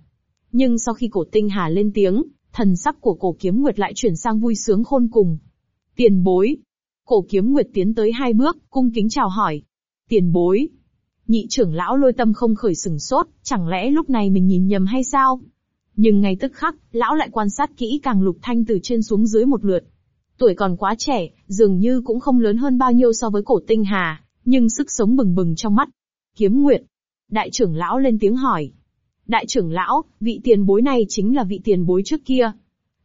Nhưng sau khi cổ tinh hà lên tiếng, thần sắc của cổ kiếm nguyệt lại chuyển sang vui sướng khôn cùng. Tiền bối. Cổ kiếm nguyệt tiến tới hai bước, cung kính chào hỏi. Tiền bối. Nhị trưởng lão lôi tâm không khởi sừng sốt, chẳng lẽ lúc này mình nhìn nhầm hay sao? Nhưng ngay tức khắc, lão lại quan sát kỹ càng lục thanh từ trên xuống dưới một lượt. Tuổi còn quá trẻ, dường như cũng không lớn hơn bao nhiêu so với cổ tinh hà, nhưng sức sống bừng bừng trong mắt. Kiếm Nguyệt. Đại trưởng lão lên tiếng hỏi. Đại trưởng lão, vị tiền bối này chính là vị tiền bối trước kia.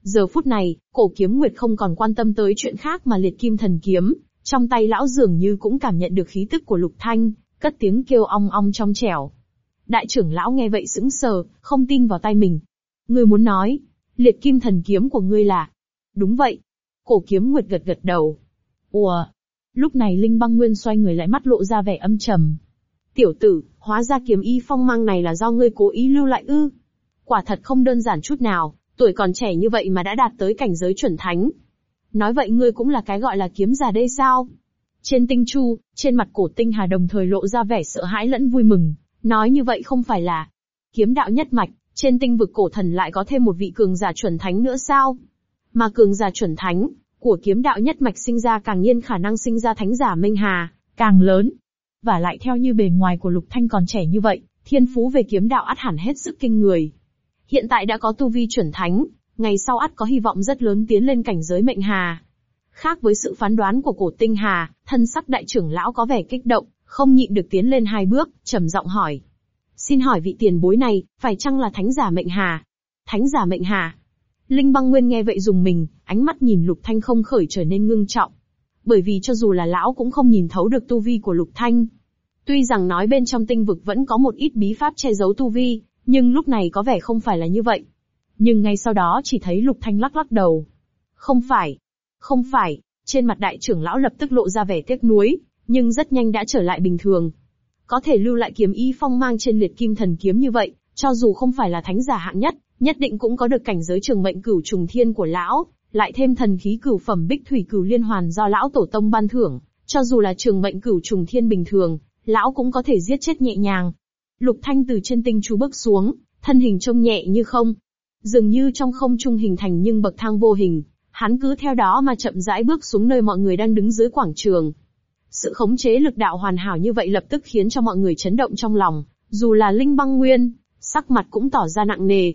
Giờ phút này, cổ kiếm Nguyệt không còn quan tâm tới chuyện khác mà liệt kim thần kiếm, trong tay lão dường như cũng cảm nhận được khí tức của lục thanh, cất tiếng kêu ong ong trong trẻo. Đại trưởng lão nghe vậy sững sờ, không tin vào tay mình. Ngươi muốn nói, liệt kim thần kiếm của ngươi là... Đúng vậy. Cổ kiếm nguyệt gật gật đầu. Ủa? Lúc này Linh băng nguyên xoay người lại mắt lộ ra vẻ âm trầm. Tiểu tử, hóa ra kiếm y phong mang này là do ngươi cố ý lưu lại ư. Quả thật không đơn giản chút nào, tuổi còn trẻ như vậy mà đã đạt tới cảnh giới chuẩn thánh. Nói vậy ngươi cũng là cái gọi là kiếm già đây sao? Trên tinh chu, trên mặt cổ tinh hà đồng thời lộ ra vẻ sợ hãi lẫn vui mừng, nói như vậy không phải là kiếm đạo nhất mạch, trên tinh vực cổ thần lại có thêm một vị cường giả chuẩn thánh nữa sao? Mà cường giả chuẩn thánh, của kiếm đạo nhất mạch sinh ra càng nhiên khả năng sinh ra thánh giả Minh Hà, càng lớn. Và lại theo như bề ngoài của Lục Thanh còn trẻ như vậy, thiên phú về kiếm đạo át hẳn hết sức kinh người. Hiện tại đã có tu vi chuẩn thánh, ngày sau ắt có hy vọng rất lớn tiến lên cảnh giới mệnh hà. Khác với sự phán đoán của cổ tinh hà, thân sắc đại trưởng lão có vẻ kích động, không nhịn được tiến lên hai bước, trầm giọng hỏi. Xin hỏi vị tiền bối này, phải chăng là thánh giả mệnh hà? Thánh giả mệnh hà? Linh băng nguyên nghe vậy dùng mình, ánh mắt nhìn lục thanh không khởi trở nên ngưng trọng. Bởi vì cho dù là lão cũng không nhìn thấu được tu vi của lục thanh. Tuy rằng nói bên trong tinh vực vẫn có một ít bí pháp che giấu tu vi, nhưng lúc này có vẻ không phải là như vậy. Nhưng ngay sau đó chỉ thấy lục thanh lắc lắc đầu. Không phải. Không phải. Trên mặt đại trưởng lão lập tức lộ ra vẻ tiếc nuối, nhưng rất nhanh đã trở lại bình thường. Có thể lưu lại kiếm y phong mang trên liệt kim thần kiếm như vậy, cho dù không phải là thánh giả hạng nhất, nhất định cũng có được cảnh giới trường mệnh cửu trùng thiên của lão, lại thêm thần khí cửu phẩm bích thủy cửu liên hoàn do lão tổ tông ban thưởng, cho dù là trường mệnh cửu trùng thiên bình thường, lão cũng có thể giết chết nhẹ nhàng. Lục Thanh từ trên tinh chú bước xuống, thân hình trông nhẹ như không, dường như trong không trung hình thành nhưng bậc thang vô hình, hắn cứ theo đó mà chậm rãi bước xuống nơi mọi người đang đứng dưới quảng trường. Sự khống chế lực đạo hoàn hảo như vậy lập tức khiến cho mọi người chấn động trong lòng, dù là Linh Băng Nguyên, sắc mặt cũng tỏ ra nặng nề.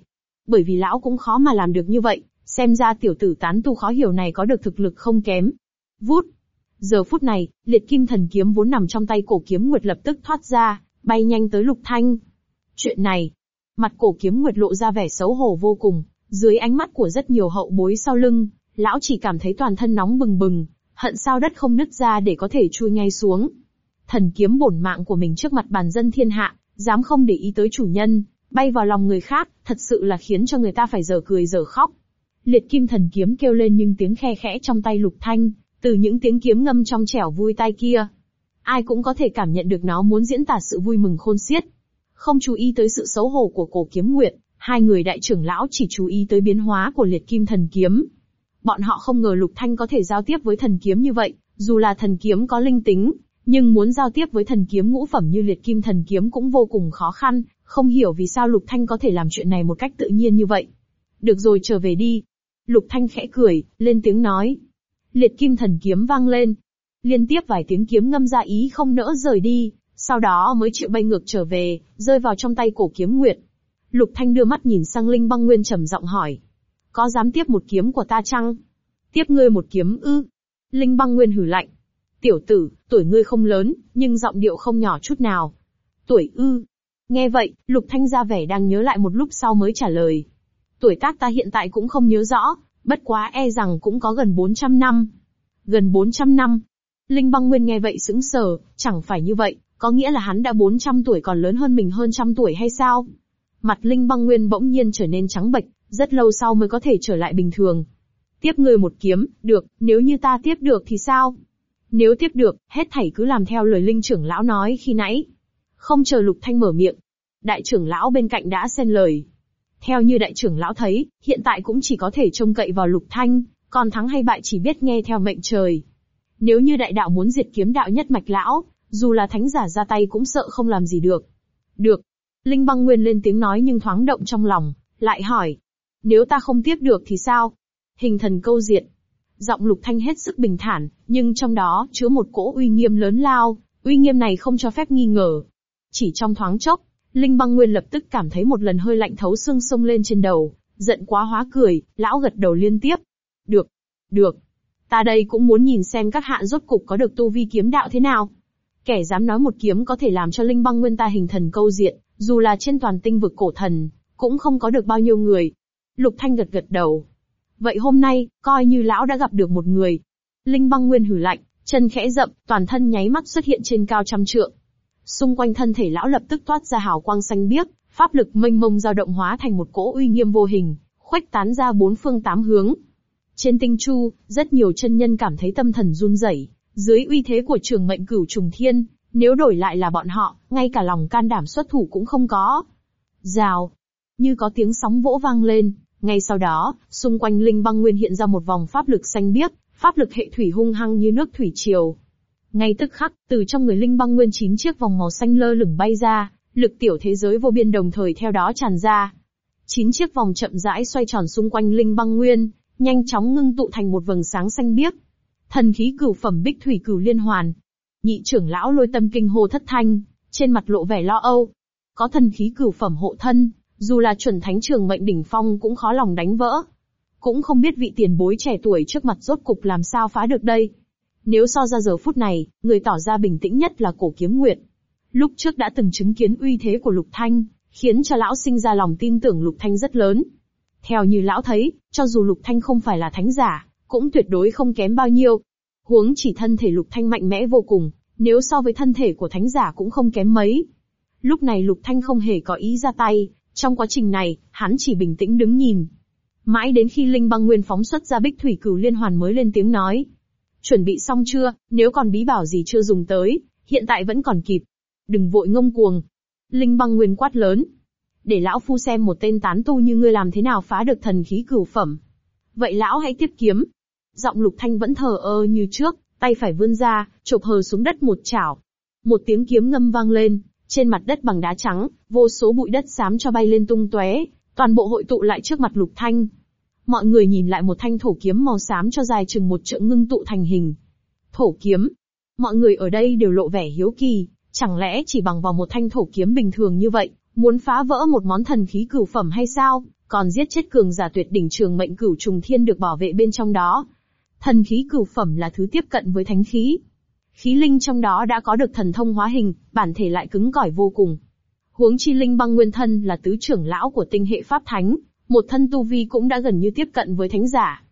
Bởi vì lão cũng khó mà làm được như vậy, xem ra tiểu tử tán tu khó hiểu này có được thực lực không kém. Vút. Giờ phút này, liệt kim thần kiếm vốn nằm trong tay cổ kiếm nguyệt lập tức thoát ra, bay nhanh tới lục thanh. Chuyện này, mặt cổ kiếm nguyệt lộ ra vẻ xấu hổ vô cùng, dưới ánh mắt của rất nhiều hậu bối sau lưng, lão chỉ cảm thấy toàn thân nóng bừng bừng, hận sao đất không nứt ra để có thể chui ngay xuống. Thần kiếm bổn mạng của mình trước mặt bàn dân thiên hạ, dám không để ý tới chủ nhân, bay vào lòng người khác, thật sự là khiến cho người ta phải giờ cười giờ khóc. Liệt kim thần kiếm kêu lên nhưng tiếng khe khẽ trong tay lục thanh, từ những tiếng kiếm ngâm trong trẻo vui tai kia. Ai cũng có thể cảm nhận được nó muốn diễn tả sự vui mừng khôn xiết. Không chú ý tới sự xấu hổ của cổ kiếm nguyệt, hai người đại trưởng lão chỉ chú ý tới biến hóa của liệt kim thần kiếm. Bọn họ không ngờ lục thanh có thể giao tiếp với thần kiếm như vậy, dù là thần kiếm có linh tính, nhưng muốn giao tiếp với thần kiếm ngũ phẩm như liệt kim thần kiếm cũng vô cùng khó khăn, không hiểu vì sao Lục Thanh có thể làm chuyện này một cách tự nhiên như vậy. Được rồi trở về đi. Lục Thanh khẽ cười, lên tiếng nói. Liệt kim thần kiếm vang lên. Liên tiếp vài tiếng kiếm ngâm ra ý không nỡ rời đi, sau đó mới chịu bay ngược trở về, rơi vào trong tay cổ kiếm nguyệt. Lục Thanh đưa mắt nhìn sang Linh băng nguyên trầm giọng hỏi. Có dám tiếp một kiếm của ta chăng? Tiếp ngươi một kiếm ư? Linh băng nguyên hử lạnh. Tiểu tử, tuổi ngươi không lớn, nhưng giọng điệu không nhỏ chút nào. Tuổi ư, Nghe vậy, Lục Thanh ra vẻ đang nhớ lại một lúc sau mới trả lời. Tuổi tác ta hiện tại cũng không nhớ rõ, bất quá e rằng cũng có gần 400 năm. Gần 400 năm. Linh băng nguyên nghe vậy sững sờ, chẳng phải như vậy, có nghĩa là hắn đã 400 tuổi còn lớn hơn mình hơn trăm tuổi hay sao? Mặt Linh băng nguyên bỗng nhiên trở nên trắng bệch, rất lâu sau mới có thể trở lại bình thường. Tiếp người một kiếm, được, nếu như ta tiếp được thì sao? Nếu tiếp được, hết thảy cứ làm theo lời Linh trưởng lão nói khi nãy. Không chờ Lục Thanh mở miệng, đại trưởng lão bên cạnh đã xen lời. Theo như đại trưởng lão thấy, hiện tại cũng chỉ có thể trông cậy vào Lục Thanh, còn thắng hay bại chỉ biết nghe theo mệnh trời. Nếu như đại đạo muốn diệt kiếm đạo nhất mạch lão, dù là thánh giả ra tay cũng sợ không làm gì được. Được. Linh băng nguyên lên tiếng nói nhưng thoáng động trong lòng, lại hỏi. Nếu ta không tiếp được thì sao? Hình thần câu diệt. Giọng lục thanh hết sức bình thản, nhưng trong đó chứa một cỗ uy nghiêm lớn lao, uy nghiêm này không cho phép nghi ngờ. Chỉ trong thoáng chốc, Linh băng nguyên lập tức cảm thấy một lần hơi lạnh thấu xương sông lên trên đầu, giận quá hóa cười, lão gật đầu liên tiếp. Được, được. Ta đây cũng muốn nhìn xem các hạ rốt cục có được tu vi kiếm đạo thế nào. Kẻ dám nói một kiếm có thể làm cho linh băng nguyên ta hình thần câu diện, dù là trên toàn tinh vực cổ thần, cũng không có được bao nhiêu người. Lục Thanh gật gật đầu. Vậy hôm nay, coi như lão đã gặp được một người. Linh băng nguyên hử lạnh, chân khẽ rậm, toàn thân nháy mắt xuất hiện trên cao trăm trượng. Xung quanh thân thể lão lập tức toát ra hào quang xanh biếc, pháp lực mênh mông dao động hóa thành một cỗ uy nghiêm vô hình, khuếch tán ra bốn phương tám hướng. Trên tinh chu, rất nhiều chân nhân cảm thấy tâm thần run rẩy, dưới uy thế của trường mệnh cửu trùng thiên, Nếu đổi lại là bọn họ, ngay cả lòng can đảm xuất thủ cũng không có. Rào. Như có tiếng sóng vỗ vang lên, ngay sau đó, xung quanh linh băng nguyên hiện ra một vòng pháp lực xanh biếc, pháp lực hệ thủy hung hăng như nước thủy triều. Ngay tức khắc, từ trong người linh băng nguyên chín chiếc vòng màu xanh lơ lửng bay ra, lực tiểu thế giới vô biên đồng thời theo đó tràn ra. Chín chiếc vòng chậm rãi xoay tròn xung quanh linh băng nguyên, nhanh chóng ngưng tụ thành một vầng sáng xanh biếc. Thần khí cửu phẩm bích thủy cửu liên hoàn. Nhị trưởng lão lôi tâm kinh hô thất thanh, trên mặt lộ vẻ lo âu. Có thần khí cửu phẩm hộ thân, dù là chuẩn thánh trường mệnh đỉnh phong cũng khó lòng đánh vỡ. Cũng không biết vị tiền bối trẻ tuổi trước mặt rốt cục làm sao phá được đây. Nếu so ra giờ phút này, người tỏ ra bình tĩnh nhất là cổ kiếm nguyệt. Lúc trước đã từng chứng kiến uy thế của Lục Thanh, khiến cho lão sinh ra lòng tin tưởng Lục Thanh rất lớn. Theo như lão thấy, cho dù Lục Thanh không phải là thánh giả, cũng tuyệt đối không kém bao nhiêu. Huống chỉ thân thể Lục Thanh mạnh mẽ vô cùng, nếu so với thân thể của thánh giả cũng không kém mấy. Lúc này Lục Thanh không hề có ý ra tay, trong quá trình này, hắn chỉ bình tĩnh đứng nhìn. Mãi đến khi Linh băng nguyên phóng xuất ra bích thủy cửu liên hoàn mới lên tiếng nói. Chuẩn bị xong chưa, nếu còn bí bảo gì chưa dùng tới, hiện tại vẫn còn kịp. Đừng vội ngông cuồng. Linh băng nguyên quát lớn. Để lão phu xem một tên tán tu như ngươi làm thế nào phá được thần khí cửu phẩm. Vậy lão hãy tiếp kiếm. Giọng lục thanh vẫn thờ ơ như trước, tay phải vươn ra, chộp hờ xuống đất một chảo. Một tiếng kiếm ngâm vang lên, trên mặt đất bằng đá trắng, vô số bụi đất xám cho bay lên tung tóe, toàn bộ hội tụ lại trước mặt Lục Thanh. Mọi người nhìn lại một thanh thổ kiếm màu xám cho dài chừng một trượng ngưng tụ thành hình. Thổ kiếm. Mọi người ở đây đều lộ vẻ hiếu kỳ, chẳng lẽ chỉ bằng vào một thanh thổ kiếm bình thường như vậy, muốn phá vỡ một món thần khí cửu phẩm hay sao, còn giết chết cường giả tuyệt đỉnh trường mệnh cửu trùng thiên được bảo vệ bên trong đó. Thần khí cửu phẩm là thứ tiếp cận với thánh khí, Khí linh trong đó đã có được thần thông hóa hình, bản thể lại cứng cỏi vô cùng. Huống chi linh băng nguyên thân là tứ trưởng lão của tinh hệ pháp thánh, một thân tu vi cũng đã gần như tiếp cận với thánh giả.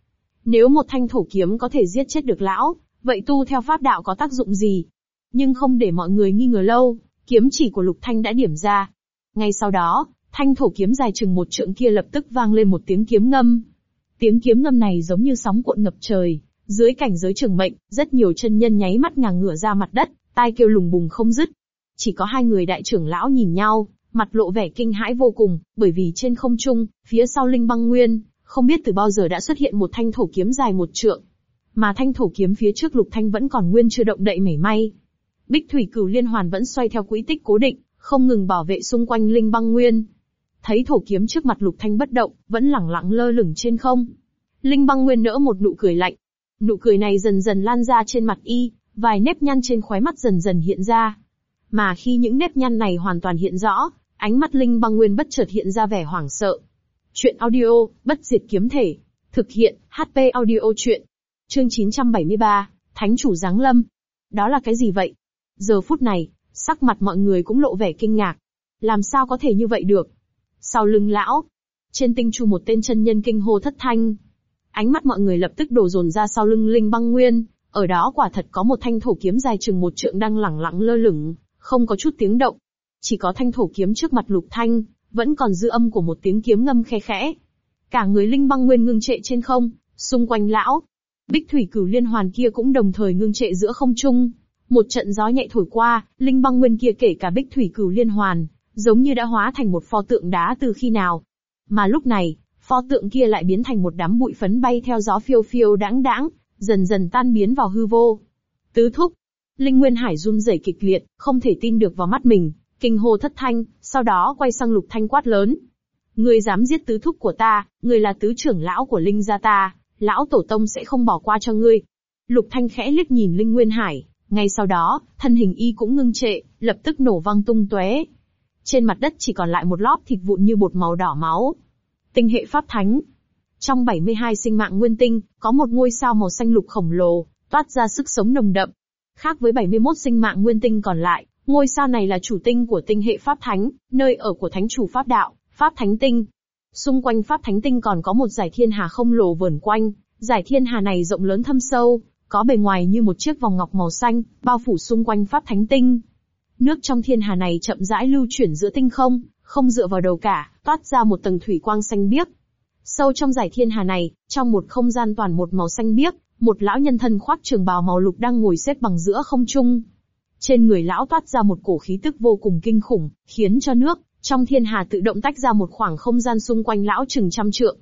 Nếu một thanh thổ kiếm có thể giết chết được lão, vậy tu theo pháp đạo có tác dụng gì? Nhưng không để mọi người nghi ngờ lâu, kiếm chỉ của lục thanh đã điểm ra. Ngay sau đó, thanh thổ kiếm dài chừng một trượng kia lập tức vang lên một tiếng kiếm ngâm. Tiếng kiếm ngâm này giống như sóng cuộn ngập trời, dưới cảnh giới trường mệnh, rất nhiều chân nhân nháy mắt ngả ngửa ra mặt đất, tai kêu lùng bùng không dứt. Chỉ có hai người đại trưởng lão nhìn nhau, mặt lộ vẻ kinh hãi vô cùng, bởi vì trên không trung, phía sau linh băng nguyên, không biết từ bao giờ đã xuất hiện một thanh thổ kiếm dài một trượng. Mà thanh thổ kiếm phía trước lục thanh vẫn còn nguyên chưa động đậy mảy may. Bích thủy cửu liên hoàn vẫn xoay theo quỹ tích cố định, không ngừng bảo vệ xung quanh linh băng nguyên. Thấy thổ kiếm trước mặt lục thanh bất động, vẫn lẳng lặng lơ lửng trên không. Linh băng nguyên nỡ một nụ cười lạnh, Nụ cười này dần dần lan ra trên mặt y, vài nếp nhăn trên khóe mắt dần dần hiện ra. Mà khi những nếp nhăn này hoàn toàn hiện rõ, ánh mắt Linh băng nguyên bất chợt hiện ra vẻ hoảng sợ. Chuyện audio, bất diệt kiếm thể. Thực hiện, HP audio chuyện. Chương 973, Thánh chủ giáng lâm. Đó là cái gì vậy? Giờ phút này, sắc mặt mọi người cũng lộ vẻ kinh ngạc. Làm sao có thể như vậy được? Sau lưng lão, trên tinh chu một tên chân nhân kinh hô thất thanh, Ánh mắt mọi người lập tức đổ dồn ra sau lưng Linh Băng Nguyên, ở đó quả thật có một thanh thổ kiếm dài chừng một trượng đang lẳng lặng lơ lửng, không có chút tiếng động. Chỉ có thanh thổ kiếm trước mặt Lục Thanh, vẫn còn dư âm của một tiếng kiếm ngâm khe khẽ. Cả người Linh Băng Nguyên ngưng trệ trên không, xung quanh lão. Bích thủy cửu liên hoàn kia cũng đồng thời ngưng trệ giữa không trung. Một trận gió nhẹ thổi qua, Linh Băng Nguyên kia kể cả Bích thủy cửu liên hoàn, giống như đã hóa thành một pho tượng đá từ khi nào. Mà lúc này, Pho tượng kia lại biến thành một đám bụi phấn bay theo gió phiêu phiêu đãng đãng, dần dần tan biến vào hư vô. Tứ thúc. Linh Nguyên Hải run rẩy kịch liệt, không thể tin được vào mắt mình, kinh hô thất thanh, sau đó quay sang Lục Thanh quát lớn. Ngươi dám giết tứ thúc của ta, ngươi là tứ trưởng lão của Linh gia ta, lão tổ tông sẽ không bỏ qua cho ngươi. Lục Thanh khẽ liếc nhìn Linh Nguyên Hải, ngay sau đó, thân hình y cũng ngưng trệ, lập tức nổ vang tung tóe. Trên mặt đất chỉ còn lại một lóp thịt vụn như bột màu đỏ máu. Tinh hệ pháp thánh. Trong 72 sinh mạng nguyên tinh, có một ngôi sao màu xanh lục khổng lồ, toát ra sức sống nồng đậm. Khác với 71 sinh mạng nguyên tinh còn lại, ngôi sao này là chủ tinh của tinh hệ pháp thánh, nơi ở của thánh chủ pháp đạo, pháp thánh tinh. Xung quanh pháp thánh tinh còn có một giải thiên hà không lồ vờn quanh, giải thiên hà này rộng lớn thâm sâu, có bề ngoài như một chiếc vòng ngọc màu xanh, bao phủ xung quanh pháp thánh tinh. Nước trong thiên hà này chậm rãi lưu chuyển giữa tinh không, không dựa vào đầu cả, toát ra một tầng thủy quang xanh biếc. Sâu trong giải thiên hà này, trong một không gian toàn một màu xanh biếc, một lão nhân thân khoác trường bào màu lục đang ngồi xếp bằng giữa không trung. Trên người lão toát ra một cổ khí tức vô cùng kinh khủng, khiến cho nước, trong thiên hà tự động tách ra một khoảng không gian xung quanh lão chừng trăm trượng.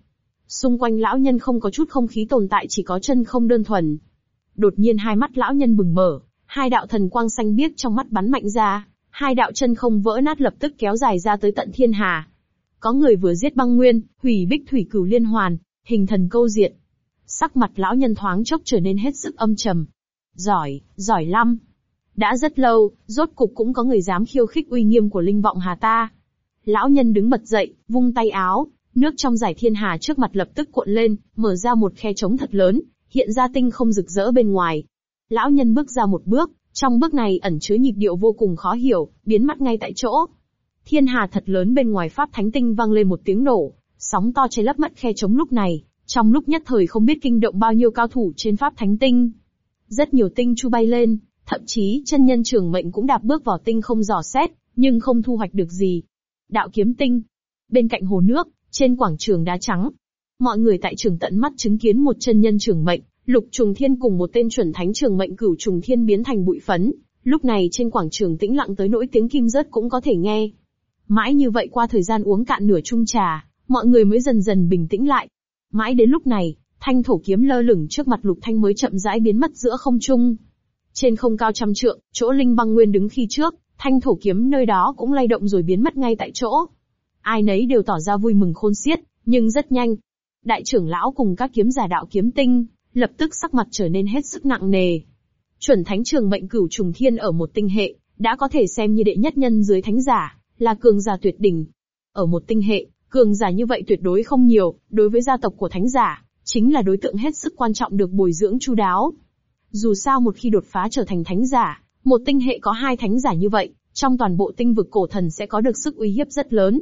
Xung quanh lão nhân không có chút không khí tồn tại chỉ có chân không đơn thuần. Đột nhiên hai mắt lão nhân bừng mở, hai đạo thần quang xanh biếc trong mắt bắn mạnh ra, hai đạo chân không vỡ nát lập tức kéo dài ra tới tận thiên hà. Có người vừa giết băng nguyên, hủy bích thủy cửu liên hoàn, hình thần câu diện. Sắc mặt lão nhân thoáng chốc trở nên hết sức âm trầm. Giỏi, giỏi lắm. Đã rất lâu, rốt cục cũng có người dám khiêu khích uy nghiêm của linh vọng hà ta. Lão nhân đứng bật dậy, vung tay áo, nước trong giải thiên hà trước mặt lập tức cuộn lên, mở ra một khe trống thật lớn, hiện ra tinh không rực rỡ bên ngoài. Lão nhân bước ra một bước, trong bước này ẩn chứa nhịp điệu vô cùng khó hiểu, biến mất ngay tại chỗ. Thiên hà thật lớn bên ngoài pháp thánh tinh vang lên một tiếng nổ, sóng to che lấp mất khe trống lúc này, trong lúc nhất thời không biết kinh động bao nhiêu cao thủ trên pháp thánh tinh. Rất nhiều tinh chu bay lên, thậm chí chân nhân trường mệnh cũng đạp bước vào tinh không dò xét, nhưng không thu hoạch được gì. Đạo kiếm tinh. Bên cạnh hồ nước, trên quảng trường đá trắng. Mọi người tại trường tận mắt chứng kiến một chân nhân trường mệnh, lục trùng thiên cùng một tên chuẩn thánh trường mệnh cửu trùng thiên biến thành bụi phấn. Lúc này trên quảng trường tĩnh lặng tới nỗi tiếng kim rớt cũng có thể nghe. Mãi như vậy qua thời gian uống cạn nửa chung trà, mọi người mới dần dần bình tĩnh lại. Mãi đến lúc này, thanh thổ kiếm lơ lửng trước mặt lục thanh mới chậm rãi biến mất giữa không trung. Trên không cao trăm trượng, chỗ linh băng nguyên đứng khi trước, thanh thổ kiếm nơi đó cũng lay động rồi biến mất ngay tại chỗ. Ai nấy đều tỏ ra vui mừng khôn xiết, nhưng rất nhanh. Đại trưởng lão cùng các kiếm giả đạo kiếm tinh, lập tức sắc mặt trở nên hết sức nặng nề. Chuẩn thánh trường mệnh cửu trùng thiên ở một tinh hệ, đã có thể xem như đệ nhất nhân dưới thánh giả, là cường giả tuyệt đỉnh. Ở một tinh hệ, cường giả như vậy tuyệt đối không nhiều, đối với gia tộc của thánh giả, chính là đối tượng hết sức quan trọng được bồi dưỡng chu đáo. Dù sao một khi đột phá trở thành thánh giả, một tinh hệ có hai thánh giả như vậy, trong toàn bộ tinh vực cổ thần sẽ có được sức uy hiếp rất lớn.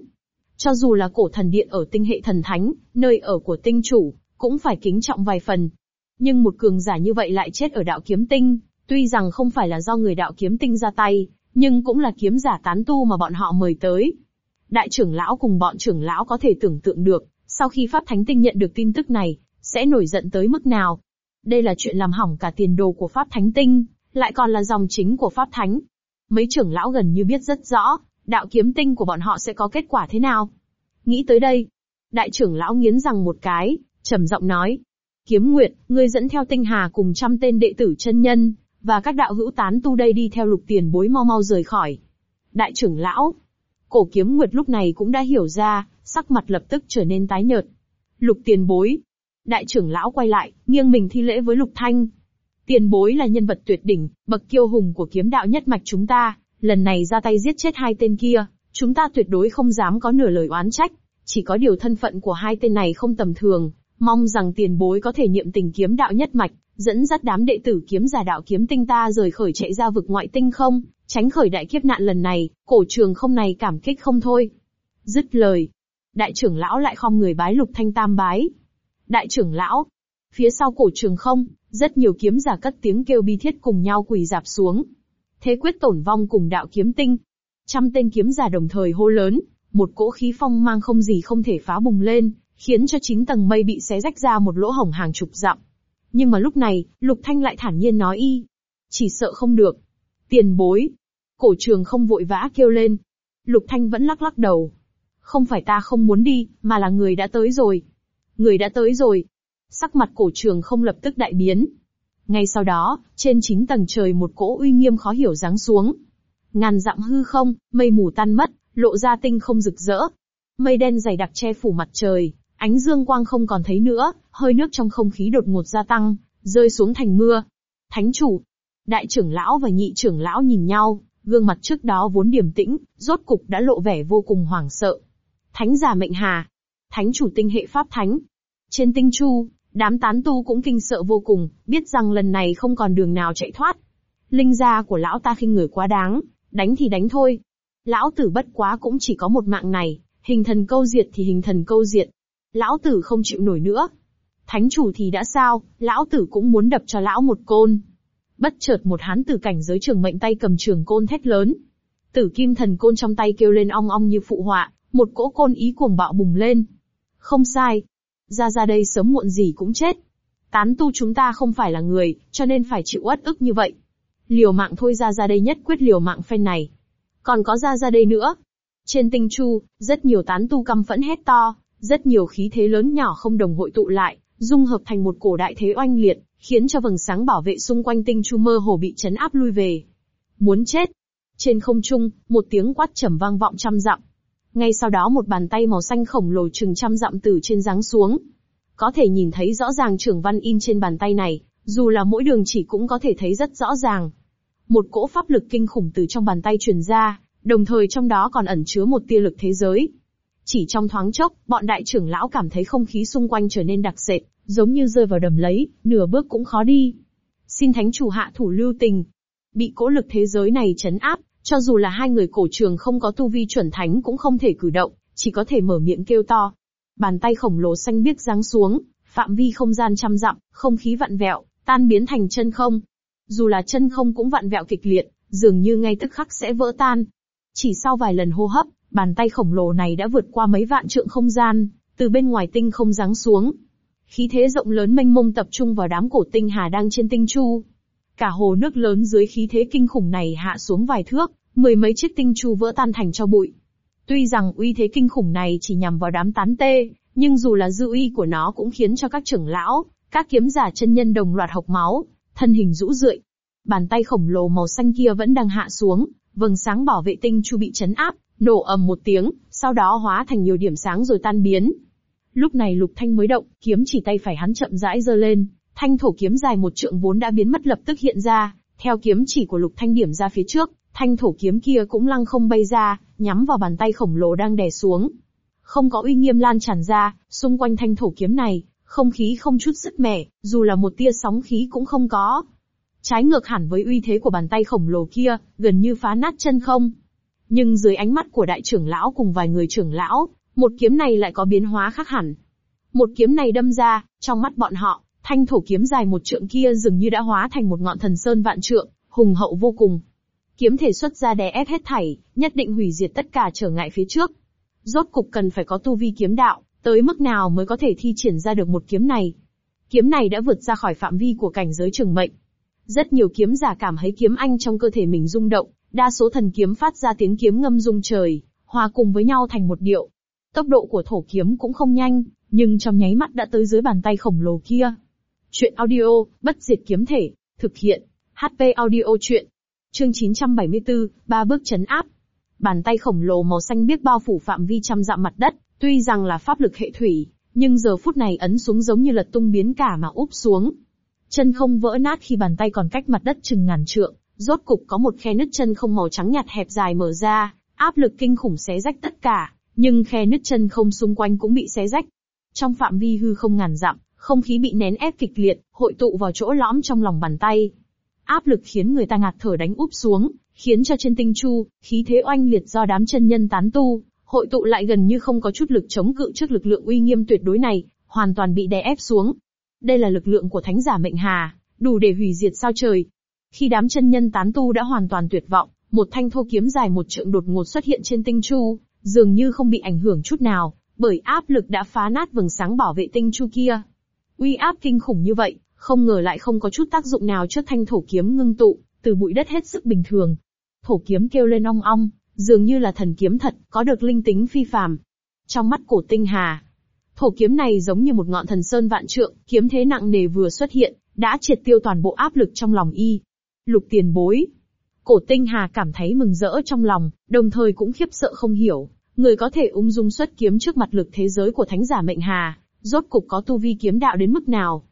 Cho dù là cổ thần điện ở tinh hệ thần thánh, nơi ở của tinh chủ, cũng phải kính trọng vài phần. Nhưng một cường giả như vậy lại chết ở đạo kiếm tinh, tuy rằng không phải là do người đạo kiếm tinh ra tay, nhưng cũng là kiếm giả tán tu mà bọn họ mời tới. Đại trưởng lão cùng bọn trưởng lão có thể tưởng tượng được, sau khi Pháp Thánh Tinh nhận được tin tức này, sẽ nổi giận tới mức nào. Đây là chuyện làm hỏng cả tiền đồ của Pháp Thánh Tinh, lại còn là dòng chính của Pháp Thánh. Mấy trưởng lão gần như biết rất rõ, đạo kiếm tinh của bọn họ sẽ có kết quả thế nào. Nghĩ tới đây, đại trưởng lão nghiến răng một cái, trầm giọng nói. Kiếm Nguyệt, ngươi dẫn theo tinh hà cùng trăm tên đệ tử chân nhân, và các đạo hữu tán tu đây đi theo lục tiền bối mau mau rời khỏi. Đại trưởng lão, cổ kiếm Nguyệt lúc này cũng đã hiểu ra, sắc mặt lập tức trở nên tái nhợt. Lục tiền bối. Đại trưởng lão quay lại, nghiêng mình thi lễ với lục thanh. Tiền bối là nhân vật tuyệt đỉnh, bậc kiêu hùng của kiếm đạo nhất mạch chúng ta, lần này ra tay giết chết hai tên kia, chúng ta tuyệt đối không dám có nửa lời oán trách, chỉ có điều thân phận của hai tên này không tầm thường, mong rằng tiền bối có thể niệm tình kiếm đạo nhất mạch, dẫn dắt đám đệ tử kiếm giả đạo kiếm tinh ta rời khởi chạy ra vực ngoại tinh không, tránh khởi đại kiếp nạn lần này, cổ trường không này cảm kích không thôi. Dứt lời, đại trưởng lão lại khom người bái lục thanh tam bái. Đại trưởng lão, phía sau cổ trường không, rất nhiều kiếm giả cất tiếng kêu bi thiết cùng nhau quỳ dạp xuống. Thế quyết tổn vong cùng đạo kiếm tinh. Trăm tên kiếm giả đồng thời hô lớn, một cỗ khí phong mang không gì không thể phá bùng lên, khiến cho chín tầng mây bị xé rách ra một lỗ hổng hàng chục dặm. Nhưng mà lúc này, Lục Thanh lại thản nhiên nói y. Chỉ sợ không được. Tiền bối. Cổ trường không vội vã kêu lên. Lục Thanh vẫn lắc lắc đầu. Không phải ta không muốn đi, mà là người đã tới rồi. Người đã tới rồi. Sắc mặt cổ trường không lập tức đại biến. Ngay sau đó, trên chín tầng trời một cỗ uy nghiêm khó hiểu giáng xuống. Ngàn dặm hư không, mây mù tan mất, lộ ra tinh không rực rỡ. Mây đen dày đặc che phủ mặt trời, ánh dương quang không còn thấy nữa, hơi nước trong không khí đột ngột gia tăng, rơi xuống thành mưa. Thánh chủ, đại trưởng lão và nhị trưởng lão nhìn nhau, gương mặt trước đó vốn điềm tĩnh, rốt cục đã lộ vẻ vô cùng hoảng sợ. Thánh giả mệnh hà, thánh chủ tinh hệ pháp thánh. Trên tinh chu, đám tán tu cũng kinh sợ vô cùng, biết rằng lần này không còn đường nào chạy thoát. Linh gia của lão ta khinh người quá đáng, đánh thì đánh thôi. Lão tử bất quá cũng chỉ có một mạng này, hình thần câu diệt thì hình thần câu diệt. Lão tử không chịu nổi nữa. Thánh chủ thì đã sao, lão tử cũng muốn đập cho lão một côn. Bất chợt một hán tử cảnh giới trường mệnh tay cầm trường côn thét lớn. Tử kim thần côn trong tay kêu lên ong ong như phụ họa, một cỗ côn ý cuồng bạo bùng lên. Không sai. Ra ra đây sớm muộn gì cũng chết. Tán tu chúng ta không phải là người, cho nên phải chịu uất ức như vậy. Liều mạng thôi ra ra đây nhất quyết liều mạng phen này. Còn có ra ra đây nữa. Trên tinh chu, rất nhiều tán tu căm phẫn hét to, rất nhiều khí thế lớn nhỏ không đồng hội tụ lại, dung hợp thành một cổ đại thế oanh liệt, khiến cho vầng sáng bảo vệ xung quanh tinh chu mơ hồ bị chấn áp lui về. Muốn chết. Trên không trung, một tiếng quát trầm vang vọng trăm dặm. Ngay sau đó một bàn tay màu xanh khổng lồ chừng trăm dặm từ trên giáng xuống. Có thể nhìn thấy rõ ràng trưởng văn in trên bàn tay này, dù là mỗi đường chỉ cũng có thể thấy rất rõ ràng. Một cỗ pháp lực kinh khủng từ trong bàn tay truyền ra, đồng thời trong đó còn ẩn chứa một tia lực thế giới. Chỉ trong thoáng chốc, bọn đại trưởng lão cảm thấy không khí xung quanh trở nên đặc sệt, giống như rơi vào đầm lấy, nửa bước cũng khó đi. Xin thánh chủ hạ thủ lưu tình. Bị cỗ lực thế giới này chấn áp, cho dù là hai người cổ trường không có tu vi chuẩn thánh cũng không thể cử động, chỉ có thể mở miệng kêu to. Bàn tay khổng lồ xanh biếc giáng xuống, phạm vi không gian trăm dặm, không khí vặn vẹo, tan biến thành chân không. Dù là chân không cũng vặn vẹo kịch liệt, dường như ngay tức khắc sẽ vỡ tan. Chỉ sau vài lần hô hấp, bàn tay khổng lồ này đã vượt qua mấy vạn trượng không gian, từ bên ngoài tinh không giáng xuống. Khí thế rộng lớn mênh mông tập trung vào đám cổ tinh hà đang trên tinh chu. Cả hồ nước lớn dưới khí thế kinh khủng này hạ xuống vài thước, mười mấy chiếc tinh chu vỡ tan thành cho bụi. Tuy rằng uy thế kinh khủng này chỉ nhằm vào đám tán tê, nhưng dù là dư uy của nó cũng khiến cho các trưởng lão, các kiếm giả chân nhân đồng loạt hộc máu, thân hình rũ rượi. Bàn tay khổng lồ màu xanh kia vẫn đang hạ xuống, vầng sáng bảo vệ tinh chu bị chấn áp, nổ ầm một tiếng, sau đó hóa thành nhiều điểm sáng rồi tan biến. Lúc này Lục Thanh mới động, kiếm chỉ tay phải hắn chậm rãi giơ lên, thanh thổ kiếm dài một trượng vốn đã biến mất lập tức hiện ra, theo kiếm chỉ của Lục Thanh điểm ra phía trước, thanh thổ kiếm kia cũng lăng không bay ra, nhắm vào bàn tay khổng lồ đang đè xuống. Không có uy nghiêm lan tràn ra, xung quanh thanh thổ kiếm này, không khí không chút sức mẻ, dù là một tia sóng khí cũng không có. Trái ngược hẳn với uy thế của bàn tay khổng lồ kia, gần như phá nát chân không. Nhưng dưới ánh mắt của đại trưởng lão cùng vài người trưởng lão, một kiếm này lại có biến hóa khác hẳn. Một kiếm này đâm ra, trong mắt bọn họ, thanh thổ kiếm dài một trượng kia dường như đã hóa thành một ngọn thần sơn vạn trượng, hùng hậu vô cùng. Kiếm thể xuất ra đè ép hết thảy, nhất định hủy diệt tất cả trở ngại phía trước. Rốt cục cần phải có tu vi kiếm đạo, tới mức nào mới có thể thi triển ra được một kiếm này. Kiếm này đã vượt ra khỏi phạm vi của cảnh giới trường mệnh. Rất nhiều kiếm giả cảm thấy kiếm anh trong cơ thể mình rung động, đa số thần kiếm phát ra tiếng kiếm ngâm rung trời, hòa cùng với nhau thành một điệu. Tốc độ của thổ kiếm cũng không nhanh, nhưng trong nháy mắt đã tới dưới bàn tay khổng lồ kia. Chuyện audio, bất diệt kiếm thể, thực hiện, HP audio chuyện. Chương 974, ba bước chấn áp. Bàn tay khổng lồ màu xanh biếc bao phủ phạm vi trăm dặm mặt đất, tuy rằng là pháp lực hệ thủy, nhưng giờ phút này ấn xuống giống như lật tung biến cả mà úp xuống. Chân không vỡ nát khi bàn tay còn cách mặt đất chừng ngàn trượng, rốt cục có một khe nứt chân không màu trắng nhạt hẹp dài mở ra, áp lực kinh khủng xé rách tất cả, nhưng khe nứt chân không xung quanh cũng bị xé rách. Trong phạm vi hư không ngàn dặm, không khí bị nén ép kịch liệt, hội tụ vào chỗ lõm trong lòng bàn tay. Áp lực khiến người ta ngạt thở đánh úp xuống, khiến cho trên tinh chu, khí thế oanh liệt do đám chân nhân tán tu, hội tụ lại gần như không có chút lực chống cự trước lực lượng uy nghiêm tuyệt đối này, hoàn toàn bị đè ép xuống. Đây là lực lượng của thánh giả mệnh hà, đủ để hủy diệt sao trời. Khi đám chân nhân tán tu đã hoàn toàn tuyệt vọng, một thanh thô kiếm dài một trượng đột ngột xuất hiện trên tinh chu, dường như không bị ảnh hưởng chút nào, bởi áp lực đã phá nát vầng sáng bảo vệ tinh chu kia. Uy áp kinh khủng như vậy, không ngờ lại không có chút tác dụng nào trước thanh thổ kiếm ngưng tụ, từ bụi đất hết sức bình thường. Thổ kiếm kêu lên ong ong, dường như là thần kiếm thật, có được linh tính phi phàm. Trong mắt cổ tinh hà, thổ kiếm này giống như một ngọn thần sơn vạn trượng, kiếm thế nặng nề vừa xuất hiện, đã triệt tiêu toàn bộ áp lực trong lòng y. Lục tiền bối. Cổ tinh hà cảm thấy mừng rỡ trong lòng, đồng thời cũng khiếp sợ không hiểu, người có thể ung dung xuất kiếm trước mặt lực thế giới của thánh giả mệnh hà, rốt cục có tu vi kiếm đạo đến mức nào.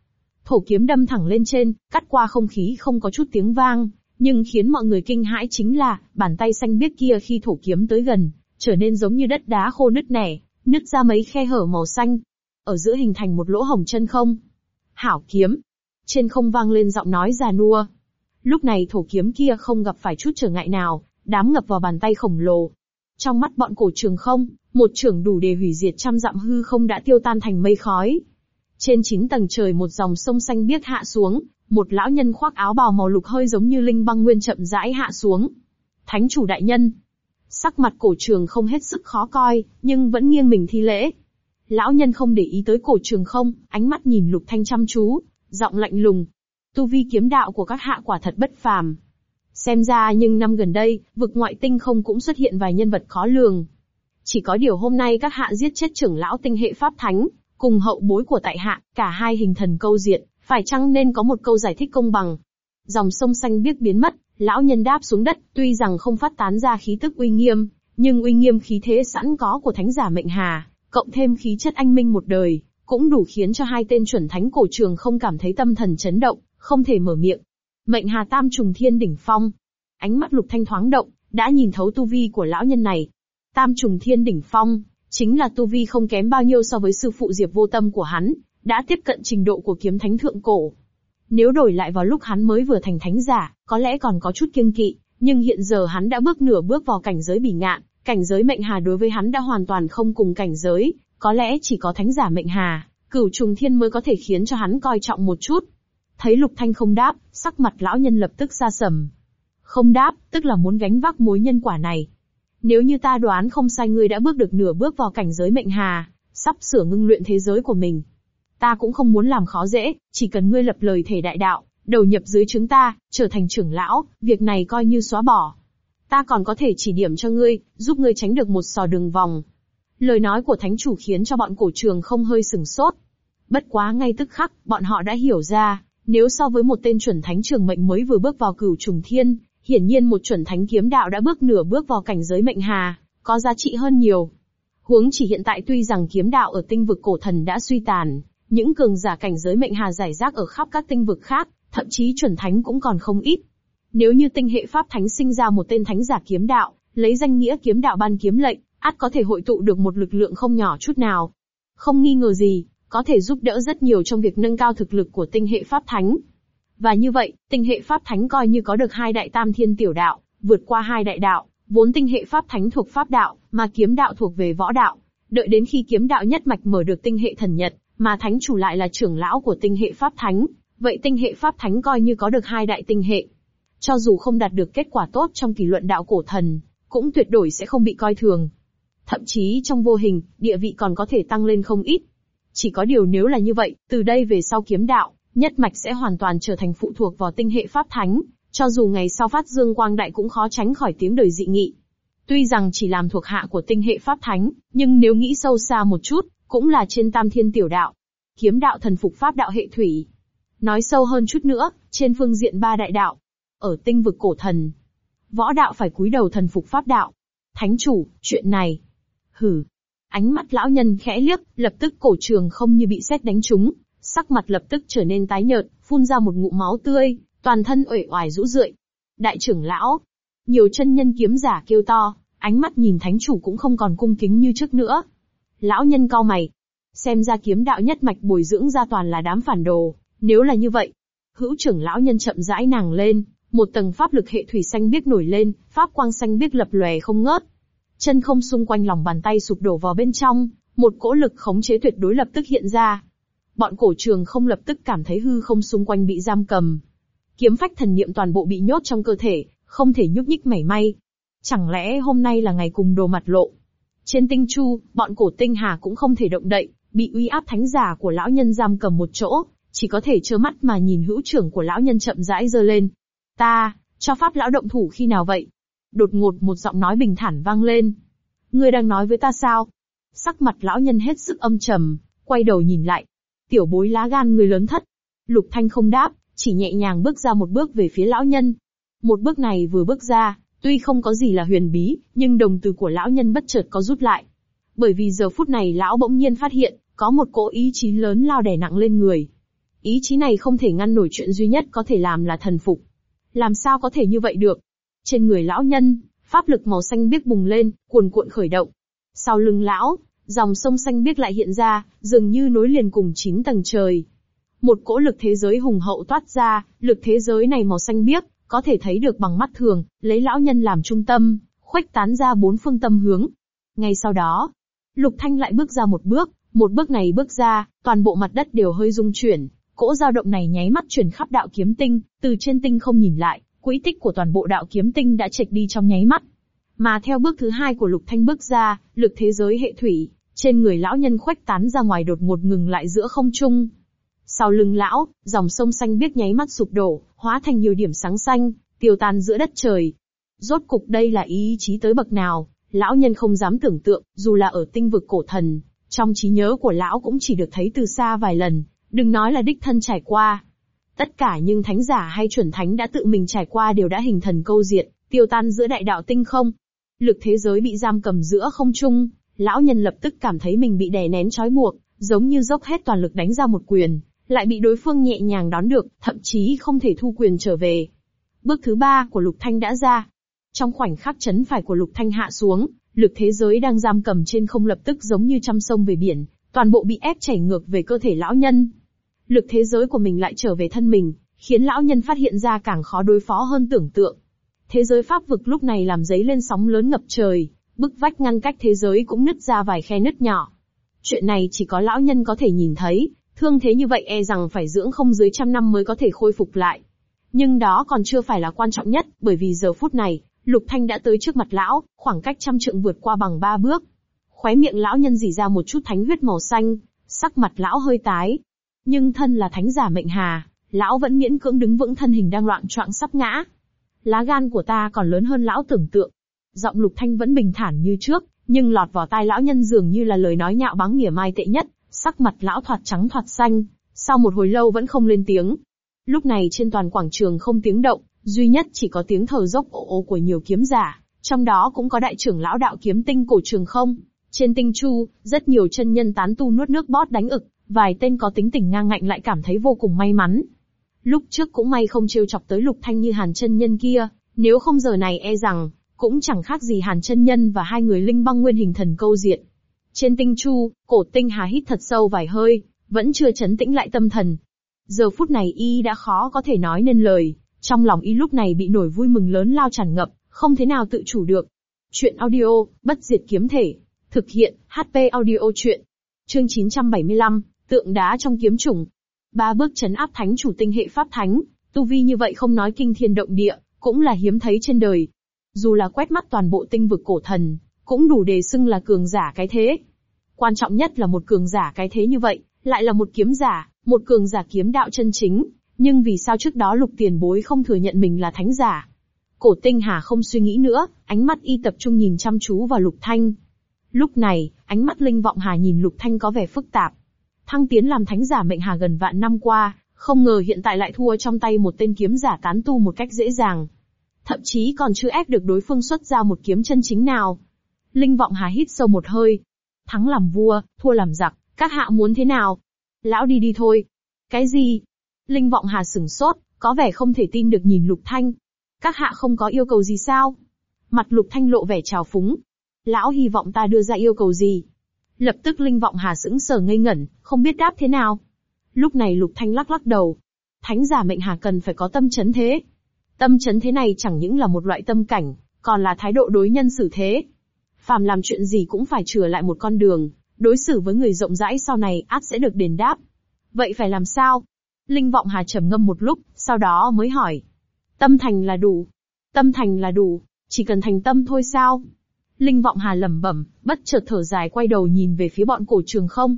Thổ kiếm đâm thẳng lên trên, cắt qua không khí không có chút tiếng vang, nhưng khiến mọi người kinh hãi chính là, bàn tay xanh biếc kia khi thổ kiếm tới gần, trở nên giống như đất đá khô nứt nẻ, nứt ra mấy khe hở màu xanh. Ở giữa hình thành một lỗ hồng chân không. Hảo kiếm. Trên không vang lên giọng nói già nua. Lúc này thổ kiếm kia không gặp phải chút trở ngại nào, đám ngập vào bàn tay khổng lồ. Trong mắt bọn cổ trường không, một trưởng đủ để hủy diệt trăm dặm hư không đã tiêu tan thành mây khói. Trên chín tầng trời một dòng sông xanh biếc hạ xuống, một lão nhân khoác áo bào màu lục hơi giống như linh băng nguyên chậm rãi hạ xuống. Thánh chủ đại nhân. Sắc mặt cổ trường không hết sức khó coi, nhưng vẫn nghiêng mình thi lễ. Lão nhân không để ý tới cổ trường không, ánh mắt nhìn lục thanh chăm chú, giọng lạnh lùng. Tu vi kiếm đạo của các hạ quả thật bất phàm. Xem ra nhưng năm gần đây, vực ngoại tinh không cũng xuất hiện vài nhân vật khó lường. Chỉ có điều hôm nay các hạ giết chết trưởng lão tinh hệ Pháp Thánh, cùng hậu bối của tại hạ, cả hai hình thần câu diện, phải chăng nên có một câu giải thích công bằng. Dòng sông xanh biếc biến mất, lão nhân đáp xuống đất, tuy rằng không phát tán ra khí tức uy nghiêm, nhưng uy nghiêm khí thế sẵn có của thánh giả mệnh hà, cộng thêm khí chất anh minh một đời, cũng đủ khiến cho hai tên chuẩn thánh cổ trường không cảm thấy tâm thần chấn động, không thể mở miệng. Mệnh hà tam trùng thiên đỉnh phong. Ánh mắt lục thanh thoáng động, đã nhìn thấu tu vi của lão nhân này. Tam trùng thiên đỉnh phong, chính là tu vi không kém bao nhiêu so với sư phụ Diệp vô tâm của hắn, đã tiếp cận trình độ của kiếm thánh thượng cổ. Nếu đổi lại vào lúc hắn mới vừa thành thánh giả, có lẽ còn có chút kiêng kỵ, nhưng hiện giờ hắn đã bước nửa bước vào cảnh giới bỉ ngạn, cảnh giới mệnh hà đối với hắn đã hoàn toàn không cùng cảnh giới, có lẽ chỉ có thánh giả mệnh hà, cửu trùng thiên mới có thể khiến cho hắn coi trọng một chút. Thấy Lục Thanh không đáp, sắc mặt lão nhân lập tức xa sầm. Không đáp, tức là muốn gánh vác mối nhân quả này. Nếu như ta đoán không sai ngươi đã bước được nửa bước vào cảnh giới mệnh hà, sắp sửa ngưng luyện thế giới của mình. Ta cũng không muốn làm khó dễ, chỉ cần ngươi lập lời thể đại đạo, đầu nhập dưới chúng ta, trở thành trưởng lão, việc này coi như xóa bỏ. Ta còn có thể chỉ điểm cho ngươi, giúp ngươi tránh được một sò đường vòng. Lời nói của thánh chủ khiến cho bọn cổ trường không hơi sừng sốt. Bất quá ngay tức khắc, bọn họ đã hiểu ra, nếu so với một tên chuẩn thánh trường mệnh mới vừa bước vào cửu trùng thiên, hiển nhiên một chuẩn thánh kiếm đạo đã bước nửa bước vào cảnh giới mệnh hà, có giá trị hơn nhiều. Huống chỉ hiện tại tuy rằng kiếm đạo ở tinh vực cổ thần đã suy tàn, những cường giả cảnh giới mệnh hà giải rác ở khắp các tinh vực khác, thậm chí chuẩn thánh cũng còn không ít. Nếu như tinh hệ pháp thánh sinh ra một tên thánh giả kiếm đạo, lấy danh nghĩa kiếm đạo ban kiếm lệnh, ắt có thể hội tụ được một lực lượng không nhỏ chút nào. Không nghi ngờ gì, có thể giúp đỡ rất nhiều trong việc nâng cao thực lực của tinh hệ pháp thánh. Và như vậy, tinh hệ pháp thánh coi như có được hai đại tam thiên tiểu đạo, vượt qua hai đại đạo, vốn tinh hệ pháp thánh thuộc pháp đạo, mà kiếm đạo thuộc về võ đạo. Đợi đến khi kiếm đạo nhất mạch mở được tinh hệ thần nhật, mà thánh chủ lại là trưởng lão của tinh hệ pháp thánh, vậy tinh hệ pháp thánh coi như có được hai đại tinh hệ. Cho dù không đạt được kết quả tốt trong kỷ luận đạo cổ thần, cũng tuyệt đối sẽ không bị coi thường. Thậm chí trong vô hình, địa vị còn có thể tăng lên không ít. Chỉ có điều nếu là như vậy, từ đây về sau kiếm đạo, nhất mạch sẽ hoàn toàn trở thành phụ thuộc vào tinh hệ pháp thánh, cho dù ngày sau phát dương quang đại cũng khó tránh khỏi tiếng đời dị nghị. Tuy rằng chỉ làm thuộc hạ của tinh hệ pháp thánh, nhưng nếu nghĩ sâu xa một chút, cũng là trên tam thiên tiểu đạo. Kiếm đạo thần phục pháp đạo hệ thủy. Nói sâu hơn chút nữa, trên phương diện ba đại đạo. Ở tinh vực cổ thần, võ đạo phải cúi đầu thần phục pháp đạo. Thánh chủ, chuyện này. Hừ, Ánh mắt lão nhân khẽ liếc, lập tức cổ trường không như bị sét đánh trúng, sắc mặt lập tức trở nên tái nhợt, phun ra một ngụm máu tươi, toàn thân uể oải rũ rượi. Đại trưởng lão, nhiều chân nhân kiếm giả kêu to, ánh mắt nhìn thánh chủ cũng không còn cung kính như trước nữa. Lão nhân cau mày, xem ra kiếm đạo nhất mạch bồi dưỡng ra toàn là đám phản đồ, nếu là như vậy. Hữu trưởng lão nhân chậm rãi nàng lên, một tầng pháp lực hệ thủy xanh biếc nổi lên, pháp quang xanh biếc lập lòe không ngớt. Chân không xung quanh lòng bàn tay sụp đổ vào bên trong, một cỗ lực khống chế tuyệt đối lập tức hiện ra. Bọn cổ trường không lập tức cảm thấy hư không xung quanh bị giam cầm. Kiếm phách thần niệm toàn bộ bị nhốt trong cơ thể, không thể nhúc nhích mảy may. Chẳng lẽ hôm nay là ngày cùng đồ mặt lộ? Trên tinh chu, bọn cổ tinh hà cũng không thể động đậy, bị uy áp thánh giả của lão nhân giam cầm một chỗ, chỉ có thể trơ mắt mà nhìn hữu trưởng của lão nhân chậm rãi giơ lên. Ta, cho pháp lão động thủ khi nào vậy? Đột ngột một giọng nói bình thản vang lên. Ngươi đang nói với ta sao? Sắc mặt lão nhân hết sức âm trầm, quay đầu nhìn lại. Tiểu bối lá gan người lớn thất. Lục Thanh không đáp, chỉ nhẹ nhàng bước ra một bước về phía lão nhân. Một bước này vừa bước ra, tuy không có gì là huyền bí, nhưng đồng từ của lão nhân bất chợt có rút lại. Bởi vì giờ phút này lão bỗng nhiên phát hiện, có một cỗ ý chí lớn lao đè nặng lên người. Ý chí này không thể ngăn nổi chuyện duy nhất có thể làm là thần phục. Làm sao có thể như vậy được? Trên người lão nhân, pháp lực màu xanh biếc bùng lên, cuồn cuộn khởi động. Sau lưng lão, dòng sông xanh biếc lại hiện ra, dường như nối liền cùng chín tầng trời. Một cỗ lực thế giới hùng hậu toát ra, lực thế giới này màu xanh biếc, có thể thấy được bằng mắt thường, lấy lão nhân làm trung tâm, khuếch tán ra bốn phương tâm hướng. Ngay sau đó, Lục Thanh lại bước ra một bước, một bước này bước ra, toàn bộ mặt đất đều hơi rung chuyển, cỗ dao động này nháy mắt chuyển khắp đạo kiếm tinh, từ trên tinh không nhìn lại, quỹ tích của toàn bộ đạo kiếm tinh đã trệch đi trong nháy mắt. Mà theo bước thứ hai của Lục Thanh bước ra, lực thế giới hệ thủy, trên người lão nhân khuếch tán ra ngoài đột ngột ngừng lại giữa không trung. Sau lưng lão, dòng sông xanh biếc nháy mắt sụp đổ, hóa thành nhiều điểm sáng xanh, tiêu tan giữa đất trời. Rốt cục đây là ý chí tới bậc nào, lão nhân không dám tưởng tượng, dù là ở tinh vực cổ thần, trong trí nhớ của lão cũng chỉ được thấy từ xa vài lần, đừng nói là đích thân trải qua. Tất cả nhưng thánh giả hay chuẩn thánh đã tự mình trải qua đều đã hình thần câu diện tiêu tan giữa đại đạo tinh không. Lực thế giới bị giam cầm giữa không trung, lão nhân lập tức cảm thấy mình bị đè nén trói buộc, giống như dốc hết toàn lực đánh ra một quyền, lại bị đối phương nhẹ nhàng đón được, thậm chí không thể thu quyền trở về. Bước thứ ba của Lục Thanh đã ra. Trong khoảnh khắc chấn phải của Lục Thanh hạ xuống, lực thế giới đang giam cầm trên không lập tức giống như trăm sông về biển, toàn bộ bị ép chảy ngược về cơ thể lão nhân. Lực thế giới của mình lại trở về thân mình, khiến lão nhân phát hiện ra càng khó đối phó hơn tưởng tượng. Thế giới pháp vực lúc này làm giấy lên sóng lớn ngập trời, bức vách ngăn cách thế giới cũng nứt ra vài khe nứt nhỏ. Chuyện này chỉ có lão nhân có thể nhìn thấy, thương thế như vậy e rằng phải dưỡng không dưới trăm năm mới có thể khôi phục lại. Nhưng đó còn chưa phải là quan trọng nhất, bởi vì giờ phút này, Lục Thanh đã tới trước mặt lão, khoảng cách trăm trượng vượt qua bằng ba bước. Khóe miệng lão nhân dì ra một chút thánh huyết màu xanh, sắc mặt lão hơi tái. Nhưng thân là thánh giả mệnh hà, lão vẫn miễn cưỡng đứng vững thân hình đang loạn choạng sắp ngã. Lá gan của ta còn lớn hơn lão tưởng tượng. Giọng Lục Thanh vẫn bình thản như trước, nhưng lọt vào tai lão nhân dường như là lời nói nhạo báng mỉa mai tệ nhất, sắc mặt lão thoạt trắng thoạt xanh, sau một hồi lâu vẫn không lên tiếng. Lúc này trên toàn quảng trường không tiếng động, duy nhất chỉ có tiếng thở dốc ồ ồ của nhiều kiếm giả, trong đó cũng có đại trưởng lão đạo kiếm tinh cổ trường không. Trên tinh chu, rất nhiều chân nhân tán tu nuốt nước bót đánh ực, vài tên có tính tình ngang ngạnh lại cảm thấy vô cùng may mắn. Lúc trước cũng may không trêu chọc tới lục thanh như hàn chân nhân kia, nếu không giờ này e rằng, cũng chẳng khác gì hàn chân nhân và hai người linh băng nguyên hình thần câu diện. Trên tinh chu, cổ tinh hà hít thật sâu vài hơi, vẫn chưa chấn tĩnh lại tâm thần. Giờ phút này y đã khó có thể nói nên lời, trong lòng y lúc này bị nổi vui mừng lớn lao tràn ngập, không thế nào tự chủ được. Chuyện audio, bất diệt kiếm thể. Thực hiện, HP audio chuyện. Chương 975, tượng đá trong kiếm chủng. Ba bước chấn áp thánh chủ tinh hệ pháp thánh, tu vi như vậy không nói kinh thiên động địa, cũng là hiếm thấy trên đời. Dù là quét mắt toàn bộ tinh vực cổ thần, cũng đủ để xưng là cường giả cái thế. Quan trọng nhất là một cường giả cái thế như vậy, lại là một kiếm giả, một cường giả kiếm đạo chân chính, nhưng vì sao trước đó lục tiền bối không thừa nhận mình là thánh giả? Cổ tinh hà không suy nghĩ nữa, ánh mắt y tập trung nhìn chăm chú vào lục thanh. Lúc này, ánh mắt linh vọng hà nhìn lục thanh có vẻ phức tạp. Thăng tiến làm thánh giả mệnh hà gần vạn năm qua, không ngờ hiện tại lại thua trong tay một tên kiếm giả tán tu một cách dễ dàng. Thậm chí còn chưa ép được đối phương xuất ra một kiếm chân chính nào. Linh vọng hà hít sâu một hơi. Thắng làm vua, thua làm giặc, các hạ muốn thế nào? Lão đi đi thôi. Cái gì? Linh vọng hà sửng sốt, có vẻ không thể tin được nhìn lục thanh. Các hạ không có yêu cầu gì sao? Mặt lục thanh lộ vẻ trào phúng. Lão hy vọng ta đưa ra yêu cầu gì? Lập tức linh vọng hà sững sờ ngây ngẩn, không biết đáp thế nào. Lúc này lục thanh lắc lắc đầu. Thánh giả mệnh hà cần phải có tâm chấn thế. Tâm chấn thế này chẳng những là một loại tâm cảnh, còn là thái độ đối nhân xử thế. Phàm làm chuyện gì cũng phải chừa lại một con đường, đối xử với người rộng rãi sau này át sẽ được đền đáp. Vậy phải làm sao? Linh vọng hà trầm ngâm một lúc, sau đó mới hỏi. Tâm thành là đủ. Tâm thành là đủ, chỉ cần thành tâm thôi sao? Linh vọng hà lẩm bẩm, bất chợt thở dài quay đầu nhìn về phía bọn cổ trường không.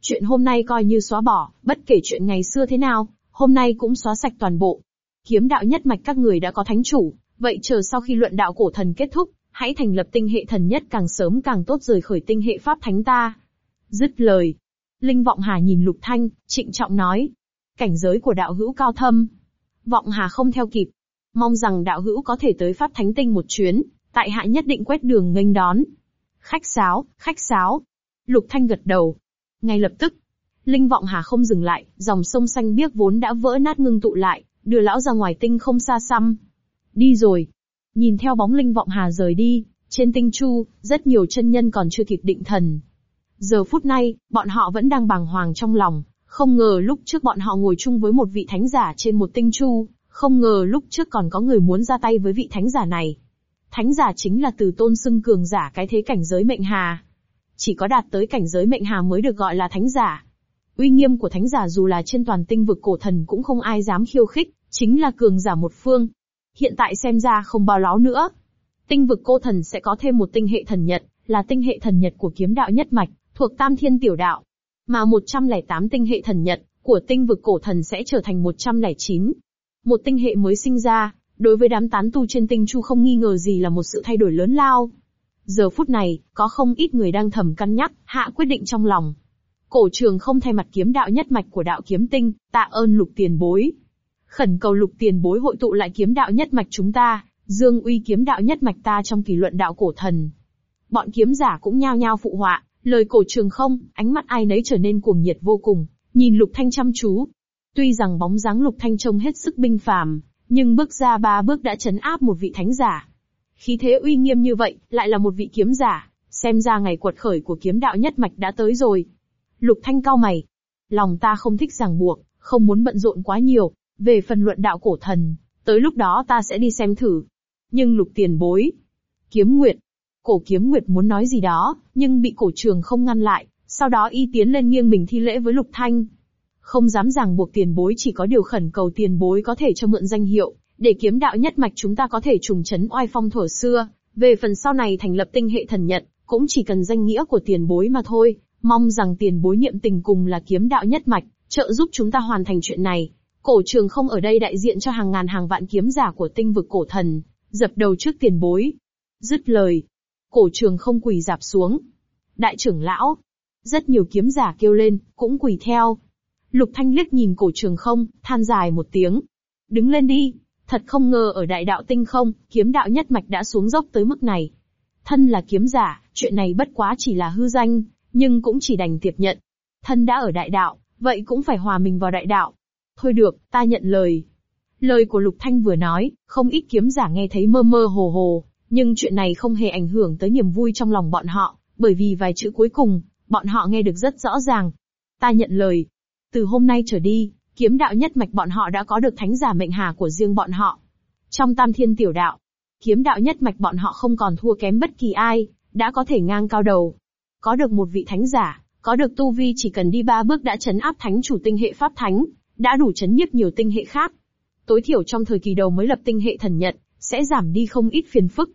Chuyện hôm nay coi như xóa bỏ, bất kể chuyện ngày xưa thế nào, hôm nay cũng xóa sạch toàn bộ. Kiếm đạo nhất mạch các người đã có thánh chủ, vậy chờ sau khi luận đạo cổ thần kết thúc, hãy thành lập tinh hệ thần nhất càng sớm càng tốt rời khởi tinh hệ pháp thánh ta. Dứt lời. Linh vọng hà nhìn lục thanh, trịnh trọng nói, cảnh giới của đạo hữu cao thâm. Vọng Hà không theo kịp. Mong rằng đạo hữu có thể tới Pháp Thánh Tinh một chuyến, tại hạ nhất định quét đường nghênh đón. Khách sáo, khách sáo. Lục Thanh gật đầu. Ngay lập tức, Linh Vọng Hà không dừng lại, dòng sông xanh biếc vốn đã vỡ nát ngưng tụ lại, đưa lão ra ngoài tinh không xa xăm. Đi rồi. Nhìn theo bóng Linh Vọng Hà rời đi, trên tinh chu, rất nhiều chân nhân còn chưa kịp định thần. Giờ phút này, bọn họ vẫn đang bàng hoàng trong lòng, không ngờ lúc trước bọn họ ngồi chung với một vị thánh giả trên một tinh chu, không ngờ lúc trước còn có người muốn ra tay với vị thánh giả này. Thánh giả chính là từ tôn xưng cường giả cái thế cảnh giới mệnh hà. Chỉ có đạt tới cảnh giới mệnh hà mới được gọi là thánh giả. Uy nghiêm của thánh giả dù là trên toàn tinh vực cổ thần cũng không ai dám khiêu khích, chính là cường giả một phương. Hiện tại xem ra không bao láo nữa. Tinh vực cô thần sẽ có thêm một tinh hệ thần nhật, là tinh hệ thần nhật của kiếm đạo nhất mạch, thuộc tam thiên tiểu đạo. Mà 108 tinh hệ thần nhật của tinh vực cổ thần sẽ trở thành 109. Một tinh hệ mới sinh ra, đối với đám tán tu trên tinh chu không nghi ngờ gì là một sự thay đổi lớn lao. Giờ phút này, có không ít người đang thầm cân nhắc, hạ quyết định trong lòng. Cổ trường không thay mặt kiếm đạo nhất mạch của đạo kiếm tinh, tạ ơn lục tiền bối. Khẩn cầu lục tiền bối hội tụ lại kiếm đạo nhất mạch chúng ta, dương uy kiếm đạo nhất mạch ta trong kỳ luận đạo cổ thần. Bọn kiếm giả cũng nhao nhao phụ họa, lời cổ trường không, ánh mắt ai nấy trở nên cuồng nhiệt vô cùng, nhìn lục thanh chăm chú. Tuy rằng bóng dáng lục thanh trông hết sức binh phàm, nhưng bước ra ba bước đã chấn áp một vị thánh giả. Khí thế uy nghiêm như vậy, lại là một vị kiếm giả, xem ra ngày quật khởi của kiếm đạo nhất mạch đã tới rồi. Lục Thanh cao mày. Lòng ta không thích ràng buộc, không muốn bận rộn quá nhiều, về phần luận đạo cổ thần, tới lúc đó ta sẽ đi xem thử. Nhưng lục tiền bối. Kiếm Nguyệt. Cổ kiếm Nguyệt muốn nói gì đó, nhưng bị cổ trường không ngăn lại, sau đó y tiến lên nghiêng mình thi lễ với lục thanh. Không dám ràng buộc tiền bối chỉ có điều khẩn cầu tiền bối có thể cho mượn danh hiệu, để kiếm đạo nhất mạch chúng ta có thể trùng chấn oai phong thổ xưa, về phần sau này thành lập tinh hệ thần nhận cũng chỉ cần danh nghĩa của tiền bối mà thôi, mong rằng tiền bối niệm tình cùng là kiếm đạo nhất mạch, trợ giúp chúng ta hoàn thành chuyện này. Cổ trường không ở đây đại diện cho hàng ngàn hàng vạn kiếm giả của tinh vực cổ thần, dập đầu trước tiền bối. Dứt lời, cổ trường không quỳ dạp xuống. Đại trưởng lão, rất nhiều kiếm giả kêu lên, cũng quỳ theo. Lục Thanh liếc nhìn cổ trường không, than dài một tiếng. Đứng lên đi, thật không ngờ ở đại đạo tinh không, kiếm đạo nhất mạch đã xuống dốc tới mức này. Thân là kiếm giả, chuyện này bất quá chỉ là hư danh, nhưng cũng chỉ đành tiệp nhận. Thân đã ở đại đạo, vậy cũng phải hòa mình vào đại đạo. Thôi được, ta nhận lời. Lời của Lục Thanh vừa nói, không ít kiếm giả nghe thấy mơ mơ hồ hồ, nhưng chuyện này không hề ảnh hưởng tới niềm vui trong lòng bọn họ, bởi vì vài chữ cuối cùng, bọn họ nghe được rất rõ ràng. Ta nhận lời. Từ hôm nay trở đi, kiếm đạo nhất mạch bọn họ đã có được thánh giả mệnh hà của riêng bọn họ. Trong tam thiên tiểu đạo, kiếm đạo nhất mạch bọn họ không còn thua kém bất kỳ ai, đã có thể ngang cao đầu. Có được một vị thánh giả, có được tu vi chỉ cần đi ba bước đã chấn áp thánh chủ tinh hệ pháp thánh, đã đủ chấn nhiếp nhiều tinh hệ khác. Tối thiểu trong thời kỳ đầu mới lập tinh hệ thần nhận, sẽ giảm đi không ít phiền phức.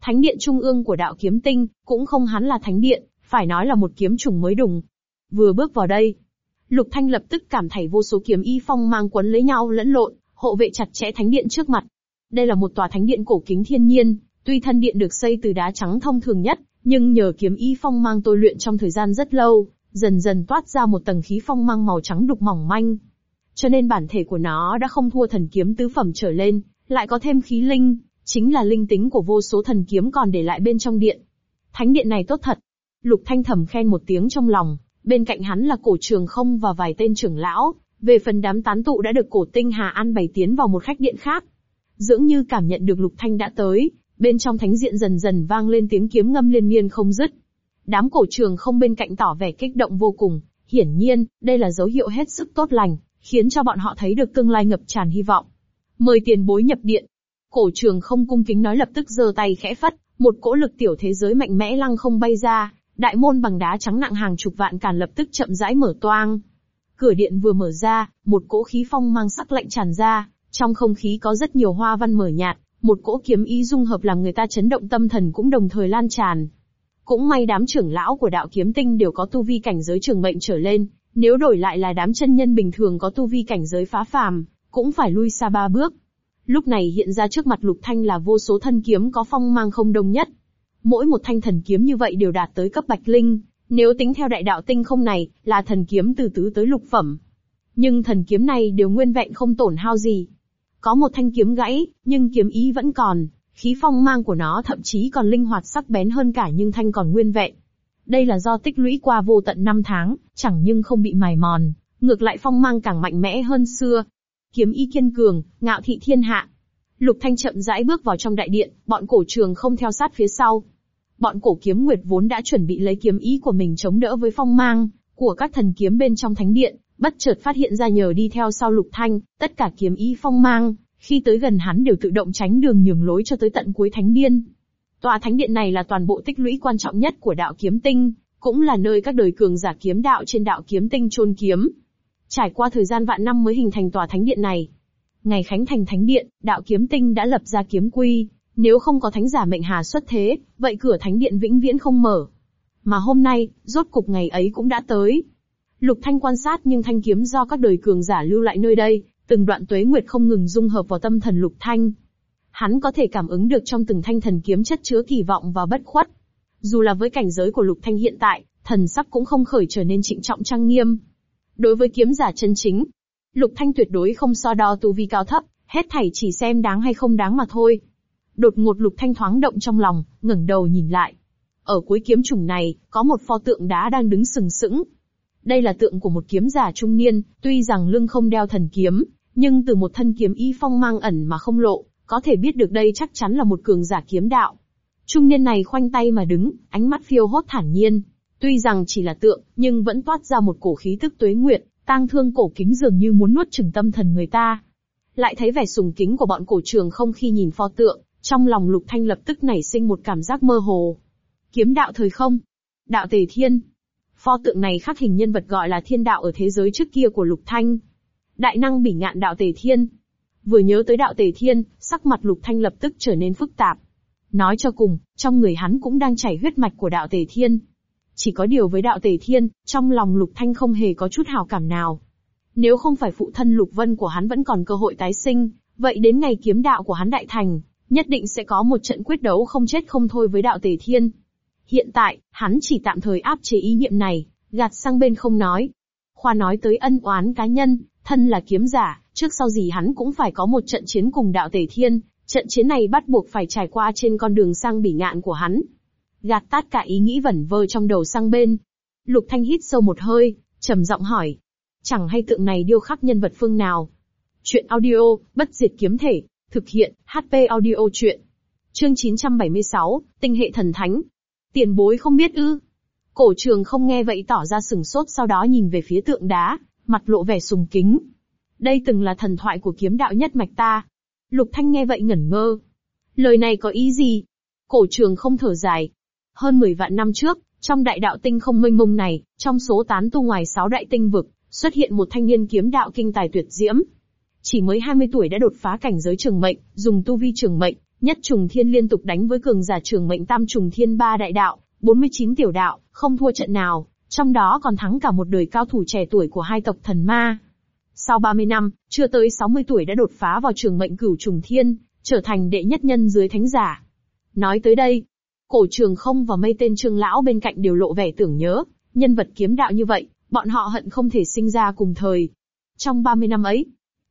Thánh điện trung ương của đạo kiếm tinh, cũng không hắn là thánh điện, phải nói là một kiếm trùng mới đùng. Vừa bước vào đây, Lục Thanh lập tức cảm thấy vô số kiếm y phong mang quấn lấy nhau lẫn lộn, hộ vệ chặt chẽ thánh điện trước mặt. Đây là một tòa thánh điện cổ kính thiên nhiên, tuy thân điện được xây từ đá trắng thông thường nhất, nhưng nhờ kiếm y phong mang tôi luyện trong thời gian rất lâu, dần dần toát ra một tầng khí phong mang màu trắng đục mỏng manh. Cho nên bản thể của nó đã không thua thần kiếm tứ phẩm trở lên, lại có thêm khí linh, chính là linh tính của vô số thần kiếm còn để lại bên trong điện. Thánh điện này tốt thật. Lục Thanh thầm khen một tiếng trong lòng, bên cạnh hắn là cổ trường không và vài tên trưởng lão, về phần đám tán tụ đã được cổ tinh Hà An bày tiến vào một khách điện khác. Dưỡng như cảm nhận được Lục Thanh đã tới, bên trong thánh diện dần dần vang lên tiếng kiếm ngâm liên miên không dứt. Đám cổ trường không bên cạnh tỏ vẻ kích động vô cùng, hiển nhiên, đây là dấu hiệu hết sức tốt lành, khiến cho bọn họ thấy được tương lai ngập tràn hy vọng. Mời tiền bối nhập điện. Cổ trường không cung kính nói lập tức giơ tay khẽ phất, một cỗ lực tiểu thế giới mạnh mẽ lăng không bay ra, đại môn bằng đá trắng nặng hàng chục vạn càn lập tức chậm rãi mở toang. Cửa điện vừa mở ra, một cỗ khí phong mang sắc lạnh tràn ra, trong không khí có rất nhiều hoa văn mở nhạt, một cỗ kiếm ý dung hợp làm người ta chấn động tâm thần cũng đồng thời lan tràn. Cũng may đám trưởng lão của đạo kiếm tinh đều có tu vi cảnh giới trường mệnh trở lên, nếu đổi lại là đám chân nhân bình thường có tu vi cảnh giới phá phàm, cũng phải lui xa ba bước. Lúc này hiện ra trước mặt Lục Thanh là vô số thân kiếm có phong mang không đồng nhất. Mỗi một thanh thần kiếm như vậy đều đạt tới cấp bạch linh, nếu tính theo đại đạo tinh không này, là thần kiếm từ tứ tới lục phẩm. Nhưng thần kiếm này đều nguyên vẹn không tổn hao gì. Có một thanh kiếm gãy, nhưng kiếm ý vẫn còn, khí phong mang của nó thậm chí còn linh hoạt sắc bén hơn cả nhưng thanh còn nguyên vẹn. Đây là do tích lũy qua vô tận năm tháng, chẳng nhưng không bị mài mòn, ngược lại phong mang càng mạnh mẽ hơn xưa. Kiếm ý kiên cường, ngạo thị thiên hạ. Lục Thanh chậm rãi bước vào trong đại điện, bọn cổ trường không theo sát phía sau. Bọn cổ kiếm nguyệt vốn đã chuẩn bị lấy kiếm ý của mình chống đỡ với phong mang của các thần kiếm bên trong thánh điện, bất chợt phát hiện ra nhờ đi theo sau Lục Thanh, tất cả kiếm ý phong mang, khi tới gần hắn đều tự động tránh đường nhường lối cho tới tận cuối thánh điện. Tòa thánh điện này là toàn bộ tích lũy quan trọng nhất của đạo kiếm tinh, cũng là nơi các đời cường giả kiếm đạo trên đạo kiếm tinh chôn kiếm. Trải qua thời gian vạn năm mới hình thành tòa thánh điện này. Ngày khánh thành thánh điện, đạo kiếm tinh đã lập ra kiếm quy, nếu không có thánh giả mệnh hà xuất thế, vậy cửa thánh điện vĩnh viễn không mở. Mà hôm nay, rốt cục ngày ấy cũng đã tới. Lục Thanh quan sát nhưng thanh kiếm do các đời cường giả lưu lại nơi đây, từng đoạn tuế nguyệt không ngừng dung hợp vào tâm thần Lục Thanh. Hắn có thể cảm ứng được trong từng thanh thần kiếm chất chứa kỳ vọng và bất khuất. Dù là với cảnh giới của Lục Thanh hiện tại, thần sắc cũng không khởi trở nên trịnh trọng trang nghiêm. Đối với kiếm giả chân chính, Lục Thanh tuyệt đối không so đo tu vi cao thấp, hết thảy chỉ xem đáng hay không đáng mà thôi. Đột ngột Lục Thanh thoáng động trong lòng, ngẩng đầu nhìn lại. Ở cuối kiếm trùng này, có một pho tượng đá đang đứng sừng sững. Đây là tượng của một kiếm giả trung niên, tuy rằng lưng không đeo thần kiếm, nhưng từ một thân kiếm y phong mang ẩn mà không lộ, có thể biết được đây chắc chắn là một cường giả kiếm đạo. Trung niên này khoanh tay mà đứng, ánh mắt phiêu hốt thản nhiên. Tuy rằng chỉ là tượng, nhưng vẫn toát ra một cổ khí tức tuế nguyện, tang thương cổ kính dường như muốn nuốt chửng tâm thần người ta. Lại thấy vẻ sùng kính của bọn cổ trường không khi nhìn pho tượng, trong lòng lục thanh lập tức nảy sinh một cảm giác mơ hồ. Kiếm đạo thời không? Đạo tề thiên. Pho tượng này khắc hình nhân vật gọi là thiên đạo ở thế giới trước kia của lục thanh. Đại năng bỉ ngạn đạo tề thiên. Vừa nhớ tới đạo tề thiên, sắc mặt lục thanh lập tức trở nên phức tạp. Nói cho cùng, trong người hắn cũng đang chảy huyết mạch của đạo tề thiên. Chỉ có điều với đạo tề thiên, trong lòng lục thanh không hề có chút hào cảm nào. Nếu không phải phụ thân lục vân của hắn vẫn còn cơ hội tái sinh, vậy đến ngày kiếm đạo của hắn đại thành, nhất định sẽ có một trận quyết đấu không chết không thôi với đạo tề thiên. Hiện tại, hắn chỉ tạm thời áp chế ý niệm này, gạt sang bên không nói. Khoa nói tới ân oán cá nhân, thân là kiếm giả, trước sau gì hắn cũng phải có một trận chiến cùng đạo tề thiên, trận chiến này bắt buộc phải trải qua trên con đường sang bỉ ngạn của hắn. Gạt tát cả ý nghĩ vẩn vơ trong đầu sang bên. Lục Thanh hít sâu một hơi, trầm giọng hỏi. Chẳng hay tượng này điêu khắc nhân vật phương nào? Chuyện audio, bất diệt kiếm thể, thực hiện, HP audio chuyện. Chương 976, tinh hệ thần thánh. Tiền bối không biết ư. Cổ trường không nghe vậy tỏ ra sừng sốt sau đó nhìn về phía tượng đá, mặt lộ vẻ sùng kính. Đây từng là thần thoại của kiếm đạo nhất mạch ta. Lục Thanh nghe vậy ngẩn ngơ. Lời này có ý gì? Cổ trường không thở dài. Hơn 10 vạn năm trước, trong đại đạo tinh không mênh mông này, trong số tán tu ngoài sáu đại tinh vực, xuất hiện một thanh niên kiếm đạo kinh tài tuyệt diễm. Chỉ mới 20 tuổi đã đột phá cảnh giới trường mệnh, dùng tu vi trường mệnh, nhất trùng thiên liên tục đánh với cường giả trường mệnh tam trùng thiên ba đại đạo, 49 tiểu đạo, không thua trận nào, trong đó còn thắng cả một đời cao thủ trẻ tuổi của hai tộc thần ma. Sau 30 năm, chưa tới 60 tuổi đã đột phá vào trường mệnh cửu trùng thiên, trở thành đệ nhất nhân dưới thánh giả. Nói tới đây, cổ trường không và mây tên trương lão bên cạnh đều lộ vẻ tưởng nhớ, nhân vật kiếm đạo như vậy, bọn họ hận không thể sinh ra cùng thời. Trong 30 năm ấy,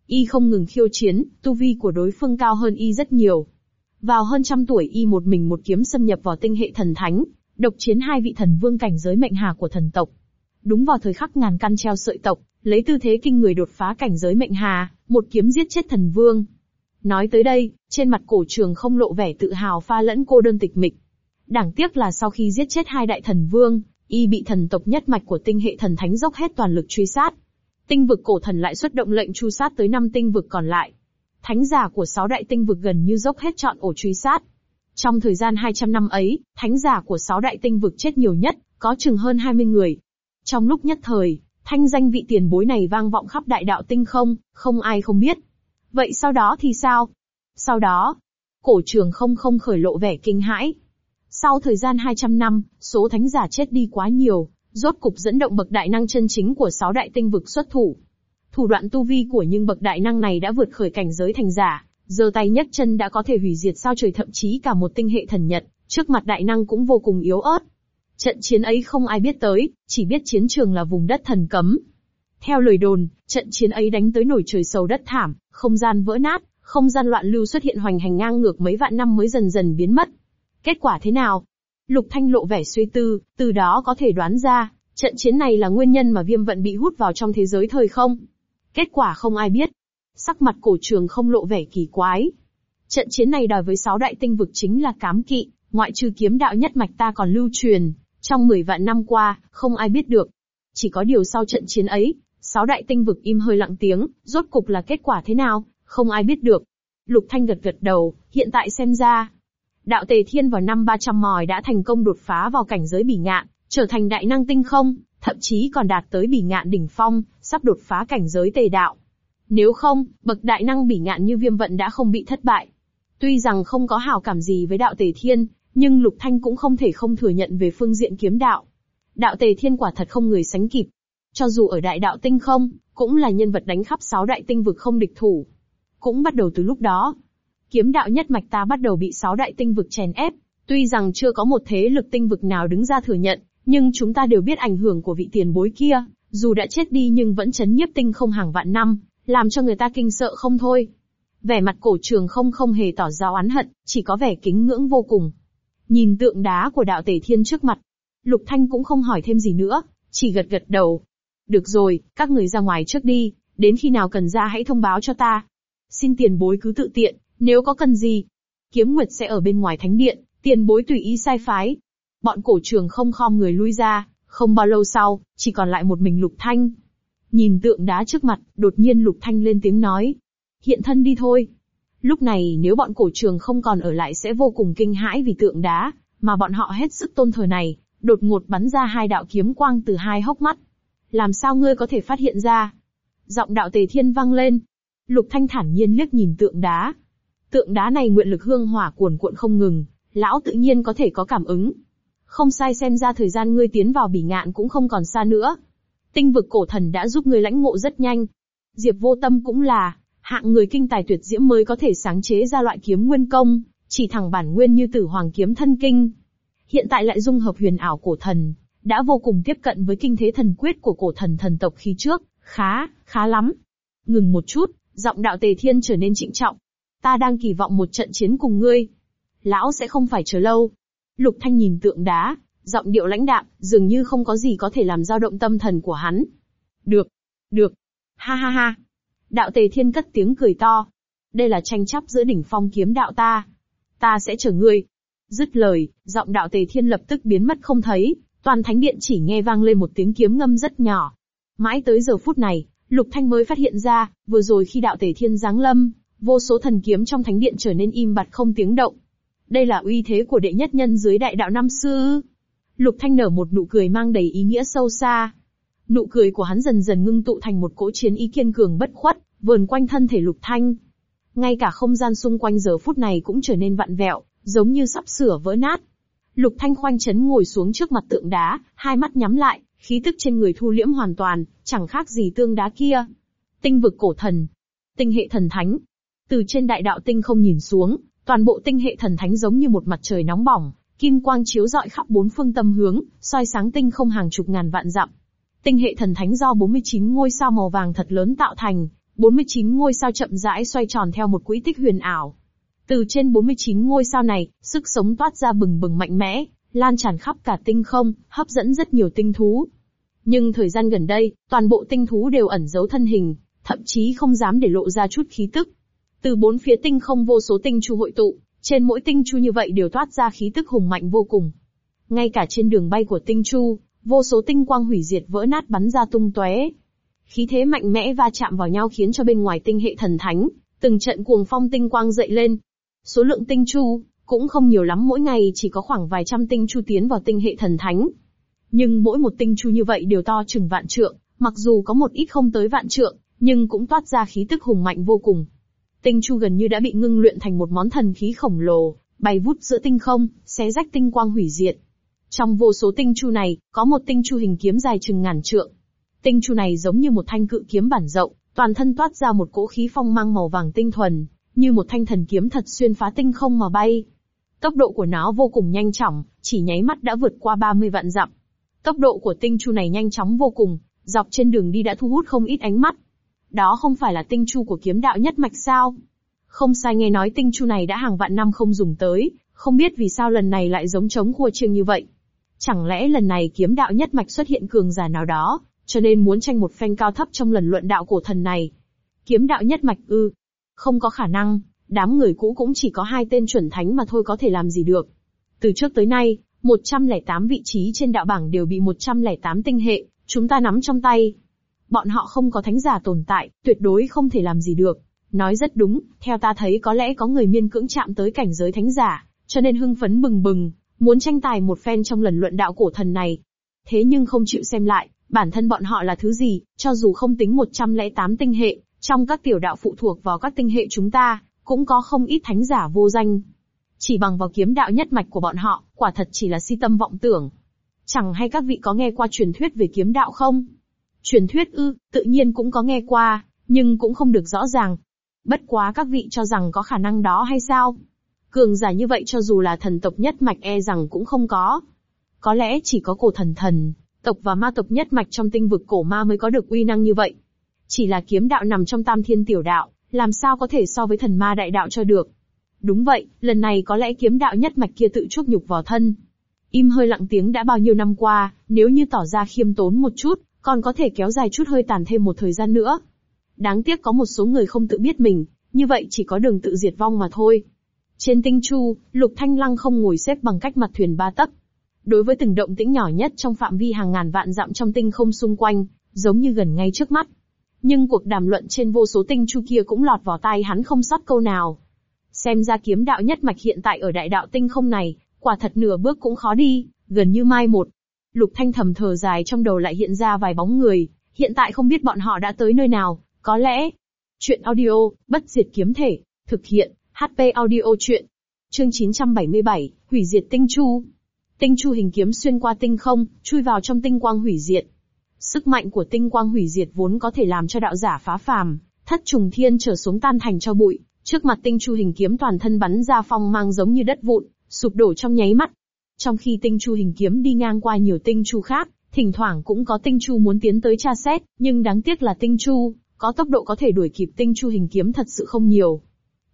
y không ngừng khiêu chiến, tu vi của đối phương cao hơn y rất nhiều. Vào hơn trăm tuổi y một mình một kiếm xâm nhập vào tinh hệ thần thánh, độc chiến hai vị thần vương cảnh giới mệnh hà của thần tộc. Đúng vào thời khắc ngàn căn treo sợi tộc, lấy tư thế kinh người đột phá cảnh giới mệnh hà, một kiếm giết chết thần vương. Nói tới đây, trên mặt cổ trường không lộ vẻ tự hào pha lẫn cô đơn tịch mịch. Đáng tiếc là sau khi giết chết hai đại thần vương, y bị thần tộc nhất mạch của tinh hệ thần thánh dốc hết toàn lực truy sát. Tinh vực cổ thần lại xuất động lệnh tru sát tới năm tinh vực còn lại. Thánh giả của sáu đại tinh vực gần như dốc hết chọn ổ truy sát. Trong thời gian 200 năm ấy, thánh giả của sáu đại tinh vực chết nhiều nhất, có chừng hơn 20 người. Trong lúc nhất thời, thanh danh vị tiền bối này vang vọng khắp đại đạo tinh không, không ai không biết. Vậy sau đó thì sao? Sau đó, cổ trường không không khởi lộ vẻ kinh hãi. Sau thời gian 200 năm, số thánh giả chết đi quá nhiều, rốt cục dẫn động bậc đại năng chân chính của sáu đại tinh vực xuất thủ. Thủ đoạn tu vi của những bậc đại năng này đã vượt khởi cảnh giới thành giả, giơ tay nhấc chân đã có thể hủy diệt sao trời thậm chí cả một tinh hệ thần nhật, trước mặt đại năng cũng vô cùng yếu ớt. Trận chiến ấy không ai biết tới, chỉ biết chiến trường là vùng đất thần cấm. Theo lời đồn, trận chiến ấy đánh tới nổi trời sầu đất thảm, không gian vỡ nát, không gian loạn lưu xuất hiện hoành hành ngang ngược mấy vạn năm mới dần dần biến mất. Kết quả thế nào? Lục Thanh lộ vẻ suy tư, từ đó có thể đoán ra, trận chiến này là nguyên nhân mà viêm vận bị hút vào trong thế giới thời không. Kết quả không ai biết. Sắc mặt cổ trường không lộ vẻ kỳ quái. Trận chiến này đòi với sáu đại tinh vực chính là cám kỵ, ngoại trừ kiếm đạo nhất mạch ta còn lưu truyền, trong 10 vạn năm qua, không ai biết được. Chỉ có điều sau trận chiến ấy, sáu đại tinh vực im hơi lặng tiếng, rốt cục là kết quả thế nào, không ai biết được. Lục Thanh gật gật đầu, hiện tại xem ra. Đạo Tề Thiên vào năm 300 mòi đã thành công đột phá vào cảnh giới bỉ ngạn, trở thành đại năng tinh không, thậm chí còn đạt tới bỉ ngạn đỉnh phong, sắp đột phá cảnh giới tề đạo. Nếu không, bậc đại năng bỉ ngạn như viêm vận đã không bị thất bại. Tuy rằng không có hào cảm gì với đạo Tề Thiên, nhưng Lục Thanh cũng không thể không thừa nhận về phương diện kiếm đạo. Đạo Tề Thiên quả thật không người sánh kịp. Cho dù ở đại đạo tinh không, cũng là nhân vật đánh khắp sáu đại tinh vực không địch thủ. Cũng bắt đầu từ lúc đó kiếm đạo nhất mạch ta bắt đầu bị sáu đại tinh vực chèn ép, tuy rằng chưa có một thế lực tinh vực nào đứng ra thừa nhận, nhưng chúng ta đều biết ảnh hưởng của vị tiền bối kia, dù đã chết đi nhưng vẫn chấn nhiếp tinh không hàng vạn năm, làm cho người ta kinh sợ không thôi. Vẻ mặt cổ trường không không hề tỏ ra oán hận, chỉ có vẻ kính ngưỡng vô cùng. Nhìn tượng đá của đạo tề thiên trước mặt, Lục Thanh cũng không hỏi thêm gì nữa, chỉ gật gật đầu. Được rồi, các người ra ngoài trước đi, đến khi nào cần ra hãy thông báo cho ta. Xin tiền bối cứ tự tiện, nếu có cần gì. Kiếm Nguyệt sẽ ở bên ngoài thánh điện, tiền bối tùy ý sai phái. Bọn cổ trường không khom người lui ra, không bao lâu sau, chỉ còn lại một mình Lục Thanh. Nhìn tượng đá trước mặt, đột nhiên Lục Thanh lên tiếng nói. Hiện thân đi thôi. Lúc này nếu bọn cổ trường không còn ở lại sẽ vô cùng kinh hãi vì tượng đá, mà bọn họ hết sức tôn thờ này, đột ngột bắn ra hai đạo kiếm quang từ hai hốc mắt. Làm sao ngươi có thể phát hiện ra? Giọng đạo tề thiên vang lên. Lục Thanh thản nhiên liếc nhìn tượng đá. Tượng đá này nguyện lực hương hỏa cuồn cuộn không ngừng, lão tự nhiên có thể có cảm ứng. Không sai xem ra thời gian ngươi tiến vào bỉ ngạn cũng không còn xa nữa. Tinh vực cổ thần đã giúp ngươi lãnh ngộ rất nhanh. Diệp vô tâm cũng là, hạng người kinh tài tuyệt diễm mới có thể sáng chế ra loại kiếm nguyên công, chỉ thẳng bản nguyên như tử hoàng kiếm thân kinh. Hiện tại lại dung hợp huyền ảo cổ thần, đã vô cùng tiếp cận với kinh thế thần quyết của cổ thần thần tộc khi trước, khá, khá lắm. Ngừng một chút, giọng đạo tề thiên trở nên trịnh trọng. Ta đang kỳ vọng một trận chiến cùng ngươi. Lão sẽ không phải chờ lâu. Lục Thanh nhìn tượng đá, giọng điệu lãnh đạm, dường như không có gì có thể làm dao động tâm thần của hắn. Được, được, ha ha ha. Đạo tề thiên cất tiếng cười to. Đây là tranh chấp giữa đỉnh phong kiếm đạo ta. Ta sẽ chờ ngươi. Dứt lời, giọng đạo tề thiên lập tức biến mất không thấy, toàn thánh điện chỉ nghe vang lên một tiếng kiếm ngâm rất nhỏ. Mãi tới giờ phút này, Lục Thanh mới phát hiện ra, vừa rồi khi đạo tề thiên giáng lâm, vô số thần kiếm trong thánh điện trở nên im bặt không tiếng động. Đây là uy thế của đệ nhất nhân dưới đại đạo năm sư. Lục Thanh nở một nụ cười mang đầy ý nghĩa sâu xa. Nụ cười của hắn dần dần ngưng tụ thành một cỗ chiến ý kiên cường bất khuất, vờn quanh thân thể Lục Thanh. Ngay cả không gian xung quanh giờ phút này cũng trở nên vặn vẹo, giống như sắp sửa vỡ nát. Lục Thanh khoanh chấn ngồi xuống trước mặt tượng đá, hai mắt nhắm lại, khí tức trên người thu liễm hoàn toàn, chẳng khác gì tương đá kia. Tinh vực cổ thần, tinh hệ thần thánh. Từ trên đại đạo tinh không nhìn xuống, toàn bộ tinh hệ thần thánh giống như một mặt trời nóng bỏng, kim quang chiếu rọi khắp bốn phương tâm hướng, soi sáng tinh không hàng chục ngàn vạn dặm. Tinh hệ thần thánh do 49 ngôi sao màu vàng thật lớn tạo thành, 49 ngôi sao chậm rãi xoay tròn theo một quỹ tích huyền ảo. Từ trên 49 ngôi sao này, sức sống toát ra bừng bừng mạnh mẽ, lan tràn khắp cả tinh không, hấp dẫn rất nhiều tinh thú. Nhưng thời gian gần đây, toàn bộ tinh thú đều ẩn giấu thân hình, thậm chí không dám để lộ ra chút khí tức. Từ bốn phía tinh không vô số tinh chu hội tụ, trên mỗi tinh chu như vậy đều toát ra khí tức hùng mạnh vô cùng. Ngay cả trên đường bay của tinh chu, vô số tinh quang hủy diệt vỡ nát bắn ra tung tóe. Khí thế mạnh mẽ va chạm vào nhau khiến cho bên ngoài tinh hệ thần thánh, từng trận cuồng phong tinh quang dậy lên. Số lượng tinh chu, cũng không nhiều lắm mỗi ngày chỉ có khoảng vài trăm tinh chu tiến vào tinh hệ thần thánh. Nhưng mỗi một tinh chu như vậy đều to chừng vạn trượng, mặc dù có một ít không tới vạn trượng, nhưng cũng toát ra khí tức hùng mạnh vô cùng. Tinh chu gần như đã bị ngưng luyện thành một món thần khí khổng lồ, bay vút giữa tinh không, xé rách tinh quang hủy diệt. Trong vô số tinh chu này, có một tinh chu hình kiếm dài chừng ngàn trượng. Tinh chu này giống như một thanh cự kiếm bản rộng, toàn thân toát ra một cỗ khí phong mang màu vàng tinh thuần, như một thanh thần kiếm thật xuyên phá tinh không mà bay. Tốc độ của nó vô cùng nhanh chóng, chỉ nháy mắt đã vượt qua 30 vạn dặm. Tốc độ của tinh chu này nhanh chóng vô cùng, dọc trên đường đi đã thu hút không ít ánh mắt. Đó không phải là tinh chu của kiếm đạo nhất mạch sao? Không sai nghe nói tinh chu này đã hàng vạn năm không dùng tới, không biết vì sao lần này lại giống trống khua chiêng như vậy. Chẳng lẽ lần này kiếm đạo nhất mạch xuất hiện cường giả nào đó, cho nên muốn tranh một phen cao thấp trong lần luận đạo cổ thần này. Kiếm đạo nhất mạch ư. Không có khả năng, đám người cũ cũng chỉ có hai tên chuẩn thánh mà thôi có thể làm gì được. Từ trước tới nay, 108 vị trí trên đạo bảng đều bị 108 tinh hệ, chúng ta nắm trong tay. Bọn họ không có thánh giả tồn tại, tuyệt đối không thể làm gì được. Nói rất đúng, theo ta thấy có lẽ có người miên cưỡng chạm tới cảnh giới thánh giả, cho nên hưng phấn bừng bừng, muốn tranh tài một phen trong lần luận đạo cổ thần này. Thế nhưng không chịu xem lại, bản thân bọn họ là thứ gì, cho dù không tính 108 tinh hệ, trong các tiểu đạo phụ thuộc vào các tinh hệ chúng ta, cũng có không ít thánh giả vô danh. Chỉ bằng vào kiếm đạo nhất mạch của bọn họ, quả thật chỉ là si tâm vọng tưởng. Chẳng hay các vị có nghe qua truyền thuyết về kiếm đạo không? Truyền thuyết ư, tự nhiên cũng có nghe qua, nhưng cũng không được rõ ràng. Bất quá các vị cho rằng có khả năng đó hay sao? Cường giả như vậy cho dù là thần tộc nhất mạch e rằng cũng không có. Có lẽ chỉ có cổ thần thần, tộc và ma tộc nhất mạch trong tinh vực cổ ma mới có được uy năng như vậy. Chỉ là kiếm đạo nằm trong tam thiên tiểu đạo, làm sao có thể so với thần ma đại đạo cho được. Đúng vậy, lần này có lẽ kiếm đạo nhất mạch kia tự chuốc nhục vào thân. Im hơi lặng tiếng đã bao nhiêu năm qua, nếu như tỏ ra khiêm tốn một chút, còn có thể kéo dài chút hơi tàn thêm một thời gian nữa. Đáng tiếc có một số người không tự biết mình, như vậy chỉ có đường tự diệt vong mà thôi. Trên tinh chu, Lục Thanh Lăng không ngồi xếp bằng cách mặt thuyền ba tấc. Đối với từng động tĩnh nhỏ nhất trong phạm vi hàng ngàn vạn dặm trong tinh không xung quanh, giống như gần ngay trước mắt. Nhưng cuộc đàm luận trên vô số tinh chu kia cũng lọt vào tai hắn không sót câu nào. Xem ra kiếm đạo nhất mạch hiện tại ở đại đạo tinh không này, quả thật nửa bước cũng khó đi, gần như mai một. Lục Thanh thầm thở dài trong đầu lại hiện ra vài bóng người, hiện tại không biết bọn họ đã tới nơi nào, có lẽ. Chuyện audio, bất diệt kiếm thể, thực hiện, HP audio chuyện. Chương 977, hủy diệt tinh chu. Tinh chu hình kiếm xuyên qua tinh không, chui vào trong tinh quang hủy diệt. Sức mạnh của tinh quang hủy diệt vốn có thể làm cho đạo giả phá phàm, thất trùng thiên trở xuống tan thành cho bụi, trước mặt tinh chu hình kiếm toàn thân bắn ra phong mang giống như đất vụn, sụp đổ trong nháy mắt. Trong khi tinh chu hình kiếm đi ngang qua nhiều tinh chu khác, thỉnh thoảng cũng có tinh chu muốn tiến tới tra xét, nhưng đáng tiếc là tinh chu, có tốc độ có thể đuổi kịp tinh chu hình kiếm thật sự không nhiều.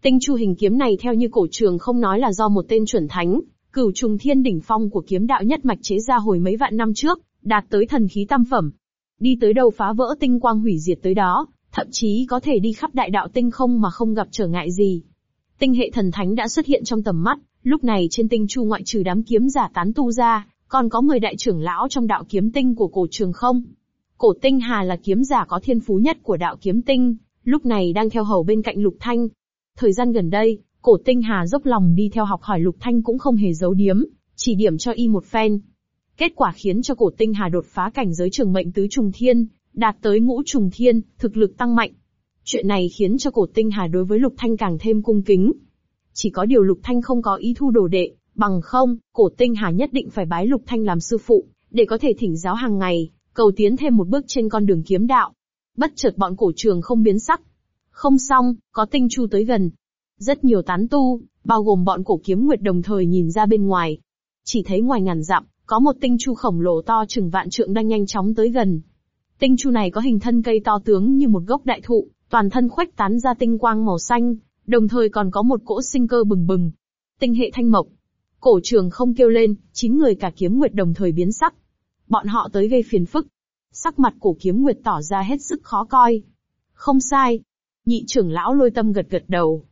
Tinh chu hình kiếm này theo như cổ trường không nói là do một tên chuẩn thánh, cửu trùng thiên đỉnh phong của kiếm đạo nhất mạch chế ra hồi mấy vạn năm trước, đạt tới thần khí tam phẩm. Đi tới đâu phá vỡ tinh quang hủy diệt tới đó, thậm chí có thể đi khắp đại đạo tinh không mà không gặp trở ngại gì. Tinh hệ thần thánh đã xuất hiện trong tầm mắt, lúc này trên tinh chu ngoại trừ đám kiếm giả tán tu ra, còn có 10 đại trưởng lão trong đạo kiếm tinh của cổ trường không. Cổ tinh hà là kiếm giả có thiên phú nhất của đạo kiếm tinh, lúc này đang theo hầu bên cạnh lục thanh. Thời gian gần đây, cổ tinh hà dốc lòng đi theo học hỏi lục thanh cũng không hề giấu điếm, chỉ điểm cho y một phen. Kết quả khiến cho cổ tinh hà đột phá cảnh giới trường mệnh tứ trùng thiên, đạt tới ngũ trùng thiên, thực lực tăng mạnh. Chuyện này khiến cho cổ tinh hà đối với lục thanh càng thêm cung kính. Chỉ có điều lục thanh không có ý thu đồ đệ, bằng không, cổ tinh hà nhất định phải bái lục thanh làm sư phụ, để có thể thỉnh giáo hàng ngày, cầu tiến thêm một bước trên con đường kiếm đạo. Bất chợt bọn cổ trường không biến sắc. Không xong, có tinh chu tới gần. Rất nhiều tán tu, bao gồm bọn cổ kiếm nguyệt đồng thời nhìn ra bên ngoài. Chỉ thấy ngoài ngàn dặm, có một tinh chu khổng lồ to chừng vạn trượng đang nhanh chóng tới gần. Tinh chu này có hình thân cây to tướng như một gốc đại thụ, toàn thân khuếch tán ra tinh quang màu xanh, đồng thời còn có một cỗ sinh cơ bừng bừng. Tinh hệ thanh mộc. Cổ trường không kêu lên, chín người cả kiếm nguyệt đồng thời biến sắc. Bọn họ tới gây phiền phức. Sắc mặt cổ kiếm nguyệt tỏ ra hết sức khó coi. Không sai. Nhị trưởng lão lôi tâm gật gật đầu.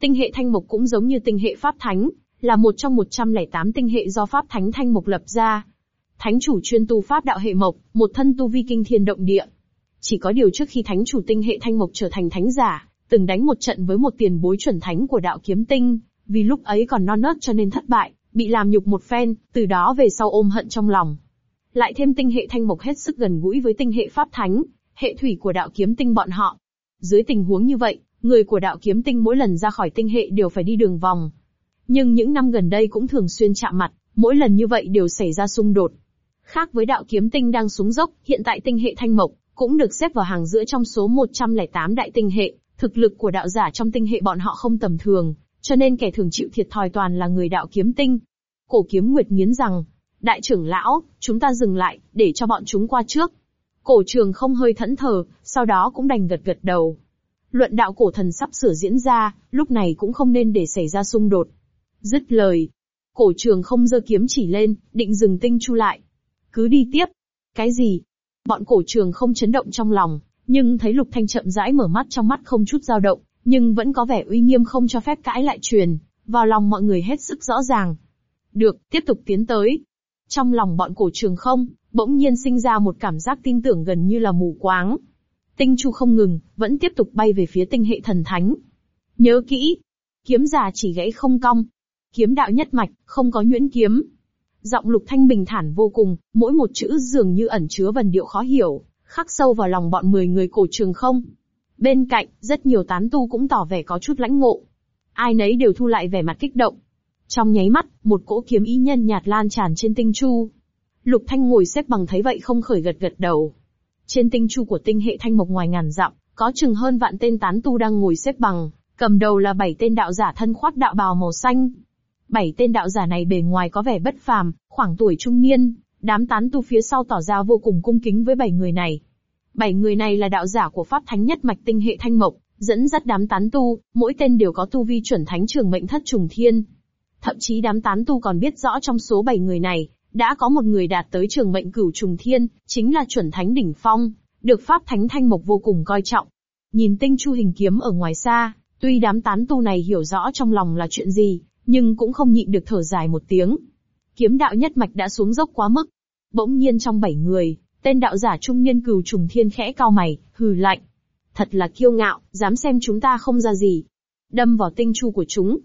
Tinh hệ thanh mộc cũng giống như tinh hệ pháp thánh, là một trong 108 tinh hệ do pháp thánh thanh mộc lập ra. Thánh chủ chuyên tu pháp đạo hệ mộc, một thân tu vi kinh thiên động địa. Chỉ có điều trước khi thánh chủ tinh hệ thanh mộc trở thành thánh giả, từng đánh một trận với một tiền bối chuẩn thánh của đạo kiếm tinh, vì lúc ấy còn non nớt cho nên thất bại, bị làm nhục một phen, từ đó về sau ôm hận trong lòng. Lại thêm tinh hệ thanh mộc hết sức gần gũi với tinh hệ pháp thánh, hệ thủy của đạo kiếm tinh bọn họ. Dưới tình huống như vậy, người của đạo kiếm tinh mỗi lần ra khỏi tinh hệ đều phải đi đường vòng. Nhưng những năm gần đây cũng thường xuyên chạm mặt, mỗi lần như vậy đều xảy ra xung đột. Khác với đạo kiếm tinh đang xuống dốc, hiện tại tinh hệ thanh mộc cũng được xếp vào hàng giữa trong số 108 đại tinh hệ, thực lực của đạo giả trong tinh hệ bọn họ không tầm thường, cho nên kẻ thường chịu thiệt thòi toàn là người đạo kiếm tinh. Cổ kiếm nguyệt nghiến rằng, đại trưởng lão, chúng ta dừng lại, để cho bọn chúng qua trước. Cổ trường không hơi thẫn thờ, sau đó cũng đành gật gật đầu. Luận đạo cổ thần sắp sửa diễn ra, lúc này cũng không nên để xảy ra xung đột. Dứt lời. Cổ trường không giơ kiếm chỉ lên, định dừng tinh chu lại. Cứ đi tiếp. Cái gì? Bọn cổ trường không chấn động trong lòng, nhưng thấy Lục Thanh chậm rãi mở mắt trong mắt không chút dao động, nhưng vẫn có vẻ uy nghiêm không cho phép cãi lại truyền, vào lòng mọi người hết sức rõ ràng. Được, tiếp tục tiến tới. Trong lòng bọn cổ trường không, bỗng nhiên sinh ra một cảm giác tin tưởng gần như là mù quáng. Tinh chu không ngừng, vẫn tiếp tục bay về phía tinh hệ thần thánh. Nhớ kỹ, kiếm giả chỉ gãy không cong. Kiếm đạo nhất mạch, không có nhuyễn kiếm. Giọng lục thanh bình thản vô cùng, mỗi một chữ dường như ẩn chứa vần điệu khó hiểu, khắc sâu vào lòng bọn 10 người cổ trường không. Bên cạnh, rất nhiều tán tu cũng tỏ vẻ có chút lãnh ngộ. Ai nấy đều thu lại vẻ mặt kích động. Trong nháy mắt, một cỗ kiếm ý nhân nhạt lan tràn trên tinh chu. Lục Thanh ngồi xếp bằng thấy vậy không khởi gật gật đầu. Trên tinh chu của tinh hệ thanh mộc ngoài ngàn dặm, có chừng hơn vạn tên tán tu đang ngồi xếp bằng, cầm đầu là bảy tên đạo giả thân khoác đạo bào màu xanh. Bảy tên đạo giả này bề ngoài có vẻ bất phàm, khoảng tuổi trung niên, đám tán tu phía sau tỏ ra vô cùng cung kính với bảy người này. Bảy người này là đạo giả của pháp thánh nhất mạch tinh hệ thanh mộc, dẫn dắt đám tán tu, mỗi tên đều có tu vi chuẩn thánh trường mệnh thất trùng thiên. Thậm chí đám tán tu còn biết rõ trong số bảy người này, đã có một người đạt tới trường mệnh cửu trùng thiên, chính là chuẩn thánh đỉnh phong, được pháp thánh thanh mộc vô cùng coi trọng. Nhìn tinh chu hình kiếm ở ngoài xa, tuy đám tán tu này hiểu rõ trong lòng là chuyện gì, nhưng cũng không nhịn được thở dài một tiếng. Kiếm đạo nhất mạch đã xuống dốc quá mức. Bỗng nhiên trong bảy người, tên đạo giả trung niên cửu trùng thiên khẽ cao mày, hừ lạnh. Thật là kiêu ngạo, dám xem chúng ta không ra gì. Đâm vào tinh chu của chúng.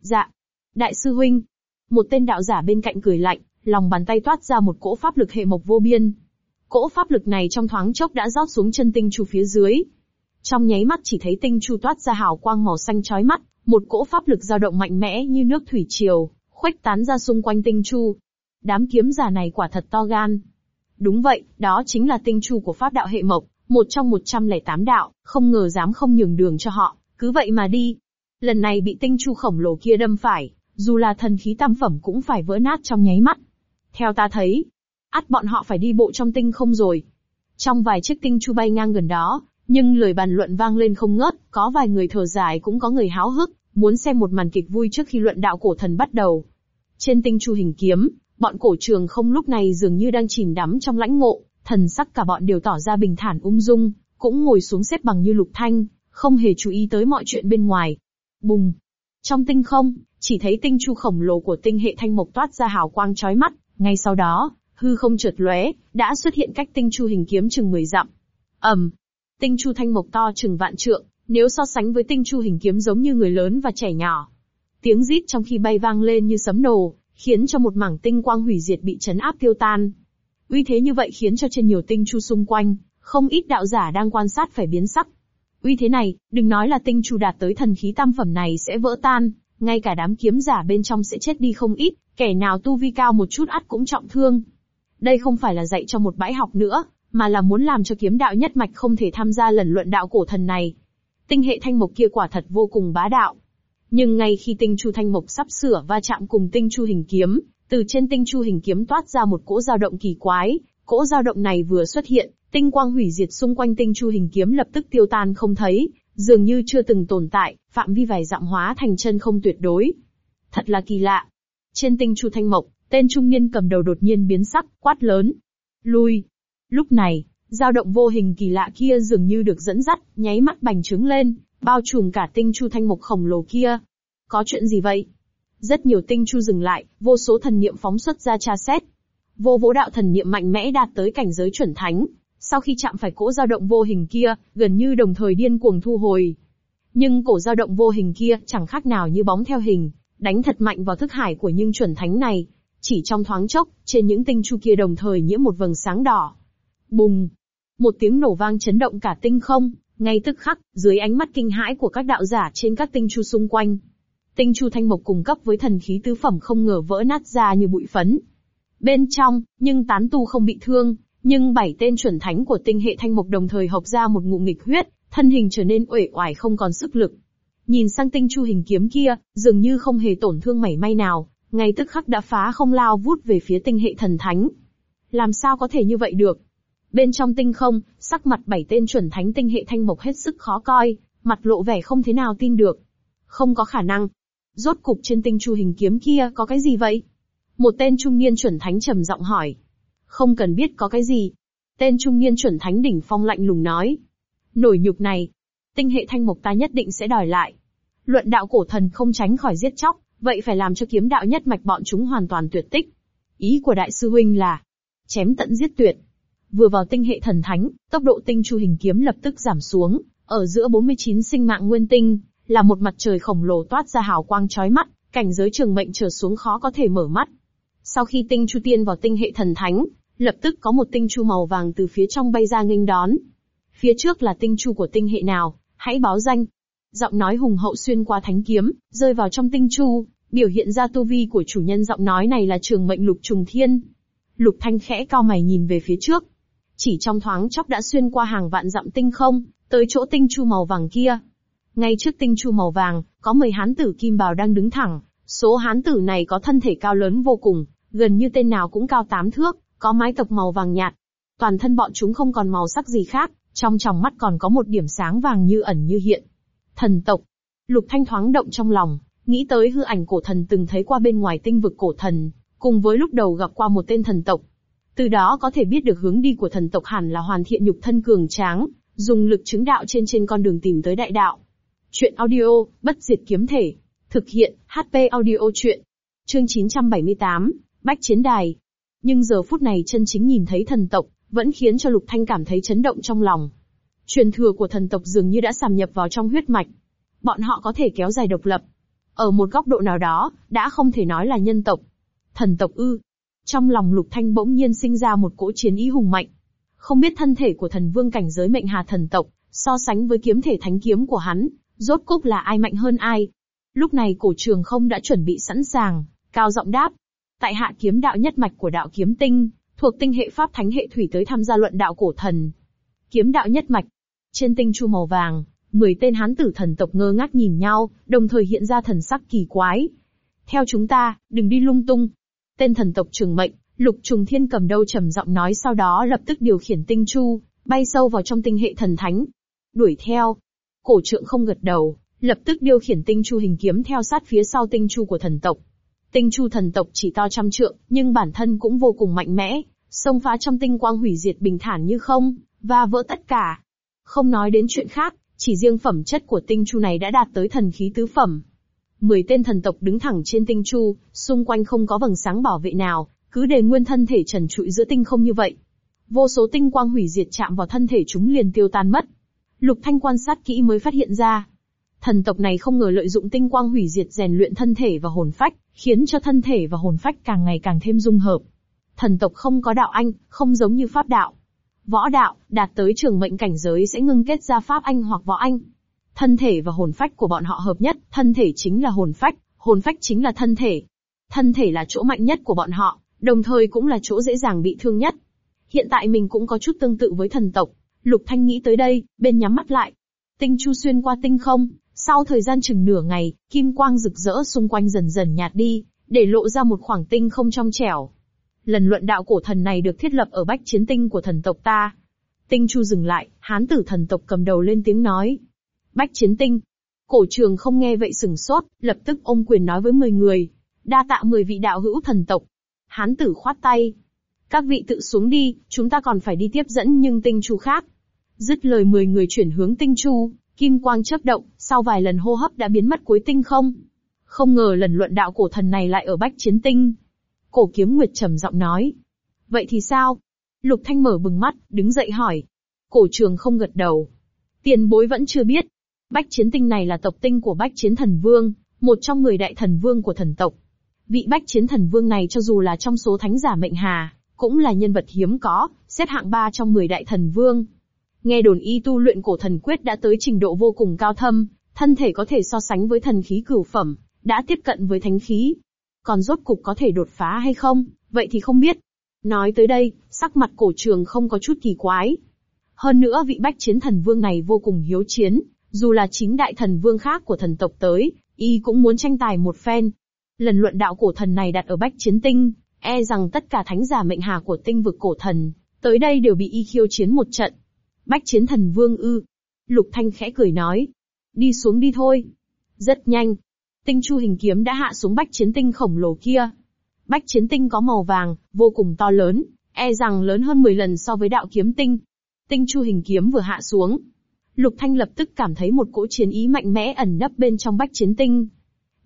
Dạ. Đại sư huynh. Một tên đạo giả bên cạnh cười lạnh, lòng bàn tay toát ra một cỗ pháp lực hệ mộc vô biên. Cỗ pháp lực này trong thoáng chốc đã rót xuống chân tinh chu phía dưới. Trong nháy mắt chỉ thấy tinh chu toát ra hào quang màu xanh chói mắt, một cỗ pháp lực dao động mạnh mẽ như nước thủy triều, khuếch tán ra xung quanh tinh chu. Đám kiếm giả này quả thật to gan. Đúng vậy, đó chính là tinh chu của pháp đạo hệ mộc, một trong 108 đạo, không ngờ dám không nhường đường cho họ, cứ vậy mà đi. Lần này bị tinh chu khổng lồ kia đâm phải, dù là thần khí tam phẩm cũng phải vỡ nát trong nháy mắt. Theo ta thấy, ắt bọn họ phải đi bộ trong tinh không rồi. Trong vài chiếc tinh chu bay ngang gần đó, nhưng lời bàn luận vang lên không ngớt, có vài người thở dài cũng có người háo hức, muốn xem một màn kịch vui trước khi luận đạo cổ thần bắt đầu. Trên tinh chu hình kiếm, bọn cổ trường không lúc này dường như đang chìm đắm trong lãnh ngộ, thần sắc cả bọn đều tỏ ra bình thản ung dung, cũng ngồi xuống xếp bằng như lục thanh, không hề chú ý tới mọi chuyện bên ngoài. Bùng! Trong tinh không, chỉ thấy tinh chu khổng lồ của tinh hệ thanh mộc toát ra hào quang chói mắt, ngay sau đó, hư không chợt lóe, đã xuất hiện cách tinh chu hình kiếm chừng 10 dặm. ầm, tinh chu thanh mộc to chừng vạn trượng, nếu so sánh với tinh chu hình kiếm giống như người lớn và trẻ nhỏ. Tiếng rít trong khi bay vang lên như sấm nổ, khiến cho một mảng tinh quang hủy diệt bị chấn áp tiêu tan. Uy thế như vậy khiến cho trên nhiều tinh chu xung quanh, không ít đạo giả đang quan sát phải biến sắc. Uy thế này, đừng nói là tinh chu đạt tới thần khí tam phẩm này sẽ vỡ tan, ngay cả đám kiếm giả bên trong sẽ chết đi không ít, kẻ nào tu vi cao một chút ắt cũng trọng thương. Đây không phải là dạy cho một bãi học nữa, mà là muốn làm cho kiếm đạo nhất mạch không thể tham gia lần luận đạo cổ thần này. Tinh hệ thanh mộc kia quả thật vô cùng bá đạo. Nhưng ngay khi tinh chu thanh mộc sắp sửa va chạm cùng tinh chu hình kiếm, từ trên tinh chu hình kiếm toát ra một cỗ dao động kỳ quái, cỗ dao động này vừa xuất hiện, tinh quang hủy diệt xung quanh tinh chu hình kiếm lập tức tiêu tan không thấy, dường như chưa từng tồn tại, phạm vi vài dặm hóa thành chân không tuyệt đối. Thật là kỳ lạ. Trên tinh chu thanh mộc, tên trung niên cầm đầu đột nhiên biến sắc, quát lớn. Lui. Lúc này, dao động vô hình kỳ lạ kia dường như được dẫn dắt, nháy mắt bành trướng lên, bao trùm cả tinh chu thanh mục khổng lồ kia. Có chuyện gì vậy? Rất nhiều tinh chu dừng lại, vô số thần niệm phóng xuất ra tra xét. Vô vỗ đạo thần niệm mạnh mẽ đạt tới cảnh giới chuẩn thánh, sau khi chạm phải cỗ dao động vô hình kia, gần như đồng thời điên cuồng thu hồi. Nhưng cổ dao động vô hình kia chẳng khác nào như bóng theo hình, đánh thật mạnh vào thức hải của những chuẩn thánh này. Chỉ trong thoáng chốc, trên những tinh chu kia đồng thời nhiễm một vầng sáng đỏ. Bùng! Một tiếng nổ vang chấn động cả tinh không, ngay tức khắc, dưới ánh mắt kinh hãi của các đạo giả trên các tinh chu xung quanh. Tinh chu thanh mộc cùng cấp với thần khí tứ phẩm không ngờ vỡ nát ra như bụi phấn. Bên trong, nhưng tán tu không bị thương, nhưng bảy tên chuẩn thánh của tinh hệ thanh mộc đồng thời hợp ra một ngụm nghịch huyết, thân hình trở nên uể oải không còn sức lực. Nhìn sang tinh chu hình kiếm kia, dường như không hề tổn thương mảy may nào, ngay tức khắc đã phá không lao vút về phía tinh hệ thần thánh. Làm sao có thể như vậy được? Bên trong tinh không, sắc mặt bảy tên chuẩn thánh tinh hệ thanh mộc hết sức khó coi, mặt lộ vẻ không thế nào tin được. Không có khả năng. Rốt cục trên tinh chu hình kiếm kia có cái gì vậy? Một tên trung niên chuẩn thánh trầm giọng hỏi. Không cần biết có cái gì. Tên trung niên chuẩn thánh đỉnh phong lạnh lùng nói. Nổi nhục này. Tinh hệ thanh mộc ta nhất định sẽ đòi lại. Luận đạo cổ thần không tránh khỏi giết chóc, vậy phải làm cho kiếm đạo nhất mạch bọn chúng hoàn toàn tuyệt tích. Ý của đại sư huynh là chém tận giết tuyệt. Vừa vào tinh hệ thần thánh, tốc độ tinh chu hình kiếm lập tức giảm xuống, ở giữa 49 sinh mạng nguyên tinh, là một mặt trời khổng lồ toát ra hào quang chói mắt, cảnh giới trường mệnh trở xuống khó có thể mở mắt. Sau khi tinh chu tiên vào tinh hệ thần thánh, Lập tức có một tinh chu màu vàng từ phía trong bay ra nghênh đón. Phía trước là tinh chu của tinh hệ nào, hãy báo danh. Giọng nói hùng hậu xuyên qua thánh kiếm, rơi vào trong tinh chu, biểu hiện ra tu vi của chủ nhân giọng nói này là trường mệnh lục trùng thiên. Lục thanh khẽ cao mày nhìn về phía trước. Chỉ trong thoáng chốc đã xuyên qua hàng vạn dặm tinh không, tới chỗ tinh chu màu vàng kia. Ngay trước tinh chu màu vàng, có 10 hán tử kim bào đang đứng thẳng, số hán tử này có thân thể cao lớn vô cùng, gần như tên nào cũng cao 8 thước, có mái tộc màu vàng nhạt. Toàn thân bọn chúng không còn màu sắc gì khác, trong tròng mắt còn có một điểm sáng vàng như ẩn như hiện. Thần tộc. Lục Thanh thoáng động trong lòng, nghĩ tới hư ảnh cổ thần từng thấy qua bên ngoài tinh vực cổ thần, cùng với lúc đầu gặp qua một tên thần tộc. Từ đó có thể biết được hướng đi của thần tộc hẳn là hoàn thiện nhục thân cường tráng, dùng lực chứng đạo trên trên con đường tìm tới đại đạo. Chuyện audio, bất diệt kiếm thể. Thực hiện, HP audio chuyện. Chương 978, Bách Chiến Đài. Nhưng giờ phút này chân chính nhìn thấy thần tộc, vẫn khiến cho Lục Thanh cảm thấy chấn động trong lòng. Truyền thừa của thần tộc dường như đã sàm nhập vào trong huyết mạch. Bọn họ có thể kéo dài độc lập. Ở một góc độ nào đó, đã không thể nói là nhân tộc. Thần tộc ư. Trong lòng Lục Thanh bỗng nhiên sinh ra một cỗ chiến ý hùng mạnh. Không biết thân thể của thần vương cảnh giới mệnh hà thần tộc, so sánh với kiếm thể thánh kiếm của hắn, rốt cục là ai mạnh hơn ai. Lúc này cổ trường không đã chuẩn bị sẵn sàng, cao giọng đáp. Tại hạ kiếm đạo nhất mạch của đạo kiếm tinh, thuộc tinh hệ pháp thánh hệ thủy tới tham gia luận đạo cổ thần. Kiếm đạo nhất mạch. Trên tinh chu màu vàng, 10 tên hán tử thần tộc ngơ ngác nhìn nhau, đồng thời hiện ra thần sắc kỳ quái. Theo chúng ta, đừng đi lung tung. Tên thần tộc trường mệnh, lục trùng thiên cầm đầu trầm giọng nói sau đó lập tức điều khiển tinh chu, bay sâu vào trong tinh hệ thần thánh. Đuổi theo. Cổ trượng không gật đầu, lập tức điều khiển tinh chu hình kiếm theo sát phía sau tinh chu của thần tộc. Tinh chu thần tộc chỉ to trăm trượng, nhưng bản thân cũng vô cùng mạnh mẽ, xông phá trong tinh quang hủy diệt bình thản như không, và vỡ tất cả. Không nói đến chuyện khác, chỉ riêng phẩm chất của tinh chu này đã đạt tới thần khí tứ phẩm. Mười tên thần tộc đứng thẳng trên tinh chu, xung quanh không có vầng sáng bảo vệ nào, cứ để nguyên thân thể trần trụi giữa tinh không như vậy. Vô số tinh quang hủy diệt chạm vào thân thể chúng liền tiêu tan mất. Lục Thanh quan sát kỹ mới phát hiện ra. Thần tộc này không ngờ lợi dụng tinh quang hủy diệt rèn luyện thân thể và hồn phách, khiến cho thân thể và hồn phách càng ngày càng thêm dung hợp. Thần tộc không có đạo anh, không giống như pháp đạo. Võ đạo, đạt tới trường mệnh cảnh giới sẽ ngưng kết ra pháp anh hoặc võ anh. Thân thể và hồn phách của bọn họ hợp nhất, thân thể chính là hồn phách, hồn phách chính là thân thể. Thân thể là chỗ mạnh nhất của bọn họ, đồng thời cũng là chỗ dễ dàng bị thương nhất. Hiện tại mình cũng có chút tương tự với thần tộc. Lục Thanh nghĩ tới đây, bên nhắm mắt lại. Tinh chu xuyên qua tinh không, sau thời gian chừng nửa ngày, kim quang rực rỡ xung quanh dần dần nhạt đi, để lộ ra một khoảng tinh không trong trẻo. Lần luận đạo cổ thần này được thiết lập ở bách chiến tinh của thần tộc ta. Tinh Chu dừng lại, hán tử thần tộc cầm đầu lên tiếng nói. Bách chiến tinh. Cổ trường không nghe vậy sừng sốt, lập tức ôm quyền nói với 10 người. Đa tạ 10 vị đạo hữu thần tộc. Hán tử khoát tay. Các vị tự xuống đi, chúng ta còn phải đi tiếp dẫn nhưng tinh chu khác. Dứt lời 10 người chuyển hướng tinh chu, kim quang chớp động, sau vài lần hô hấp đã biến mất cuối tinh không. Không ngờ lần luận đạo cổ thần này lại ở bách chiến tinh. Cổ kiếm nguyệt trầm giọng nói. Vậy thì sao? Lục Thanh mở bừng mắt, đứng dậy hỏi. Cổ trường không gật đầu. Tiền bối vẫn chưa biết. Bách chiến tinh này là tộc tinh của bách chiến thần vương, một trong người đại thần vương của thần tộc. Vị bách chiến thần vương này cho dù là trong số thánh giả mệnh hà, cũng là nhân vật hiếm có, xếp hạng ba trong 10 đại thần vương. Nghe đồn y tu luyện cổ thần quyết đã tới trình độ vô cùng cao thâm, thân thể có thể so sánh với thần khí cửu phẩm, đã tiếp cận với thánh khí. Còn rốt cục có thể đột phá hay không, vậy thì không biết. Nói tới đây, sắc mặt cổ trường không có chút kỳ quái. Hơn nữa vị bách chiến thần vương này vô cùng hiếu chiến, dù là chính đại thần vương khác của thần tộc tới, y cũng muốn tranh tài một phen. Lần luận đạo cổ thần này đặt ở bách chiến tinh, e rằng tất cả thánh giả mệnh hà của tinh vực cổ thần, tới đây đều bị y khiêu chiến một trận. Bách chiến thần vương ư. Lục Thanh khẽ cười nói. Đi xuống đi thôi. Rất nhanh. Tinh chu hình kiếm đã hạ xuống bách chiến tinh khổng lồ kia. Bách chiến tinh có màu vàng, vô cùng to lớn, e rằng lớn hơn 10 lần so với đạo kiếm tinh. Tinh chu hình kiếm vừa hạ xuống. Lục Thanh lập tức cảm thấy một cỗ chiến ý mạnh mẽ ẩn nấp bên trong bách chiến tinh.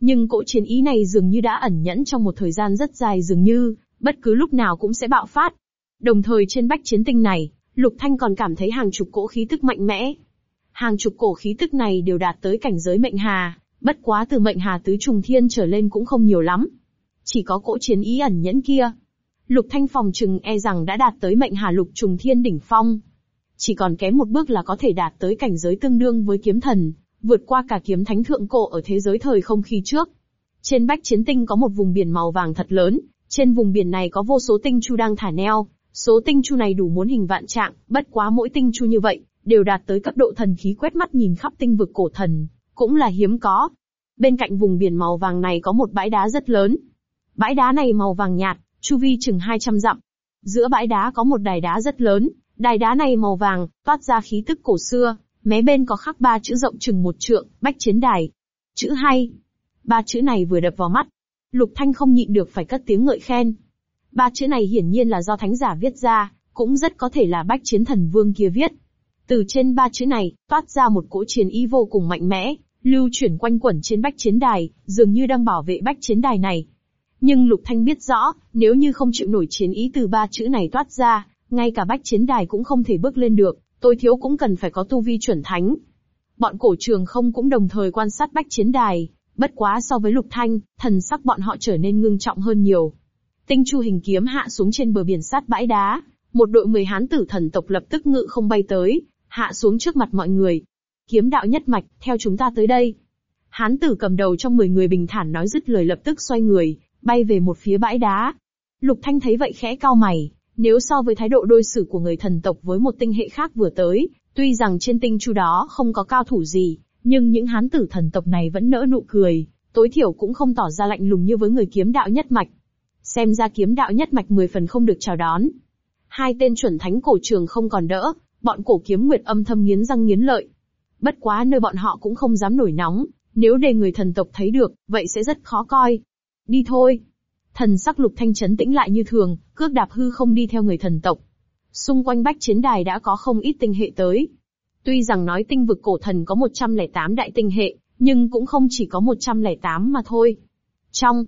Nhưng cỗ chiến ý này dường như đã ẩn nhẫn trong một thời gian rất dài dường như, bất cứ lúc nào cũng sẽ bạo phát. Đồng thời trên bách chiến tinh này, Lục Thanh còn cảm thấy hàng chục cỗ khí tức mạnh mẽ. Hàng chục cổ khí tức này đều đạt tới cảnh giới mệnh hà, bất quá từ mệnh hà tứ trùng thiên trở lên cũng không nhiều lắm. Chỉ có cỗ chiến ý ẩn nhẫn kia. Lục Thanh phòng trừng e rằng đã đạt tới mệnh hà lục trùng thiên đỉnh phong. Chỉ còn kém một bước là có thể đạt tới cảnh giới tương đương với kiếm thần, vượt qua cả kiếm thánh thượng cổ ở thế giới thời không khi trước. Trên bách chiến tinh có một vùng biển màu vàng thật lớn, trên vùng biển này có vô số tinh chu đang thả neo, Số tinh chu này đủ muốn hình vạn trạng, bất quá mỗi tinh chu như vậy, đều đạt tới cấp độ thần khí quét mắt nhìn khắp tinh vực cổ thần, cũng là hiếm có. Bên cạnh vùng biển màu vàng này có một bãi đá rất lớn. Bãi đá này màu vàng nhạt, chu vi chừng 200 dặm. Giữa bãi đá có một đài đá rất lớn, đài đá này màu vàng, toát ra khí tức cổ xưa, mé bên có khắc ba chữ rộng chừng một trượng, bách chiến đài. Chữ hay. Ba chữ này vừa đập vào mắt. Lục Thanh không nhịn được phải cất tiếng ngợi khen. Ba chữ này hiển nhiên là do thánh giả viết ra, cũng rất có thể là bách chiến thần vương kia viết. Từ trên ba chữ này, toát ra một cỗ chiến ý vô cùng mạnh mẽ, lưu chuyển quanh quẩn trên bách chiến đài, dường như đang bảo vệ bách chiến đài này. Nhưng Lục Thanh biết rõ, nếu như không chịu nổi chiến ý từ ba chữ này toát ra, ngay cả bách chiến đài cũng không thể bước lên được, tôi thiếu cũng cần phải có tu vi chuẩn thánh. Bọn cổ trường không cũng đồng thời quan sát bách chiến đài, bất quá so với Lục Thanh, thần sắc bọn họ trở nên ngưng trọng hơn nhiều. Tinh chu hình kiếm hạ xuống trên bờ biển sát bãi đá, một đội mười hán tử thần tộc lập tức ngự không bay tới, hạ xuống trước mặt mọi người. Kiếm đạo nhất mạch, theo chúng ta tới đây. Hán tử cầm đầu trong mười người bình thản nói dứt lời lập tức xoay người, bay về một phía bãi đá. Lục Thanh thấy vậy khẽ cao mày, nếu so với thái độ đối xử của người thần tộc với một tinh hệ khác vừa tới, tuy rằng trên tinh chu đó không có cao thủ gì, nhưng những hán tử thần tộc này vẫn nỡ nụ cười, tối thiểu cũng không tỏ ra lạnh lùng như với người kiếm đạo nhất mạch. Xem ra kiếm đạo nhất mạch mười phần không được chào đón. Hai tên chuẩn thánh cổ trường không còn đỡ, bọn cổ kiếm nguyệt âm thầm nghiến răng nghiến lợi. Bất quá nơi bọn họ cũng không dám nổi nóng, nếu để người thần tộc thấy được, vậy sẽ rất khó coi. Đi thôi. Thần sắc lục thanh chấn tĩnh lại như thường, cước đạp hư không đi theo người thần tộc. Xung quanh bách chiến đài đã có không ít tinh hệ tới. Tuy rằng nói tinh vực cổ thần có 108 đại tinh hệ, nhưng cũng không chỉ có 108 mà thôi. Trong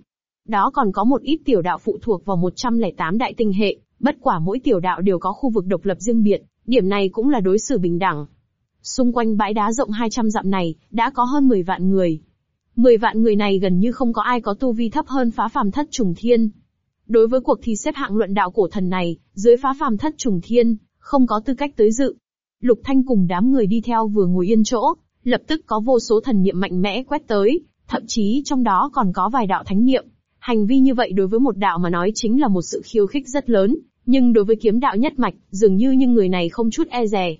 đó còn có một ít tiểu đạo phụ thuộc vào 108 đại tinh hệ, bất quả mỗi tiểu đạo đều có khu vực độc lập riêng biệt, điểm này cũng là đối xử bình đẳng. Xung quanh bãi đá rộng 200 dặm này, đã có hơn 10 vạn người. 10 vạn người này gần như không có ai có tu vi thấp hơn phá phàm thất trùng thiên. Đối với cuộc thi xếp hạng luận đạo cổ thần này, dưới phá phàm thất trùng thiên, không có tư cách tới dự. Lục Thanh cùng đám người đi theo vừa ngồi yên chỗ, lập tức có vô số thần niệm mạnh mẽ quét tới, thậm chí trong đó còn có vài đạo thánh niệm. Hành vi như vậy đối với một đạo mà nói chính là một sự khiêu khích rất lớn, nhưng đối với kiếm đạo nhất mạch, dường như những người này không chút e dè.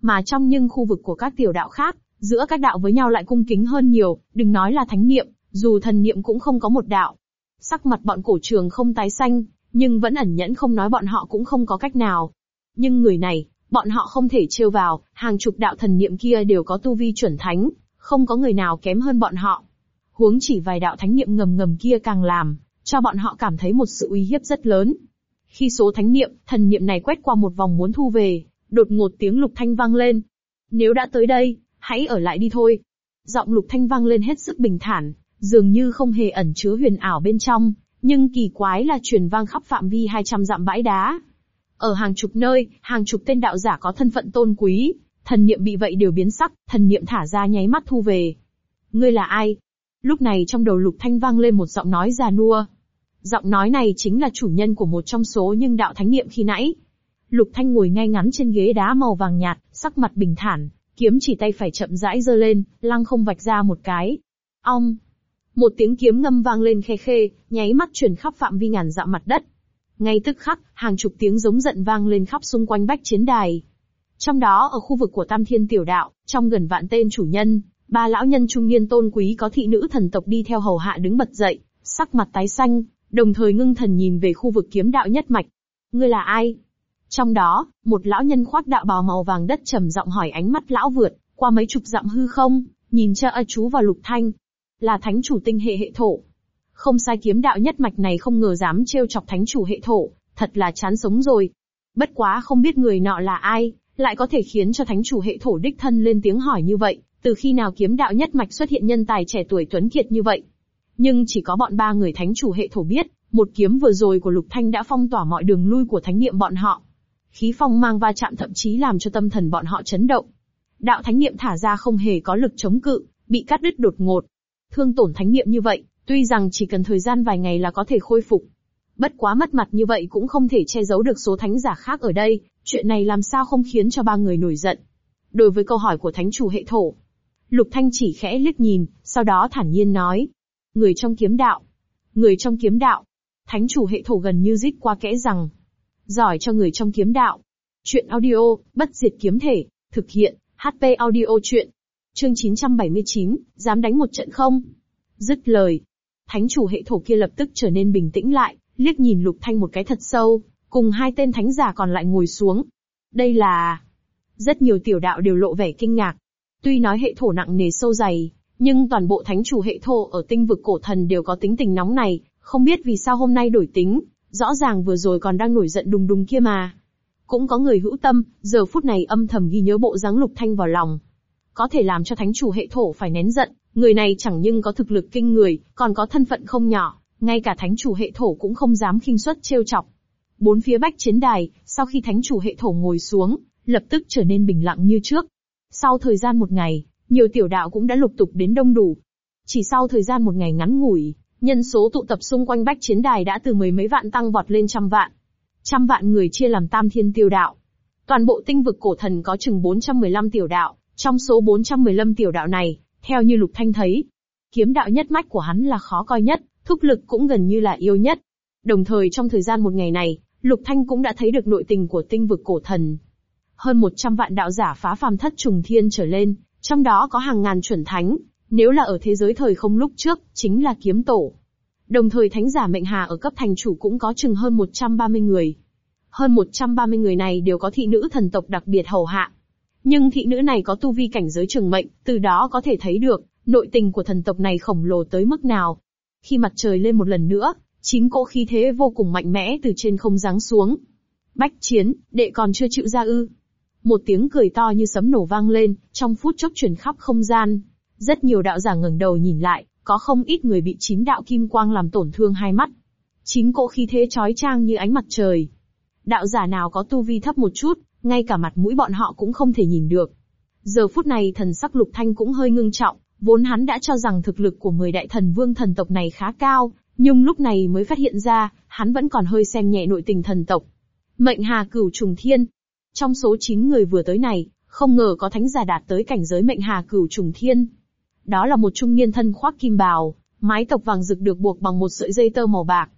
Mà trong những khu vực của các tiểu đạo khác, giữa các đạo với nhau lại cung kính hơn nhiều, đừng nói là thánh niệm, dù thần niệm cũng không có một đạo. Sắc mặt bọn cổ trường không tái xanh, nhưng vẫn ẩn nhẫn không nói bọn họ cũng không có cách nào. Nhưng người này, bọn họ không thể trêu vào, hàng chục đạo thần niệm kia đều có tu vi chuẩn thánh, không có người nào kém hơn bọn họ. Huống chỉ vài đạo thánh niệm ngầm ngầm kia càng làm, cho bọn họ cảm thấy một sự uy hiếp rất lớn. Khi số thánh niệm, thần niệm này quét qua một vòng muốn thu về, đột ngột tiếng lục thanh vang lên. Nếu đã tới đây, hãy ở lại đi thôi. Giọng lục thanh vang lên hết sức bình thản, dường như không hề ẩn chứa huyền ảo bên trong, nhưng kỳ quái là truyền vang khắp phạm vi 200 dặm bãi đá. Ở hàng chục nơi, hàng chục tên đạo giả có thân phận tôn quý, thần niệm bị vậy đều biến sắc, thần niệm thả ra nháy mắt thu về. Ngươi là ai? Lúc này trong đầu lục thanh vang lên một giọng nói già nua. Giọng nói này chính là chủ nhân của một trong số nhưng đạo thánh niệm khi nãy. Lục thanh ngồi ngay ngắn trên ghế đá màu vàng nhạt, sắc mặt bình thản, kiếm chỉ tay phải chậm rãi giơ lên, lăng không vạch ra một cái. Ong! Một tiếng kiếm ngâm vang lên khe khê, nháy mắt chuyển khắp phạm vi ngàn dặm mặt đất. Ngay tức khắc, hàng chục tiếng giống giận vang lên khắp xung quanh bách chiến đài. Trong đó ở khu vực của Tam Thiên Tiểu Đạo, trong gần vạn tên chủ nhân, ba lão nhân trung niên tôn quý có thị nữ thần tộc đi theo hầu hạ đứng bật dậy, sắc mặt tái xanh, đồng thời ngưng thần nhìn về khu vực kiếm đạo nhất mạch. Ngươi là ai? Trong đó, một lão nhân khoác đạo bào màu vàng đất trầm giọng hỏi ánh mắt lão vượt, qua mấy chục dặm hư không, nhìn cha ơ chú vào lục thanh. Là thánh chủ tinh hệ hệ thổ. Không sai kiếm đạo nhất mạch này không ngờ dám trêu chọc thánh chủ hệ thổ, thật là chán sống rồi. Bất quá không biết người nọ là ai, lại có thể khiến cho thánh chủ hệ thổ đích thân lên tiếng hỏi như vậy, từ khi nào kiếm đạo nhất mạch xuất hiện nhân tài trẻ tuổi tuấn kiệt như vậy. Nhưng chỉ có bọn ba người thánh chủ hệ thổ biết, một kiếm vừa rồi của Lục Thanh đã phong tỏa mọi đường lui của thánh niệm bọn họ. Khí phong mang va chạm thậm chí làm cho tâm thần bọn họ chấn động. Đạo thánh niệm thả ra không hề có lực chống cự, bị cắt đứt đột ngột. Thương tổn thánh niệm như vậy, tuy rằng chỉ cần thời gian vài ngày là có thể khôi phục. Bất quá mất mặt như vậy cũng không thể che giấu được số thánh giả khác ở đây, chuyện này làm sao không khiến cho ba người nổi giận. Đối với câu hỏi của thánh chủ hệ thổ, Lục Thanh chỉ khẽ liếc nhìn, sau đó thản nhiên nói. Người trong kiếm đạo. Người trong kiếm đạo. Thánh chủ hệ thổ gần như rít qua kẽ rằng. Giỏi cho người trong kiếm đạo. Chuyện audio, bất diệt kiếm thể. Thực hiện, HP audio chuyện. Chương 979, dám đánh một trận không? Dứt lời. Thánh chủ hệ thổ kia lập tức trở nên bình tĩnh lại, liếc nhìn Lục Thanh một cái thật sâu, cùng hai tên thánh giả còn lại ngồi xuống. Đây là... Rất nhiều tiểu đạo đều lộ vẻ kinh ngạc. Tuy nói hệ thổ nặng nề sâu dày, nhưng toàn bộ thánh chủ hệ thổ ở tinh vực cổ thần đều có tính tình nóng này, không biết vì sao hôm nay đổi tính, rõ ràng vừa rồi còn đang nổi giận đùng đùng kia mà. Cũng có người hữu tâm, giờ phút này âm thầm ghi nhớ bộ dáng lục thanh vào lòng. Có thể làm cho thánh chủ hệ thổ phải nén giận, người này chẳng nhưng có thực lực kinh người, còn có thân phận không nhỏ, ngay cả thánh chủ hệ thổ cũng không dám khinh suất trêu chọc. Bốn phía bách chiến đài, sau khi thánh chủ hệ thổ ngồi xuống, lập tức trở nên bình lặng như trước. Sau thời gian một ngày, nhiều tiểu đạo cũng đã lục tục đến đông đủ. Chỉ sau thời gian một ngày ngắn ngủi, nhân số tụ tập xung quanh bách chiến đài đã từ mười mấy vạn tăng vọt lên trăm vạn. Trăm vạn người chia làm tam thiên tiêu đạo. Toàn bộ tinh vực cổ thần có chừng 415 tiểu đạo, trong số 415 tiểu đạo này, theo như Lục Thanh thấy, kiếm đạo nhất mách của hắn là khó coi nhất, thúc lực cũng gần như là yêu nhất. Đồng thời trong thời gian một ngày này, Lục Thanh cũng đã thấy được nội tình của tinh vực cổ thần. Hơn 100 vạn đạo giả phá phàm thất trùng thiên trở lên, trong đó có hàng ngàn chuẩn thánh, nếu là ở thế giới thời không lúc trước, chính là kiếm tổ. Đồng thời thánh giả mệnh hà ở cấp thành chủ cũng có chừng hơn 130 người. Hơn 130 người này đều có thị nữ thần tộc đặc biệt hầu hạ. Nhưng thị nữ này có tu vi cảnh giới trường mệnh, từ đó có thể thấy được, nội tình của thần tộc này khổng lồ tới mức nào. Khi mặt trời lên một lần nữa, chín cỗ khí thế vô cùng mạnh mẽ từ trên không giáng xuống. Bách chiến, đệ còn chưa chịu ra ư. Một tiếng cười to như sấm nổ vang lên, trong phút chốc truyền khắp không gian. Rất nhiều đạo giả ngẩng đầu nhìn lại, có không ít người bị chín đạo kim quang làm tổn thương hai mắt. Chín cỗ khí thế chói chang như ánh mặt trời. Đạo giả nào có tu vi thấp một chút, ngay cả mặt mũi bọn họ cũng không thể nhìn được. Giờ phút này thần sắc lục thanh cũng hơi ngưng trọng, vốn hắn đã cho rằng thực lực của 10 đại thần vương thần tộc này khá cao, nhưng lúc này mới phát hiện ra, hắn vẫn còn hơi xem nhẹ nội tình thần tộc. Mệnh Hà Cửu Trùng Thiên. Trong số 9 người vừa tới này, không ngờ có thánh giả đạt tới cảnh giới Mệnh Hà Cửu Trùng Thiên. Đó là một trung niên thân khoác kim bào, mái tộc vàng rực được buộc bằng một sợi dây tơ màu bạc.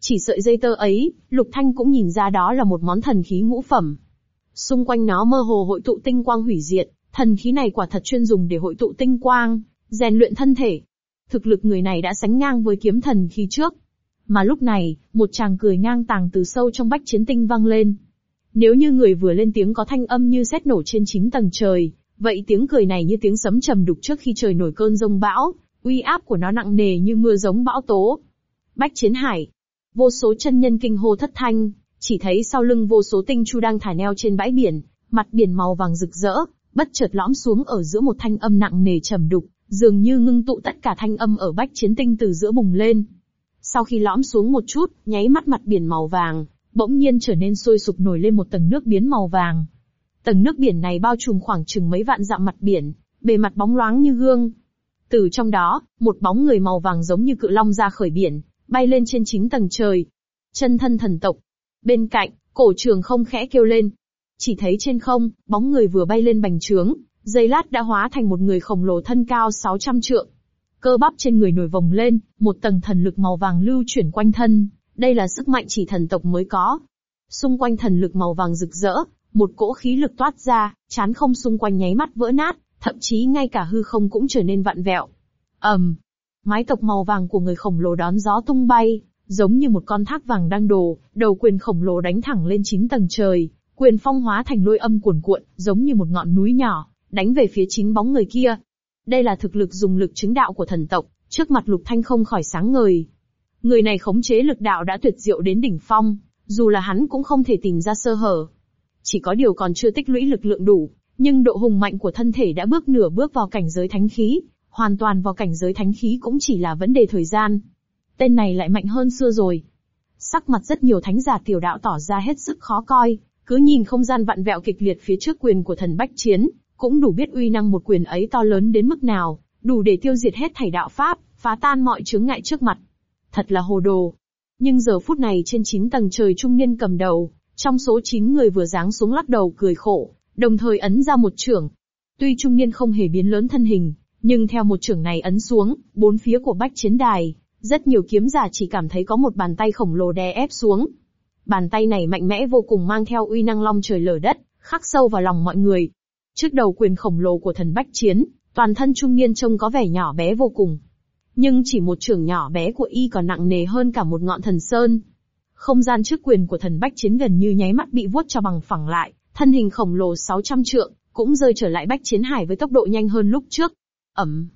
Chỉ sợi dây tơ ấy, Lục Thanh cũng nhìn ra đó là một món thần khí ngũ phẩm. Xung quanh nó mơ hồ hội tụ tinh quang hủy diệt, thần khí này quả thật chuyên dùng để hội tụ tinh quang, rèn luyện thân thể. Thực lực người này đã sánh ngang với kiếm thần khi trước. Mà lúc này, một chàng cười ngang tàng từ sâu trong bách chiến tinh vang lên. Nếu như người vừa lên tiếng có thanh âm như sét nổ trên chín tầng trời, vậy tiếng cười này như tiếng sấm trầm đục trước khi trời nổi cơn rông bão, uy áp của nó nặng nề như mưa giống bão tố. Bách chiến hải. Vô số chân nhân kinh hô thất thanh, chỉ thấy sau lưng vô số tinh chu đang thả neo trên bãi biển, mặt biển màu vàng rực rỡ, bất chợt lõm xuống ở giữa một thanh âm nặng nề trầm đục, dường như ngưng tụ tất cả thanh âm ở bách chiến tinh từ giữa bùng lên. Sau khi lõm xuống một chút, nháy mắt mặt biển màu vàng, bỗng nhiên trở nên sôi sục nổi lên một tầng nước biến màu vàng. Tầng nước biển này bao trùm khoảng chừng mấy vạn dặm mặt biển, bề mặt bóng loáng như gương. Từ trong đó, một bóng người màu vàng giống như cự long ra khởi biển, bay lên trên chính tầng trời. Chân thân thần tộc. Bên cạnh, cổ trường không khẽ kêu lên. Chỉ thấy trên không, bóng người vừa bay lên bành trướng, giây lát đã hóa thành một người khổng lồ thân cao 600 trượng. Cơ bắp trên người nổi vòng lên, một tầng thần lực màu vàng lưu chuyển quanh thân, đây là sức mạnh chỉ thần tộc mới có. Xung quanh thần lực màu vàng rực rỡ, một cỗ khí lực toát ra, chán không xung quanh nháy mắt vỡ nát, thậm chí ngay cả hư không cũng trở nên vặn vẹo. ầm, um, mái tộc màu vàng của người khổng lồ đón gió tung bay, giống như một con thác vàng đang đổ, đầu quyền khổng lồ đánh thẳng lên chín tầng trời, quyền phong hóa thành lôi âm cuồn cuộn, giống như một ngọn núi nhỏ, đánh về phía chính bóng người kia. Đây là thực lực dùng lực chứng đạo của thần tộc, trước mặt Lục Thanh không khỏi sáng ngời. Người này khống chế lực đạo đã tuyệt diệu đến đỉnh phong, dù là hắn cũng không thể tìm ra sơ hở. Chỉ có điều còn chưa tích lũy lực lượng đủ, nhưng độ hùng mạnh của thân thể đã bước nửa bước vào cảnh giới thánh khí, hoàn toàn vào cảnh giới thánh khí cũng chỉ là vấn đề thời gian. Tên này lại mạnh hơn xưa rồi. Sắc mặt rất nhiều thánh giả tiểu đạo tỏ ra hết sức khó coi, cứ nhìn không gian vặn vẹo kịch liệt phía trước quyền của thần bách chiến, cũng đủ biết uy năng một quyền ấy to lớn đến mức nào, đủ để tiêu diệt hết thảy đạo pháp, phá tan mọi chướng ngại trước mặt. Thật là hồ đồ. Nhưng giờ phút này trên chín tầng trời trung niên cầm đầu, trong số chín người vừa giáng xuống lắc đầu cười khổ, đồng thời ấn ra một trưởng. Tuy trung niên không hề biến lớn thân hình, nhưng theo một trưởng này ấn xuống, bốn phía của bách chiến đài, rất nhiều kiếm giả chỉ cảm thấy có một bàn tay khổng lồ đè ép xuống. Bàn tay này mạnh mẽ vô cùng mang theo uy năng long trời lở đất, khắc sâu vào lòng mọi người. Trước đầu quyền khổng lồ của thần bách chiến, toàn thân trung niên trông có vẻ nhỏ bé vô cùng. Nhưng chỉ một trưởng nhỏ bé của y còn nặng nề hơn cả một ngọn thần sơn. Không gian trước quyền của thần bách chiến gần như nháy mắt bị vuốt cho bằng phẳng lại, thân hình khổng lồ 600 trượng, cũng rơi trở lại bách chiến hải với tốc độ nhanh hơn lúc trước. Ẩm.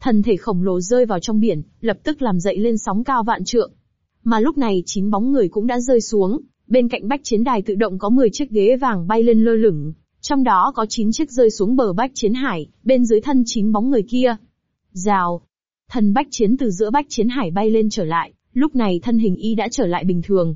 Thần thể khổng lồ rơi vào trong biển, lập tức làm dậy lên sóng cao vạn trượng. Mà lúc này chín bóng người cũng đã rơi xuống, bên cạnh bách chiến đài tự động có 10 chiếc ghế vàng bay lên lơ lửng, trong đó có 9 chiếc rơi xuống bờ bách chiến hải, bên dưới thân chín bóng người kia. Rào. Thần bách chiến từ giữa bách chiến hải bay lên trở lại, lúc này thân hình y đã trở lại bình thường.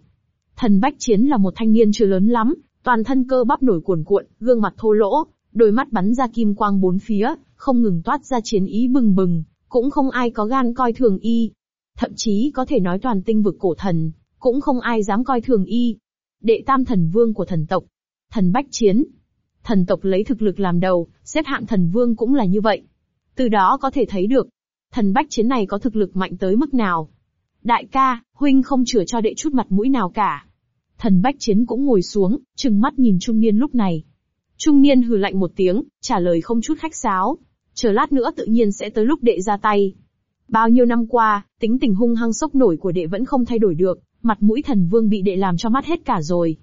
Thần bách chiến là một thanh niên chưa lớn lắm, toàn thân cơ bắp nổi cuồn cuộn, gương mặt thô lỗ, đôi mắt bắn ra kim quang bốn phía, không ngừng toát ra chiến ý bừng bừng, cũng không ai có gan coi thường y. Thậm chí có thể nói toàn tinh vực cổ thần, cũng không ai dám coi thường y. Đệ tam thần vương của thần tộc. Thần bách chiến. Thần tộc lấy thực lực làm đầu, xếp hạng thần vương cũng là như vậy. Từ đó có thể thấy được, thần bách chiến này có thực lực mạnh tới mức nào. Đại ca, huynh không chừa cho đệ chút mặt mũi nào cả. Thần bách chiến cũng ngồi xuống, trừng mắt nhìn trung niên lúc này. Trung niên hừ lạnh một tiếng, trả lời không chút khách sáo. Chờ lát nữa tự nhiên sẽ tới lúc đệ ra tay. Bao nhiêu năm qua, tính tình hung hăng sốc nổi của đệ vẫn không thay đổi được, mặt mũi thần vương bị đệ làm cho mắt hết cả rồi.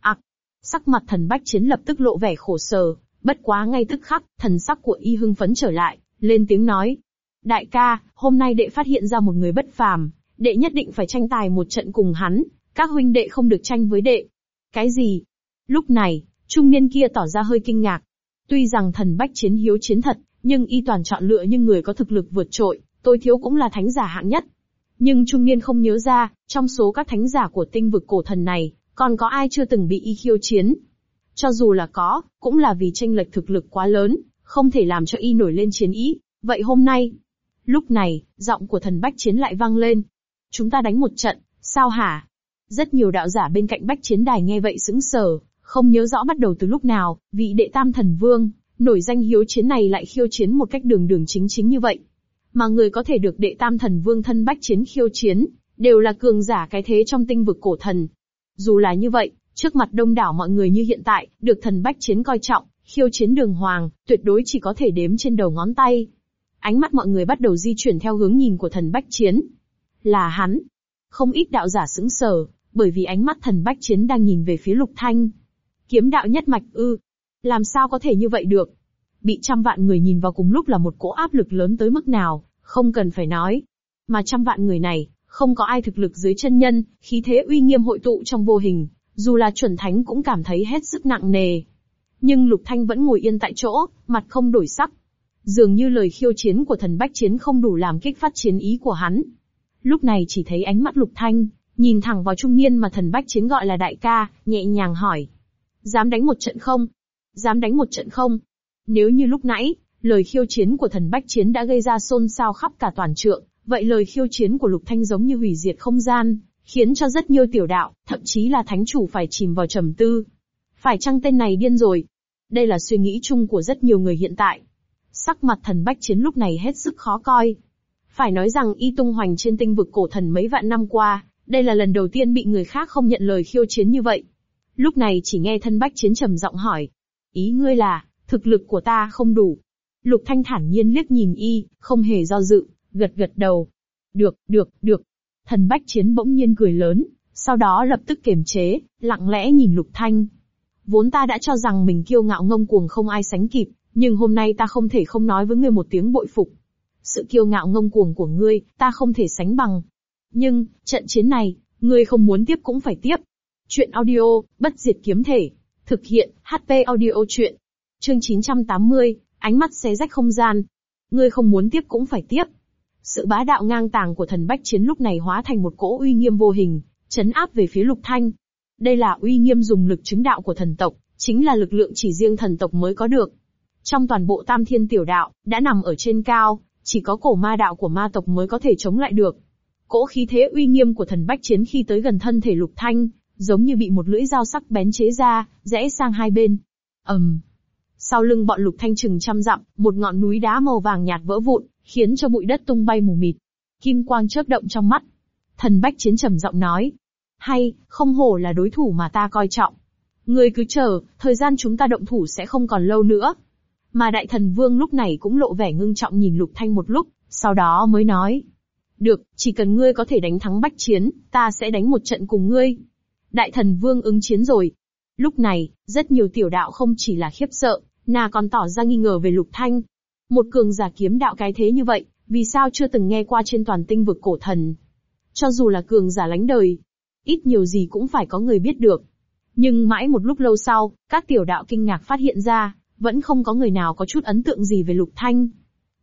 Ặc, sắc mặt thần bách chiến lập tức lộ vẻ khổ sở, bất quá ngay tức khắc, thần sắc của y hưng phấn trở lại, lên tiếng nói. Đại ca, hôm nay đệ phát hiện ra một người bất phàm, đệ nhất định phải tranh tài một trận cùng hắn, các huynh đệ không được tranh với đệ. Cái gì? Lúc này, trung niên kia tỏ ra hơi kinh ngạc. Tuy rằng thần bách chiến hiếu chiến thật, nhưng y toàn chọn lựa những người có thực lực vượt trội, tôi thiếu cũng là thánh giả hạng nhất. Nhưng trung niên không nhớ ra, trong số các thánh giả của tinh vực cổ thần này, còn có ai chưa từng bị y khiêu chiến. Cho dù là có, cũng là vì tranh lệch thực lực quá lớn, không thể làm cho y nổi lên chiến ý. Vậy hôm nay, lúc này, giọng của thần bách chiến lại vang lên. Chúng ta đánh một trận, sao hả? Rất nhiều đạo giả bên cạnh bách chiến đài nghe vậy sững sờ, không nhớ rõ bắt đầu từ lúc nào, vị đệ tam thần vương, nổi danh hiếu chiến này lại khiêu chiến một cách đường đường chính chính như vậy. Mà người có thể được đệ tam thần vương thân bách chiến khiêu chiến, đều là cường giả cái thế trong tinh vực cổ thần. Dù là như vậy, trước mặt đông đảo mọi người như hiện tại, được thần bách chiến coi trọng, khiêu chiến đường hoàng, tuyệt đối chỉ có thể đếm trên đầu ngón tay. Ánh mắt mọi người bắt đầu di chuyển theo hướng nhìn của thần bách chiến. Là hắn. Không ít đạo giả sững sờ, bởi vì ánh mắt thần bách chiến đang nhìn về phía lục thanh. Kiếm đạo nhất mạch ư. Làm sao có thể như vậy được? Bị trăm vạn người nhìn vào cùng lúc là một cỗ áp lực lớn tới mức nào, không cần phải nói. Mà trăm vạn người này, không có ai thực lực dưới chân nhân, khí thế uy nghiêm hội tụ trong vô hình, dù là chuẩn thánh cũng cảm thấy hết sức nặng nề. Nhưng Lục Thanh vẫn ngồi yên tại chỗ, mặt không đổi sắc. Dường như lời khiêu chiến của thần Bách Chiến không đủ làm kích phát chiến ý của hắn. Lúc này chỉ thấy ánh mắt Lục Thanh, nhìn thẳng vào trung niên mà thần Bách Chiến gọi là đại ca, nhẹ nhàng hỏi. Dám đánh một trận không? Dám đánh một trận không? Nếu như lúc nãy, lời khiêu chiến của thần Bách Chiến đã gây ra xôn xao khắp cả toàn trượng, vậy lời khiêu chiến của Lục Thanh giống như hủy diệt không gian, khiến cho rất nhiều tiểu đạo, thậm chí là thánh chủ phải chìm vào trầm tư. Phải chăng tên này điên rồi? Đây là suy nghĩ chung của rất nhiều người hiện tại. Sắc mặt thần Bách Chiến lúc này hết sức khó coi. Phải nói rằng y tung hoành trên tinh vực cổ thần mấy vạn năm qua, đây là lần đầu tiên bị người khác không nhận lời khiêu chiến như vậy. Lúc này chỉ nghe thân Bách Chiến trầm giọng hỏi. Ý ngươi là, thực lực của ta không đủ. Lục Thanh thản nhiên liếc nhìn y, không hề do dự, gật gật đầu. Được, được, được. Thần Bách Chiến bỗng nhiên cười lớn, sau đó lập tức kiềm chế, lặng lẽ nhìn Lục Thanh. Vốn ta đã cho rằng mình kiêu ngạo ngông cuồng không ai sánh kịp, nhưng hôm nay ta không thể không nói với ngươi một tiếng bội phục. Sự kiêu ngạo ngông cuồng của ngươi, ta không thể sánh bằng. Nhưng, trận chiến này, ngươi không muốn tiếp cũng phải tiếp. Chuyện audio, bất diệt kiếm thể. Thực hiện, HP audio chuyện. Chương 980, ánh mắt xé rách không gian. Ngươi không muốn tiếp cũng phải tiếp. Sự bá đạo ngang tàng của thần bách chiến lúc này hóa thành một cỗ uy nghiêm vô hình, chấn áp về phía lục thanh. Đây là uy nghiêm dùng lực chứng đạo của thần tộc, chính là lực lượng chỉ riêng thần tộc mới có được. Trong toàn bộ tam thiên tiểu đạo, đã nằm ở trên cao, chỉ có cổ ma đạo của ma tộc mới có thể chống lại được. Cỗ khí thế uy nghiêm của thần bách chiến khi tới gần thân thể lục thanh, giống như bị một lưỡi dao sắc bén chế ra, rẽ sang hai bên. ầm, um. Sau lưng bọn lục thanh chừng trăm dặm, một ngọn núi đá màu vàng nhạt vỡ vụn, khiến cho bụi đất tung bay mù mịt. Kim quang chớp động trong mắt. Thần Bách Chiến trầm giọng nói. Hay, không hổ là đối thủ mà ta coi trọng. Ngươi cứ chờ, thời gian chúng ta động thủ sẽ không còn lâu nữa. Mà đại thần vương lúc này cũng lộ vẻ ngưng trọng nhìn Lục Thanh một lúc, sau đó mới nói. Được, chỉ cần ngươi có thể đánh thắng bách chiến, ta sẽ đánh một trận cùng ngươi. Đại thần vương ứng chiến rồi. Lúc này, rất nhiều tiểu đạo không chỉ là khiếp sợ, nà còn tỏ ra nghi ngờ về Lục Thanh. Một cường giả kiếm đạo cái thế như vậy, vì sao chưa từng nghe qua trên toàn tinh vực cổ thần? Cho dù là cường giả lánh đời, ít nhiều gì cũng phải có người biết được. Nhưng mãi một lúc lâu sau, các tiểu đạo kinh ngạc phát hiện ra, vẫn không có người nào có chút ấn tượng gì về Lục Thanh.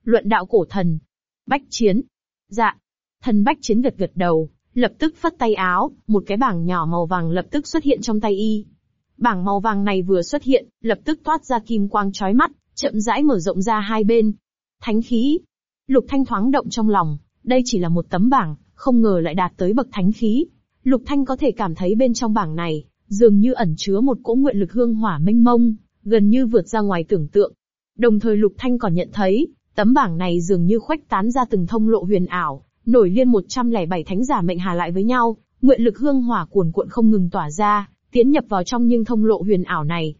Luận đạo cổ thần. Bách chiến. Dạ. Thần Bách chiến gật gật đầu, lập tức phất tay áo, một cái bảng nhỏ màu vàng lập tức xuất hiện trong tay y. Bảng màu vàng này vừa xuất hiện, lập tức toát ra kim quang chói mắt, chậm rãi mở rộng ra hai bên. Thánh khí. Lục Thanh thoáng động trong lòng, đây chỉ là một tấm bảng, không ngờ lại đạt tới bậc thánh khí. Lục Thanh có thể cảm thấy bên trong bảng này, dường như ẩn chứa một cỗ nguyện lực hương hỏa mênh mông, gần như vượt ra ngoài tưởng tượng. Đồng thời Lục Thanh còn nhận thấy, tấm bảng này dường như khuếch tán ra từng thông lộ huyền ảo, nổi liên 107 thánh giả mệnh hà lại với nhau, nguyện lực hương hỏa cuồn cuộn không ngừng tỏa ra, tiến nhập vào trong những thông lộ huyền ảo này.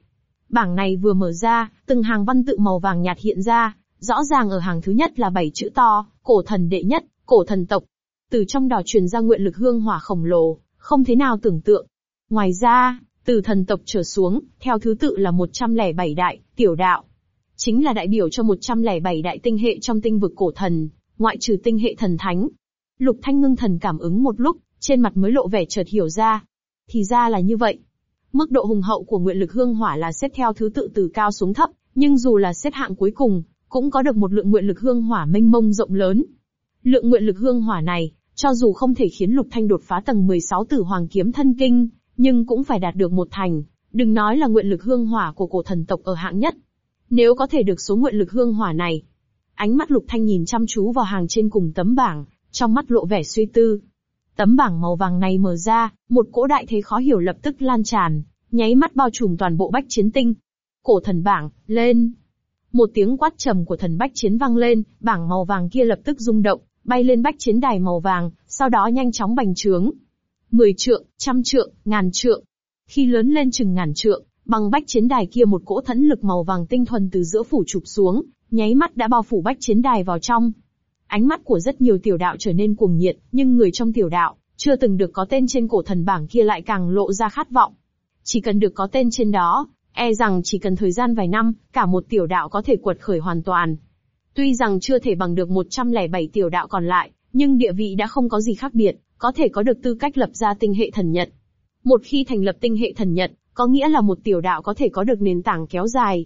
Bảng này vừa mở ra, từng hàng văn tự màu vàng nhạt hiện ra, rõ ràng ở hàng thứ nhất là bảy chữ to, cổ thần đệ nhất, cổ thần tộc. Từ trong đó truyền ra nguyện lực hương hỏa khổng lồ, không thế nào tưởng tượng. Ngoài ra, từ thần tộc trở xuống, theo thứ tự là 107 đại, tiểu đạo. Chính là đại biểu cho 107 đại tinh hệ trong tinh vực cổ thần, ngoại trừ tinh hệ thần thánh. Lục Thanh ngưng thần cảm ứng một lúc, trên mặt mới lộ vẻ chợt hiểu ra. Thì ra là như vậy. Mức độ hùng hậu của nguyện lực hương hỏa là xếp theo thứ tự từ cao xuống thấp, nhưng dù là xếp hạng cuối cùng, cũng có được một lượng nguyện lực hương hỏa mênh mông rộng lớn. Lượng nguyện lực hương hỏa này, cho dù không thể khiến Lục Thanh đột phá tầng 16 tử hoàng kiếm thân kinh, nhưng cũng phải đạt được một thành, đừng nói là nguyện lực hương hỏa của cổ thần tộc ở hạng nhất. Nếu có thể được số nguyện lực hương hỏa này, ánh mắt Lục Thanh nhìn chăm chú vào hàng trên cùng tấm bảng, trong mắt lộ vẻ suy tư. Tấm bảng màu vàng này mở ra, một cỗ đại thế khó hiểu lập tức lan tràn, nháy mắt bao trùm toàn bộ bách chiến tinh. Cổ thần bảng, lên. Một tiếng quát trầm của thần bách chiến vang lên, bảng màu vàng kia lập tức rung động, bay lên bách chiến đài màu vàng, sau đó nhanh chóng bành trướng. Mười trượng, trăm trượng, ngàn trượng. Khi lớn lên chừng ngàn trượng, bằng bách chiến đài kia một cỗ thẫn lực màu vàng tinh thuần từ giữa phủ chụp xuống, nháy mắt đã bao phủ bách chiến đài vào trong. Ánh mắt của rất nhiều tiểu đạo trở nên cuồng nhiệt, nhưng người trong tiểu đạo, chưa từng được có tên trên cổ thần bảng kia lại càng lộ ra khát vọng. Chỉ cần được có tên trên đó, e rằng chỉ cần thời gian vài năm, cả một tiểu đạo có thể quật khởi hoàn toàn. Tuy rằng chưa thể bằng được 107 tiểu đạo còn lại, nhưng địa vị đã không có gì khác biệt, có thể có được tư cách lập ra tinh hệ thần nhận. Một khi thành lập tinh hệ thần nhận, có nghĩa là một tiểu đạo có thể có được nền tảng kéo dài.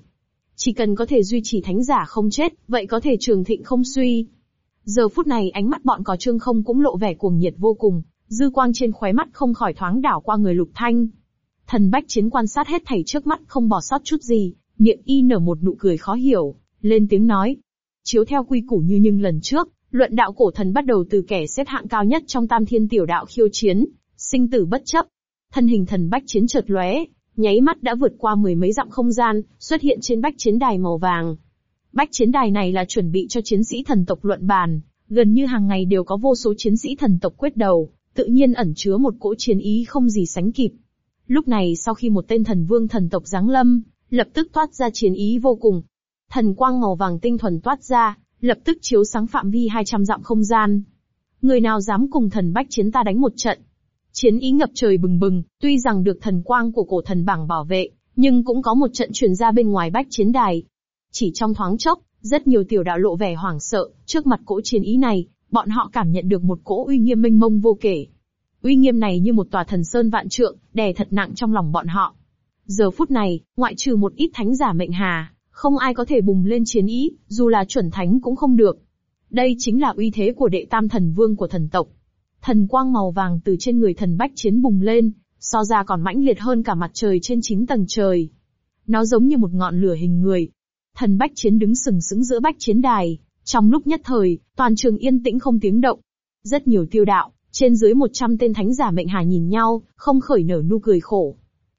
Chỉ cần có thể duy trì thánh giả không chết, vậy có thể trường thịnh không suy. Giờ phút này ánh mắt bọn có trương không cũng lộ vẻ cuồng nhiệt vô cùng, dư quang trên khóe mắt không khỏi thoáng đảo qua người lục thanh. Thần bách chiến quan sát hết thảy trước mắt không bỏ sót chút gì, miệng y nở một nụ cười khó hiểu, lên tiếng nói. Chiếu theo quy củ như nhưng lần trước, luận đạo cổ thần bắt đầu từ kẻ xếp hạng cao nhất trong tam thiên tiểu đạo khiêu chiến, sinh tử bất chấp. Thân hình thần bách chiến chợt lóe, nháy mắt đã vượt qua mười mấy dặm không gian, xuất hiện trên bách chiến đài màu vàng. Bách chiến đài này là chuẩn bị cho chiến sĩ thần tộc luận bàn, gần như hàng ngày đều có vô số chiến sĩ thần tộc quyết đầu, tự nhiên ẩn chứa một cỗ chiến ý không gì sánh kịp. Lúc này sau khi một tên thần vương thần tộc giáng lâm, lập tức toát ra chiến ý vô cùng. Thần quang màu vàng tinh thuần toát ra, lập tức chiếu sáng phạm vi 200 dặm không gian. Người nào dám cùng thần bách chiến ta đánh một trận? Chiến ý ngập trời bừng bừng, tuy rằng được thần quang của cổ thần bảng bảo vệ, nhưng cũng có một trận truyền ra bên ngoài bách chiến đài. Chỉ trong thoáng chốc, rất nhiều tiểu đạo lộ vẻ hoảng sợ, trước mặt cỗ chiến ý này, bọn họ cảm nhận được một cỗ uy nghiêm mênh mông vô kể. Uy nghiêm này như một tòa thần sơn vạn trượng, đè thật nặng trong lòng bọn họ. Giờ phút này, ngoại trừ một ít thánh giả mệnh hà, không ai có thể bùng lên chiến ý, dù là chuẩn thánh cũng không được. Đây chính là uy thế của đệ tam thần vương của thần tộc. Thần quang màu vàng từ trên người thần bách chiến bùng lên, so ra còn mãnh liệt hơn cả mặt trời trên chín tầng trời. Nó giống như một ngọn lửa hình người. Thần bách chiến đứng sừng sững giữa bách chiến đài, trong lúc nhất thời, toàn trường yên tĩnh không tiếng động. Rất nhiều tiêu đạo, trên dưới 100 tên thánh giả mệnh hà nhìn nhau, không khởi nở nu cười khổ.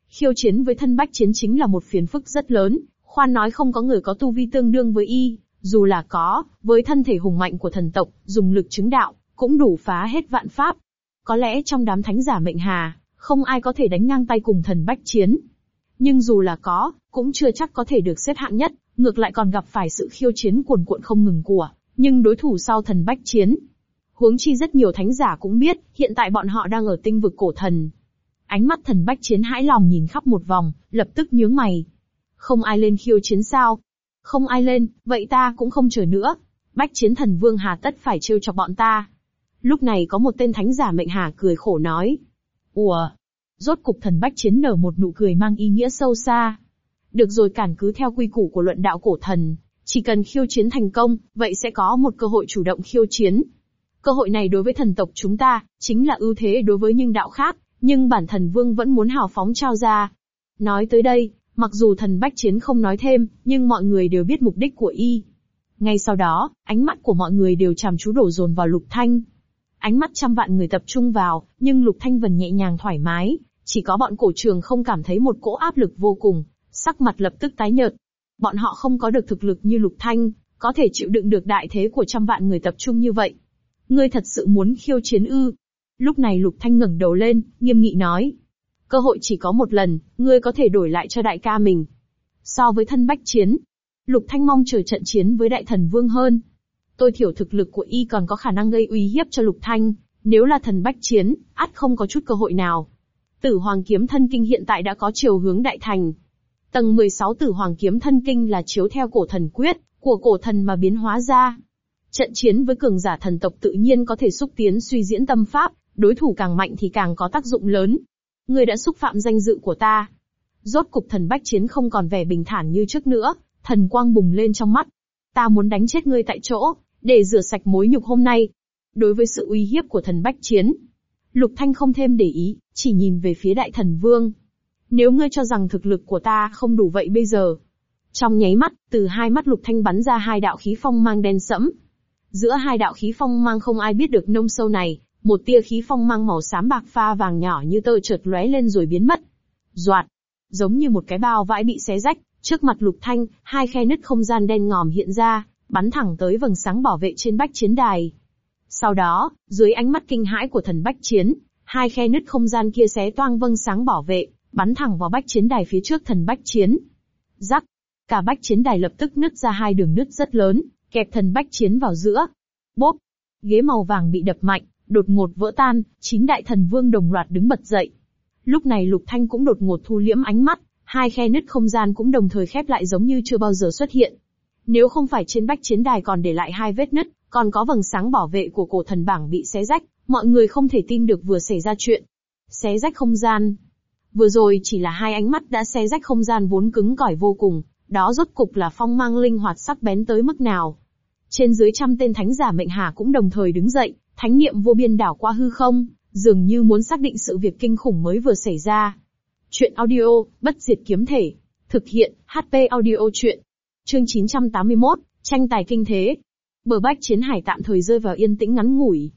Khiêu chiến với thân bách chiến chính là một phiền phức rất lớn, khoan nói không có người có tu vi tương đương với y, dù là có, với thân thể hùng mạnh của thần tộc, dùng lực chứng đạo, cũng đủ phá hết vạn pháp. Có lẽ trong đám thánh giả mệnh hà, không ai có thể đánh ngang tay cùng thần bách chiến. Nhưng dù là có, cũng chưa chắc có thể được xếp hạng nhất, ngược lại còn gặp phải sự khiêu chiến cuồn cuộn không ngừng của, nhưng đối thủ sau thần bách chiến. Huống chi rất nhiều thánh giả cũng biết, hiện tại bọn họ đang ở tinh vực cổ thần. Ánh mắt thần bách chiến hãi lòng nhìn khắp một vòng, lập tức nhướng mày. Không ai lên khiêu chiến sao? Không ai lên, vậy ta cũng không chờ nữa. Bách chiến thần vương hà tất phải trêu chọc bọn ta. Lúc này có một tên thánh giả mệnh hà cười khổ nói. Ủa? Rốt cục thần bách chiến nở một nụ cười mang ý nghĩa sâu xa. Được rồi cản cứ theo quy củ của luận đạo cổ thần, chỉ cần khiêu chiến thành công, vậy sẽ có một cơ hội chủ động khiêu chiến. Cơ hội này đối với thần tộc chúng ta, chính là ưu thế đối với những đạo khác, nhưng bản thần vương vẫn muốn hào phóng trao ra. Nói tới đây, mặc dù thần bách chiến không nói thêm, nhưng mọi người đều biết mục đích của y. Ngay sau đó, ánh mắt của mọi người đều chằm chú đổ dồn vào lục thanh. Ánh mắt trăm vạn người tập trung vào, nhưng lục thanh vẫn nhẹ nhàng thoải mái, chỉ có bọn cổ trường không cảm thấy một cỗ áp lực vô cùng, sắc mặt lập tức tái nhợt. Bọn họ không có được thực lực như lục thanh, có thể chịu đựng được đại thế của trăm vạn người tập trung như vậy. Ngươi thật sự muốn khiêu chiến ư? Lúc này Lục Thanh ngẩng đầu lên, nghiêm nghị nói. Cơ hội chỉ có một lần, ngươi có thể đổi lại cho đại ca mình. So với thân bách chiến, Lục Thanh mong chờ trận chiến với đại thần vương hơn. Tôi thiểu thực lực của y còn có khả năng gây uy hiếp cho Lục Thanh, nếu là thần bách chiến, ắt không có chút cơ hội nào. Tử Hoàng Kiếm Thân Kinh hiện tại đã có chiều hướng đại thành. Tầng 16 Tử Hoàng Kiếm Thân Kinh là chiếu theo cổ thần quyết, của cổ thần mà biến hóa ra. Trận chiến với cường giả thần tộc tự nhiên có thể xúc tiến suy diễn tâm pháp, đối thủ càng mạnh thì càng có tác dụng lớn. Ngươi đã xúc phạm danh dự của ta. Rốt cục thần bách chiến không còn vẻ bình thản như trước nữa, thần quang bùng lên trong mắt. Ta muốn đánh chết ngươi tại chỗ, để rửa sạch mối nhục hôm nay. Đối với sự uy hiếp của thần bách chiến, Lục Thanh không thêm để ý, chỉ nhìn về phía đại thần vương. Nếu ngươi cho rằng thực lực của ta không đủ vậy bây giờ. Trong nháy mắt, từ hai mắt Lục Thanh bắn ra hai đạo khí phong mang đen sẫm. Giữa hai đạo khí phong mang không ai biết được nông sâu này, một tia khí phong mang màu xám bạc pha vàng nhỏ như tơ chợt lóe lên rồi biến mất. Doạt, giống như một cái bao vãi bị xé rách, trước mặt Lục Thanh, hai khe nứt không gian đen ngòm hiện ra, bắn thẳng tới vầng sáng bảo vệ trên bách chiến đài. Sau đó, dưới ánh mắt kinh hãi của thần bách chiến, hai khe nứt không gian kia xé toang vầng sáng bảo vệ, bắn thẳng vào bách chiến đài phía trước thần bách chiến. Rắc, cả bách chiến đài lập tức nứt ra hai đường nứt rất lớn, kẹp thần bách chiến vào giữa. Bốp, ghế màu vàng bị đập mạnh, đột ngột vỡ tan, chín đại thần vương đồng loạt đứng bật dậy. Lúc này Lục Thanh cũng đột ngột thu liễm ánh mắt, hai khe nứt không gian cũng đồng thời khép lại giống như chưa bao giờ xuất hiện. Nếu không phải trên bách chiến đài còn để lại hai vết nứt, còn có vầng sáng bảo vệ của cổ thần bảng bị xé rách, mọi người không thể tin được vừa xảy ra chuyện. Xé rách không gian. Vừa rồi chỉ là hai ánh mắt đã xé rách không gian vốn cứng cỏi vô cùng, đó rốt cục là phong mang linh hoạt sắc bén tới mức nào. Trên dưới trăm tên thánh giả mệnh hà cũng đồng thời đứng dậy, thánh niệm vô biên đảo qua hư không, dường như muốn xác định sự việc kinh khủng mới vừa xảy ra. Chuyện audio, bất diệt kiếm thể. Thực hiện, HP audio chuyện. Chương 981, tranh tài kinh thế. Bờ bách chiến hải tạm thời rơi vào yên tĩnh ngắn ngủi.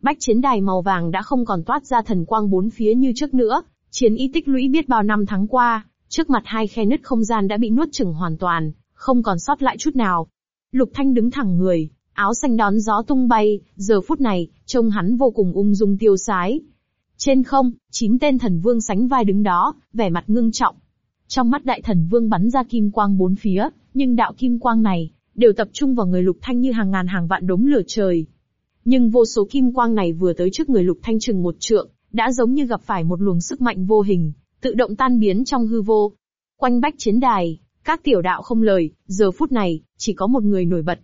Bách chiến đài màu vàng đã không còn toát ra thần quang bốn phía như trước nữa, chiến y tích lũy biết bao năm tháng qua, trước mặt hai khe nứt không gian đã bị nuốt chửng hoàn toàn, không còn sót lại chút nào. Lục Thanh đứng thẳng người, áo xanh đón gió tung bay, giờ phút này, trông hắn vô cùng ung dung tiêu sái. Trên không, chín tên thần vương sánh vai đứng đó, vẻ mặt ngưng trọng. Trong mắt đại thần vương bắn ra kim quang bốn phía, nhưng đạo kim quang này, đều tập trung vào người lục thanh như hàng ngàn hàng vạn đốm lửa trời. Nhưng vô số kim quang này vừa tới trước người lục thanh chừng một trượng, đã giống như gặp phải một luồng sức mạnh vô hình, tự động tan biến trong hư vô. Quanh bách chiến đài, các tiểu đạo không lời, giờ phút này, chỉ có một người nổi bật.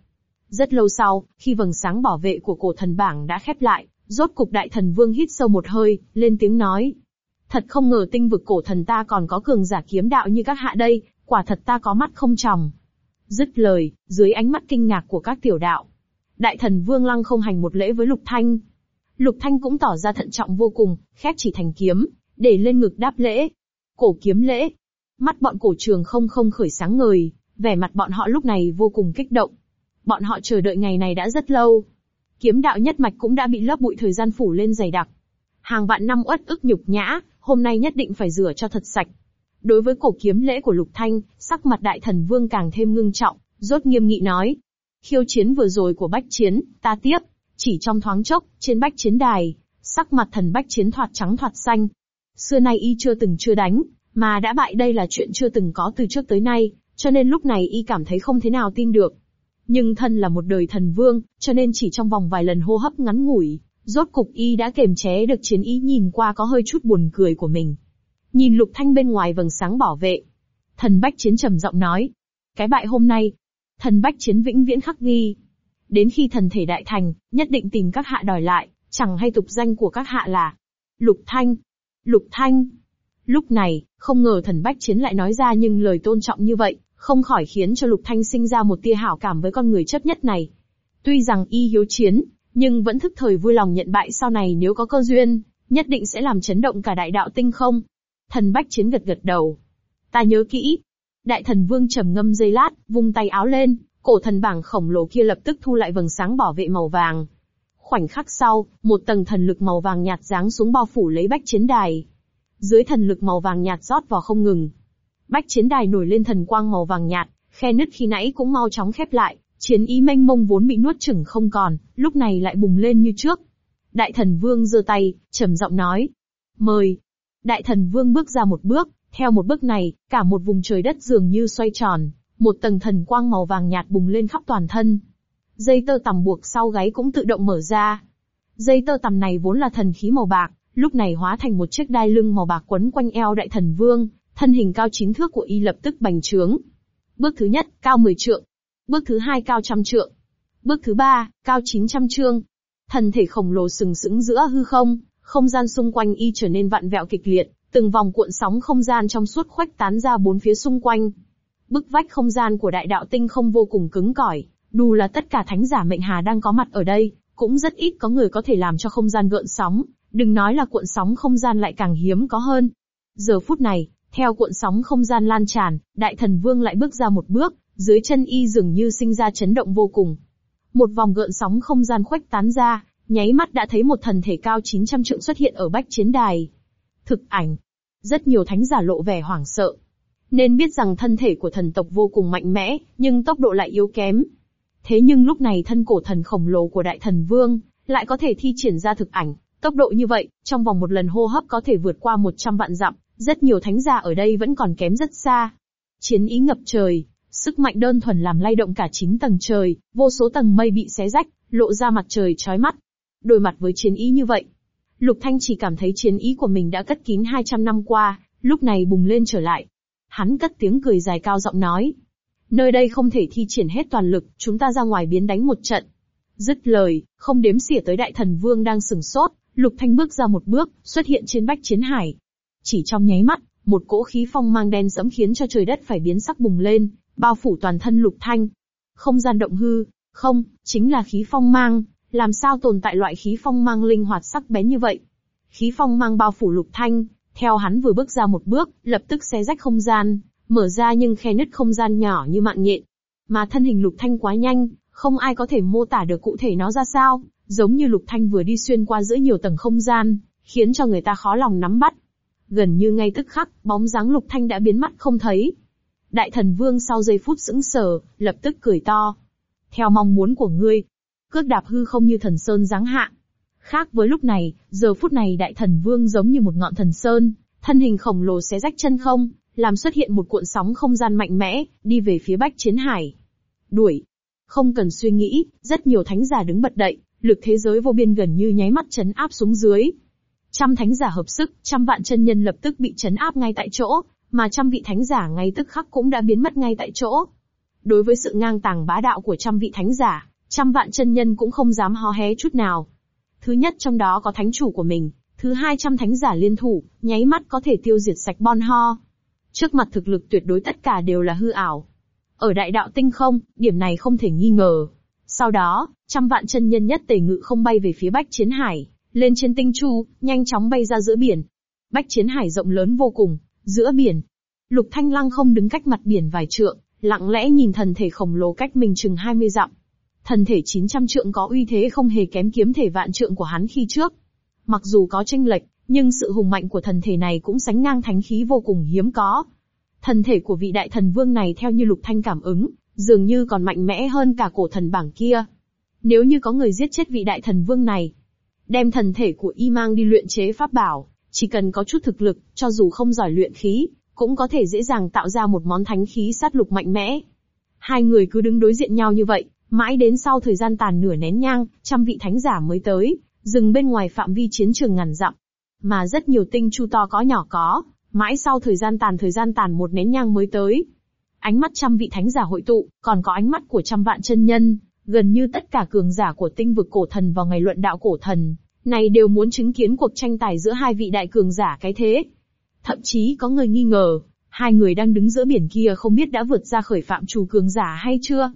Rất lâu sau, khi vầng sáng bảo vệ của cổ thần bảng đã khép lại, rốt cục đại thần vương hít sâu một hơi, lên tiếng nói. Thật không ngờ tinh vực cổ thần ta còn có cường giả kiếm đạo như các hạ đây, quả thật ta có mắt không tròng. Dứt lời, dưới ánh mắt kinh ngạc của các tiểu đạo, đại thần vương lăng không hành một lễ với lục thanh. Lục thanh cũng tỏ ra thận trọng vô cùng, khép chỉ thành kiếm, để lên ngực đáp lễ. Cổ kiếm lễ. Mắt bọn cổ trường không không khởi sáng ngời, vẻ mặt bọn họ lúc này vô cùng kích động. Bọn họ chờ đợi ngày này đã rất lâu. Kiếm đạo nhất mạch cũng đã bị lớp bụi thời gian phủ lên dày đặc. Hàng vạn năm uất ức nhục nhã, hôm nay nhất định phải rửa cho thật sạch. Đối với cổ kiếm lễ của Lục Thanh, sắc mặt đại thần vương càng thêm ngưng trọng, rốt nghiêm nghị nói. Khiêu chiến vừa rồi của bách chiến, ta tiếp. Chỉ trong thoáng chốc, trên bách chiến đài, sắc mặt thần bách chiến thoạt trắng thoạt xanh. Xưa nay y chưa từng chưa đánh, mà đã bại đây là chuyện chưa từng có từ trước tới nay, cho nên lúc này y cảm thấy không thế nào tin được. Nhưng thân là một đời thần vương, cho nên chỉ trong vòng vài lần hô hấp ngắn ngủi, rốt cục y đã kềm chế được chiến ý nhìn qua có hơi chút buồn cười của mình. Nhìn lục thanh bên ngoài vầng sáng bảo vệ. Thần bách chiến trầm giọng nói. Cái bại hôm nay, thần bách chiến vĩnh viễn khắc ghi. Đến khi thần thể đại thành, nhất định tìm các hạ đòi lại, chẳng hay tục danh của các hạ là Lục Thanh. Lục Thanh. Lúc này, không ngờ thần bách chiến lại nói ra nhưng lời tôn trọng như vậy, không khỏi khiến cho Lục Thanh sinh ra một tia hảo cảm với con người chấp nhất này. Tuy rằng y hiếu chiến, nhưng vẫn thức thời vui lòng nhận bại sau này nếu có cơ duyên, nhất định sẽ làm chấn động cả đại đạo tinh không. Thần bách chiến gật gật đầu. Ta nhớ kỹ. Đại thần vương trầm ngâm giây lát, vung tay áo lên, cổ thần bảng khổng lồ kia lập tức thu lại vầng sáng bảo vệ màu vàng. Khoảnh khắc sau, một tầng thần lực màu vàng nhạt giáng xuống bao phủ lấy bách chiến đài. Dưới thần lực màu vàng nhạt rót vào không ngừng. Bách chiến đài nổi lên thần quang màu vàng nhạt, khe nứt khi nãy cũng mau chóng khép lại, chiến ý mênh mông vốn bị nuốt chửng không còn, lúc này lại bùng lên như trước. Đại thần vương giơ tay, trầm giọng nói. Mời. Đại thần vương bước ra một bước, theo một bước này, cả một vùng trời đất dường như xoay tròn, một tầng thần quang màu vàng nhạt bùng lên khắp toàn thân. Dây tơ tằm buộc sau gáy cũng tự động mở ra. Dây tơ tằm này vốn là thần khí màu bạc, lúc này hóa thành một chiếc đai lưng màu bạc quấn quanh eo đại thần vương, thân hình cao chín thước của y lập tức bành trướng. Bước thứ nhất, cao 10 trượng. Bước thứ hai cao trăm trượng. Bước thứ ba, cao 900 trượng. Thần thể khổng lồ sừng sững giữa hư không, không gian xung quanh y trở nên vặn vẹo kịch liệt, từng vòng cuộn sóng không gian trong suốt khoách tán ra bốn phía xung quanh. Bức vách không gian của đại đạo tinh không vô cùng cứng cỏi, Dù là tất cả thánh giả mệnh hà đang có mặt ở đây, cũng rất ít có người có thể làm cho không gian gợn sóng, đừng nói là cuộn sóng không gian lại càng hiếm có hơn. Giờ phút này, theo cuộn sóng không gian lan tràn, đại thần vương lại bước ra một bước, dưới chân y dường như sinh ra chấn động vô cùng. Một vòng gợn sóng không gian khuếch tán ra, nháy mắt đã thấy một thần thể cao 900 trượng xuất hiện ở bách chiến đài. Thực ảnh. Rất nhiều thánh giả lộ vẻ hoảng sợ, nên biết rằng thân thể của thần tộc vô cùng mạnh mẽ, nhưng tốc độ lại yếu kém. Thế nhưng lúc này thân cổ thần khổng lồ của đại thần vương, lại có thể thi triển ra thực ảnh, tốc độ như vậy, trong vòng một lần hô hấp có thể vượt qua 100 vạn dặm, rất nhiều thánh giả ở đây vẫn còn kém rất xa. Chiến ý ngập trời, sức mạnh đơn thuần làm lay động cả chín tầng trời, vô số tầng mây bị xé rách, lộ ra mặt trời chói mắt. Đối mặt với chiến ý như vậy, Lục Thanh chỉ cảm thấy chiến ý của mình đã cất kín 200 năm qua, lúc này bùng lên trở lại, Hắn cất tiếng cười dài cao giọng nói. Nơi đây không thể thi triển hết toàn lực, chúng ta ra ngoài biến đánh một trận. Dứt lời, không đếm xỉa tới đại thần vương đang sừng sốt, Lục Thanh bước ra một bước, xuất hiện trên bách chiến hải. Chỉ trong nháy mắt, một cỗ khí phong mang đen sẫm khiến cho trời đất phải biến sắc bùng lên, bao phủ toàn thân Lục Thanh. Không gian động hư, không, chính là khí phong mang, làm sao tồn tại loại khí phong mang linh hoạt sắc bén như vậy? Khí phong mang bao phủ Lục Thanh, theo hắn vừa bước ra một bước, lập tức xé rách không gian, mở ra nhưng khe nứt không gian nhỏ như mạng nhện. Mà thân hình Lục Thanh quá nhanh, không ai có thể mô tả được cụ thể nó ra sao, giống như Lục Thanh vừa đi xuyên qua giữa nhiều tầng không gian, khiến cho người ta khó lòng nắm bắt. Gần như ngay tức khắc, bóng dáng Lục Thanh đã biến mất không thấy. Đại thần vương sau giây phút sững sờ, lập tức cười to. Theo mong muốn của ngươi, cước đạp hư không như thần sơn giáng hạ, Khác với lúc này, giờ phút này đại thần vương giống như một ngọn thần sơn, thân hình khổng lồ xé rách chân không, làm xuất hiện một cuộn sóng không gian mạnh mẽ, đi về phía bách chiến hải. Đuổi. Không cần suy nghĩ, rất nhiều thánh giả đứng bật đậy, lực thế giới vô biên gần như nháy mắt chấn áp xuống dưới. Trăm thánh giả hợp sức, trăm vạn chân nhân lập tức bị chấn áp ngay tại chỗ, mà trăm vị thánh giả ngay tức khắc cũng đã biến mất ngay tại chỗ. Đối với sự ngang tàng bá đạo của trăm vị thánh giả, trăm vạn chân nhân cũng không dám hó hé chút nào, Thứ nhất trong đó có thánh chủ của mình, thứ hai trăm thánh giả liên thủ, nháy mắt có thể tiêu diệt sạch bon ho. Trước mặt thực lực tuyệt đối tất cả đều là hư ảo. Ở đại đạo tinh không, điểm này không thể nghi ngờ. Sau đó, trăm vạn chân nhân nhất tề ngự không bay về phía bách chiến hải, lên trên tinh chu, nhanh chóng bay ra giữa biển. Bách chiến hải rộng lớn vô cùng, giữa biển. Lục Thanh Lăng không đứng cách mặt biển vài trượng, lặng lẽ nhìn thần thể khổng lồ cách mình chừng 20 dặm. Thần thể 900 trượng có uy thế không hề kém kiếm thể vạn trượng của hắn khi trước. Mặc dù có tranh lệch, nhưng sự hùng mạnh của thần thể này cũng sánh ngang thánh khí vô cùng hiếm có. Thần thể của vị đại thần vương này theo như lục thanh cảm ứng, dường như còn mạnh mẽ hơn cả cổ thần bảng kia. Nếu như có người giết chết vị đại thần vương này, đem thần thể của y mang đi luyện chế pháp bảo, chỉ cần có chút thực lực, cho dù không giỏi luyện khí, cũng có thể dễ dàng tạo ra một món thánh khí sát lục mạnh mẽ. Hai người cứ đứng đối diện nhau như vậy, mãi đến sau thời gian tàn nửa nén nhang, trăm vị thánh giả mới tới, dừng bên ngoài phạm vi chiến trường ngàn dặm. Mà rất nhiều tinh chu to có nhỏ có, mãi sau thời gian tàn thời gian tàn một nén nhang mới tới. Ánh mắt trăm vị thánh giả hội tụ, còn có ánh mắt của trăm vạn chân nhân, gần như tất cả cường giả của tinh vực cổ thần vào ngày luận đạo cổ thần, này đều muốn chứng kiến cuộc tranh tài giữa hai vị đại cường giả cái thế. Thậm chí có người nghi ngờ, hai người đang đứng giữa biển kia không biết đã vượt ra khởi phạm chủ cường giả hay chưa.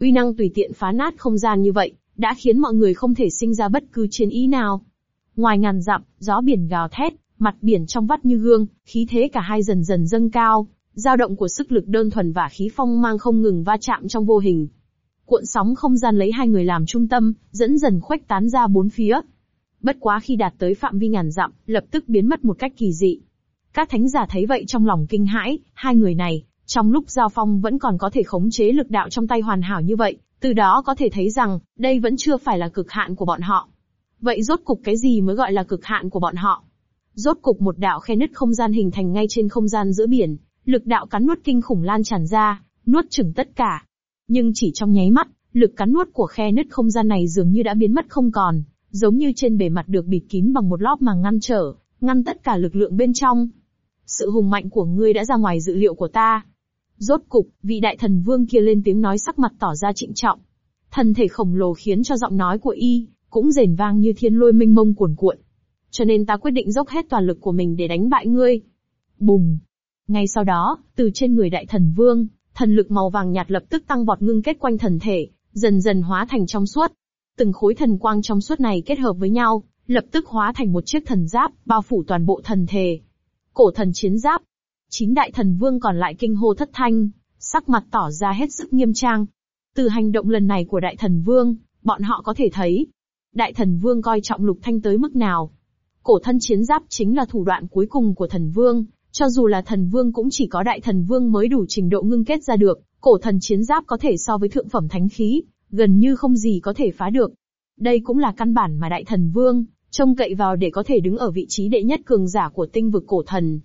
Uy năng tùy tiện phá nát không gian như vậy, đã khiến mọi người không thể sinh ra bất cứ chiến ý nào. Ngoài ngàn dặm, gió biển gào thét, mặt biển trong vắt như gương, khí thế cả hai dần dần dâng cao, dao động của sức lực đơn thuần và khí phong mang không ngừng va chạm trong vô hình. Cuộn sóng không gian lấy hai người làm trung tâm, dẫn dần khuếch tán ra bốn phía. Bất quá khi đạt tới phạm vi ngàn dặm, lập tức biến mất một cách kỳ dị. Các thánh giả thấy vậy trong lòng kinh hãi, hai người này, trong lúc giao phong vẫn còn có thể khống chế lực đạo trong tay hoàn hảo như vậy, từ đó có thể thấy rằng, đây vẫn chưa phải là cực hạn của bọn họ. Vậy rốt cục cái gì mới gọi là cực hạn của bọn họ? Rốt cục một đạo khe nứt không gian hình thành ngay trên không gian giữa biển, lực đạo cắn nuốt kinh khủng lan tràn ra, nuốt chửng tất cả. Nhưng chỉ trong nháy mắt, lực cắn nuốt của khe nứt không gian này dường như đã biến mất không còn, giống như trên bề mặt được bịt kín bằng một lóp màng ngăn trở, ngăn tất cả lực lượng bên trong. Sự hùng mạnh của ngươi đã ra ngoài dự liệu của ta. Rốt cục, vị đại thần vương kia lên tiếng nói sắc mặt tỏ ra trịnh trọng. Thân thể khổng lồ khiến cho giọng nói của y, cũng rền vang như thiên lôi minh mông cuồn cuộn. Cho nên ta quyết định dốc hết toàn lực của mình để đánh bại ngươi. Bùng! Ngay sau đó, từ trên người đại thần vương, thần lực màu vàng nhạt lập tức tăng vọt ngưng kết quanh thần thể, dần dần hóa thành trong suốt. Từng khối thần quang trong suốt này kết hợp với nhau, lập tức hóa thành một chiếc thần giáp, bao phủ toàn bộ thần thể. Cổ thần chiến giáp. Chín đại thần vương còn lại kinh hô thất thanh, sắc mặt tỏ ra hết sức nghiêm trang. Từ hành động lần này của đại thần vương, bọn họ có thể thấy, đại thần vương coi trọng lục thanh tới mức nào. Cổ thân chiến giáp chính là thủ đoạn cuối cùng của thần vương, cho dù là thần vương cũng chỉ có đại thần vương mới đủ trình độ ngưng kết ra được, cổ thần chiến giáp có thể so với thượng phẩm thánh khí, gần như không gì có thể phá được. Đây cũng là căn bản mà đại thần vương, trông cậy vào để có thể đứng ở vị trí đệ nhất cường giả của tinh vực cổ thần.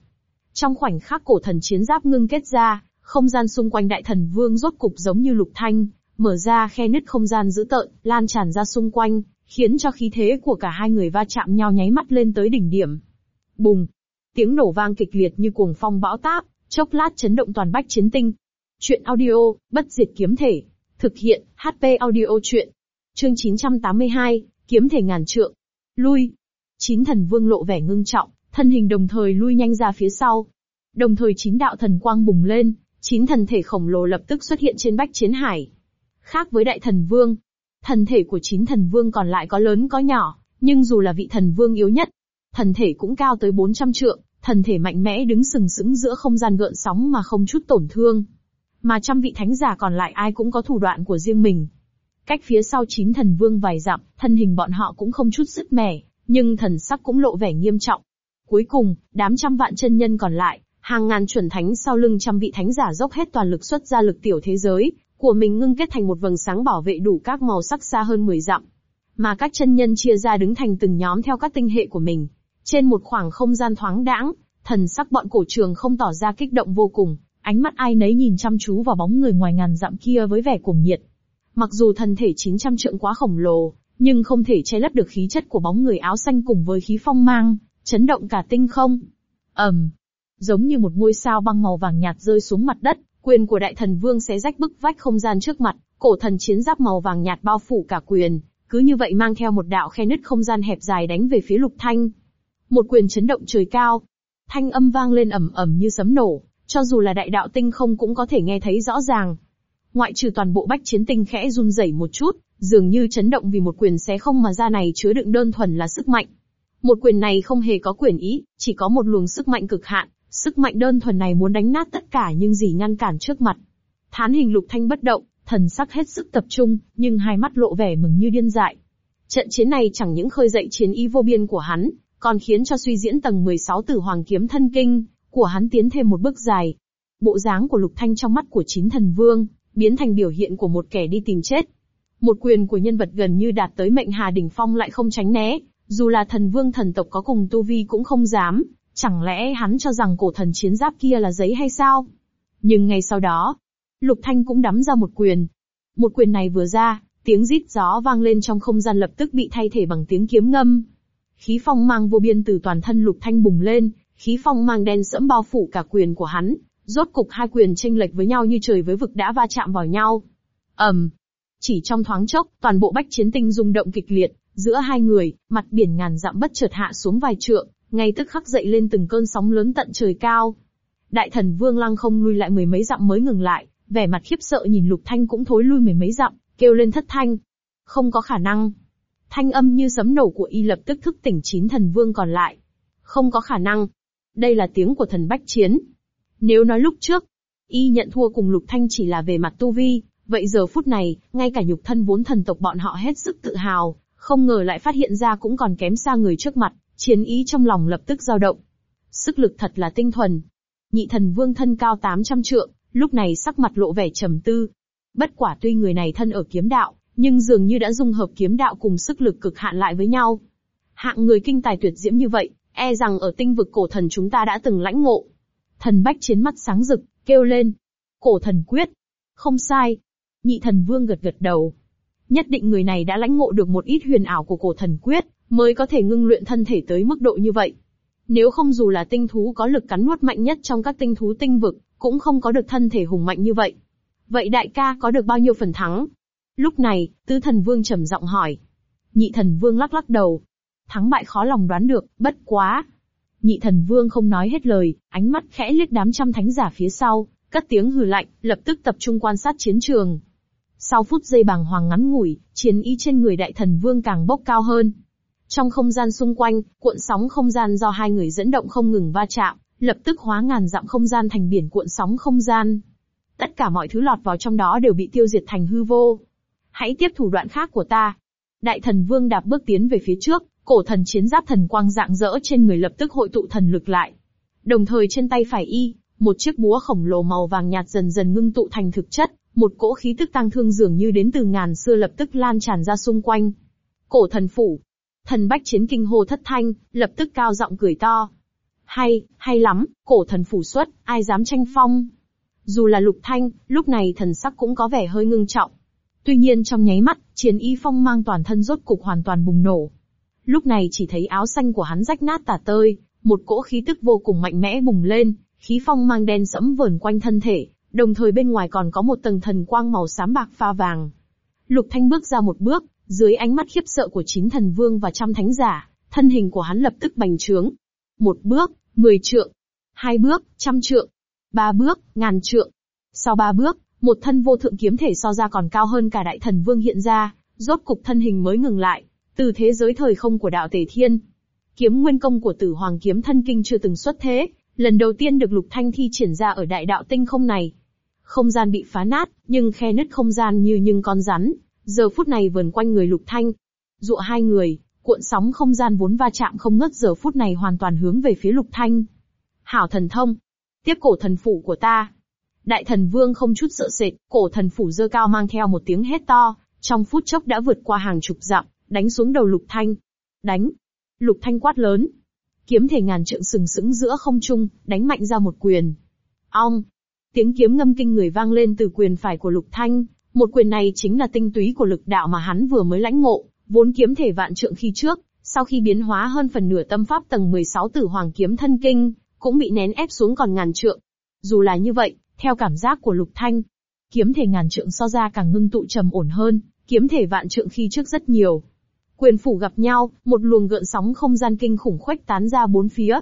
Trong khoảnh khắc cổ thần chiến giáp ngưng kết ra, không gian xung quanh đại thần vương rốt cục giống như lục thanh, mở ra khe nứt không gian dữ tợn, lan tràn ra xung quanh, khiến cho khí thế của cả hai người va chạm nhau nháy mắt lên tới đỉnh điểm. Bùng! Tiếng nổ vang kịch liệt như cuồng phong bão táp, chốc lát chấn động toàn bách chiến tinh. Chuyện audio, bất diệt kiếm thể. Thực hiện, HP audio chuyện. Chương 982, kiếm thể ngàn trượng. Lui. Chín thần vương lộ vẻ ngưng trọng, thân hình đồng thời lui nhanh ra phía sau. Đồng thời chín đạo thần quang bùng lên, chín thần thể khổng lồ lập tức xuất hiện trên bách chiến hải. Khác với đại thần vương, thần thể của chín thần vương còn lại có lớn có nhỏ, nhưng dù là vị thần vương yếu nhất, thần thể cũng cao tới 400 trượng, thần thể mạnh mẽ đứng sừng sững giữa không gian gợn sóng mà không chút tổn thương. Mà trăm vị thánh giả còn lại ai cũng có thủ đoạn của riêng mình. Cách phía sau chín thần vương vài dặm, thân hình bọn họ cũng không chút sức mẻ, nhưng thần sắc cũng lộ vẻ nghiêm trọng. Cuối cùng, đám trăm vạn chân nhân còn lại, hàng ngàn chuẩn thánh sau lưng trăm vị thánh giả dốc hết toàn lực xuất ra lực tiểu thế giới, của mình ngưng kết thành một vầng sáng bảo vệ đủ các màu sắc xa hơn 10 dặm. Mà các chân nhân chia ra đứng thành từng nhóm theo các tinh hệ của mình. Trên một khoảng không gian thoáng đãng, thần sắc bọn cổ trường không tỏ ra kích động vô cùng, ánh mắt ai nấy nhìn chăm chú vào bóng người ngoài ngàn dặm kia với vẻ cuồng nhiệt. Mặc dù thân thể 900 trượng quá khổng lồ, nhưng không thể che lấp được khí chất của bóng người áo xanh cùng với khí phong mang, chấn động cả tinh không. ầm, um, giống như một ngôi sao băng màu vàng nhạt rơi xuống mặt đất, quyền của đại thần vương xé rách bức vách không gian trước mặt, cổ thần chiến giáp màu vàng nhạt bao phủ cả quyền, cứ như vậy mang theo một đạo khe nứt không gian hẹp dài đánh về phía lục thanh. Một quyền chấn động trời cao, thanh âm vang lên ầm ầm như sấm nổ, cho dù là đại đạo tinh không cũng có thể nghe thấy rõ ràng. Ngoại trừ toàn bộ bách chiến tinh khẽ run rẩy một chút, dường như chấn động vì một quyền xé không mà ra này chứa đựng đơn thuần là sức mạnh. Một quyền này không hề có quyền ý, chỉ có một luồng sức mạnh cực hạn, sức mạnh đơn thuần này muốn đánh nát tất cả nhưng gì ngăn cản trước mặt. Thán hình lục thanh bất động, thần sắc hết sức tập trung, nhưng hai mắt lộ vẻ mừng như điên dại. Trận chiến này chẳng những khơi dậy chiến ý vô biên của hắn, còn khiến cho suy diễn tầng 16 tử hoàng kiếm thân kinh của hắn tiến thêm một bước dài. Bộ dáng của Lục Thanh trong mắt của chín thần vương, biến thành biểu hiện của một kẻ đi tìm chết. Một quyền của nhân vật gần như đạt tới mệnh hà đỉnh phong lại không tránh né, dù là thần vương thần tộc có cùng tu vi cũng không dám, Chẳng lẽ hắn cho rằng cổ thần chiến giáp kia là giấy hay sao? Nhưng ngay sau đó, Lục Thanh cũng đắm ra một quyền. Một quyền này vừa ra, tiếng rít gió vang lên trong không gian lập tức bị thay thể bằng tiếng kiếm ngâm. Khí phong mang vô biên từ toàn thân Lục Thanh bùng lên, khí phong mang đen sẫm bao phủ cả quyền của hắn, rốt cục hai quyền tranh lệch với nhau như trời với vực đã va chạm vào nhau. ầm, chỉ trong thoáng chốc, toàn bộ bách chiến tinh rung động kịch liệt, giữa hai người, mặt biển ngàn dặm bất chợt hạ xuống vài trượng, ngay tức khắc dậy lên từng cơn sóng lớn tận trời cao. Đại thần Vương Lăng không lui lại mười mấy dặm mới ngừng lại, vẻ mặt khiếp sợ nhìn Lục Thanh cũng thối lui mười mấy dặm, kêu lên thất thanh. Không có khả năng. Thanh âm như sấm nổ của y lập tức thức tỉnh chín thần vương còn lại. Không có khả năng. Đây là tiếng của thần bách chiến. Nếu nói lúc trước, y nhận thua cùng Lục Thanh chỉ là về mặt tu vi, vậy giờ phút này, ngay cả nhục thân vốn thần tộc bọn họ hết sức tự hào, không ngờ lại phát hiện ra cũng còn kém xa người trước mặt, chiến ý trong lòng lập tức dao động. Sức lực thật là tinh thuần. Nhị thần vương thân cao 800 trượng, lúc này sắc mặt lộ vẻ trầm tư. Bất quả tuy người này thân ở kiếm đạo, nhưng dường như đã dung hợp kiếm đạo cùng sức lực cực hạn lại với nhau. Hạng người kinh tài tuyệt diễm như vậy, e rằng ở tinh vực cổ thần chúng ta đã từng lãnh ngộ. Thần bách chiến mắt sáng rực, kêu lên. Cổ thần quyết. Không sai. Nhị thần vương gật gật đầu. Nhất định người này đã lãnh ngộ được một ít huyền ảo của cổ thần quyết, mới có thể ngưng luyện thân thể tới mức độ như vậy. Nếu không dù là tinh thú có lực cắn nuốt mạnh nhất trong các tinh thú tinh vực, cũng không có được thân thể hùng mạnh như vậy. Vậy đại ca có được bao nhiêu phần thắng? Lúc này, tứ thần vương trầm giọng hỏi. Nhị thần vương lắc lắc đầu. Thắng bại khó lòng đoán được, bất quá. Nhị thần vương không nói hết lời, ánh mắt khẽ liếc đám trăm thánh giả phía sau, cất tiếng hừ lạnh, lập tức tập trung quan sát chiến trường. Sau phút giây bàng hoàng ngắn ngủi, chiến ý trên người đại thần vương càng bốc cao hơn. Trong không gian xung quanh, cuộn sóng không gian do hai người dẫn động không ngừng va chạm, lập tức hóa ngàn dặm không gian thành biển cuộn sóng không gian. Tất cả mọi thứ lọt vào trong đó đều bị tiêu diệt thành hư vô. Hãy tiếp thủ đoạn khác của ta. Đại thần vương đạp bước tiến về phía trước, cổ thần chiến giáp thần quang dạng dỡ trên người lập tức hội tụ thần lực lại. Đồng thời trên tay phải y, một chiếc búa khổng lồ màu vàng nhạt dần dần ngưng tụ thành thực chất, một cỗ khí tức tăng thương dường như đến từ ngàn xưa lập tức lan tràn ra xung quanh. Cổ thần phủ. Thần bách chiến kinh hô thất thanh, lập tức cao giọng cười to. Hay, hay lắm, cổ thần phủ xuất, ai dám tranh phong. Dù là lục thanh, lúc này thần sắc cũng có vẻ hơi ngưng trọng. Tuy nhiên trong nháy mắt, chiến y phong mang toàn thân rốt cục hoàn toàn bùng nổ. Lúc này chỉ thấy áo xanh của hắn rách nát tả tơi, một cỗ khí tức vô cùng mạnh mẽ bùng lên, khí phong mang đen sẫm vờn quanh thân thể, đồng thời bên ngoài còn có một tầng thần quang màu xám bạc pha vàng. Lục Thanh bước ra một bước, dưới ánh mắt khiếp sợ của chín thần vương và trăm thánh giả, thân hình của hắn lập tức bành trướng. Một bước, mười trượng. Hai bước, trăm trượng. Ba bước, ngàn trượng. Sau ba bước, một thân vô thượng kiếm thể so ra còn cao hơn cả đại thần vương hiện ra, rốt cục thân hình mới ngừng lại, từ thế giới thời không của đạo tề thiên. Kiếm nguyên công của tử hoàng kiếm thân kinh chưa từng xuất thế, lần đầu tiên được lục thanh thi triển ra ở đại đạo tinh không này. Không gian bị phá nát, nhưng khe nứt không gian như những con rắn, giờ phút này vần quanh người lục thanh. Dụ hai người, cuộn sóng không gian vốn va chạm không ngớt giờ phút này hoàn toàn hướng về phía lục thanh. Hảo thần thông, tiếp cổ thần phụ của ta. Đại thần vương không chút sợ sệt, cổ thần phủ dơ cao mang theo một tiếng hét to, trong phút chốc đã vượt qua hàng chục dặm, đánh xuống đầu lục thanh. Đánh! Lục thanh quát lớn. Kiếm thể ngàn trượng sừng sững giữa không trung, đánh mạnh ra một quyền. Ong! Tiếng kiếm ngâm kinh người vang lên từ quyền phải của lục thanh, một quyền này chính là tinh túy của lực đạo mà hắn vừa mới lãnh ngộ, vốn kiếm thể vạn trượng khi trước, sau khi biến hóa hơn phần nửa tâm pháp tầng 16 tử hoàng kiếm thân kinh, cũng bị nén ép xuống còn ngàn trượng. Dù là như vậy, theo cảm giác của Lục Thanh, kiếm thể ngàn trượng so ra càng ngưng tụ trầm ổn hơn, kiếm thể vạn trượng khi trước rất nhiều. Quyền phủ gặp nhau, một luồng gợn sóng không gian kinh khủng khuếch tán ra bốn phía.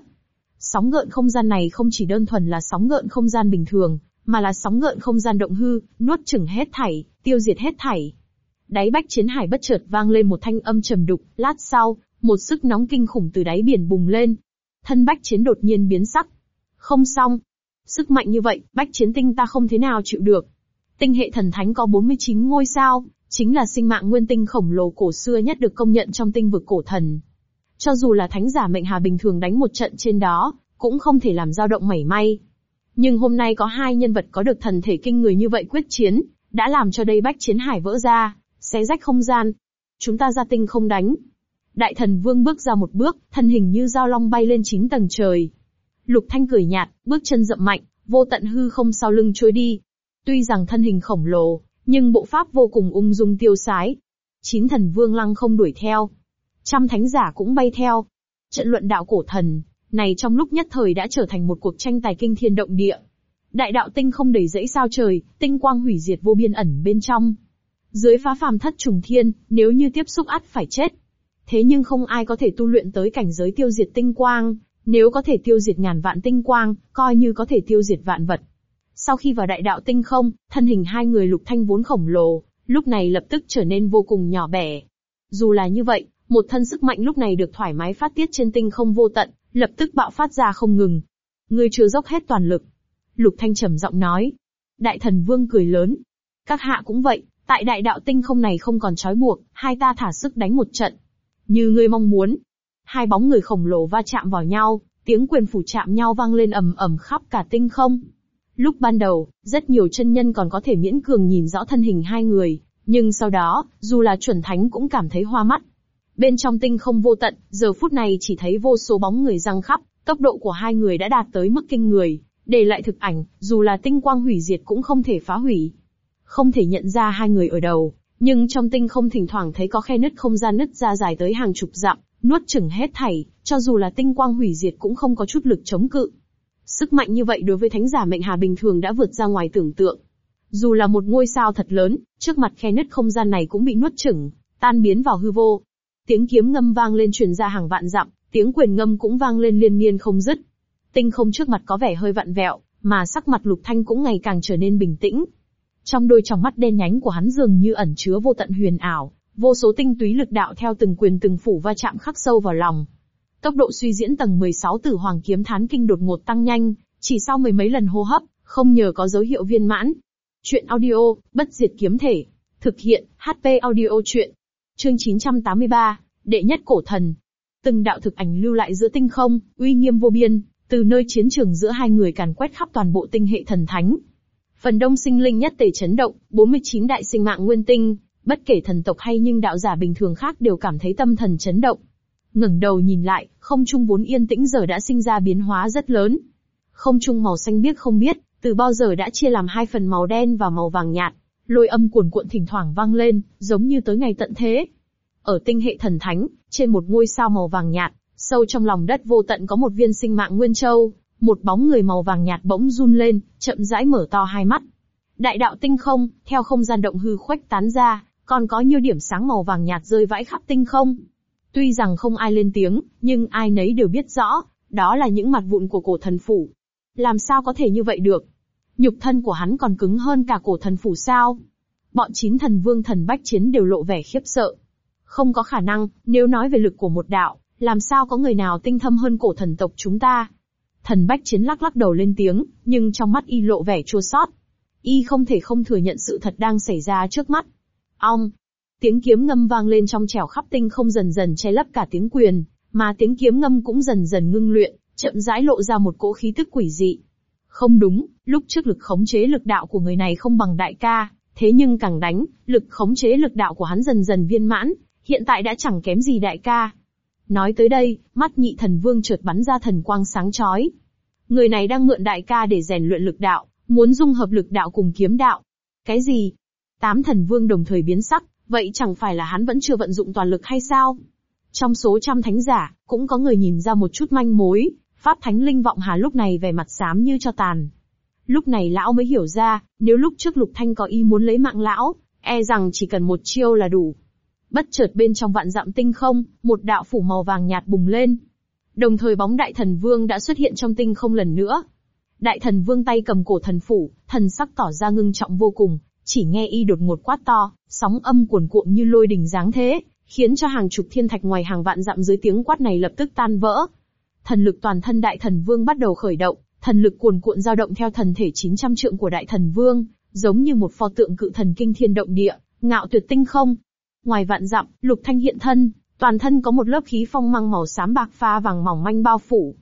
Sóng gợn không gian này không chỉ đơn thuần là sóng gợn không gian bình thường, mà là sóng gợn không gian động hư, nuốt chửng hết thảy, tiêu diệt hết thảy. Đáy bách chiến hải bất chợt vang lên một thanh âm trầm đục, lát sau, một sức nóng kinh khủng từ đáy biển bùng lên. Thân bách chiến đột nhiên biến sắc. Không xong. Sức mạnh như vậy, bách chiến tinh ta không thế nào chịu được. Tinh hệ thần thánh có 49 ngôi sao, chính là sinh mạng nguyên tinh khổng lồ cổ xưa nhất được công nhận trong tinh vực cổ thần. Cho dù là thánh giả mệnh hà bình thường đánh một trận trên đó, cũng không thể làm dao động mảy may. Nhưng hôm nay có hai nhân vật có được thần thể kinh người như vậy quyết chiến, đã làm cho đây bách chiến hải vỡ ra, xé rách không gian. Chúng ta ra tinh không đánh. Đại thần vương bước ra một bước, thân hình như dao long bay lên chín tầng trời. Lục Thanh cười nhạt, bước chân dậm mạnh, vô tận hư không sau lưng trôi đi. Tuy rằng thân hình khổng lồ, nhưng bộ pháp vô cùng ung dung tiêu sái. Chín thần vương lăng không đuổi theo. Trăm thánh giả cũng bay theo. Trận luận đạo cổ thần, này trong lúc nhất thời đã trở thành một cuộc tranh tài kinh thiên động địa. Đại đạo tinh không đầy dẫy sao trời, tinh quang hủy diệt vô biên ẩn bên trong. Dưới phá phàm thất trùng thiên, nếu như tiếp xúc ắt phải chết. Thế nhưng không ai có thể tu luyện tới cảnh giới tiêu diệt tinh quang, nếu có thể tiêu diệt ngàn vạn tinh quang, coi như có thể tiêu diệt vạn vật. Sau khi vào đại đạo tinh không, thân hình hai người lục thanh vốn khổng lồ, lúc này lập tức trở nên vô cùng nhỏ bé. Dù là như vậy, một thân sức mạnh lúc này được thoải mái phát tiết trên tinh không vô tận, lập tức bạo phát ra không ngừng. Ngươi chưa dốc hết toàn lực. Lục Thanh trầm giọng nói. Đại thần vương cười lớn. Các hạ cũng vậy, tại đại đạo tinh không này không còn trói buộc, hai ta thả sức đánh một trận. Như ngươi mong muốn. Hai bóng người khổng lồ va chạm vào nhau, tiếng quyền phủ chạm nhau vang lên ầm ầm khắp cả tinh không. Lúc ban đầu, rất nhiều chân nhân còn có thể miễn cường nhìn rõ thân hình hai người, nhưng sau đó, dù là chuẩn thánh cũng cảm thấy hoa mắt. Bên trong tinh không vô tận, giờ phút này chỉ thấy vô số bóng người răng khắp, tốc độ của hai người đã đạt tới mức kinh người, để lại thực ảnh, dù là tinh quang hủy diệt cũng không thể phá hủy. Không thể nhận ra hai người ở đầu, nhưng trong tinh không thỉnh thoảng thấy có khe nứt không gian nứt ra dài tới hàng chục dặm, nuốt chửng hết thảy, cho dù là tinh quang hủy diệt cũng không có chút lực chống cự. Sức mạnh như vậy đối với thánh giả mệnh hà bình thường đã vượt ra ngoài tưởng tượng. Dù là một ngôi sao thật lớn, trước mặt khe nứt không gian này cũng bị nuốt chửng, tan biến vào hư vô. Tiếng kiếm ngâm vang lên truyền ra hàng vạn dặm, tiếng quyền ngâm cũng vang lên liên miên không dứt. Tinh không trước mặt có vẻ hơi vặn vẹo, mà sắc mặt lục thanh cũng ngày càng trở nên bình tĩnh. Trong đôi tròng mắt đen nhánh của hắn dường như ẩn chứa vô tận huyền ảo, vô số tinh túy lực đạo theo từng quyền từng phủ va chạm khắc sâu vào lòng. Tốc độ suy diễn tầng 16 tử hoàng kiếm thán kinh đột ngột tăng nhanh, chỉ sau mười mấy lần hô hấp, không nhờ có dấu hiệu viên mãn. Chuyện audio, bất diệt kiếm thể. Thực hiện, HP audio chuyện. Chương 983, đệ nhất cổ thần. Từng đạo thực ảnh lưu lại giữa tinh không, uy nghiêm vô biên, từ nơi chiến trường giữa hai người càn quét khắp toàn bộ tinh hệ thần thánh. Phần đông sinh linh nhất tề chấn động, 49 đại sinh mạng nguyên tinh, bất kể thần tộc hay nhưng đạo giả bình thường khác đều cảm thấy tâm thần chấn động. ngẩng đầu nhìn lại, không trung vốn yên tĩnh giờ đã sinh ra biến hóa rất lớn. Không trung màu xanh biếc không biết, từ bao giờ đã chia làm hai phần màu đen và màu vàng nhạt, lôi âm cuồn cuộn thỉnh thoảng vang lên, giống như tới ngày tận thế. Ở tinh hệ thần thánh, trên một ngôi sao màu vàng nhạt, sâu trong lòng đất vô tận có một viên sinh mạng nguyên châu, một bóng người màu vàng nhạt bỗng run lên, chậm rãi mở to hai mắt. Đại đạo tinh không, theo không gian động hư khuếch tán ra, còn có nhiều điểm sáng màu vàng nhạt rơi vãi khắp tinh không. Tuy rằng không ai lên tiếng, nhưng ai nấy đều biết rõ, đó là những mặt vụn của cổ thần phủ. Làm sao có thể như vậy được? Nhục thân của hắn còn cứng hơn cả cổ thần phủ sao? Bọn chín thần vương thần bách chiến đều lộ vẻ khiếp sợ. Không có khả năng, nếu nói về lực của một đạo, làm sao có người nào tinh thâm hơn cổ thần tộc chúng ta? Thần bách chiến lắc lắc đầu lên tiếng, nhưng trong mắt y lộ vẻ chua xót. Y không thể không thừa nhận sự thật đang xảy ra trước mắt. Ong! Tiếng kiếm ngâm vang lên trong trẻo khắp tinh không dần dần che lấp cả tiếng quyền, mà tiếng kiếm ngâm cũng dần dần ngưng luyện, chậm rãi lộ ra một cỗ khí tức quỷ dị. Không đúng, lúc trước lực khống chế lực đạo của người này không bằng đại ca, thế nhưng càng đánh, lực khống chế lực đạo của hắn dần dần viên mãn, hiện tại đã chẳng kém gì đại ca. Nói tới đây, mắt nhị thần vương trượt bắn ra thần quang sáng chói. Người này đang mượn đại ca để rèn luyện lực đạo, muốn dung hợp lực đạo cùng kiếm đạo. Cái gì? Tám thần vương đồng thời biến sắc, vậy chẳng phải là hắn vẫn chưa vận dụng toàn lực hay sao? Trong số trăm thánh giả, cũng có người nhìn ra một chút manh mối, Pháp Thánh Linh Vọng Hà lúc này vẻ mặt xám như cho tàn. Lúc này lão mới hiểu ra, nếu lúc trước Lục Thanh có ý muốn lấy mạng lão, e rằng chỉ cần một chiêu là đủ. Bất chợt bên trong vạn dặm tinh không, một đạo phủ màu vàng nhạt bùng lên. Đồng thời bóng đại thần vương đã xuất hiện trong tinh không lần nữa. Đại thần vương tay cầm cổ thần phủ, thần sắc tỏ ra ngưng trọng vô cùng, chỉ nghe y đột ngột quát to, sóng âm cuồn cuộn như lôi đỉnh giáng thế, khiến cho hàng chục thiên thạch ngoài hàng vạn dặm dưới tiếng quát này lập tức tan vỡ. Thần lực toàn thân đại thần vương bắt đầu khởi động, thần lực cuồn cuộn dao động theo thần thể 900 trượng của đại thần vương, giống như một pho tượng cự thần kinh thiên động địa, ngạo tuyệt tinh không. Ngoài vạn dặm, lục thanh hiện thân, toàn thân có một lớp khí phong mang màu xám bạc pha vàng mỏng manh bao phủ.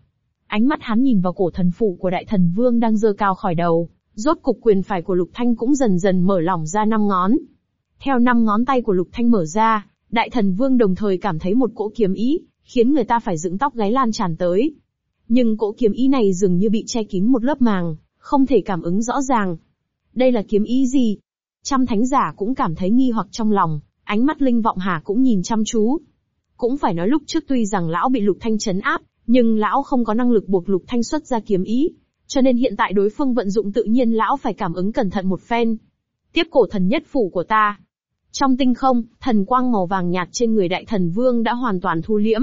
Ánh mắt hắn nhìn vào cổ thần phủ của đại thần vương đang dơ cao khỏi đầu, rốt cục quyền phải của lục thanh cũng dần dần mở lỏng ra năm ngón. Theo năm ngón tay của lục thanh mở ra, đại thần vương đồng thời cảm thấy một cỗ kiếm ý, khiến người ta phải dựng tóc gáy lan tràn tới. Nhưng cỗ kiếm ý này dường như bị che kín một lớp màng, không thể cảm ứng rõ ràng. Đây là kiếm ý gì? Trăm thánh giả cũng cảm thấy nghi hoặc trong lòng, ánh mắt Linh Vọng Hà cũng nhìn chăm chú. Cũng phải nói lúc trước tuy rằng lão bị Lục Thanh chấn áp, nhưng lão không có năng lực buộc Lục Thanh xuất ra kiếm ý, cho nên hiện tại đối phương vận dụng tự nhiên lão phải cảm ứng cẩn thận một phen. Tiếp cổ thần nhất phủ của ta. Trong tinh không, thần quang màu vàng nhạt trên người đại thần vương đã hoàn toàn thu liễm.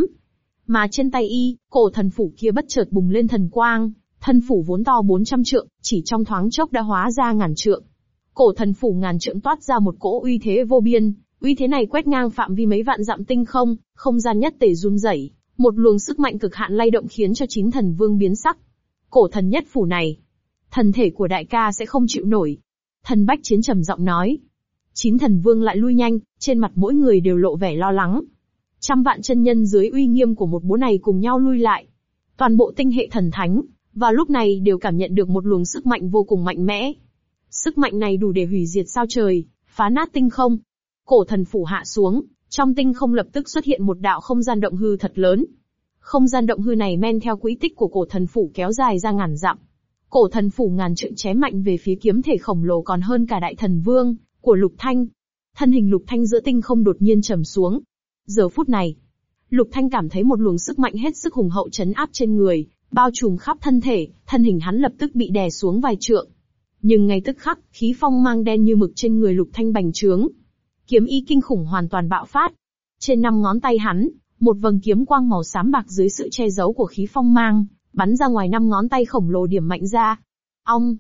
Mà trên tay y, cổ thần phủ kia bất chợt bùng lên thần quang, thân phủ vốn to 400 trượng, chỉ trong thoáng chốc đã hóa ra ngàn trượng. Cổ thần phủ ngàn trượng toát ra một cỗ uy thế vô biên, uy thế này quét ngang phạm vi mấy vạn dặm tinh không, không gian nhất tề run rẩy, một luồng sức mạnh cực hạn lay động khiến cho chín thần vương biến sắc. Cổ thần nhất phủ này, thần thể của đại ca sẽ không chịu nổi. Thần bách chiến trầm giọng nói. Chín thần vương lại lui nhanh, trên mặt mỗi người đều lộ vẻ lo lắng. Trăm vạn chân nhân dưới uy nghiêm của một bố này cùng nhau lui lại. Toàn bộ tinh hệ thần thánh, vào lúc này đều cảm nhận được một luồng sức mạnh vô cùng mạnh mẽ. Sức mạnh này đủ để hủy diệt sao trời, phá nát tinh không. Cổ thần phủ hạ xuống, trong tinh không lập tức xuất hiện một đạo không gian động hư thật lớn. Không gian động hư này men theo quỹ tích của cổ thần phủ kéo dài ra ngàn dặm. Cổ thần phủ ngàn trượng chém mạnh về phía kiếm thể khổng lồ còn hơn cả đại thần vương, của Lục Thanh. Thân hình Lục Thanh giữa tinh không đột nhiên trầm xuống. Giờ phút này, Lục Thanh cảm thấy một luồng sức mạnh hết sức hùng hậu chấn áp trên người, bao trùm khắp thân thể, thân hình hắn lập tức bị đè xuống vài trượng. Nhưng ngay tức khắc, khí phong mang đen như mực trên người Lục Thanh bành trướng. Kiếm ý kinh khủng hoàn toàn bạo phát. Trên năm ngón tay hắn, một vầng kiếm quang màu xám bạc dưới sự che giấu của khí phong mang, bắn ra ngoài năm ngón tay khổng lồ điểm mạnh ra. Ong!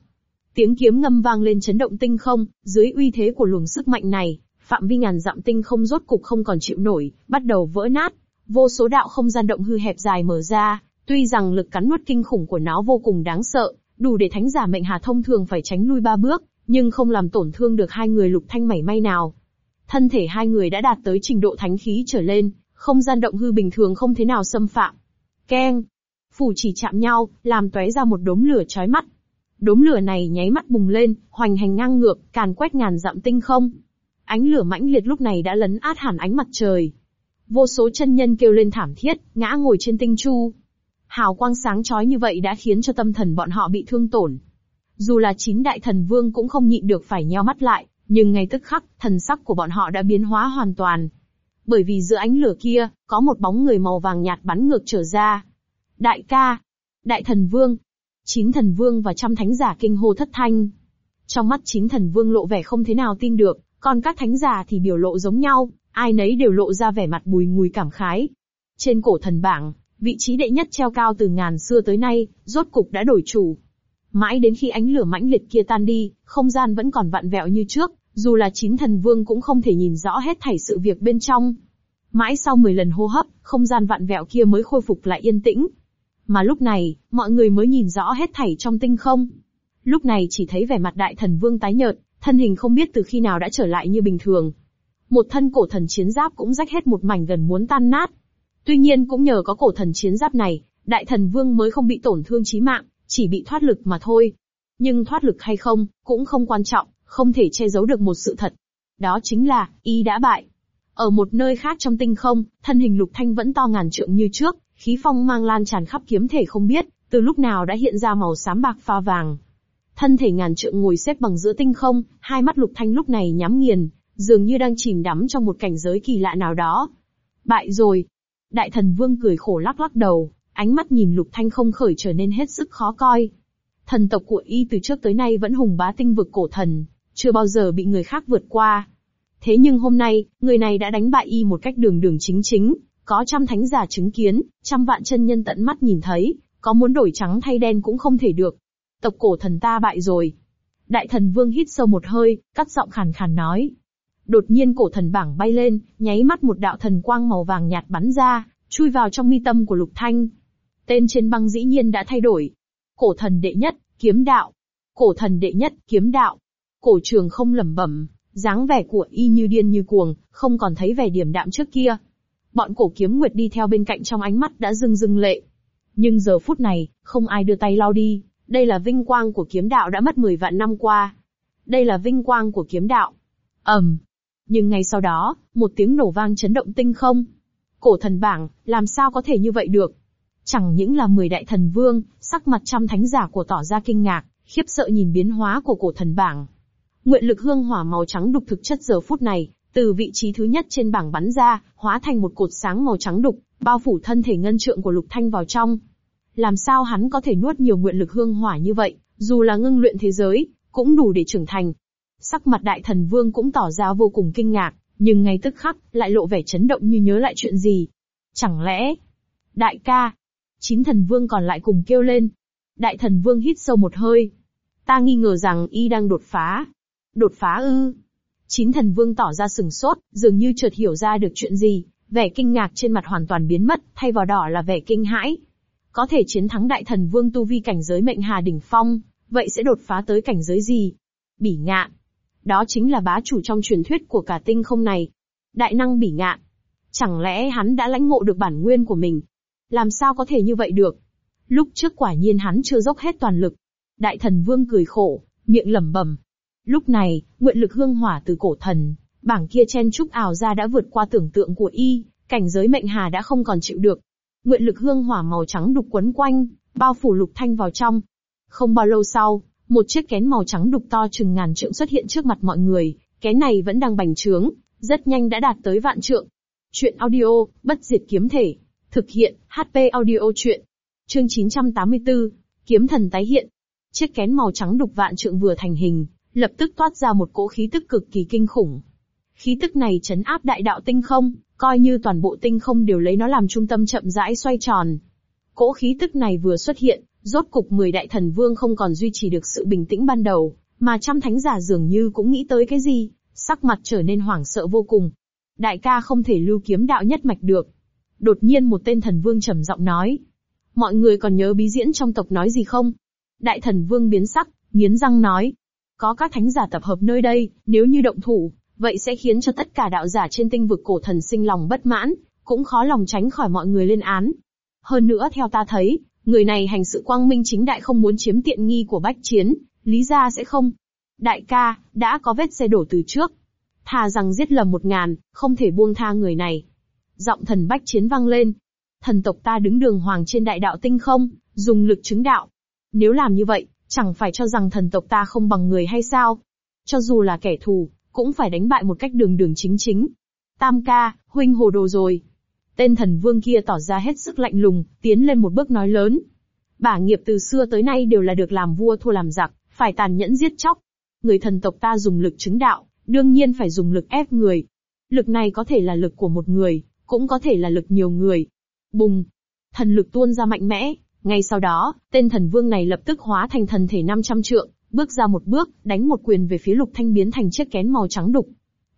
Tiếng kiếm ngâm vang lên chấn động tinh không, dưới uy thế của luồng sức mạnh này, phạm vi ngàn dặm tinh không rốt cục không còn chịu nổi, bắt đầu vỡ nát. Vô số đạo không gian động hư hẹp dài mở ra, tuy rằng lực cắn nuốt kinh khủng của nó vô cùng đáng sợ, đủ để thánh giả mệnh hà thông thường phải tránh lui ba bước, nhưng không làm tổn thương được hai người lục thanh mảy may nào. Thân thể hai người đã đạt tới trình độ thánh khí trở lên, không gian động hư bình thường không thế nào xâm phạm. Keng! Phủ chỉ chạm nhau, làm tóe ra một đốm lửa chói mắt. Đốm lửa này nháy mắt bùng lên, hoành hành ngang ngược, càn quét ngàn dặm tinh không. Ánh lửa mãnh liệt lúc này đã lấn át hẳn ánh mặt trời. Vô số chân nhân kêu lên thảm thiết, ngã ngồi trên tinh chu. Hào quang sáng chói như vậy đã khiến cho tâm thần bọn họ bị thương tổn. Dù là chín đại thần vương cũng không nhịn được phải nheo mắt lại, nhưng ngay tức khắc, thần sắc của bọn họ đã biến hóa hoàn toàn. Bởi vì giữa ánh lửa kia, có một bóng người màu vàng nhạt bắn ngược trở ra. Đại ca! Đại thần vương! Chín thần vương và trăm thánh giả kinh hô thất thanh. Trong mắt chín thần vương lộ vẻ không thế nào tin được, còn các thánh giả thì biểu lộ giống nhau, ai nấy đều lộ ra vẻ mặt bùi ngùi cảm khái. Trên cổ thần bảng, vị trí đệ nhất treo cao từ ngàn xưa tới nay, rốt cục đã đổi chủ. Mãi đến khi ánh lửa mãnh liệt kia tan đi, không gian vẫn còn vặn vẹo như trước, dù là chín thần vương cũng không thể nhìn rõ hết thảy sự việc bên trong. Mãi sau 10 lần hô hấp, không gian vạn vẹo kia mới khôi phục lại yên tĩnh. Mà lúc này, mọi người mới nhìn rõ hết thảy trong tinh không. Lúc này chỉ thấy vẻ mặt đại thần vương tái nhợt, thân hình không biết từ khi nào đã trở lại như bình thường. Một thân cổ thần chiến giáp cũng rách hết một mảnh gần muốn tan nát. Tuy nhiên cũng nhờ có cổ thần chiến giáp này, đại thần vương mới không bị tổn thương chí mạng, chỉ bị thoát lực mà thôi. Nhưng thoát lực hay không, cũng không quan trọng, không thể che giấu được một sự thật. Đó chính là, y đã bại. Ở một nơi khác trong tinh không, thân hình lục thanh vẫn to ngàn trượng như trước, khí phong mang lan tràn khắp kiếm thể không biết, từ lúc nào đã hiện ra màu xám bạc pha vàng. Thân thể ngàn trượng ngồi xếp bằng giữa tinh không, hai mắt lục thanh lúc này nhắm nghiền, dường như đang chìm đắm trong một cảnh giới kỳ lạ nào đó. Bại rồi. Đại thần vương cười khổ lắc lắc đầu, ánh mắt nhìn lục thanh không khởi trở nên hết sức khó coi. Thần tộc của y từ trước tới nay vẫn hùng bá tinh vực cổ thần, chưa bao giờ bị người khác vượt qua. Thế nhưng hôm nay, người này đã đánh bại y một cách đường đường chính chính, có trăm thánh giả chứng kiến, trăm vạn chân nhân tận mắt nhìn thấy, có muốn đổi trắng thay đen cũng không thể được. Tộc cổ thần ta bại rồi. Đại thần vương hít sâu một hơi, cắt giọng khàn khàn nói. Đột nhiên cổ thần bảng bay lên, nháy mắt một đạo thần quang màu vàng nhạt bắn ra, chui vào trong mi tâm của lục thanh. Tên trên băng dĩ nhiên đã thay đổi. Cổ thần đệ nhất, kiếm đạo. Cổ thần đệ nhất, kiếm đạo. Cổ trường không lẩm bẩm, dáng vẻ của y như điên như cuồng, không còn thấy vẻ điểm đạm trước kia. Bọn cổ kiếm nguyệt đi theo bên cạnh trong ánh mắt đã rưng rưng lệ. Nhưng giờ phút này, không ai đưa tay lau đi, đây là vinh quang của kiếm đạo đã mất 10 vạn năm qua. Đây là vinh quang của kiếm đạo. ầm. Nhưng ngay sau đó, một tiếng nổ vang chấn động tinh không. Cổ thần bảng, làm sao có thể như vậy được? Chẳng những là 10 đại thần vương, sắc mặt trăm thánh giả của tỏ ra kinh ngạc, khiếp sợ nhìn biến hóa của cổ thần bảng. Nguyện lực hương hỏa màu trắng đục thực chất giờ phút này, từ vị trí thứ nhất trên bảng bắn ra, hóa thành một cột sáng màu trắng đục, bao phủ thân thể ngân trượng của Lục Thanh vào trong. Làm sao hắn có thể nuốt nhiều nguyện lực hương hỏa như vậy, dù là ngưng luyện thế giới, cũng đủ để trưởng thành. Sắc mặt đại thần vương cũng tỏ ra vô cùng kinh ngạc, nhưng ngay tức khắc, lại lộ vẻ chấn động như nhớ lại chuyện gì. Chẳng lẽ... Đại ca... Chín thần vương còn lại cùng kêu lên. Đại thần vương hít sâu một hơi. Ta nghi ngờ rằng y đang đột phá. Đột phá ư? Chín thần vương tỏ ra sừng sốt, dường như chợt hiểu ra được chuyện gì, vẻ kinh ngạc trên mặt hoàn toàn biến mất, thay vào đó là vẻ kinh hãi. Có thể chiến thắng đại thần vương tu vi cảnh giới mệnh hà đỉnh phong, vậy sẽ đột phá tới cảnh giới gì? Bỉ ngạn. Đó chính là bá chủ trong truyền thuyết của cả tinh không này. Đại năng bỉ ngạn. Chẳng lẽ hắn đã lãnh ngộ được bản nguyên của mình? Làm sao có thể như vậy được? Lúc trước quả nhiên hắn chưa dốc hết toàn lực. Đại thần vương cười khổ, miệng lẩm bẩm, Lúc này, nguyện lực hương hỏa từ cổ thần, bảng kia chen trúc ảo ra đã vượt qua tưởng tượng của y, cảnh giới mệnh hà đã không còn chịu được. Nguyện lực hương hỏa màu trắng đục quấn quanh, bao phủ lục thanh vào trong. Không bao lâu sau, một chiếc kén màu trắng đục to chừng ngàn trượng xuất hiện trước mặt mọi người, kén này vẫn đang bành trướng, rất nhanh đã đạt tới vạn trượng. Chuyện audio, bất diệt kiếm thể. Thực hiện, HP audio chuyện. Chương 984, kiếm thần tái hiện. Chiếc kén màu trắng đục vạn trượng vừa thành hình, lập tức toát ra một cỗ khí tức cực kỳ kinh khủng. Khí tức này chấn áp đại đạo tinh không, coi như toàn bộ tinh không đều lấy nó làm trung tâm chậm rãi xoay tròn. Cỗ khí tức này vừa xuất hiện, rốt cục 10 đại thần vương không còn duy trì được sự bình tĩnh ban đầu, mà trăm thánh giả dường như cũng nghĩ tới cái gì, sắc mặt trở nên hoảng sợ vô cùng. Đại ca không thể lưu kiếm đạo nhất mạch được. Đột nhiên một tên thần vương trầm giọng nói. Mọi người còn nhớ bí diễn trong tộc nói gì không? Đại thần vương biến sắc, nghiến răng nói, có các thánh giả tập hợp nơi đây, nếu như động thủ, vậy sẽ khiến cho tất cả đạo giả trên tinh vực cổ thần sinh lòng bất mãn, cũng khó lòng tránh khỏi mọi người lên án. Hơn nữa theo ta thấy, người này hành sự quang minh chính đại không muốn chiếm tiện nghi của bách chiến, lý ra sẽ không. Đại ca, đã có vết xe đổ từ trước. Thà rằng giết lầm một ngàn, không thể buông tha người này. Giọng thần bách chiến vang lên. Thần tộc ta đứng đường hoàng trên đại đạo tinh không, dùng lực chứng đạo. Nếu làm như vậy, Chẳng phải cho rằng thần tộc ta không bằng người hay sao? Cho dù là kẻ thù, cũng phải đánh bại một cách đường đường chính chính. Tam ca, huynh hồ đồ rồi. Tên thần vương kia tỏ ra hết sức lạnh lùng, tiến lên một bước nói lớn. Bả nghiệp từ xưa tới nay đều là được làm vua thua làm giặc, phải tàn nhẫn giết chóc. Người thần tộc ta dùng lực chứng đạo, đương nhiên phải dùng lực ép người. Lực này có thể là lực của một người, cũng có thể là lực nhiều người. Bùng! Thần lực tuôn ra mạnh mẽ, ngay sau đó, tên thần vương này lập tức hóa thành thần thể 500 trượng, bước ra một bước, đánh một quyền về phía lục thanh biến thành chiếc kén màu trắng đục.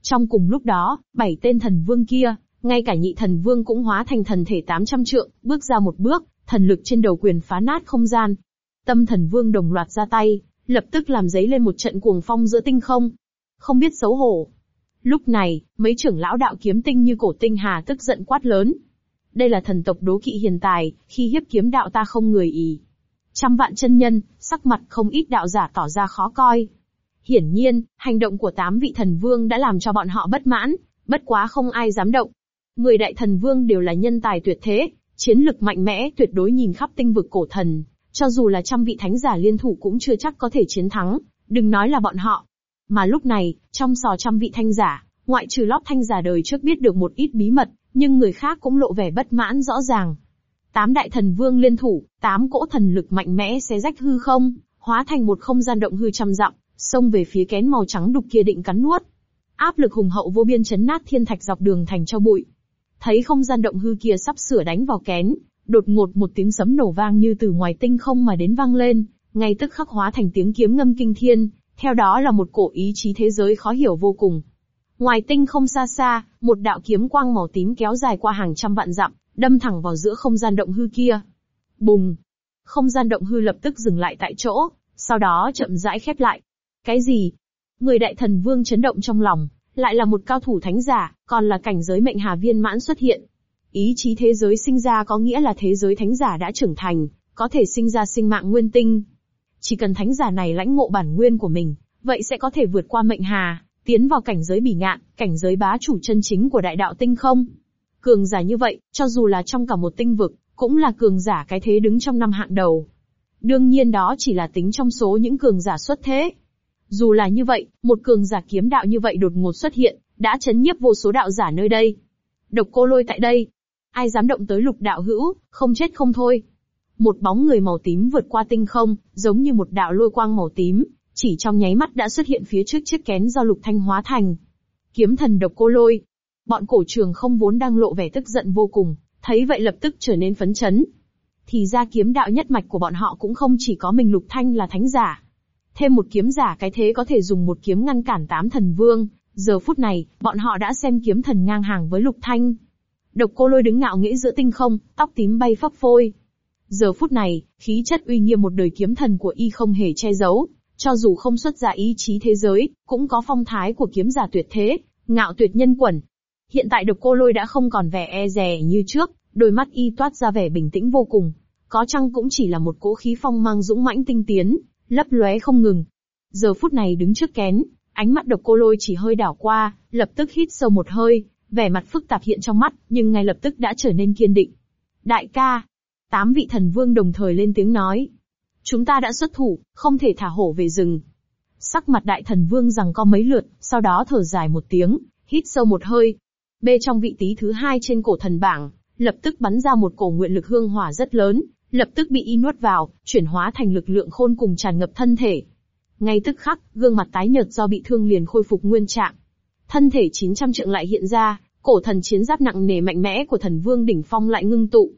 Trong cùng lúc đó, bảy tên thần vương kia, ngay cả nhị thần vương cũng hóa thành thần thể 800 trượng, bước ra một bước, thần lực trên đầu quyền phá nát không gian. Tâm thần vương đồng loạt ra tay, lập tức làm giấy lên một trận cuồng phong giữa tinh không. Không biết xấu hổ. Lúc này, mấy trưởng lão đạo kiếm tinh như cổ tinh hà tức giận quát lớn, đây là thần tộc đố kỵ hiền tài, khi hiếp kiếm đạo ta không người ý. Trăm vạn chân nhân, sắc mặt không ít đạo giả tỏ ra khó coi. Hiển nhiên, hành động của tám vị thần vương đã làm cho bọn họ bất mãn, bất quá không ai dám động. Người đại thần vương đều là nhân tài tuyệt thế, chiến lực mạnh mẽ tuyệt đối nhìn khắp tinh vực cổ thần, cho dù là trăm vị thánh giả liên thủ cũng chưa chắc có thể chiến thắng, đừng nói là bọn họ. Mà lúc này, trong sò trăm vị thanh giả, ngoại trừ lót thanh giả đời trước biết được một ít bí mật, nhưng người khác cũng lộ vẻ bất mãn rõ ràng. Tám đại thần vương liên thủ, tám cỗ thần lực mạnh mẽ xé rách hư không, hóa thành một không gian động hư trăm dặm, xông về phía kén màu trắng đục kia định cắn nuốt. Áp lực hùng hậu vô biên chấn nát thiên thạch dọc đường thành cho bụi. Thấy không gian động hư kia sắp sửa đánh vào kén, đột ngột một tiếng sấm nổ vang như từ ngoài tinh không mà đến vang lên, ngay tức khắc hóa thành tiếng kiếm ngâm kinh thiên, theo đó là một cổ ý chí thế giới khó hiểu vô cùng. Ngoài tinh không xa xa, một đạo kiếm quang màu tím kéo dài qua hàng trăm vạn dặm, đâm thẳng vào giữa không gian động hư kia. Bùng! Không gian động hư lập tức dừng lại tại chỗ, sau đó chậm rãi khép lại. Cái gì? Người đại thần vương chấn động trong lòng, lại là một cao thủ thánh giả, còn là cảnh giới mệnh hà viên mãn xuất hiện. Ý chí thế giới sinh ra có nghĩa là thế giới thánh giả đã trưởng thành, có thể sinh ra sinh mạng nguyên tinh. Chỉ cần thánh giả này lãnh ngộ bản nguyên của mình, vậy sẽ có thể vượt qua mệnh hà, tiến vào cảnh giới bỉ ngạn, cảnh giới bá chủ chân chính của đại đạo tinh không. Cường giả như vậy, cho dù là trong cả một tinh vực, cũng là cường giả cái thế đứng trong năm hạng đầu. Đương nhiên đó chỉ là tính trong số những cường giả xuất thế. Dù là như vậy, một cường giả kiếm đạo như vậy đột ngột xuất hiện, đã chấn nhiếp vô số đạo giả nơi đây. Độc cô lôi tại đây. Ai dám động tới lục đạo hữu, không chết không thôi. Một bóng người màu tím vượt qua tinh không, giống như một đạo lôi quang màu tím, chỉ trong nháy mắt đã xuất hiện phía trước chiếc kén do lục thanh hóa thành. Kiếm thần độc cô lôi. Bọn cổ trường không vốn đang lộ vẻ tức giận vô cùng, thấy vậy lập tức trở nên phấn chấn. Thì ra kiếm đạo nhất mạch của bọn họ cũng không chỉ có mình lục thanh là thánh giả. Thêm một kiếm giả cái thế có thể dùng một kiếm ngăn cản tám thần vương, giờ phút này, bọn họ đã xem kiếm thần ngang hàng với lục thanh. Độc cô lôi đứng ngạo nghễ giữa tinh không, tóc tím bay phấp phôi. Giờ phút này, khí chất uy nghiêm một đời kiếm thần của y không hề che giấu, cho dù không xuất ra ý chí thế giới, cũng có phong thái của kiếm giả tuyệt thế, ngạo tuyệt nhân quẩn. Hiện tại độc cô lôi đã không còn vẻ e dè như trước, đôi mắt y toát ra vẻ bình tĩnh vô cùng. Có chăng cũng chỉ là một cỗ khí phong mang dũng mãnh tinh tiến, lấp lóe không ngừng. Giờ phút này đứng trước kén, ánh mắt độc cô lôi chỉ hơi đảo qua, lập tức hít sâu một hơi, vẻ mặt phức tạp hiện trong mắt, nhưng ngay lập tức đã trở nên kiên định. Đại ca, tám vị thần vương đồng thời lên tiếng nói. Chúng ta đã xuất thủ, không thể thả hổ về rừng. Sắc mặt đại thần vương rằng có mấy lượt, sau đó thở dài một tiếng, hít sâu một hơi. Bê trong vị trí thứ hai trên cổ thần bảng, lập tức bắn ra một cổ nguyện lực hương hỏa rất lớn, lập tức bị y nuốt vào, chuyển hóa thành lực lượng khôn cùng tràn ngập thân thể. Ngay tức khắc, gương mặt tái nhợt do bị thương liền khôi phục nguyên trạng. Thân thể 900 trượng lại hiện ra, cổ thần chiến giáp nặng nề mạnh mẽ của thần vương đỉnh phong lại ngưng tụ.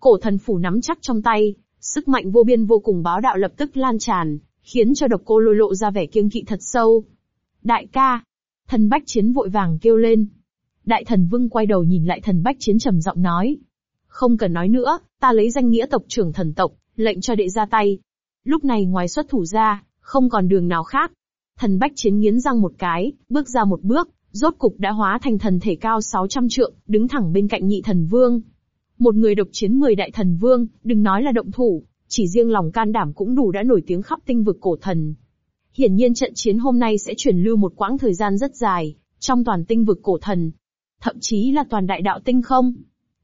Cổ thần phủ nắm chắc trong tay, sức mạnh vô biên vô cùng báo đạo lập tức lan tràn, khiến cho độc cô lôi lộ ra vẻ kiêng kỵ thật sâu. Đại ca! Thần bách chiến vội vàng kêu lên. Đại thần vương quay đầu nhìn lại thần bách chiến trầm giọng nói. Không cần nói nữa, ta lấy danh nghĩa tộc trưởng thần tộc, lệnh cho đệ ra tay. Lúc này ngoài xuất thủ ra, không còn đường nào khác. Thần bách chiến nghiến răng một cái, bước ra một bước, rốt cục đã hóa thành thần thể cao 600 trượng, đứng thẳng bên cạnh nhị thần vương. Một người độc chiến 10 đại thần vương, đừng nói là động thủ, chỉ riêng lòng can đảm cũng đủ đã nổi tiếng khắp tinh vực cổ thần. Hiển nhiên trận chiến hôm nay sẽ truyền lưu một quãng thời gian rất dài, trong toàn tinh vực cổ thần. Thậm chí là toàn đại đạo tinh không.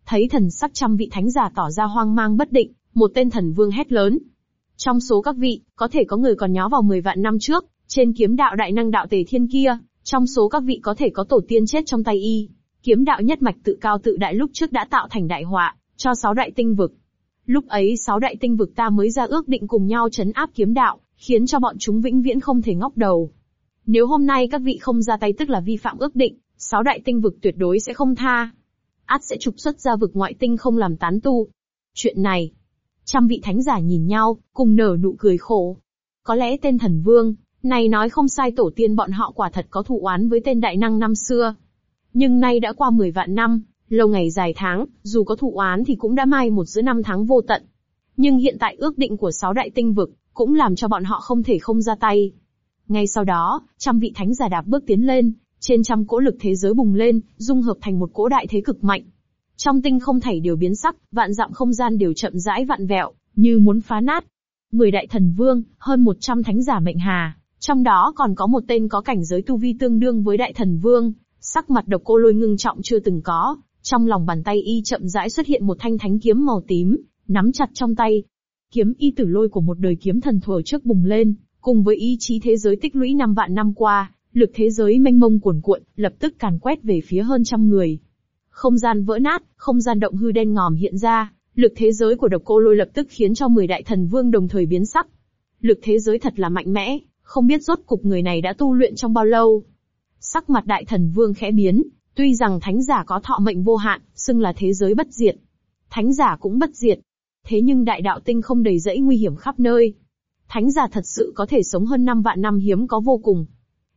Thấy thần sắc trăm vị thánh giả tỏ ra hoang mang bất định, một tên thần vương hét lớn. Trong số các vị, có thể có người còn nhó vào 10 vạn năm trước, trên kiếm đạo đại năng đạo tề thiên kia, trong số các vị có thể có tổ tiên chết trong tay y. Kiếm đạo nhất mạch tự cao tự đại lúc trước đã tạo thành đại họa, cho sáu đại tinh vực. Lúc ấy sáu đại tinh vực ta mới ra ước định cùng nhau chấn áp kiếm đạo, khiến cho bọn chúng vĩnh viễn không thể ngóc đầu. Nếu hôm nay các vị không ra tay tức là vi phạm ước định, sáu đại tinh vực tuyệt đối sẽ không tha. Át sẽ trục xuất ra vực ngoại tinh không làm tán tu. Chuyện này, trăm vị thánh giả nhìn nhau, cùng nở nụ cười khổ. Có lẽ tên thần vương, này nói không sai tổ tiên bọn họ quả thật có thụ oán với tên đại năng năm xưa. Nhưng nay đã qua 10 vạn năm, lâu ngày dài tháng, dù có thụ oán thì cũng đã mai một giữa năm tháng vô tận. Nhưng hiện tại ước định của sáu đại tinh vực, cũng làm cho bọn họ không thể không ra tay. Ngay sau đó, trăm vị thánh giả đạp bước tiến lên, trên trăm cỗ lực thế giới bùng lên, dung hợp thành một cỗ đại thế cực mạnh. Trong tinh không thảy đều biến sắc, vạn dặm không gian đều chậm rãi vạn vẹo, như muốn phá nát. Mười đại thần vương, hơn một trăm thánh giả mệnh hà, trong đó còn có một tên có cảnh giới tu vi tương đương với đại thần vương, sắc mặt độc cô lôi ngưng trọng chưa từng có, trong lòng bàn tay y chậm rãi xuất hiện một thanh thánh kiếm màu tím, nắm chặt trong tay. Kiếm y tử lôi của một đời kiếm thần thuở trước bùng lên, cùng với ý chí thế giới tích lũy năm vạn năm qua, lực thế giới mênh mông cuồn cuộn, lập tức càn quét về phía hơn trăm người. Không gian vỡ nát, không gian động hư đen ngòm hiện ra, lực thế giới của độc cô lôi lập tức khiến cho 10 đại thần vương đồng thời biến sắc. Lực thế giới thật là mạnh mẽ, không biết rốt cục người này đã tu luyện trong bao lâu. Sắc mặt đại thần vương khẽ biến, tuy rằng thánh giả có thọ mệnh vô hạn, xưng là thế giới bất diệt. Thánh giả cũng bất diệt. Thế nhưng đại đạo tinh không đầy rẫy nguy hiểm khắp nơi. Thánh giả thật sự có thể sống hơn 5 vạn năm hiếm có vô cùng.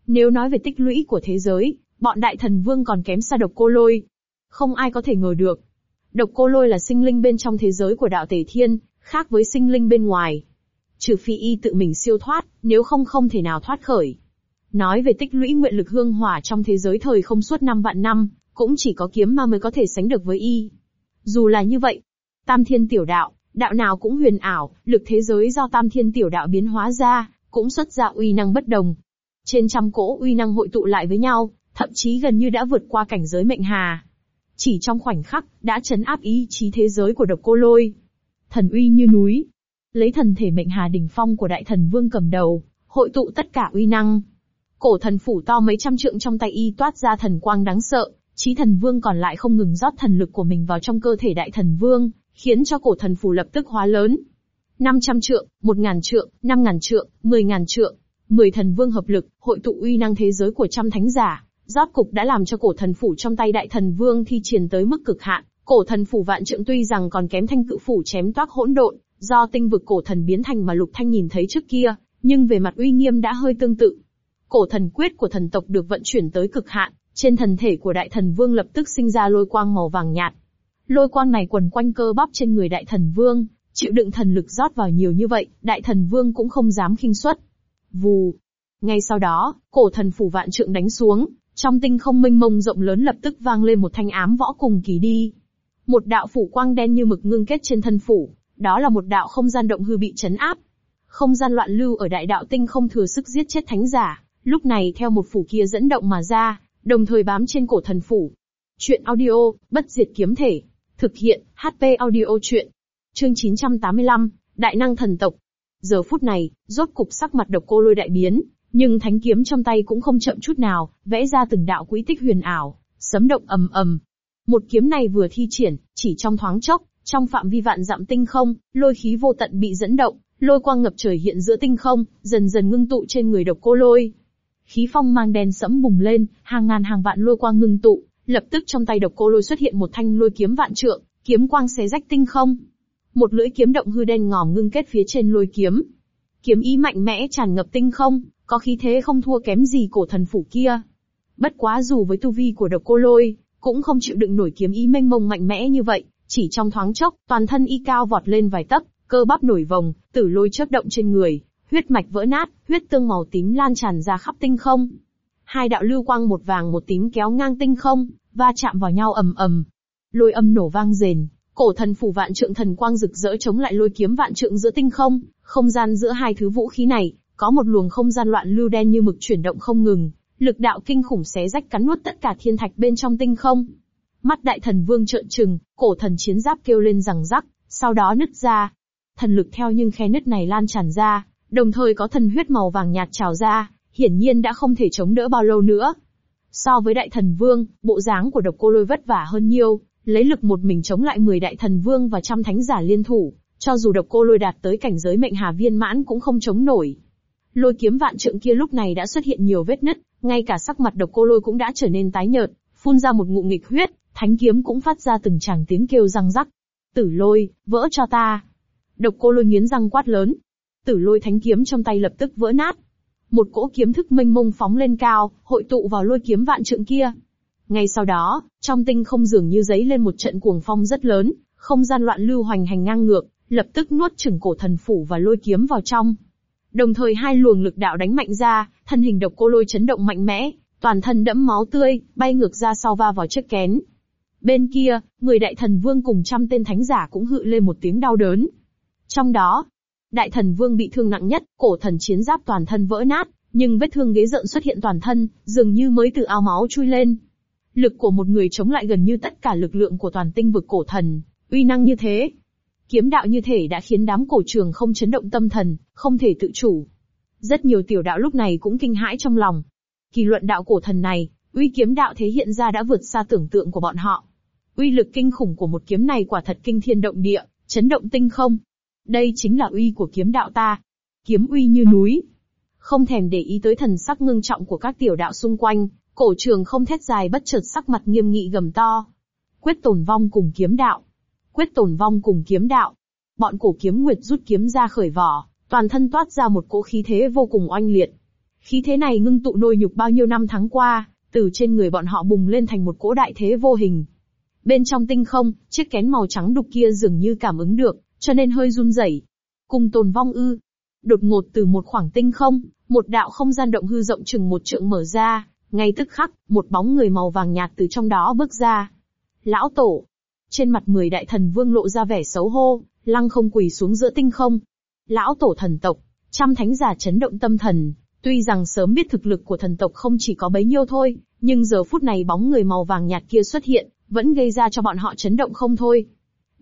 Nếu nói về tích lũy của thế giới, bọn đại thần vương còn kém xa độc cô lôi. Không ai có thể ngờ được. Độc cô lôi là sinh linh bên trong thế giới của đạo tề thiên, khác với sinh linh bên ngoài trừ phi y tự mình siêu thoát, nếu không không thể nào thoát khởi. Nói về tích lũy nguyện lực hương hỏa trong thế giới thời không suốt năm vạn năm, cũng chỉ có kiếm ma mới có thể sánh được với y. Dù là như vậy, tam thiên tiểu đạo, đạo nào cũng huyền ảo, lực thế giới do tam thiên tiểu đạo biến hóa ra, cũng xuất ra uy năng bất đồng. Trên trăm cỗ uy năng hội tụ lại với nhau, thậm chí gần như đã vượt qua cảnh giới mệnh hà. chỉ trong khoảnh khắc, đã chấn áp ý chí thế giới của độc cô lôi. Thần uy như núi. Lấy thần thể mệnh hà đỉnh phong của đại thần vương cầm đầu, hội tụ tất cả uy năng. Cổ thần phủ to mấy trăm trượng trong tay y toát ra thần quang đáng sợ, chí thần vương còn lại không ngừng rót thần lực của mình vào trong cơ thể đại thần vương, khiến cho cổ thần phủ lập tức hóa lớn. 500 trượng, 1000 trượng, 5000 trượng, 10000 trượng, 10 thần vương hợp lực, hội tụ uy năng thế giới của trăm thánh giả, Rót cục đã làm cho cổ thần phủ trong tay đại thần vương thi triển tới mức cực hạn, cổ thần phủ vạn trượng tuy rằng còn kém thanh cự phủ chém toác hỗn độn, do tinh vực cổ thần biến thành mà lục thanh nhìn thấy trước kia, nhưng về mặt uy nghiêm đã hơi tương tự. Cổ thần quyết của thần tộc được vận chuyển tới cực hạn, trên thần thể của đại thần vương lập tức sinh ra lôi quang màu vàng nhạt. Lôi quang này quần quanh cơ bắp trên người đại thần vương, chịu đựng thần lực rót vào nhiều như vậy, đại thần vương cũng không dám khinh suất. Vù. Ngay sau đó, cổ thần phủ vạn trượng đánh xuống, trong tinh không mênh mông rộng lớn lập tức vang lên một thanh ám võ cùng kỳ đi. Một đạo phủ quang đen như mực ngưng kết trên thân phủ, đó là một đạo không gian động hư bị chấn áp. Không gian loạn lưu ở đại đạo tinh không thừa sức giết chết thánh giả, lúc này theo một phủ kia dẫn động mà ra, đồng thời bám trên cổ thần phủ. Chuyện audio, bất diệt kiếm thể. Thực hiện, HP audio chuyện. Chương 985, Đại năng thần tộc. Giờ phút này, rốt cục sắc mặt độc cô lôi đại biến, nhưng thánh kiếm trong tay cũng không chậm chút nào, vẽ ra từng đạo quỹ tích huyền ảo, sấm động ầm ầm. Một kiếm này vừa thi triển, chỉ trong thoáng chốc, trong phạm vi vạn dặm tinh không, lôi khí vô tận bị dẫn động, lôi quang ngập trời hiện giữa tinh không, dần dần ngưng tụ trên người độc cô lôi. Khí phong mang đen sẫm bùng lên, hàng ngàn hàng vạn lôi quang ngưng tụ, lập tức trong tay độc cô lôi xuất hiện một thanh lôi kiếm vạn trượng, kiếm quang xé rách tinh không. Một lưỡi kiếm động hư đen ngòm ngưng kết phía trên lôi kiếm. Kiếm ý mạnh mẽ tràn ngập tinh không, có khí thế không thua kém gì cổ thần phủ kia. Bất quá dù với tu vi của độc cô lôi, cũng không chịu đựng nổi kiếm ý mênh mông mạnh mẽ như vậy, chỉ trong thoáng chốc, toàn thân y cao vọt lên vài tấc, cơ bắp nổi vòng, tử lôi chớp động trên người, huyết mạch vỡ nát, huyết tương màu tím lan tràn ra khắp tinh không. Hai đạo lưu quang một vàng một tím kéo ngang tinh không, va chạm vào nhau ầm ầm. Lôi âm nổ vang rền, cổ thần phủ vạn trượng thần quang rực rỡ chống lại lôi kiếm vạn trượng giữa tinh không, không gian giữa hai thứ vũ khí này, có một luồng không gian loạn lưu đen như mực chuyển động không ngừng, lực đạo kinh khủng xé rách cắn nuốt tất cả thiên thạch bên trong tinh không. Mắt đại thần vương trợn trừng, cổ thần chiến giáp kêu lên rằng rắc, sau đó nứt ra. Thần lực theo nhưng khe nứt này lan tràn ra, đồng thời có thần huyết màu vàng nhạt trào ra, hiển nhiên đã không thể chống đỡ bao lâu nữa. So với đại thần vương, bộ dáng của độc cô lôi vất vả hơn nhiều, lấy lực một mình chống lại 10 đại thần vương và trăm thánh giả liên thủ, cho dù độc cô lôi đạt tới cảnh giới mệnh hà viên mãn cũng không chống nổi. Lôi kiếm vạn trượng kia lúc này đã xuất hiện nhiều vết nứt, ngay cả sắc mặt độc cô lôi cũng đã trở nên tái nhợt, phun ra một ngụm nghịch huyết, thánh kiếm cũng phát ra từng tràng tiếng kêu răng rắc. Tử lôi, vỡ cho ta. Độc cô lôi nghiến răng quát lớn. Tử lôi thánh kiếm trong tay lập tức vỡ nát. Một cỗ kiếm thức mênh mông phóng lên cao, hội tụ vào lôi kiếm vạn trượng kia. Ngay sau đó, trong tinh không dường như giấy lên một trận cuồng phong rất lớn, không gian loạn lưu hoành hành ngang ngược, lập tức nuốt chửng cổ thần phủ và lôi kiếm vào trong. Đồng thời hai luồng lực đạo đánh mạnh ra, thân hình độc cô lôi chấn động mạnh mẽ, toàn thân đẫm máu tươi, bay ngược ra sau va vào chiếc kén. Bên kia, người đại thần vương cùng trăm tên thánh giả cũng hự lên một tiếng đau đớn. Trong đó, đại thần vương bị thương nặng nhất, cổ thần chiến giáp toàn thân vỡ nát, nhưng vết thương ghế rợn xuất hiện toàn thân, dường như mới từ ao máu chui lên. Lực của một người chống lại gần như tất cả lực lượng của toàn tinh vực cổ thần, uy năng như thế, Kiếm đạo như thể đã khiến đám cổ trường không chấn động tâm thần, không thể tự chủ. Rất nhiều tiểu đạo lúc này cũng kinh hãi trong lòng. Kỳ luận đạo cổ thần này, uy kiếm đạo thế hiện ra đã vượt xa tưởng tượng của bọn họ. Uy lực kinh khủng của một kiếm này quả thật kinh thiên động địa, chấn động tinh không. Đây chính là uy của kiếm đạo ta. Kiếm uy như núi. Không thèm để ý tới thần sắc ngưng trọng của các tiểu đạo xung quanh, cổ trường không thét dài bất chợt sắc mặt nghiêm nghị gầm to. Quyết tổn vong cùng kiếm đạo quyết tổn vong cùng kiếm đạo. Bọn cổ kiếm nguyệt rút kiếm ra khởi vỏ, toàn thân toát ra một cỗ khí thế vô cùng oanh liệt. Khí thế này ngưng tụ nôi nhục bao nhiêu năm tháng qua, từ trên người bọn họ bùng lên thành một cỗ đại thế vô hình. Bên trong tinh không, chiếc kén màu trắng đục kia dường như cảm ứng được, cho nên hơi run rẩy. Cùng tồn vong ư. Đột ngột từ một khoảng tinh không, một đạo không gian động hư rộng chừng một trượng mở ra, ngay tức khắc, một bóng người màu vàng nhạt từ trong đó bước ra. Lão Tổ, trên mặt mười đại thần vương lộ ra vẻ xấu hô, lăng không quỳ xuống giữa tinh không. Lão tổ thần tộc, trăm thánh giả chấn động tâm thần, tuy rằng sớm biết thực lực của thần tộc không chỉ có bấy nhiêu thôi, nhưng giờ phút này bóng người màu vàng nhạt kia xuất hiện, vẫn gây ra cho bọn họ chấn động không thôi.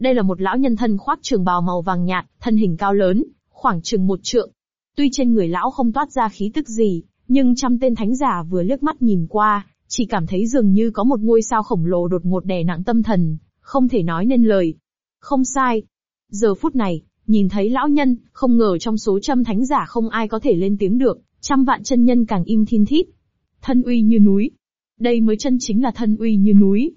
Đây là một lão nhân thân khoác trường bào màu vàng nhạt, thân hình cao lớn, khoảng chừng một trượng. Tuy trên người lão không toát ra khí tức gì, nhưng trăm tên thánh giả vừa liếc mắt nhìn qua, chỉ cảm thấy dường như có một ngôi sao khổng lồ đột ngột đè nặng tâm thần, không thể nói nên lời. Không sai. Giờ phút này, nhìn thấy lão nhân, không ngờ trong số trăm thánh giả không ai có thể lên tiếng được, trăm vạn chân nhân càng im thiên thít. Thân uy như núi. Đây mới chân chính là thân uy như núi.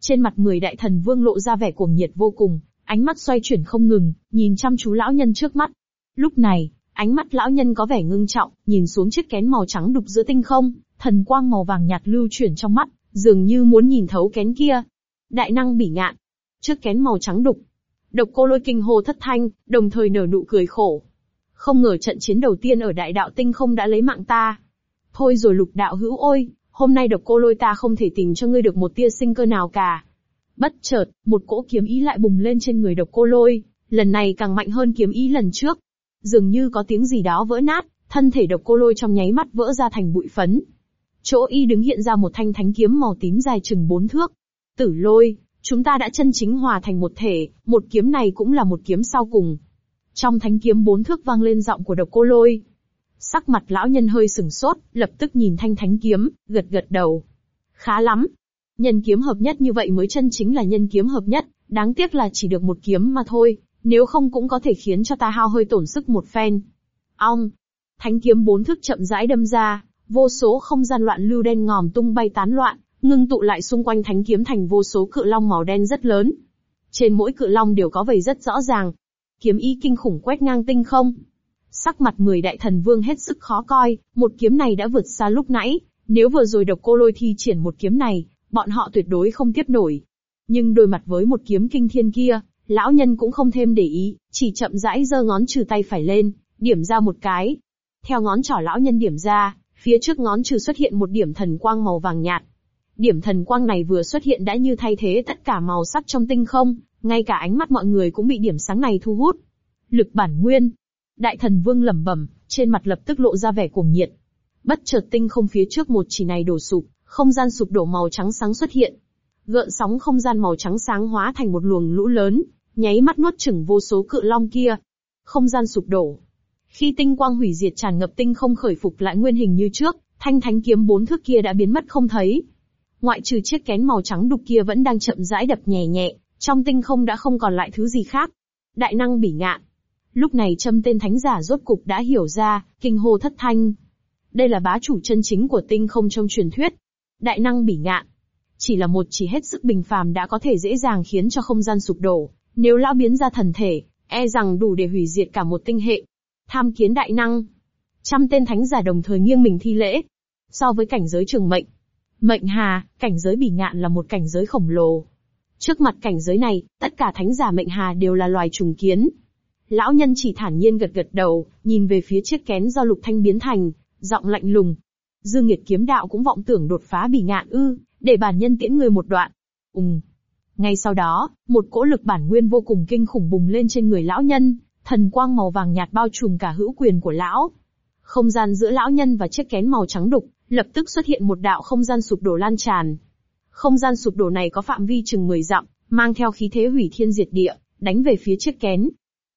Trên mặt mười đại thần vương lộ ra vẻ cuồng nhiệt vô cùng, ánh mắt xoay chuyển không ngừng, nhìn chăm chú lão nhân trước mắt. Lúc này, ánh mắt lão nhân có vẻ ngưng trọng, nhìn xuống chiếc kén màu trắng đục giữa tinh không, thần quang màu vàng nhạt lưu chuyển trong mắt, dường như muốn nhìn thấu kén kia. Đại năng bỉ ngạn. Trước kén màu trắng đục, độc cô lôi kinh hô thất thanh, đồng thời nở nụ cười khổ. Không ngờ trận chiến đầu tiên ở đại đạo tinh không đã lấy mạng ta. Thôi rồi lục đạo hữu ôi, hôm nay độc cô lôi ta không thể tìm cho ngươi được một tia sinh cơ nào cả. Bất chợt, một cỗ kiếm ý lại bùng lên trên người độc cô lôi, lần này càng mạnh hơn kiếm ý lần trước. Dường như có tiếng gì đó vỡ nát, thân thể độc cô lôi trong nháy mắt vỡ ra thành bụi phấn. Chỗ y đứng hiện ra một thanh thánh kiếm màu tím dài chừng bốn thước. Tử lôi, chúng ta đã chân chính hòa thành một thể, một kiếm này cũng là một kiếm sau cùng. Trong thánh kiếm bốn thước vang lên giọng của độc cô lôi. Sắc mặt lão nhân hơi sừng sốt, lập tức nhìn thanh thánh kiếm, gật gật đầu. Khá lắm. Nhân kiếm hợp nhất như vậy mới chân chính là nhân kiếm hợp nhất, đáng tiếc là chỉ được một kiếm mà thôi, nếu không cũng có thể khiến cho ta hao hơi tổn sức một phen. Ong! Thánh kiếm bốn thước chậm rãi đâm ra, vô số không gian loạn lưu đen ngòm tung bay tán loạn, ngưng tụ lại xung quanh thánh kiếm thành vô số cự long màu đen rất lớn. Trên mỗi cự long đều có vầy rất rõ ràng. Kiếm ý kinh khủng quét ngang tinh không. Sắc mặt mười đại thần vương hết sức khó coi, một kiếm này đã vượt xa lúc nãy, nếu vừa rồi độc cô lôi thi triển một kiếm này, bọn họ tuyệt đối không tiếp nổi. Nhưng đối mặt với một kiếm kinh thiên kia, lão nhân cũng không thêm để ý, chỉ chậm rãi giơ ngón trừ tay phải lên, điểm ra một cái. Theo ngón trỏ lão nhân điểm ra, phía trước ngón trừ xuất hiện một điểm thần quang màu vàng nhạt. Điểm thần quang này vừa xuất hiện đã như thay thế tất cả màu sắc trong tinh không, ngay cả ánh mắt mọi người cũng bị điểm sáng này thu hút. Lực bản nguyên. Đại thần vương lẩm bẩm, trên mặt lập tức lộ ra vẻ cuồng nhiệt. Bất chợt tinh không phía trước một chỉ này đổ sụp, không gian sụp đổ màu trắng sáng xuất hiện. Gợn sóng không gian màu trắng sáng hóa thành một luồng lũ lớn, nháy mắt nuốt chửng vô số cự long kia. Không gian sụp đổ. Khi tinh quang hủy diệt tràn ngập tinh không khởi phục lại nguyên hình như trước, thanh thánh kiếm bốn thước kia đã biến mất không thấy. Ngoại trừ chiếc kén màu trắng đục kia vẫn đang chậm rãi đập nhẹ nhẹ, trong tinh không đã không còn lại thứ gì khác. Đại năng bỉ ngạn. Lúc này châm tên thánh giả rốt cục đã hiểu ra, kinh hô thất thanh. Đây là bá chủ chân chính của tinh không trong truyền thuyết. Đại năng bỉ ngạn. Chỉ là một chỉ hết sức bình phàm đã có thể dễ dàng khiến cho không gian sụp đổ. Nếu lão biến ra thần thể, e rằng đủ để hủy diệt cả một tinh hệ. Tham kiến đại năng. Trăm tên thánh giả đồng thời nghiêng mình thi lễ. So với cảnh giới trường mệnh, Mệnh Hà, cảnh giới bỉ ngạn là một cảnh giới khổng lồ. Trước mặt cảnh giới này, tất cả thánh giả mệnh Hà đều là loài trùng kiến. Lão nhân chỉ thản nhiên gật gật đầu, nhìn về phía chiếc kén do Lục Thanh biến thành, giọng lạnh lùng. Dương Nghiệt kiếm đạo cũng vọng tưởng đột phá bỉ ngạn ư, để bản nhân tiễn người một đoạn. Ùng. Ngay sau đó, một cỗ lực bản nguyên vô cùng kinh khủng bùng lên trên người lão nhân, thần quang màu vàng nhạt bao trùm cả hữu quyền của lão. Không gian giữa lão nhân và chiếc kén màu trắng đục, lập tức xuất hiện một đạo không gian sụp đổ lan tràn. Không gian sụp đổ này có phạm vi chừng 10 dặm, mang theo khí thế hủy thiên diệt địa, đánh về phía chiếc kén.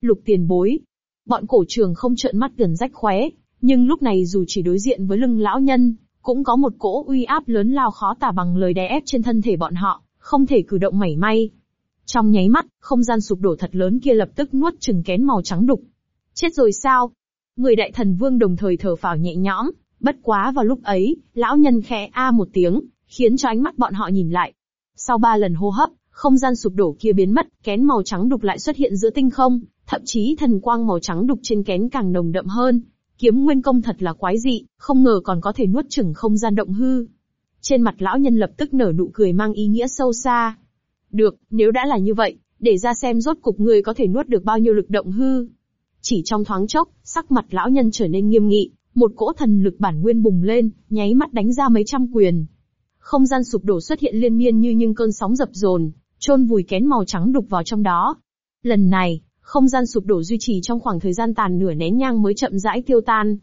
Lục tiền bối. Bọn cổ trường không trợn mắt gần rách khóe, nhưng lúc này dù chỉ đối diện với lưng lão nhân, cũng có một cỗ uy áp lớn lao khó tả bằng lời đè ép trên thân thể bọn họ, không thể cử động mảy may. Trong nháy mắt, không gian sụp đổ thật lớn kia lập tức nuốt chừng kén màu trắng đục. Chết rồi sao? Người đại thần vương đồng thời thở phào nhẹ nhõm, Bất quá vào lúc ấy, lão nhân khẽ a một tiếng, khiến cho ánh mắt bọn họ nhìn lại. Sau ba lần hô hấp, không gian sụp đổ kia biến mất, kén màu trắng đục lại xuất hiện giữa tinh không, thậm chí thần quang màu trắng đục trên kén càng nồng đậm hơn. Kiếm nguyên công thật là quái dị, không ngờ còn có thể nuốt chửng không gian động hư. Trên mặt lão nhân lập tức nở nụ cười mang ý nghĩa sâu xa. Được, nếu đã là như vậy, để ra xem rốt cục người có thể nuốt được bao nhiêu lực động hư. Chỉ trong thoáng chốc, sắc mặt lão nhân trở nên nghiêm nghị, một cỗ thần lực bản nguyên bùng lên, nháy mắt đánh ra mấy trăm quyền. Không gian sụp đổ xuất hiện liên miên như những cơn sóng dập dồn, chôn vùi kén màu trắng đục vào trong đó. Lần này, không gian sụp đổ duy trì trong khoảng thời gian tàn nửa nén nhang mới chậm rãi tiêu tan.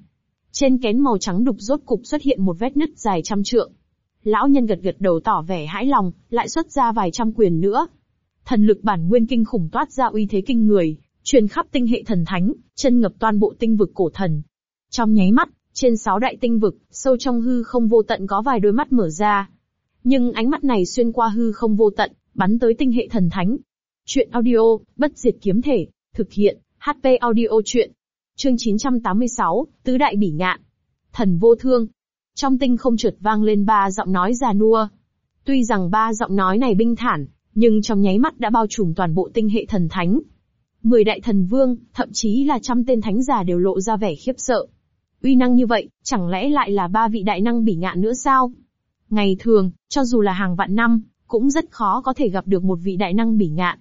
Trên kén màu trắng đục rốt cục xuất hiện một vết nứt dài trăm trượng. Lão nhân gật gật đầu tỏ vẻ hãi lòng, lại xuất ra vài trăm quyền nữa. Thần lực bản nguyên kinh khủng toát ra uy thế kinh người, truyền khắp tinh hệ thần thánh, chân ngập toàn bộ tinh vực cổ thần. Trong nháy mắt, trên sáu đại tinh vực, sâu trong hư không vô tận có vài đôi mắt mở ra. Nhưng ánh mắt này xuyên qua hư không vô tận, bắn tới tinh hệ thần thánh. Chuyện audio, bất diệt kiếm thể, thực hiện, HP audio chuyện. Chương 986, Tứ Đại Bỉ Ngạn. Thần vô thương. Trong tinh không trượt vang lên ba giọng nói già nua. Tuy rằng ba giọng nói này binh thản, nhưng trong nháy mắt đã bao trùm toàn bộ tinh hệ thần thánh. Mười đại thần vương, thậm chí là trăm tên thánh giả đều lộ ra vẻ khiếp sợ. Uy năng như vậy, chẳng lẽ lại là ba vị đại năng bỉ ngạn nữa sao? Ngày thường, cho dù là hàng vạn năm, cũng rất khó có thể gặp được một vị đại năng bỉ ngạn.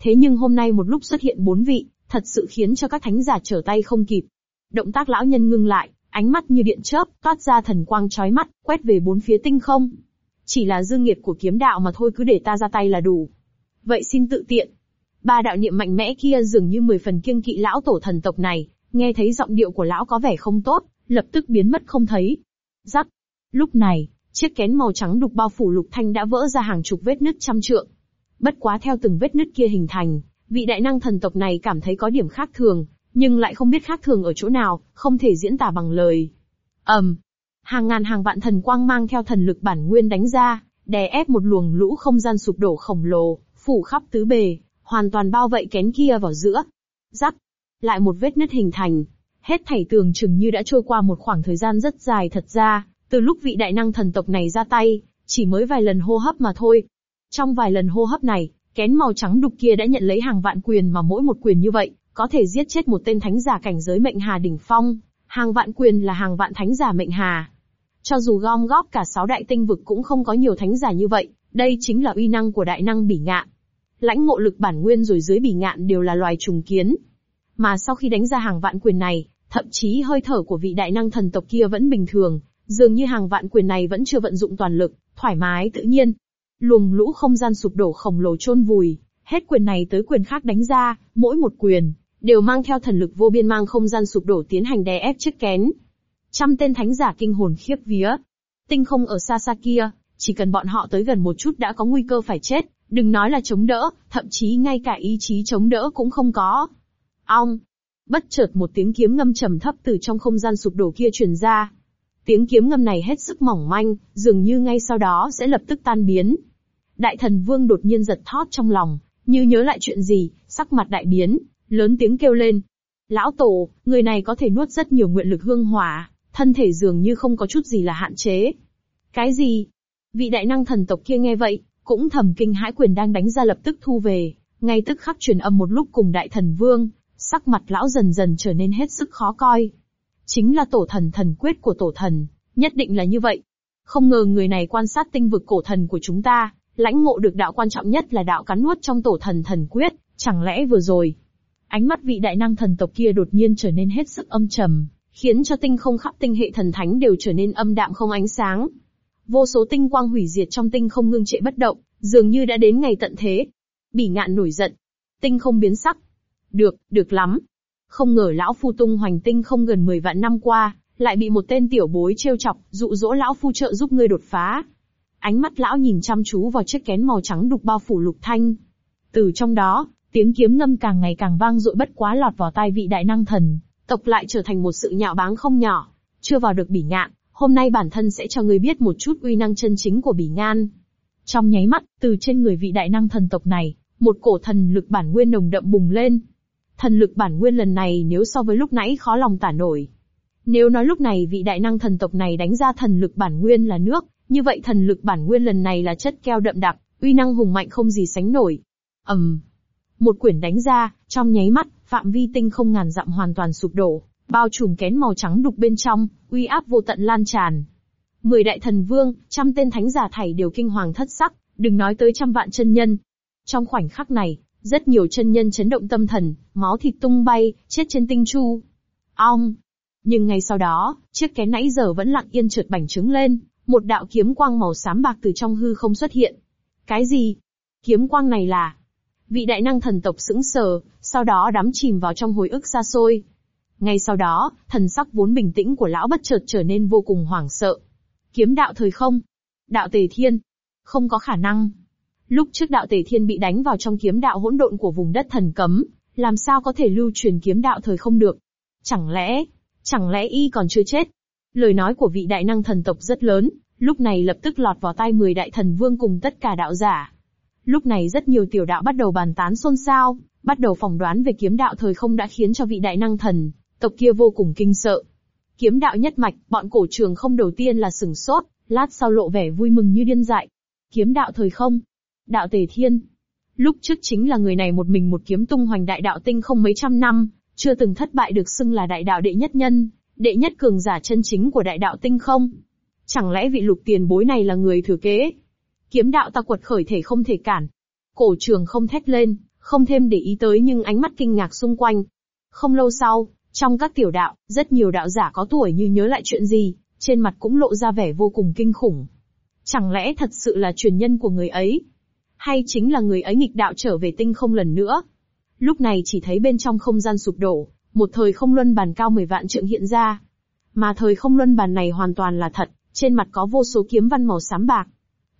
Thế nhưng hôm nay một lúc xuất hiện bốn vị, thật sự khiến cho các thánh giả trở tay không kịp. Động tác lão nhân ngưng lại, ánh mắt như điện chớp, toát ra thần quang chói mắt, quét về bốn phía tinh không. Chỉ là dương nghiệp của kiếm đạo mà thôi cứ để ta ra tay là đủ. Vậy xin tự tiện. Ba đạo niệm mạnh mẽ kia dường như mười phần kiêng kỵ lão tổ thần tộc này, nghe thấy giọng điệu của lão có vẻ không tốt, lập tức biến mất không thấy. Rắc. Lúc này, chiếc kén màu trắng đục bao phủ lục thanh đã vỡ ra hàng chục vết nứt trăm trượng. Bất quá theo từng vết nứt kia hình thành, vị đại năng thần tộc này cảm thấy có điểm khác thường, nhưng lại không biết khác thường ở chỗ nào, không thể diễn tả bằng lời. ầm, um, hàng ngàn hàng vạn thần quang mang theo thần lực bản nguyên đánh ra, đè ép một luồng lũ không gian sụp đổ khổng lồ, phủ khắp tứ bề, hoàn toàn bao vây kén kia vào giữa. Rắc, lại một vết nứt hình thành. Hết thảy tường chừng như đã trôi qua một khoảng thời gian rất dài thật ra, từ lúc vị đại năng thần tộc này ra tay, chỉ mới vài lần hô hấp mà thôi. Trong vài lần hô hấp này, kén màu trắng đục kia đã nhận lấy hàng vạn quyền mà mỗi một quyền như vậy, có thể giết chết một tên thánh giả cảnh giới mệnh hà đỉnh phong, hàng vạn quyền là hàng vạn thánh giả mệnh hà. Cho dù gom góp cả sáu đại tinh vực cũng không có nhiều thánh giả như vậy, đây chính là uy năng của đại năng bỉ ngạn. Lãnh ngộ lực bản nguyên rồi dưới bỉ ngạn đều là loài trùng kiến. Mà sau khi đánh ra hàng vạn quyền này, thậm chí hơi thở của vị đại năng thần tộc kia vẫn bình thường, dường như hàng vạn quyền này vẫn chưa vận dụng toàn lực, thoải mái tự nhiên. Luồng lũ không gian sụp đổ khổng lồ chôn vùi, hết quyền này tới quyền khác đánh ra, mỗi một quyền, đều mang theo thần lực vô biên mang không gian sụp đổ tiến hành đè ép chiếc kén. Trăm tên thánh giả kinh hồn khiếp vía. Tinh không ở xa xa kia, chỉ cần bọn họ tới gần một chút đã có nguy cơ phải chết, đừng nói là chống đỡ, thậm chí ngay cả ý chí chống đỡ cũng không có. Ong! Bất chợt một tiếng kiếm ngâm trầm thấp từ trong không gian sụp đổ kia truyền ra. Tiếng kiếm ngâm này hết sức mỏng manh, dường như ngay sau đó sẽ lập tức tan biến. Đại thần vương đột nhiên giật thót trong lòng, như nhớ lại chuyện gì, sắc mặt đại biến, lớn tiếng kêu lên. Lão tổ, người này có thể nuốt rất nhiều nguyện lực hương hỏa, thân thể dường như không có chút gì là hạn chế. Cái gì? Vị đại năng thần tộc kia nghe vậy, cũng thầm kinh hãi quyền đang đánh ra lập tức thu về, ngay tức khắc truyền âm một lúc cùng đại thần vương, sắc mặt lão dần dần trở nên hết sức khó coi. Chính là tổ thần thần quyết của tổ thần, nhất định là như vậy. Không ngờ người này quan sát tinh vực cổ thần của chúng ta, lãnh ngộ được đạo quan trọng nhất là đạo cắn nuốt trong tổ thần thần quyết, chẳng lẽ vừa rồi, Ánh mắt vị đại năng thần tộc kia đột nhiên trở nên hết sức âm trầm, khiến cho tinh không khắp tinh hệ thần thánh đều trở nên âm đạm không ánh sáng. Vô số tinh quang hủy diệt trong tinh không ngưng trệ bất động, dường như đã đến ngày tận thế. Bỉ ngạn nổi giận. Tinh không biến sắc. Được, được lắm. Không ngờ lão phu tung hoành tinh không gần 10 vạn năm qua, lại bị một tên tiểu bối trêu chọc, dụ dỗ lão phu trợ giúp ngươi đột phá. Ánh mắt lão nhìn chăm chú vào chiếc kén màu trắng đục bao phủ lục thanh. Từ trong đó, Tiếng kiếm ngâm càng ngày càng vang dội bất quá lọt vào tai vị đại năng thần, tộc lại trở thành một sự nhạo báng không nhỏ. Chưa vào được bỉ ngạn, hôm nay bản thân sẽ cho ngươi biết một chút uy năng chân chính của bỉ ngan. Trong nháy mắt, từ trên người vị đại năng thần tộc này, một cổ thần lực bản nguyên nồng đậm bùng lên. Thần lực bản nguyên lần này nếu so với lúc nãy khó lòng tả nổi. Nếu nói lúc này vị đại năng thần tộc này đánh ra thần lực bản nguyên là nước, như vậy thần lực bản nguyên lần này là chất keo đậm đặc, uy năng hùng mạnh không gì sánh nổi. ầm, um, một quyển đánh ra, trong nháy mắt, phạm vi tinh không ngàn dặm hoàn toàn sụp đổ, bao trùm kén màu trắng đục bên trong, uy áp vô tận lan tràn. Mười đại thần vương, trăm tên thánh giả thảy đều kinh hoàng thất sắc, đừng nói tới trăm vạn chân nhân. Trong khoảnh khắc này, rất nhiều chân nhân chấn động tâm thần, máu thịt tung bay, chết trên tinh chu. Ong! Nhưng ngay sau đó, chiếc kén nãy giờ vẫn lặng yên trượt bành trướng lên, một đạo kiếm quang màu xám bạc từ trong hư không xuất hiện. Cái gì? Kiếm quang này là... Vị đại năng thần tộc sững sờ, sau đó đắm chìm vào trong hồi ức xa xôi. Ngay sau đó, thần sắc vốn bình tĩnh của lão bất chợt trở nên vô cùng hoảng sợ. Kiếm đạo thời không. Đạo Tề Thiên. Không có khả năng. Lúc trước đạo Tề Thiên bị đánh vào trong kiếm đạo hỗn độn của vùng đất thần cấm, làm sao có thể lưu truyền kiếm đạo thời không được? Chẳng lẽ, chẳng lẽ y còn chưa chết? Lời nói của vị đại năng thần tộc rất lớn, lúc này lập tức lọt vào tai 10 đại thần vương cùng tất cả đạo giả. Lúc này rất nhiều tiểu đạo bắt đầu bàn tán xôn xao, bắt đầu phỏng đoán về kiếm đạo thời không đã khiến cho vị đại năng thần tộc kia vô cùng kinh sợ. Kiếm đạo nhất mạch, bọn cổ trường không đầu tiên là sừng sốt, lát sau lộ vẻ vui mừng như điên dại. Kiếm đạo thời không, đạo tề thiên. Lúc trước chính là người này một mình một kiếm tung hoành đại đạo tinh không mấy trăm năm, chưa từng thất bại được xưng là đại đạo đệ nhất nhân, đệ nhất cường giả chân chính của đại đạo tinh không. Chẳng lẽ vị lục tiền bối này là người thừa kế? Kiếm đạo ta quật khởi thể không thể cản. Cổ trường không thét lên, không thêm để ý tới nhưng ánh mắt kinh ngạc xung quanh. Không lâu sau, trong các tiểu đạo, rất nhiều đạo giả có tuổi như nhớ lại chuyện gì, trên mặt cũng lộ ra vẻ vô cùng kinh khủng. Chẳng lẽ thật sự là truyền nhân của người ấy? Hay chính là người ấy nghịch đạo trở về tinh không lần nữa? Lúc này chỉ thấy bên trong không gian sụp đổ, một thời không luân bàn cao 10 vạn trượng hiện ra. Mà thời không luân bàn này hoàn toàn là thật, trên mặt có vô số kiếm văn màu xám bạc.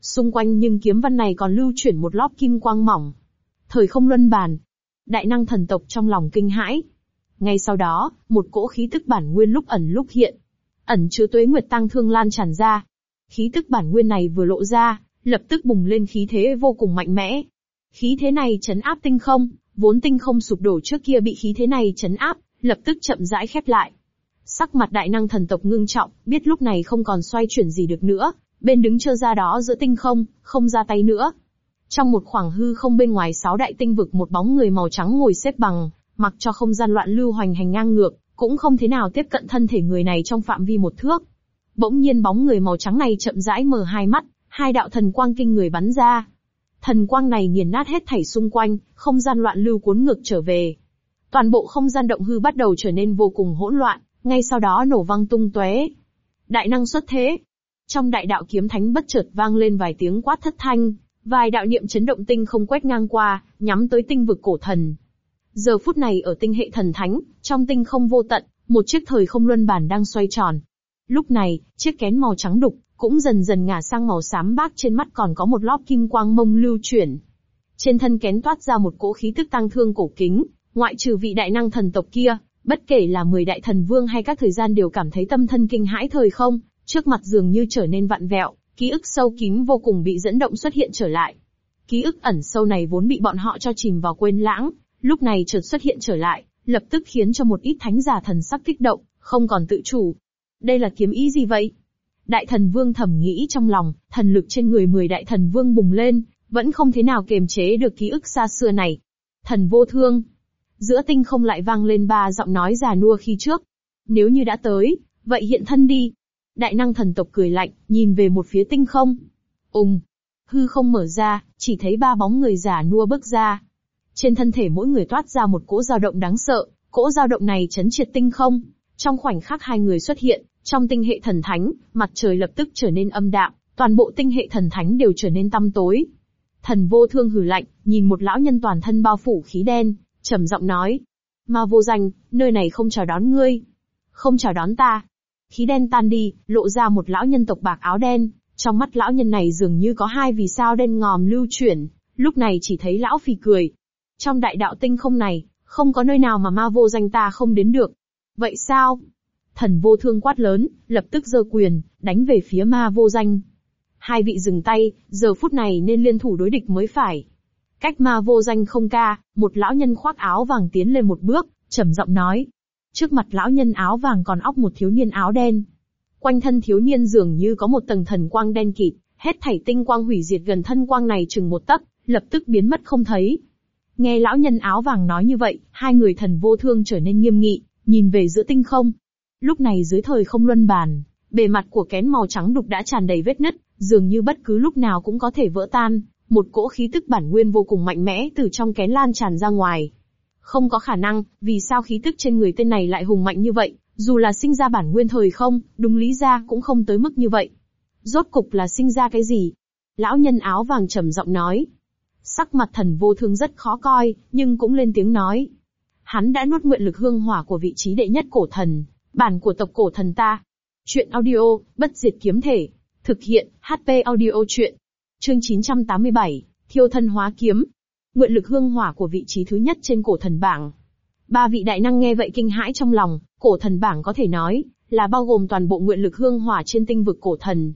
Xung quanh nhưng kiếm văn này còn lưu chuyển một lóp kim quang mỏng. Thời không luân bàn. Đại năng thần tộc trong lòng kinh hãi. Ngay sau đó, một cỗ khí tức bản nguyên lúc ẩn lúc hiện. Ẩn chứa tuế nguyệt tăng thương lan tràn ra. Khí tức bản nguyên này vừa lộ ra, lập tức bùng lên khí thế vô cùng mạnh mẽ. Khí thế này chấn áp tinh không, vốn tinh không sụp đổ trước kia bị khí thế này chấn áp, lập tức chậm rãi khép lại. Sắc mặt đại năng thần tộc ngưng trọng, biết lúc này không còn xoay chuyển gì được nữa, bên đứng trơ ra đó giữa tinh không, không ra tay nữa. Trong một khoảng hư không bên ngoài sáu đại tinh vực một bóng người màu trắng ngồi xếp bằng, mặc cho không gian loạn lưu hoành hành ngang ngược, cũng không thế nào tiếp cận thân thể người này trong phạm vi một thước. Bỗng nhiên bóng người màu trắng này chậm rãi mở hai mắt, hai đạo thần quang kinh người bắn ra. Thần quang này nghiền nát hết thảy xung quanh, không gian loạn lưu cuốn ngược trở về. Toàn bộ không gian động hư bắt đầu trở nên vô cùng hỗn loạn, ngay sau đó nổ vang tung tóe. Đại năng xuất thế. Trong đại đạo kiếm thánh bất chợt vang lên vài tiếng quát thất thanh, vài đạo niệm chấn động tinh không quét ngang qua, nhắm tới tinh vực cổ thần. Giờ phút này ở tinh hệ thần thánh, trong tinh không vô tận, một chiếc thời không luân bản đang xoay tròn. Lúc này, chiếc kén màu trắng đục, cũng dần dần ngả sang màu xám bác trên mắt còn có một lóp kim quang mông lưu chuyển. Trên thân kén toát ra một cỗ khí tức tăng thương cổ kính, ngoại trừ vị đại năng thần tộc kia, bất kể là 10 đại thần vương hay các thời gian đều cảm thấy tâm thân kinh hãi thời không, trước mặt dường như trở nên vặn vẹo, ký ức sâu kín vô cùng bị dẫn động xuất hiện trở lại. Ký ức ẩn sâu này vốn bị bọn họ cho chìm vào quên lãng, lúc này chợt xuất hiện trở lại, lập tức khiến cho một ít thánh giả thần sắc kích động, không còn tự chủ. Đây là kiếm ý gì vậy? Đại thần vương thầm nghĩ trong lòng, thần lực trên người 10 đại thần vương bùng lên, vẫn không thế nào kiềm chế được ký ức xa xưa này. Thần vô thương. Giữa tinh không lại vang lên ba giọng nói già nua khi trước. Nếu như đã tới, vậy hiện thân đi. Đại năng thần tộc cười lạnh, nhìn về một phía tinh không. Ùng. Hư không mở ra, chỉ thấy ba bóng người già nua bước ra. Trên thân thể mỗi người toát ra một cỗ dao động đáng sợ, cỗ dao động này chấn triệt tinh không. Trong khoảnh khắc hai người xuất hiện, trong tinh hệ thần thánh, mặt trời lập tức trở nên âm đạm, toàn bộ tinh hệ thần thánh đều trở nên tăm tối. Thần vô thương hử lạnh, nhìn một lão nhân toàn thân bao phủ khí đen, trầm giọng nói. Ma vô danh, nơi này không chào đón ngươi. Không chào đón ta. Khí đen tan đi, lộ ra một lão nhân tộc bạc áo đen, trong mắt lão nhân này dường như có hai vì sao đen ngòm lưu chuyển, lúc này chỉ thấy lão phì cười. Trong đại đạo tinh không này, không có nơi nào mà ma vô danh ta không đến được. Vậy sao? Thần vô thương quát lớn, lập tức giơ quyền, đánh về phía ma vô danh. Hai vị dừng tay, giờ phút này nên liên thủ đối địch mới phải. Cách ma vô danh không ca, một lão nhân khoác áo vàng tiến lên một bước, trầm giọng nói. Trước mặt lão nhân áo vàng còn óc một thiếu niên áo đen. Quanh thân thiếu niên dường như có một tầng thần quang đen kịt, hết thảy tinh quang hủy diệt gần thân quang này chừng một tấc, lập tức biến mất không thấy. Nghe lão nhân áo vàng nói như vậy, hai người thần vô thương trở nên nghiêm nghị, nhìn về giữa tinh không, Lúc này dưới thời không luân bàn, bề mặt của kén màu trắng đục đã tràn đầy vết nứt, dường như bất cứ lúc nào cũng có thể vỡ tan, một cỗ khí tức bản nguyên vô cùng mạnh mẽ từ trong kén lan tràn ra ngoài. Không có khả năng, vì sao khí tức trên người tên này lại hùng mạnh như vậy, dù là sinh ra bản nguyên thời không, đúng lý ra cũng không tới mức như vậy. Rốt cục là sinh ra cái gì? Lão nhân áo vàng trầm giọng nói. Sắc mặt thần vô thương rất khó coi, nhưng cũng lên tiếng nói. Hắn đã nuốt nguyện lực hương hỏa của vị trí đệ nhất cổ thần, Bản của tộc cổ thần ta. Chuyện audio, bất diệt kiếm thể. Thực hiện, HP audio chuyện. Chương 987, Thiêu thân hóa kiếm. Nguyện lực hương hỏa của vị trí thứ nhất trên cổ thần bảng. Ba vị đại năng nghe vậy kinh hãi trong lòng, cổ thần bảng có thể nói, là bao gồm toàn bộ nguyện lực hương hỏa trên tinh vực cổ thần.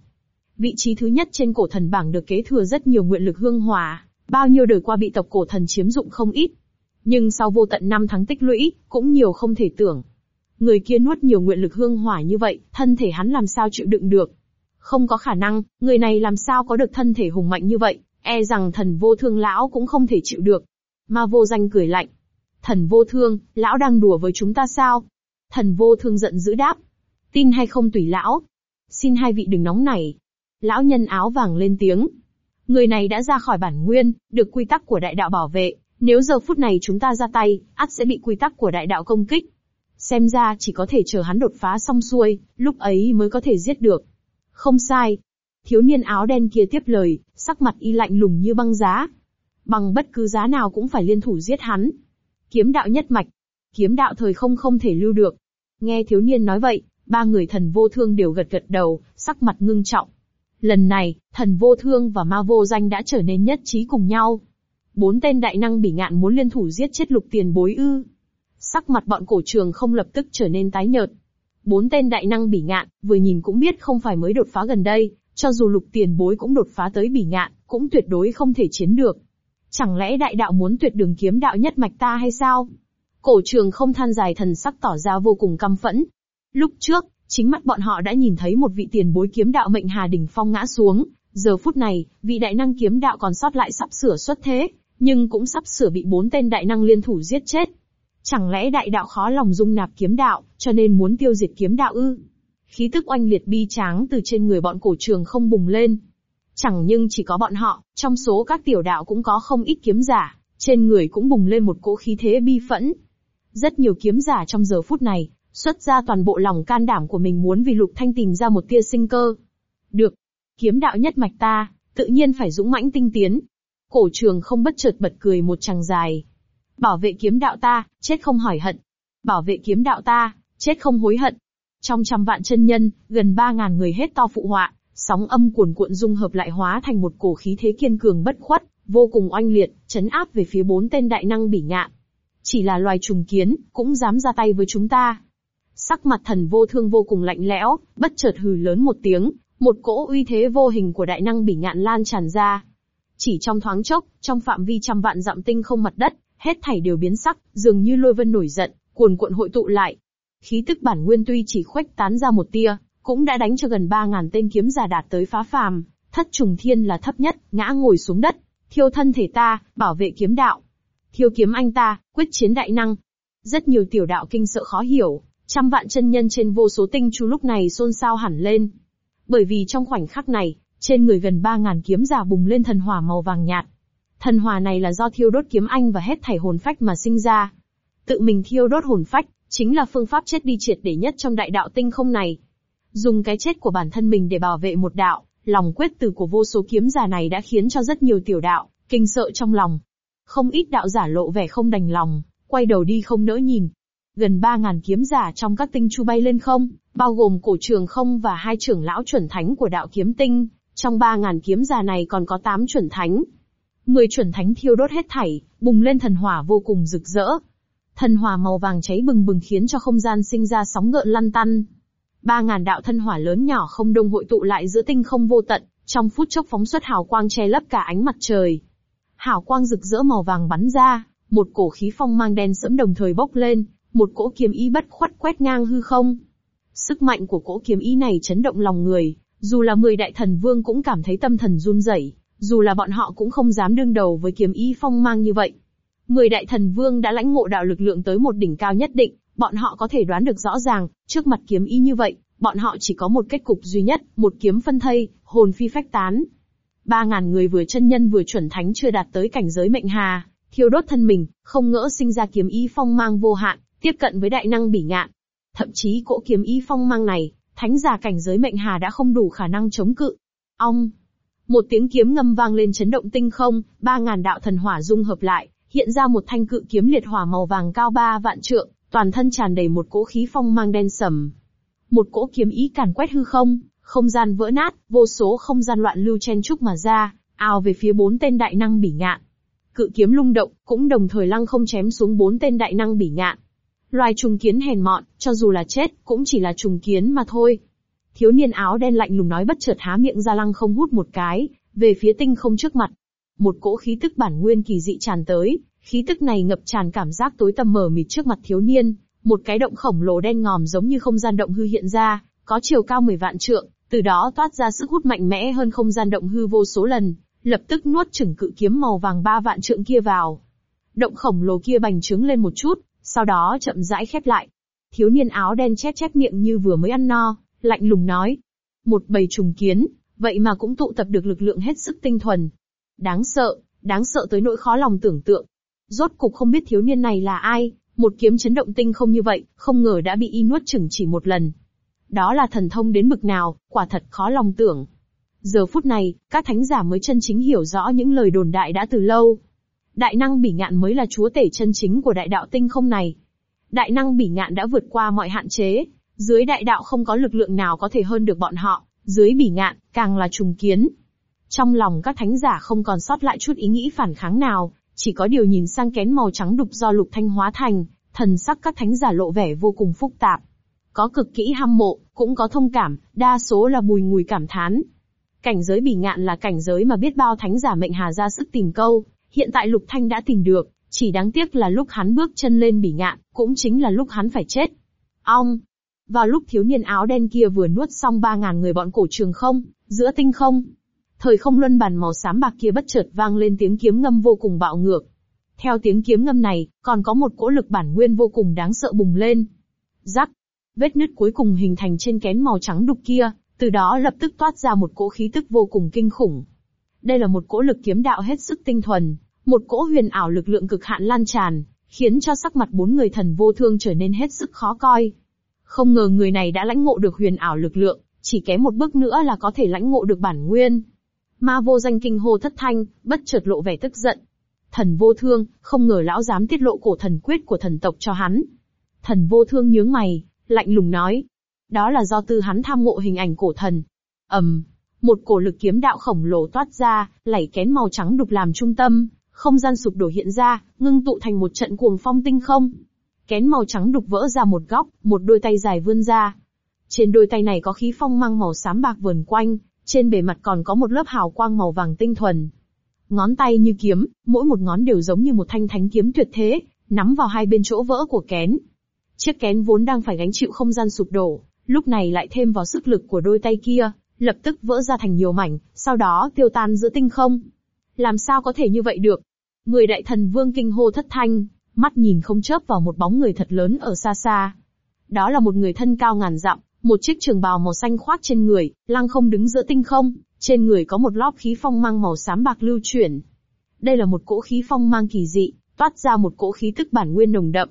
Vị trí thứ nhất trên cổ thần bảng được kế thừa rất nhiều nguyện lực hương hỏa, bao nhiêu đời qua bị tộc cổ thần chiếm dụng không ít. Nhưng sau vô tận năm tháng tích lũy, cũng nhiều không thể tưởng. Người kia nuốt nhiều nguyện lực hương hỏa như vậy, thân thể hắn làm sao chịu đựng được. Không có khả năng, người này làm sao có được thân thể hùng mạnh như vậy, e rằng thần vô thương lão cũng không thể chịu được. Ma vô danh cười lạnh. Thần vô thương, lão đang đùa với chúng ta sao? Thần vô thương giận dữ đáp. Tin hay không tùy lão. Xin hai vị đừng nóng nảy. Lão nhân áo vàng lên tiếng. Người này đã ra khỏi bản nguyên, được quy tắc của đại đạo bảo vệ. Nếu giờ phút này chúng ta ra tay, ắt sẽ bị quy tắc của đại đạo công kích. Xem ra chỉ có thể chờ hắn đột phá xong xuôi, lúc ấy mới có thể giết được. Không sai. Thiếu niên áo đen kia tiếp lời, sắc mặt y lạnh lùng như băng giá. Bằng bất cứ giá nào cũng phải liên thủ giết hắn. Kiếm đạo nhất mạch. Kiếm đạo thời không không thể lưu được. Nghe thiếu niên nói vậy, ba người thần vô thương đều gật gật đầu, sắc mặt ngưng trọng. Lần này, thần vô thương và ma vô danh đã trở nên nhất trí cùng nhau. Bốn tên đại năng bỉ ngạn muốn liên thủ giết chết lục tiền bối ư. Sắc mặt bọn cổ trường không lập tức trở nên tái nhợt. Bốn tên đại năng bỉ ngạn, vừa nhìn cũng biết không phải mới đột phá gần đây, cho dù lục tiền bối cũng đột phá tới bỉ ngạn, cũng tuyệt đối không thể chiến được. Chẳng lẽ đại đạo muốn tuyệt đường kiếm đạo nhất mạch ta hay sao? Cổ trường không than dài thần sắc tỏ ra vô cùng căm phẫn. Lúc trước, chính mắt bọn họ đã nhìn thấy một vị tiền bối kiếm đạo mệnh hà đỉnh phong ngã xuống, giờ phút này, vị đại năng kiếm đạo còn sót lại sắp sửa xuất thế, nhưng cũng sắp sửa bị bốn tên đại năng liên thủ giết chết. Chẳng lẽ đại đạo khó lòng dung nạp kiếm đạo, cho nên muốn tiêu diệt kiếm đạo ư? Khí tức oanh liệt bi tráng từ trên người bọn cổ trường không bùng lên. Chẳng nhưng chỉ có bọn họ, trong số các tiểu đạo cũng có không ít kiếm giả, trên người cũng bùng lên một cỗ khí thế bi phẫn. Rất nhiều kiếm giả trong giờ phút này, xuất ra toàn bộ lòng can đảm của mình muốn vì Lục Thanh tìm ra một tia sinh cơ. Được. Kiếm đạo nhất mạch ta, tự nhiên phải dũng mãnh tinh tiến. Cổ trường không bất chợt bật cười một chàng dài. Bảo vệ kiếm đạo ta, chết không hỏi hận. Bảo vệ kiếm đạo ta, chết không hối hận. Trong trăm vạn chân nhân, gần ba ngàn người hết to phụ họa, sóng âm cuồn cuộn dung hợp lại hóa thành một cổ khí thế kiên cường bất khuất, vô cùng oanh liệt, chấn áp về phía bốn tên đại năng bỉ ngạn. Chỉ là loài trùng kiến, cũng dám ra tay với chúng ta. Sắc mặt thần vô thương vô cùng lạnh lẽo, bất chợt hừ lớn một tiếng, một cỗ uy thế vô hình của đại năng bỉ ngạn lan tràn ra. Chỉ trong thoáng chốc, trong phạm vi trăm vạn dặm tinh không mặt đất, hết thảy đều biến sắc, dường như lôi vân nổi giận, cuồn cuộn hội tụ lại. Khí tức bản nguyên tuy chỉ khuếch tán ra một tia, cũng đã đánh cho gần ba ngàn tên kiếm giả đạt tới phá phàm, thất trùng thiên là thấp nhất, ngã ngồi xuống đất, thiêu thân thể ta, bảo vệ kiếm đạo. Thiêu kiếm anh ta, quyết chiến đại năng. Rất nhiều tiểu đạo kinh sợ khó hiểu, trăm vạn chân nhân trên vô số tinh chu lúc này xôn xao hẳn lên. Bởi vì trong khoảnh khắc này, trên người gần ba ngàn kiếm giả bùng lên thần hỏa màu vàng nhạt. Thần hỏa này là do thiêu đốt kiếm anh và hết thảy hồn phách mà sinh ra. Tự mình thiêu đốt hồn phách, chính là phương pháp chết đi triệt để nhất trong đại đạo tinh không này. Dùng cái chết của bản thân mình để bảo vệ một đạo, lòng quyết tử của vô số kiếm giả này đã khiến cho rất nhiều tiểu đạo, kinh sợ trong lòng. Không ít đạo giả lộ vẻ không đành lòng, quay đầu đi không nỡ nhìn. Gần ba ngàn kiếm giả trong các tinh chu bay lên không, bao gồm cổ trường không và hai trưởng lão chuẩn thánh của đạo kiếm tinh. Trong ba ngàn kiếm giả này còn có tám chuẩn thánh. Mười chuẩn thánh thiêu đốt hết thảy, bùng lên thần hỏa vô cùng rực rỡ. Thần hỏa màu vàng cháy bừng bừng khiến cho không gian sinh ra sóng gợn lăn tăn. Ba ngàn đạo thân hỏa lớn nhỏ không đông hội tụ lại giữa tinh không vô tận, trong phút chốc phóng xuất hào quang che lấp cả ánh mặt trời. Hào quang rực rỡ màu vàng bắn ra, một cổ khí phong mang đen sẫm đồng thời bốc lên, một cỗ kiếm ý bất khuất quét ngang hư không. Sức mạnh của cỗ kiếm ý này chấn động lòng người, dù là mười đại thần vương cũng cảm thấy tâm thần run rẩy, dù là bọn họ cũng không dám đương đầu với kiếm ý phong mang như vậy. Mười đại thần vương đã lãnh ngộ đạo lực lượng tới một đỉnh cao nhất định, bọn họ có thể đoán được rõ ràng, trước mặt kiếm ý như vậy, bọn họ chỉ có một kết cục duy nhất, một kiếm phân thây, hồn phi phách tán. Ba ngàn người vừa chân nhân vừa chuẩn thánh chưa đạt tới cảnh giới mệnh hà, thiêu đốt thân mình, không ngỡ sinh ra kiếm ý phong mang vô hạn, tiếp cận với đại năng bỉ ngạn. Thậm chí cỗ kiếm ý phong mang này, thánh giả cảnh giới mệnh hà đã không đủ khả năng chống cự. Ong! Một tiếng kiếm ngâm vang lên chấn động tinh không, ba ngàn đạo thần hỏa dung hợp lại, hiện ra một thanh cự kiếm liệt hỏa màu vàng cao ba vạn trượng, toàn thân tràn đầy một cỗ khí phong mang đen sầm. Một cỗ kiếm ý càn quét hư không, Không gian vỡ nát, vô số không gian loạn lưu chen trúc mà ra, ào về phía bốn tên đại năng bỉ ngạn. Cự kiếm lung động, cũng đồng thời lăng không chém xuống bốn tên đại năng bỉ ngạn. Loài trùng kiến hèn mọn, cho dù là chết, cũng chỉ là trùng kiến mà thôi. Thiếu niên áo đen lạnh lùng nói bất chợt há miệng ra lăng không hút một cái, về phía tinh không trước mặt. Một cỗ khí tức bản nguyên kỳ dị tràn tới, khí tức này ngập tràn cảm giác tối tăm mờ mịt trước mặt thiếu niên, một cái động khổng lồ đen ngòm giống như không gian động hư hiện ra, có chiều cao 10 vạn trượng, từ đó toát ra sức hút mạnh mẽ hơn không gian động hư vô số lần, lập tức nuốt chửng cự kiếm màu vàng ba vạn trượng kia vào. Động khổng lồ kia bành trướng lên một chút, sau đó chậm rãi khép lại. Thiếu niên áo đen chét chét miệng như vừa mới ăn no, lạnh lùng nói. Một bầy trùng kiến, vậy mà cũng tụ tập được lực lượng hết sức tinh thuần. Đáng sợ, đáng sợ tới nỗi khó lòng tưởng tượng. Rốt cục không biết thiếu niên này là ai, một kiếm chấn động tinh không như vậy, không ngờ đã bị y nuốt chửng chỉ một lần. Đó là thần thông đến bực nào, quả thật khó lòng tưởng. Giờ phút này, các thánh giả mới chân chính hiểu rõ những lời đồn đại đã từ lâu. Đại năng bỉ ngạn mới là chúa tể chân chính của đại đạo tinh không này. Đại năng bỉ ngạn đã vượt qua mọi hạn chế, dưới đại đạo không có lực lượng nào có thể hơn được bọn họ, dưới bỉ ngạn, càng là trùng kiến. Trong lòng các thánh giả không còn sót lại chút ý nghĩ phản kháng nào, chỉ có điều nhìn sang kén màu trắng đục do lục thanh hóa thành, thần sắc các thánh giả lộ vẻ vô cùng phức tạp. Có cực kỹ hâm mộ, cũng có thông cảm, đa số là bùi ngùi cảm thán. Cảnh giới bỉ ngạn là cảnh giới mà biết bao thánh giả mệnh hà ra sức tìm câu, hiện tại lục thanh đã tìm được, chỉ đáng tiếc là lúc hắn bước chân lên bỉ ngạn, cũng chính là lúc hắn phải chết. Ong! Vào lúc thiếu niên áo đen kia vừa nuốt xong ba ngàn người bọn cổ trường không, giữa tinh không, Thời không luân bàn màu xám bạc kia bất chợt vang lên tiếng kiếm ngâm vô cùng bạo ngược. Theo tiếng kiếm ngâm này, còn có một cỗ lực bản nguyên vô cùng đáng sợ bùng lên. Rắc. Vết nứt cuối cùng hình thành trên kén màu trắng đục kia, từ đó lập tức toát ra một cỗ khí tức vô cùng kinh khủng. Đây là một cỗ lực kiếm đạo hết sức tinh thuần, một cỗ huyền ảo lực lượng cực hạn lan tràn, khiến cho sắc mặt bốn người thần vô thương trở nên hết sức khó coi. Không ngờ người này đã lãnh ngộ được huyền ảo lực lượng, chỉ kém một bước nữa là có thể lãnh ngộ được bản nguyên. Ma vô danh kinh hô thất thanh, bất chợt lộ vẻ tức giận. Thần vô thương, không ngờ lão dám tiết lộ cổ thần quyết của thần tộc cho hắn. Thần vô thương nhướng mày, lạnh lùng nói. Đó là do tư hắn tham ngộ hình ảnh cổ thần. ầm, một cổ lực kiếm đạo khổng lồ toát ra, lảy kén màu trắng đục làm trung tâm, không gian sụp đổ hiện ra, ngưng tụ thành một trận cuồng phong tinh không. Kén màu trắng đục vỡ ra một góc, một đôi tay dài vươn ra. Trên đôi tay này có khí phong mang màu xám bạc vườn quanh, trên bề mặt còn có một lớp hào quang màu vàng tinh thuần. Ngón tay như kiếm, mỗi một ngón đều giống như một thanh thánh kiếm tuyệt thế, nắm vào hai bên chỗ vỡ của kén. Chiếc kén vốn đang phải gánh chịu không gian sụp đổ, lúc này lại thêm vào sức lực của đôi tay kia, lập tức vỡ ra thành nhiều mảnh, sau đó tiêu tan giữa tinh không. Làm sao có thể như vậy được? Người đại thần vương kinh hô thất thanh, mắt nhìn không chớp vào một bóng người thật lớn ở xa xa. Đó là một người thân cao ngàn dặm, một chiếc trường bào màu xanh khoác trên người, lăng không đứng giữa tinh không, trên người có một lóp khí phong mang màu xám bạc lưu chuyển. Đây là một cỗ khí phong mang kỳ dị, toát ra một cỗ khí tức bản nguyên nồng đậm.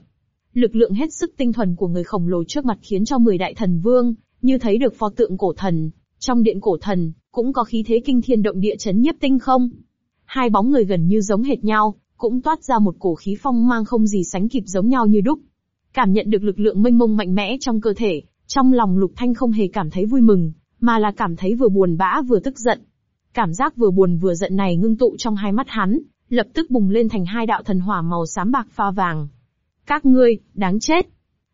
Lực lượng hết sức tinh thuần của người khổng lồ trước mặt khiến cho mười đại thần vương, như thấy được pho tượng cổ thần. Trong điện cổ thần, cũng có khí thế kinh thiên động địa chấn nhiếp tinh không. Hai bóng người gần như giống hệt nhau, cũng toát ra một cổ khí phong mang không gì sánh kịp giống nhau như đúc. Cảm nhận được lực lượng mênh mông mạnh mẽ trong cơ thể, trong lòng Lục Thanh không hề cảm thấy vui mừng, mà là cảm thấy vừa buồn bã vừa tức giận. Cảm giác vừa buồn vừa giận này ngưng tụ trong hai mắt hắn, lập tức bùng lên thành hai đạo thần hỏa màu xám bạc pha vàng. Các ngươi, đáng chết!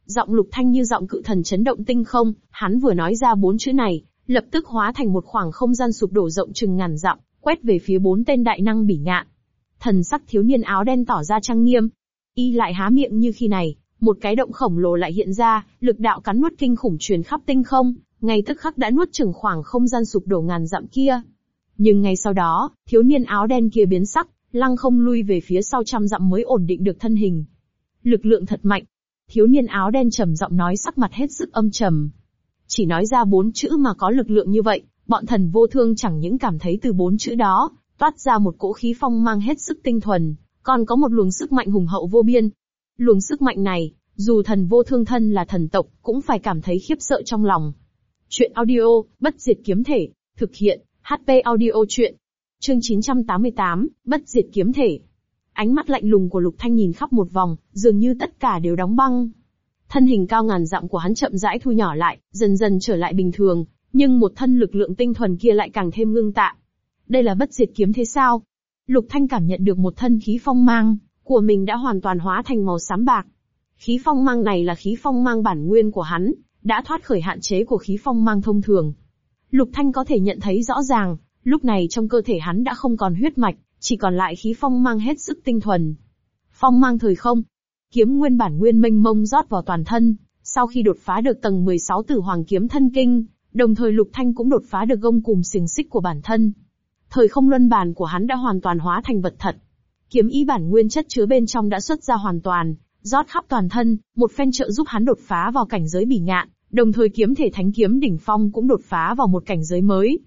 Giọng Lục Thanh như giọng cự thần chấn động tinh không, hắn vừa nói ra bốn chữ này, lập tức hóa thành một khoảng không gian sụp đổ rộng chừng ngàn dặm, quét về phía bốn tên đại năng bỉ ngạn. Thần sắc thiếu niên áo đen tỏ ra trang nghiêm. Y lại há miệng như khi này, một cái động khổng lồ lại hiện ra, lực đạo cắn nuốt kinh khủng truyền khắp tinh không, ngay tức khắc đã nuốt chửng khoảng không gian sụp đổ ngàn dặm kia. Nhưng ngay sau đó, thiếu niên áo đen kia biến sắc, lăng không lui về phía sau trăm dặm mới ổn định được thân hình. Lực lượng thật mạnh. Thiếu niên áo đen trầm giọng nói sắc mặt hết sức âm trầm. Chỉ nói ra bốn chữ mà có lực lượng như vậy, bọn thần vô thương chẳng những cảm thấy từ bốn chữ đó, toát ra một cỗ khí phong mang hết sức tinh thuần, còn có một luồng sức mạnh hùng hậu vô biên, Luồng sức mạnh này, dù thần vô thương thân là thần tộc, cũng phải cảm thấy khiếp sợ trong lòng. Chuyện audio, bất diệt kiếm thể, thực hiện, HP audio chuyện. Chương 988, bất diệt kiếm thể. Ánh mắt lạnh lùng của Lục Thanh nhìn khắp một vòng, dường như tất cả đều đóng băng. Thân hình cao ngàn dặm của hắn chậm rãi thu nhỏ lại, dần dần trở lại bình thường, nhưng một thân lực lượng tinh thuần kia lại càng thêm ngưng tạ. Đây là bất diệt kiếm thế sao? Lục Thanh cảm nhận được một thân khí phong mang của mình đã hoàn toàn hóa thành màu xám bạc. Khí phong mang này là khí phong mang bản nguyên của hắn, đã thoát khỏi hạn chế của khí phong mang thông thường. Lục Thanh có thể nhận thấy rõ ràng, lúc này trong cơ thể hắn đã không còn huyết mạch, chỉ còn lại khí phong mang hết sức tinh thuần. Phong mang thời không, kiếm nguyên bản nguyên mênh mông rót vào toàn thân, sau khi đột phá được tầng 16 tử hoàng kiếm thân kinh, đồng thời Lục Thanh cũng đột phá được gông cùm xiềng xích của bản thân. Thời không luân bàn của hắn đã hoàn toàn hóa thành vật thật. Kiếm ý bản nguyên chất chứa bên trong đã xuất ra hoàn toàn, rót khắp toàn thân, một phen trợ giúp hắn đột phá vào cảnh giới bỉ ngạn, đồng thời kiếm thể thánh kiếm đỉnh phong cũng đột phá vào một cảnh giới mới.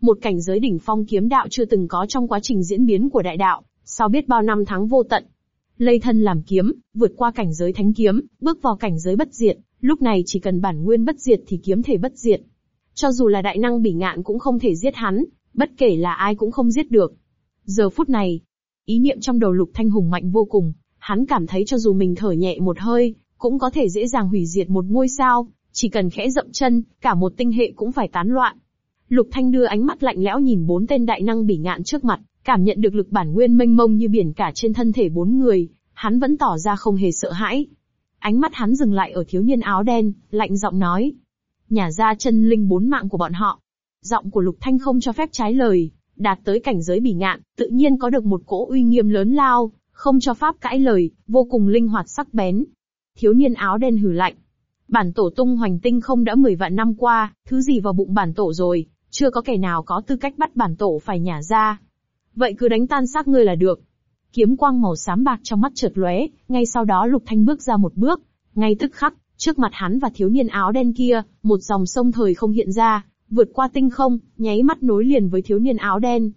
Một cảnh giới đỉnh phong kiếm đạo chưa từng có trong quá trình diễn biến của đại đạo, sau biết bao năm tháng vô tận. Lây thân làm kiếm, vượt qua cảnh giới thánh kiếm, bước vào cảnh giới bất diệt, lúc này chỉ cần bản nguyên bất diệt thì kiếm thể bất diệt. Cho dù là đại năng bỉ ngạn cũng không thể giết hắn, bất kể là ai cũng không giết được. Giờ phút này, ý niệm trong đầu lục thanh hùng mạnh vô cùng, hắn cảm thấy cho dù mình thở nhẹ một hơi, cũng có thể dễ dàng hủy diệt một ngôi sao, chỉ cần khẽ dậm chân, cả một tinh hệ cũng phải tán loạn. Lục Thanh đưa ánh mắt lạnh lẽo nhìn bốn tên đại năng bỉ ngạn trước mặt, cảm nhận được lực bản nguyên mênh mông như biển cả trên thân thể bốn người, hắn vẫn tỏ ra không hề sợ hãi. Ánh mắt hắn dừng lại ở thiếu niên áo đen, lạnh giọng nói. Nhà ra chân linh bốn mạng của bọn họ. Giọng của Lục Thanh không cho phép trái lời, đạt tới cảnh giới bỉ ngạn, tự nhiên có được một cỗ uy nghiêm lớn lao, không cho pháp cãi lời, vô cùng linh hoạt sắc bén. Thiếu niên áo đen hừ lạnh. Bản tổ tung hoành tinh không đã 10 vạn năm qua, thứ gì vào bụng bản tổ rồi, chưa có kẻ nào có tư cách bắt bản tổ phải nhả ra. Vậy cứ đánh tan xác ngươi là được. Kiếm quang màu xám bạc trong mắt chợt lóe, ngay sau đó Lục Thanh bước ra một bước, ngay tức khắc, trước mặt hắn và thiếu niên áo đen kia, một dòng sông thời không hiện ra, vượt qua tinh không, nháy mắt nối liền với thiếu niên áo đen.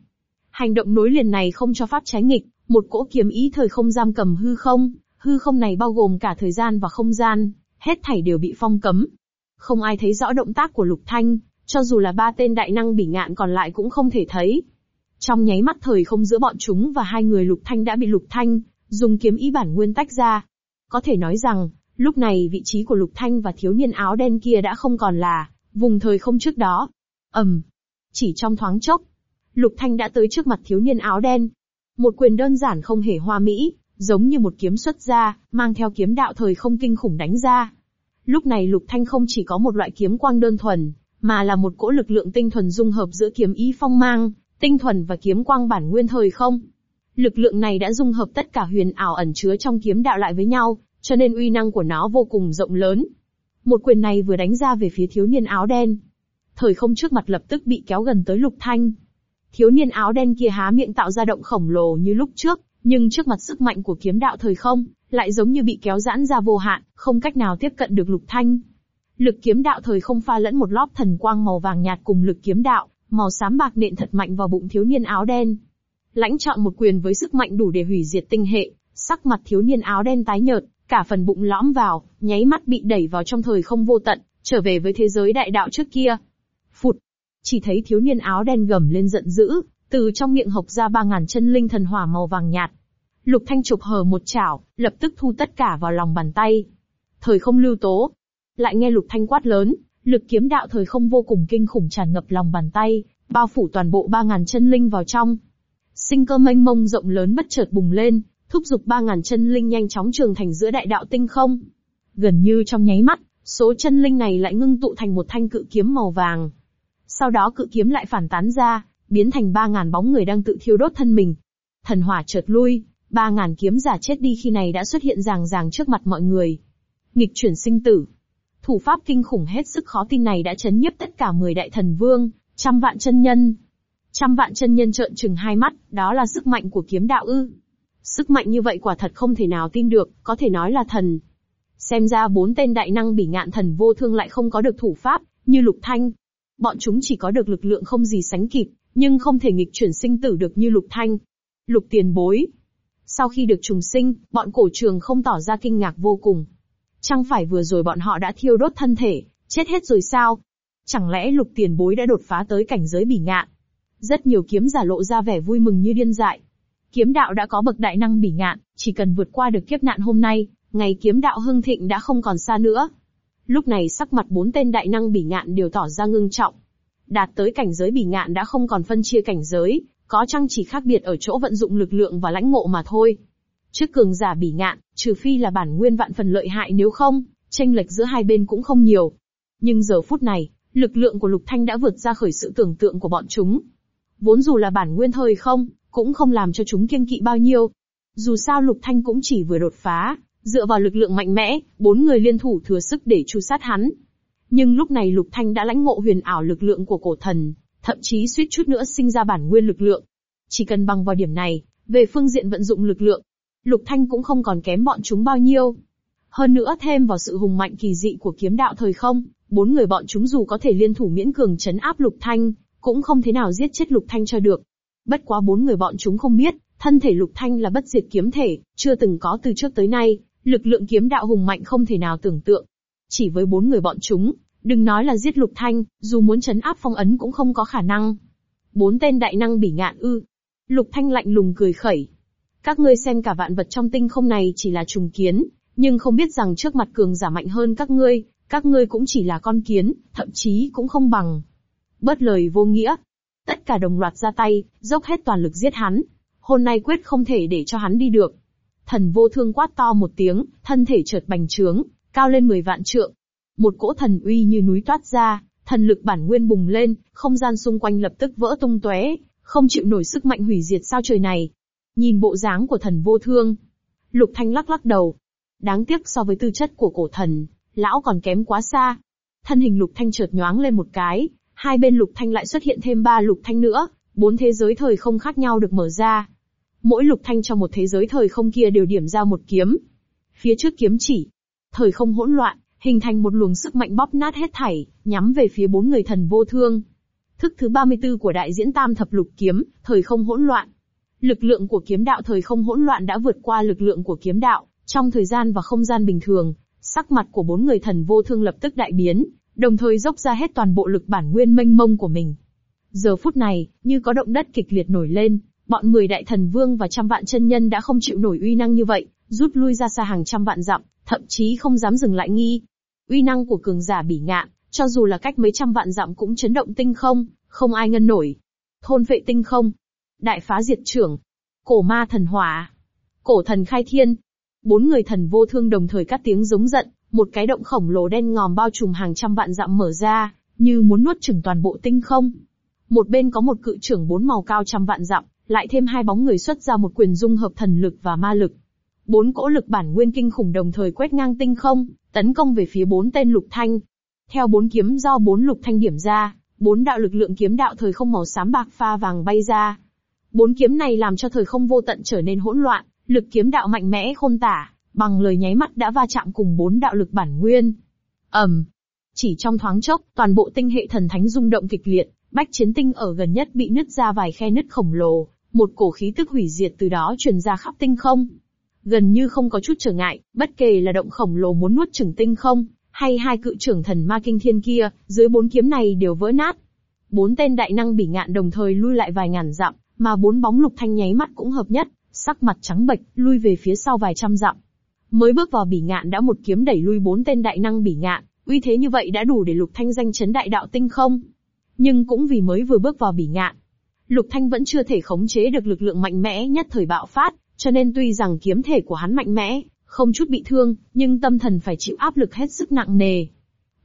Hành động nối liền này không cho pháp trái nghịch, một cỗ kiếm ý thời không giam cầm hư không, hư không này bao gồm cả thời gian và không gian, hết thảy đều bị phong cấm. Không ai thấy rõ động tác của Lục Thanh, cho dù là ba tên đại năng bỉ ngạn còn lại cũng không thể thấy. Trong nháy mắt thời không giữa bọn chúng và hai người Lục Thanh đã bị Lục Thanh dùng kiếm ý bản nguyên tách ra. Có thể nói rằng, lúc này vị trí của Lục Thanh và thiếu niên áo đen kia đã không còn là vùng thời không trước đó. ầm, chỉ trong thoáng chốc, Lục Thanh đã tới trước mặt thiếu niên áo đen. Một quyền đơn giản không hề hoa mỹ, giống như một kiếm xuất ra, mang theo kiếm đạo thời không kinh khủng đánh ra. Lúc này Lục Thanh không chỉ có một loại kiếm quang đơn thuần, mà là một cỗ lực lượng tinh thuần dung hợp giữa kiếm ý phong mang, tinh thuần và kiếm quang bản nguyên thời không. Lực lượng này đã dung hợp tất cả huyền ảo ẩn chứa trong kiếm đạo lại với nhau, cho nên uy năng của nó vô cùng rộng lớn. Một quyền này vừa đánh ra về phía thiếu niên áo đen. Thời không trước mặt lập tức bị kéo gần tới Lục Thanh. Thiếu niên áo đen kia há miệng tạo ra động khổng lồ như lúc trước, nhưng trước mặt sức mạnh của kiếm đạo thời không, lại giống như bị kéo giãn ra vô hạn, không cách nào tiếp cận được Lục Thanh. Lực kiếm đạo thời không pha lẫn một lóp thần quang màu vàng nhạt cùng lực kiếm đạo, màu xám bạc nện thật mạnh vào bụng thiếu niên áo đen. Lãnh chọn một quyền với sức mạnh đủ để hủy diệt tinh hệ, sắc mặt thiếu niên áo đen tái nhợt, cả phần bụng lõm vào, nháy mắt bị đẩy vào trong thời không vô tận, trở về với thế giới đại đạo trước kia. Phụt! Chỉ thấy thiếu niên áo đen gầm lên giận dữ, từ trong miệng hộc ra ba ngàn chân linh thần hỏa màu vàng nhạt. Lục Thanh chụp hờ một chảo, lập tức thu tất cả vào lòng bàn tay. Thời không lưu tố. Lại nghe Lục Thanh quát lớn, lực kiếm đạo thời không vô cùng kinh khủng tràn ngập lòng bàn tay, bao phủ toàn bộ ba ngàn chân linh vào trong. Sinh cơ mênh mông rộng lớn bất chợt bùng lên, thúc giục ba ngàn chân linh nhanh chóng trường thành giữa đại đạo tinh không. Gần như trong nháy mắt, số chân linh này lại ngưng tụ thành một thanh cự kiếm màu vàng. Sau đó cự kiếm lại phản tán ra, biến thành ba ngàn bóng người đang tự thiêu đốt thân mình. Thần hỏa chợt lui, ba ngàn kiếm giả chết đi khi này đã xuất hiện ràng ràng trước mặt mọi người. Nghịch chuyển sinh tử. Thủ pháp kinh khủng hết sức khó tin này đã chấn nhiếp tất cả mười đại thần vương, trăm vạn chân nhân. Trăm vạn chân nhân trợn trừng hai mắt, đó là sức mạnh của kiếm đạo ư. Sức mạnh như vậy quả thật không thể nào tin được, có thể nói là thần. Xem ra bốn tên đại năng bỉ ngạn thần vô thương lại không có được thủ pháp, như lục thanh. Bọn chúng chỉ có được lực lượng không gì sánh kịp, nhưng không thể nghịch chuyển sinh tử được như lục thanh. Lục tiền bối. Sau khi được trùng sinh, bọn cổ trường không tỏ ra kinh ngạc vô cùng. Chẳng phải vừa rồi bọn họ đã thiêu đốt thân thể, chết hết rồi sao? Chẳng lẽ lục tiền bối đã đột phá tới cảnh giới bỉ ngạn? Rất nhiều kiếm giả lộ ra vẻ vui mừng như điên dại. Kiếm đạo đã có bậc đại năng bỉ ngạn, chỉ cần vượt qua được kiếp nạn hôm nay, ngày kiếm đạo hưng thịnh đã không còn xa nữa. Lúc này sắc mặt bốn tên đại năng bỉ ngạn đều tỏ ra ngưng trọng. đạt tới cảnh giới bỉ ngạn đã không còn phân chia cảnh giới, có chăng chỉ khác biệt ở chỗ vận dụng lực lượng và lãnh ngộ mà thôi. Trước cường giả bỉ ngạn, trừ phi là bản nguyên vạn phần lợi hại nếu không, tranh lệch giữa hai bên cũng không nhiều. Nhưng giờ phút này, lực lượng của Lục Thanh đã vượt ra khỏi sự tưởng tượng của bọn chúng. Vốn dù là bản nguyên thời không, cũng không làm cho chúng kiêng kỵ bao nhiêu. Dù sao Lục Thanh cũng chỉ vừa đột phá, dựa vào lực lượng mạnh mẽ, bốn người liên thủ thừa sức để tru sát hắn. Nhưng lúc này Lục Thanh đã lãnh ngộ huyền ảo lực lượng của cổ thần, thậm chí suýt chút nữa sinh ra bản nguyên lực lượng. Chỉ cần bằng vào điểm này, về phương diện vận dụng lực lượng, Lục Thanh cũng không còn kém bọn chúng bao nhiêu. Hơn nữa thêm vào sự hùng mạnh kỳ dị của kiếm đạo thời không, bốn người bọn chúng dù có thể liên thủ miễn cường chấn áp Lục Thanh, cũng không thế nào giết chết Lục Thanh cho được. Bất quá bốn người bọn chúng không biết, thân thể Lục Thanh là bất diệt kiếm thể, chưa từng có từ trước tới nay, lực lượng kiếm đạo hùng mạnh không thể nào tưởng tượng. Chỉ với bốn người bọn chúng, đừng nói là giết Lục Thanh, dù muốn chấn áp phong ấn cũng không có khả năng. Bốn tên đại năng bỉ ngạn ư. Lục Thanh lạnh lùng cười khẩy. Các ngươi xem cả vạn vật trong tinh không này chỉ là trùng kiến, nhưng không biết rằng trước mặt cường giả mạnh hơn các ngươi, các ngươi cũng chỉ là con kiến, thậm chí cũng không bằng. Bớt lời vô nghĩa. Tất cả đồng loạt ra tay, dốc hết toàn lực giết hắn. Hôm nay quyết không thể để cho hắn đi được. Thần vô thương quát to một tiếng, thân thể chợt bành trướng, cao lên 10 vạn trượng. Một cỗ thần uy như núi toát ra, thần lực bản nguyên bùng lên, không gian xung quanh lập tức vỡ tung tóe, không chịu nổi sức mạnh hủy diệt sao trời này. Nhìn bộ dáng của thần vô thương, Lục Thanh lắc lắc đầu. Đáng tiếc so với tư chất của cổ thần, lão còn kém quá xa. Thân hình Lục Thanh chợt nhoáng lên một cái, hai bên Lục Thanh lại xuất hiện thêm ba Lục Thanh nữa, bốn thế giới thời không khác nhau được mở ra. Mỗi Lục Thanh trong một thế giới thời không kia đều điểm ra một kiếm. Phía trước kiếm chỉ, thời không hỗn loạn, hình thành một luồng sức mạnh bóp nát hết thảy, nhắm về phía bốn người thần vô thương. Thức thứ 34 của đại diễn tam thập lục kiếm, thời không hỗn loạn. Lực lượng của kiếm đạo thời không hỗn loạn đã vượt qua lực lượng của kiếm đạo, trong thời gian và không gian bình thường, sắc mặt của bốn người thần vô thương lập tức đại biến, đồng thời dốc ra hết toàn bộ lực bản nguyên mênh mông của mình. Giờ phút này, như có động đất kịch liệt nổi lên, bọn mười đại thần vương và trăm vạn chân nhân đã không chịu nổi uy năng như vậy, rút lui ra xa hàng trăm vạn dặm, thậm chí không dám dừng lại nghi. Uy năng của cường giả bỉ ngạn, cho dù là cách mấy trăm vạn dặm cũng chấn động tinh không, không ai ngăn nổi. Thôn vệ tinh không. Đại phá diệt trưởng. Cổ ma thần hỏa. Cổ thần khai thiên. Bốn người thần vô thương đồng thời cắt tiếng giống giận, một cái động khổng lồ đen ngòm bao trùm hàng trăm vạn dặm mở ra, như muốn nuốt chửng toàn bộ tinh không. Một bên có một cự trưởng bốn màu cao trăm vạn dặm, lại thêm hai bóng người xuất ra một quyền dung hợp thần lực và ma lực. Bốn cỗ lực bản nguyên kinh khủng đồng thời quét ngang tinh không, tấn công về phía bốn tên lục thanh. Theo bốn kiếm do bốn lục thanh điểm ra, bốn đạo lực lượng kiếm đạo thời không màu xám bạc pha vàng bay ra. Bốn kiếm này làm cho thời không vô tận trở nên hỗn loạn, lực kiếm đạo mạnh mẽ khôn tả, bằng lời nháy mắt đã va chạm cùng bốn đạo lực bản nguyên. ầm, chỉ trong thoáng chốc, toàn bộ tinh hệ thần thánh rung động kịch liệt, bách chiến tinh ở gần nhất bị nứt ra vài khe nứt khổng lồ, một cổ khí tức hủy diệt từ đó truyền ra khắp tinh không. Gần như không có chút trở ngại, bất kể là động khổng lồ muốn nuốt chửng tinh không, hay hai cự trưởng thần ma kinh thiên kia, dưới bốn kiếm này đều vỡ nát. Bốn tên đại năng bỉ ngạn đồng thời lui lại vài ngàn dặm, mà bốn bóng lục thanh nháy mắt cũng hợp nhất, sắc mặt trắng bệch, lui về phía sau vài trăm dặm. Mới bước vào bỉ ngạn đã một kiếm đẩy lui bốn tên đại năng bỉ ngạn, uy thế như vậy đã đủ để lục thanh danh chấn đại đạo tinh không. Nhưng cũng vì mới vừa bước vào bỉ ngạn, Lục Thanh vẫn chưa thể khống chế được lực lượng mạnh mẽ nhất thời bạo phát, cho nên tuy rằng kiếm thể của hắn mạnh mẽ, không chút bị thương, nhưng tâm thần phải chịu áp lực hết sức nặng nề.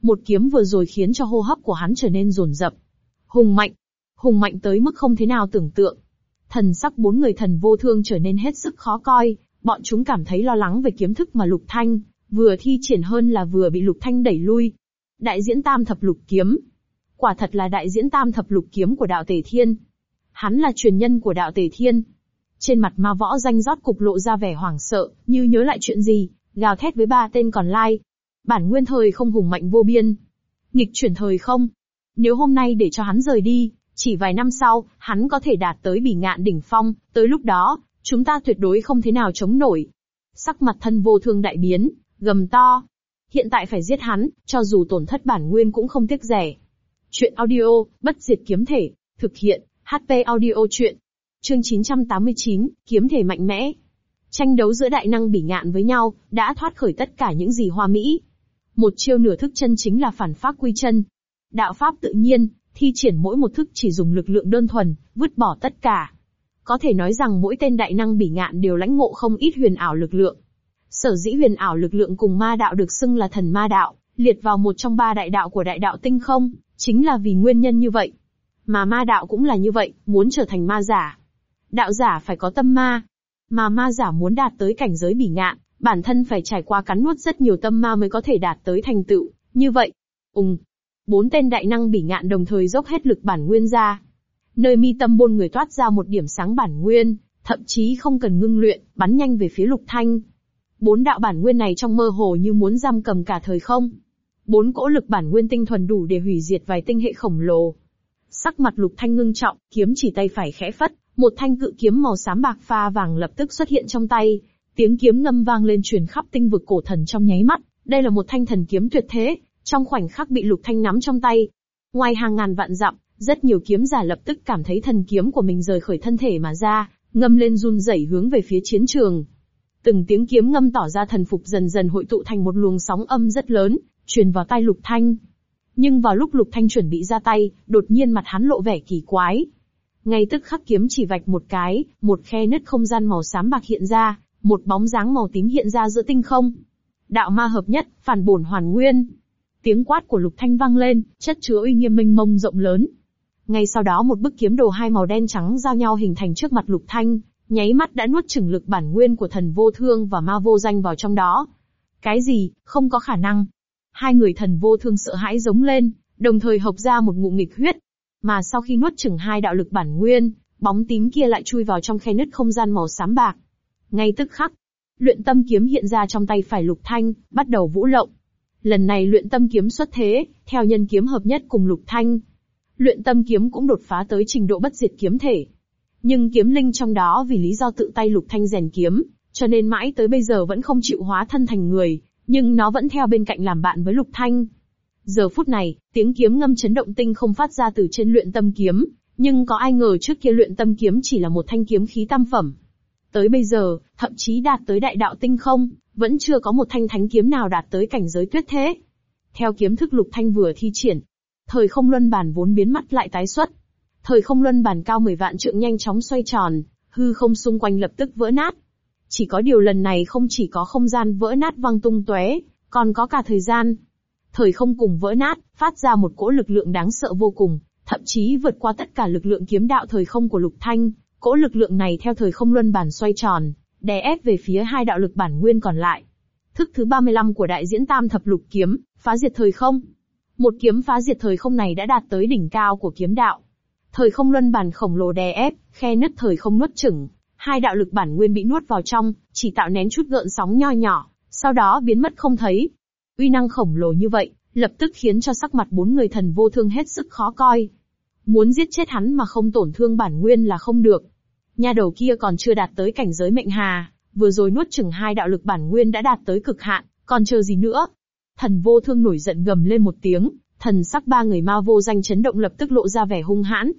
Một kiếm vừa rồi khiến cho hô hấp của hắn trở nên rồn rập. Hùng mạnh, hùng mạnh tới mức không thế nào tưởng tượng. Thần sắc bốn người thần vô thương trở nên hết sức khó coi, bọn chúng cảm thấy lo lắng về kiếm thức mà Lục Thanh, vừa thi triển hơn là vừa bị Lục Thanh đẩy lui. Đại diễn tam thập lục kiếm. Quả thật là đại diễn tam thập lục kiếm của đạo Tề Thiên. Hắn là truyền nhân của đạo Tề Thiên. Trên mặt ma võ danh rót cục lộ ra vẻ hoảng sợ, như nhớ lại chuyện gì, gào thét với ba tên còn lai. Bản nguyên thời không hùng mạnh vô biên. Nghịch chuyển thời không. Nếu hôm nay để cho hắn rời đi, chỉ vài năm sau, hắn có thể đạt tới bỉ ngạn đỉnh phong, tới lúc đó, chúng ta tuyệt đối không thế nào chống nổi. Sắc mặt thân vô thương đại biến, gầm to. Hiện tại phải giết hắn, cho dù tổn thất bản nguyên cũng không tiếc rẻ. Chuyện audio, bất diệt kiếm thể, thực hiện, HP audio chuyện. Chương 989, kiếm thể mạnh mẽ. Tranh đấu giữa đại năng bỉ ngạn với nhau, đã thoát khởi tất cả những gì hoa mỹ. Một chiêu nửa thức chân chính là phản pháp quy chân. Đạo pháp tự nhiên, thi triển mỗi một thức chỉ dùng lực lượng đơn thuần, vứt bỏ tất cả. Có thể nói rằng mỗi tên đại năng bỉ ngạn đều lãnh ngộ không ít huyền ảo lực lượng. Sở dĩ huyền ảo lực lượng cùng ma đạo được xưng là thần ma đạo, liệt vào một trong ba đại đạo của đại đạo tinh không, chính là vì nguyên nhân như vậy. Mà ma đạo cũng là như vậy, muốn trở thành ma giả. Đạo giả phải có tâm ma. Mà ma giả muốn đạt tới cảnh giới bỉ ngạn, bản thân phải trải qua cắn nuốt rất nhiều tâm ma mới có thể đạt tới thành tựu. Như vậy, ùng, bốn tên đại năng bỉ ngạn đồng thời dốc hết lực bản nguyên ra. Nơi mi tâm bôn người toát ra một điểm sáng bản nguyên, thậm chí không cần ngưng luyện, bắn nhanh về phía lục thanh. Bốn đạo bản nguyên này trong mơ hồ như muốn giam cầm cả thời không. Bốn cỗ lực bản nguyên tinh thuần đủ để hủy diệt vài tinh hệ khổng lồ. Sắc mặt lục thanh ngưng trọng, kiếm chỉ tay phải khẽ phất, một thanh cự kiếm màu xám bạc pha vàng lập tức xuất hiện trong tay. Tiếng kiếm ngâm vang lên truyền khắp tinh vực cổ thần trong nháy mắt. Đây là một thanh thần kiếm tuyệt thế, trong khoảnh khắc bị lục thanh nắm trong tay. Ngoài hàng ngàn vạn dặm, rất nhiều kiếm giả lập tức cảm thấy thần kiếm của mình rời khỏi thân thể mà ra, ngâm lên run rẩy hướng về phía chiến trường. Từng tiếng kiếm ngâm tỏ ra thần phục dần dần hội tụ thành một luồng sóng âm rất lớn, truyền vào tai Lục Thanh. Nhưng vào lúc Lục Thanh chuẩn bị ra tay, đột nhiên mặt hắn lộ vẻ kỳ quái. Ngay tức khắc kiếm chỉ vạch một cái, một khe nứt không gian màu xám bạc hiện ra, một bóng dáng màu tím hiện ra giữa tinh không. Đạo ma hợp nhất, phản bổn hoàn nguyên. Tiếng quát của Lục Thanh vang lên, chất chứa uy nghiêm mênh mông rộng lớn. Ngay sau đó một bức kiếm đồ hai màu đen trắng giao nhau hình thành trước mặt Lục Thanh, nháy mắt đã nuốt chửng lực bản nguyên của thần vô thương và ma vô danh vào trong đó. Cái gì, không có khả năng. Hai người thần vô thương sợ hãi giống lên, đồng thời hộc ra một ngụm nghịch huyết. Mà sau khi nuốt chửng hai đạo lực bản nguyên, bóng tím kia lại chui vào trong khe nứt không gian màu xám bạc. Ngay tức khắc, luyện tâm kiếm hiện ra trong tay phải lục thanh, bắt đầu vũ lộng. Lần này luyện tâm kiếm xuất thế, theo nhân kiếm hợp nhất cùng lục thanh. Luyện tâm kiếm cũng đột phá tới trình độ bất diệt kiếm thể. Nhưng kiếm linh trong đó vì lý do tự tay lục thanh rèn kiếm, cho nên mãi tới bây giờ vẫn không chịu hóa thân thành người, nhưng nó vẫn theo bên cạnh làm bạn với lục thanh. Giờ phút này, tiếng kiếm ngâm chấn động tinh không phát ra từ trên luyện tâm kiếm, nhưng có ai ngờ trước kia luyện tâm kiếm chỉ là một thanh kiếm khí tam phẩm. Tới bây giờ, thậm chí đạt tới đại đạo tinh không, vẫn chưa có một thanh thánh kiếm nào đạt tới cảnh giới tuyết thế. Theo kiếm thức lục thanh vừa thi triển, thời không luân bản vốn biến mất lại tái xuất, Thời không luân bản cao 10 vạn trượng nhanh chóng xoay tròn, hư không xung quanh lập tức vỡ nát. Chỉ có điều lần này không chỉ có không gian vỡ nát văng tung tóe, còn có cả thời gian. Thời không cùng vỡ nát, phát ra một cỗ lực lượng đáng sợ vô cùng, thậm chí vượt qua tất cả lực lượng kiếm đạo thời không của Lục Thanh. Cỗ lực lượng này theo thời không luân bản xoay tròn, đè ép về phía hai đạo lực bản nguyên còn lại. Thức thứ 35 của đại diễn tam thập lục kiếm, phá diệt thời không. Một kiếm phá diệt thời không này đã đạt tới đỉnh cao của kiếm đạo. Thời không luân bản khổng lồ đè ép, khe nứt thời không nuốt chửng, hai đạo lực bản nguyên bị nuốt vào trong, chỉ tạo nén chút gợn sóng nho nhỏ, sau đó biến mất không thấy. Uy năng khổng lồ như vậy, lập tức khiến cho sắc mặt bốn người thần vô thương hết sức khó coi. Muốn giết chết hắn mà không tổn thương bản nguyên là không được. Nha đầu kia còn chưa đạt tới cảnh giới mệnh hà, vừa rồi nuốt chửng hai đạo lực bản nguyên đã đạt tới cực hạn, còn chờ gì nữa? Thần vô thương nổi giận gầm lên một tiếng, Thần sắc ba người ma vô danh chấn động lập tức lộ ra vẻ hung hãn.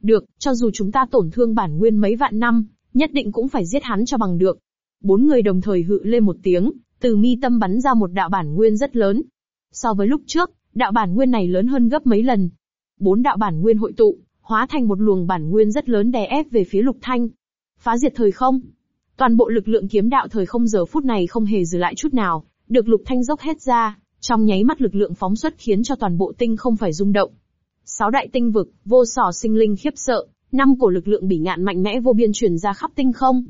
Được, cho dù chúng ta tổn thương bản nguyên mấy vạn năm, nhất định cũng phải giết hắn cho bằng được. Bốn người đồng thời hự lên một tiếng, từ mi tâm bắn ra một đạo bản nguyên rất lớn. So với lúc trước, đạo bản nguyên này lớn hơn gấp mấy lần. Bốn đạo bản nguyên hội tụ, hóa thành một luồng bản nguyên rất lớn đè ép về phía lục thanh. Phá diệt thời không. Toàn bộ lực lượng kiếm đạo thời không giờ phút này không hề giữ lại chút nào, được lục thanh dốc hết ra, trong nháy mắt lực lượng phóng xuất khiến cho toàn bộ tinh không phải rung động. Sáu đại tinh vực, vô sò sinh linh khiếp sợ, năm cổ lực lượng bỉ ngạn mạnh mẽ vô biên truyền ra khắp tinh không.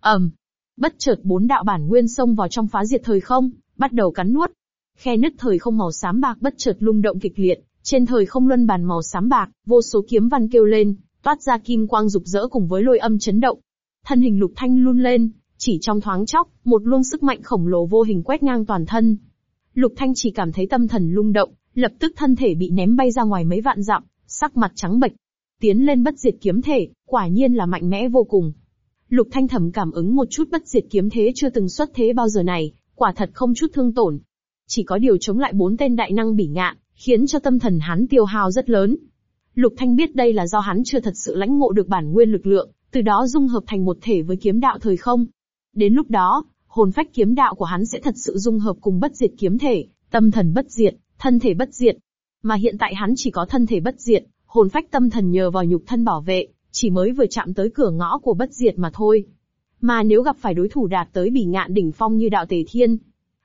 ầm, bất chợt bốn đạo bản nguyên xông vào trong phá diệt thời không, bắt đầu cắn nuốt. Khe nứt thời không màu xám bạc bất chợt lung động kịch liệt, trên thời không luân bàn màu xám bạc, vô số kiếm văn kêu lên, toát ra kim quang rực rỡ cùng với lôi âm chấn động. Thân hình lục thanh luôn lên, chỉ trong thoáng chốc, một luồng sức mạnh khổng lồ vô hình quét ngang toàn thân, Lục Thanh chỉ cảm thấy tâm thần lung động, lập tức thân thể bị ném bay ra ngoài mấy vạn dặm, sắc mặt trắng bệch. Tiến lên bất diệt kiếm thể, quả nhiên là mạnh mẽ vô cùng. Lục Thanh thầm cảm ứng một chút bất diệt kiếm thế chưa từng xuất thế bao giờ này, quả thật không chút thương tổn. Chỉ có điều chống lại bốn tên đại năng bỉ ngạn, khiến cho tâm thần hắn tiêu hao rất lớn. Lục Thanh biết đây là do hắn chưa thật sự lãnh ngộ được bản nguyên lực lượng, từ đó dung hợp thành một thể với kiếm đạo thời không. Đến lúc đó, hồn phách kiếm đạo của hắn sẽ thật sự dung hợp cùng bất diệt kiếm thể, tâm thần bất diệt, thân thể bất diệt. Mà hiện tại hắn chỉ có thân thể bất diệt, Hồn phách tâm thần nhờ vào nhục thân bảo vệ, chỉ mới vừa chạm tới cửa ngõ của bất diệt mà thôi. Mà nếu gặp phải đối thủ đạt tới bỉ ngạn đỉnh phong như đạo tề thiên,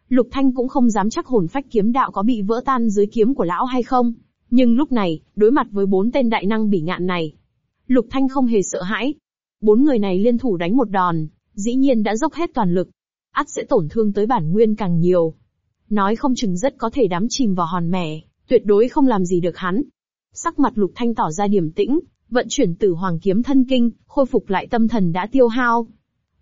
Lục Thanh cũng không dám chắc hồn phách kiếm đạo có bị vỡ tan dưới kiếm của lão hay không. Nhưng lúc này, đối mặt với bốn tên đại năng bỉ ngạn này, Lục Thanh không hề sợ hãi. Bốn người này liên thủ đánh một đòn, dĩ nhiên đã dốc hết toàn lực. ắt sẽ tổn thương tới bản nguyên càng nhiều. Nói không chừng rất có thể đắm chìm vào hòn mẻ, tuyệt đối không làm gì được hắn. Sắc mặt Lục Thanh tỏ ra điềm tĩnh, vận chuyển tử hoàng kiếm thân kinh, khôi phục lại tâm thần đã tiêu hao.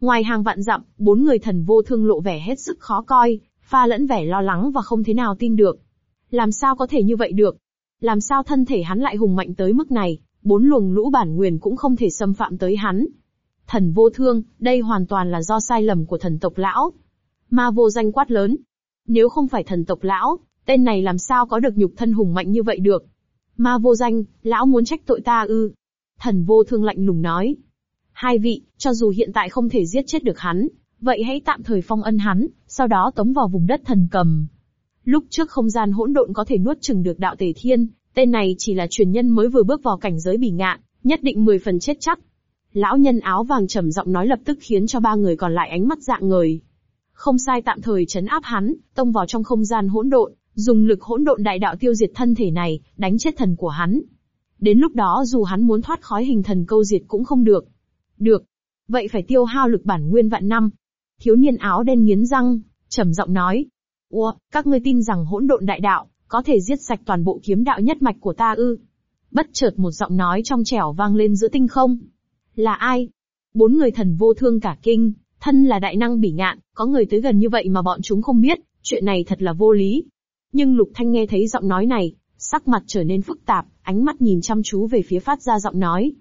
Ngoài hàng vạn dặm, bốn người thần vô thương lộ vẻ hết sức khó coi, pha lẫn vẻ lo lắng và không thế nào tin được. Làm sao có thể như vậy được? Làm sao thân thể hắn lại hùng mạnh tới mức này, bốn luồng lũ bản nguyên cũng không thể xâm phạm tới hắn. Thần vô thương, đây hoàn toàn là do sai lầm của thần tộc lão. Ma vô danh quát lớn. Nếu không phải thần tộc lão, tên này làm sao có được nhục thân hùng mạnh như vậy được? Ma vô danh, lão muốn trách tội ta ư? Thần vô thương lạnh lùng nói. Hai vị, cho dù hiện tại không thể giết chết được hắn, vậy hãy tạm thời phong ân hắn, sau đó tống vào vùng đất thần cầm. Lúc trước không gian hỗn độn có thể nuốt chừng được đạo tề thiên, tên này chỉ là truyền nhân mới vừa bước vào cảnh giới bỉ ngạn, nhất định 10 phần chết chắc. Lão nhân áo vàng trầm giọng nói lập tức khiến cho ba người còn lại ánh mắt dạng người. Không sai tạm thời chấn áp hắn, tông vào trong không gian hỗn độn, dùng lực hỗn độn đại đạo tiêu diệt thân thể này, đánh chết thần của hắn. Đến lúc đó dù hắn muốn thoát khói hình thần câu diệt cũng không được. Được. Vậy phải tiêu hao lực bản nguyên vạn năm, Thiếu niên áo đen nghiến răng, trầm giọng nói. Ủa, các ngươi tin rằng hỗn độn đại đạo, có thể giết sạch toàn bộ kiếm đạo nhất mạch của ta ư? Bất chợt một giọng nói trong trẻo vang lên giữa tinh không. Là ai? Bốn người thần vô thương cả kinh, thân là đại năng bỉ ngạn, có người tới gần như vậy mà bọn chúng không biết, chuyện này thật là vô lý. Nhưng Lục Thanh nghe thấy giọng nói này, sắc mặt trở nên phức tạp, ánh mắt nhìn chăm chú về phía phát ra giọng nói.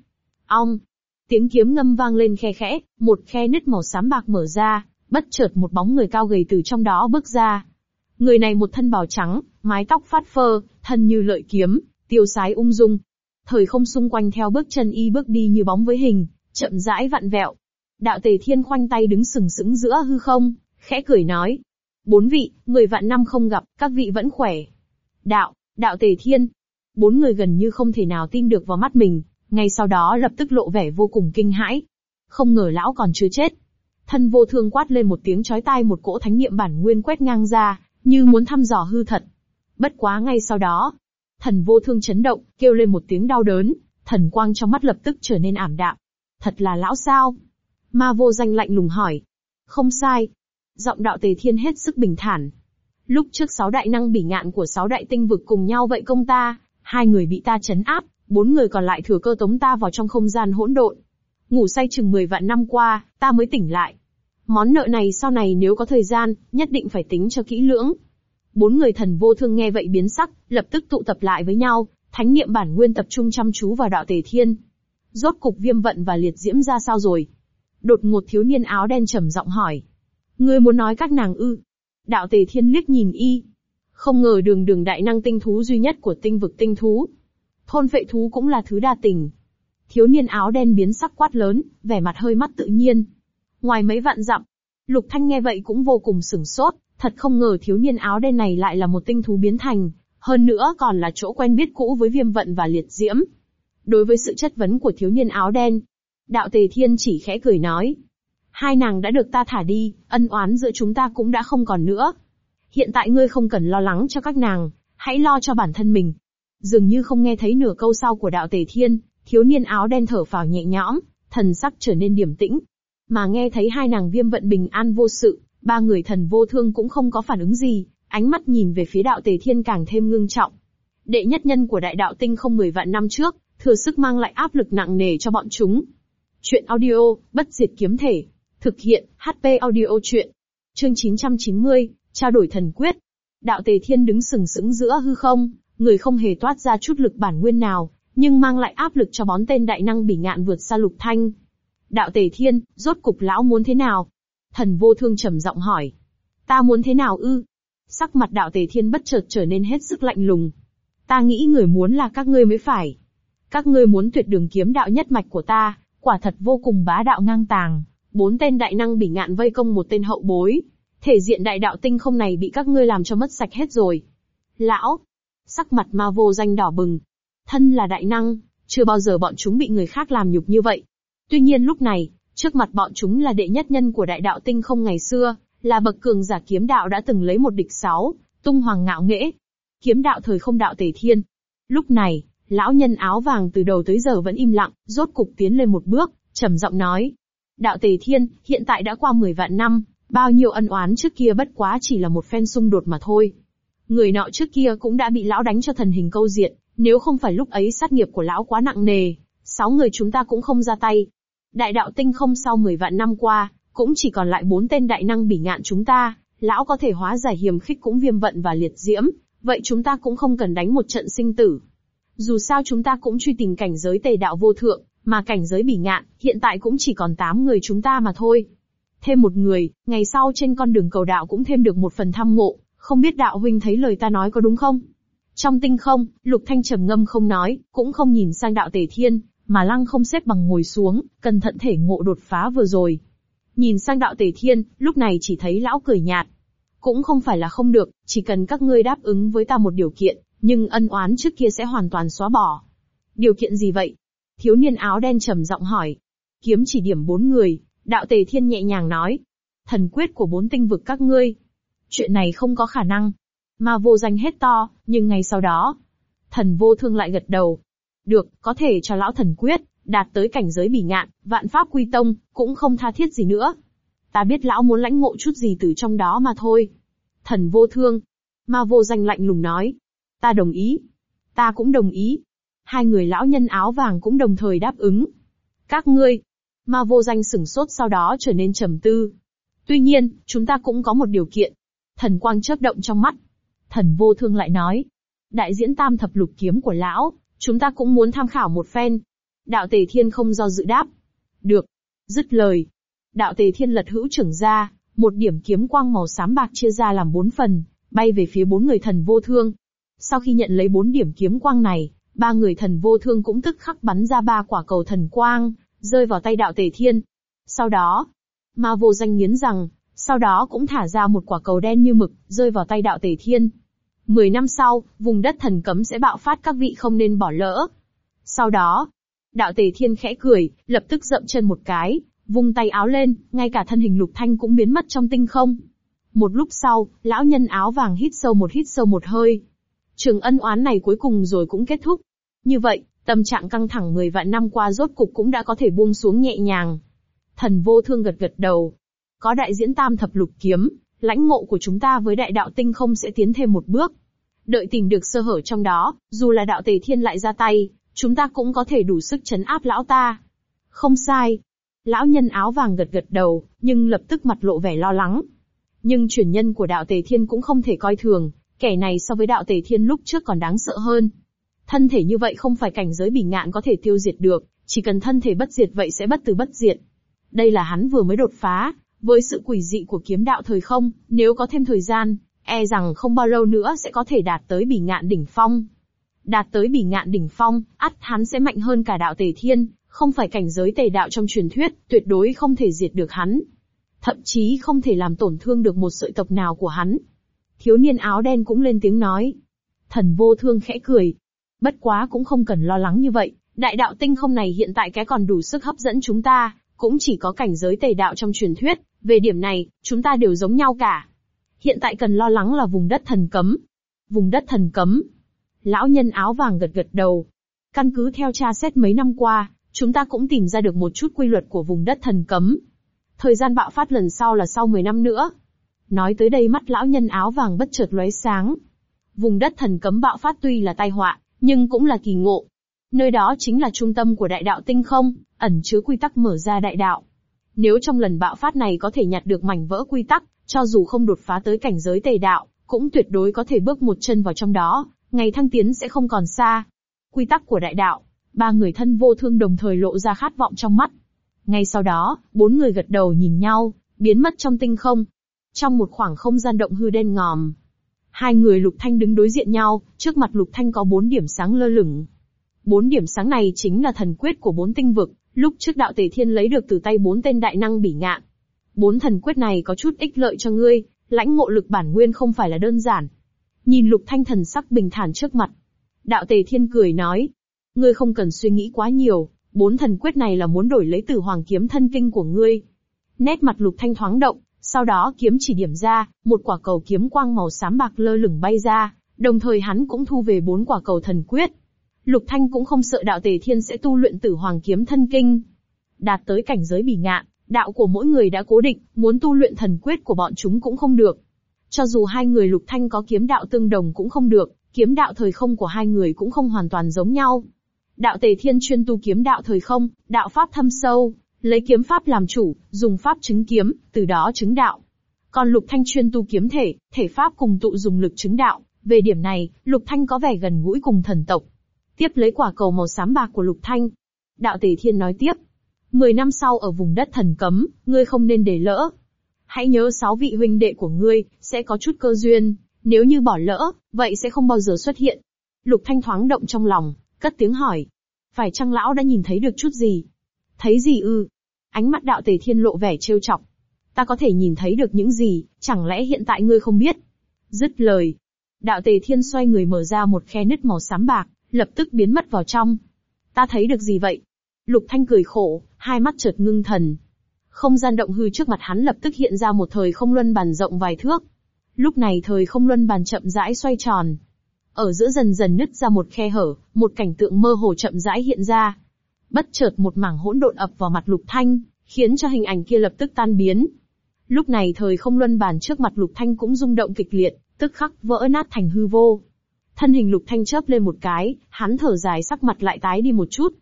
Ong, Tiếng kiếm ngâm vang lên khe khẽ, một khe nứt màu xám bạc mở ra, bất chợt một bóng người cao gầy từ trong đó bước ra. Người này một thân bào trắng, mái tóc phát phơ, thân như lợi kiếm, tiêu sái ung dung. Thời không xung quanh theo bước chân y bước đi như bóng với hình, chậm rãi vặn vẹo. Đạo tề thiên khoanh tay đứng sừng sững giữa hư không, khẽ cười nói. Bốn vị, người vạn năm không gặp, các vị vẫn khỏe. Đạo, đạo tề thiên. Bốn người gần như không thể nào tin được vào mắt mình, ngay sau đó lập tức lộ vẻ vô cùng kinh hãi. Không ngờ lão còn chưa chết. Thân vô thương quát lên một tiếng chói tai một cỗ thánh niệm bản nguyên quét ngang ra, như muốn thăm dò hư thật. Bất quá ngay sau đó, thần vô thương chấn động, kêu lên một tiếng đau đớn, thần quang trong mắt lập tức trở nên ảm đạm. Thật là lão sao? Ma vô danh lạnh lùng hỏi. Không sai. Giọng đạo tề thiên hết sức bình thản. Lúc trước sáu đại năng bỉ ngạn của sáu đại tinh vực cùng nhau vậy công ta, hai người bị ta chấn áp, bốn người còn lại thừa cơ tống ta vào trong không gian hỗn độn. Ngủ say chừng 10 vạn năm qua, ta mới tỉnh lại. Món nợ này sau này nếu có thời gian, nhất định phải tính cho kỹ lưỡng. Bốn người thần vô thương nghe vậy biến sắc, lập tức tụ tập lại với nhau, thánh niệm bản nguyên tập trung chăm chú vào đạo tề thiên. Rốt cục viêm vận và liệt diễm ra sao rồi? Đột ngột thiếu niên áo đen trầm giọng hỏi. Ngươi muốn nói các nàng ư? Đạo tề thiên liếc nhìn y. Không ngờ đường đường đại năng tinh thú duy nhất của tinh vực tinh thú, Thôn vệ thú cũng là thứ đa tình. Thiếu niên áo đen biến sắc quát lớn, vẻ mặt hơi mắt tự nhiên. Ngoài mấy vạn dặm, Lục Thanh nghe vậy cũng vô cùng sửng sốt, thật không ngờ thiếu niên áo đen này lại là một tinh thú biến thành, hơn nữa còn là chỗ quen biết cũ với viêm vận và liệt diễm. Đối với sự chất vấn của thiếu niên áo đen, đạo tề thiên chỉ khẽ cười nói. Hai nàng đã được ta thả đi, ân oán giữa chúng ta cũng đã không còn nữa. Hiện tại ngươi không cần lo lắng cho các nàng, hãy lo cho bản thân mình. Dường như không nghe thấy nửa câu sau của đạo tề thiên, thiếu niên áo đen thở phào nhẹ nhõm, thần sắc trở nên điềm tĩnh. Mà nghe thấy hai nàng viêm vận bình an vô sự, ba người thần vô thương cũng không có phản ứng gì, ánh mắt nhìn về phía đạo tề thiên càng thêm ngưng trọng. Đệ nhất nhân của đại đạo tinh không mười vạn năm trước, thừa sức mang lại áp lực nặng nề cho bọn chúng. Chuyện audio, bất diệt kiếm thể. Thực hiện, HP audio chuyện. Chương 990, trao đổi thần quyết. Đạo tề thiên đứng sừng sững giữa hư không, người không hề toát ra chút lực bản nguyên nào, nhưng mang lại áp lực cho bón tên đại năng bỉ ngạn vượt xa lục thanh. Đạo tề thiên, rốt cục lão muốn thế nào? Thần vô thương trầm giọng hỏi. Ta muốn thế nào ư? Sắc mặt đạo tề thiên bất chợt trở nên hết sức lạnh lùng. Ta nghĩ người muốn là các ngươi mới phải. Các ngươi muốn tuyệt đường kiếm đạo nhất mạch của ta, quả thật vô cùng bá đạo ngang tàng. Bốn tên đại năng bỉ ngạn vây công một tên hậu bối. Thể diện đại đạo tinh không này bị các ngươi làm cho mất sạch hết rồi. Lão, Sắc mặt ma vô danh đỏ bừng. Thân là đại năng, chưa bao giờ bọn chúng bị người khác làm nhục như vậy. Tuy nhiên lúc này, trước mặt bọn chúng là đệ nhất nhân của đại đạo tinh không ngày xưa, là bậc cường giả kiếm đạo đã từng lấy một địch sáu, tung hoàng ngạo nghễ. Kiếm đạo thời không đạo tề thiên. Lúc này, lão nhân áo vàng từ đầu tới giờ vẫn im lặng, rốt cục tiến lên một bước, trầm giọng nói. Đạo tề thiên, hiện tại đã qua 10 vạn năm, bao nhiêu ân oán trước kia bất quá chỉ là một phen xung đột mà thôi. Người nọ trước kia cũng đã bị lão đánh cho thần hình câu diện, nếu không phải lúc ấy sát nghiệp của lão quá nặng nề, sáu người chúng ta cũng không ra tay. Đại đạo tinh không sau 10 vạn năm qua, cũng chỉ còn lại bốn tên đại năng bỉ ngạn chúng ta, lão có thể hóa giải hiểm khích cũng viêm vận và liệt diễm, vậy chúng ta cũng không cần đánh một trận sinh tử. Dù sao chúng ta cũng truy tìm cảnh giới tề đạo vô thượng, mà cảnh giới bỉ ngạn, hiện tại cũng chỉ còn 8 người chúng ta mà thôi. Thêm một người, ngày sau trên con đường cầu đạo cũng thêm được một phần thăm ngộ, không biết đạo huynh thấy lời ta nói có đúng không? Trong tinh không, Lục Thanh trầm ngâm không nói, cũng không nhìn sang đạo tề thiên, mà lăng không xếp bằng ngồi xuống, cẩn thận thể ngộ đột phá vừa rồi. Nhìn sang đạo tề thiên, lúc này chỉ thấy lão cười nhạt. Cũng không phải là không được, chỉ cần các ngươi đáp ứng với ta một điều kiện, nhưng ân oán trước kia sẽ hoàn toàn xóa bỏ. Điều kiện gì vậy? Thiếu niên áo đen trầm giọng hỏi. Kiếm chỉ điểm bốn người, đạo tề thiên nhẹ nhàng nói. Thần quyết của bốn tinh vực các ngươi. Chuyện này không có khả năng. Mà vô danh hết to, nhưng ngay sau đó. Thần vô thương lại gật đầu. Được, có thể cho lão thần quyết, đạt tới cảnh giới bỉ ngạn, vạn pháp quy tông, cũng không tha thiết gì nữa. Ta biết lão muốn lãnh ngộ chút gì từ trong đó mà thôi. Thần vô thương. Ma vô danh lạnh lùng nói. Ta đồng ý. Ta cũng đồng ý. Hai người lão nhân áo vàng cũng đồng thời đáp ứng. Các ngươi. Ma vô danh sửng sốt sau đó trở nên trầm tư. Tuy nhiên, chúng ta cũng có một điều kiện. Thần quang chớp động trong mắt. Thần vô thương lại nói. Đại diễn tam thập lục kiếm của lão, chúng ta cũng muốn tham khảo một phen. Đạo tề thiên không do dự đáp. Được. Dứt lời. Đạo tề thiên lật hữu trưởng ra, một điểm kiếm quang màu xám bạc chia ra làm bốn phần, bay về phía bốn người thần vô thương. Sau khi nhận lấy bốn điểm kiếm quang này, ba người thần vô thương cũng tức khắc bắn ra ba quả cầu thần quang, rơi vào tay đạo tề thiên. Sau đó, ma vô danh nghiến rằng, sau đó cũng thả ra một quả cầu đen như mực, rơi vào tay đạo tề thiên. Mười năm sau, vùng đất thần cấm sẽ bạo phát các vị không nên bỏ lỡ. Sau đó, đạo tề thiên khẽ cười, lập tức dậm chân một cái, vung tay áo lên, ngay cả thân hình lục thanh cũng biến mất trong tinh không. Một lúc sau, lão nhân áo vàng hít sâu một hít sâu một hơi. Trường ân oán này cuối cùng rồi cũng kết thúc. Như vậy, tâm trạng căng thẳng 10 vạn năm qua rốt cục cũng đã có thể buông xuống nhẹ nhàng. Thần vô thương gật gật đầu. Có đại diễn tam thập lục kiếm, lãnh ngộ của chúng ta với đại đạo tinh không sẽ tiến thêm một bước. Đợi tìm được sơ hở trong đó, dù là đạo tề thiên lại ra tay, chúng ta cũng có thể đủ sức chấn áp lão ta. Không sai. Lão nhân áo vàng gật gật đầu, nhưng lập tức mặt lộ vẻ lo lắng. Nhưng truyền nhân của đạo tề thiên cũng không thể coi thường, kẻ này so với đạo tề thiên lúc trước còn đáng sợ hơn. Thân thể như vậy không phải cảnh giới bỉ ngạn có thể tiêu diệt được, chỉ cần thân thể bất diệt vậy sẽ bất tử bất diệt. Đây là hắn vừa mới đột phá, với sự quỷ dị của kiếm đạo thời không, nếu có thêm thời gian, e rằng không bao lâu nữa sẽ có thể đạt tới bỉ ngạn đỉnh phong. Đạt tới bỉ ngạn đỉnh phong, ắt hắn sẽ mạnh hơn cả đạo tề thiên, không phải cảnh giới tề đạo trong truyền thuyết, tuyệt đối không thể diệt được hắn. Thậm chí không thể làm tổn thương được một sợi tộc nào của hắn. Thiếu niên áo đen cũng lên tiếng nói. Thần vô thương khẽ cười. Bất quá cũng không cần lo lắng như vậy, đại đạo tinh không này hiện tại cái còn đủ sức hấp dẫn chúng ta, cũng chỉ có cảnh giới tề đạo trong truyền thuyết, về điểm này, chúng ta đều giống nhau cả. Hiện tại cần lo lắng là vùng đất thần cấm. Vùng đất thần cấm. Lão nhân áo vàng gật gật đầu. Căn cứ theo tra xét mấy năm qua, chúng ta cũng tìm ra được một chút quy luật của vùng đất thần cấm. Thời gian bạo phát lần sau là sau 10 năm nữa. Nói tới đây mắt lão nhân áo vàng bất chợt lóe sáng. Vùng đất thần cấm bạo phát tuy là tai họa, nhưng cũng là kỳ ngộ. Nơi đó chính là trung tâm của đại đạo tinh không, ẩn chứa quy tắc mở ra đại đạo. Nếu trong lần bạo phát này có thể nhặt được mảnh vỡ quy tắc, cho dù không đột phá tới cảnh giới tề đạo, cũng tuyệt đối có thể bước một chân vào trong đó, ngày thăng tiến sẽ không còn xa. Quy tắc của đại đạo, ba người thân vô thương đồng thời lộ ra khát vọng trong mắt. Ngay sau đó, bốn người gật đầu nhìn nhau, biến mất trong tinh không. Trong một khoảng không gian động hư đen ngòm, hai người Lục Thanh đứng đối diện nhau, trước mặt Lục Thanh có bốn điểm sáng lơ lửng. Bốn điểm sáng này chính là thần quyết của bốn tinh vực, lúc trước đạo tề thiên lấy được từ tay bốn tên đại năng bỉ ngạn. Bốn thần quyết này có chút ích lợi cho ngươi, lãnh ngộ lực bản nguyên không phải là đơn giản. Nhìn lục thanh thần sắc bình thản trước mặt. Đạo Tề Thiên cười nói, ngươi không cần suy nghĩ quá nhiều, bốn thần quyết này là muốn đổi lấy tử hoàng kiếm thân kinh của ngươi. Nét mặt lục thanh thoáng động, sau đó kiếm chỉ điểm ra, một quả cầu kiếm quang màu xám bạc lơ lửng bay ra, đồng thời hắn cũng thu về bốn quả cầu thần quyết. Lục Thanh cũng không sợ đạo tề thiên sẽ tu luyện tử hoàng kiếm thân kinh. Đạt tới cảnh giới bỉ ngạn, đạo của mỗi người đã cố định, muốn tu luyện thần quyết của bọn chúng cũng không được. Cho dù hai người Lục Thanh có kiếm đạo tương đồng cũng không được, kiếm đạo thời không của hai người cũng không hoàn toàn giống nhau. Đạo Tề Thiên chuyên tu kiếm đạo thời không, đạo pháp thâm sâu, lấy kiếm pháp làm chủ, dùng pháp chứng kiếm, từ đó chứng đạo. Còn Lục Thanh chuyên tu kiếm thể, thể pháp cùng tụ dùng lực chứng đạo. Về điểm này, Lục Thanh có vẻ gần gũi cùng thần tộc. Tiếp lấy quả cầu màu xám bạc của Lục Thanh. Đạo Tề Thiên nói tiếp. Mười năm sau ở vùng đất thần cấm, ngươi không nên để lỡ. Hãy nhớ sáu vị huynh đệ của ngươi, sẽ có chút cơ duyên. Nếu như bỏ lỡ, vậy sẽ không bao giờ xuất hiện. Lục Thanh thoáng động trong lòng, cất tiếng hỏi. Phải chăng lão đã nhìn thấy được chút gì? Thấy gì ư? Ánh mắt đạo tề thiên lộ vẻ trêu chọc. Ta có thể nhìn thấy được những gì, chẳng lẽ hiện tại ngươi không biết? Dứt lời. Đạo tề thiên xoay người mở ra một khe nứt màu xám bạc, lập tức biến mất vào trong. Ta thấy được gì vậy? Lục Thanh cười khổ, hai mắt chợt ngưng thần. Không gian động hư trước mặt hắn lập tức hiện ra một thời không luân bàn rộng vài thước. Lúc này thời không luân bàn chậm rãi xoay tròn. Ở giữa dần dần nứt ra một khe hở, một cảnh tượng mơ hồ chậm rãi hiện ra. Bất chợt một mảng hỗn độn ập vào mặt Lục Thanh, khiến cho hình ảnh kia lập tức tan biến. Lúc này thời không luân bàn trước mặt Lục Thanh cũng rung động kịch liệt, tức khắc vỡ nát thành hư vô. Thân hình Lục Thanh chớp lên một cái, hắn thở dài sắc mặt lại tái đi một chút.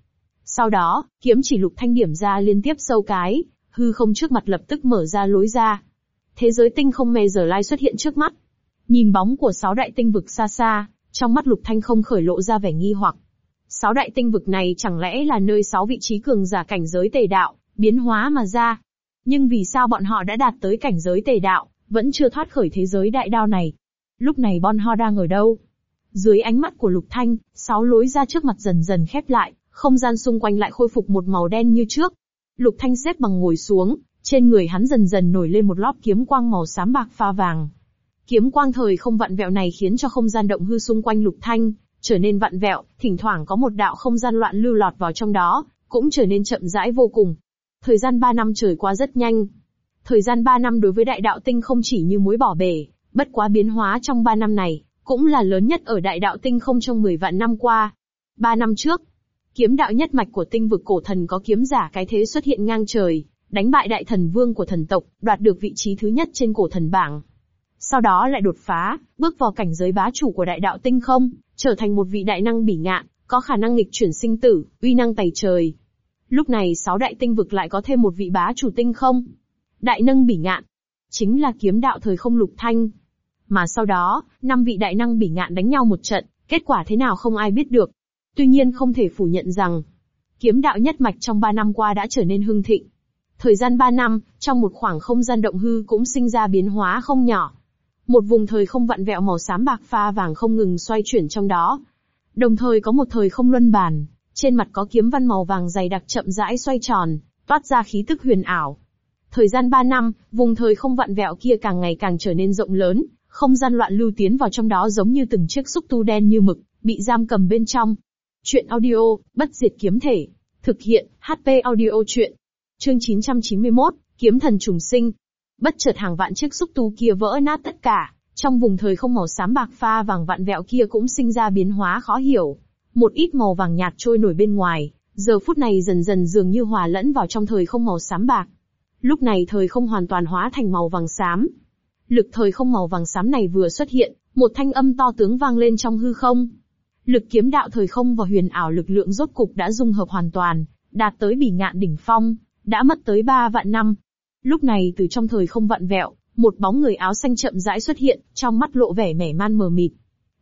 Sau đó, kiếm chỉ Lục Thanh điểm ra liên tiếp sâu cái, hư không trước mặt lập tức mở ra lối ra. Thế giới tinh không mê giờ lai xuất hiện trước mắt. Nhìn bóng của sáu đại tinh vực xa xa, trong mắt Lục Thanh không khởi lộ ra vẻ nghi hoặc. Sáu đại tinh vực này chẳng lẽ là nơi sáu vị trí cường giả cảnh giới tề đạo, biến hóa mà ra. Nhưng vì sao bọn họ đã đạt tới cảnh giới tề đạo, vẫn chưa thoát khỏi thế giới đại đao này? Lúc này bọn họ đang ở đâu? Dưới ánh mắt của Lục Thanh, sáu lối ra trước mặt dần dần khép lại, không gian xung quanh lại khôi phục một màu đen như trước. Lục Thanh xếp bằng ngồi xuống, trên người hắn dần dần nổi lên một lóp kiếm quang màu xám bạc pha vàng. Kiếm quang thời không vặn vẹo này khiến cho không gian động hư xung quanh Lục Thanh trở nên vặn vẹo, thỉnh thoảng có một đạo không gian loạn lưu lọt vào trong đó, cũng trở nên chậm rãi vô cùng. Thời gian 3 năm trôi qua rất nhanh. Thời gian 3 năm đối với đại đạo tinh không chỉ như muối bỏ bể, bất quá biến hóa trong 3 năm này, cũng là lớn nhất ở đại đạo tinh không trong 10 vạn năm qua. 3 năm trước, kiếm đạo nhất mạch của tinh vực cổ thần có kiếm giả cái thế xuất hiện ngang trời, đánh bại đại thần vương của thần tộc, đoạt được vị trí thứ nhất trên cổ thần bảng. Sau đó lại đột phá, bước vào cảnh giới bá chủ của đại đạo tinh không, trở thành một vị đại năng bỉ ngạn, có khả năng nghịch chuyển sinh tử, uy năng tày trời. Lúc này sáu đại tinh vực lại có thêm một vị bá chủ tinh không. Đại năng bỉ ngạn. Chính là kiếm đạo thời không lục thanh. Mà sau đó, năm vị đại năng bỉ ngạn đánh nhau một trận, kết quả thế nào không ai biết được. Tuy nhiên không thể phủ nhận rằng, kiếm đạo nhất mạch trong ba năm qua đã trở nên hưng thịnh. Thời gian ba năm, trong một khoảng không gian động hư cũng sinh ra biến hóa không nhỏ. Một vùng thời không vặn vẹo màu xám bạc pha vàng không ngừng xoay chuyển trong đó. Đồng thời có một thời không luân bàn, trên mặt có kiếm văn màu vàng dày đặc chậm rãi xoay tròn, toát ra khí tức huyền ảo. Thời gian 3 năm, vùng thời không vặn vẹo kia càng ngày càng trở nên rộng lớn, không gian loạn lưu tiến vào trong đó giống như từng chiếc xúc tu đen như mực, bị giam cầm bên trong. Chuyện audio, bất diệt kiếm thể. Thực hiện, HP audio chuyện. Chương 991, kiếm thần trùng sinh. Bất chợt hàng vạn chiếc xúc tu kia vỡ nát tất cả, trong vùng thời không màu xám bạc pha vàng vạn vẹo kia cũng sinh ra biến hóa khó hiểu. Một ít màu vàng nhạt trôi nổi bên ngoài, giờ phút này dần dần dường như hòa lẫn vào trong thời không màu xám bạc. Lúc này thời không hoàn toàn hóa thành màu vàng xám. Lực thời không màu vàng xám này vừa xuất hiện, một thanh âm to tướng vang lên trong hư không. Lực kiếm đạo thời không và huyền ảo lực lượng rốt cục đã dung hợp hoàn toàn, đạt tới bỉ ngạn đỉnh phong, đã mất tới ba vạn năm. Lúc này từ trong thời không vặn vẹo, một bóng người áo xanh chậm rãi xuất hiện, trong mắt lộ vẻ mẻ man mờ mịt.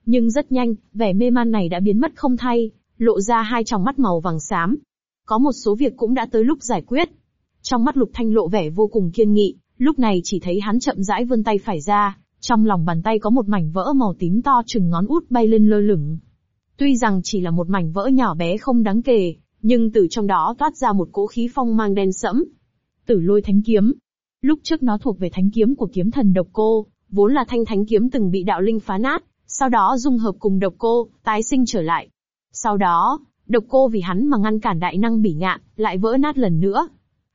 Nhưng rất nhanh, vẻ mê man này đã biến mất không thay, lộ ra hai tròng mắt màu vàng xám. Có một số việc cũng đã tới lúc giải quyết. Trong mắt Lục Thanh lộ vẻ vô cùng kiên nghị, lúc này chỉ thấy hắn chậm rãi vươn tay phải ra, trong lòng bàn tay có một mảnh vỡ màu tím to chừng ngón út bay lên lơ lửng. Tuy rằng chỉ là một mảnh vỡ nhỏ bé không đáng kể, nhưng từ trong đó toát ra một cỗ khí phong mang đen sẫm. Tử lôi thánh kiếm. Lúc trước nó thuộc về thánh kiếm của kiếm thần độc cô, vốn là thanh thánh kiếm từng bị đạo linh phá nát, sau đó dung hợp cùng độc cô, tái sinh trở lại. Sau đó, độc cô vì hắn mà ngăn cản đại năng bỉ ngạn, lại vỡ nát lần nữa.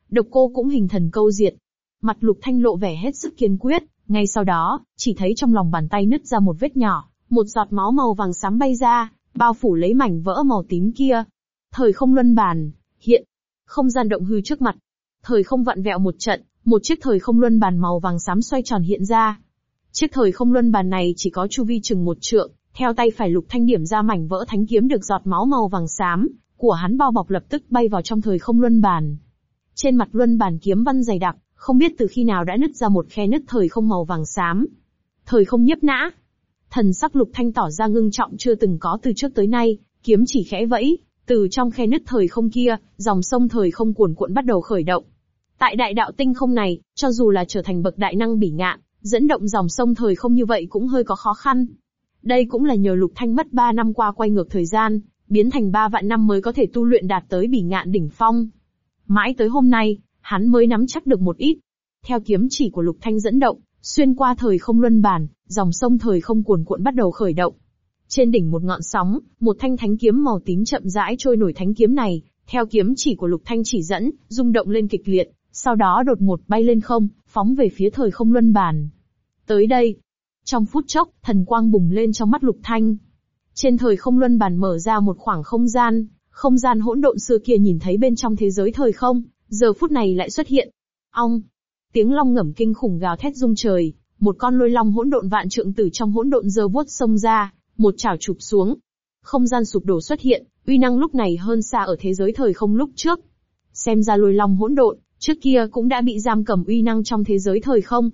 Độc cô cũng hình thần câu diệt. Mặt lục thanh lộ vẻ hết sức kiên quyết, ngay sau đó, chỉ thấy trong lòng bàn tay nứt ra một vết nhỏ, một giọt máu màu vàng xám bay ra, bao phủ lấy mảnh vỡ màu tím kia. Thời không luân bàn, hiện, không gian động hư trước mặt. Thời không vặn vẹo một trận, một chiếc thời không luân bàn màu vàng xám xoay tròn hiện ra. Chiếc thời không luân bàn này chỉ có chu vi chừng một trượng, theo tay phải lục thanh điểm ra mảnh vỡ thánh kiếm được giọt máu màu vàng xám, của hắn bao bọc lập tức bay vào trong thời không luân bàn. Trên mặt luân bàn kiếm văn dày đặc, không biết từ khi nào đã nứt ra một khe nứt thời không màu vàng xám. Thời không nhấp nã. Thần sắc lục thanh tỏ ra ngưng trọng chưa từng có từ trước tới nay, kiếm chỉ khẽ vẫy, từ trong khe nứt thời không kia, dòng sông thời không cuồn cuộn bắt đầu khởi động. Tại đại đạo tinh không này, cho dù là trở thành bậc đại năng bỉ ngạn, dẫn động dòng sông thời không như vậy cũng hơi có khó khăn. Đây cũng là nhờ Lục Thanh mất 3 năm qua quay ngược thời gian, biến thành 3 vạn năm mới có thể tu luyện đạt tới bỉ ngạn đỉnh phong. Mãi tới hôm nay, hắn mới nắm chắc được một ít. Theo kiếm chỉ của Lục Thanh dẫn động, xuyên qua thời không luân bản, dòng sông thời không cuồn cuộn bắt đầu khởi động. Trên đỉnh một ngọn sóng, một thanh thánh kiếm màu tím chậm rãi trôi nổi thánh kiếm này, theo kiếm chỉ của Lục Thanh chỉ dẫn, rung động lên kịch liệt, sau đó đột ngột bay lên không, phóng về phía thời không luân bản. Tới đây, trong phút chốc, thần quang bùng lên trong mắt Lục Thanh. Trên thời không luân bàn mở ra một khoảng không gian, không gian hỗn độn xưa kia nhìn thấy bên trong thế giới thời không, giờ phút này lại xuất hiện. Ong! Tiếng long ngẩm kinh khủng gào thét rung trời, một con lôi long hỗn độn vạn trượng từ trong hỗn độn giơ vuốt sông ra, một chảo chụp xuống. Không gian sụp đổ xuất hiện, uy năng lúc này hơn xa ở thế giới thời không lúc trước. Xem ra lôi long hỗn độn, trước kia cũng đã bị giam cầm uy năng trong thế giới thời không.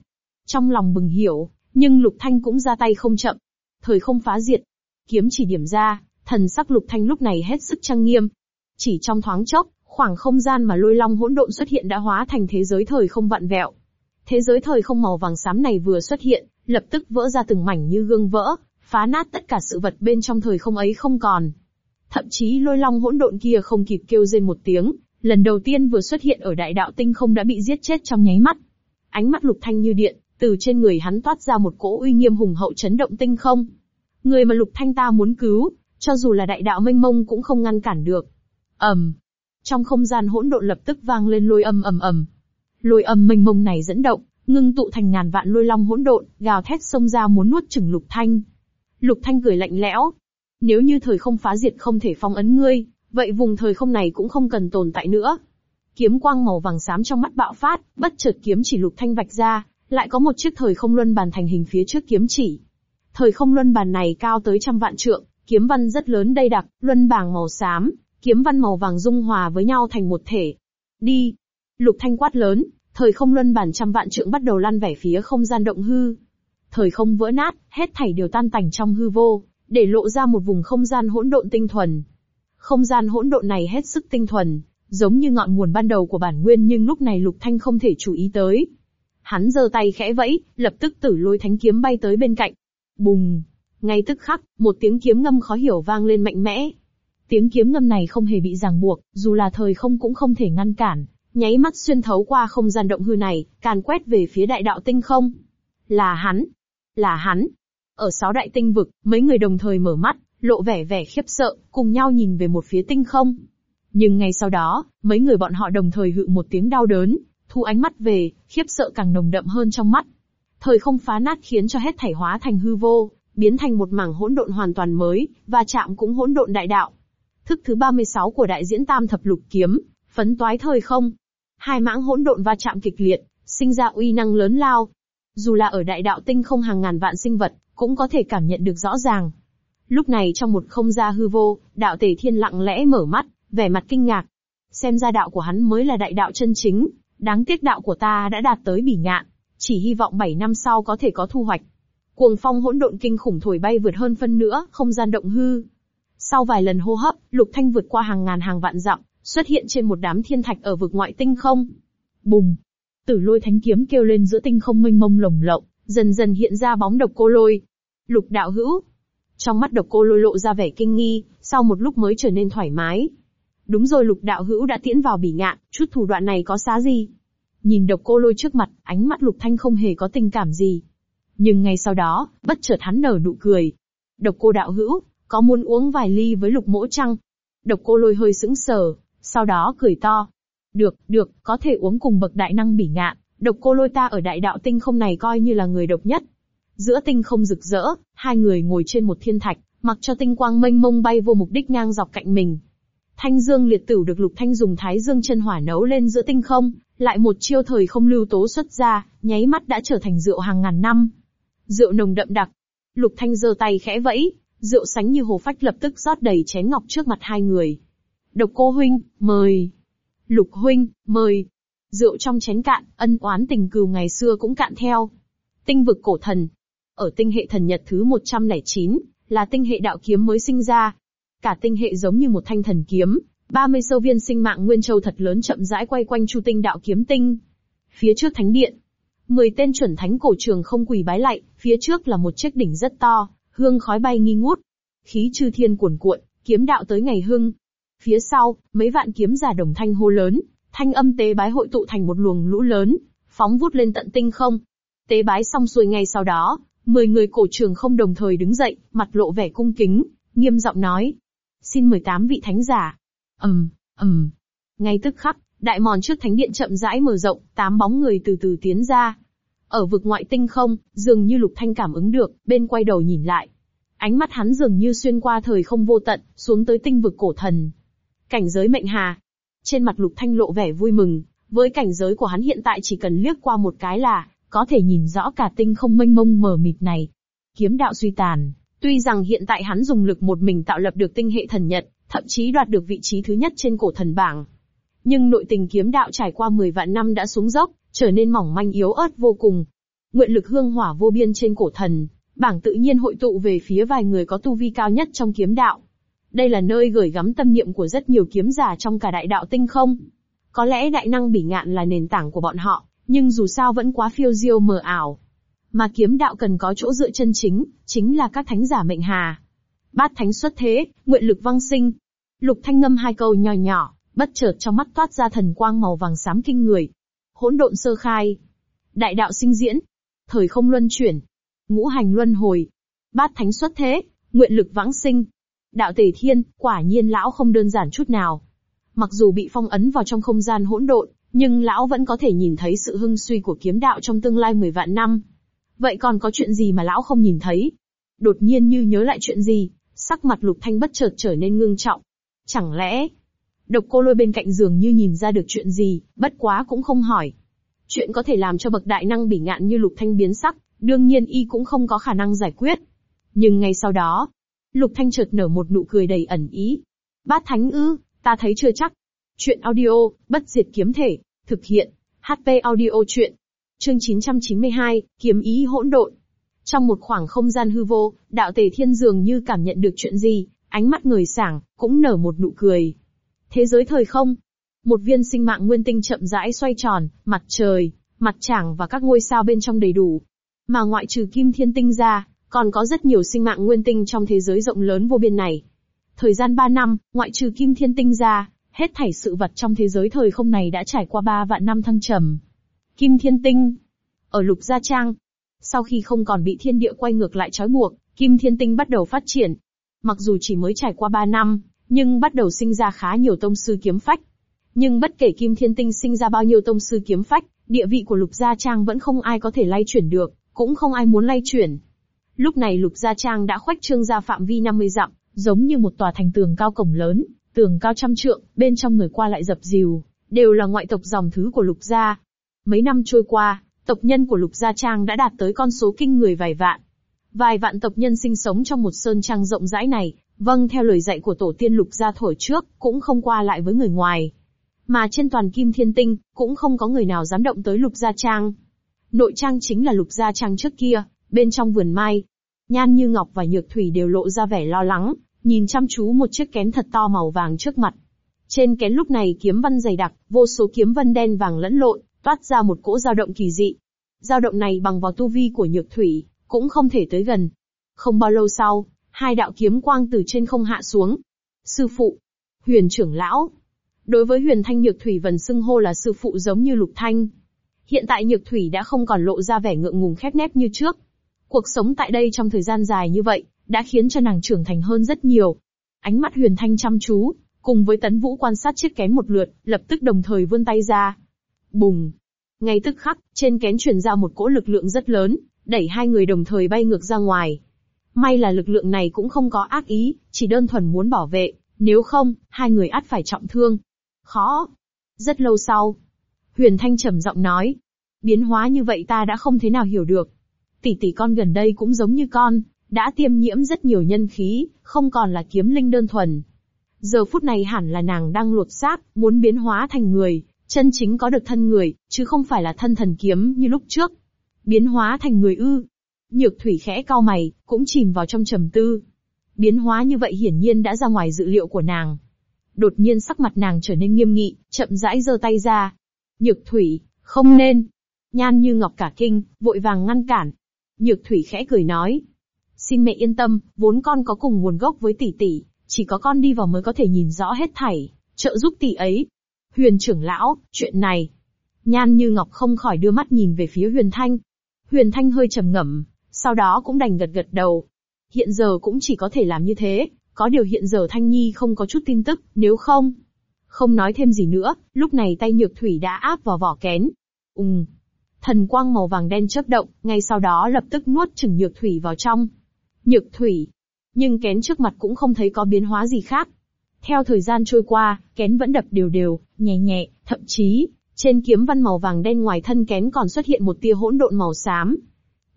Trong lòng bừng hiểu, nhưng Lục Thanh cũng ra tay không chậm. Thời không phá diệt. Kiếm chỉ điểm ra, thần sắc Lục Thanh lúc này hết sức trang nghiêm. Chỉ trong thoáng chốc, khoảng không gian mà lôi long hỗn độn xuất hiện đã hóa thành thế giới thời không vặn vẹo. Thế giới thời không màu vàng xám này vừa xuất hiện, lập tức vỡ ra từng mảnh như gương vỡ, phá nát tất cả sự vật bên trong thời không ấy không còn. Thậm chí lôi long hỗn độn kia không kịp kêu rên một tiếng, lần đầu tiên vừa xuất hiện ở đại đạo tinh không đã bị giết chết trong nháy mắt. Ánh mắt lục thanh như điện, từ trên người hắn toát ra một cỗ uy nghiêm hùng hậu chấn động tinh không. Người mà lục thanh ta muốn cứu, cho dù là đại đạo mênh mông cũng không ngăn cản được. ầm, trong không gian hỗn độn lập tức vang lên lôi âm ầm ầm. Lôi âm mênh mông này dẫn động, ngưng tụ thành ngàn vạn lôi long hỗn độn, gào thét xông ra muốn nuốt chửng lục thanh. Lục thanh cười lạnh lẽo. Nếu như thời không phá diệt không thể phong ấn ngươi, vậy vùng thời không này cũng không cần tồn tại nữa. Kiếm quang màu vàng xám trong mắt bạo phát, bất chợt kiếm chỉ lục thanh vạch ra, lại có một chiếc thời không luân bàn thành hình phía trước kiếm chỉ. Thời không luân bàn này cao tới trăm vạn trượng, kiếm văn rất lớn đầy đặc, luân bảng màu xám, kiếm văn màu vàng dung hòa với nhau thành một thể. Đi! Lục thanh quát lớn, thời không luân bản trăm vạn trượng bắt đầu lăn về phía không gian động hư. Thời không vỡ nát, hết thảy đều tan tành trong hư vô, để lộ ra một vùng không gian hỗn độn tinh thuần. Không gian hỗn độn này hết sức tinh thuần, giống như ngọn nguồn ban đầu của bản nguyên nhưng lúc này Lục Thanh không thể chú ý tới. Hắn giơ tay khẽ vẫy, lập tức tử lôi thánh kiếm bay tới bên cạnh. Bùng! Ngay tức khắc, một tiếng kiếm ngâm khó hiểu vang lên mạnh mẽ. Tiếng kiếm ngâm này không hề bị ràng buộc, dù là thời không cũng không thể ngăn cản, nháy mắt xuyên thấu qua không gian động hư này, càn quét về phía đại đạo tinh không. Là hắn! Là hắn! Ở sáu đại tinh vực, mấy người đồng thời mở mắt, lộ vẻ vẻ khiếp sợ, cùng nhau nhìn về một phía tinh không. Nhưng ngay sau đó, mấy người bọn họ đồng thời hự một tiếng đau đớn, thu ánh mắt về, khiếp sợ càng nồng đậm hơn trong mắt. Thời không phá nát khiến cho hết thảy hóa thành hư vô, biến thành một mảng hỗn độn hoàn toàn mới, và chạm cũng hỗn độn đại đạo. Thức thứ 36 của đại diễn tam thập lục kiếm, phấn toái thời không. Hai mãng hỗn độn va chạm kịch liệt, sinh ra uy năng lớn lao. Dù là ở đại đạo tinh không hàng ngàn vạn sinh vật, cũng có thể cảm nhận được rõ ràng. Lúc này trong một không gian hư vô, đạo tề thiên lặng lẽ mở mắt, vẻ mặt kinh ngạc. Xem ra đạo của hắn mới là đại đạo chân chính, Đáng tiếc đạo của ta đã đạt tới bỉ ngạn, chỉ hy vọng 7 năm sau có thể có thu hoạch. Cuồng phong hỗn độn kinh khủng thổi bay vượt hơn phân nữa, không gian động hư. Sau vài lần hô hấp, Lục Thanh vượt qua hàng ngàn hàng vạn dặm, xuất hiện trên một đám thiên thạch ở vực ngoại tinh không. Bùng! Tử lôi thánh kiếm kêu lên giữa tinh không mênh mông lồng lộng, dần dần hiện ra bóng độc cô lôi. Lục đạo hữu. Trong mắt độc cô lôi lộ ra vẻ kinh nghi, sau một lúc mới trở nên thoải mái. Đúng rồi lục đạo hữu đã tiễn vào bỉ ngạn, chút thủ đoạn này có xá gì? Nhìn độc cô lôi trước mặt, ánh mắt lục thanh không hề có tình cảm gì. Nhưng ngay sau đó, bất chợt hắn nở nụ cười. Độc cô đạo hữu, có muốn uống vài ly với lục mỗ chăng? Độc cô lôi hơi sững sờ, sau đó cười to. Được, được, có thể uống cùng bậc đại năng bỉ ngạn, độc cô lôi ta ở đại đạo tinh không này coi như là người độc nhất. Giữa tinh không rực rỡ, hai người ngồi trên một thiên thạch, mặc cho tinh quang mênh mông bay vô mục đích ngang dọc cạnh mình. Thanh dương liệt tử được lục thanh dùng thái dương chân hỏa nấu lên giữa tinh không, lại một chiêu thời không lưu tố xuất ra, nháy mắt đã trở thành rượu hàng ngàn năm. Rượu nồng đậm đặc. Lục thanh giơ tay khẽ vẫy, rượu sánh như hồ phách lập tức rót đầy chén ngọc trước mặt hai người. Độc cô huynh, mời. Lục huynh, mời. Rượu trong chén cạn, ân oán tình cừu ngày xưa cũng cạn theo. Tinh vực cổ thần. Ở tinh hệ thần nhật thứ 109, là tinh hệ đạo kiếm mới sinh ra. Cả tinh hệ giống như một thanh thần kiếm, 30 sâu viên sinh mạng nguyên châu thật lớn chậm rãi quay quanh chu tinh đạo kiếm tinh. Phía trước thánh điện, 10 tên chuẩn thánh cổ trường không quỳ bái lạy, phía trước là một chiếc đỉnh rất to, hương khói bay nghi ngút. Khí chư thiên cuồn cuộn, kiếm đạo tới ngày hưng. Phía sau, mấy vạn kiếm giả đồng thanh hô lớn, thanh âm tế bái hội tụ thành một luồng lũ lớn, phóng vút lên tận tinh không. Tế bái xong xuôi ngay sau đó, mười người cổ trường không đồng thời đứng dậy, mặt lộ vẻ cung kính, nghiêm giọng nói. Xin mời tám vị thánh giả. ầm, ầm. Ngay tức khắc, đại mòn trước thánh điện chậm rãi mở rộng, tám bóng người từ từ tiến ra. Ở vực ngoại tinh không, dường như lục thanh cảm ứng được, bên quay đầu nhìn lại. Ánh mắt hắn dường như xuyên qua thời không vô tận, xuống tới tinh vực cổ thần. Cảnh giới mệnh hà. Trên mặt lục thanh lộ vẻ vui mừng, với cảnh giới của hắn hiện tại chỉ cần liếc qua một cái là, có thể nhìn rõ cả tinh không mênh mông mờ mịt này. Kiếm đạo suy tàn, tuy rằng hiện tại hắn dùng lực một mình tạo lập được tinh hệ thần nhật, thậm chí đoạt được vị trí thứ nhất trên cổ thần bảng. Nhưng nội tình kiếm đạo trải qua 10 vạn năm đã xuống dốc, trở nên mỏng manh yếu ớt vô cùng. Nguyện lực hương hỏa vô biên trên cổ thần, bảng tự nhiên hội tụ về phía vài người có tu vi cao nhất trong kiếm đạo. Đây là nơi gửi gắm tâm niệm của rất nhiều kiếm giả trong cả đại đạo tinh không. Có lẽ đại năng bỉ ngạn là nền tảng của bọn họ, nhưng dù sao vẫn quá phiêu diêu mờ ảo. Mà kiếm đạo cần có chỗ dựa chân chính, chính là các thánh giả mệnh hà. Bát thánh xuất thế, nguyện lực văng sinh. Lục thanh ngâm hai câu nhỏ nhỏ, bất chợt trong mắt toát ra thần quang màu vàng xám kinh người. Hỗn độn sơ khai. Đại đạo sinh diễn. Thời không luân chuyển. Ngũ hành luân hồi. Bát thánh xuất thế, nguyện lực vãng sinh. Đạo tề thiên, quả nhiên lão không đơn giản chút nào. Mặc dù bị phong ấn vào trong không gian hỗn độn, nhưng lão vẫn có thể nhìn thấy sự hưng suy của kiếm đạo trong tương lai 10 vạn năm. Vậy còn có chuyện gì mà lão không nhìn thấy? Đột nhiên như nhớ lại chuyện gì, sắc mặt lục thanh bất chợt trở nên ngưng trọng. Chẳng lẽ, độc cô lôi bên cạnh giường như nhìn ra được chuyện gì, bất quá cũng không hỏi. Chuyện có thể làm cho bậc đại năng bỉ ngạn như lục thanh biến sắc, đương nhiên y cũng không có khả năng giải quyết. Nhưng ngay sau đó, lục thanh chợt nở một nụ cười đầy ẩn ý. Bát thánh ư, ta thấy chưa chắc, Chuyện audio, bất diệt kiếm thể, thực hiện, HP audio chuyện. Chương 992, kiếm ý hỗn độn. Trong một khoảng không gian hư vô, đạo tề thiên dường như cảm nhận được chuyện gì, ánh mắt người sảng, cũng nở một nụ cười. Thế giới thời không. Một viên sinh mạng nguyên tinh chậm rãi xoay tròn, mặt trời, mặt trăng và các ngôi sao bên trong đầy đủ. Mà ngoại trừ kim thiên tinh ra, còn có rất nhiều sinh mạng nguyên tinh trong thế giới rộng lớn vô biên này. Thời gian 3 năm, ngoại trừ kim thiên tinh ra, Hết thảy sự vật trong thế giới thời không này đã trải qua ba vạn năm thăng trầm. Kim Thiên Tinh. Ở Lục Gia Trang. Sau khi không còn bị thiên địa quay ngược lại trói buộc, Kim Thiên Tinh bắt đầu phát triển. Mặc dù chỉ mới trải qua ba năm, nhưng bắt đầu sinh ra khá nhiều tông sư kiếm phách. Nhưng bất kể Kim Thiên Tinh sinh ra bao nhiêu tông sư kiếm phách, địa vị của Lục Gia Trang vẫn không ai có thể lay chuyển được, cũng không ai muốn lay chuyển. Lúc này Lục Gia Trang đã khoách trương ra phạm vi 50 dặm, giống như một tòa thành tường cao cổng lớn, tường cao trăm trượng, bên trong người qua lại dập dìu, đều là ngoại tộc dòng thứ của lục gia. Mấy năm trôi qua, tộc nhân của lục gia trang đã đạt tới con số kinh người vài vạn. Vài vạn tộc nhân sinh sống trong một sơn trang rộng rãi này, vâng theo lời dạy của tổ tiên lục gia thổi trước, cũng không qua lại với người ngoài. Mà trên toàn kim thiên tinh, cũng không có người nào dám động tới lục gia trang. Nội trang chính là lục gia trang trước kia, bên trong vườn mai. Nhan như ngọc và nhược thủy đều lộ ra vẻ lo lắng, nhìn chăm chú một chiếc kén thật to màu vàng trước mặt. Trên kén lúc này kiếm văn dày đặc, vô số kiếm vân đen vàng lẫn lộn, toát ra một cỗ dao động kỳ dị. Dao động này bằng vào tu vi của nhược thủy, cũng không thể tới gần. Không bao lâu sau, hai đạo kiếm quang từ trên không hạ xuống. Sư phụ, huyền trưởng lão. Đối với huyền thanh nhược thủy vần xưng hô là sư phụ giống như lục thanh. Hiện tại nhược thủy đã không còn lộ ra vẻ ngượng ngùng khép nép như trước. Cuộc sống tại đây trong thời gian dài như vậy, đã khiến cho nàng trưởng thành hơn rất nhiều. Ánh mắt huyền thanh chăm chú, cùng với tấn vũ quan sát chiếc kén một lượt, lập tức đồng thời vươn tay ra. Bùng! Ngay tức khắc, trên kén truyền ra một cỗ lực lượng rất lớn, đẩy hai người đồng thời bay ngược ra ngoài. May là lực lượng này cũng không có ác ý, chỉ đơn thuần muốn bảo vệ, nếu không, hai người ắt phải trọng thương. Khó. Rất lâu sau, Huyền Thanh trầm giọng nói, biến hóa như vậy ta đã không thế nào hiểu được. Tỷ tỷ con gần đây cũng giống như con, đã tiêm nhiễm rất nhiều nhân khí, không còn là kiếm linh đơn thuần. Giờ phút này hẳn là nàng đang lột xác, muốn biến hóa thành người, chân chính có được thân người, chứ không phải là thân thần kiếm như lúc trước. Biến hóa thành người ư. Nhược thủy khẽ cau mày, cũng chìm vào trong trầm tư. Biến hóa như vậy hiển nhiên đã ra ngoài dự liệu của nàng. Đột nhiên sắc mặt nàng trở nên nghiêm nghị, chậm rãi giơ tay ra. Nhược thủy, không nên. Nhan như ngọc cả kinh, vội vàng ngăn cản. Nhược thủy khẽ cười nói. Xin mẹ yên tâm, vốn con có cùng nguồn gốc với tỷ tỷ, chỉ có con đi vào mới có thể nhìn rõ hết thảy, trợ giúp tỷ ấy. Huyền trưởng lão, chuyện này. Nhan như ngọc không khỏi đưa mắt nhìn về phía huyền thanh. Huyền thanh hơi trầm ngẩm, sau đó cũng đành gật gật đầu. Hiện giờ cũng chỉ có thể làm như thế, có điều hiện giờ Thanh Nhi không có chút tin tức, nếu không. Không nói thêm gì nữa, lúc này tay nhược thủy đã áp vào vỏ kén. Ùng. Thần quang màu vàng đen chớp động, ngay sau đó lập tức nuốt chừng nhược thủy vào trong. Nhược thủy. Nhưng kén trước mặt cũng không thấy có biến hóa gì khác. Theo thời gian trôi qua, kén vẫn đập đều đều, nhẹ nhẹ, thậm chí, trên kiếm văn màu vàng đen ngoài thân kén còn xuất hiện một tia hỗn độn màu xám.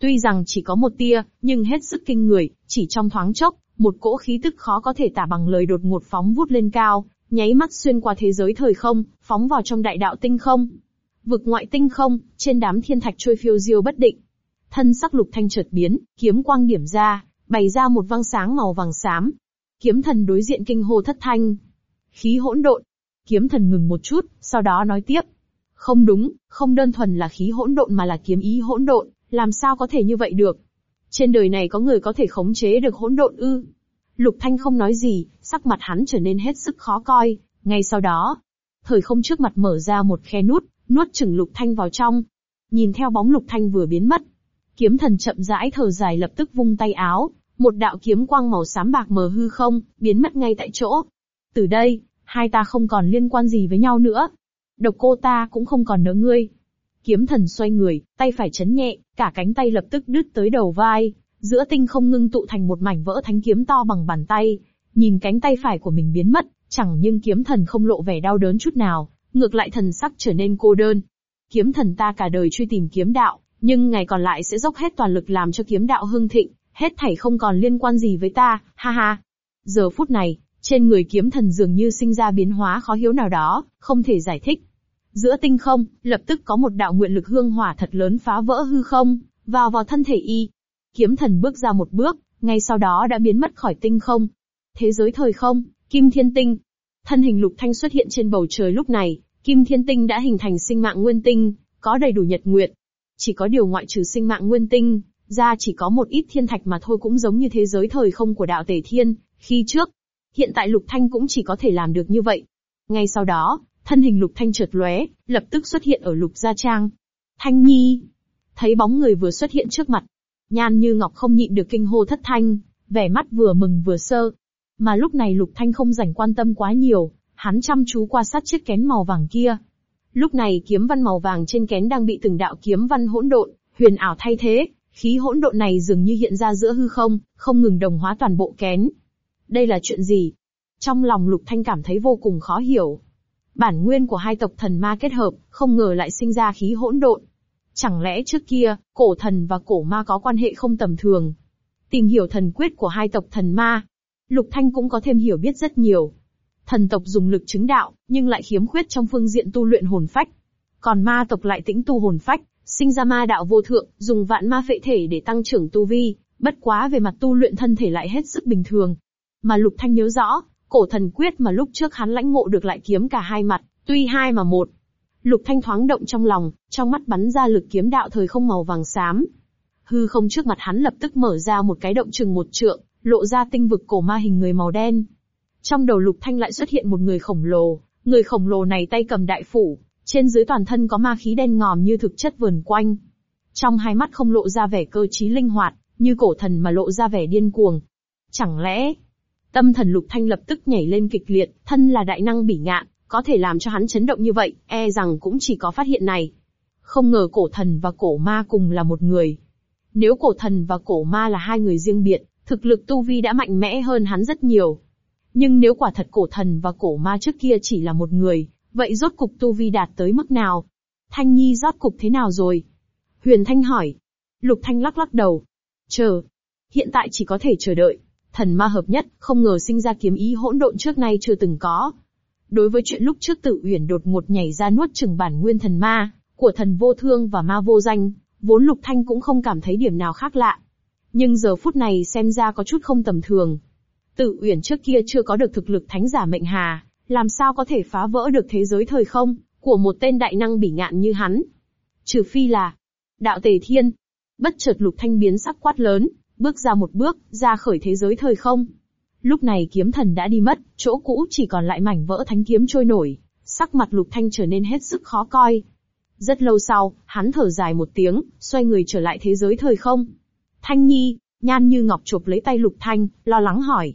Tuy rằng chỉ có một tia, nhưng hết sức kinh người, chỉ trong thoáng chốc, một cỗ khí tức khó có thể tả bằng lời đột ngột phóng vút lên cao, nháy mắt xuyên qua thế giới thời không, phóng vào trong đại đạo tinh không. Vực ngoại tinh không, trên đám thiên thạch trôi phiêu diêu bất định. Thân sắc lục thanh chợt biến, kiếm quang điểm ra, bày ra một văng sáng màu vàng xám. Kiếm thần đối diện kinh hô thất thanh. Khí hỗn độn. Kiếm thần ngừng một chút, sau đó nói tiếp. Không đúng, không đơn thuần là khí hỗn độn mà là kiếm ý hỗn độn, làm sao có thể như vậy được? Trên đời này có người có thể khống chế được hỗn độn ư? Lục Thanh không nói gì, sắc mặt hắn trở nên hết sức khó coi. Ngay sau đó, thời không trước mặt mở ra một khe nút, nuốt chửng Lục Thanh vào trong. Nhìn theo bóng Lục Thanh vừa biến mất, kiếm thần chậm rãi thở dài lập tức vung tay áo, một đạo kiếm quang màu xám bạc mờ hư không, biến mất ngay tại chỗ. Từ đây, hai ta không còn liên quan gì với nhau nữa. Độc cô ta cũng không còn nỡ ngươi. Kiếm thần xoay người, tay phải chấn nhẹ, cả cánh tay lập tức đứt tới đầu vai, giữa tinh không ngưng tụ thành một mảnh vỡ thánh kiếm to bằng bàn tay. Nhìn cánh tay phải của mình biến mất, chẳng nhưng kiếm thần không lộ vẻ đau đớn chút nào, ngược lại thần sắc trở nên cô đơn. Kiếm thần ta cả đời truy tìm kiếm đạo, nhưng ngày còn lại sẽ dốc hết toàn lực làm cho kiếm đạo hưng thịnh, hết thảy không còn liên quan gì với ta, ha ha. Giờ phút này, trên người kiếm thần dường như sinh ra biến hóa khó hiếu nào đó, không thể giải thích. Giữa tinh không, lập tức có một đạo nguyện lực hương hỏa thật lớn phá vỡ hư không, vào vào thân thể y. Kiếm thần bước ra một bước, ngay sau đó đã biến mất khỏi tinh không. Thế giới thời không, Kim Thiên Tinh. Thân hình lục thanh xuất hiện trên bầu trời lúc này, Kim Thiên Tinh đã hình thành sinh mạng nguyên tinh, có đầy đủ nhật nguyệt. Chỉ có điều ngoại trừ sinh mạng nguyên tinh, ra chỉ có một ít thiên thạch mà thôi cũng giống như thế giới thời không của đạo tể thiên, khi trước. Hiện tại lục thanh cũng chỉ có thể làm được như vậy. Ngay sau đó, thân hình lục thanh chợt lóe, lập tức xuất hiện ở lục gia trang. Thanh Nhi, thấy bóng người vừa xuất hiện trước mặt, nhan như ngọc không nhịn được kinh hô thất thanh, vẻ mắt vừa mừng vừa sơ. Mà lúc này lục thanh không rảnh quan tâm quá nhiều, hắn chăm chú qua sát chiếc kén màu vàng kia. Lúc này kiếm văn màu vàng trên kén đang bị từng đạo kiếm văn hỗn độn, huyền ảo thay thế, khí hỗn độn này dường như hiện ra giữa hư không, không ngừng đồng hóa toàn bộ kén. Đây là chuyện gì? Trong lòng lục thanh cảm thấy vô cùng khó hiểu. Bản nguyên của hai tộc thần ma kết hợp, không ngờ lại sinh ra khí hỗn độn. Chẳng lẽ trước kia, cổ thần và cổ ma có quan hệ không tầm thường? Tìm hiểu thần quyết của hai tộc thần ma. Lục Thanh cũng có thêm hiểu biết rất nhiều. Thần tộc dùng lực chứng đạo, nhưng lại khiếm khuyết trong phương diện tu luyện hồn phách. Còn ma tộc lại tĩnh tu hồn phách, sinh ra ma đạo vô thượng, dùng vạn ma phệ thể để tăng trưởng tu vi, bất quá về mặt tu luyện thân thể lại hết sức bình thường. Mà Lục Thanh nhớ rõ, cổ thần quyết mà lúc trước hắn lãnh ngộ được lại kiếm cả hai mặt, tuy hai mà một. Lục Thanh thoáng động trong lòng, trong mắt bắn ra lực kiếm đạo thời không màu vàng xám. Hư không trước mặt hắn lập tức mở ra một cái động chừng một trượng, lộ ra tinh vực cổ ma hình người màu đen. Trong đầu Lục Thanh lại xuất hiện một người khổng lồ, người khổng lồ này tay cầm đại phủ, trên dưới toàn thân có ma khí đen ngòm như thực chất vườn quanh. Trong hai mắt không lộ ra vẻ cơ trí linh hoạt, như cổ thần mà lộ ra vẻ điên cuồng. Chẳng lẽ, tâm thần Lục Thanh lập tức nhảy lên kịch liệt, thân là đại năng bỉ ngạn, có thể làm cho hắn chấn động như vậy, e rằng cũng chỉ có phát hiện này. Không ngờ cổ thần và cổ ma cùng là một người. Nếu cổ thần và cổ ma là hai người riêng biệt, thực lực tu vi đã mạnh mẽ hơn hắn rất nhiều. Nhưng nếu quả thật cổ thần và cổ ma trước kia chỉ là một người, vậy rốt cục tu vi đạt tới mức nào? Thanh Nhi rốt cục thế nào rồi? Huyền Thanh hỏi. Lục Thanh lắc lắc đầu. Chờ. Hiện tại chỉ có thể chờ đợi. Thần ma hợp nhất, không ngờ sinh ra kiếm ý hỗn độn trước nay chưa từng có. Đối với chuyện lúc trước tự uyển đột ngột nhảy ra nuốt chừng bản nguyên thần ma, của thần vô thương và ma vô danh, vốn Lục Thanh cũng không cảm thấy điểm nào khác lạ. Nhưng giờ phút này xem ra có chút không tầm thường. Tự uyển trước kia chưa có được thực lực thánh giả mệnh hà, làm sao có thể phá vỡ được thế giới thời không, của một tên đại năng bỉ ngạn như hắn. Trừ phi là, đạo tề thiên. Bất chợt lục thanh biến sắc quát lớn, bước ra một bước, ra khởi thế giới thời không. Lúc này kiếm thần đã đi mất, chỗ cũ chỉ còn lại mảnh vỡ thánh kiếm trôi nổi, sắc mặt lục thanh trở nên hết sức khó coi. Rất lâu sau, hắn thở dài một tiếng, xoay người trở lại thế giới thời không. Thanh Nhi, Nhan Như Ngọc chụp lấy tay Lục Thanh, lo lắng hỏi.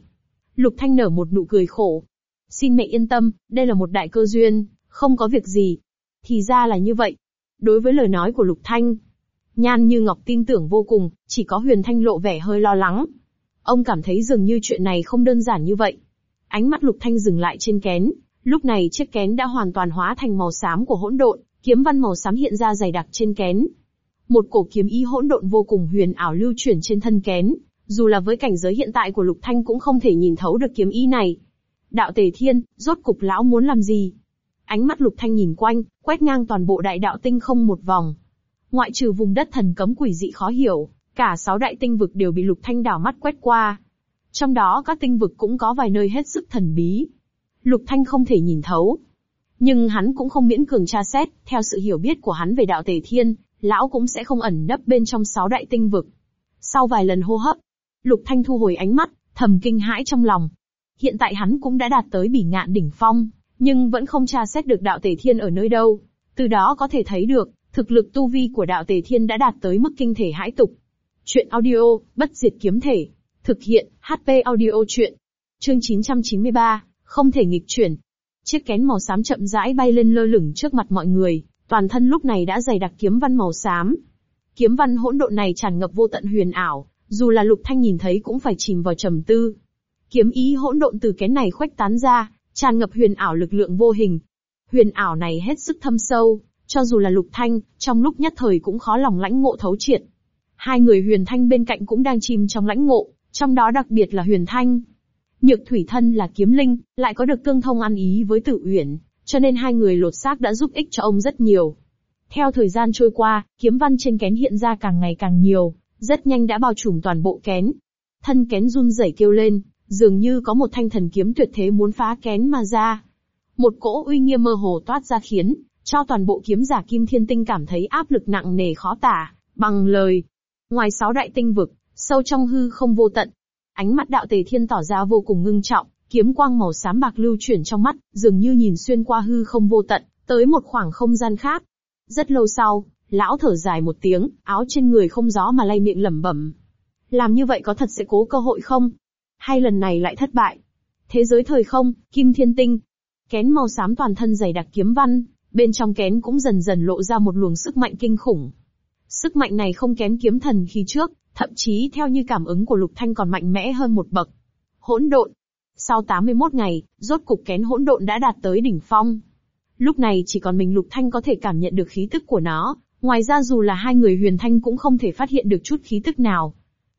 Lục Thanh nở một nụ cười khổ. Xin mẹ yên tâm, đây là một đại cơ duyên, không có việc gì. Thì ra là như vậy. Đối với lời nói của Lục Thanh, Nhan Như Ngọc tin tưởng vô cùng, chỉ có Huyền Thanh lộ vẻ hơi lo lắng. Ông cảm thấy dường như chuyện này không đơn giản như vậy. Ánh mắt Lục Thanh dừng lại trên kén, lúc này chiếc kén đã hoàn toàn hóa thành màu xám của hỗn độn, kiếm văn màu xám hiện ra dày đặc trên kén. Một cổ kiếm ý hỗn độn vô cùng huyền ảo lưu chuyển trên thân kén, dù là với cảnh giới hiện tại của Lục Thanh cũng không thể nhìn thấu được kiếm ý này. Đạo Tề Thiên, rốt cục lão muốn làm gì? Ánh mắt Lục Thanh nhìn quanh, quét ngang toàn bộ đại đạo tinh không một vòng. Ngoại trừ vùng đất thần cấm quỷ dị khó hiểu, cả sáu đại tinh vực đều bị Lục Thanh đảo mắt quét qua. Trong đó các tinh vực cũng có vài nơi hết sức thần bí. Lục Thanh không thể nhìn thấu. Nhưng hắn cũng không miễn cường tra xét, theo sự hiểu biết của hắn về đạo Tề Thiên, lão cũng sẽ không ẩn nấp bên trong sáu đại tinh vực. Sau vài lần hô hấp, Lục Thanh thu hồi ánh mắt, thầm kinh hãi trong lòng. Hiện tại hắn cũng đã đạt tới bỉ ngạn đỉnh phong, nhưng vẫn không tra xét được đạo tề thiên ở nơi đâu. Từ đó có thể thấy được, thực lực tu vi của đạo tề thiên đã đạt tới mức kinh thể hãi tục. Chuyện audio, bất diệt kiếm thể. Thực hiện, HP audio chuyện. Chương 993, không thể nghịch chuyển. Chiếc kén màu xám chậm rãi bay lên lơ lửng trước mặt mọi người, toàn thân lúc này đã dày đặc kiếm văn màu xám. Kiếm văn hỗn độn này tràn ngập vô tận huyền ảo, dù là Lục Thanh nhìn thấy cũng phải chìm vào trầm tư. Kiếm ý hỗn độn từ kén này khuếch tán ra, tràn ngập huyền ảo lực lượng vô hình. Huyền ảo này hết sức thâm sâu, cho dù là Lục Thanh, trong lúc nhất thời cũng khó lòng lãnh ngộ thấu triệt. Hai người Huyền Thanh bên cạnh cũng đang chìm trong lãnh ngộ, trong đó đặc biệt là Huyền Thanh. Nhược Thủy Thân là kiếm linh, lại có được tương thông ăn ý với Tử Uyển, cho nên hai người lột xác đã giúp ích cho ông rất nhiều. Theo thời gian trôi qua, kiếm văn trên kén hiện ra càng ngày càng nhiều, rất nhanh đã bao trùm toàn bộ kén. Thân kén run rẩy kêu lên, dường như có một thanh thần kiếm tuyệt thế muốn phá kén mà ra. Một cỗ uy nghiêm mơ hồ toát ra khiến, cho toàn bộ kiếm giả kim thiên tinh cảm thấy áp lực nặng nề khó tả, bằng lời. Ngoài sáu đại tinh vực, sâu trong hư không vô tận. Ánh mắt đạo tề thiên tỏ ra vô cùng ngưng trọng, kiếm quang màu xám bạc lưu chuyển trong mắt, dường như nhìn xuyên qua hư không vô tận, tới một khoảng không gian khác. Rất lâu sau, Lão thở dài một tiếng, áo trên người không gió mà lay miệng lẩm bẩm. Làm như vậy có thật sẽ cố cơ hội không? Hay lần này lại thất bại? Thế giới thời không, kim thiên tinh. Kén màu xám toàn thân dày đặc kiếm văn, bên trong kén cũng dần dần lộ ra một luồng sức mạnh kinh khủng. Sức mạnh này không kém kiếm thần khi trước, thậm chí theo như cảm ứng của Lục Thanh còn mạnh mẽ hơn một bậc. Hỗn độn. Sau 81 ngày, rốt cục kén hỗn độn đã đạt tới đỉnh phong. Lúc này chỉ còn mình Lục Thanh có thể cảm nhận được khí tức của nó, Ngoài ra dù là hai người huyền thanh cũng không thể phát hiện được chút khí tức nào.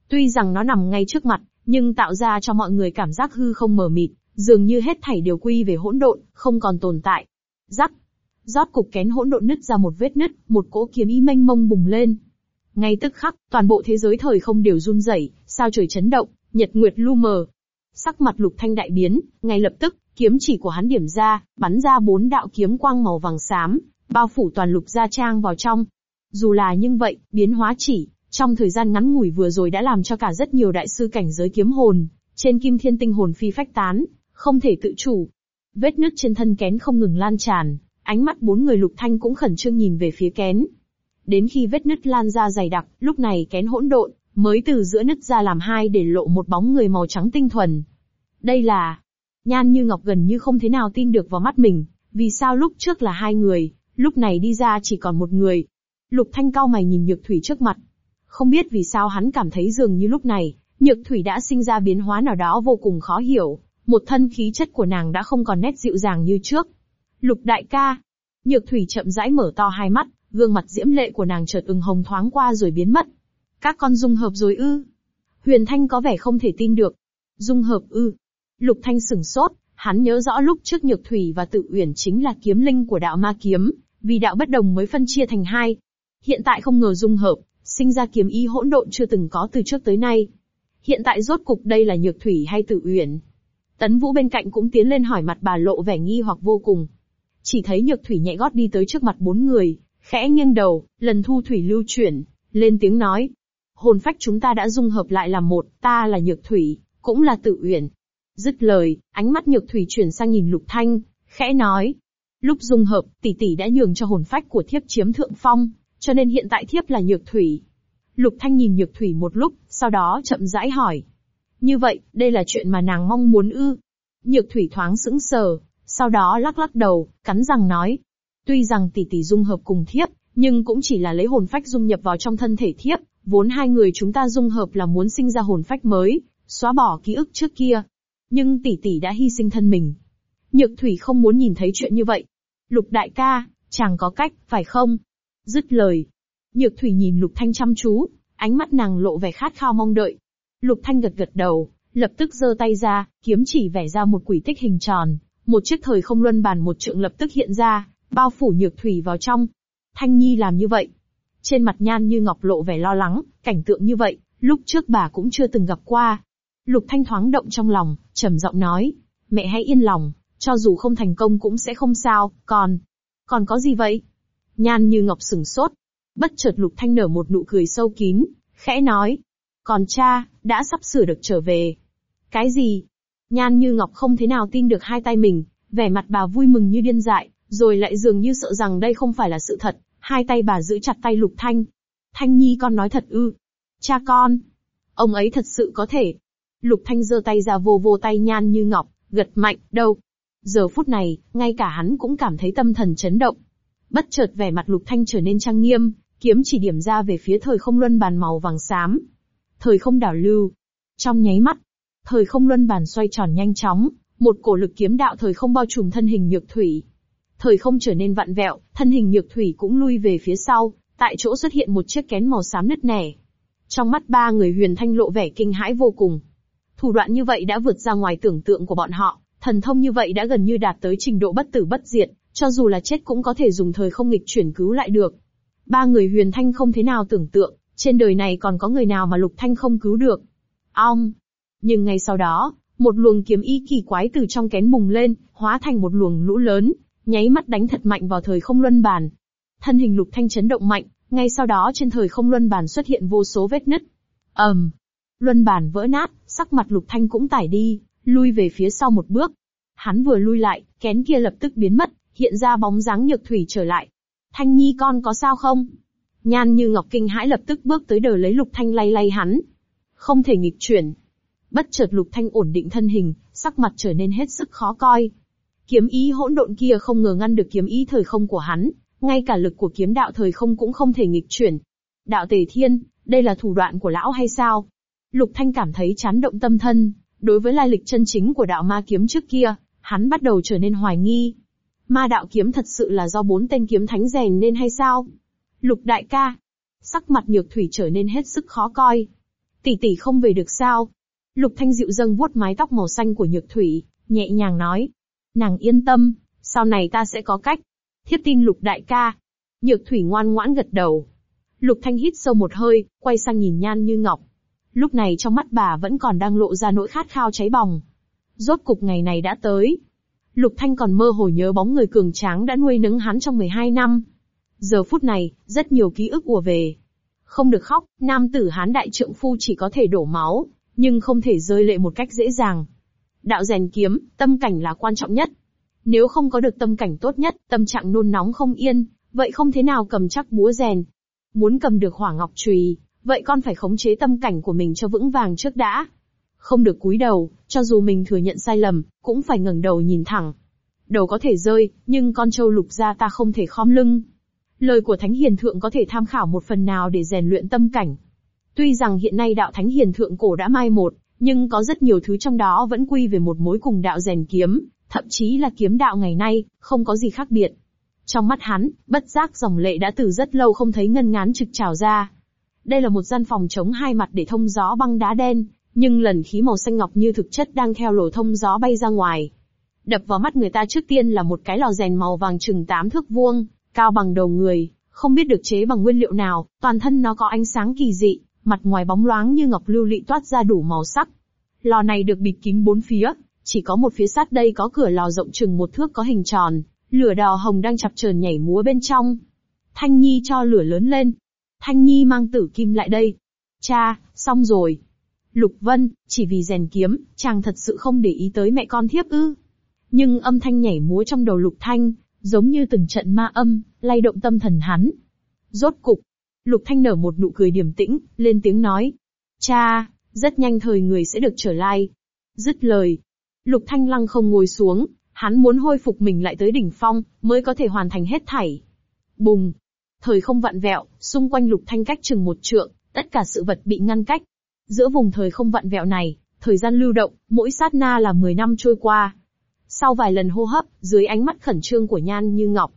Tuy rằng nó nằm ngay trước mặt, nhưng tạo ra cho mọi người cảm giác hư không mờ mịt, dường như hết thảy đều quy về hỗn độn, không còn tồn tại. Rắc. Rót cục kén hỗn độn nứt ra một vết nứt, một cỗ kiếm ý mênh mông bùng lên. Ngay tức khắc, toàn bộ thế giới thời không đều run rẩy, sao trời chấn động, nhật nguyệt lu mờ. Sắc mặt lục thanh đại biến, ngay lập tức, kiếm chỉ của hắn điểm ra, bắn ra bốn đạo kiếm quang màu vàng xám, bao phủ toàn lục gia trang vào trong. Dù là như vậy, biến hóa chỉ, trong thời gian ngắn ngủi vừa rồi đã làm cho cả rất nhiều đại sư cảnh giới kiếm hồn, trên kim thiên tinh hồn phi phách tán, không thể tự chủ. Vết nứt trên thân kén không ngừng lan tràn, ánh mắt bốn người lục thanh cũng khẩn trương nhìn về phía kén. Đến khi vết nứt lan ra dày đặc, lúc này kén hỗn độn, mới từ giữa nứt ra làm hai để lộ một bóng người màu trắng tinh thuần. Đây là... Nhan như ngọc gần như không thế nào tin được vào mắt mình, vì sao lúc trước là hai người, lúc này đi ra chỉ còn một người. Lục Thanh cao mày nhìn Nhược Thủy trước mặt. Không biết vì sao hắn cảm thấy dường như lúc này, Nhược Thủy đã sinh ra biến hóa nào đó vô cùng khó hiểu, một thân khí chất của nàng đã không còn nét dịu dàng như trước. Lục đại ca. Nhược Thủy chậm rãi mở to hai mắt, gương mặt diễm lệ của nàng chợt ửng hồng thoáng qua rồi biến mất. Các con dung hợp rồi ư? Huyền Thanh có vẻ không thể tin được. Dung hợp ư? Lục Thanh sửng sốt, hắn nhớ rõ lúc trước Nhược Thủy và Tự Uyển chính là kiếm linh của đạo ma kiếm, vì đạo bất đồng mới phân chia thành hai. Hiện tại không ngờ dung hợp, sinh ra kiếm ý hỗn độn chưa từng có từ trước tới nay. Hiện tại rốt cục đây là Nhược Thủy hay Tự Uyển? Tấn Vũ bên cạnh cũng tiến lên hỏi mặt bà lộ vẻ nghi hoặc vô cùng. Chỉ thấy Nhược Thủy nhẹ gót đi tới trước mặt bốn người, khẽ nghiêng đầu, lần thu thủy lưu chuyển, lên tiếng nói. Hồn phách chúng ta đã dung hợp lại làm một, ta là Nhược Thủy, cũng là Tự Uyển. Dứt lời, ánh mắt Nhược Thủy chuyển sang nhìn Lục Thanh, khẽ nói. Lúc dung hợp, tỷ tỷ đã nhường cho hồn phách của thiếp chiếm thượng phong, cho nên hiện tại thiếp là Nhược Thủy. Lục Thanh nhìn Nhược Thủy một lúc, sau đó chậm rãi hỏi. Như vậy, đây là chuyện mà nàng mong muốn ư? Nhược Thủy thoáng sững sờ, sau đó lắc lắc đầu, cắn răng nói. Tuy rằng tỷ tỷ dung hợp cùng thiếp, nhưng cũng chỉ là lấy hồn phách dung nhập vào trong thân thể thiếp, vốn hai người chúng ta dung hợp là muốn sinh ra hồn phách mới, xóa bỏ ký ức trước kia. Nhưng tỷ tỷ đã hy sinh thân mình. Nhược Thủy không muốn nhìn thấy chuyện như vậy. Lục đại ca, chàng có cách, phải không? Dứt lời. Nhược Thủy nhìn Lục Thanh chăm chú, ánh mắt nàng lộ vẻ khát khao mong đợi. Lục Thanh gật gật đầu, lập tức giơ tay ra, kiếm chỉ vẽ ra một quỷ tích hình tròn, một chiếc thời không luân bàn một trượng lập tức hiện ra, bao phủ Nhược Thủy vào trong. Thanh Nhi làm như vậy. Trên mặt nhan như ngọc lộ vẻ lo lắng, cảnh tượng như vậy, lúc trước bà cũng chưa từng gặp qua. Lục Thanh thoáng động trong lòng, trầm giọng nói, mẹ hãy yên lòng, cho dù không thành công cũng sẽ không sao, còn, còn có gì vậy? Nhan như ngọc sừng sốt. Bất chợt Lục Thanh nở một nụ cười sâu kín, khẽ nói. Còn cha, đã sắp sửa được trở về. Cái gì? Nhan như ngọc không thế nào tin được hai tay mình, vẻ mặt bà vui mừng như điên dại, rồi lại dường như sợ rằng đây không phải là sự thật, hai tay bà giữ chặt tay Lục Thanh. Thanh Nhi con nói thật ư? Cha con. Ông ấy thật sự có thể. Lục Thanh giơ tay ra vô vô tay nhan như ngọc, gật mạnh, đâu. Giờ phút này, ngay cả hắn cũng cảm thấy tâm thần chấn động. Bất chợt vẻ mặt Lục Thanh trở nên trang nghiêm, kiếm chỉ điểm ra về phía thời không luân bàn màu vàng xám. Thời không đảo lưu. Trong nháy mắt, thời không luân bàn xoay tròn nhanh chóng, một cổ lực kiếm đạo thời không bao trùm thân hình nhược thủy. Thời không trở nên vặn vẹo, thân hình nhược thủy cũng lui về phía sau, tại chỗ xuất hiện một chiếc kén màu xám nứt nẻ. Trong mắt ba người huyền thanh lộ vẻ kinh hãi vô cùng. Thủ đoạn như vậy đã vượt ra ngoài tưởng tượng của bọn họ, thần thông như vậy đã gần như đạt tới trình độ bất tử bất diệt, cho dù là chết cũng có thể dùng thời không nghịch chuyển cứu lại được. Ba người huyền thanh không thế nào tưởng tượng, trên đời này còn có người nào mà lục thanh không cứu được. Ong! Nhưng ngay sau đó, một luồng kiếm ý kỳ quái từ trong kén bùng lên, hóa thành một luồng lũ lớn, nháy mắt đánh thật mạnh vào thời không luân bàn. Thân hình lục thanh chấn động mạnh, ngay sau đó trên thời không luân bàn xuất hiện vô số vết nứt. ầm, um, luân bàn vỡ nát, sắc mặt lục thanh cũng tải đi, lui về phía sau một bước. Hắn vừa lui lại, kén kia lập tức biến mất, hiện ra bóng dáng nhược thủy trở lại. Thanh Nhi con có sao không? Nhan như ngọc kinh hãi lập tức bước tới đờ lấy lục thanh lay lay hắn. Không thể nghịch chuyển. Bất chợt lục thanh ổn định thân hình, sắc mặt trở nên hết sức khó coi. Kiếm ý hỗn độn kia không ngờ ngăn được kiếm ý thời không của hắn, ngay cả lực của kiếm đạo thời không cũng không thể nghịch chuyển. Đạo tề thiên, đây là thủ đoạn của lão hay sao? Lục Thanh cảm thấy chán động tâm thân, đối với lai lịch chân chính của đạo ma kiếm trước kia, hắn bắt đầu trở nên hoài nghi. Ma đạo kiếm thật sự là do bốn tên kiếm thánh rèn nên hay sao? Lục đại ca. Sắc mặt nhược thủy trở nên hết sức khó coi. Tỷ tỷ không về được sao? Lục thanh dịu dâng vuốt mái tóc màu xanh của nhược thủy, nhẹ nhàng nói. Nàng yên tâm, sau này ta sẽ có cách. Thiếp tin lục đại ca. Nhược thủy ngoan ngoãn gật đầu. Lục thanh hít sâu một hơi, quay sang nhìn nhan như ngọc. Lúc này trong mắt bà vẫn còn đang lộ ra nỗi khát khao cháy bỏng. Rốt cục ngày này đã tới, Lục Thanh còn mơ hồ nhớ bóng người cường tráng đã nuôi nấng hắn trong 12 năm. Giờ phút này, rất nhiều ký ức ùa về. Không được khóc, nam tử hán đại trượng phu chỉ có thể đổ máu, nhưng không thể rơi lệ một cách dễ dàng. Đạo rèn kiếm, tâm cảnh là quan trọng nhất. Nếu không có được tâm cảnh tốt nhất, tâm trạng nôn nóng không yên, vậy không thế nào cầm chắc búa rèn. Muốn cầm được hỏa ngọc trùy, Vậy con phải khống chế tâm cảnh của mình cho vững vàng trước đã. Không được cúi đầu, cho dù mình thừa nhận sai lầm, cũng phải ngẩng đầu nhìn thẳng. Đầu có thể rơi, nhưng con trâu lục ra ta không thể khom lưng. Lời của Thánh Hiền Thượng có thể tham khảo một phần nào để rèn luyện tâm cảnh. Tuy rằng hiện nay đạo Thánh Hiền Thượng cổ đã mai một, nhưng có rất nhiều thứ trong đó vẫn quy về một mối cùng đạo rèn kiếm, thậm chí là kiếm đạo ngày nay, không có gì khác biệt. Trong mắt hắn, bất giác dòng lệ đã từ rất lâu không thấy ngân ngán trực trào ra. Đây là một gian phòng chống hai mặt để thông gió băng đá đen, nhưng lần khí màu xanh ngọc như thực chất đang theo lỗ thông gió bay ra ngoài. Đập vào mắt người ta trước tiên là một cái lò rèn màu vàng chừng tám thước vuông, cao bằng đầu người, không biết được chế bằng nguyên liệu nào, toàn thân nó có ánh sáng kỳ dị, mặt ngoài bóng loáng như ngọc lưu lị toát ra đủ màu sắc. Lò này được bịt kín bốn phía, chỉ có một phía sát đây có cửa lò rộng chừng một thước có hình tròn, lửa đỏ hồng đang chập chờn nhảy múa bên trong. Thanh Nhi cho lửa lớn lên. Thanh Nhi mang tử kim lại đây. Cha, xong rồi. Lục Vân, chỉ vì rèn kiếm, chàng thật sự không để ý tới mẹ con thiếp ư. Nhưng âm thanh nhảy múa trong đầu Lục Thanh, giống như từng trận ma âm, lay động tâm thần hắn. Rốt cục, Lục Thanh nở một nụ cười điềm tĩnh, lên tiếng nói. Cha, rất nhanh thời người sẽ được trở lại. Dứt lời. Lục Thanh lăng không ngồi xuống, hắn muốn hồi phục mình lại tới đỉnh phong, mới có thể hoàn thành hết thảy. Bùng! Thời không vặn vẹo, xung quanh Lục Thanh cách chừng một trượng, tất cả sự vật bị ngăn cách. Giữa vùng thời không vặn vẹo này, thời gian lưu động, mỗi sát na là 10 năm trôi qua. Sau vài lần hô hấp, dưới ánh mắt khẩn trương của Nhan Như Ngọc,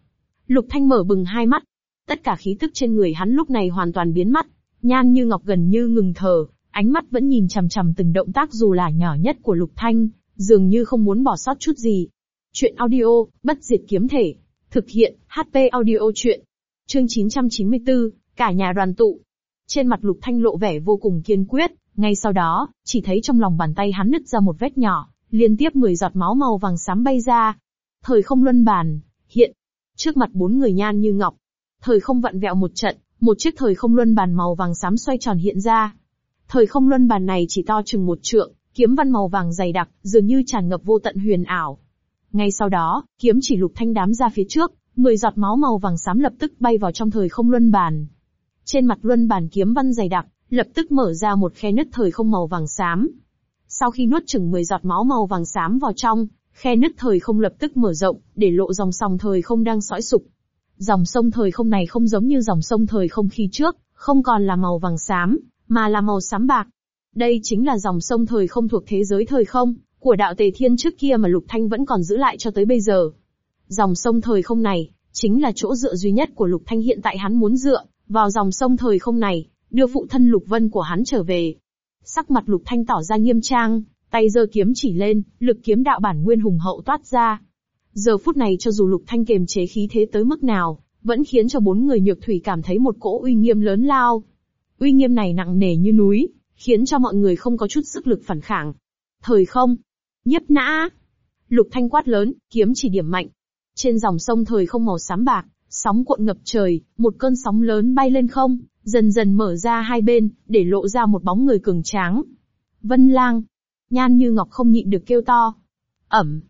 Lục Thanh mở bừng hai mắt. Tất cả khí tức trên người hắn lúc này hoàn toàn biến mất. Nhan Như Ngọc gần như ngừng thở, ánh mắt vẫn nhìn chằm chằm từng động tác dù là nhỏ nhất của Lục Thanh, dường như không muốn bỏ sót chút gì. Chuyện audio, bất diệt kiếm thể. Thực hiện, HP audio chuyện. Chương 994, cả nhà đoàn tụ. Trên mặt Lục Thanh lộ vẻ vô cùng kiên quyết, ngay sau đó, chỉ thấy trong lòng bàn tay hắn nứt ra một vết nhỏ, liên tiếp 10 giọt máu màu vàng xám bay ra. Thời không luân bàn, hiện. Trước mặt bốn người nhan như ngọc. Thời không vặn vẹo một trận, một chiếc thời không luân bàn màu vàng xám xoay tròn hiện ra. Thời không luân bàn này chỉ to chừng một trượng, kiếm văn màu vàng dày đặc, dường như tràn ngập vô tận huyền ảo. Ngay sau đó, kiếm chỉ lục thanh đám ra phía trước, 10 giọt máu màu vàng xám lập tức bay vào trong thời không luân bàn. Trên mặt luân bàn kiếm văn dày đặc, lập tức mở ra một khe nứt thời không màu vàng xám. Sau khi nuốt chừng 10 giọt máu màu vàng xám vào trong, khe nứt thời không lập tức mở rộng, để lộ dòng sông thời không đang sõi sụp. Dòng sông thời không này không giống như dòng sông thời không khi trước, không còn là màu vàng xám, mà là màu xám bạc. Đây chính là dòng sông thời không thuộc thế giới thời không, của đạo tề thiên trước kia mà Lục Thanh vẫn còn giữ lại cho tới bây giờ. Dòng sông thời không này, chính là chỗ dựa duy nhất của Lục Thanh hiện tại hắn muốn dựa, vào dòng sông thời không này, đưa phụ thân Lục Vân của hắn trở về. Sắc mặt Lục Thanh tỏ ra nghiêm trang, tay giơ kiếm chỉ lên, lực kiếm đạo bản nguyên hùng hậu toát ra. Giờ phút này cho dù Lục Thanh kềm chế khí thế tới mức nào, vẫn khiến cho bốn người nhược thủy cảm thấy một cỗ uy nghiêm lớn lao. Uy nghiêm này nặng nề như núi, khiến cho mọi người không có chút sức lực phản kháng. Thời không, nhiếp nã. Lục Thanh quát lớn, kiếm chỉ điểm mạnh. Trên dòng sông thời không màu xám bạc, sóng cuộn ngập trời, một cơn sóng lớn bay lên không, dần dần mở ra hai bên, để lộ ra một bóng người cường tráng. Vân Lang. Nhan như ngọc không nhịn được kêu to. Ẩm.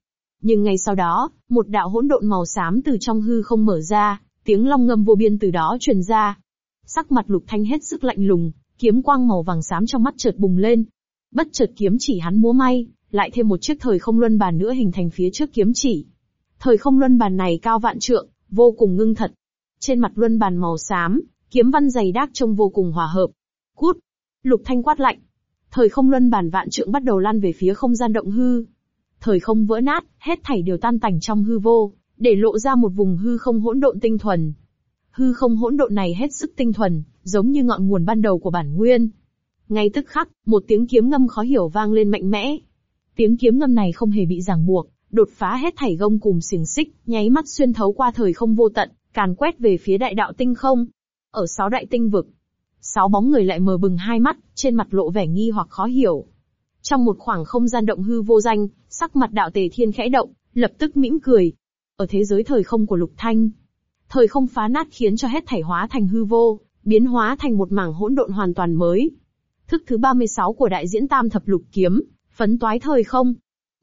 Nhưng ngay sau đó, một đạo hỗn độn màu xám từ trong hư không mở ra, tiếng long ngâm vô biên từ đó truyền ra. Sắc mặt lục thanh hết sức lạnh lùng, kiếm quang màu vàng xám trong mắt chợt bùng lên. Bất chợt kiếm chỉ hắn múa may, lại thêm một chiếc thời không luân bàn nữa hình thành phía trước kiếm chỉ. Thời không luân bàn này cao vạn trượng, vô cùng ngưng thật. Trên mặt luân bàn màu xám, kiếm văn dày đác trông vô cùng hòa hợp. Cút! Lục thanh quát lạnh. Thời không luân bàn vạn trượng bắt đầu lan về phía không gian động hư. Thời không vỡ nát, hết thảy đều tan tành trong hư vô, để lộ ra một vùng hư không hỗn độn tinh thuần. Hư không hỗn độn này hết sức tinh thuần, giống như ngọn nguồn ban đầu của bản nguyên. Ngay tức khắc, một tiếng kiếm ngâm khó hiểu vang lên mạnh mẽ. Tiếng kiếm ngâm này không hề bị ràng buộc, đột phá hết thảy gông cùng xiềng xích, nháy mắt xuyên thấu qua thời không vô tận, càn quét về phía đại đạo tinh không. Ở sáu đại tinh vực, sáu bóng người lại mờ bừng hai mắt, trên mặt lộ vẻ nghi hoặc khó hiểu. Trong một khoảng không gian động hư vô danh, sắc mặt đạo tề thiên khẽ động, lập tức mỉm cười. Ở thế giới thời không của lục thanh, thời không phá nát khiến cho hết thảy hóa thành hư vô, biến hóa thành một mảng hỗn độn hoàn toàn mới. Thức thứ 36 của đại diễn tam thập lục kiếm, phấn toái thời không.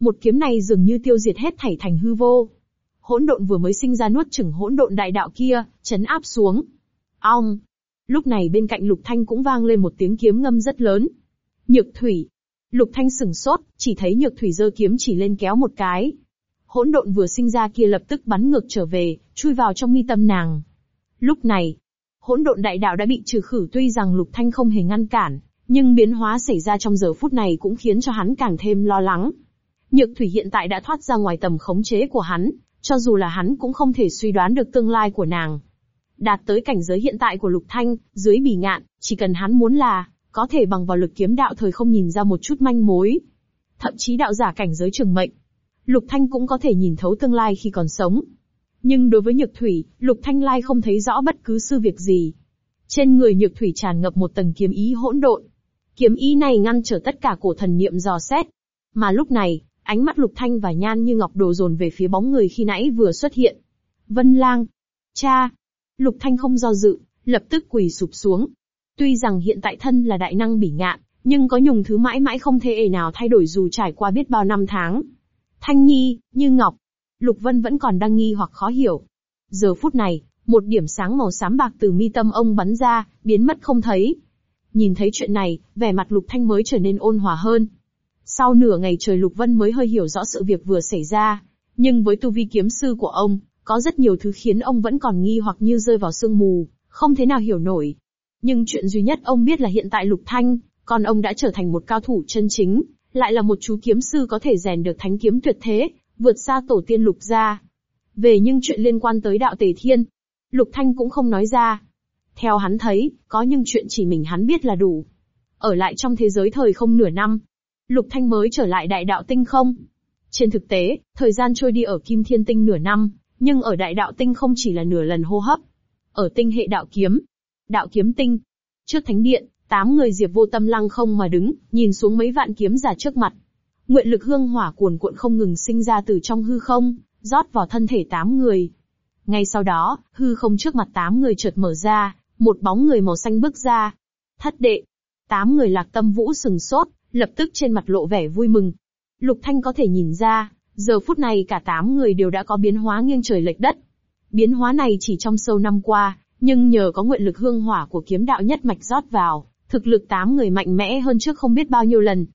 Một kiếm này dường như tiêu diệt hết thảy thành hư vô. Hỗn độn vừa mới sinh ra nuốt chửng hỗn độn đại đạo kia, chấn áp xuống. Ong! Lúc này bên cạnh Lục Thanh cũng vang lên một tiếng kiếm ngâm rất lớn. Nhược thủy. Lục Thanh sừng sốt, chỉ thấy nhược thủy giơ kiếm chỉ lên kéo một cái. Hỗn độn vừa sinh ra kia lập tức bắn ngược trở về, chui vào trong mi tâm nàng. Lúc này, hỗn độn đại đạo đã bị trừ khử tuy rằng Lục Thanh không hề ngăn cản, nhưng biến hóa xảy ra trong giờ phút này cũng khiến cho hắn càng thêm lo lắng. Nhược thủy hiện tại đã thoát ra ngoài tầm khống chế của hắn, cho dù là hắn cũng không thể suy đoán được tương lai của nàng. Đạt tới cảnh giới hiện tại của Lục Thanh, dưới bỉ ngạn, chỉ cần hắn muốn là, có thể bằng vào lực kiếm đạo thời không nhìn ra một chút manh mối. Thậm chí đạo giả cảnh giới trường mệnh. Lục Thanh cũng có thể nhìn thấu tương lai khi còn sống. Nhưng đối với Nhược Thủy, Lục Thanh Lai không thấy rõ bất cứ sư việc gì. Trên người Nhược Thủy tràn ngập một tầng kiếm ý hỗn độn. Kiếm ý này ngăn trở tất cả cổ thần niệm dò xét. Mà lúc này, ánh mắt Lục Thanh và Nhan như ngọc đồ dồn về phía bóng người khi nãy vừa xuất hiện. Vân Lang. Cha. Lục Thanh không do dự, lập tức quỳ sụp xuống. Tuy rằng hiện tại thân là đại năng bỉ ngạn, nhưng có nhùng thứ mãi mãi không thể ể nào thay đổi dù trải qua biết bao năm tháng. Thanh Nhi, Như Ngọc. Lục Vân vẫn còn đang nghi hoặc khó hiểu. Giờ phút này, một điểm sáng màu xám bạc từ mi tâm ông bắn ra, biến mất không thấy. Nhìn thấy chuyện này, vẻ mặt Lục Thanh mới trở nên ôn hòa hơn. Sau nửa ngày trời Lục Vân mới hơi hiểu rõ sự việc vừa xảy ra. Nhưng với tu vi kiếm sư của ông, có rất nhiều thứ khiến ông vẫn còn nghi hoặc như rơi vào sương mù, không thế nào hiểu nổi. Nhưng chuyện duy nhất ông biết là hiện tại Lục Thanh, con ông đã trở thành một cao thủ chân chính, lại là một chú kiếm sư có thể rèn được thánh kiếm tuyệt thế, vượt xa tổ tiên Lục gia. Về nhưng chuyện liên quan tới đạo tề thiên, Lục Thanh cũng không nói ra. Theo hắn thấy, có những chuyện chỉ mình hắn biết là đủ. Ở lại trong thế giới thời không nửa năm, Lục Thanh mới trở lại đại đạo tinh không. Trên thực tế, thời gian trôi đi ở Kim Thiên Tinh nửa năm, nhưng ở đại đạo tinh không chỉ là nửa lần hô hấp. Ở tinh hệ đạo kiếm, đạo kiếm tinh, trước thánh điện, tám người diệp vô tâm lăng không mà đứng, nhìn xuống mấy vạn kiếm giả trước mặt. Nguyện lực hương hỏa cuồn cuộn không ngừng sinh ra từ trong hư không, rót vào thân thể tám người. Ngay sau đó, hư không trước mặt tám người chợt mở ra, một bóng người màu xanh bước ra. Thất đệ. Tám người lạc tâm vũ sừng sốt, lập tức trên mặt lộ vẻ vui mừng. Lục Thanh có thể nhìn ra, giờ phút này cả tám người đều đã có biến hóa nghiêng trời lệch đất. Biến hóa này chỉ trong sâu năm qua, nhưng nhờ có nguyện lực hương hỏa của kiếm đạo nhất mạch rót vào, thực lực tám người mạnh mẽ hơn trước không biết bao nhiêu lần.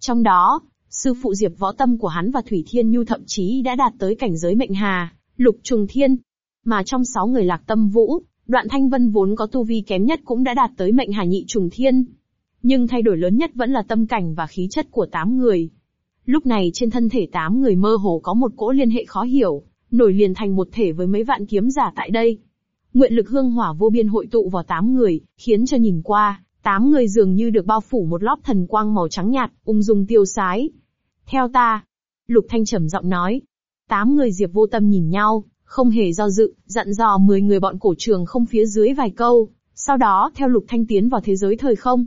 Trong đó, sư phụ Diệp võ tâm của hắn và Thủy Thiên Nhu thậm chí đã đạt tới cảnh giới mệnh hà, lục trùng thiên. Mà trong sáu người lạc tâm vũ, đoạn thanh vân vốn có tu vi kém nhất cũng đã đạt tới mệnh hà nhị trùng thiên. Nhưng thay đổi lớn nhất vẫn là tâm cảnh và khí chất của tám người. Lúc này trên thân thể tám người mơ hồ có một cỗ liên hệ khó hiểu, nổi liền thành một thể với mấy vạn kiếm giả tại đây. Nguyện lực hương hỏa vô biên hội tụ vào tám người, khiến cho nhìn qua, tám người dường như được bao phủ một lóp thần quang màu trắng nhạt, ung dung tiêu sái. Theo ta, Lục Thanh trầm giọng nói. Tám người Diệp vô tâm nhìn nhau, không hề do dự, dặn dò mười người bọn cổ trường không phía dưới vài câu, sau đó theo Lục Thanh tiến vào thế giới thời không.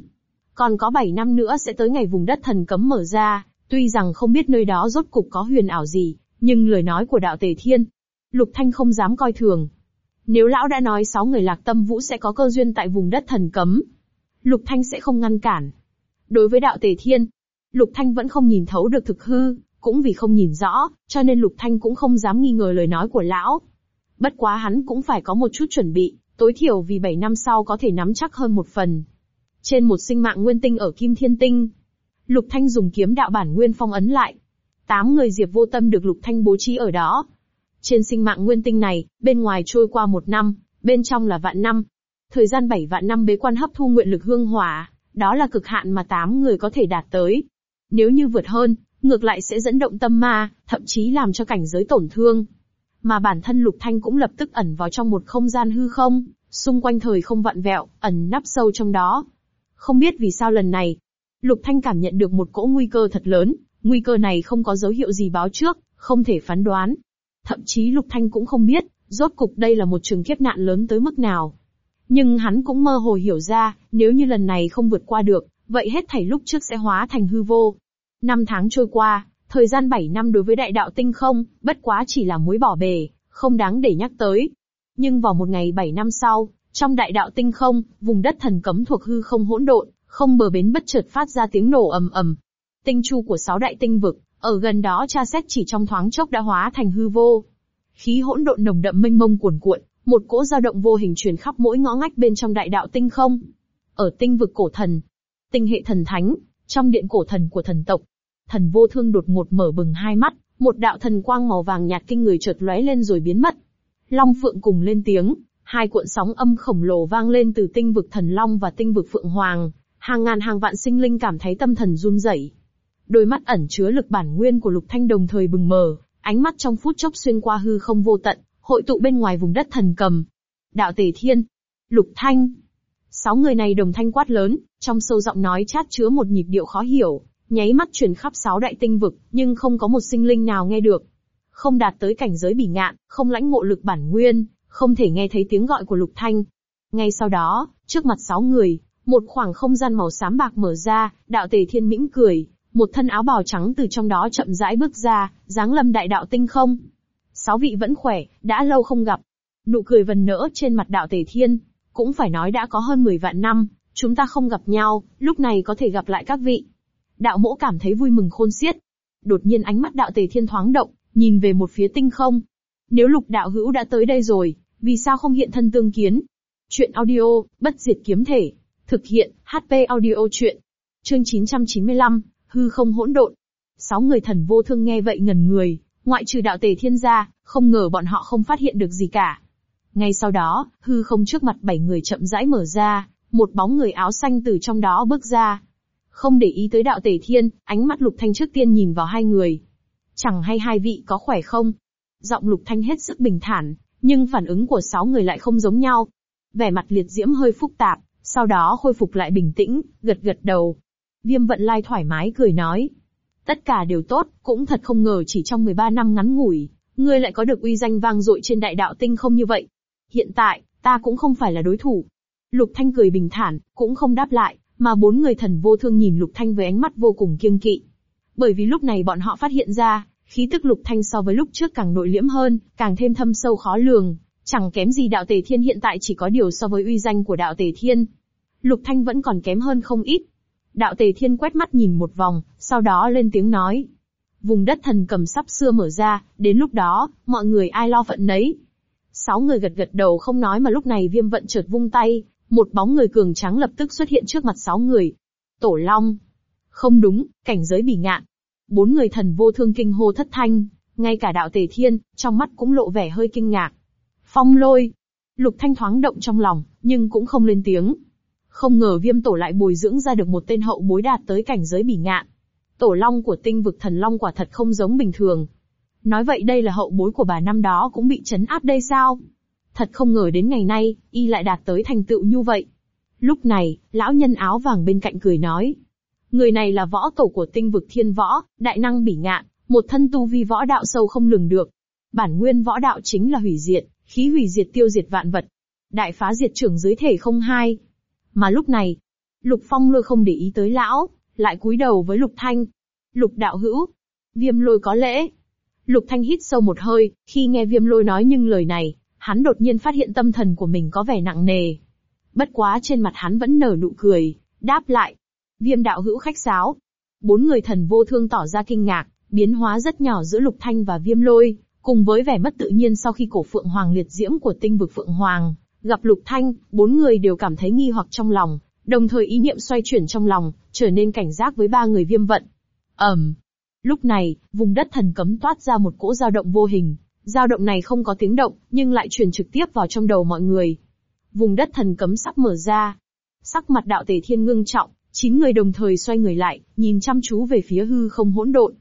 Còn có bảy năm nữa sẽ tới ngày vùng đất thần cấm mở ra, tuy rằng không biết nơi đó rốt cục có huyền ảo gì, nhưng lời nói của đạo tề thiên, Lục Thanh không dám coi thường. Nếu lão đã nói sáu người lạc tâm vũ sẽ có cơ duyên tại vùng đất thần cấm, Lục Thanh sẽ không ngăn cản. Đối với đạo tề thiên, Lục Thanh vẫn không nhìn thấu được thực hư, cũng vì không nhìn rõ, cho nên Lục Thanh cũng không dám nghi ngờ lời nói của lão. Bất quá hắn cũng phải có một chút chuẩn bị, tối thiểu vì 7 năm sau có thể nắm chắc hơn một phần. Trên một sinh mạng nguyên tinh ở Kim Thiên Tinh, Lục Thanh dùng kiếm đạo bản nguyên phong ấn lại. Tám người Diệp Vô Tâm được Lục Thanh bố trí ở đó. Trên sinh mạng nguyên tinh này, bên ngoài trôi qua một năm, bên trong là vạn năm. Thời gian bảy vạn năm bế quan hấp thu nguyện lực hương hỏa, đó là cực hạn mà tám người có thể đạt tới. Nếu như vượt hơn, ngược lại sẽ dẫn động tâm ma, thậm chí làm cho cảnh giới tổn thương. Mà bản thân Lục Thanh cũng lập tức ẩn vào trong một không gian hư không, xung quanh thời không vặn vẹo, ẩn nắp sâu trong đó. Không biết vì sao lần này, Lục Thanh cảm nhận được một cỗ nguy cơ thật lớn, nguy cơ này không có dấu hiệu gì báo trước, không thể phán đoán. Thậm chí Lục Thanh cũng không biết, rốt cục đây là một trường kiếp nạn lớn tới mức nào. Nhưng hắn cũng mơ hồ hiểu ra, nếu như lần này không vượt qua được, vậy hết thảy lúc trước sẽ hóa thành hư vô. Năm tháng trôi qua, thời gian 7 năm đối với đại đạo tinh không, bất quá chỉ là muối bỏ bề, không đáng để nhắc tới. Nhưng vào một ngày 7 năm sau, trong đại đạo tinh không, vùng đất thần cấm thuộc hư không hỗn độn, không bờ bến bất chợt phát ra tiếng nổ ầm ầm. Tinh chu của sáu đại tinh vực, ở gần đó tra xét chỉ trong thoáng chốc đã hóa thành hư vô. Khí hỗn độn nồng đậm mênh mông cuồn cuộn, một cỗ dao động vô hình truyền khắp mỗi ngõ ngách bên trong đại đạo tinh không. Ở tinh vực cổ thần, tinh hệ thần thánh, trong điện cổ thần của thần tộc, thần vô thương đột ngột mở bừng hai mắt, một đạo thần quang màu vàng nhạt kinh người chợt lóe lên rồi biến mất. Long Phượng cùng lên tiếng, hai cuộn sóng âm khổng lồ vang lên từ tinh vực thần Long và tinh vực Phượng Hoàng, hàng ngàn hàng vạn sinh linh cảm thấy tâm thần run rẩy. Đôi mắt ẩn chứa lực bản nguyên của Lục Thanh đồng thời bừng mờ, ánh mắt trong phút chốc xuyên qua hư không vô tận, hội tụ bên ngoài vùng đất thần cầm. Đạo Tề Thiên, Lục Thanh. Sáu người này đồng thanh quát lớn, trong sâu giọng nói chát chứa một nhịp điệu khó hiểu, nháy mắt truyền khắp sáu đại tinh vực, nhưng không có một sinh linh nào nghe được. Không đạt tới cảnh giới bỉ ngạn, không lãnh ngộ lực bản nguyên, không thể nghe thấy tiếng gọi của Lục Thanh. Ngay sau đó, trước mặt sáu người, một khoảng không gian màu xám bạc mở ra, đạo tề thiên mỉm cười, một thân áo bào trắng từ trong đó chậm rãi bước ra, dáng lâm đại đạo tinh không. Sáu vị vẫn khỏe, đã lâu không gặp. Nụ cười vần nỡ trên mặt đạo tề thiên, cũng phải nói đã có hơn 10 vạn năm, chúng ta không gặp nhau, lúc này có thể gặp lại các vị. Đạo mỗ cảm thấy vui mừng khôn xiết. Đột nhiên ánh mắt đạo tề thiên thoáng động, nhìn về một phía tinh không. Nếu lục đạo hữu đã tới đây rồi, vì sao không hiện thân tương kiến? Chuyện audio, bất diệt kiếm thể. Thực hiện, HP audio chuyện. Chương 995, hư không hỗn độn. Sáu người thần vô thương nghe vậy ngẩn người, ngoại trừ đạo tề thiên gia, không ngờ bọn họ không phát hiện được gì cả. Ngay sau đó, hư không trước mặt bảy người chậm rãi mở ra, một bóng người áo xanh từ trong đó bước ra. Không để ý tới đạo tề thiên, ánh mắt lục thanh trước tiên nhìn vào hai người. Chẳng hay hai vị có khỏe không? Giọng lục thanh hết sức bình thản, nhưng phản ứng của sáu người lại không giống nhau. Vẻ mặt liệt diễm hơi phức tạp, sau đó khôi phục lại bình tĩnh, gật gật đầu. Viêm vận lai thoải mái cười nói. Tất cả đều tốt, cũng thật không ngờ chỉ trong 13 năm ngắn ngủi, ngươi lại có được uy danh vang dội trên đại đạo tinh không như vậy. Hiện tại, ta cũng không phải là đối thủ. Lục Thanh cười bình thản, cũng không đáp lại, mà bốn người thần vô thương nhìn Lục Thanh với ánh mắt vô cùng kiêng kỵ. Bởi vì lúc này bọn họ phát hiện ra, khí tức Lục Thanh so với lúc trước càng nội liễm hơn, càng thêm thâm sâu khó lường, chẳng kém gì đạo Tề Thiên hiện tại chỉ có điều so với uy danh của đạo Tề Thiên. Lục Thanh vẫn còn kém hơn không ít. Đạo Tề Thiên quét mắt nhìn một vòng, sau đó lên tiếng nói. Vùng đất thần cầm sắp xưa mở ra, đến lúc đó, mọi người ai lo phận nấy. Sáu người gật gật đầu không nói mà lúc này viêm vận chợt vung tay, một bóng người cường trắng lập tức xuất hiện trước mặt sáu người. Tổ Long. Không đúng, cảnh giới bỉ ngạn. Bốn người thần vô thương kinh hô thất thanh, ngay cả đạo tề thiên, trong mắt cũng lộ vẻ hơi kinh ngạc. Phong lôi. Lục thanh thoáng động trong lòng, nhưng cũng không lên tiếng. Không ngờ viêm tổ lại bồi dưỡng ra được một tên hậu bối đạt tới cảnh giới bỉ ngạn. Tổ long của tinh vực thần long quả thật không giống bình thường. Nói vậy đây là hậu bối của bà năm đó cũng bị chấn áp đây sao? Thật không ngờ đến ngày nay, y lại đạt tới thành tựu như vậy. Lúc này, lão nhân áo vàng bên cạnh cười nói. Người này là võ tổ của tinh vực thiên võ, đại năng bỉ ngạn, một thân tu vi võ đạo sâu không lường được. Bản nguyên võ đạo chính là hủy diệt, khí hủy diệt tiêu diệt vạn vật. Đại phá diệt trưởng dưới thể không hai. Mà lúc này, Lục Phong lôi không để ý tới lão, lại cúi đầu với Lục Thanh. Lục đạo hữu. Viêm lôi có lễ. Lục Thanh hít sâu một hơi, khi nghe viêm lôi nói nhưng lời này, hắn đột nhiên phát hiện tâm thần của mình có vẻ nặng nề. Bất quá trên mặt hắn vẫn nở nụ cười, đáp lại. Viêm đạo hữu khách sáo. Bốn người thần vô thương tỏ ra kinh ngạc, biến hóa rất nhỏ giữa Lục Thanh và viêm lôi, cùng với vẻ mất tự nhiên sau khi cổ Phượng Hoàng liệt diễm của tinh vực Phượng Hoàng, gặp Lục Thanh, bốn người đều cảm thấy nghi hoặc trong lòng, đồng thời ý niệm xoay chuyển trong lòng, trở nên cảnh giác với ba người viêm vận. ầm, Lúc này, vùng đất thần cấm toát ra một cỗ dao động vô hình, dao động này không có tiếng động, nhưng lại truyền trực tiếp vào trong đầu mọi người. Vùng đất thần cấm sắp mở ra. Sắc mặt đạo tề thiên ngưng trọng, chín người đồng thời xoay người lại, nhìn chăm chú về phía hư không hỗn độn.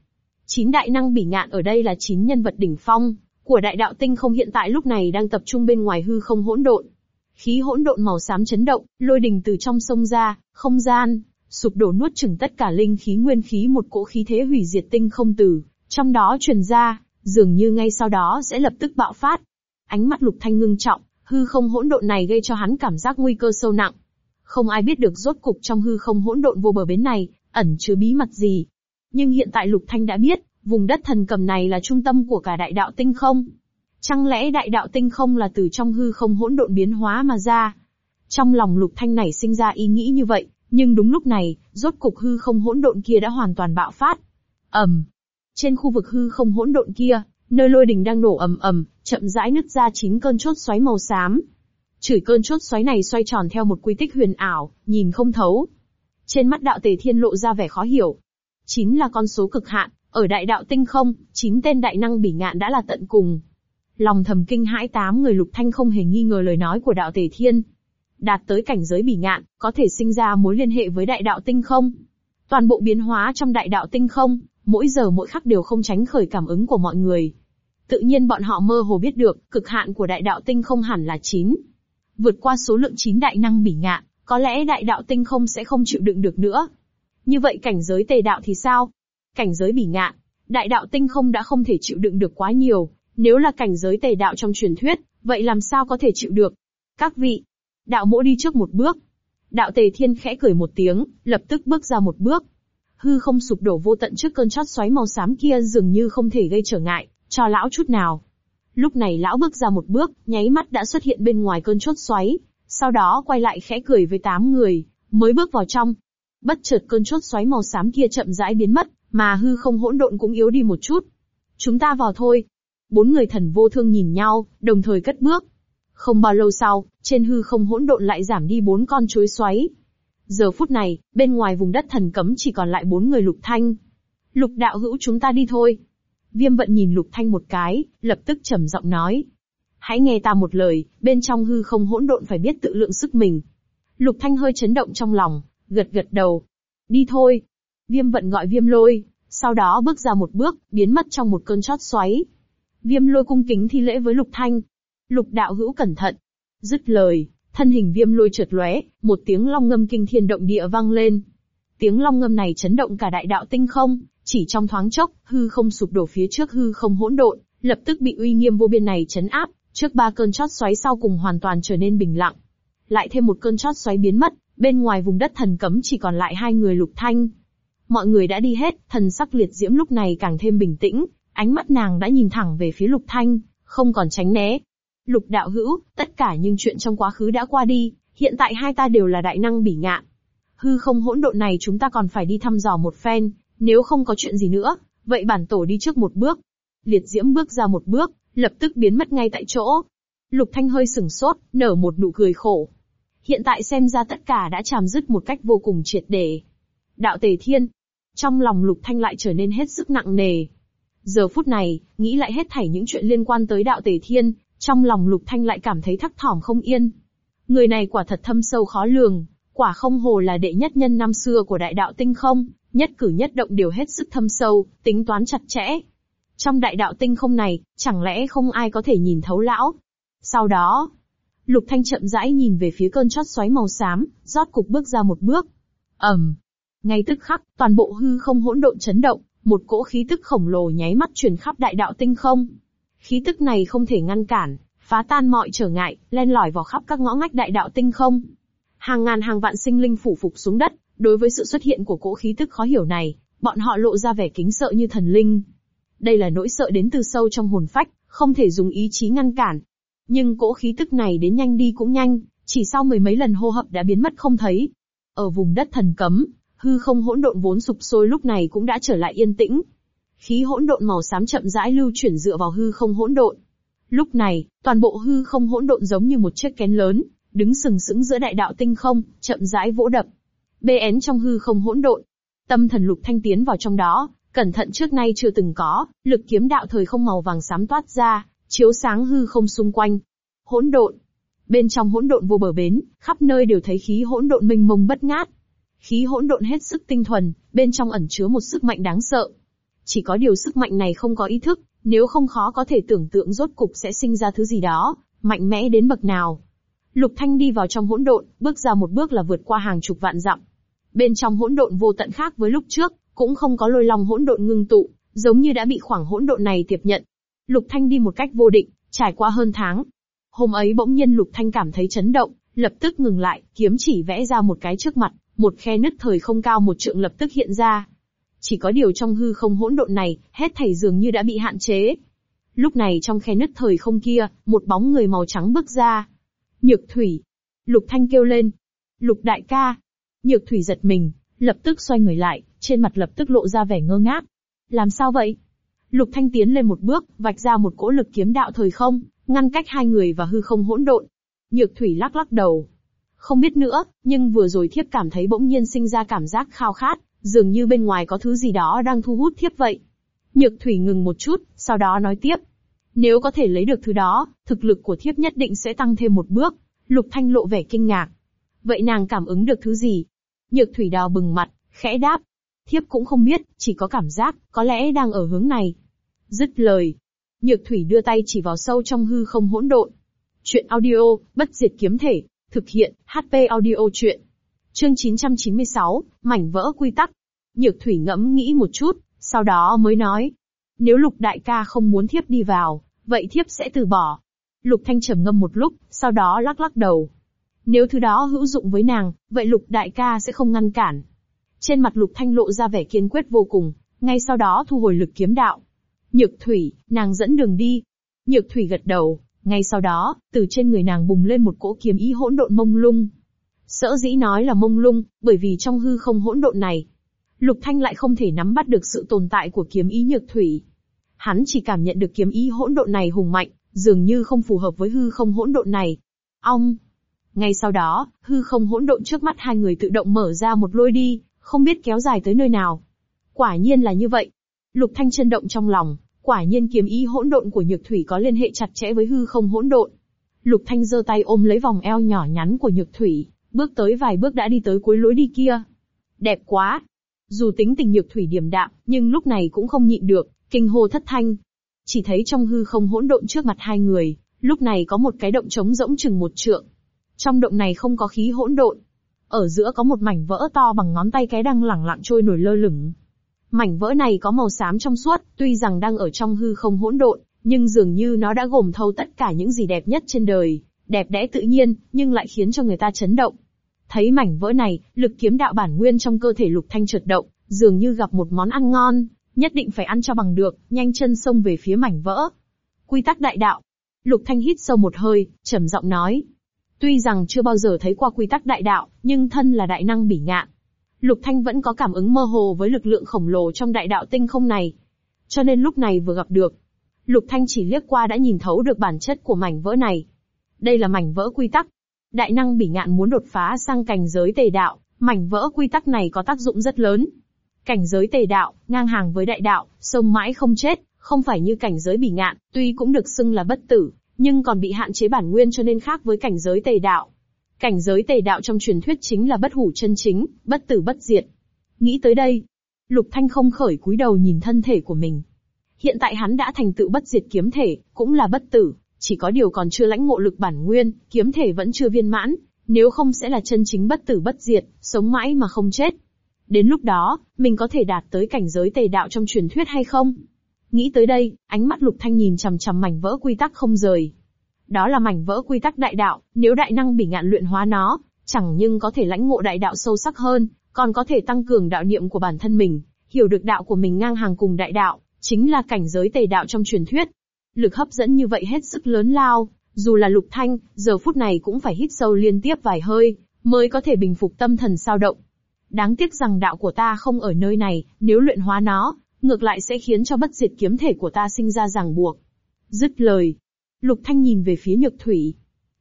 Chín đại năng bỉ ngạn ở đây là chín nhân vật đỉnh phong, của đại đạo tinh không hiện tại lúc này đang tập trung bên ngoài hư không hỗn độn. Khí hỗn độn màu xám chấn động, lôi đình từ trong sông ra, không gian, sụp đổ nuốt chửng tất cả linh khí nguyên khí một cỗ khí thế hủy diệt tinh không từ, trong đó truyền ra, dường như ngay sau đó sẽ lập tức bạo phát. Ánh mắt lục thanh ngưng trọng, hư không hỗn độn này gây cho hắn cảm giác nguy cơ sâu nặng. Không ai biết được rốt cục trong hư không hỗn độn vô bờ bến này, ẩn chứa bí mật gì. Nhưng hiện tại lục thanh đã biết, vùng đất thần cầm này là trung tâm của cả đại đạo tinh không. Chẳng lẽ đại đạo tinh không là từ trong hư không hỗn độn biến hóa mà ra? Trong lòng lục thanh này sinh ra ý nghĩ như vậy, nhưng đúng lúc này, rốt cục hư không hỗn độn kia đã hoàn toàn bạo phát. ầm, trên khu vực hư không hỗn độn kia, Nơi lôi đình đang nổ ầm ầm, chậm rãi nứt ra chín cơn chốt xoáy màu xám. Chửi cơn chốt xoáy này xoay tròn theo một quy tích huyền ảo, nhìn không thấu. Trên mắt đạo tề thiên lộ ra vẻ khó hiểu. Chín là con số cực hạn, ở đại đạo tinh không, chín tên đại năng bỉ ngạn đã là tận cùng. Lòng thầm kinh hãi tám người lục thanh không hề nghi ngờ lời nói của đạo tề thiên. Đạt tới cảnh giới bỉ ngạn, có thể sinh ra mối liên hệ với đại đạo tinh không. Toàn bộ biến hóa trong đại đạo tinh không, mỗi giờ mỗi khắc đều không tránh khởi cảm ứng của mọi người. Tự nhiên bọn họ mơ hồ biết được, cực hạn của đại đạo tinh không hẳn là 9. Vượt qua số lượng 9 đại năng bỉ ngạn, có lẽ đại đạo tinh không sẽ không chịu đựng được nữa. Như vậy cảnh giới tề đạo thì sao? Cảnh giới bỉ ngạn, đại đạo tinh không đã không thể chịu đựng được quá nhiều, nếu là cảnh giới tề đạo trong truyền thuyết, vậy làm sao có thể chịu được? Các vị, đạo mỗ đi trước một bước. Đạo tề thiên khẽ cười một tiếng, lập tức bước ra một bước. Hư không sụp đổ vô tận trước cơn chót xoáy màu xám kia dường như không thể gây trở ngại, cho lão chút nào. Lúc này lão bước ra một bước, nháy mắt đã xuất hiện bên ngoài cơn chốt xoáy, sau đó quay lại khẽ cười với tám người, mới bước vào trong. Bất chợt cơn chốt xoáy màu xám kia chậm rãi biến mất, mà hư không hỗn độn cũng yếu đi một chút. Chúng ta vào thôi. Bốn người thần vô thương nhìn nhau, đồng thời cất bước. Không bao lâu sau, trên hư không hỗn độn lại giảm đi bốn con chuối xoáy. Giờ phút này, bên ngoài vùng đất thần cấm chỉ còn lại bốn người lục thanh. Lục đạo hữu chúng ta đi thôi. Viêm vận nhìn lục thanh một cái, lập tức trầm giọng nói. Hãy nghe ta một lời, bên trong hư không hỗn độn phải biết tự lượng sức mình. Lục thanh hơi chấn động trong lòng, gật gật đầu. Đi thôi. Viêm vận gọi viêm lôi, sau đó bước ra một bước, biến mất trong một cơn chót xoáy. Viêm lôi cung kính thi lễ với lục thanh. Lục đạo hữu cẩn thận. Dứt lời, thân hình viêm lôi trượt lóe, một tiếng long ngâm kinh thiên động địa vang lên. Tiếng long ngâm này chấn động cả đại đạo tinh không, chỉ trong thoáng chốc, hư không sụp đổ phía trước hư không hỗn độn, lập tức bị uy nghiêm vô biên này chấn áp, trước ba cơn chót xoáy sau cùng hoàn toàn trở nên bình lặng. Lại thêm một cơn chót xoáy biến mất, bên ngoài vùng đất thần cấm chỉ còn lại hai người lục thanh. Mọi người đã đi hết, thần sắc liệt diễm lúc này càng thêm bình tĩnh, ánh mắt nàng đã nhìn thẳng về phía lục thanh, không còn tránh né. Lục đạo hữu, tất cả những chuyện trong quá khứ đã qua đi, hiện tại hai ta đều là đại năng bỉ ngạn. Hư không hỗn độn này chúng ta còn phải đi thăm dò một phen, nếu không có chuyện gì nữa, vậy bản tổ đi trước một bước. Liệt diễm bước ra một bước, lập tức biến mất ngay tại chỗ. Lục Thanh hơi sừng sốt, nở một nụ cười khổ. Hiện tại xem ra tất cả đã chàm dứt một cách vô cùng triệt để. Đạo Tề Thiên. Trong lòng Lục Thanh lại trở nên hết sức nặng nề. Giờ phút này, nghĩ lại hết thảy những chuyện liên quan tới đạo Tề Thiên, trong lòng Lục Thanh lại cảm thấy thắc thỏm không yên. Người này quả thật thâm sâu khó lường, quả không hồ là đệ nhất nhân năm xưa của đại đạo tinh không, nhất cử nhất động đều hết sức thâm sâu, tính toán chặt chẽ. Trong đại đạo tinh không này, chẳng lẽ không ai có thể nhìn thấu lão? Sau đó, Lục Thanh chậm rãi nhìn về phía cơn chót xoáy màu xám, rót cục bước ra một bước. ầm, ngay tức khắc, toàn bộ hư không hỗn độn chấn động, một cỗ khí tức khổng lồ nháy mắt truyền khắp đại đạo tinh không. Khí tức này không thể ngăn cản, phá tan mọi trở ngại, len lỏi vào khắp các ngõ ngách đại đạo tinh không. Hàng ngàn hàng vạn sinh linh phủ phục xuống đất, đối với sự xuất hiện của cỗ khí tức khó hiểu này, bọn họ lộ ra vẻ kính sợ như thần linh. Đây là nỗi sợ đến từ sâu trong hồn phách, không thể dùng ý chí ngăn cản. Nhưng cỗ khí tức này đến nhanh đi cũng nhanh, chỉ sau mười mấy lần hô hấp đã biến mất không thấy. Ở vùng đất thần cấm, hư không hỗn độn vốn sụp sôi lúc này cũng đã trở lại yên tĩnh. Khí hỗn độn màu xám chậm rãi lưu chuyển dựa vào hư không hỗn độn. Lúc này, toàn bộ hư không hỗn độn giống như một chiếc kén lớn, đứng sừng sững giữa đại đạo tinh không, chậm rãi vỗ đập. Bê én trong hư không hỗn độn. Tâm thần lục thanh tiến vào trong đó, cẩn thận trước nay chưa từng có, lực kiếm đạo thời không màu vàng xám toát ra, chiếu sáng hư không xung quanh. Hỗn độn. Bên trong hỗn độn vô bờ bến, khắp nơi đều thấy khí hỗn độn mênh mông bất ngát. Khí hỗn độn hết sức tinh thuần, bên trong ẩn chứa một sức mạnh đáng sợ. Chỉ có điều sức mạnh này không có ý thức, nếu không khó có thể tưởng tượng rốt cục sẽ sinh ra thứ gì đó, mạnh mẽ đến bậc nào. Lục Thanh đi vào trong hỗn độn, bước ra một bước là vượt qua hàng chục vạn dặm. Bên trong hỗn độn vô tận khác với lúc trước, cũng không có lôi long hỗn độn ngưng tụ, giống như đã bị khoảng hỗn độn này tiếp nhận. Lục Thanh đi một cách vô định, trải qua hơn tháng. Hôm ấy bỗng nhiên Lục Thanh cảm thấy chấn động, lập tức ngừng lại, kiếm chỉ vẽ ra một cái trước mặt, một khe nứt thời không cao một trượng lập tức hiện ra. Chỉ có điều trong hư không hỗn độn này, hết thảy dường như đã bị hạn chế. Lúc này trong khe nứt thời không kia, một bóng người màu trắng bước ra. Nhược thủy. Lục Thanh kêu lên. Lục đại ca. Nhược thủy giật mình, lập tức xoay người lại, trên mặt lập tức lộ ra vẻ ngơ ngác. Làm sao vậy? Lục Thanh tiến lên một bước, vạch ra một cỗ lực kiếm đạo thời không, ngăn cách hai người và hư không hỗn độn. Nhược Thủy lắc lắc đầu. Không biết nữa, nhưng vừa rồi thiếp cảm thấy bỗng nhiên sinh ra cảm giác khao khát, dường như bên ngoài có thứ gì đó đang thu hút thiếp vậy. Nhược Thủy ngừng một chút, sau đó nói tiếp. Nếu có thể lấy được thứ đó, thực lực của thiếp nhất định sẽ tăng thêm một bước. Lục Thanh lộ vẻ kinh ngạc. Vậy nàng cảm ứng được thứ gì? Nhược Thủy đào bừng mặt, khẽ đáp. Thiếp cũng không biết, chỉ có cảm giác, có lẽ đang ở hướng này. Dứt lời. Nhược Thủy đưa tay chỉ vào sâu trong hư không hỗn độn. Chuyện audio, bất diệt kiếm thể, thực hiện, HP audio chuyện. Chương 996, mảnh vỡ quy tắc. Nhược Thủy ngẫm nghĩ một chút, sau đó mới nói. Nếu lục đại ca không muốn thiếp đi vào, vậy thiếp sẽ từ bỏ. Lục Thanh trầm ngâm một lúc, sau đó lắc lắc đầu. Nếu thứ đó hữu dụng với nàng, vậy lục đại ca sẽ không ngăn cản. Trên mặt lục thanh lộ ra vẻ kiên quyết vô cùng, ngay sau đó thu hồi lực kiếm đạo. Nhược thủy, nàng dẫn đường đi. Nhược thủy gật đầu, ngay sau đó, từ trên người nàng bùng lên một cỗ kiếm ý hỗn độn mông lung. Sở dĩ nói là mông lung, bởi vì trong hư không hỗn độn này, Lục Thanh lại không thể nắm bắt được sự tồn tại của kiếm ý nhược thủy. Hắn chỉ cảm nhận được kiếm ý hỗn độn này hùng mạnh, dường như không phù hợp với hư không hỗn độn này. Ong! Ngay sau đó, hư không hỗn độn trước mắt hai người tự động mở ra một lối đi, không biết kéo dài tới nơi nào. Quả nhiên là như vậy. Lục Thanh chân động trong lòng, quả nhiên kiếm ý hỗn độn của Nhược Thủy có liên hệ chặt chẽ với hư không hỗn độn. Lục Thanh giơ tay ôm lấy vòng eo nhỏ nhắn của Nhược Thủy, bước tới vài bước đã đi tới cuối lối đi kia. Đẹp quá! Dù tính tình Nhược Thủy điềm đạm, nhưng lúc này cũng không nhịn được, kinh hô thất thanh. Chỉ thấy trong hư không hỗn độn trước mặt hai người, lúc này có một cái động trống rỗng chừng một trượng. Trong động này không có khí hỗn độn. Ở giữa có một mảnh vỡ to bằng ngón tay cái đang lẳng lặng trôi nổi lơ lửng. Mảnh vỡ này có màu xám trong suốt, tuy rằng đang ở trong hư không hỗn độn, nhưng dường như nó đã gồm thâu tất cả những gì đẹp nhất trên đời, đẹp đẽ tự nhiên, nhưng lại khiến cho người ta chấn động. Thấy mảnh vỡ này, lực kiếm đạo bản nguyên trong cơ thể lục thanh chợt động, dường như gặp một món ăn ngon, nhất định phải ăn cho bằng được, nhanh chân xông về phía mảnh vỡ. Quy tắc đại đạo. Lục thanh hít sâu một hơi, trầm giọng nói. Tuy rằng chưa bao giờ thấy qua quy tắc đại đạo, nhưng thân là đại năng bỉ ngạn. Lục Thanh vẫn có cảm ứng mơ hồ với lực lượng khổng lồ trong đại đạo tinh không này. Cho nên lúc này vừa gặp được. Lục Thanh chỉ liếc qua đã nhìn thấu được bản chất của mảnh vỡ này. Đây là mảnh vỡ quy tắc. Đại năng bỉ ngạn muốn đột phá sang cảnh giới tề đạo, mảnh vỡ quy tắc này có tác dụng rất lớn. Cảnh giới tề đạo, ngang hàng với đại đạo, sông mãi không chết, không phải như cảnh giới bỉ ngạn, tuy cũng được xưng là bất tử, nhưng còn bị hạn chế bản nguyên cho nên khác với cảnh giới tề đạo. Cảnh giới tề đạo trong truyền thuyết chính là bất hủ chân chính, bất tử bất diệt. Nghĩ tới đây, Lục Thanh không khởi cúi đầu nhìn thân thể của mình. Hiện tại hắn đã thành tựu bất diệt kiếm thể, cũng là bất tử, chỉ có điều còn chưa lãnh ngộ lực bản nguyên, kiếm thể vẫn chưa viên mãn, nếu không sẽ là chân chính bất tử bất diệt, sống mãi mà không chết. Đến lúc đó, mình có thể đạt tới cảnh giới tề đạo trong truyền thuyết hay không? Nghĩ tới đây, ánh mắt Lục Thanh nhìn chằm chằm mảnh vỡ quy tắc không rời. Đó là mảnh vỡ quy tắc đại đạo, nếu đại năng bỉ ngạn luyện hóa nó, chẳng nhưng có thể lãnh ngộ đại đạo sâu sắc hơn, còn có thể tăng cường đạo niệm của bản thân mình, hiểu được đạo của mình ngang hàng cùng đại đạo, chính là cảnh giới tề đạo trong truyền thuyết. Lực hấp dẫn như vậy hết sức lớn lao, dù là Lục Thanh, giờ phút này cũng phải hít sâu liên tiếp vài hơi, mới có thể bình phục tâm thần sao động. Đáng tiếc rằng đạo của ta không ở nơi này, nếu luyện hóa nó, ngược lại sẽ khiến cho bất diệt kiếm thể của ta sinh ra ràng buộc. Dứt lời. Lục Thanh nhìn về phía Nhược Thủy.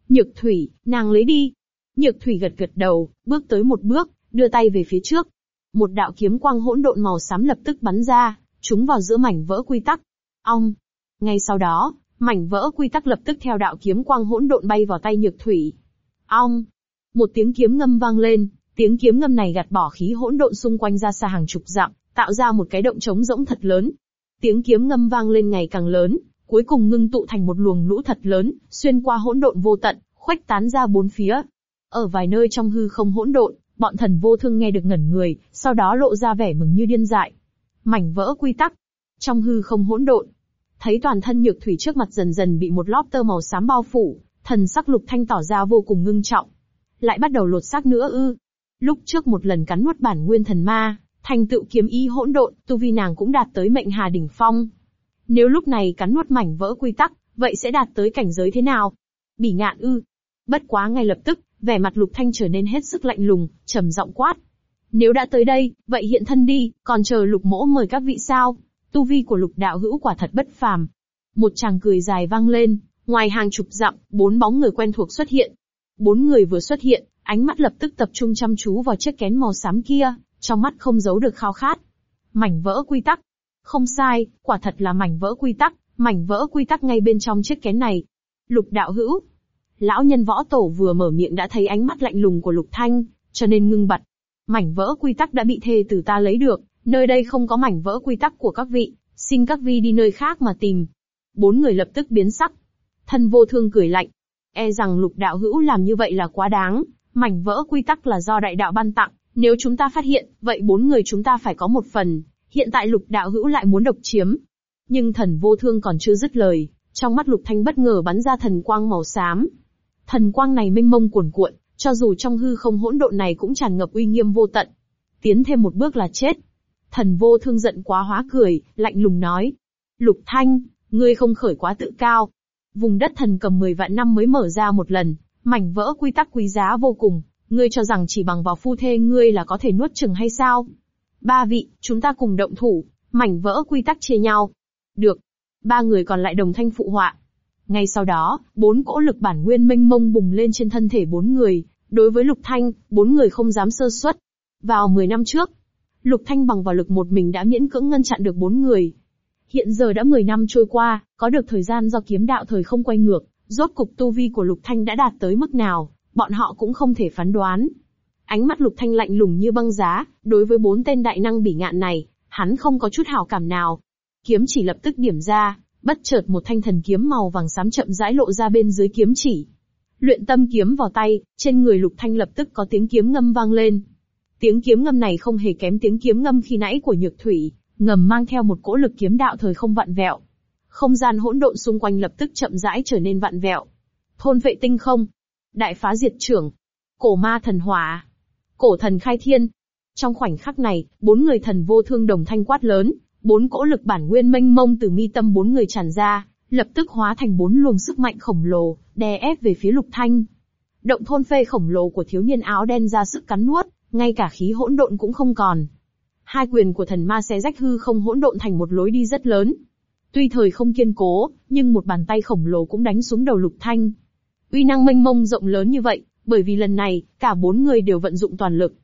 Nhược Thủy, nàng lấy đi. Nhược Thủy gật gật đầu, bước tới một bước, đưa tay về phía trước. Một đạo kiếm quang hỗn độn màu xám lập tức bắn ra, trúng vào giữa mảnh vỡ quy tắc. Ong. Ngay sau đó, mảnh vỡ quy tắc lập tức theo đạo kiếm quang hỗn độn bay vào tay Nhược Thủy. Ong. Một tiếng kiếm ngâm vang lên, tiếng kiếm ngâm này gạt bỏ khí hỗn độn xung quanh ra xa hàng chục dặm, tạo ra một cái động trống rỗng thật lớn. Tiếng kiếm ngâm vang lên ngày càng lớn, cuối cùng ngưng tụ thành một luồng lũ thật lớn, xuyên qua hỗn độn vô tận, khuếch tán ra bốn phía. Ở vài nơi trong hư không hỗn độn, bọn thần vô thương nghe được ngẩn người, sau đó lộ ra vẻ mừng như điên dại. Mảnh vỡ quy tắc. Trong hư không hỗn độn, thấy toàn thân nhược thủy trước mặt dần dần bị một lóp tơ màu xám bao phủ, thần sắc lục thanh tỏ ra vô cùng ngưng trọng. Lại bắt đầu lột xác nữa ư. Lúc trước một lần cắn nuốt bản nguyên thần ma, Thành tựu kiếm ý hỗn độn, tu vi nàng cũng đạt tới mệnh hà đỉnh phong. Nếu lúc này cắn nuốt mảnh vỡ quy tắc, vậy sẽ đạt tới cảnh giới thế nào? Bỉ ngạn ư. Bất quá ngay lập tức, vẻ mặt lục thanh trở nên hết sức lạnh lùng, trầm giọng quát. Nếu đã tới đây, vậy hiện thân đi, còn chờ lục mỗ mời các vị sao? Tu vi của lục đạo hữu quả thật bất phàm. Một chàng cười dài vang lên, ngoài hàng chục dặm, bốn bóng người quen thuộc xuất hiện. Bốn người vừa xuất hiện, ánh mắt lập tức tập trung chăm chú vào chiếc kén màu xám kia, trong mắt không giấu được khao khát. Mảnh vỡ quy tắc. Không sai, quả thật là mảnh vỡ quy tắc, mảnh vỡ quy tắc ngay bên trong chiếc kén này. Lục đạo hữu. Lão nhân võ tổ vừa mở miệng đã thấy ánh mắt lạnh lùng của Lục Thanh, cho nên ngưng bặt. Mảnh vỡ quy tắc đã bị thê tử ta lấy được, nơi đây không có mảnh vỡ quy tắc của các vị, xin các vị đi nơi khác mà tìm. Bốn người lập tức biến sắc. Thân vô thương cười lạnh. E rằng lục đạo hữu làm như vậy là quá đáng, mảnh vỡ quy tắc là do đại đạo ban tặng, nếu chúng ta phát hiện, vậy bốn người chúng ta phải có một phần, hiện tại lục đạo hữu lại muốn độc chiếm. Nhưng thần vô thương còn chưa dứt lời, trong mắt lục thanh bất ngờ bắn ra thần quang màu xám. Thần quang này mênh mông cuồn cuộn, cho dù trong hư không hỗn độn này cũng tràn ngập uy nghiêm vô tận. Tiến thêm một bước là chết. Thần vô thương giận quá hóa cười, lạnh lùng nói. Lục thanh, ngươi không khởi quá tự cao. Vùng đất thần cầm 10 vạn năm mới mở ra một lần, mảnh vỡ quy tắc quý giá vô cùng, ngươi cho rằng chỉ bằng vào phu thê ngươi là có thể nuốt chừng hay sao? Ba vị, chúng ta cùng động thủ, mảnh vỡ quy tắc chia nhau. Được. Ba người còn lại đồng thanh phụ họa. Ngay sau đó, bốn cỗ lực bản nguyên mênh mông bùng lên trên thân thể bốn người. Đối với Lục Thanh, bốn người không dám sơ suất. Vào 10 năm trước, Lục Thanh bằng vào lực một mình đã miễn cưỡng ngăn chặn được bốn người. Hiện giờ đã 10 năm trôi qua, có được thời gian do kiếm đạo thời không quay ngược, rốt cục tu vi của Lục Thanh đã đạt tới mức nào, bọn họ cũng không thể phán đoán. Ánh mắt Lục Thanh lạnh lùng như băng giá, đối với bốn tên đại năng bỉ ngạn này, hắn không có chút hảo cảm nào. Kiếm chỉ lập tức điểm ra, bất chợt một thanh thần kiếm màu vàng xám chậm rãi lộ ra bên dưới kiếm chỉ. Luyện tâm kiếm vào tay, trên người Lục Thanh lập tức có tiếng kiếm ngâm vang lên. Tiếng kiếm ngâm này không hề kém tiếng kiếm ngâm khi nãy của Nhược Thủy, ngầm mang theo một cỗ lực kiếm đạo thời không vặn vẹo. Không gian hỗn độn xung quanh lập tức chậm rãi trở nên vặn vẹo. Thôn vệ tinh không, đại phá diệt trưởng, cổ ma thần hỏa, cổ thần khai thiên. Trong khoảnh khắc này, bốn người thần vô thương đồng thanh quát lớn, bốn cỗ lực bản nguyên mênh mông từ mi tâm bốn người tràn ra, lập tức hóa thành bốn luồng sức mạnh khổng lồ, đè ép về phía lục thanh. Động thôn phê khổng lồ của thiếu niên áo đen ra sức cắn nuốt, ngay cả khí hỗn độn cũng không còn. Hai quyền của thần ma xé rách hư không hỗn độn thành một lối đi rất lớn. Tuy thời không kiên cố, nhưng một bàn tay khổng lồ cũng đánh xuống đầu lục thanh, Uy năng mênh mông rộng lớn như vậy, bởi vì lần này, cả bốn người đều vận dụng toàn lực.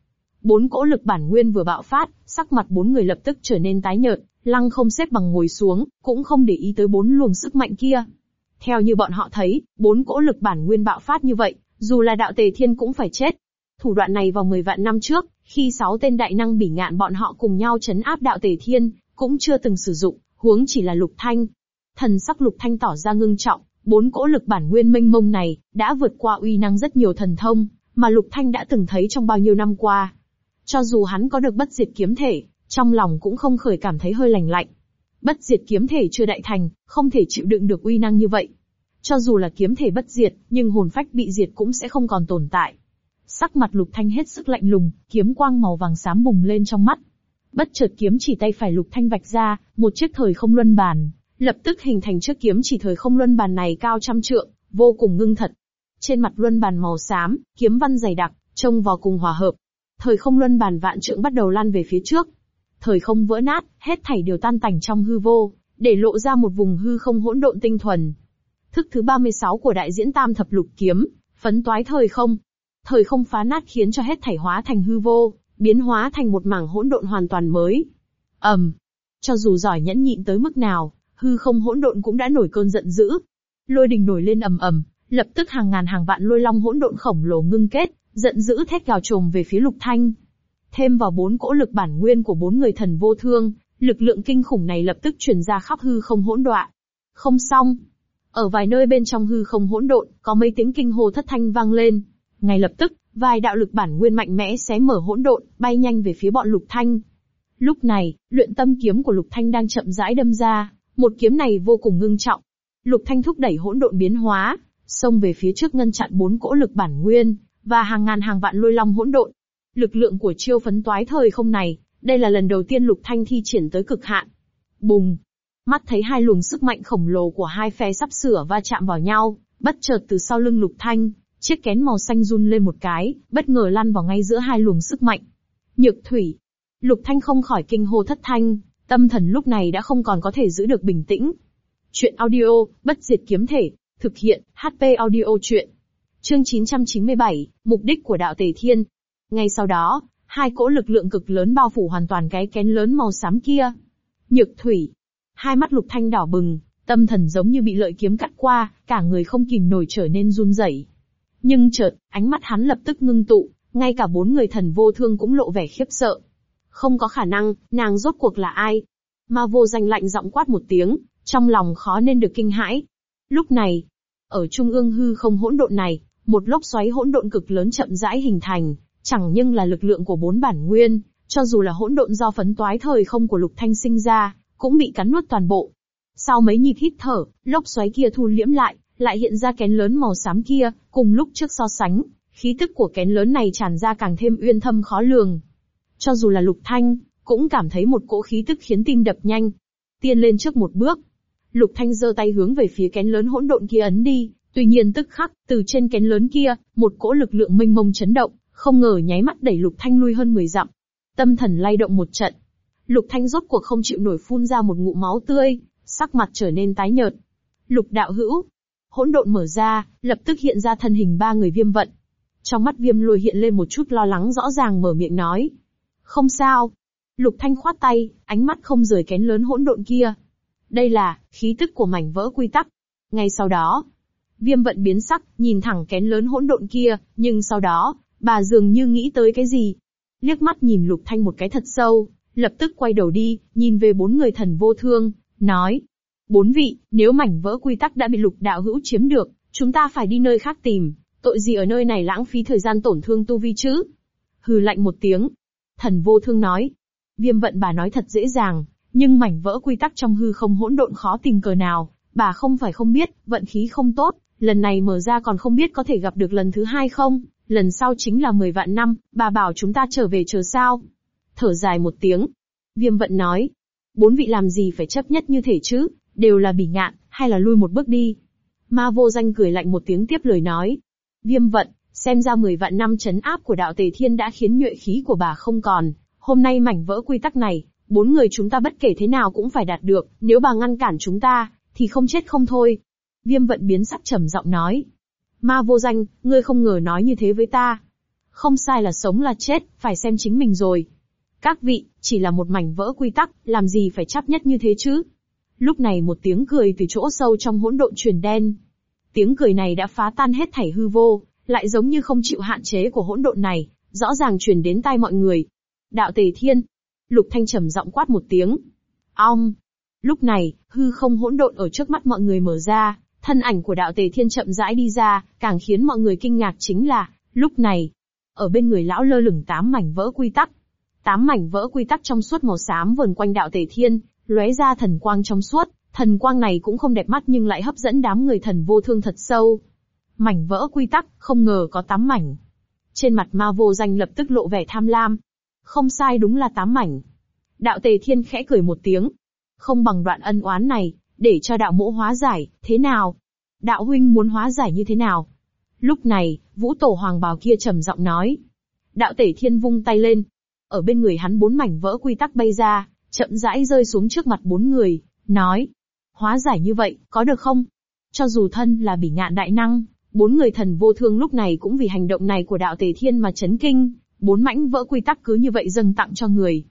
Bốn cỗ lực bản nguyên vừa bạo phát, sắc mặt bốn người lập tức trở nên tái nhợt, lăng không xếp bằng ngồi xuống, cũng không để ý tới bốn luồng sức mạnh kia. Theo như bọn họ thấy, bốn cỗ lực bản nguyên bạo phát như vậy, dù là đạo tề thiên cũng phải chết. Thủ đoạn này vào 10 vạn năm trước, khi sáu tên đại năng bỉ ngạn bọn họ cùng nhau chấn áp đạo tề thiên, cũng chưa từng sử dụng, huống chỉ là lục thanh. Thần sắc lục thanh tỏ ra ngưng trọng, Bốn cỗ lực bản nguyên mênh mông này, đã vượt qua uy năng rất nhiều thần thông, mà Lục Thanh đã từng thấy trong bao nhiêu năm qua. Cho dù hắn có được bất diệt kiếm thể, trong lòng cũng không khởi cảm thấy hơi lành lạnh. Bất diệt kiếm thể chưa đại thành, không thể chịu đựng được uy năng như vậy. Cho dù là kiếm thể bất diệt, nhưng hồn phách bị diệt cũng sẽ không còn tồn tại. Sắc mặt Lục Thanh hết sức lạnh lùng, kiếm quang màu vàng xám bùng lên trong mắt. Bất chợt kiếm chỉ tay phải Lục Thanh vạch ra, một chiếc thời không luân bàn, Lập tức hình thành chiếc kiếm chỉ thời không luân bàn này cao trăm trượng, vô cùng ngưng thật. Trên mặt luân bàn màu xám, kiếm văn dày đặc, trông vào cùng hòa hợp. Thời không luân bàn vạn trượng bắt đầu lan về phía trước. Thời không vỡ nát, hết thảy đều tan tành trong hư vô, để lộ ra một vùng hư không hỗn độn tinh thuần. Thức thứ 36 của đại diễn tam thập lục kiếm, phấn toái thời không. Thời không phá nát khiến cho hết thảy hóa thành hư vô, biến hóa thành một mảng hỗn độn hoàn toàn mới. ầm, um, cho dù giỏi nhẫn nhịn tới mức nào, hư không hỗn độn cũng đã nổi cơn giận dữ. Lôi đình nổi lên ầm ầm, lập tức hàng ngàn hàng vạn lôi long hỗn độn khổng lồ ngưng kết, giận dữ thét gào trồm về phía Lục Thanh. Thêm vào bốn cỗ lực bản nguyên của bốn người thần vô thương, lực lượng kinh khủng này lập tức truyền ra khắp hư không hỗn đoạn. Không xong. Ở vài nơi bên trong hư không hỗn độn, có mấy tiếng kinh hô thất thanh vang lên. Ngay lập tức, vài đạo lực bản nguyên mạnh mẽ xé mở hỗn độn, bay nhanh về phía bọn Lục Thanh. Lúc này, luyện tâm kiếm của Lục Thanh đang chậm rãi đâm ra, một kiếm này vô cùng ngưng trọng. Lục Thanh thúc đẩy hỗn độn biến hóa, xông về phía trước ngăn chặn bốn cỗ lực bản nguyên, và hàng ngàn hàng vạn lôi long hỗn độn. Lực lượng của chiêu phấn toái thời không này, đây là lần đầu tiên Lục Thanh thi triển tới cực hạn. Bùng! Mắt thấy hai luồng sức mạnh khổng lồ của hai phe sắp sửa va chạm vào nhau, bất chợt từ sau lưng Lục Thanh, chiếc kén màu xanh run lên một cái, bất ngờ lăn vào ngay giữa hai luồng sức mạnh. Nhược thủy! Lục Thanh không khỏi kinh hô thất thanh, Tâm thần lúc này đã không còn có thể giữ được bình tĩnh. Chuyện audio, bất diệt kiếm thể, thực hiện, HP audio chuyện. Chương 997, mục đích của đạo Tề Thiên. Ngay sau đó, hai cỗ lực lượng cực lớn bao phủ hoàn toàn cái kén lớn màu xám kia. Nhược thủy. Hai mắt lục thanh đỏ bừng, tâm thần giống như bị lợi kiếm cắt qua, cả người không kìm nổi trở nên run rẩy. Nhưng chợt, ánh mắt hắn lập tức ngưng tụ, ngay cả bốn người thần vô thương cũng lộ vẻ khiếp sợ. Không có khả năng, nàng rốt cuộc là ai? Ma vô danh lạnh giọng quát một tiếng, trong lòng khó nên được kinh hãi. Lúc này, ở trung ương hư không hỗn độn này, một lốc xoáy hỗn độn cực lớn chậm rãi hình thành, chẳng nhưng là lực lượng của bốn bản nguyên, cho dù là hỗn độn do phấn toái thời không của lục thanh sinh ra, cũng bị cắn nuốt toàn bộ. Sau mấy nhịp hít thở, lốc xoáy kia thu liễm lại, lại hiện ra kén lớn màu xám kia, cùng lúc trước so sánh, khí tức của kén lớn này tràn ra càng thêm uyên thâm khó lường. Cho dù là lục thanh, cũng cảm thấy một cỗ khí tức khiến tim đập nhanh. Tiên lên trước một bước. Lục thanh giơ tay hướng về phía kén lớn hỗn độn kia ấn đi, tuy nhiên tức khắc, từ trên kén lớn kia, một cỗ lực lượng mênh mông chấn động, không ngờ nháy mắt đẩy lục thanh lui hơn 10 dặm. Tâm thần lay động một trận. Lục thanh rốt cuộc không chịu nổi phun ra một ngụm máu tươi, sắc mặt trở nên tái nhợt. Lục đạo hữu, hỗn độn mở ra, lập tức hiện ra thân hình ba người viêm vận. Trong mắt viêm lùi hiện lên một chút lo lắng rõ ràng mở miệng nói. Không sao. Lục thanh khoát tay, ánh mắt không rời kén lớn hỗn độn kia. Đây là, khí tức của mảnh vỡ quy tắc. Ngay sau đó, viêm vận biến sắc, nhìn thẳng kén lớn hỗn độn kia, nhưng sau đó, bà dường như nghĩ tới cái gì. Liếc mắt nhìn lục thanh một cái thật sâu, lập tức quay đầu đi, nhìn về bốn người thần vô thương, nói. Bốn vị, nếu mảnh vỡ quy tắc đã bị lục đạo hữu chiếm được, chúng ta phải đi nơi khác tìm, tội gì ở nơi này lãng phí thời gian tổn thương tu vi chứ? Hừ lạnh một tiếng. Thần vô thương nói. Viêm vận bà nói thật dễ dàng, nhưng mảnh vỡ quy tắc trong hư không hỗn độn khó tìm cờ nào, bà không phải không biết, vận khí không tốt, lần này mở ra còn không biết có thể gặp được lần thứ hai không, lần sau chính là 10 vạn năm, bà bảo chúng ta trở về chờ sao. Thở dài một tiếng. Viêm vận nói. Bốn vị làm gì phải chấp nhất như thế chứ, đều là bỉ ngạn, hay là lui một bước đi. Ma vô danh cười lạnh một tiếng tiếp lời nói. Viêm vận, xem ra 10 vạn năm chấn áp của đạo tề thiên đã khiến nhuệ khí của bà không còn. Hôm nay mảnh vỡ quy tắc này, bốn người chúng ta bất kể thế nào cũng phải đạt được, nếu bà ngăn cản chúng ta, thì không chết không thôi. Viêm vận biến sắc trầm giọng nói. Ma vô danh, ngươi không ngờ nói như thế với ta. Không sai là sống là chết, phải xem chính mình rồi. Các vị, chỉ là một mảnh vỡ quy tắc, làm gì phải chấp nhất như thế chứ? Lúc này một tiếng cười từ chỗ sâu trong hỗn độn truyền đen. Tiếng cười này đã phá tan hết thảy hư vô, lại giống như không chịu hạn chế của hỗn độn này, rõ ràng truyền đến tai mọi người. Đạo Tề Thiên. Lục Thanh trầm giọng quát một tiếng. Ong. Lúc này, hư không hỗn độn ở trước mắt mọi người mở ra, thân ảnh của đạo Tề Thiên chậm rãi đi ra, càng khiến mọi người kinh ngạc chính là, lúc này, ở bên người lão lơ lửng tám mảnh vỡ quy tắc. Tám mảnh vỡ quy tắc trong suốt màu xám vần quanh đạo Tề Thiên, lóe ra thần quang trong suốt, thần quang này cũng không đẹp mắt nhưng lại hấp dẫn đám người thần vô thương thật sâu. Mảnh vỡ quy tắc, không ngờ có tám mảnh. Trên mặt ma vô danh lập tức lộ vẻ tham lam. Không sai đúng là tám mảnh. Đạo tề thiên khẽ cười một tiếng. Không bằng đoạn ân oán này, để cho đạo mỗ hóa giải, thế nào? Đạo huynh muốn hóa giải như thế nào? Lúc này, vũ tổ hoàng bào kia trầm giọng nói. Đạo tể thiên vung tay lên. Ở bên người hắn bốn mảnh vỡ quy tắc bay ra, chậm rãi rơi xuống trước mặt bốn người, nói. Hóa giải như vậy, có được không? Cho dù thân là bỉ ngạn đại năng, bốn người thần vô thương lúc này cũng vì hành động này của đạo tề thiên mà chấn kinh, bốn mảnh vỡ quy tắc cứ như vậy dâng tặng cho người.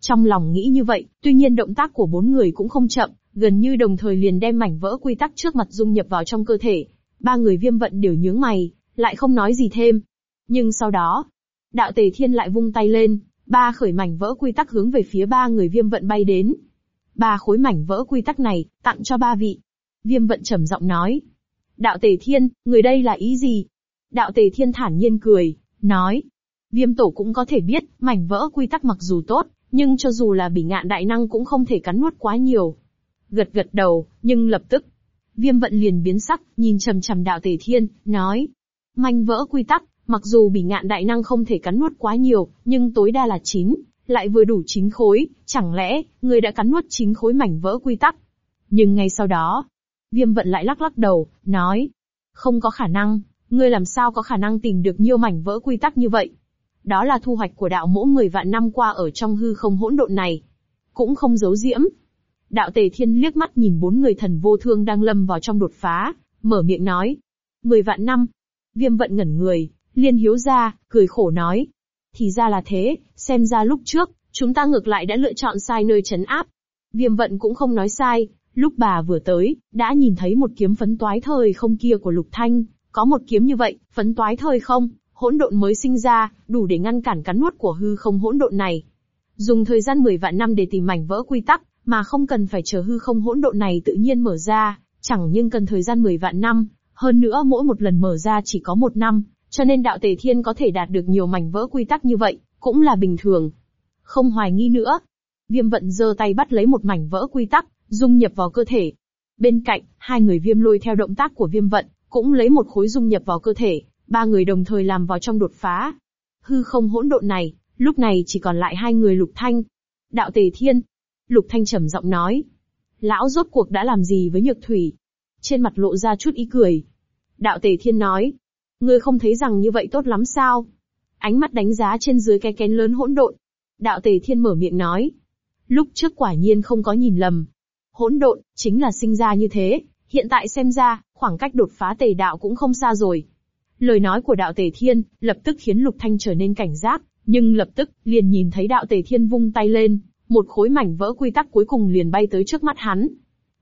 Trong lòng nghĩ như vậy, tuy nhiên động tác của bốn người cũng không chậm, gần như đồng thời liền đem mảnh vỡ quy tắc trước mặt dung nhập vào trong cơ thể. Ba người viêm vận đều nhướng mày, lại không nói gì thêm. Nhưng sau đó, đạo tề thiên lại vung tay lên, Ba khởi mảnh vỡ quy tắc hướng về phía ba người viêm vận bay đến. Ba khối mảnh vỡ quy tắc này, tặng cho ba vị. Viêm vận trầm giọng nói. Đạo tề thiên, người đây là ý gì? Đạo tề thiên thản nhiên cười, nói. Viêm tổ cũng có thể biết, mảnh vỡ quy tắc mặc dù tốt, nhưng cho dù là bỉ ngạn đại năng cũng không thể cắn nuốt quá nhiều. Gật gật đầu, nhưng lập tức, viêm vận liền biến sắc, nhìn trầm trầm đạo tề thiên, nói. Mảnh vỡ quy tắc, Mặc dù bỉ ngạn đại năng không thể cắn nuốt quá nhiều, nhưng tối đa là 9, lại vừa đủ 9 khối, chẳng lẽ, người đã cắn nuốt 9 khối mảnh vỡ quy tắc? Nhưng ngay sau đó, viêm vận lại lắc lắc đầu, nói, không có khả năng, ngươi làm sao có khả năng tìm được nhiều mảnh vỡ quy tắc như vậy? Đó là thu hoạch của đạo mỗ 10 vạn năm qua ở trong hư không hỗn độn này. cũng không giấu diễm. Đạo Tề Thiên liếc mắt nhìn bốn người thần vô thương đang lâm vào trong đột phá, mở miệng nói. Mười vạn năm. Viêm vận ngẩn người, liên hiếu ra, cười khổ nói. Thì ra là thế, xem ra lúc trước, chúng ta ngược lại đã lựa chọn sai nơi chấn áp. Viêm vận cũng không nói sai, lúc bà vừa tới, đã nhìn thấy một kiếm phấn toái thời không kia của Lục Thanh, có một kiếm như vậy, phấn toái thời không, hỗn độn mới sinh ra, đủ để ngăn cản cắn nuốt của hư không hỗn độn này. Dùng thời gian 10 vạn năm để tìm mảnh vỡ quy tắc, mà không cần phải chờ hư không hỗn độn này tự nhiên mở ra, chẳng nhưng cần thời gian 10 vạn năm, hơn nữa mỗi một lần mở ra chỉ có một năm, cho nên đạo tề thiên có thể đạt được nhiều mảnh vỡ quy tắc như vậy, cũng là bình thường. Không hoài nghi nữa. Viêm vận giơ tay bắt lấy một mảnh vỡ quy tắc, dung nhập vào cơ thể. Bên cạnh, hai người viêm lôi theo động tác của viêm vận, cũng lấy một khối dung nhập vào cơ thể, ba người đồng thời làm vào trong đột phá. Hư không hỗn độn này, lúc này chỉ còn lại hai người lục thanh. Đạo tề thiên. Lục thanh trầm giọng nói. Lão rốt cuộc đã làm gì với nhược thủy? Trên mặt lộ ra chút ý cười. Đạo tề thiên nói. Ngươi không thấy rằng như vậy tốt lắm sao? Ánh mắt đánh giá trên dưới cái kén lớn hỗn độn. Đạo tề thiên mở miệng nói. Lúc trước quả nhiên không có nhìn lầm. Hỗn độn, chính là sinh ra như thế, hiện tại xem ra, khoảng cách đột phá tề đạo cũng không xa rồi. Lời nói của đạo tề thiên, lập tức khiến Lục Thanh trở nên cảnh giác, nhưng lập tức, liền nhìn thấy đạo tề thiên vung tay lên, một khối mảnh vỡ quy tắc cuối cùng liền bay tới trước mắt hắn.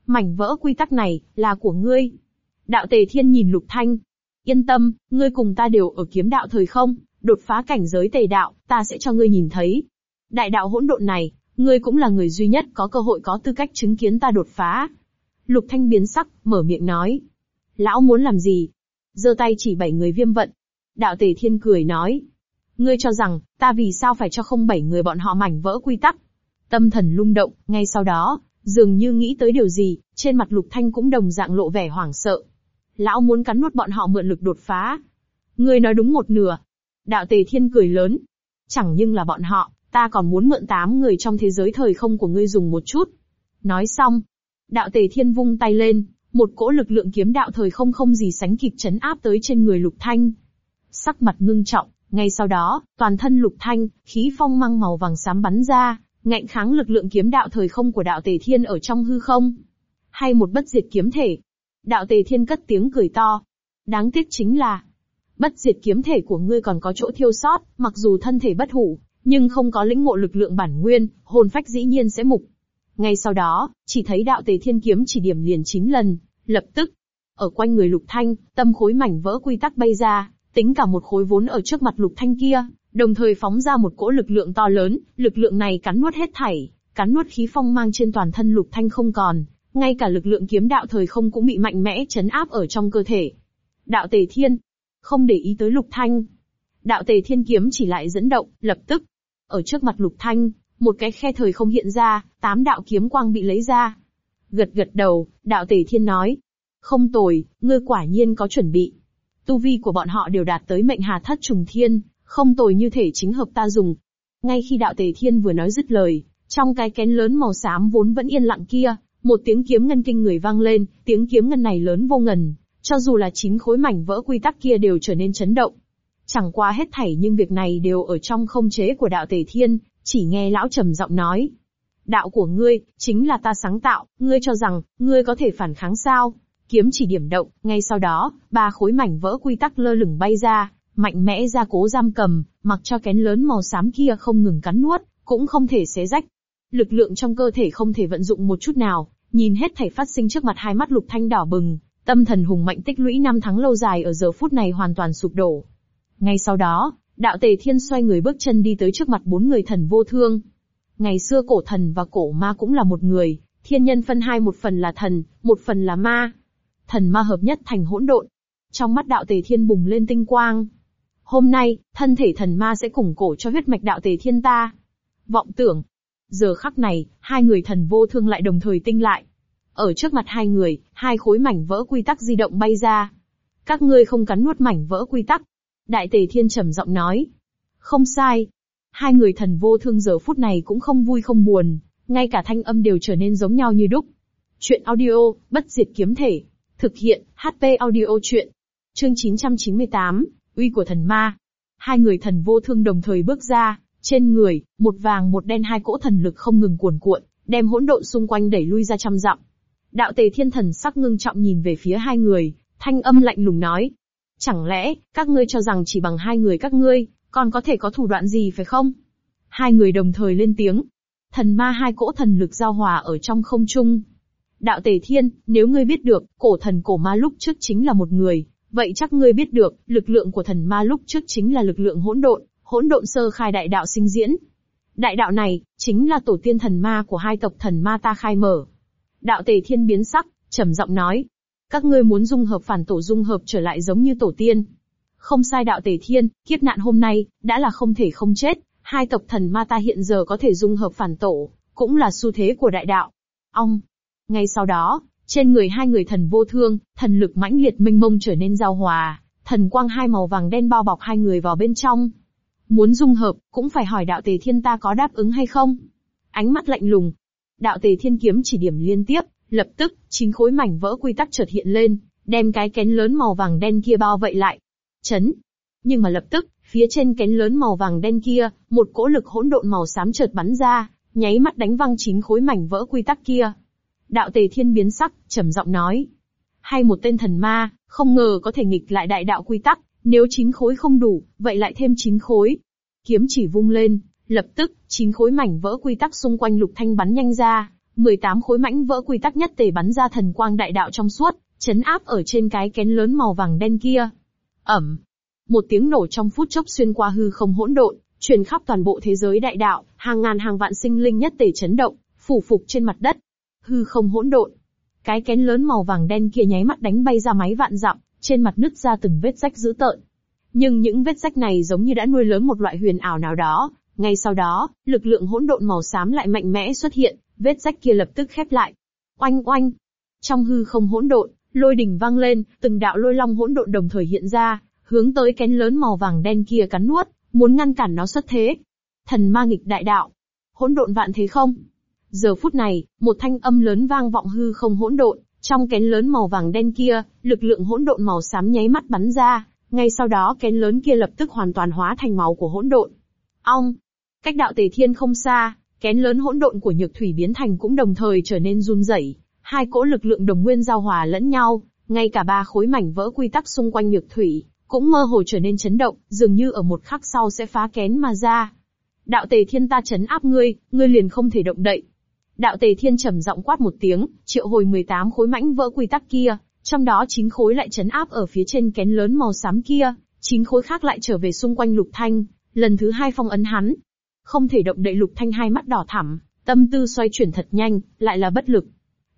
Mảnh vỡ quy tắc này, là của ngươi. Đạo tề thiên nhìn Lục Thanh. Yên tâm, ngươi cùng ta đều ở kiếm đạo thời không, đột phá cảnh giới tề đạo, ta sẽ cho ngươi nhìn thấy. Đại đạo hỗn độn này, ngươi cũng là người duy nhất có cơ hội có tư cách chứng kiến ta đột phá. Lục Thanh biến sắc, mở miệng nói. Lão muốn làm gì? giơ tay chỉ bảy người viêm vận. Đạo Tề Thiên cười nói. Ngươi cho rằng, ta vì sao phải cho không bảy người bọn họ mảnh vỡ quy tắc? Tâm thần lung động, ngay sau đó, dường như nghĩ tới điều gì, trên mặt Lục Thanh cũng đồng dạng lộ vẻ hoảng sợ. Lão muốn cắn nuốt bọn họ mượn lực đột phá. Ngươi nói đúng một nửa. Đạo Tề Thiên cười lớn. Chẳng nhưng là bọn họ, ta còn muốn mượn tám người trong thế giới thời không của ngươi dùng một chút. Nói xong, đạo Tề Thiên vung tay lên, một cỗ lực lượng kiếm đạo thời không không gì sánh kịp chấn áp tới trên người Lục Thanh. Sắc mặt ngưng trọng, ngay sau đó, toàn thân Lục Thanh, khí phong mang màu vàng xám bắn ra, ngạnh kháng lực lượng kiếm đạo thời không của đạo Tề Thiên ở trong hư không. Hay một bất diệt kiếm thể. Đạo Tề Thiên cất tiếng cười to. Đáng tiếc chính là, bất diệt kiếm thể của ngươi còn có chỗ thiêu sót, mặc dù thân thể bất hủ, nhưng không có lĩnh ngộ lực lượng bản nguyên, hồn phách dĩ nhiên sẽ mục. Ngay sau đó, chỉ thấy đạo tề thiên kiếm chỉ điểm liền 9 lần, lập tức. Ở quanh người lục thanh, tâm khối mảnh vỡ quy tắc bay ra, tính cả một khối vốn ở trước mặt lục thanh kia, đồng thời phóng ra một cỗ lực lượng to lớn, lực lượng này cắn nuốt hết thảy, cắn nuốt khí phong mang trên toàn thân lục thanh không còn, ngay cả lực lượng kiếm đạo thời không cũng bị mạnh mẽ chấn áp ở trong cơ thể. Đạo tề thiên, không để ý tới lục thanh. Đạo tề thiên kiếm chỉ lại dẫn động, lập tức. Ở trước mặt lục thanh, một cái khe thời không hiện ra, tám đạo kiếm quang bị lấy ra. Gật gật đầu, đạo tề thiên nói. Không tồi, ngươi quả nhiên có chuẩn bị. Tu vi của bọn họ đều đạt tới mệnh hà thất trùng thiên, không tồi như thể chính hợp ta dùng. Ngay khi đạo tề thiên vừa nói dứt lời, trong cái kén lớn màu xám vốn vẫn yên lặng kia, một tiếng kiếm ngân kinh người vang lên, tiếng kiếm ngân này lớn vô ngần, cho dù là chín khối mảnh vỡ quy tắc kia đều trở nên chấn động. Chẳng qua hết thảy nhưng việc này đều ở trong không chế của đạo tề thiên, chỉ nghe lão trầm giọng nói. Đạo của ngươi, chính là ta sáng tạo, ngươi cho rằng, ngươi có thể phản kháng sao? Kiếm chỉ điểm động, ngay sau đó, ba khối mảnh vỡ quy tắc lơ lửng bay ra, mạnh mẽ ra cố giam cầm, mặc cho kén lớn màu xám kia không ngừng cắn nuốt, cũng không thể xé rách. Lực lượng trong cơ thể không thể vận dụng một chút nào, nhìn hết thảy phát sinh trước mặt hai mắt lục thanh đỏ bừng, tâm thần hùng mạnh tích lũy năm tháng lâu dài ở giờ phút này hoàn toàn sụp đổ. Ngay sau đó, Đạo Tề Thiên xoay người bước chân đi tới trước mặt bốn người thần vô thương. Ngày xưa cổ thần và cổ ma cũng là một người, thiên nhân phân hai một phần là thần, một phần là ma. Thần ma hợp nhất thành hỗn độn. Trong mắt đạo Tề Thiên bùng lên tinh quang. Hôm nay, thân thể thần ma sẽ củng cổ cho huyết mạch đạo Tề Thiên ta. Vọng tưởng. Giờ khắc này, hai người thần vô thương lại đồng thời tinh lại. Ở trước mặt hai người, hai khối mảnh vỡ quy tắc di động bay ra. Các ngươi không cắn nuốt mảnh vỡ quy tắc, Đại tề thiên trầm giọng nói. Không sai. Hai người thần vô thương giờ phút này cũng không vui không buồn, ngay cả thanh âm đều trở nên giống nhau như đúc. Chuyện audio, bất diệt kiếm thể. Thực hiện, HP audio chuyện. Chương 998, uy của thần ma. Hai người thần vô thương đồng thời bước ra, Trên người, một vàng một đen hai cỗ thần lực không ngừng cuồn cuộn, đem hỗn độn xung quanh đẩy lui ra trăm dặm. Đạo tề thiên thần sắc ngưng trọng nhìn về phía hai người, thanh âm lạnh lùng nói. Chẳng lẽ, các ngươi cho rằng chỉ bằng hai người các ngươi, còn có thể có thủ đoạn gì phải không? Hai người đồng thời lên tiếng. Thần ma hai cỗ thần lực giao hòa ở trong không trung. Đạo tề thiên, nếu ngươi biết được, cổ thần cổ ma lúc trước chính là một người, vậy chắc ngươi biết được, lực lượng của thần ma lúc trước chính là lực lượng hỗn độn, hỗn độn sơ khai đại đạo sinh diễn. Đại đạo này, chính là tổ tiên thần ma của hai tộc thần ma ta khai mở. Đạo tề thiên biến sắc, trầm giọng nói. Các ngươi muốn dung hợp phản tổ dung hợp trở lại giống như tổ tiên. Không sai đạo tề thiên, kiếp nạn hôm nay, đã là không thể không chết, hai tộc thần ma ta hiện giờ có thể dung hợp phản tổ, cũng là xu thế của đại đạo. Ong. Ngay sau đó, trên người hai người thần vô thương, thần lực mãnh liệt minh mông trở nên giao hòa, thần quang hai màu vàng đen bao bọc hai người vào bên trong. Muốn dung hợp, cũng phải hỏi đạo tề thiên ta có đáp ứng hay không? Ánh mắt lạnh lùng. Đạo tề thiên kiếm chỉ điểm liên tiếp, lập tức, chín khối mảnh vỡ quy tắc chợt hiện lên, đem cái kén lớn màu vàng đen kia bao vây lại. Chấn. Nhưng mà lập tức, phía trên kén lớn màu vàng đen kia, một cỗ lực hỗn độn màu xám chợt bắn ra, nháy mắt đánh văng chín khối mảnh vỡ quy tắc kia. Đạo tề thiên biến sắc, trầm giọng nói. Hay một tên thần ma, không ngờ có thể nghịch lại đại đạo quy tắc, nếu chín khối không đủ, vậy lại thêm chín khối. Kiếm chỉ vung lên, lập tức, chín khối mảnh vỡ quy tắc xung quanh lục thanh bắn nhanh ra, 18 khối mảnh vỡ quy tắc nhất tề bắn ra thần quang đại đạo trong suốt, chấn áp ở trên cái kén lớn màu vàng đen kia. Ẩm. Một tiếng nổ trong phút chốc xuyên qua hư không hỗn độn, truyền khắp toàn bộ thế giới đại đạo, hàng ngàn hàng vạn sinh linh nhất tề chấn động, phủ phục trên mặt đất. Hư không hỗn độn. Cái kén lớn màu vàng đen kia nháy mắt đánh bay ra máy vạn dặm, trên mặt nứt ra từng vết rách dữ tợn. Nhưng những vết rách này giống như đã nuôi lớn một loại huyền ảo nào đó, ngay sau đó, lực lượng hỗn độn màu xám lại mạnh mẽ xuất hiện, vết rách kia lập tức khép lại. Oanh oanh. Trong hư không hỗn độn, lôi đỉnh vang lên, từng đạo lôi long hỗn độn đồng thời hiện ra, hướng tới kén lớn màu vàng đen kia cắn nuốt, muốn ngăn cản nó xuất thế. Thần ma nghịch đại đạo. Hỗn độn vạn thế không? Giờ phút này, một thanh âm lớn vang vọng hư không hỗn độn, trong kén lớn màu vàng đen kia, lực lượng hỗn độn màu xám nháy mắt bắn ra, ngay sau đó kén lớn kia lập tức hoàn toàn hóa thành máu của hỗn độn. Ong! Cách đạo tề thiên không xa, kén lớn hỗn độn của nhược thủy biến thành cũng đồng thời trở nên run rẩy, hai cỗ lực lượng đồng nguyên giao hòa lẫn nhau, ngay cả ba khối mảnh vỡ quy tắc xung quanh nhược thủy, cũng mơ hồ trở nên chấn động, dường như ở một khắc sau sẽ phá kén mà ra. Đạo tề thiên ta chấn áp ngươi, ngươi liền không thể động đậy. Đạo tề thiên trầm giọng quát một tiếng, triệu hồi 18 khối mảnh vỡ quy tắc kia, trong đó 9 khối lại chấn áp ở phía trên kén lớn màu xám kia, 9 khối khác lại trở về xung quanh lục thanh, lần thứ hai phong ấn hắn. Không thể động đậy lục thanh hai mắt đỏ thẳm, tâm tư xoay chuyển thật nhanh, lại là bất lực.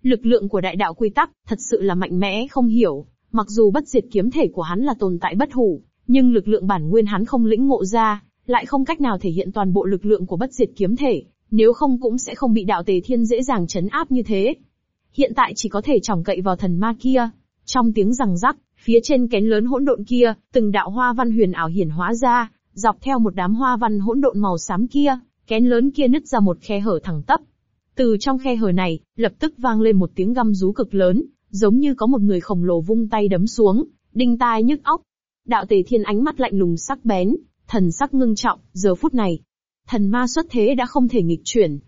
Lực lượng của đại đạo quy tắc, thật sự là mạnh mẽ không hiểu, mặc dù bất diệt kiếm thể của hắn là tồn tại bất hủ, nhưng lực lượng bản nguyên hắn không lĩnh ngộ ra, lại không cách nào thể hiện toàn bộ lực lượng của bất diệt kiếm thể, nếu không cũng sẽ không bị đạo tề thiên dễ dàng chấn áp như thế. Hiện tại chỉ có thể trỏng cậy vào thần ma kia. Trong tiếng rằng rắc, phía trên kén lớn hỗn độn kia, từng đạo hoa văn huyền ảo hiển hóa ra, dọc theo một đám hoa văn hỗn độn màu xám kia, kén lớn kia nứt ra một khe hở thẳng tắp. Từ trong khe hở này, lập tức vang lên một tiếng găm rú cực lớn, giống như có một người khổng lồ vung tay đấm xuống, đinh tai nhức óc. Đạo Tề Thiên ánh mắt lạnh lùng sắc bén, thần sắc ngưng trọng, giờ phút này, thần ma xuất thế đã không thể nghịch chuyển.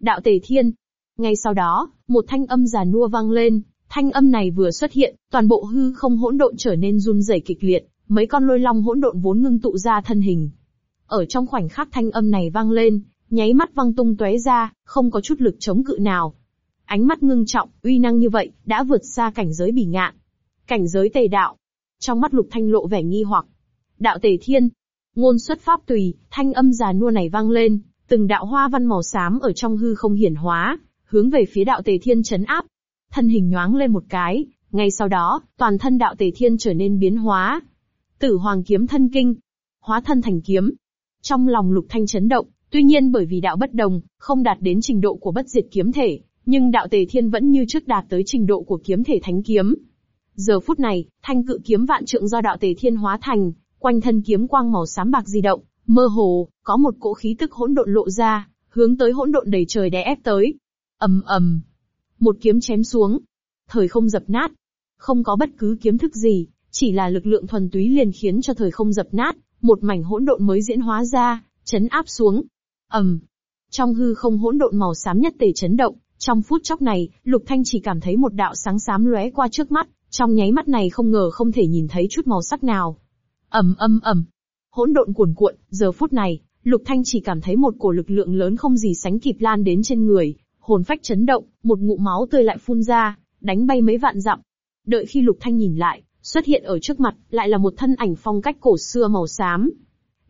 Đạo Tề Thiên. Ngay sau đó, một thanh âm già nua vang lên, thanh âm này vừa xuất hiện, toàn bộ hư không hỗn độn trở nên run rẩy kịch liệt, mấy con lôi long hỗn độn vốn ngưng tụ ra thân hình. Ở trong khoảnh khắc thanh âm này vang lên, nháy mắt văng tung tóe ra, không có chút lực chống cự nào. Ánh mắt ngưng trọng, uy năng như vậy, đã vượt xa cảnh giới bỉ ngạn. Cảnh giới tề đạo. Trong mắt lục thanh lộ vẻ nghi hoặc. Đạo tề thiên, Ngôn xuất pháp tùy, thanh âm già nua này vang lên, từng đạo hoa văn màu xám ở trong hư không hiển hóa, hướng về phía đạo tề thiên chấn áp. Thân hình nhoáng lên một cái, ngay sau đó, toàn thân đạo tề thiên trở nên biến hóa. Tử hoàng kiếm thân kinh, hóa thân thành kiếm. Trong lòng lục thanh chấn động, tuy nhiên bởi vì đạo bất đồng, không đạt đến trình độ của bất diệt kiếm thể, nhưng đạo tề thiên vẫn như trước đạt tới trình độ của kiếm thể thánh kiếm. Giờ phút này, thanh cự kiếm vạn trượng do đạo tề thiên hóa thành, Quanh thân kiếm quang màu xám bạc di động, mơ hồ, có một cỗ khí tức hỗn độn lộ ra, hướng tới hỗn độn đầy trời đè ép tới. ầm ầm, một kiếm chém xuống, thời không dập nát, không có bất cứ kiếm thức gì, chỉ là lực lượng thuần túy liền khiến cho thời không dập nát, một mảnh hỗn độn mới diễn hóa ra, chấn áp xuống. ầm, trong hư không hỗn độn màu xám nhất tề chấn động, trong phút chốc này, Lục Thanh chỉ cảm thấy một đạo sáng xám lóe qua trước mắt, trong nháy mắt này không ngờ không thể nhìn thấy chút màu sắc nào. ầm ầm ầm, hỗn độn cuồn cuộn, giờ phút này, Lục Thanh chỉ cảm thấy một cổ lực lượng lớn không gì sánh kịp lan đến trên người, hồn phách chấn động, một ngụm máu tươi lại phun ra, đánh bay mấy vạn dặm. Đợi khi Lục Thanh nhìn lại, xuất hiện ở trước mặt, lại là một thân ảnh phong cách cổ xưa màu xám.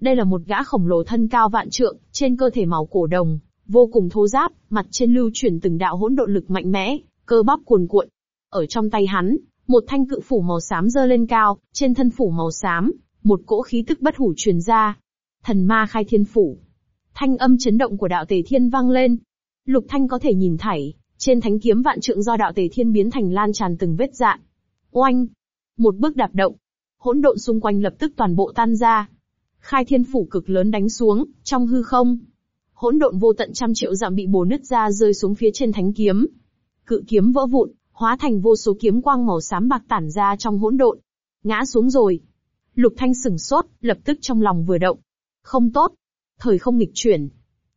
Đây là một gã khổng lồ thân cao vạn trượng, trên cơ thể màu cổ đồng, vô cùng thô giáp, mặt trên lưu chuyển từng đạo hỗn độn lực mạnh mẽ, cơ bắp cuồn cuộn. Ở trong tay hắn, một thanh cự phủ màu xám dơ lên cao, trên thân phủ màu xám, một cỗ khí tức bất hủ truyền ra. Thần ma khai thiên phủ. Thanh âm chấn động của đạo tề thiên vang lên. Lục Thanh có thể nhìn thảy, trên thánh kiếm vạn trượng do đạo tề thiên biến thành lan tràn từng vết dạn. Oanh! Một bước đạp động. Hỗn độn xung quanh lập tức toàn bộ tan ra. Khai thiên phủ cực lớn đánh xuống, trong hư không. Hỗn độn vô tận trăm triệu dặm bị bổ nứt ra rơi xuống phía trên thánh kiếm. Cự kiếm vỡ vụn, hóa thành vô số kiếm quang màu xám bạc tản ra trong hỗn độn. Ngã xuống rồi. Lục Thanh sừng sốt, lập tức trong lòng vừa động. Không tốt. Thời không nghịch chuyển.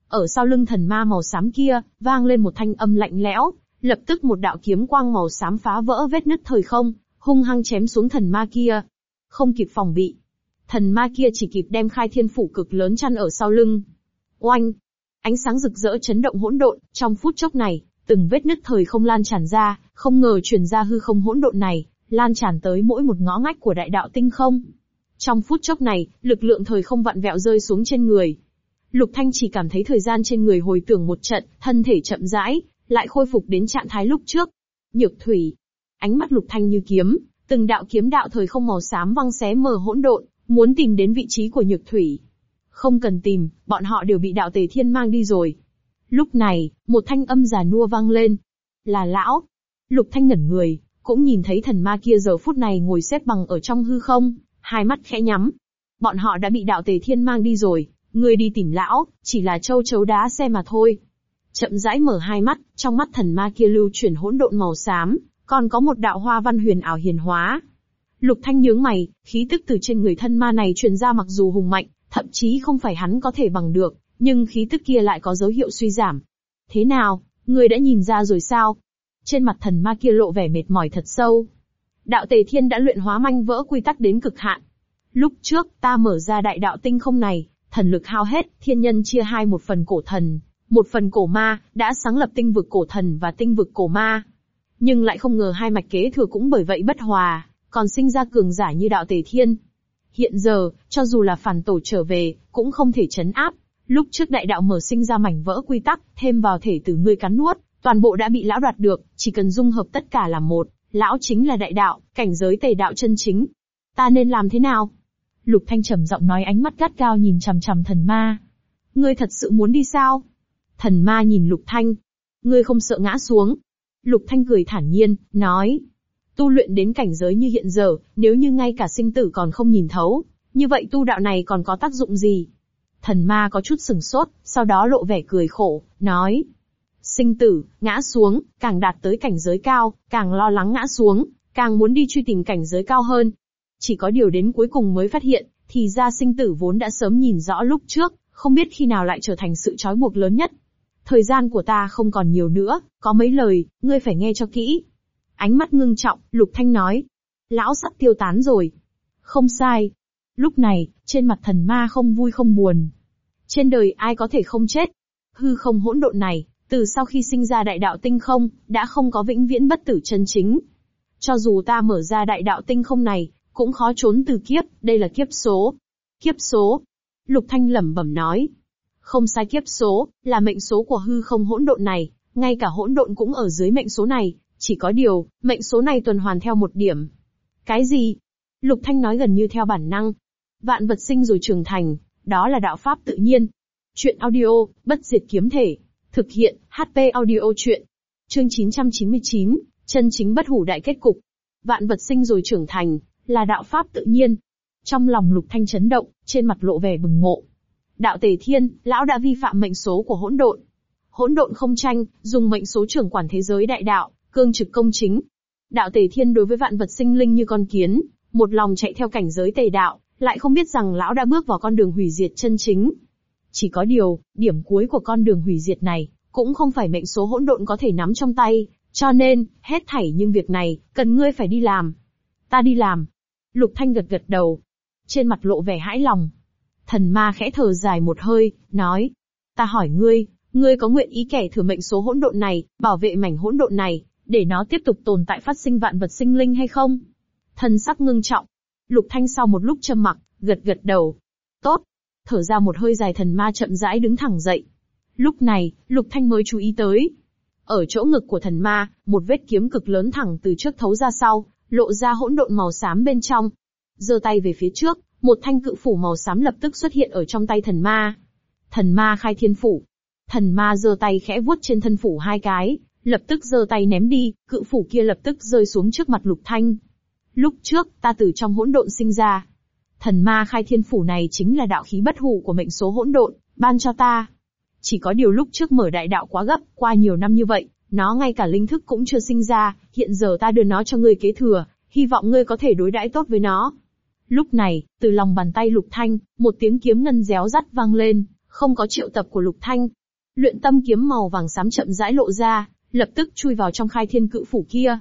Ở sau lưng thần ma màu xám kia, vang lên một thanh âm lạnh lẽo, lập tức một đạo kiếm quang màu xám phá vỡ vết nứt thời không, hung hăng chém xuống thần ma kia. Không kịp phòng bị. Thần ma kia chỉ kịp đem khai thiên phủ cực lớn chăn ở sau lưng. Oanh! Ánh sáng rực rỡ chấn động hỗn độn, trong phút chốc này, từng vết nứt thời không lan tràn ra, không ngờ truyền ra hư không hỗn độn này, lan tràn tới mỗi một ngõ ngách của đại đạo tinh không. Trong phút chốc này, lực lượng thời không vặn vẹo rơi xuống trên người. Lục Thanh chỉ cảm thấy thời gian trên người hồi tưởng một trận, thân thể chậm rãi, lại khôi phục đến trạng thái lúc trước. Nhược thủy. Ánh mắt Lục Thanh như kiếm, từng đạo kiếm đạo thời không màu xám văng xé mờ hỗn độn, muốn tìm đến vị trí của nhược thủy. Không cần tìm, bọn họ đều bị đạo tề thiên mang đi rồi. Lúc này, một thanh âm già nua vang lên. Là lão. Lục Thanh ngẩn người, cũng nhìn thấy thần ma kia giờ phút này ngồi xếp bằng ở trong hư không, hai mắt khẽ nhắm. Bọn họ đã bị đạo tề thiên mang đi rồi, người đi tìm lão, chỉ là châu chấu đá xe mà thôi. Chậm rãi mở hai mắt, trong mắt thần ma kia lưu chuyển hỗn độn màu xám, còn có một đạo hoa văn huyền ảo hiền hóa. Lục Thanh nhướng mày, khí tức từ trên người thân ma này truyền ra mặc dù hùng mạnh, thậm chí không phải hắn có thể bằng được, nhưng khí tức kia lại có dấu hiệu suy giảm. Thế nào, người đã nhìn ra rồi sao? Trên mặt thần ma kia lộ vẻ mệt mỏi thật sâu. Đạo Tề Thiên đã luyện hóa manh vỡ quy tắc đến cực hạn. Lúc trước, ta mở ra đại đạo tinh không này, thần lực hao hết, thiên nhân chia hai một phần cổ thần, một phần cổ ma, đã sáng lập tinh vực cổ thần và tinh vực cổ ma. Nhưng lại không ngờ hai mạch kế thừa cũng bởi vậy bất hòa, còn sinh ra cường giả như đạo Tề Thiên. Hiện giờ, cho dù là phản tổ trở về, cũng không thể chấn áp. Lúc trước đại đạo mở sinh ra mảnh vỡ quy tắc, thêm vào thể từ ngươi cắn nuốt, toàn bộ đã bị lão đoạt được, chỉ cần dung hợp tất cả làm một, lão chính là đại đạo, cảnh giới tề đạo chân chính. Ta nên làm thế nào? Lục Thanh trầm giọng nói ánh mắt gắt cao nhìn chằm chằm thần ma. Ngươi thật sự muốn đi sao? Thần ma nhìn Lục Thanh. Ngươi không sợ ngã xuống. Lục Thanh cười thản nhiên, nói. Tu luyện đến cảnh giới như hiện giờ, nếu như ngay cả sinh tử còn không nhìn thấu, như vậy tu đạo này còn có tác dụng gì? Thần ma có chút sừng sốt, sau đó lộ vẻ cười khổ, nói. Sinh tử, ngã xuống, càng đạt tới cảnh giới cao, càng lo lắng ngã xuống, càng muốn đi truy tìm cảnh giới cao hơn. Chỉ có điều đến cuối cùng mới phát hiện, thì ra sinh tử vốn đã sớm nhìn rõ lúc trước, không biết khi nào lại trở thành sự trói buộc lớn nhất. Thời gian của ta không còn nhiều nữa, có mấy lời, ngươi phải nghe cho kỹ. Ánh mắt ngưng trọng, Lục Thanh nói. Lão sắp tiêu tán rồi. Không sai. Lúc này, trên mặt thần ma không vui không buồn. Trên đời ai có thể không chết? Hư không hỗn độn này, từ sau khi sinh ra đại đạo tinh không, đã không có vĩnh viễn bất tử chân chính. Cho dù ta mở ra đại đạo tinh không này, cũng khó trốn từ kiếp, đây là kiếp số. Kiếp số. Lục Thanh lẩm bẩm nói. Không sai kiếp số, là mệnh số của hư không hỗn độn này, ngay cả hỗn độn cũng ở dưới mệnh số này, chỉ có điều, mệnh số này tuần hoàn theo một điểm. Cái gì? Lục Thanh nói gần như theo bản năng. Vạn vật sinh rồi trưởng thành, đó là đạo pháp tự nhiên. Chuyện audio, bất diệt kiếm thể. Thực hiện, HP audio chuyện. Chương 999, chân chính bất hủ đại kết cục. Vạn vật sinh rồi trưởng thành, là đạo pháp tự nhiên. Trong lòng lục thanh chấn động, trên mặt lộ vẻ bừng ngộ. Đạo tề thiên, lão đã vi phạm mệnh số của hỗn độn. Hỗn độn không tranh, dùng mệnh số trưởng quản thế giới đại đạo, cương trực công chính. Đạo tề thiên đối với vạn vật sinh linh như con kiến, một lòng chạy theo cảnh giới tề đạo, lại không biết rằng lão đã bước vào con đường hủy diệt chân chính. Chỉ có điều, điểm cuối của con đường hủy diệt này, cũng không phải mệnh số hỗn độn có thể nắm trong tay, cho nên, hết thảy nhưng việc này, cần ngươi phải đi làm. Ta đi làm. Lục Thanh gật gật đầu. Trên mặt lộ vẻ hãi lòng. Thần ma khẽ thở dài một hơi, nói. Ta hỏi ngươi, ngươi có nguyện ý kẻ thừa mệnh số hỗn độn này, bảo vệ mảnh hỗn độn này, để nó tiếp tục tồn tại phát sinh vạn vật sinh linh hay không? Thần sắc ngưng trọng. Lục Thanh sau một lúc trầm mặc, gật gật đầu. Tốt. Thở ra một hơi dài thần ma chậm rãi đứng thẳng dậy. Lúc này, Lục Thanh mới chú ý tới. Ở chỗ ngực của thần ma, một vết kiếm cực lớn thẳng từ trước thấu ra sau, lộ ra hỗn độn màu xám bên trong. giơ tay về phía trước, một thanh cự phủ màu xám lập tức xuất hiện ở trong tay thần ma. Thần ma khai thiên phủ. Thần ma giơ tay khẽ vuốt trên thân phủ hai cái, lập tức giơ tay ném đi, cự phủ kia lập tức rơi xuống trước mặt lục thanh. Lúc trước, ta từ trong hỗn độn sinh ra. Thần ma khai thiên phủ này chính là đạo khí bất hủ của mệnh số hỗn độn, ban cho ta. Chỉ có điều lúc trước mở đại đạo quá gấp, qua nhiều năm như vậy, nó ngay cả linh thức cũng chưa sinh ra, hiện giờ ta đưa nó cho ngươi kế thừa, hy vọng ngươi có thể đối đãi tốt với nó. Lúc này, từ lòng bàn tay Lục Thanh, một tiếng kiếm ngân réo rắt vang lên, không có triệu tập của Lục Thanh. Luyện tâm kiếm màu vàng xám chậm rãi lộ ra, lập tức chui vào trong khai thiên cự phủ kia.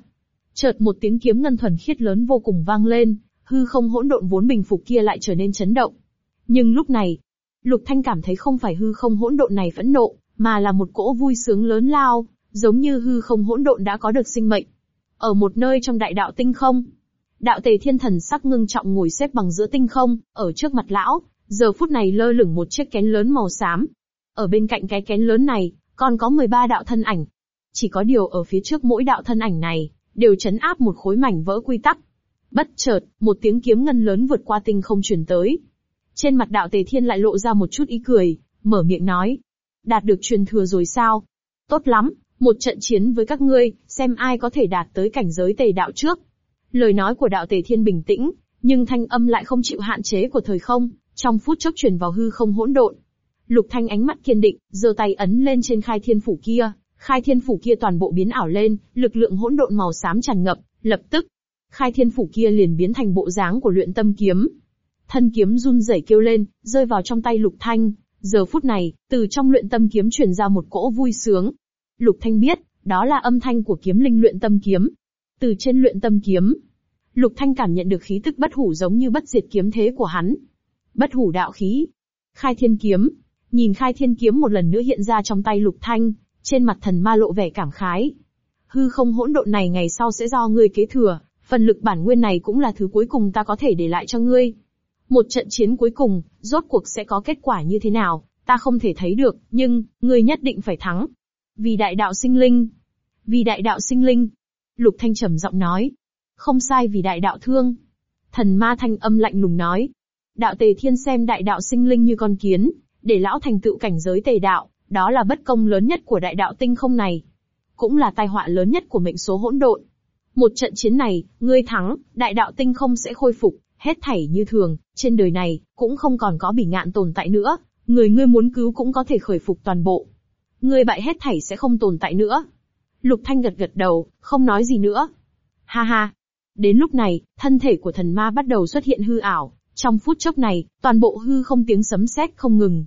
Chợt một tiếng kiếm ngân thuần khiết lớn vô cùng vang lên, hư không hỗn độn vốn bình phục kia lại trở nên chấn động. Nhưng lúc này, Lục Thanh cảm thấy không phải hư không hỗn độn này phẫn nộ, mà là một cỗ vui sướng lớn lao, giống như hư không hỗn độn đã có được sinh mệnh. Ở một nơi trong đại đạo tinh không, đạo tề thiên thần sắc ngưng trọng ngồi xếp bằng giữa tinh không, ở trước mặt lão, giờ phút này lơ lửng một chiếc kén lớn màu xám. Ở bên cạnh cái kén lớn này, còn có 13 đạo thân ảnh. Chỉ có điều ở phía trước mỗi đạo thân ảnh này, đều chấn áp một khối mảnh vỡ quy tắc. Bất chợt, một tiếng kiếm ngân lớn vượt qua tinh không truyền tới. Trên mặt đạo tề thiên lại lộ ra một chút ý cười, mở miệng nói. Đạt được truyền thừa rồi sao? Tốt lắm, một trận chiến với các ngươi, xem ai có thể đạt tới cảnh giới tề đạo trước. Lời nói của đạo tề thiên bình tĩnh, nhưng thanh âm lại không chịu hạn chế của thời không, trong phút chốc truyền vào hư không hỗn độn. Lục Thanh ánh mắt kiên định, giơ tay ấn lên trên khai thiên phủ kia, khai thiên phủ kia toàn bộ biến ảo lên, lực lượng hỗn độn màu xám tràn ngập, lập tức, khai thiên phủ kia liền biến thành bộ dáng của luyện tâm kiếm. Thân kiếm run rẩy kêu lên, rơi vào trong tay Lục Thanh. Giờ phút này, từ trong luyện tâm kiếm truyền ra một cỗ vui sướng, Lục Thanh biết, đó là âm thanh của kiếm linh luyện tâm kiếm. Từ trên luyện tâm kiếm, Lục Thanh cảm nhận được khí tức bất hủ giống như bất diệt kiếm thế của hắn. Bất hủ đạo khí. Khai thiên kiếm. Nhìn khai thiên kiếm một lần nữa hiện ra trong tay Lục Thanh, trên mặt thần ma lộ vẻ cảm khái. Hư không hỗn độn này ngày sau sẽ do ngươi kế thừa, phần lực bản nguyên này cũng là thứ cuối cùng ta có thể để lại cho ngươi. Một trận chiến cuối cùng, rốt cuộc sẽ có kết quả như thế nào, ta không thể thấy được, nhưng, ngươi nhất định phải thắng. Vì đại đạo sinh linh. Vì đại đạo sinh linh. Lục Thanh trầm giọng nói. Không sai vì đại đạo thương. Thần ma thanh âm lạnh lùng nói. Đạo tề thiên xem đại đạo sinh linh như con kiến, để lão thành tựu cảnh giới tề đạo, đó là bất công lớn nhất của đại đạo tinh không này. Cũng là tai họa lớn nhất của mệnh số hỗn độn. Một trận chiến này, ngươi thắng, đại đạo tinh không sẽ khôi phục, hết thảy như thường, trên đời này, cũng không còn có bỉ ngạn tồn tại nữa, người ngươi muốn cứu cũng có thể khởi phục toàn bộ ngươi bại hết thảy sẽ không tồn tại nữa. Lục Thanh gật gật đầu, không nói gì nữa. Ha ha. Đến lúc này, thân thể của thần ma bắt đầu xuất hiện hư ảo, trong phút chốc này, toàn bộ hư không tiếng sấm sét không ngừng.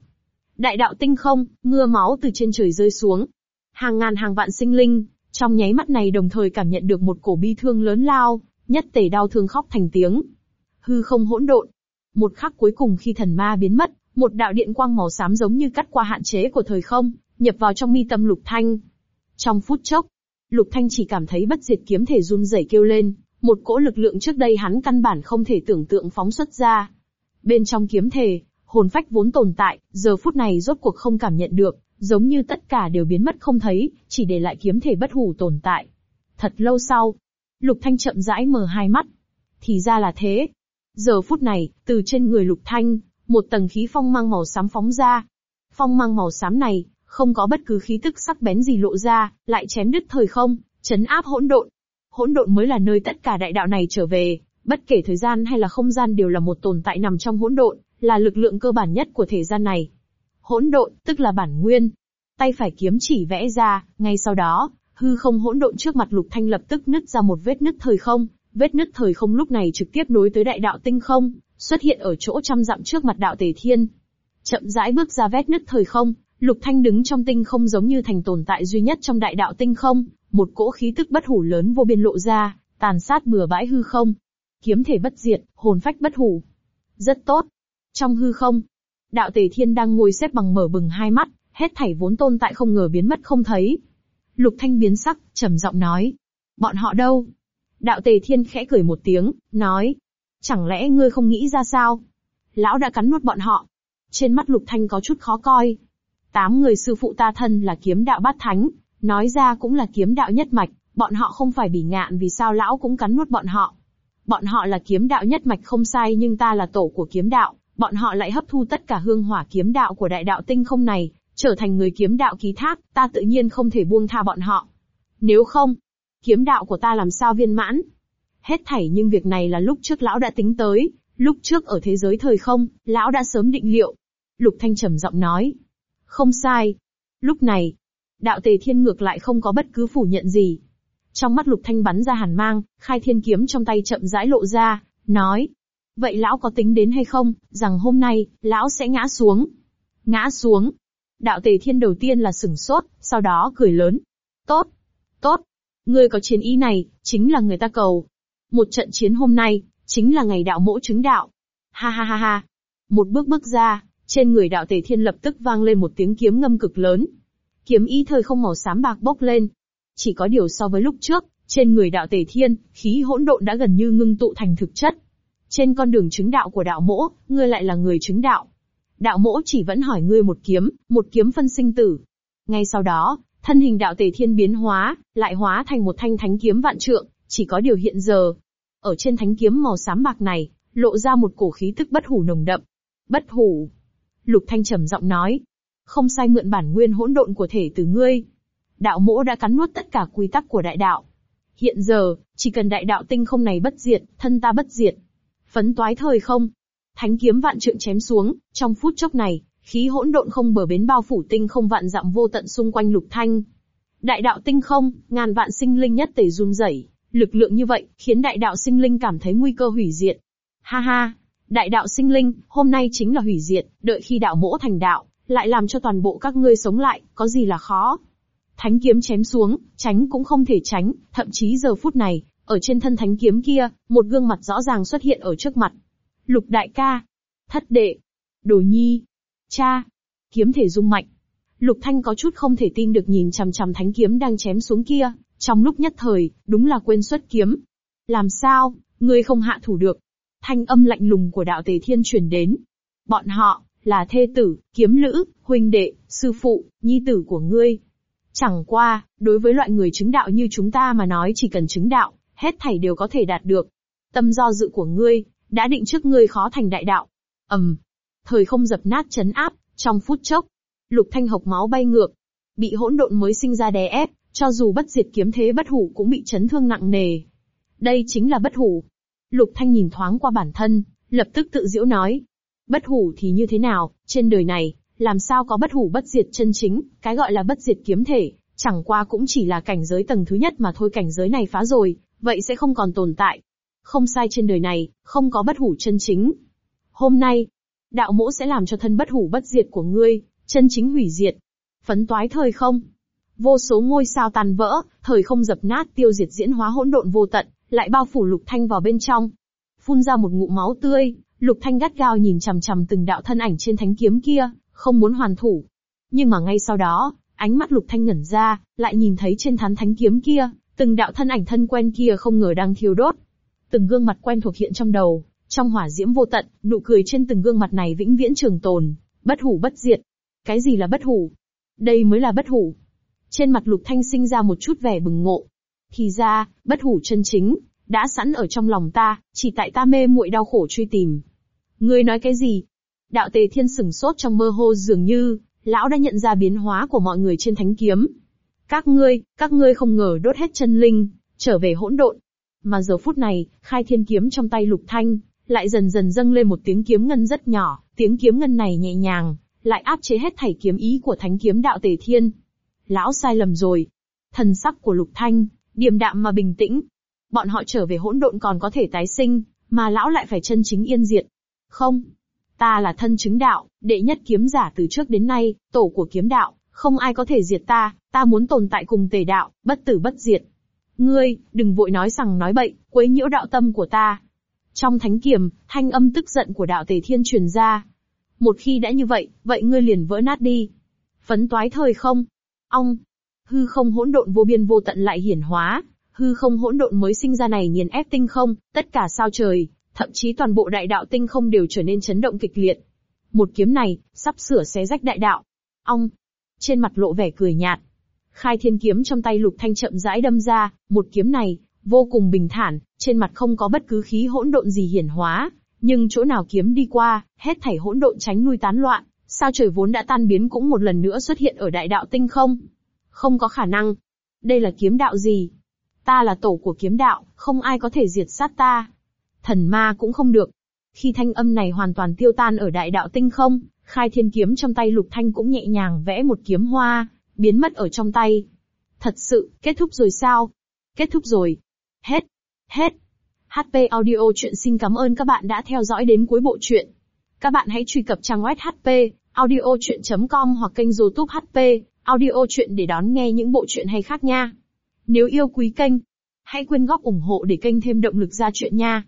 Đại đạo tinh không, mưa máu từ trên trời rơi xuống. Hàng ngàn hàng vạn sinh linh, trong nháy mắt này đồng thời cảm nhận được một cổ bi thương lớn lao, nhất tề đau thương khóc thành tiếng. Hư không hỗn độn. Một khắc cuối cùng khi thần ma biến mất, một đạo điện quang màu xám giống như cắt qua hạn chế của thời không, nhập vào trong mi tâm Lục Thanh. Trong phút chốc, Lục Thanh chỉ cảm thấy bất diệt kiếm thể run rẩy kêu lên, một cỗ lực lượng trước đây hắn căn bản không thể tưởng tượng phóng xuất ra. Bên trong kiếm thể, hồn phách vốn tồn tại, giờ phút này rốt cuộc không cảm nhận được, giống như tất cả đều biến mất không thấy, chỉ để lại kiếm thể bất hủ tồn tại. Thật lâu sau, Lục Thanh chậm rãi mở hai mắt. Thì ra là thế. Giờ phút này, từ trên người Lục Thanh, một tầng khí phong mang màu xám phóng ra. Phong mang màu xám này, không có bất cứ khí tức sắc bén gì lộ ra, lại chém đứt thời không, chấn áp hỗn độn. Hỗn độn mới là nơi tất cả đại đạo này trở về, bất kể thời gian hay là không gian đều là một tồn tại nằm trong hỗn độn, là lực lượng cơ bản nhất của thể gian này. Hỗn độn, tức là bản nguyên. Tay phải kiếm chỉ vẽ ra, ngay sau đó, hư không hỗn độn trước mặt Lục Thanh lập tức nứt ra một vết nứt thời không, vết nứt thời không lúc này trực tiếp nối tới đại đạo tinh không, xuất hiện ở chỗ trăm dặm trước mặt đạo Tề Thiên. Chậm rãi bước ra vết nứt thời không, Lục Thanh đứng trong tinh không giống như thành tồn tại duy nhất trong đại đạo tinh không, một cỗ khí tức bất hủ lớn vô biên lộ ra, tàn sát bừa bãi hư không. Kiếm thể bất diệt, hồn phách bất hủ. Rất tốt. Trong hư không, đạo tề thiên đang ngồi xếp bằng mở bừng hai mắt, hết thảy vốn tồn tại không ngờ biến mất không thấy. Lục Thanh biến sắc, trầm giọng nói. Bọn họ đâu? Đạo tề thiên khẽ cười một tiếng, nói. Chẳng lẽ ngươi không nghĩ ra sao? Lão đã cắn nuốt bọn họ. Trên mắt Lục Thanh có chút khó coi. Tám người sư phụ ta thân là kiếm đạo bát thánh, nói ra cũng là kiếm đạo nhất mạch, bọn họ không phải bỉ ngạn vì sao lão cũng cắn nuốt bọn họ. Bọn họ là kiếm đạo nhất mạch không sai nhưng ta là tổ của kiếm đạo, bọn họ lại hấp thu tất cả hương hỏa kiếm đạo của đại đạo tinh không này, trở thành người kiếm đạo ký thác, ta tự nhiên không thể buông tha bọn họ. Nếu không, kiếm đạo của ta làm sao viên mãn? Hết thảy nhưng việc này là lúc trước lão đã tính tới, lúc trước ở thế giới thời không, lão đã sớm định liệu. Lục Thanh trầm giọng nói. Không sai. Lúc này, đạo tề thiên ngược lại không có bất cứ phủ nhận gì. Trong mắt Lục Thanh bắn ra hàn mang, khai thiên kiếm trong tay chậm rãi lộ ra, nói. Vậy lão có tính đến hay không, rằng hôm nay, lão sẽ ngã xuống. Ngã xuống. Đạo tề thiên đầu tiên là sửng sốt, sau đó cười lớn. Tốt. Tốt. Ngươi có chiến ý này, chính là người ta cầu. Một trận chiến hôm nay, chính là ngày đạo mỗ chứng đạo. Ha ha ha ha. Một bước bước ra, trên người đạo tề thiên lập tức vang lên một tiếng kiếm ngâm cực lớn. Kiếm ý thời không màu xám bạc bốc lên. Chỉ có điều so với lúc trước, trên người đạo tề thiên, khí hỗn độn đã gần như ngưng tụ thành thực chất. Trên con đường chứng đạo của đạo mỗ, ngươi lại là người chứng đạo. Đạo mỗ chỉ vẫn hỏi ngươi một kiếm, một kiếm phân sinh tử. Ngay sau đó, thân hình đạo tề thiên biến hóa, lại hóa thành một thanh thánh kiếm vạn trượng, chỉ có điều hiện giờ. Ở trên thánh kiếm màu xám bạc này, lộ ra một cổ khí tức bất hủ nồng đậm. Bất hủ. Lục Thanh trầm giọng nói. Không sai mượn bản nguyên hỗn độn của thể từ ngươi. Đạo mỗ đã cắn nuốt tất cả quy tắc của đại đạo. Hiện giờ, chỉ cần đại đạo tinh không này bất diệt, thân ta bất diệt. Phấn toái thời không. Thánh kiếm vạn trượng chém xuống, trong phút chốc này, khí hỗn độn không bờ bến bao phủ tinh không vạn dặm vô tận xung quanh lục thanh. Đại đạo tinh không, ngàn vạn sinh linh nhất tề run rẩy, lực lượng như vậy, khiến đại đạo sinh linh cảm thấy nguy cơ hủy diệt. Ha ha, đại đạo sinh linh, hôm nay chính là hủy diệt, đợi khi đạo mỗ thành đạo, lại làm cho toàn bộ các ngươi sống lại, có gì là khó. Thánh kiếm chém xuống, tránh cũng không thể tránh, thậm chí giờ phút này, ở trên thân thánh kiếm kia, một gương mặt rõ ràng xuất hiện ở trước mặt. Lục đại ca, thất đệ, đồ nhi, cha, kiếm thể dung mạnh. Lục Thanh có chút không thể tin được nhìn chằm chằm thánh kiếm đang chém xuống kia, trong lúc nhất thời, đúng là quên xuất kiếm. Làm sao, ngươi không hạ thủ được? Thanh âm lạnh lùng của đạo tề thiên truyền đến. Bọn họ, là thê tử, kiếm lữ, huynh đệ, sư phụ, nhi tử của ngươi. Chẳng qua, đối với loại người chứng đạo như chúng ta mà nói chỉ cần chứng đạo, hết thảy đều có thể đạt được. Tâm do dự của ngươi, đã định trước ngươi khó thành đại đạo. ầm, um, thời không dập nát chấn áp, trong phút chốc, lục thanh hộc máu bay ngược, bị hỗn độn mới sinh ra đè ép, cho dù bất diệt kiếm thế bất hủ cũng bị chấn thương nặng nề. Đây chính là bất hủ. Lục thanh nhìn thoáng qua bản thân, lập tức tự diễu nói. Bất hủ thì như thế nào, trên đời này, làm sao có bất hủ bất diệt chân chính, cái gọi là bất diệt kiếm thể, chẳng qua cũng chỉ là cảnh giới tầng thứ nhất mà thôi cảnh giới này phá rồi, vậy sẽ không còn tồn tại. Không sai trên đời này, không có bất hủ chân chính. Hôm nay, đạo mỗ sẽ làm cho thân bất hủ bất diệt của ngươi, chân chính hủy diệt. Phấn toái thời không. Vô số ngôi sao tàn vỡ, thời không dập nát tiêu diệt diễn hóa hỗn độn vô tận, lại bao phủ lục thanh vào bên trong. Phun ra một ngụm máu tươi, lục thanh gắt gao nhìn chằm chằm từng đạo thân ảnh trên thánh kiếm kia, không muốn hoàn thủ. Nhưng mà ngay sau đó, ánh mắt lục thanh ngẩn ra, lại nhìn thấy trên thán thánh kiếm kia, từng đạo thân ảnh thân quen kia không ngờ đang thiêu đốt. Từng gương mặt quen thuộc hiện trong đầu, trong hỏa diễm vô tận, nụ cười trên từng gương mặt này vĩnh viễn trường tồn, bất hủ bất diệt. Cái gì là bất hủ? Đây mới là bất hủ. Trên mặt lục thanh sinh ra một chút vẻ bừng ngộ. Thì ra, bất hủ chân chính, đã sẵn ở trong lòng ta, chỉ tại ta mê muội đau khổ truy tìm. Ngươi nói cái gì? Đạo tề thiên sừng sốt trong mơ hồ dường như, lão đã nhận ra biến hóa của mọi người trên thánh kiếm. Các ngươi, các ngươi không ngờ đốt hết chân linh, trở về hỗn độn. Mà giờ phút này, khai thiên kiếm trong tay lục thanh, lại dần dần dâng lên một tiếng kiếm ngân rất nhỏ, tiếng kiếm ngân này nhẹ nhàng, lại áp chế hết thảy kiếm ý của thánh kiếm đạo tề thiên. Lão sai lầm rồi. Thần sắc của lục thanh, điềm đạm mà bình tĩnh. Bọn họ trở về hỗn độn còn có thể tái sinh, mà lão lại phải chân chính yên diệt. Không. Ta là thân chứng đạo, đệ nhất kiếm giả từ trước đến nay, tổ của kiếm đạo, không ai có thể diệt ta, ta muốn tồn tại cùng tề đạo, bất tử bất diệt. Ngươi, đừng vội nói rằng nói bậy, quấy nhiễu đạo tâm của ta. Trong thánh kiềm, thanh âm tức giận của đạo tề thiên truyền ra. Một khi đã như vậy, vậy ngươi liền vỡ nát đi. Phấn toái thời không? Ong! Hư không hỗn độn vô biên vô tận lại hiển hóa, hư không hỗn độn mới sinh ra này nghiền ép tinh không, tất cả sao trời, thậm chí toàn bộ đại đạo tinh không đều trở nên chấn động kịch liệt. Một kiếm này, sắp sửa xé rách đại đạo. Ong! Trên mặt lộ vẻ cười nhạt. Khai thiên kiếm trong tay lục thanh chậm rãi đâm ra, một kiếm này, vô cùng bình thản, trên mặt không có bất cứ khí hỗn độn gì hiển hóa, nhưng chỗ nào kiếm đi qua, hết thảy hỗn độn tránh nuôi tán loạn, sao trời vốn đã tan biến cũng một lần nữa xuất hiện ở đại đạo tinh không. Không có khả năng. Đây là kiếm đạo gì? Ta là tổ của kiếm đạo, không ai có thể diệt sát ta. Thần ma cũng không được. Khi thanh âm này hoàn toàn tiêu tan ở đại đạo tinh không, khai thiên kiếm trong tay lục thanh cũng nhẹ nhàng vẽ một kiếm hoa, biến mất ở trong tay. Thật sự, kết thúc rồi sao? Kết thúc rồi. Hết. Hết. HP Audio chuyện xin cảm ơn các bạn đã theo dõi đến cuối bộ truyện. Các bạn hãy truy cập trang web HP audio chuyện.com hoặc kênh youtube HP audio chuyện để đón nghe những bộ truyện hay khác nha. Nếu yêu quý kênh, hãy quyên góp ủng hộ để kênh thêm động lực ra chuyện nha.